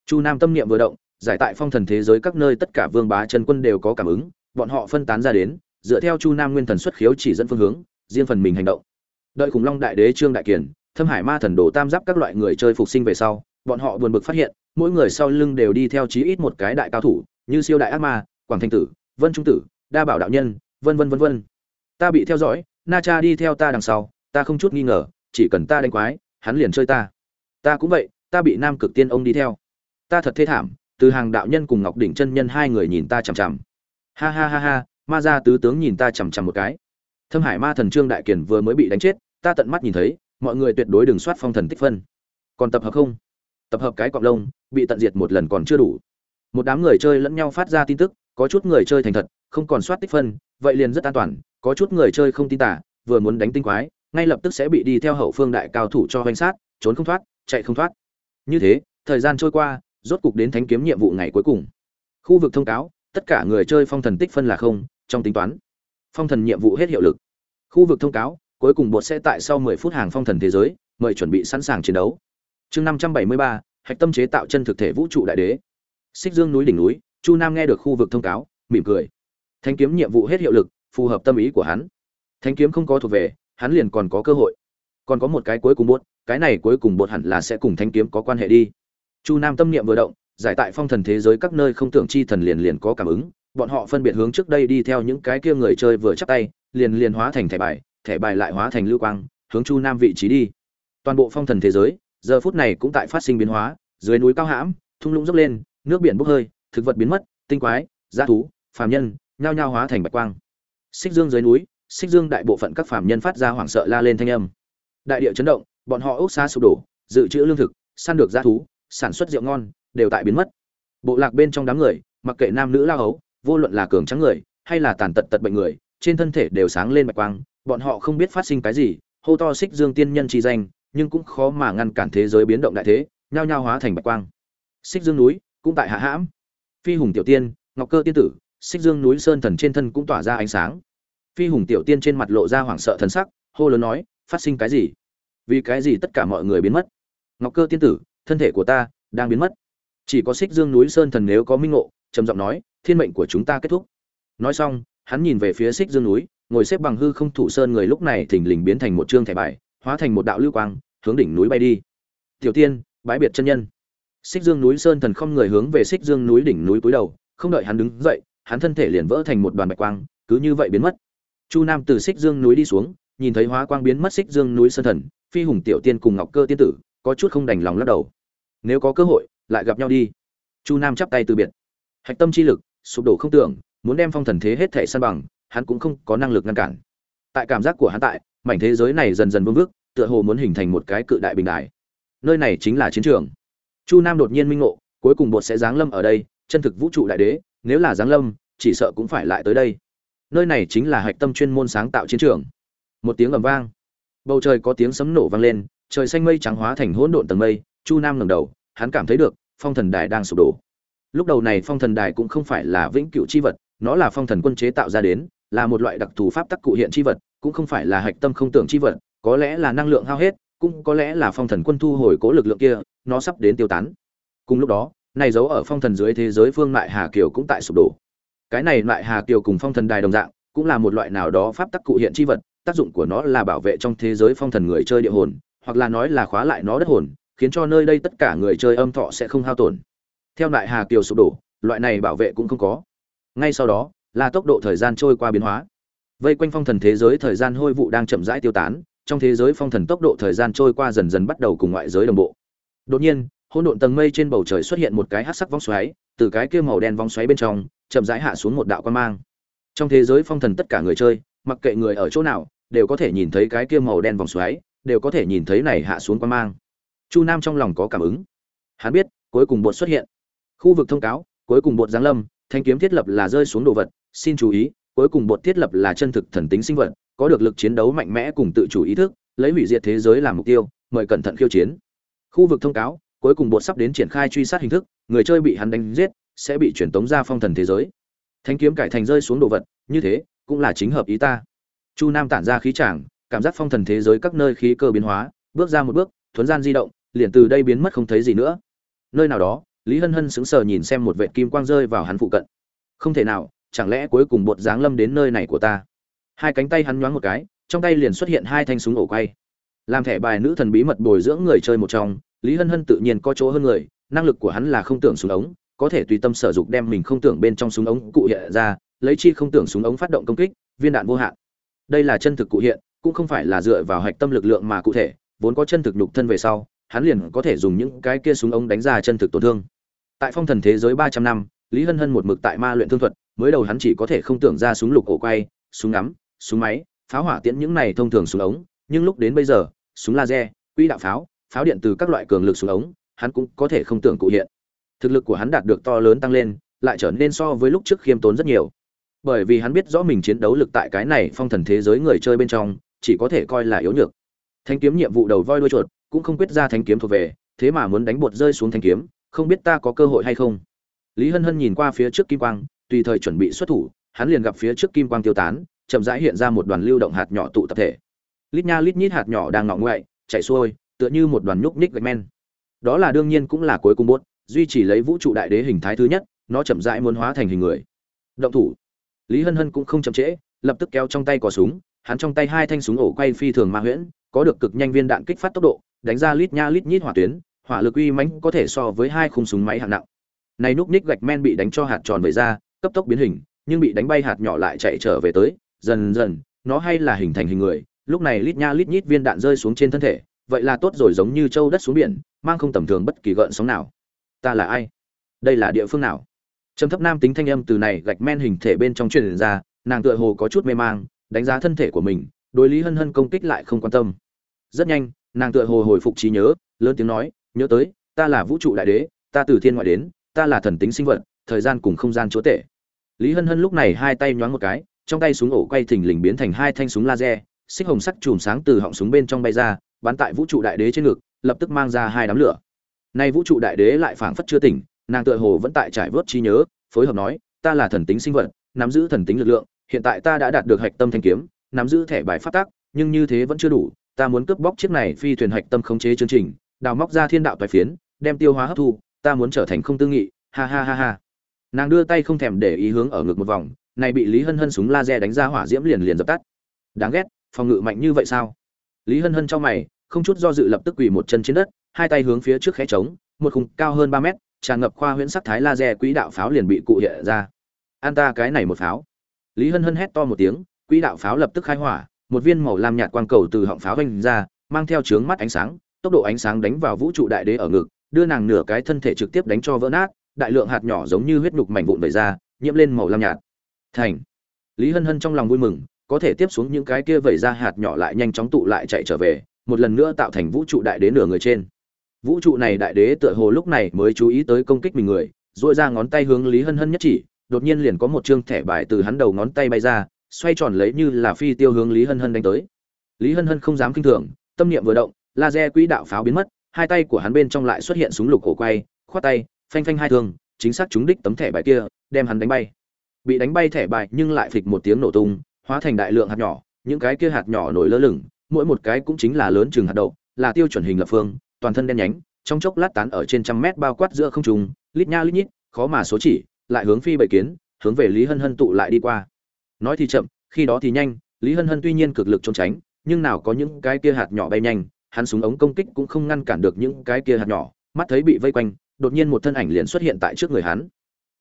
Chu nam tâm niệm vừa động, giải tại phong thần thế giới các nơi tất cả vương bá chân quân đều có cảm ứng, bọn họ phân tán ra đến, dựa theo chu nam nguyên thần xuất khiếu chỉ dẫn phương hướng, riêng phần mình hành động. Đợi khủng long đại đế trương đại kiển thâm hải ma thần đồ tam giáp các loại người chơi phục sinh về sau, bọn họ buồn bực phát hiện, mỗi người sau lưng đều đi theo chí ít một cái đại cao thủ, như siêu đại ác ma, quảng thanh tử, vân trung tử, đa bảo đạo nhân, vân vân vân vân. Ta bị theo dõi, na cha đi theo ta đằng sau ta không chút nghi ngờ, chỉ cần ta đánh quái, hắn liền chơi ta. Ta cũng vậy, ta bị nam cực tiên ông đi theo. Ta thật thê thảm, từ hàng đạo nhân cùng ngọc đỉnh chân nhân hai người nhìn ta chằm chằm. Ha ha ha ha, ma gia tứ tướng nhìn ta chằm chằm một cái. Thâm hải ma thần trương đại kiền vừa mới bị đánh chết, ta tận mắt nhìn thấy, mọi người tuyệt đối đừng soát phong thần tích phân. Còn tập hợp không? Tập hợp cái cọp lông, bị tận diệt một lần còn chưa đủ. Một đám người chơi lẫn nhau phát ra tin tức, có chút người chơi thành thật, không còn soát tích phân, vậy liền rất an toàn, có chút người chơi không tin tả vừa muốn đánh tinh quái ngay lập tức sẽ bị đi theo hậu phương đại cao thủ cho hoành sát trốn không thoát chạy không thoát. Như thế thời gian trôi qua rốt cục đến thánh kiếm nhiệm vụ ngày cuối cùng. Khu vực thông cáo tất cả người chơi phong thần tích phân là không trong tính toán. Phong thần nhiệm vụ hết hiệu lực. Khu vực thông cáo cuối cùng bột sẽ tại sau 10 phút hàng phong thần thế giới mời chuẩn bị sẵn sàng chiến đấu. Chương 573, hạch tâm chế tạo chân thực thể vũ trụ đại đế. Xích dương núi đỉnh núi chu nam nghe được khu vực thông cáo mỉm cười. Thanh kiếm nhiệm vụ hết hiệu lực phù hợp tâm ý của hắn. Thanh kiếm không có thuộc về hắn liền còn có cơ hội. Còn có một cái cuối cùng bột, cái này cuối cùng bột hẳn là sẽ cùng thanh kiếm có quan hệ đi. Chu nam tâm niệm vừa động, giải tại phong thần thế giới các nơi không tưởng chi thần liền liền có cảm ứng, bọn họ phân biệt hướng trước đây đi theo những cái kia người chơi vừa chắp tay, liền liền hóa thành thẻ bài thẻ bài lại hóa thành lưu quang, hướng chu nam vị trí đi. Toàn bộ phong thần thế giới, giờ phút này cũng tại phát sinh biến hóa, dưới núi cao hãm, thung lũng dốc lên, nước biển bốc hơi, thực vật biến mất, tinh quái g thú, phàm nhân, nhao nhao hóa thành bạch quang. Xích dương dưới núi xích dương đại bộ phận các phàm nhân phát ra hoảng sợ la lên thanh âm. Đại địa chấn động, bọn họ ốc xa sụp đổ, dự trữ lương thực, săn được g thú, sản xuất rượu ngon, đều tại biến mất. Bộ lạc bên trong đám người, mặc kệ nam nữ lao hấu, vô luận là cường trắng người, hay là tàn tật tật bệnh người, trên thân thể đều sáng lên bạch quang, bọn họ không biết phát sinh cái gì, hô to xích dương tiên nhân chi danh, nhưng cũng khó mà ngăn cản thế giới biến động đại thế, nhao nhao hóa thành bạch quang. Xích dương núi cũng tại hạ hãm. Phi hùng tiểu tiên, ngọc cơ tiên tử, xích dương núi sơn thần trên thân cũng tỏa ra ánh sáng phi hùng tiểu tiên trên mặt lộ ra hoảng sợ thần sắc, hô lớn nói, phát sinh cái gì? Vì cái gì tất cả mọi người biến mất? Ngọc cơ tiên tử, thân thể của ta đang biến mất. Chỉ có xích dương núi sơn thần nếu có minh ngộ, trầm giọng nói, thiên mệnh của chúng ta kết thúc. Nói xong, hắn nhìn về phía xích dương núi, ngồi xếp bằng hư không thủ sơn người lúc này thình lình biến thành một trương thẻ bài, hóa thành một đạo lưu quang, hướng đỉnh núi bay đi. Tiểu tiên, bái biệt chân nhân. Xích dương núi sơn thần không người hướng về xích dương núi đỉnh núi cúi đầu, không đợi hắn đứng dậy, hắn thân thể liền vỡ thành một đoàn bạch quang, cứ như vậy biến mất chu nam từ xích dương núi đi xuống, nhìn thấy hóa quang biến mất xích dương núi sơn thần, phi hùng tiểu tiên cùng ngọc cơ tiên tử, có chút không đành lòng lắc đầu. Nếu có cơ hội, lại gặp nhau đi. Chu nam chắp tay từ biệt. Hạch tâm chi lực, sụp đổ không tưởng, muốn đem phong thần thế hết thể san bằng, hắn cũng không có năng lực ngăn cản. Tại cảm giác của hắn tại, mảnh thế giới này dần dần vương vước tựa hồ muốn hình thành một cái cự đại bình đại nơi này chính là chiến trường. Chu nam đột nhiên minh ngộ, cuối cùng bột sẽ giáng lâm ở đây, chân thực vũ trụ đại đế, nếu là giáng lâm, chỉ sợ cũng phải lại tới đây nơi này chính là hạch tâm chuyên môn sáng tạo chiến trường. Một tiếng ầm vang. Bầu trời có tiếng sấm nổ vang lên, trời xanh mây trắng hóa thành hỗn độn tầng mây, chu nam ngẩng đầu, hắn cảm thấy được, phong thần đài đang sụp đổ. Lúc đầu này phong thần đài cũng không phải là vĩnh cửu chi vật, nó là phong thần quân chế tạo ra đến, là một loại đặc thù pháp tắc cụ hiện chi vật, cũng không phải là hạch tâm không tưởng chi vật, có lẽ là năng lượng hao hết, cũng có lẽ là phong thần quân thu hồi cố lực lượng kia, nó sắp đến tiêu tán. Cùng lúc đó, này giấu ở phong thần dưới thế giới phương mại hà kiều cũng tại sụp đổ cái này lại hà kiều cùng phong thần đài đồng dạng, cũng là một loại nào đó pháp tắc cụ hiện chi vật, tác dụng của nó là bảo vệ trong thế giới phong thần người chơi địa hồn, hoặc là nói là khóa lại nó đất hồn, khiến cho nơi đây tất cả người chơi âm thọ sẽ không hao tổn. Theo Đại hà kiều sụp đổ, loại này bảo vệ cũng không có. Ngay sau đó, là tốc độ thời gian trôi qua biến hóa. Vây quanh phong thần thế giới thời gian hôi vụ đang chậm rãi tiêu tán, trong thế giới phong thần tốc độ thời gian trôi qua dần dần bắt đầu cùng ngoại giới đồng bộ. Đột nhiên, hỗn độn tầng mây trên bầu trời xuất hiện một cái hắc sắc vong xoáy, từ cái kia màu đen vong xoáy bên trong chậm rãi hạ xuống một đạo quan mang. Trong thế giới phong thần tất cả người chơi, mặc kệ người ở chỗ nào, đều có thể nhìn thấy cái kia màu đen vòng xoáy, đều có thể nhìn thấy này hạ xuống quan mang. Chu nam trong lòng có cảm ứng. Hắn biết, cuối cùng bột xuất hiện. Khu vực thông cáo, cuối cùng bột giáng lâm, thanh kiếm thiết lập là rơi xuống đồ vật, xin chú ý, cuối cùng bột thiết lập là chân thực thần tính sinh vật, có được lực chiến đấu mạnh mẽ cùng tự chủ ý thức, lấy hủy diệt thế giới làm mục tiêu, mời cẩn thận khiêu chiến. Khu vực thông cáo, cuối cùng bột sắp đến triển khai truy sát hình thức, người chơi bị hắn đánh giết sẽ bị chuyển tống ra phong thần thế giới. Thanh kiếm cải thành rơi xuống đồ vật, như thế, cũng là chính hợp ý ta. Chu nam tản ra khí tràng cảm giác phong thần thế giới các nơi khí cơ biến hóa, bước ra một bước, thuấn gian di động, liền từ đây biến mất không thấy gì nữa. Nơi nào đó, lý hân hân sững sờ nhìn xem một vệ kim quang rơi vào hắn phụ cận. Không thể nào, chẳng lẽ cuối cùng bột dáng lâm đến nơi này của ta? Hai cánh tay hắn nhoáng một cái, trong tay liền xuất hiện hai thanh súng ổ quay. Làm thẻ bài nữ thần bí mật bồi dưỡng người chơi một trong, lý hân hân tự nhiên có chỗ hơn người, năng lực của hắn là không tưởng súng ống có thể tùy tâm sở dụng đem mình không tưởng bên trong súng ống cụ hiện ra, lấy chi không tưởng súng ống phát động công kích, viên đạn vô hạn. Đây là chân thực cụ hiện, cũng không phải là dựa vào hạch tâm lực lượng mà cụ thể, vốn có chân thực nhục thân về sau, hắn liền có thể dùng những cái kia súng ống đánh ra chân thực tổn thương. Tại phong thần thế giới ba trăm năm, lý hân hân một mực tại ma luyện thương thuật, mới đầu hắn chỉ có thể không tưởng ra súng lục cổ quay, súng ngắm, súng máy, pháo hỏa tiễn những này thông thường súng ống, nhưng lúc đến bây giờ, súng laser, quỹ đạo pháo pháo điện từ các loại cường lực súng ống, hắn cũng có thể không tưởng cụ hiện thực lực của hắn đạt được to lớn tăng lên, lại trở nên so với lúc trước khiêm tốn rất nhiều. Bởi vì hắn biết rõ mình chiến đấu lực tại cái này phong thần thế giới người chơi bên trong, chỉ có thể coi là yếu nhược. Thanh kiếm nhiệm vụ đầu voi đuôi chuột, cũng không quyết ra thanh kiếm thuộc về, thế mà muốn đánh bột rơi xuống thanh kiếm, không biết ta có cơ hội hay không. Lý hân hân nhìn qua phía trước kim quang, tùy thời chuẩn bị xuất thủ, hắn liền gặp phía trước kim quang tiêu tán, chậm rãi hiện ra một đoàn lưu động hạt nhỏ tụ tập thể. Lít nha lít nhít hạt nhỏ đang ngọ ngoại chạy xuôi, tựa như một đoàn nhúc nhích gạch men. Đó là đương nhiên cũng là cuối cùng bốt duy trì lấy vũ trụ đại đế hình thái thứ nhất, nó chậm rãi muốn hóa thành hình người. Động thủ. Lý hân hân cũng không chậm trễ, lập tức kéo trong tay cò súng, hắn trong tay hai thanh súng ổ quay phi thường ma huyễn, có được cực nhanh viên đạn kích phát tốc độ, đánh ra lít nha lít nhít hỏa tuyến, hỏa lực uy mãnh có thể so với hai khung súng máy hạng nặng. Này núp ních gạch men bị đánh cho hạt tròn về ra, cấp tốc biến hình, nhưng bị đánh bay hạt nhỏ lại chạy trở về tới, dần dần, nó hay là hình thành hình người, lúc này lít nha lít nhít viên đạn rơi xuống trên thân thể, vậy là tốt rồi giống như châu đất xuống biển, mang không tầm thường bất kỳ gợn sóng nào ta là ai? Đây là địa phương nào? Trầm thấp nam tính thanh âm từ này gạch men hình thể bên trong truyền ra, nàng tựa hồ có chút mê mang, đánh giá thân thể của mình, đối lý hân hân công kích lại không quan tâm. Rất nhanh, nàng tựa hồ hồi phục trí nhớ, lớn tiếng nói, nhớ tới, ta là vũ trụ đại đế, ta từ thiên ngoại đến, ta là thần tính sinh vật, thời gian cùng không gian chúa tể. Lý hân hân lúc này hai tay nhoáng một cái, trong tay súng ổ quay thình lình biến thành hai thanh súng laser, xích hồng sắc chùm sáng từ họng súng bên trong bay ra, bắn tại vũ trụ đại đế trên ngực, lập tức mang ra hai đám lửa nay vũ trụ đại đế lại phảng phất chưa tỉnh, nàng tựa hồ vẫn tại trải vớt trí nhớ, phối hợp nói, ta là thần tính sinh vật, nắm giữ thần tính lực lượng, hiện tại ta đã đạt được hạch tâm thanh kiếm, nắm giữ thẻ bài phát tác nhưng như thế vẫn chưa đủ, ta muốn cướp bóc chiếc này phi thuyền hạch tâm khống chế chương trình, đào móc ra thiên đạo tài phiến, đem tiêu hóa hấp thu, ta muốn trở thành không tư nghị. Ha ha ha ha. Nàng đưa tay không thèm để ý hướng ở ngực một vòng, này bị lý hân hân súng laser đánh ra hỏa diễm liền liền dập tắt. Đáng ghét, phòng ngự mạnh như vậy sao? Lý hân hân cho mày không chút do dự lập tức quỳ một chân trên đất, hai tay hướng phía trước khẽ trống, một khung cao hơn ba mét, tràn ngập khoa huyễn sắc thái laser quỹ đạo pháo liền bị cụ hiện ra. An ta cái này một pháo. Lý hân hân hét to một tiếng, quỹ đạo pháo lập tức khai hỏa, một viên màu lam nhạt quang cầu từ họng pháo vanh ra, mang theo chướng mắt ánh sáng, tốc độ ánh sáng đánh vào vũ trụ đại đế ở ngực, đưa nàng nửa cái thân thể trực tiếp đánh cho vỡ nát, đại lượng hạt nhỏ giống như huyết nhục mảnh vụn vẩy ra, nhiễm lên màu lam nhạt. Thành. Lý hân hân trong lòng vui mừng, có thể tiếp xuống những cái kia vẩy ra hạt nhỏ lại nhanh chóng tụ lại chạy trở về một lần nữa tạo thành vũ trụ đại đế nửa người trên. Vũ trụ này đại đế tựa hồ lúc này mới chú ý tới công kích mình người dội ra ngón tay hướng lý hân hân nhất chỉ, đột nhiên liền có một chương thẻ bài từ hắn đầu ngón tay bay ra, xoay tròn lấy như là phi tiêu hướng lý hân hân đánh tới. Lý hân hân không dám kinh thường, tâm niệm vừa động, laser quỹ đạo pháo biến mất, hai tay của hắn bên trong lại xuất hiện súng lục cổ quay, khoát tay, phanh phanh hai thương, chính xác trúng đích tấm thẻ bài kia, đem hắn đánh bay. Bị đánh bay thẻ bài nhưng lại phịch một tiếng nổ tung, hóa thành đại lượng hạt nhỏ, những cái kia hạt nhỏ nổi lơ lửng mỗi một cái cũng chính là lớn chừng hạt đậu, là tiêu chuẩn hình lập phương, toàn thân đen nhánh, trong chốc lát tán ở trên trăm mét bao quát giữa không trung, lít nha lít nhít, khó mà số chỉ, lại hướng phi bảy kiến, hướng về lý hân hân tụ lại đi qua. Nói thì chậm, khi đó thì nhanh, lý hân hân tuy nhiên cực lực trốn tránh, nhưng nào có những cái kia hạt nhỏ bay nhanh, hắn súng ống công kích cũng không ngăn cản được những cái kia hạt nhỏ, mắt thấy bị vây quanh, đột nhiên một thân ảnh liền xuất hiện tại trước người hắn.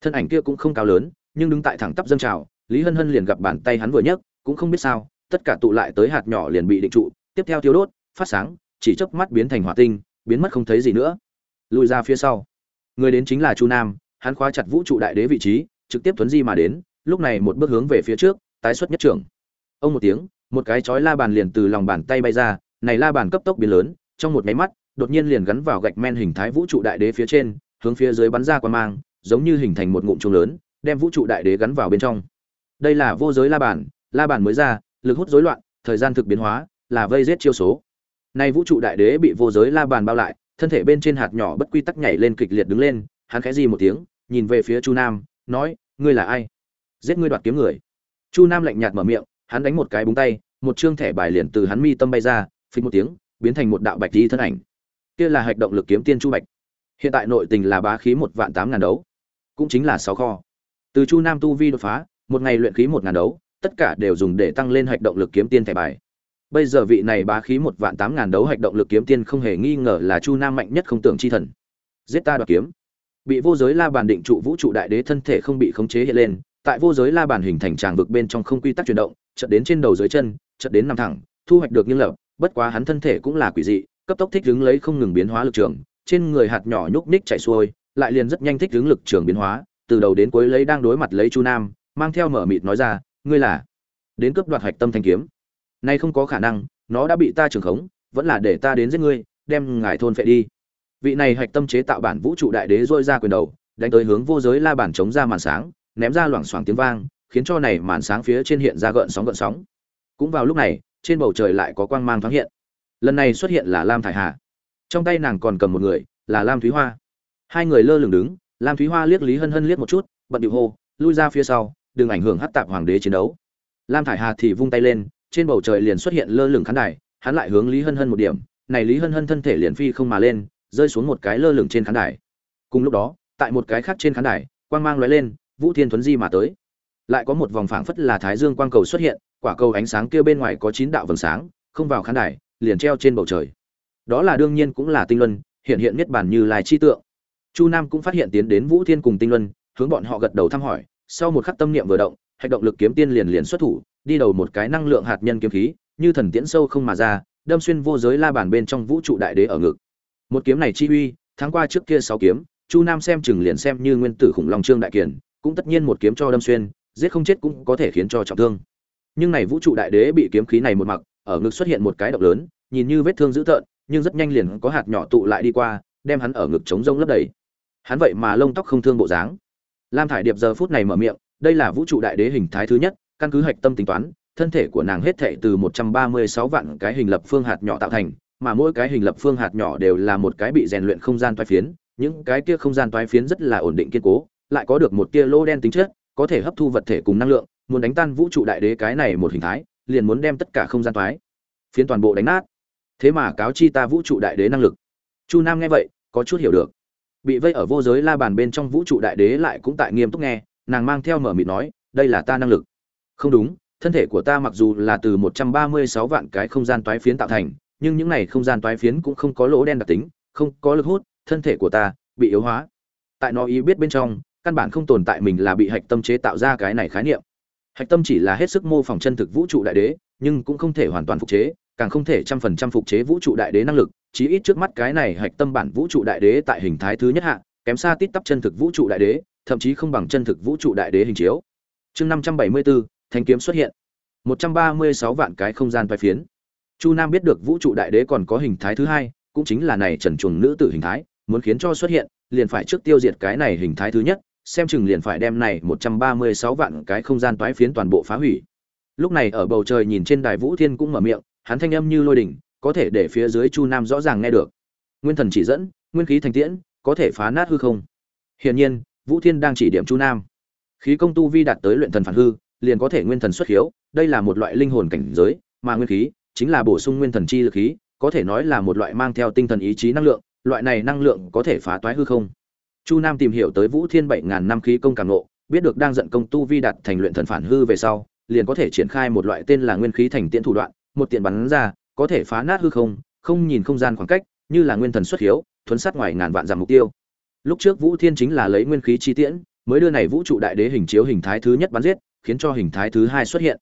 Thân ảnh kia cũng không cao lớn, nhưng đứng tại thẳng tắp dâng trào, lý hân hân liền gặp bàn tay hắn vừa nhấc, cũng không biết sao tất cả tụ lại tới hạt nhỏ liền bị định trụ, tiếp theo thiếu đốt, phát sáng, chỉ chớp mắt biến thành hỏa tinh, biến mất không thấy gì nữa. Lùi ra phía sau. Người đến chính là chu nam, hắn khóa chặt vũ trụ đại đế vị trí, trực tiếp tuấn di mà đến, lúc này một bước hướng về phía trước, tái xuất nhất trưởng. Ông một tiếng, một cái chói la bàn liền từ lòng bàn tay bay ra, này la bàn cấp tốc biến lớn, trong một máy mắt, đột nhiên liền gắn vào gạch men hình thái vũ trụ đại đế phía trên, hướng phía dưới bắn ra qua mang, giống như hình thành một ngụm trung lớn, đem vũ trụ đại đế gắn vào bên trong. Đây là vô giới la bàn la bàn mới ra lực hút rối loạn, thời gian thực biến hóa, là vây giết chiêu số. Nay vũ trụ đại đế bị vô giới la bàn bao lại, thân thể bên trên hạt nhỏ bất quy tắc nhảy lên kịch liệt đứng lên, hắn khẽ gì một tiếng, nhìn về phía chu nam, nói, ngươi là ai? Giết ngươi đoạt kiếm người. Chu nam lạnh nhạt mở miệng, hắn đánh một cái búng tay, một chương thẻ bài liền từ hắn mi tâm bay ra, phình một tiếng, biến thành một đạo bạch di thân ảnh. Kia là hạch động lực kiếm tiên chu bạch. Hiện tại nội tình là bá khí một vạn tám ngàn đấu, cũng chính là sáu kho. Từ chu nam tu vi đột phá, một ngày luyện khí một ngàn đấu tất cả đều dùng để tăng lên hạch động lực kiếm tiên thẻ bài. Bây giờ vị này bá khí một vạn tám ngàn đấu hạch động lực kiếm tiên không hề nghi ngờ là chu nam mạnh nhất không tưởng chi thần. Giết ta đoạt kiếm. Bị vô giới la bàn định trụ vũ trụ đại đế thân thể không bị khống chế hiện lên, tại vô giới la bàn hình thành tràng vực bên trong không quy tắc chuyển động, chợt đến trên đầu dưới chân, chợt đến nằm thẳng, thu hoạch được nghiêng lập, bất quá hắn thân thể cũng là quỷ dị, cấp tốc thích ứng lấy không ngừng biến hóa lực trường, trên người hạt nhỏ nhúc ních chạy xuôi, lại liền rất nhanh thích ứng lực trường biến hóa, từ đầu đến cuối lấy đang đối mặt lấy chu nam, mang theo mở mịt nói ra ngươi là đến cướp đoạt hạch tâm thanh kiếm. Nay không có khả năng, nó đã bị ta trưởng khống, vẫn là để ta đến giết ngươi, đem ngài thôn phệ đi. Vị này hạch tâm chế tạo bản vũ trụ đại đế dôi ra quyền đầu, đánh tới hướng vô giới la bản chống ra màn sáng, ném ra loảng xoảng tiếng vang, khiến cho này màn sáng phía trên hiện ra gợn sóng gợn sóng. Cũng vào lúc này, trên bầu trời lại có quang mang thoáng hiện. Lần này xuất hiện là lam thải hà. Trong tay nàng còn cầm một người, là lam thúy hoa. Hai người lơ lửng đứng, lam thúy hoa liếc lý hân hân liếc một chút, bận điệu hô, lui ra phía sau đừng ảnh hưởng hắc tạp hoàng đế chiến đấu. Lam thải hà thì vung tay lên, trên bầu trời liền xuất hiện lơ lửng khán đài, hắn lại hướng lý hân hân một điểm, này lý hân hân thân thể liền phi không mà lên, rơi xuống một cái lơ lửng trên khán đài. Cùng lúc đó, tại một cái khác trên khán đài, quang mang lóe lên, vũ thiên thuấn di mà tới. Lại có một vòng phảng phất là thái dương quang cầu xuất hiện, quả cầu ánh sáng kia bên ngoài có chín đạo vầng sáng, không vào khán đài, liền treo trên bầu trời. Đó là đương nhiên cũng là tinh luân, hiện hiện miết bản như lai chi tượng. Chu nam cũng phát hiện tiến đến vũ thiên cùng tinh luân, hướng bọn họ gật đầu thăm hỏi sau một khắc tâm niệm vừa động, hạch động lực kiếm tiên liền liền xuất thủ, đi đầu một cái năng lượng hạt nhân kiếm khí, như thần tiễn sâu không mà ra, đâm xuyên vô giới la bàn bên trong vũ trụ đại đế ở ngực. Một kiếm này chi uy tháng qua trước kia sáu kiếm, chu nam xem chừng liền xem như nguyên tử khủng long trương đại kiển cũng tất nhiên một kiếm cho đâm xuyên, giết không chết cũng có thể khiến cho trọng thương. Nhưng này vũ trụ đại đế bị kiếm khí này một mặc, ở ngực xuất hiện một cái động lớn, nhìn như vết thương dữ tợn, nhưng rất nhanh liền có hạt nhỏ tụ lại đi qua, đem hắn ở ngực chống rông lấp đầy. Hắn vậy mà lông tóc không thương bộ dáng lam thải điệp giờ phút này mở miệng, đây là vũ trụ đại đế hình thái thứ nhất, căn cứ hạch tâm tính toán, thân thể của nàng hết thệ từ 136 vạn cái hình lập phương hạt nhỏ tạo thành, mà mỗi cái hình lập phương hạt nhỏ đều là một cái bị rèn luyện không gian toái phiến, những cái kia không gian toái phiến rất là ổn định kiên cố, lại có được một tia lô đen tính chất, có thể hấp thu vật thể cùng năng lượng, muốn đánh tan vũ trụ đại đế cái này một hình thái, liền muốn đem tất cả không gian toái, phiến toàn bộ đánh nát. Thế mà cáo chi ta vũ trụ đại đế năng lực. Chu nam nghe vậy, có chút hiểu được bị vây ở vô giới la bàn bên trong vũ trụ đại đế lại cũng tại nghiêm túc nghe, nàng mang theo mở mịt nói, đây là ta năng lực. Không đúng, thân thể của ta mặc dù là từ 136 vạn cái không gian toái phiến tạo thành, nhưng những này không gian toái phiến cũng không có lỗ đen đặc tính, không có lực hút, thân thể của ta bị yếu hóa. Tại nó ý biết bên trong, căn bản không tồn tại mình là bị hạch tâm chế tạo ra cái này khái niệm. Hạch tâm chỉ là hết sức mô phỏng chân thực vũ trụ đại đế, nhưng cũng không thể hoàn toàn phục chế càng không thể trăm phần trăm phục chế vũ trụ đại đế năng lực, chí ít trước mắt cái này hạch tâm bản vũ trụ đại đế tại hình thái thứ nhất hạ, kém xa tít tắp chân thực vũ trụ đại đế, thậm chí không bằng chân thực vũ trụ đại đế hình chiếu. Chương năm trăm bảy mươi bốn thanh kiếm xuất hiện. một trăm ba mươi sáu vạn cái không gian vai phiến. Chu nam biết được vũ trụ đại đế còn có hình thái thứ hai, cũng chính là này trần chuồng nữ tử hình thái, muốn khiến cho xuất hiện, liền phải trước tiêu diệt cái này hình thái thứ nhất, xem chừng liền phải đem này một trăm ba mươi sáu vạn cái không gian toái phiến toàn bộ phá hủy. Lúc này ở bầu trời nhìn trên đài vũ thiên cũng mở miệng hắn thanh âm như lôi đỉnh, có thể để phía dưới chu nam rõ ràng nghe được. Nguyên thần chỉ dẫn, nguyên khí thành tiễn, có thể phá nát hư không? Hiển nhiên, vũ thiên đang chỉ điểm chu nam. Khí công tu vi đạt tới luyện thần phản hư, liền có thể nguyên thần xuất hiếu, đây là một loại linh hồn cảnh giới, mà nguyên khí chính là bổ sung nguyên thần chi lực khí, có thể nói là một loại mang theo tinh thần ý chí năng lượng, loại này năng lượng có thể phá toái hư không? Chu nam tìm hiểu tới vũ thiên bảy ngàn năm khí công càng nộ biết được đang giận công tu vi đạt thành luyện thần phản hư về sau, liền có thể triển khai một loại tên là nguyên khí thành tiễn thủ đoạn một tiện bắn ra, có thể phá nát hư không không nhìn không gian khoảng cách, như là nguyên thần xuất hiếu, thuấn sát ngoài ngàn vạn giảm mục tiêu. Lúc trước vũ thiên chính là lấy nguyên khí chi tiễn, mới đưa này vũ trụ đại đế hình chiếu hình thái thứ nhất bắn giết, khiến cho hình thái thứ hai xuất hiện.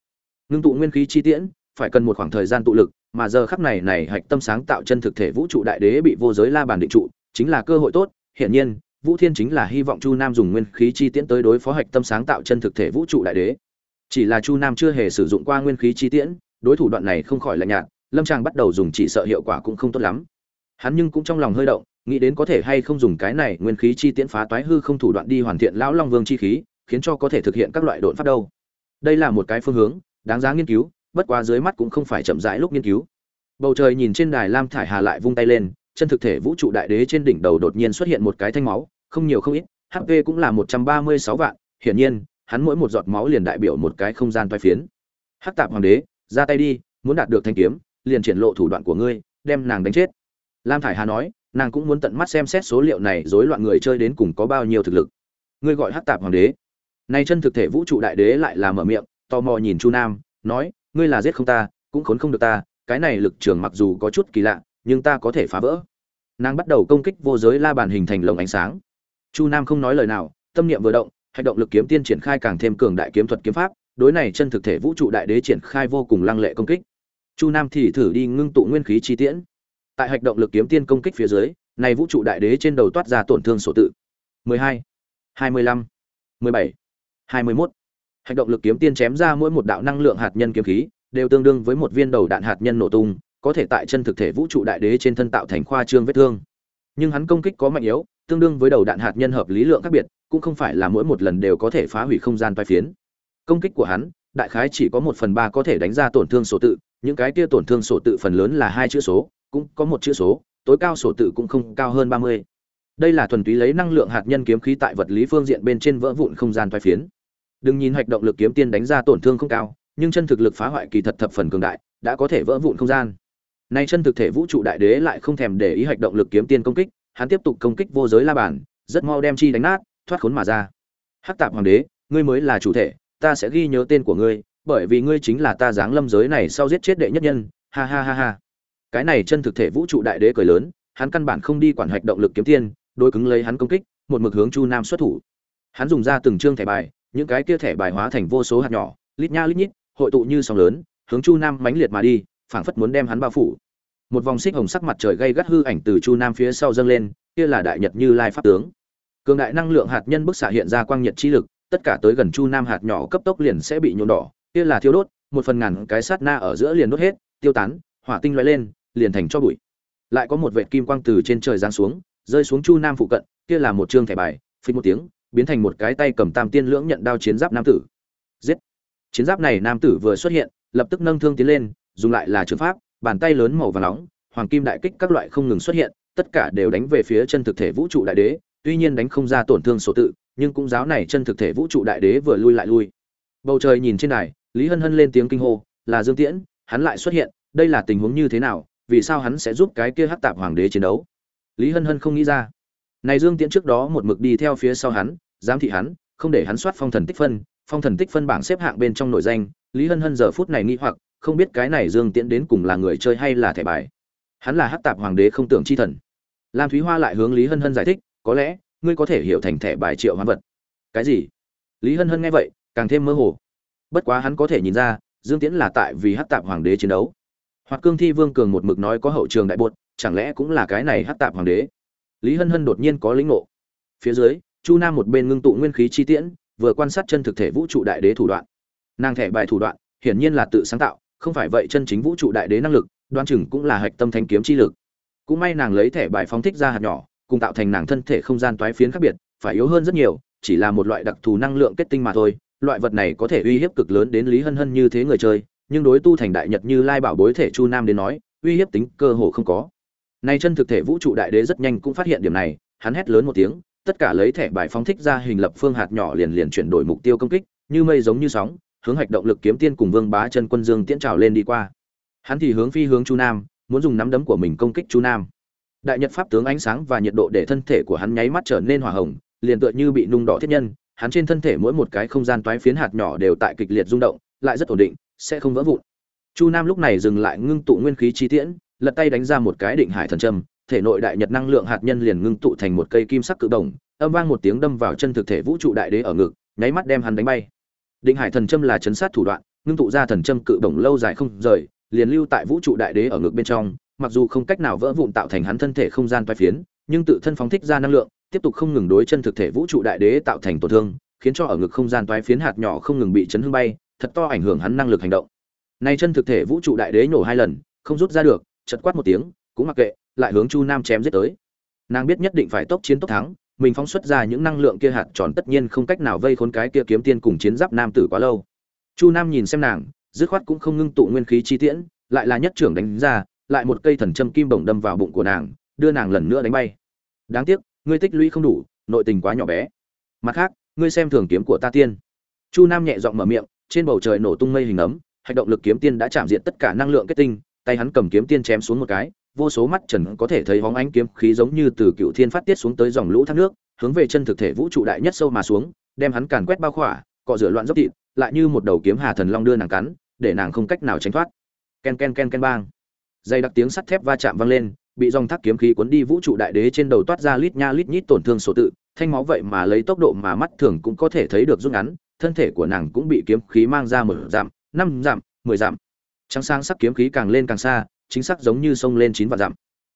Ngưng tụ nguyên khí chi tiễn, phải cần một khoảng thời gian tụ lực, mà giờ khắc này này hạch tâm sáng tạo chân thực thể vũ trụ đại đế bị vô giới la bàn định trụ, chính là cơ hội tốt. Hiển nhiên, vũ thiên chính là hy vọng chu nam dùng nguyên khí chi tiễn tới đối phó hạch tâm sáng tạo chân thực thể vũ trụ đại đế. Chỉ là chu nam chưa hề sử dụng qua nguyên khí chi tiễn đối thủ đoạn này không khỏi lạnh nhạt, lâm tràng bắt đầu dùng chỉ sợ hiệu quả cũng không tốt lắm. Hắn nhưng cũng trong lòng hơi động, nghĩ đến có thể hay không dùng cái này nguyên khí chi tiễn phá toái hư không thủ đoạn đi hoàn thiện lão long vương chi khí, khiến cho có thể thực hiện các loại độn pháp đâu. Đây là một cái phương hướng, đáng giá nghiên cứu, bất quá dưới mắt cũng không phải chậm rãi lúc nghiên cứu. Bầu trời nhìn trên đài lam thải hà lại vung tay lên, chân thực thể vũ trụ đại đế trên đỉnh đầu đột nhiên xuất hiện một cái thanh máu, không nhiều không ít hp cũng là một trăm ba mươi sáu vạn, hiển nhiên, hắn mỗi một giọt máu liền đại biểu một cái không gian toai phiến. Hắc tạp hoàng đế ra tay đi, muốn đạt được thanh kiếm, liền triển lộ thủ đoạn của ngươi, đem nàng đánh chết. Lam thải hà nói, nàng cũng muốn tận mắt xem xét số liệu này rối loạn người chơi đến cùng có bao nhiêu thực lực. Ngươi gọi hắc tạp hoàng đế. Nay chân thực thể vũ trụ đại đế lại là mở miệng, tò mò nhìn chu nam, nói, ngươi là giết không ta, cũng khốn không được ta, cái này lực trường mặc dù có chút kỳ lạ, nhưng ta có thể phá vỡ. Nàng bắt đầu công kích vô giới la bàn hình thành lồng ánh sáng. Chu nam không nói lời nào, tâm niệm vừa động hành động lực kiếm tiên triển khai càng thêm cường đại kiếm thuật kiếm pháp đối này chân thực thể vũ trụ đại đế triển khai vô cùng lăng lệ công kích. Chu nam thì thử đi ngưng tụ nguyên khí chi tiễn. Tại hạch động lực kiếm tiên công kích phía dưới này vũ trụ đại đế trên đầu toát ra tổn thương sổ tự. 12, 25, 17, 21. hạch động lực kiếm tiên chém ra mỗi một đạo năng lượng hạt nhân kiếm khí đều tương đương với một viên đầu đạn hạt nhân nổ tung có thể tại chân thực thể vũ trụ đại đế trên thân tạo thành khoa trương vết thương. Nhưng hắn công kích có mạnh yếu tương đương với đầu đạn hạt nhân hợp lý lượng khác biệt cũng không phải là mỗi một lần đều có thể phá hủy không gian vai phiến công kích của hắn, đại khái chỉ có một phần ba có thể đánh ra tổn thương sổ tự, những cái kia tổn thương sổ tự phần lớn là hai chữ số, cũng có một chữ số, tối cao sổ tự cũng không cao hơn ba mươi. Đây là thuần túy lấy năng lượng hạt nhân kiếm khí tại vật lý phương diện bên trên vỡ vụn không gian thoái phiến. Đừng nhìn hạch động lực kiếm tiên đánh ra tổn thương không cao, nhưng chân thực lực phá hoại kỳ thật thập phần cường đại, đã có thể vỡ vụn không gian. Nay chân thực thể vũ trụ đại đế lại không thèm để ý hạch động lực kiếm tiên công kích, hắn tiếp tục công kích vô giới la bàn, rất mau đem chi đánh nát, thoát khốn mà ra. Hắc tạp hoàng đế, ngươi mới là chủ thể ta sẽ ghi nhớ tên của ngươi, bởi vì ngươi chính là ta giáng lâm giới này sau giết chết đệ nhất nhân. Ha ha ha ha. Cái này chân thực thể vũ trụ đại đế cười lớn, hắn căn bản không đi quản hoạch động lực kiếm tiên, đối cứng lấy hắn công kích, một mực hướng chu nam xuất thủ. Hắn dùng ra từng chương thẻ bài, những cái kia thẻ bài hóa thành vô số hạt nhỏ, lít nha lít nhít, hội tụ như sóng lớn, hướng chu nam mãnh liệt mà đi, phảng phất muốn đem hắn bao phủ. Một vòng xích hồng sắc mặt trời gây gắt hư ảnh từ chu nam phía sau dâng lên, kia là đại nhật như lai pháp tướng. Cường đại năng lượng hạt nhân bức xạ hiện ra quang nhật chi lực tất cả tới gần chu nam hạt nhỏ cấp tốc liền sẽ bị nhuộm đỏ, kia là thiêu đốt, một phần ngàn cái sát na ở giữa liền đốt hết, tiêu tán, hỏa tinh loại lên, liền thành cho bụi. Lại có một vệt kim quang từ trên trời giáng xuống, rơi xuống chu nam phụ cận, kia là một chương thẻ bài phí một tiếng, biến thành một cái tay cầm tam tiên lưỡng nhận đao chiến giáp nam tử. Giết! Chiến giáp này nam tử vừa xuất hiện, lập tức nâng thương tiến lên, dùng lại là trường pháp, bàn tay lớn màu vàng nóng, hoàng kim đại kích các loại không ngừng xuất hiện, tất cả đều đánh về phía chân thực thể vũ trụ đại đế, tuy nhiên đánh không ra tổn thương số tự nhưng cũng giáo này chân thực thể vũ trụ đại đế vừa lui lại lui. Bầu trời nhìn trên này lý hân hân lên tiếng kinh hô, là dương tiễn, hắn lại xuất hiện, đây là tình huống như thế nào, vì sao hắn sẽ giúp cái kia hắc tạp hoàng đế chiến đấu? Lý hân hân không nghĩ ra. Này dương tiễn trước đó một mực đi theo phía sau hắn, giám thị hắn, không để hắn soát phong thần tích phân, phong thần tích phân bảng xếp hạng bên trong nội danh, lý hân hân giờ phút này nghĩ hoặc, không biết cái này dương tiễn đến cùng là người chơi hay là thẻ bài. Hắn là hắc tạp hoàng đế không tưởng chi thần. Lam thúy hoa lại hướng lý hân hân giải thích, có lẽ ngươi có thể hiểu thành thẻ bài triệu hoán vật. Cái gì? Lý hân hân nghe vậy, càng thêm mơ hồ. Bất quá hắn có thể nhìn ra, dương tiễn là tại vì hắc tạp hoàng đế chiến đấu. Hoặc cương thi vương cường một mực nói có hậu trường đại bột chẳng lẽ cũng là cái này hắc tạp hoàng đế? Lý hân hân đột nhiên có lĩnh ngộ. Phía dưới, chu nam một bên ngưng tụ nguyên khí chi tiễn, vừa quan sát chân thực thể vũ trụ đại đế thủ đoạn. Nàng thẻ bài thủ đoạn, hiển nhiên là tự sáng tạo, không phải vậy chân chính vũ trụ đại đế năng lực đoan chừng cũng là hạch tâm thanh kiếm chi lực. Cũng may nàng lấy thẻ bài phóng thích ra hạt nhỏ cùng tạo thành nàng thân thể không gian toái phiến khác biệt, phải yếu hơn rất nhiều, chỉ là một loại đặc thù năng lượng kết tinh mà thôi. Loại vật này có thể uy hiếp cực lớn đến lý hân hân như thế người chơi, nhưng đối tu thành đại nhật như lai bảo bối thể chu nam đến nói, uy hiếp tính cơ hồ không có. Nay chân thực thể vũ trụ đại đế rất nhanh cũng phát hiện điểm này, hắn hét lớn một tiếng, tất cả lấy thẻ bài phóng thích ra hình lập phương hạt nhỏ liền liền chuyển đổi mục tiêu công kích, như mây giống như sóng, hướng hạch động lực kiếm tiên cùng vương bá chân quân dương tiễn trào lên đi qua. Hắn thì hướng phi hướng chu nam, muốn dùng nắm đấm của mình công kích chu nam đại nhật pháp tướng ánh sáng và nhiệt độ để thân thể của hắn nháy mắt trở nên hỏa hồng, liền tựa như bị nung đỏ thiết nhân, hắn trên thân thể mỗi một cái không gian toái phiến hạt nhỏ đều tại kịch liệt rung động, lại rất ổn định, sẽ không vỡ vụn. Chu nam lúc này dừng lại ngưng tụ nguyên khí chi tiễn, lật tay đánh ra một cái định hải thần châm thể nội đại nhật năng lượng hạt nhân liền ngưng tụ thành một cây kim sắc cự đồng, âm vang một tiếng đâm vào chân thực thể vũ trụ đại đế ở ngực, nháy mắt đem hắn đánh bay. Định hải thần châm là chấn sát thủ đoạn, ngưng tụ ra thần châm cự đồng lâu dài không rời, liền lưu tại vũ trụ đại đế ở ngực bên trong mặc dù không cách nào vỡ vụn tạo thành hắn thân thể không gian toái phiến, nhưng tự thân phóng thích ra năng lượng, tiếp tục không ngừng đối chân thực thể vũ trụ đại đế tạo thành tổn thương, khiến cho ở ngực không gian toái phiến hạt nhỏ không ngừng bị chấn hưng bay, thật to ảnh hưởng hắn năng lực hành động. Nay chân thực thể vũ trụ đại đế nổ hai lần, không rút ra được, chật quát một tiếng, cũng mặc kệ, lại hướng chu nam chém giết tới. Nàng biết nhất định phải tốc chiến tốc thắng, mình phóng xuất ra những năng lượng kia hạt tròn tất nhiên không cách nào vây khốn cái kia kiếm tiên cùng chiến giáp nam tử quá lâu. Chu nam nhìn xem nàng, dứt khoát cũng không ngưng tụ nguyên khí chi tiễn, lại là nhất trưởng đánh ra lại một cây thần châm kim bổng đâm vào bụng của nàng, đưa nàng lần nữa đánh bay. Đáng tiếc, ngươi tích lũy không đủ, nội tình quá nhỏ bé. Mặt khác, ngươi xem thường kiếm của ta tiên. Chu nam nhẹ giọng mở miệng, trên bầu trời nổ tung mây hình ấm hành động lực kiếm tiên đã chạm diện tất cả năng lượng kết tinh, tay hắn cầm kiếm tiên chém xuống một cái, vô số mắt trần có thể thấy hóng ánh kiếm khí giống như từ cựu thiên phát tiết xuống tới dòng lũ thác nước, hướng về chân thực thể vũ trụ đại nhất sâu mà xuống, đem hắn càn quét bao khỏa, cọ rửa loạn dốc thịt, lại như một đầu kiếm hà thần long đưa nàng cắn, để nàng không cách nào tránh thoát. Ken ken ken ken, bang dây đặc tiếng sắt thép va chạm vang lên, bị dòng thác kiếm khí cuốn đi vũ trụ đại đế trên đầu toát ra lít nha lít nhít tổn thương số tự. Thanh máu vậy mà lấy tốc độ mà mắt thường cũng có thể thấy được rút ngắn, thân thể của nàng cũng bị kiếm khí mang ra một dặm, năm dặm, mười dặm. Trắng sáng sắc kiếm khí càng lên càng xa, chính xác giống như sông lên chín vạn dặm.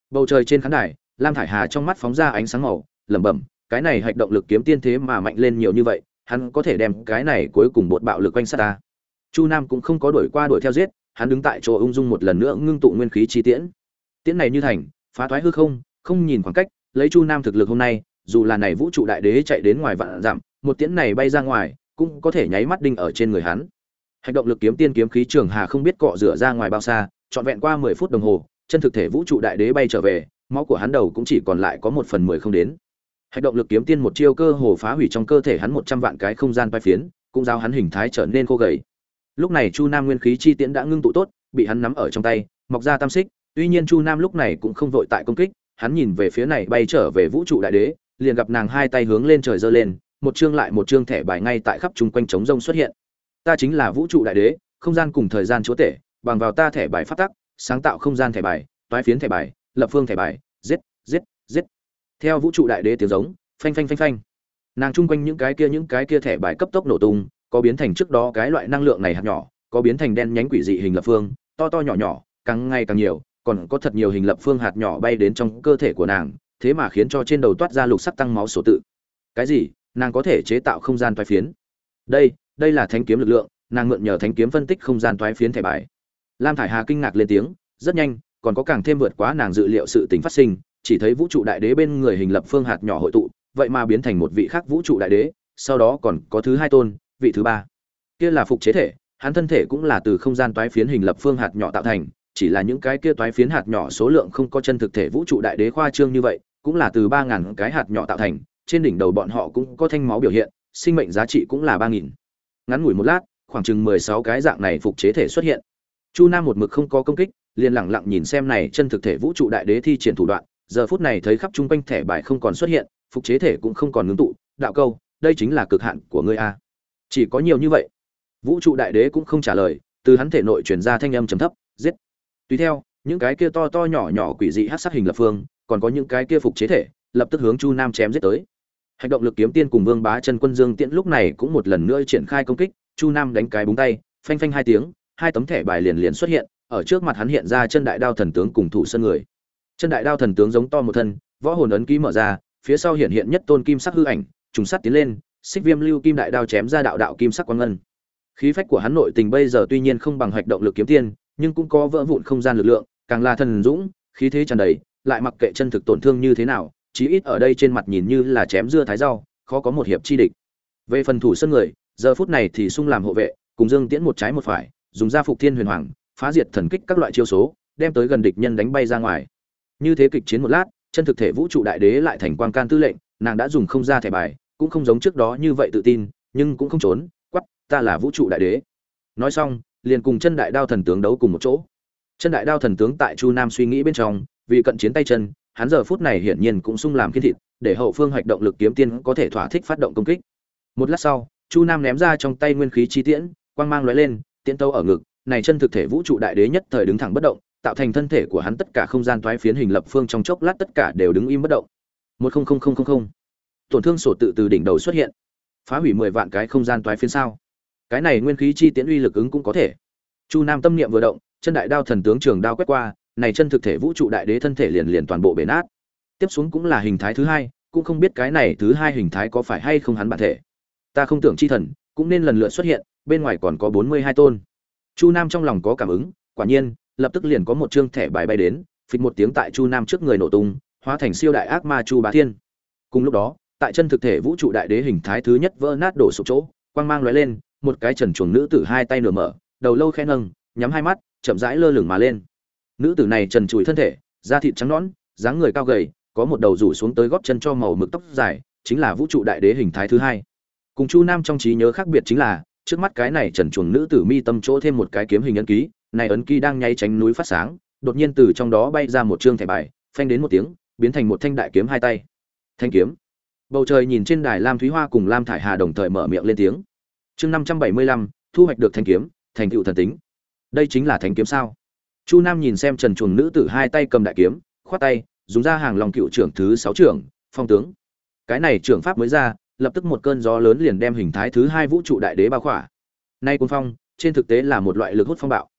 Bầu trời trên khán đài, lam thải hà trong mắt phóng ra ánh sáng màu, lẩm bẩm, cái này hạch động lực kiếm tiên thế mà mạnh lên nhiều như vậy, hắn có thể đem cái này cuối cùng bột bạo lực quanh sát ta. Chu nam cũng không có đuổi qua đuổi theo giết hắn đứng tại chỗ ung dung một lần nữa ngưng tụ nguyên khí chi tiễn. Tiễn này như thành, phá thoái hư không không nhìn khoảng cách, lấy chu nam thực lực hôm nay, dù là này vũ trụ đại đế chạy đến ngoài vạn dặm, một tiễn này bay ra ngoài, cũng có thể nháy mắt đinh ở trên người hắn. Hành động lực kiếm tiên kiếm khí trường hà không biết cọ rửa ra ngoài bao xa, trọn vẹn qua mười phút đồng hồ, chân thực thể vũ trụ đại đế bay trở về, máu của hắn đầu cũng chỉ còn lại có một phần mười không đến. Hành động lực kiếm tiên một chiêu cơ hồ phá hủy trong cơ thể hắn một trăm vạn cái không gian bay phiến, cũng giao hắn hình thái trở nên khô gầy lúc này chu nam nguyên khí chi tiễn đã ngưng tụ tốt, bị hắn nắm ở trong tay, mọc ra tam xích, tuy nhiên chu nam lúc này cũng không vội tại công kích, hắn nhìn về phía này bay trở về vũ trụ đại đế, liền gặp nàng hai tay hướng lên trời giơ lên, một chương lại một chương thẻ bài ngay tại khắp chung quanh trống rông xuất hiện. Ta chính là vũ trụ đại đế, không gian cùng thời gian chúa tể, bằng vào ta thẻ bài phát tắc, sáng tạo không gian thẻ bài, toái phiến thẻ bài, lập phương thẻ bài, giết giết giết. Theo vũ trụ đại đế tiếng giống, phanh phanh phanh phanh. Nàng chung quanh những cái kia, những cái kia thẻ bài cấp tốc nổ tung có biến thành trước đó cái loại năng lượng này hạt nhỏ, có biến thành đen nhánh quỷ dị hình lập phương, to to nhỏ nhỏ, càng ngày càng nhiều, còn có thật nhiều hình lập phương hạt nhỏ bay đến trong cơ thể của nàng, thế mà khiến cho trên đầu toát ra lục sắc tăng máu số tự. Cái gì? Nàng có thể chế tạo không gian toái phiến? Đây đây là thanh kiếm lực lượng, nàng mượn nhờ thanh kiếm phân tích không gian toái phiến thẻ bài. Lam thải hà kinh ngạc lên tiếng, rất nhanh, còn có càng thêm vượt quá nàng dự liệu sự tình phát sinh, chỉ thấy vũ trụ đại đế bên người hình lập phương hạt nhỏ hội tụ, vậy mà biến thành một vị khác vũ trụ đại đế, sau đó còn có thứ hai tôn vị thứ ba. Kia là phục chế thể, hắn thân thể cũng là từ không gian toái phiến hình lập phương hạt nhỏ tạo thành, chỉ là những cái kia toái phiến hạt nhỏ số lượng không có chân thực thể vũ trụ đại đế khoa trương như vậy, cũng là từ ba ngàn cái hạt nhỏ tạo thành, trên đỉnh đầu bọn họ cũng có thanh máu biểu hiện, sinh mệnh giá trị cũng là ba nghìn. Ngắn ngủi một lát, khoảng chừng mười sáu cái dạng này phục chế thể xuất hiện. Chu nam một mực không có công kích, liền lẳng lặng nhìn xem này chân thực thể vũ trụ đại đế thi triển thủ đoạn, giờ phút này thấy khắp chung quanh thẻ bài không còn xuất hiện, phục chế thể cũng không còn ngưng tụ. Đạo câu, đây chính là cực hạn của ngươi a chỉ có nhiều như vậy. Vũ trụ đại đế cũng không trả lời, từ hắn thể nội truyền ra thanh âm trầm thấp, giết. Tùy theo, những cái kia to to nhỏ nhỏ quỷ dị hát sát hình lập phương, còn có những cái kia phục chế thể, lập tức hướng chu nam chém giết tới. Hành động lực kiếm tiên cùng vương bá chân quân dương tiễn lúc này cũng một lần nữa triển khai công kích, chu nam đánh cái búng tay, phanh phanh hai tiếng, hai tấm thẻ bài liền liền xuất hiện, ở trước mặt hắn hiện ra chân đại đao thần tướng cùng thủ sân người. Chân đại đao thần tướng giống to một thân, võ hồn ấn ký mở ra, phía sau hiện hiện nhất tôn kim sắc hư ảnh, trùng sắt tiến lên xích viêm lưu kim đại đao chém ra đạo đạo kim sắc quang ngân. Khí phách của hắn nội tình bây giờ tuy nhiên không bằng hoạch động lực kiếm tiên, nhưng cũng có vỡ vụn không gian lực lượng, càng là thần dũng, khí thế tràn đầy, lại mặc kệ chân thực tổn thương như thế nào, chí ít ở đây trên mặt nhìn như là chém dưa thái rau, khó có một hiệp chi địch. Về phần thủ sân người, giờ phút này thì sung làm hộ vệ, cùng dương tiễn một trái một phải, dùng gia phục thiên huyền hoàng, phá diệt thần kích các loại chiêu số, đem tới gần địch nhân đánh bay ra ngoài. Như thế kịch chiến một lát, chân thực thể vũ trụ đại đế lại thành quan can tư lệnh, nàng đã dùng không ra thẻ bài cũng không giống trước đó như vậy tự tin, nhưng cũng không trốn quắp ta là vũ trụ đại đế. Nói xong, liền cùng chân đại đao thần tướng đấu cùng một chỗ. Chân đại đao thần tướng tại chu nam suy nghĩ bên trong, vì cận chiến tay chân, hắn giờ phút này hiển nhiên cũng sung làm kiên thịt, để hậu phương hoạch động lực kiếm tiên có thể thỏa thích phát động công kích. Một lát sau, chu nam ném ra trong tay nguyên khí chi tiễn, quang mang lóe lên, tiễn tâu ở ngực, này chân thực thể vũ trụ đại đế nhất thời đứng thẳng bất động, tạo thành thân thể của hắn tất cả không gian thoái phiến hình lập phương trong chốc lát tất cả đều đứng im bất động. Một không không không không không tổn thương sổ tự từ đỉnh đầu xuất hiện. Phá hủy mười vạn cái không gian toái phiến sao? Cái này nguyên khí chi tiễn uy lực ứng cũng có thể. Chu nam tâm niệm vừa động, chân đại đao thần tướng trường đao quét qua, này chân thực thể vũ trụ đại đế thân thể liền liền toàn bộ bể nát. Tiếp xuống cũng là hình thái thứ hai, cũng không biết cái này thứ hai hình thái có phải hay không hắn bản thể. Ta không tưởng chi thần, cũng nên lần lượt xuất hiện, bên ngoài còn có bốn mươi hai tôn. Chu nam trong lòng có cảm ứng, quả nhiên, lập tức liền có một chương thẻ bài bay đến, phịch một tiếng tại chu nam trước người nổ tung, hóa thành siêu đại ác ma chu bá thiên. Cùng lúc đó tại chân thực thể vũ trụ đại đế hình thái thứ nhất vỡ nát đổ sụp chỗ, quang mang lóe lên, một cái trần chuồng nữ tử hai tay nửa mở, đầu lâu khe nâng, nhắm hai mắt, chậm rãi lơ lửng mà lên. Nữ tử này trần trụi thân thể, da thịt trắng nõn, dáng người cao gầy, có một đầu rủ xuống tới gót chân cho màu mực tóc dài, chính là vũ trụ đại đế hình thái thứ hai. Cùng chu nam trong trí nhớ khác biệt chính là, trước mắt cái này trần chuồng nữ tử mi tâm chỗ thêm một cái kiếm hình ấn ký, này ấn ký đang nháy tránh núi phát sáng, đột nhiên từ trong đó bay ra một trương thẻ bài, phanh đến một tiếng, biến thành một thanh đại kiếm hai tay. Thanh kiếm bầu trời nhìn trên đài lam thúy hoa cùng lam thải hà đồng thời mở miệng lên tiếng. Chương năm trăm bảy mươi lăm, thu hoạch được thanh kiếm, thành tựu thần tính. Đây chính là thanh kiếm sao? Chu nam nhìn xem trần chuồng nữ tử hai tay cầm đại kiếm, khoát tay, dùng ra hàng lòng cựu trưởng thứ sáu trưởng, phong tướng. Cái này trưởng pháp mới ra, lập tức một cơn gió lớn liền đem hình thái thứ hai vũ trụ đại đế bao khỏa. Nay quân phong, trên thực tế là một loại lực hút phong bạo.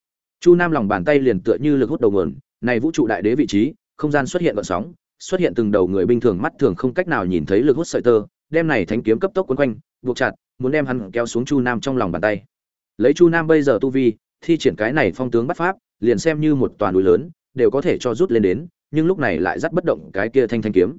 Chu nam lòng bàn tay liền tựa như lực hút đầu nguồn, này vũ trụ đại đế vị trí, không gian xuất hiện gợn sóng xuất hiện từng đầu người bình thường mắt thường không cách nào nhìn thấy lực hút sợi tơ, đem này thánh kiếm cấp tốc quấn quanh, buộc chặt, muốn đem hắn kéo xuống chu nam trong lòng bàn tay. Lấy chu nam bây giờ tu vi, thi triển cái này phong tướng bắt pháp, liền xem như một toàn núi lớn, đều có thể cho rút lên đến, nhưng lúc này lại dắt bất động cái kia thanh thanh kiếm.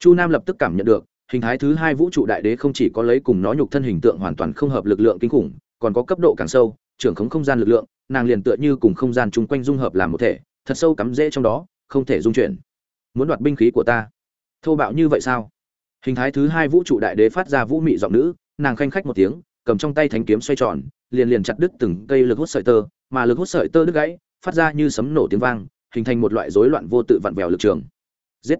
Chu nam lập tức cảm nhận được, hình thái thứ hai vũ trụ đại đế không chỉ có lấy cùng nó nhục thân hình tượng hoàn toàn không hợp lực lượng kinh khủng, còn có cấp độ càng sâu, trưởng khống không gian lực lượng, nàng liền tựa như cùng không gian chung quanh dung hợp làm một thể, thật sâu cắm rễ trong đó, không thể dung chuyển muốn đoạt binh khí của ta. Thô bạo như vậy sao? Hình thái thứ hai vũ trụ đại đế phát ra vũ mị giọng nữ, nàng khanh khách một tiếng, cầm trong tay thánh kiếm xoay tròn, liền liền chặt đứt từng cây lực hút sợi tơ, mà lực hút sợi tơ đứt gãy, phát ra như sấm nổ tiếng vang, hình thành một loại rối loạn vô tự vặn vẹo lực trường. Giết!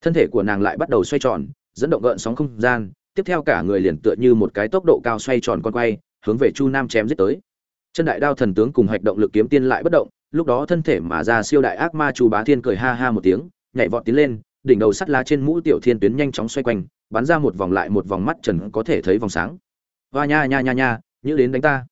Thân thể của nàng lại bắt đầu xoay tròn, dẫn động gợn sóng không gian, tiếp theo cả người liền tựa như một cái tốc độ cao xoay tròn con quay, hướng về chu nam chém giết tới. Chân đại đao thần tướng cùng hoạt động lực kiếm tiên lại bất động, lúc đó thân thể mà ra siêu đại ác ma chu bá thiên cười ha ha một tiếng nhảy vọt tiến lên, đỉnh đầu sắt lá trên mũ tiểu thiên tuyến nhanh chóng xoay quanh, bắn ra một vòng lại một vòng mắt trần có thể thấy vòng sáng. Và nha nha nha nha như đến đánh ta.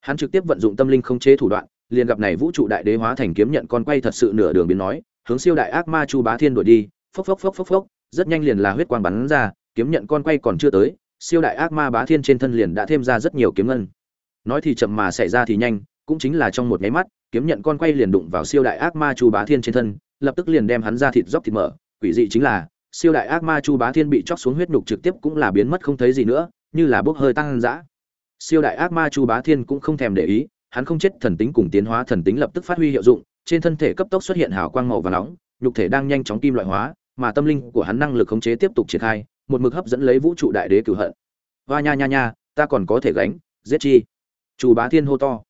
Hắn trực tiếp vận dụng tâm linh không chế thủ đoạn, liền gặp này vũ trụ đại đế hóa thành kiếm nhận con quay thật sự nửa đường biến nói, hướng siêu đại ác ma chu bá thiên đuổi đi, phốc phốc phốc phốc phốc, rất nhanh liền là huyết quang bắn ra, kiếm nhận con quay còn chưa tới, siêu đại ác ma bá thiên trên thân liền đã thêm ra rất nhiều kiếm ngân. Nói thì chậm mà xảy ra thì nhanh cũng chính là trong một nháy mắt, kiếm nhận con quay liền đụng vào siêu đại ác ma chu bá thiên trên thân, lập tức liền đem hắn ra thịt dốc thịt mở. Quỷ dị chính là, siêu đại ác ma chu bá thiên bị chóc xuống huyết nhục trực tiếp cũng là biến mất không thấy gì nữa, như là bốc hơi tăng dã. Siêu đại ác ma chu bá thiên cũng không thèm để ý, hắn không chết thần tính cùng tiến hóa thần tính lập tức phát huy hiệu dụng, trên thân thể cấp tốc xuất hiện hào quang màu và nóng, nhục thể đang nhanh chóng kim loại hóa, mà tâm linh của hắn năng lực khống chế tiếp tục triển khai, một mực hấp dẫn lấy vũ trụ đại đế cửu hận. Hoa nha nha nha, ta còn có thể gánh, giết chi. Chu bá thiên hô to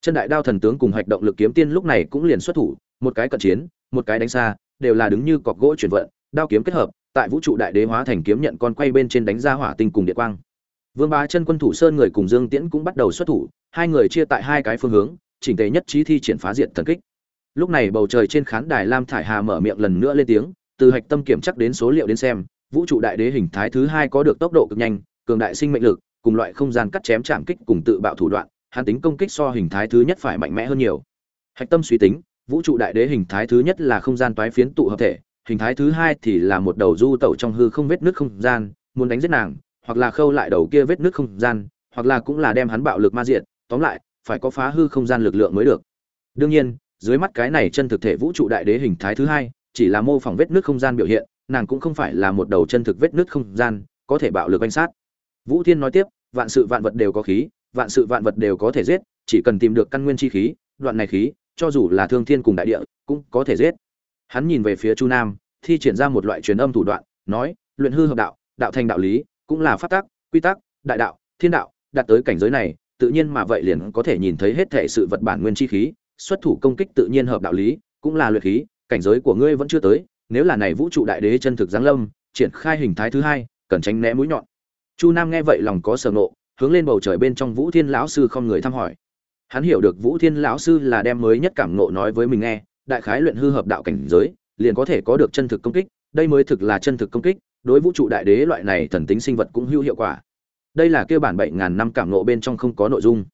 chân đại đao thần tướng cùng hoạch động lực kiếm tiên lúc này cũng liền xuất thủ, một cái cận chiến, một cái đánh xa, đều là đứng như cọc gỗ chuyển vận, đao kiếm kết hợp, tại vũ trụ đại đế hóa thành kiếm nhận con quay bên trên đánh ra hỏa tinh cùng địa quang. Vương bá chân quân thủ sơn người cùng dương tiễn cũng bắt đầu xuất thủ, hai người chia tại hai cái phương hướng, chỉnh tề nhất trí thi triển phá diện thần kích. Lúc này bầu trời trên khán đài lam thải hà mở miệng lần nữa lên tiếng, từ hạch tâm kiểm chắc đến số liệu đến xem, vũ trụ đại đế hình thái thứ hai có được tốc độ cực nhanh, cường đại sinh mệnh lực, cùng loại không gian cắt chém chạm kích cùng tự bạo thủ đoạn hắn tính công kích so hình thái thứ nhất phải mạnh mẽ hơn nhiều. Hạch tâm suy tính, vũ trụ đại đế hình thái thứ nhất là không gian toái phiến tụ hợp thể, hình thái thứ hai thì là một đầu du tẩu trong hư không vết nước không gian, muốn đánh giết nàng, hoặc là khâu lại đầu kia vết nước không gian, hoặc là cũng là đem hắn bạo lực ma diện tóm lại, phải có phá hư không gian lực lượng mới được. Đương nhiên, dưới mắt cái này chân thực thể vũ trụ đại đế hình thái thứ hai, chỉ là mô phỏng vết nước không gian biểu hiện, nàng cũng không phải là một đầu chân thực vết nước không gian, có thể bạo lực quan sát. Vũ thiên nói tiếp, vạn sự vạn vật đều có khí vạn sự vạn vật đều có thể giết, chỉ cần tìm được căn nguyên chi khí, đoạn này khí, cho dù là thương thiên cùng đại địa, cũng có thể giết. Hắn nhìn về phía chu nam, thi triển ra một loại truyền âm thủ đoạn, nói, luyện hư hợp đạo đạo thành đạo lý, cũng là pháp tắc, quy tắc, đại đạo, thiên đạo, đạt tới cảnh giới này, tự nhiên mà vậy liền có thể nhìn thấy hết thể sự vật bản nguyên chi khí, xuất thủ công kích tự nhiên hợp đạo lý, cũng là luyện khí, cảnh giới của ngươi vẫn chưa tới, nếu là này vũ trụ đại đế chân thực giáng lâm, triển khai hình thái thứ hai, cần tránh né mũi nhọn. Chu nam nghe vậy lòng có sở nộ hướng lên bầu trời bên trong vũ thiên lão sư không người thăm hỏi. Hắn hiểu được vũ thiên lão sư là đem mới nhất cảm nộ nói với mình nghe, đại khái luyện hư hợp đạo cảnh giới, liền có thể có được chân thực công kích, đây mới thực là chân thực công kích, đối vũ trụ đại đế loại này thần tính sinh vật cũng hữu hiệu quả. Đây là kêu bản bảy ngàn năm cảm nộ bên trong không có nội dung.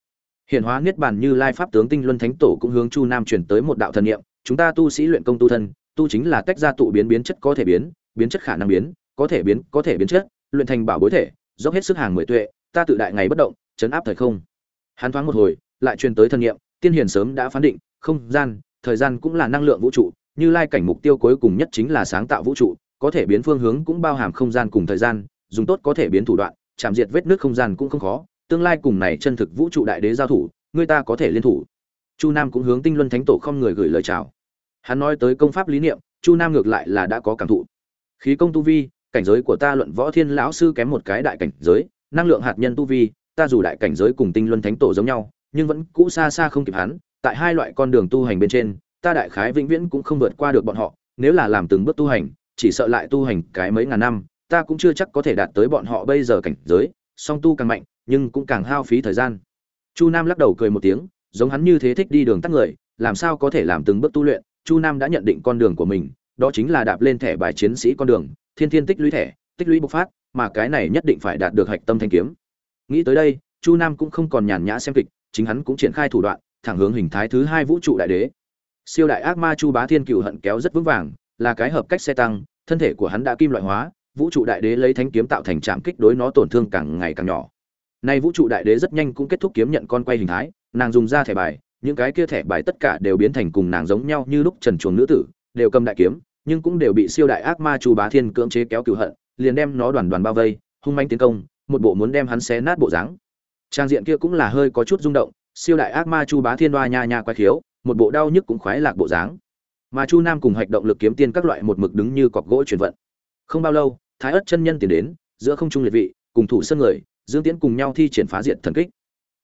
Hiện hóa niết bàn như lai pháp tướng tinh luân thánh tổ cũng hướng chu nam chuyển tới một đạo thần niệm, chúng ta tu sĩ luyện công tu thân, tu chính là tách ra tụ biến biến chất có thể biến biến chất khả năng biến, có thể biến, có thể biến chất, luyện thành bảo bối thể, dốc hết sức hàng mười tuệ ta tự đại ngày bất động, chấn áp thời không. Hắn thoáng một hồi, lại truyền tới thân niệm, tiên hiền sớm đã phán định, không gian, thời gian cũng là năng lượng vũ trụ, như lai cảnh mục tiêu cuối cùng nhất chính là sáng tạo vũ trụ, có thể biến phương hướng cũng bao hàm không gian cùng thời gian, dùng tốt có thể biến thủ đoạn, chạm diệt vết nước không gian cũng không khó, tương lai cùng này chân thực vũ trụ đại đế giao thủ, người ta có thể liên thủ. Chu nam cũng hướng tinh luân thánh tổ không người gửi lời chào. Hắn nói tới công pháp lý niệm, chu nam ngược lại là đã có cảm thụ. Khí công tu vi, cảnh giới của ta luận võ thiên lão sư kém một cái đại cảnh giới năng lượng hạt nhân tu vi, ta dù đại cảnh giới cùng tinh luân thánh tổ giống nhau, nhưng vẫn cũ xa xa không kịp hắn, tại hai loại con đường tu hành bên trên, ta đại khái vĩnh viễn cũng không vượt qua được bọn họ, nếu là làm từng bước tu hành, chỉ sợ lại tu hành cái mấy ngàn năm, ta cũng chưa chắc có thể đạt tới bọn họ bây giờ cảnh giới, song tu càng mạnh, nhưng cũng càng hao phí thời gian. Chu nam lắc đầu cười một tiếng, giống hắn như thế thích đi đường tắt người, làm sao có thể làm từng bước tu luyện? Chu nam đã nhận định con đường của mình, đó chính là đạp lên thẻ bài chiến sĩ con đường, thiên thiên tích lũy thẻ, tích lũy bộc phát mà cái này nhất định phải đạt được hạch tâm thanh kiếm. Nghĩ tới đây, chu nam cũng không còn nhàn nhã xem kịch, chính hắn cũng triển khai thủ đoạn, thẳng hướng hình thái thứ hai vũ trụ đại đế. Siêu đại ác ma chu bá thiên cựu hận kéo rất vững vàng, là cái hợp cách xe tăng, thân thể của hắn đã kim loại hóa, vũ trụ đại đế lấy thanh kiếm tạo thành trạm kích đối nó tổn thương càng ngày càng nhỏ. Nay vũ trụ đại đế rất nhanh cũng kết thúc kiếm nhận con quay hình thái, nàng dùng ra thẻ bài, những cái kia thẻ bài tất cả đều biến thành cùng nàng giống nhau như lúc trần chuồng nữ tử, đều cầm đại kiếm, nhưng cũng đều bị siêu đại ác ma chu bá thiên cưỡng chế kéo cựu hận liền đem nó đoàn đoàn bao vây, hung manh tiến công, một bộ muốn đem hắn xé nát bộ dáng. Trang diện kia cũng là hơi có chút rung động, siêu đại ác ma chu bá thiên đoa nha nha quái khiếu, một bộ đau nhức cũng khoái lạc bộ dáng. Mà chu nam cùng hạch động lực kiếm tiên các loại một mực đứng như cọc gỗ chuyển vận. Không bao lâu, thái ất chân nhân tiến đến, giữa không trung liệt vị, cùng thủ sân người, dương tiễn cùng nhau thi triển phá diện thần kích.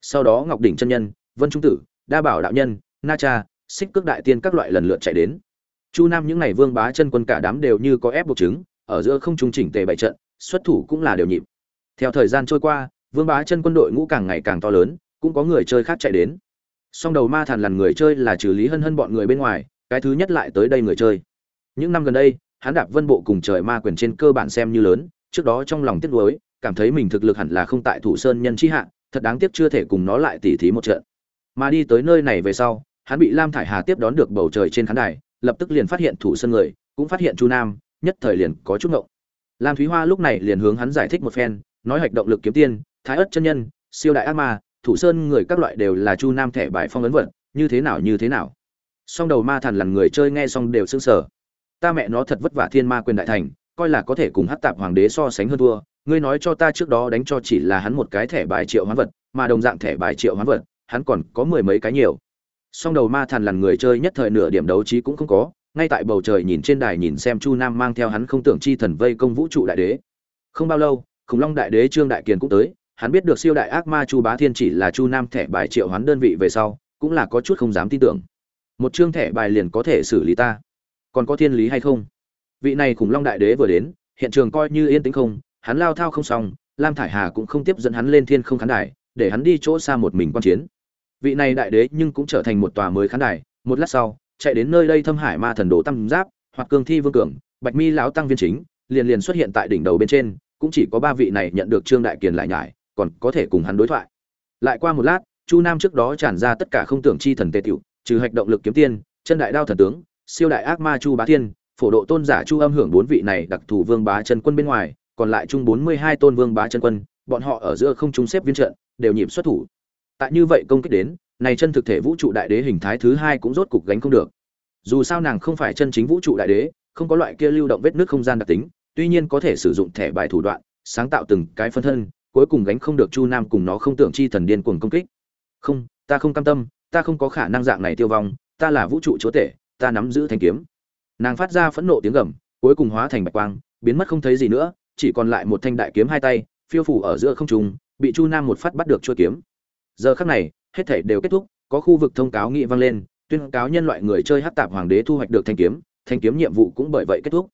Sau đó ngọc đỉnh chân nhân, vân trung tử, đa bảo đạo nhân, na cha, xích cước đại tiên các loại lần lượt chạy đến. Chu nam những ngày vương bá chân quân cả đám đều như có ép buộc chứng ở giữa không trung chỉnh tề bảy trận, xuất thủ cũng là đều nhịp. Theo thời gian trôi qua, vương bá chân quân đội ngũ càng ngày càng to lớn, cũng có người chơi khác chạy đến. Song đầu ma thần lần người chơi là trừ lý hân hân bọn người bên ngoài, cái thứ nhất lại tới đây người chơi. Những năm gần đây, hắn đạp vân bộ cùng trời ma quyền trên cơ bản xem như lớn, trước đó trong lòng tiếc nuối, cảm thấy mình thực lực hẳn là không tại thủ sơn nhân chi hạ, thật đáng tiếc chưa thể cùng nó lại tỉ thí một trận. Mà đi tới nơi này về sau, hắn bị lam thải hà tiếp đón được bầu trời trên khán đài, lập tức liền phát hiện thủ sơn người, cũng phát hiện chu nam nhất thời liền có chút ngộng. Lam thúy hoa lúc này liền hướng hắn giải thích một phen, nói hạch động lực kiếm tiên, thái ất chân nhân, siêu đại ác ma, thủ sơn người các loại đều là chu nam thẻ bài phong ấn vật, như thế nào như thế nào. Song đầu ma thần lằn người chơi nghe xong đều sững sờ. Ta mẹ nó thật vất vả thiên ma quyền đại thành, coi là có thể cùng hát tạp hoàng đế so sánh hơn thua, ngươi nói cho ta trước đó đánh cho chỉ là hắn một cái thẻ bài triệu hoán vật, mà đồng dạng thẻ bài triệu hoán vật, hắn còn có mười mấy cái nhiều. Song đầu ma thần lằn người chơi nhất thời nửa điểm đấu trí cũng không có ngay tại bầu trời nhìn trên đài nhìn xem chu nam mang theo hắn không tưởng chi thần vây công vũ trụ đại đế. Không bao lâu, khủng long đại đế trương đại kiền cũng tới, hắn biết được siêu đại ác ma chu bá thiên chỉ là chu nam thẻ bài triệu hoán đơn vị về sau, cũng là có chút không dám tin tưởng. Một chương thẻ bài liền có thể xử lý ta. Còn có thiên lý hay không? Vị này khủng long đại đế vừa đến, hiện trường coi như yên tĩnh không, hắn lao thao không xong, lam thải hà cũng không tiếp dẫn hắn lên thiên không khán đài, để hắn đi chỗ xa một mình quan chiến. Vị này đại đế nhưng cũng trở thành một tòa mới khán đài, một lát sau chạy đến nơi đây thâm hải ma thần đồ tam giáp, hoặc cương thi vương cường, bạch mi lão tăng viên chính, liền liền xuất hiện tại đỉnh đầu bên trên, cũng chỉ có ba vị này nhận được trương đại kiền lại nhải, còn có thể cùng hắn đối thoại. Lại qua một lát, chu nam trước đó tràn ra tất cả không tưởng chi thần tề tiểu, trừ hạch động lực kiếm tiên, chân đại đao thần tướng, siêu đại ác ma chu bá thiên, phổ độ tôn giả chu âm hưởng bốn vị này đặc thù vương bá chân quân bên ngoài, còn lại chung bốn mươi hai tôn vương bá chân quân, bọn họ ở giữa không trung xếp viên trận, đều nhịp xuất thủ. Tại như vậy công kích đến này chân thực thể vũ trụ đại đế hình thái thứ hai cũng rốt cục gánh không được. Dù sao nàng không phải chân chính vũ trụ đại đế, không có loại kia lưu động vết nước không gian đặc tính, tuy nhiên có thể sử dụng thẻ bài thủ đoạn, sáng tạo từng cái phân thân, cuối cùng gánh không được chu nam cùng nó không tưởng chi thần điên cuồng công kích. Không, ta không cam tâm, ta không có khả năng dạng này tiêu vong, ta là vũ trụ chúa tể, ta nắm giữ thanh kiếm. Nàng phát ra phẫn nộ tiếng gầm, cuối cùng hóa thành bạch quang, biến mất không thấy gì nữa, chỉ còn lại một thanh đại kiếm hai tay, phiêu phủ ở giữa không trung, bị chu nam một phát bắt được chua kiếm. Giờ khắc này hết thảy đều kết thúc, có khu vực thông cáo nghị vang lên, tuyên cáo nhân loại người chơi hắc tạp hoàng đế thu hoạch được thanh kiếm thanh kiếm nhiệm vụ cũng bởi vậy kết thúc.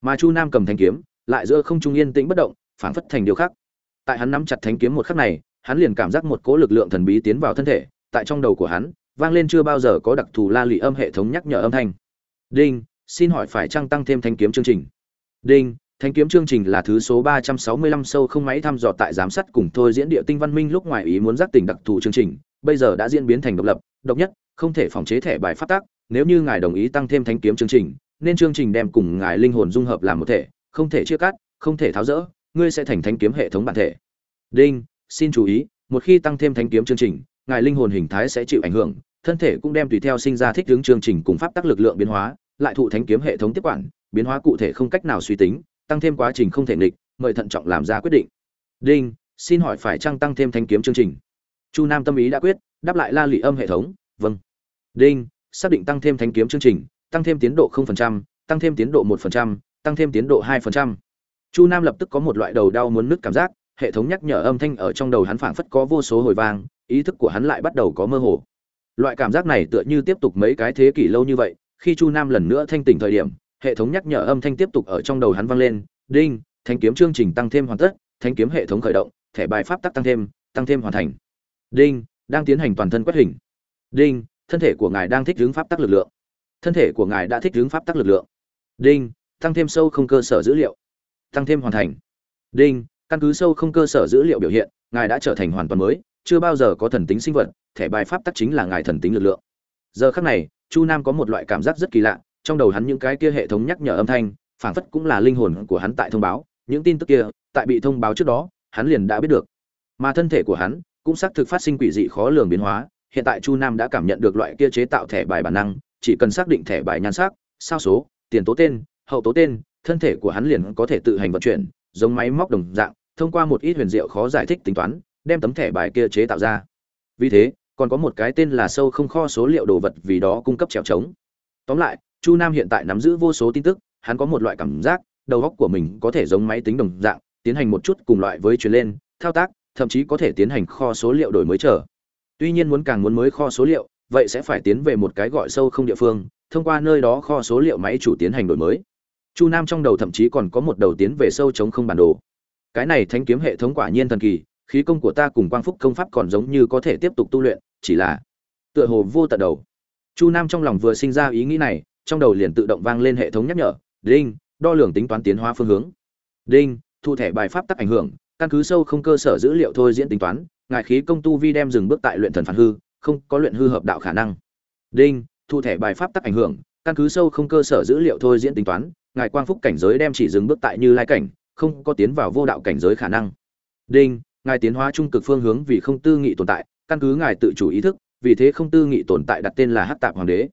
Mà chu nam cầm thanh kiếm, lại giữa không trung yên tĩnh bất động, phảng phất thành điều khác. Tại hắn nắm chặt thanh kiếm một khắc này, hắn liền cảm giác một cỗ lực lượng thần bí tiến vào thân thể, tại trong đầu của hắn, vang lên chưa bao giờ có đặc thù la lị âm hệ thống nhắc nhở âm thanh. Đinh, xin hỏi phải trang tăng thêm thanh kiếm chương trình? Đinh, thanh kiếm chương trình là thứ số ba trăm sáu mươi lăm sâu không máy thăm dò tại giám sát cùng thôi diễn địa tinh văn minh lúc ngoài ý muốn giác tỉnh đặc thù chương trình bây giờ đã diễn biến thành độc lập, độc nhất, không thể phòng chế thẻ bài phát tác, nếu như ngài đồng ý tăng thêm thanh kiếm chương trình, nên chương trình đem cùng ngài linh hồn dung hợp làm một thể, không thể chia cắt, không thể tháo rỡ, ngươi sẽ thành thanh kiếm hệ thống bản thể. Đinh, xin chú ý, một khi tăng thêm thanh kiếm chương trình, ngài linh hồn hình thái sẽ chịu ảnh hưởng, thân thể cũng đem tùy theo sinh ra thích ứng chương trình cùng pháp tắc lực lượng biến hóa, lại thụ thánh kiếm hệ thống tiếp quản, biến hóa cụ thể không cách nào suy tính, tăng thêm quá trình không thể nghịch, mời thận trọng làm ra quyết định. Đinh, xin hỏi phải chăng tăng thêm thanh kiếm chương trình? Chu nam tâm ý đã quyết đáp lại la lị âm hệ thống vâng. Đinh xác định tăng thêm thanh kiếm chương trình tăng thêm tiến độ 0%, tăng thêm tiến độ 1%, tăng thêm tiến độ 2%. chu nam lập tức có một loại đầu đau muốn nứt cảm giác hệ thống nhắc nhở âm thanh ở trong đầu hắn phảng phất có vô số hồi vang ý thức của hắn lại bắt đầu có mơ hồ. Loại cảm giác này tựa như tiếp tục mấy cái thế kỷ lâu như vậy khi chu nam lần nữa thanh tỉnh thời điểm hệ thống nhắc nhở âm thanh tiếp tục ở trong đầu hắn vang lên đinh thanh kiếm chương trình tăng thêm hoàn tất thanh kiếm hệ thống khởi động thẻ bài pháp tắc tăng thêm tăng thêm hoàn thành đinh, đang tiến hành toàn thân quét hình. Đinh, thân thể của ngài đang thích hướng pháp tắc lực lượng. Thân thể của ngài đã thích hướng pháp tắc lực lượng. Đinh, tăng thêm sâu không cơ sở dữ liệu. Tăng thêm hoàn thành. Đinh, căn cứ sâu không cơ sở dữ liệu biểu hiện, ngài đã trở thành hoàn toàn mới, chưa bao giờ có thần tính sinh vật, thẻ bài pháp tắc chính là ngài thần tính lực lượng. Giờ khắc này, chu nam có một loại cảm giác rất kỳ lạ, trong đầu hắn những cái kia hệ thống nhắc nhở âm thanh, phảng phất cũng là linh hồn của hắn tại thông báo, những tin tức kia, tại bị thông báo trước đó, hắn liền đã biết được. Mà thân thể của hắn cũng xác thực phát sinh quỷ dị khó lường biến hóa. Hiện tại chu nam đã cảm nhận được loại kia chế tạo thẻ bài bản năng, chỉ cần xác định thẻ bài nhan sắc, sao số, tiền tố tên, hậu tố tên, thân thể của hắn liền có thể tự hành vận chuyển, giống máy móc đồng dạng, thông qua một ít huyền diệu khó giải thích tính toán, đem tấm thẻ bài kia chế tạo ra. Vì thế, còn có một cái tên là sâu không kho số liệu đồ vật vì đó cung cấp trèo trống. Tóm lại, chu nam hiện tại nắm giữ vô số tin tức, hắn có một loại cảm giác, đầu óc của mình có thể giống máy tính đồng dạng, tiến hành một chút cùng loại với truyền lên, thao tác thậm chí có thể tiến hành kho số liệu đổi mới trở tuy nhiên muốn càng muốn mới kho số liệu, vậy sẽ phải tiến về một cái gọi sâu không địa phương, thông qua nơi đó kho số liệu máy chủ tiến hành đổi mới. Chu nam trong đầu thậm chí còn có một đầu tiến về sâu chống không bản đồ. Cái này thanh kiếm hệ thống quả nhiên thần kỳ, khí công của ta cùng quang phúc công pháp còn giống như có thể tiếp tục tu luyện, chỉ là tựa hồ vô tận đầu. Chu nam trong lòng vừa sinh ra ý nghĩ này, trong đầu liền tự động vang lên hệ thống nhắc nhở, đinh, đo lường tính toán tiến hóa phương hướng. Đinh, thu thẻ bài pháp tắc ảnh hưởng căn cứ sâu không cơ sở dữ liệu thôi diễn tính toán, ngài khí công tu vi đem dừng bước tại luyện thần phản hư, không có luyện hư hợp đạo khả năng. Đinh, thu thẻ bài pháp tắc ảnh hưởng, căn cứ sâu không cơ sở dữ liệu thôi diễn tính toán, ngài quang phúc cảnh giới đem chỉ dừng bước tại như lai cảnh, không có tiến vào vô đạo cảnh giới khả năng. Đinh, ngài tiến hóa trung cực phương hướng vì không tư nghị tồn tại, căn cứ ngài tự chủ ý thức, vì thế không tư nghị tồn tại đặt tên là hát tạp hoàng đế.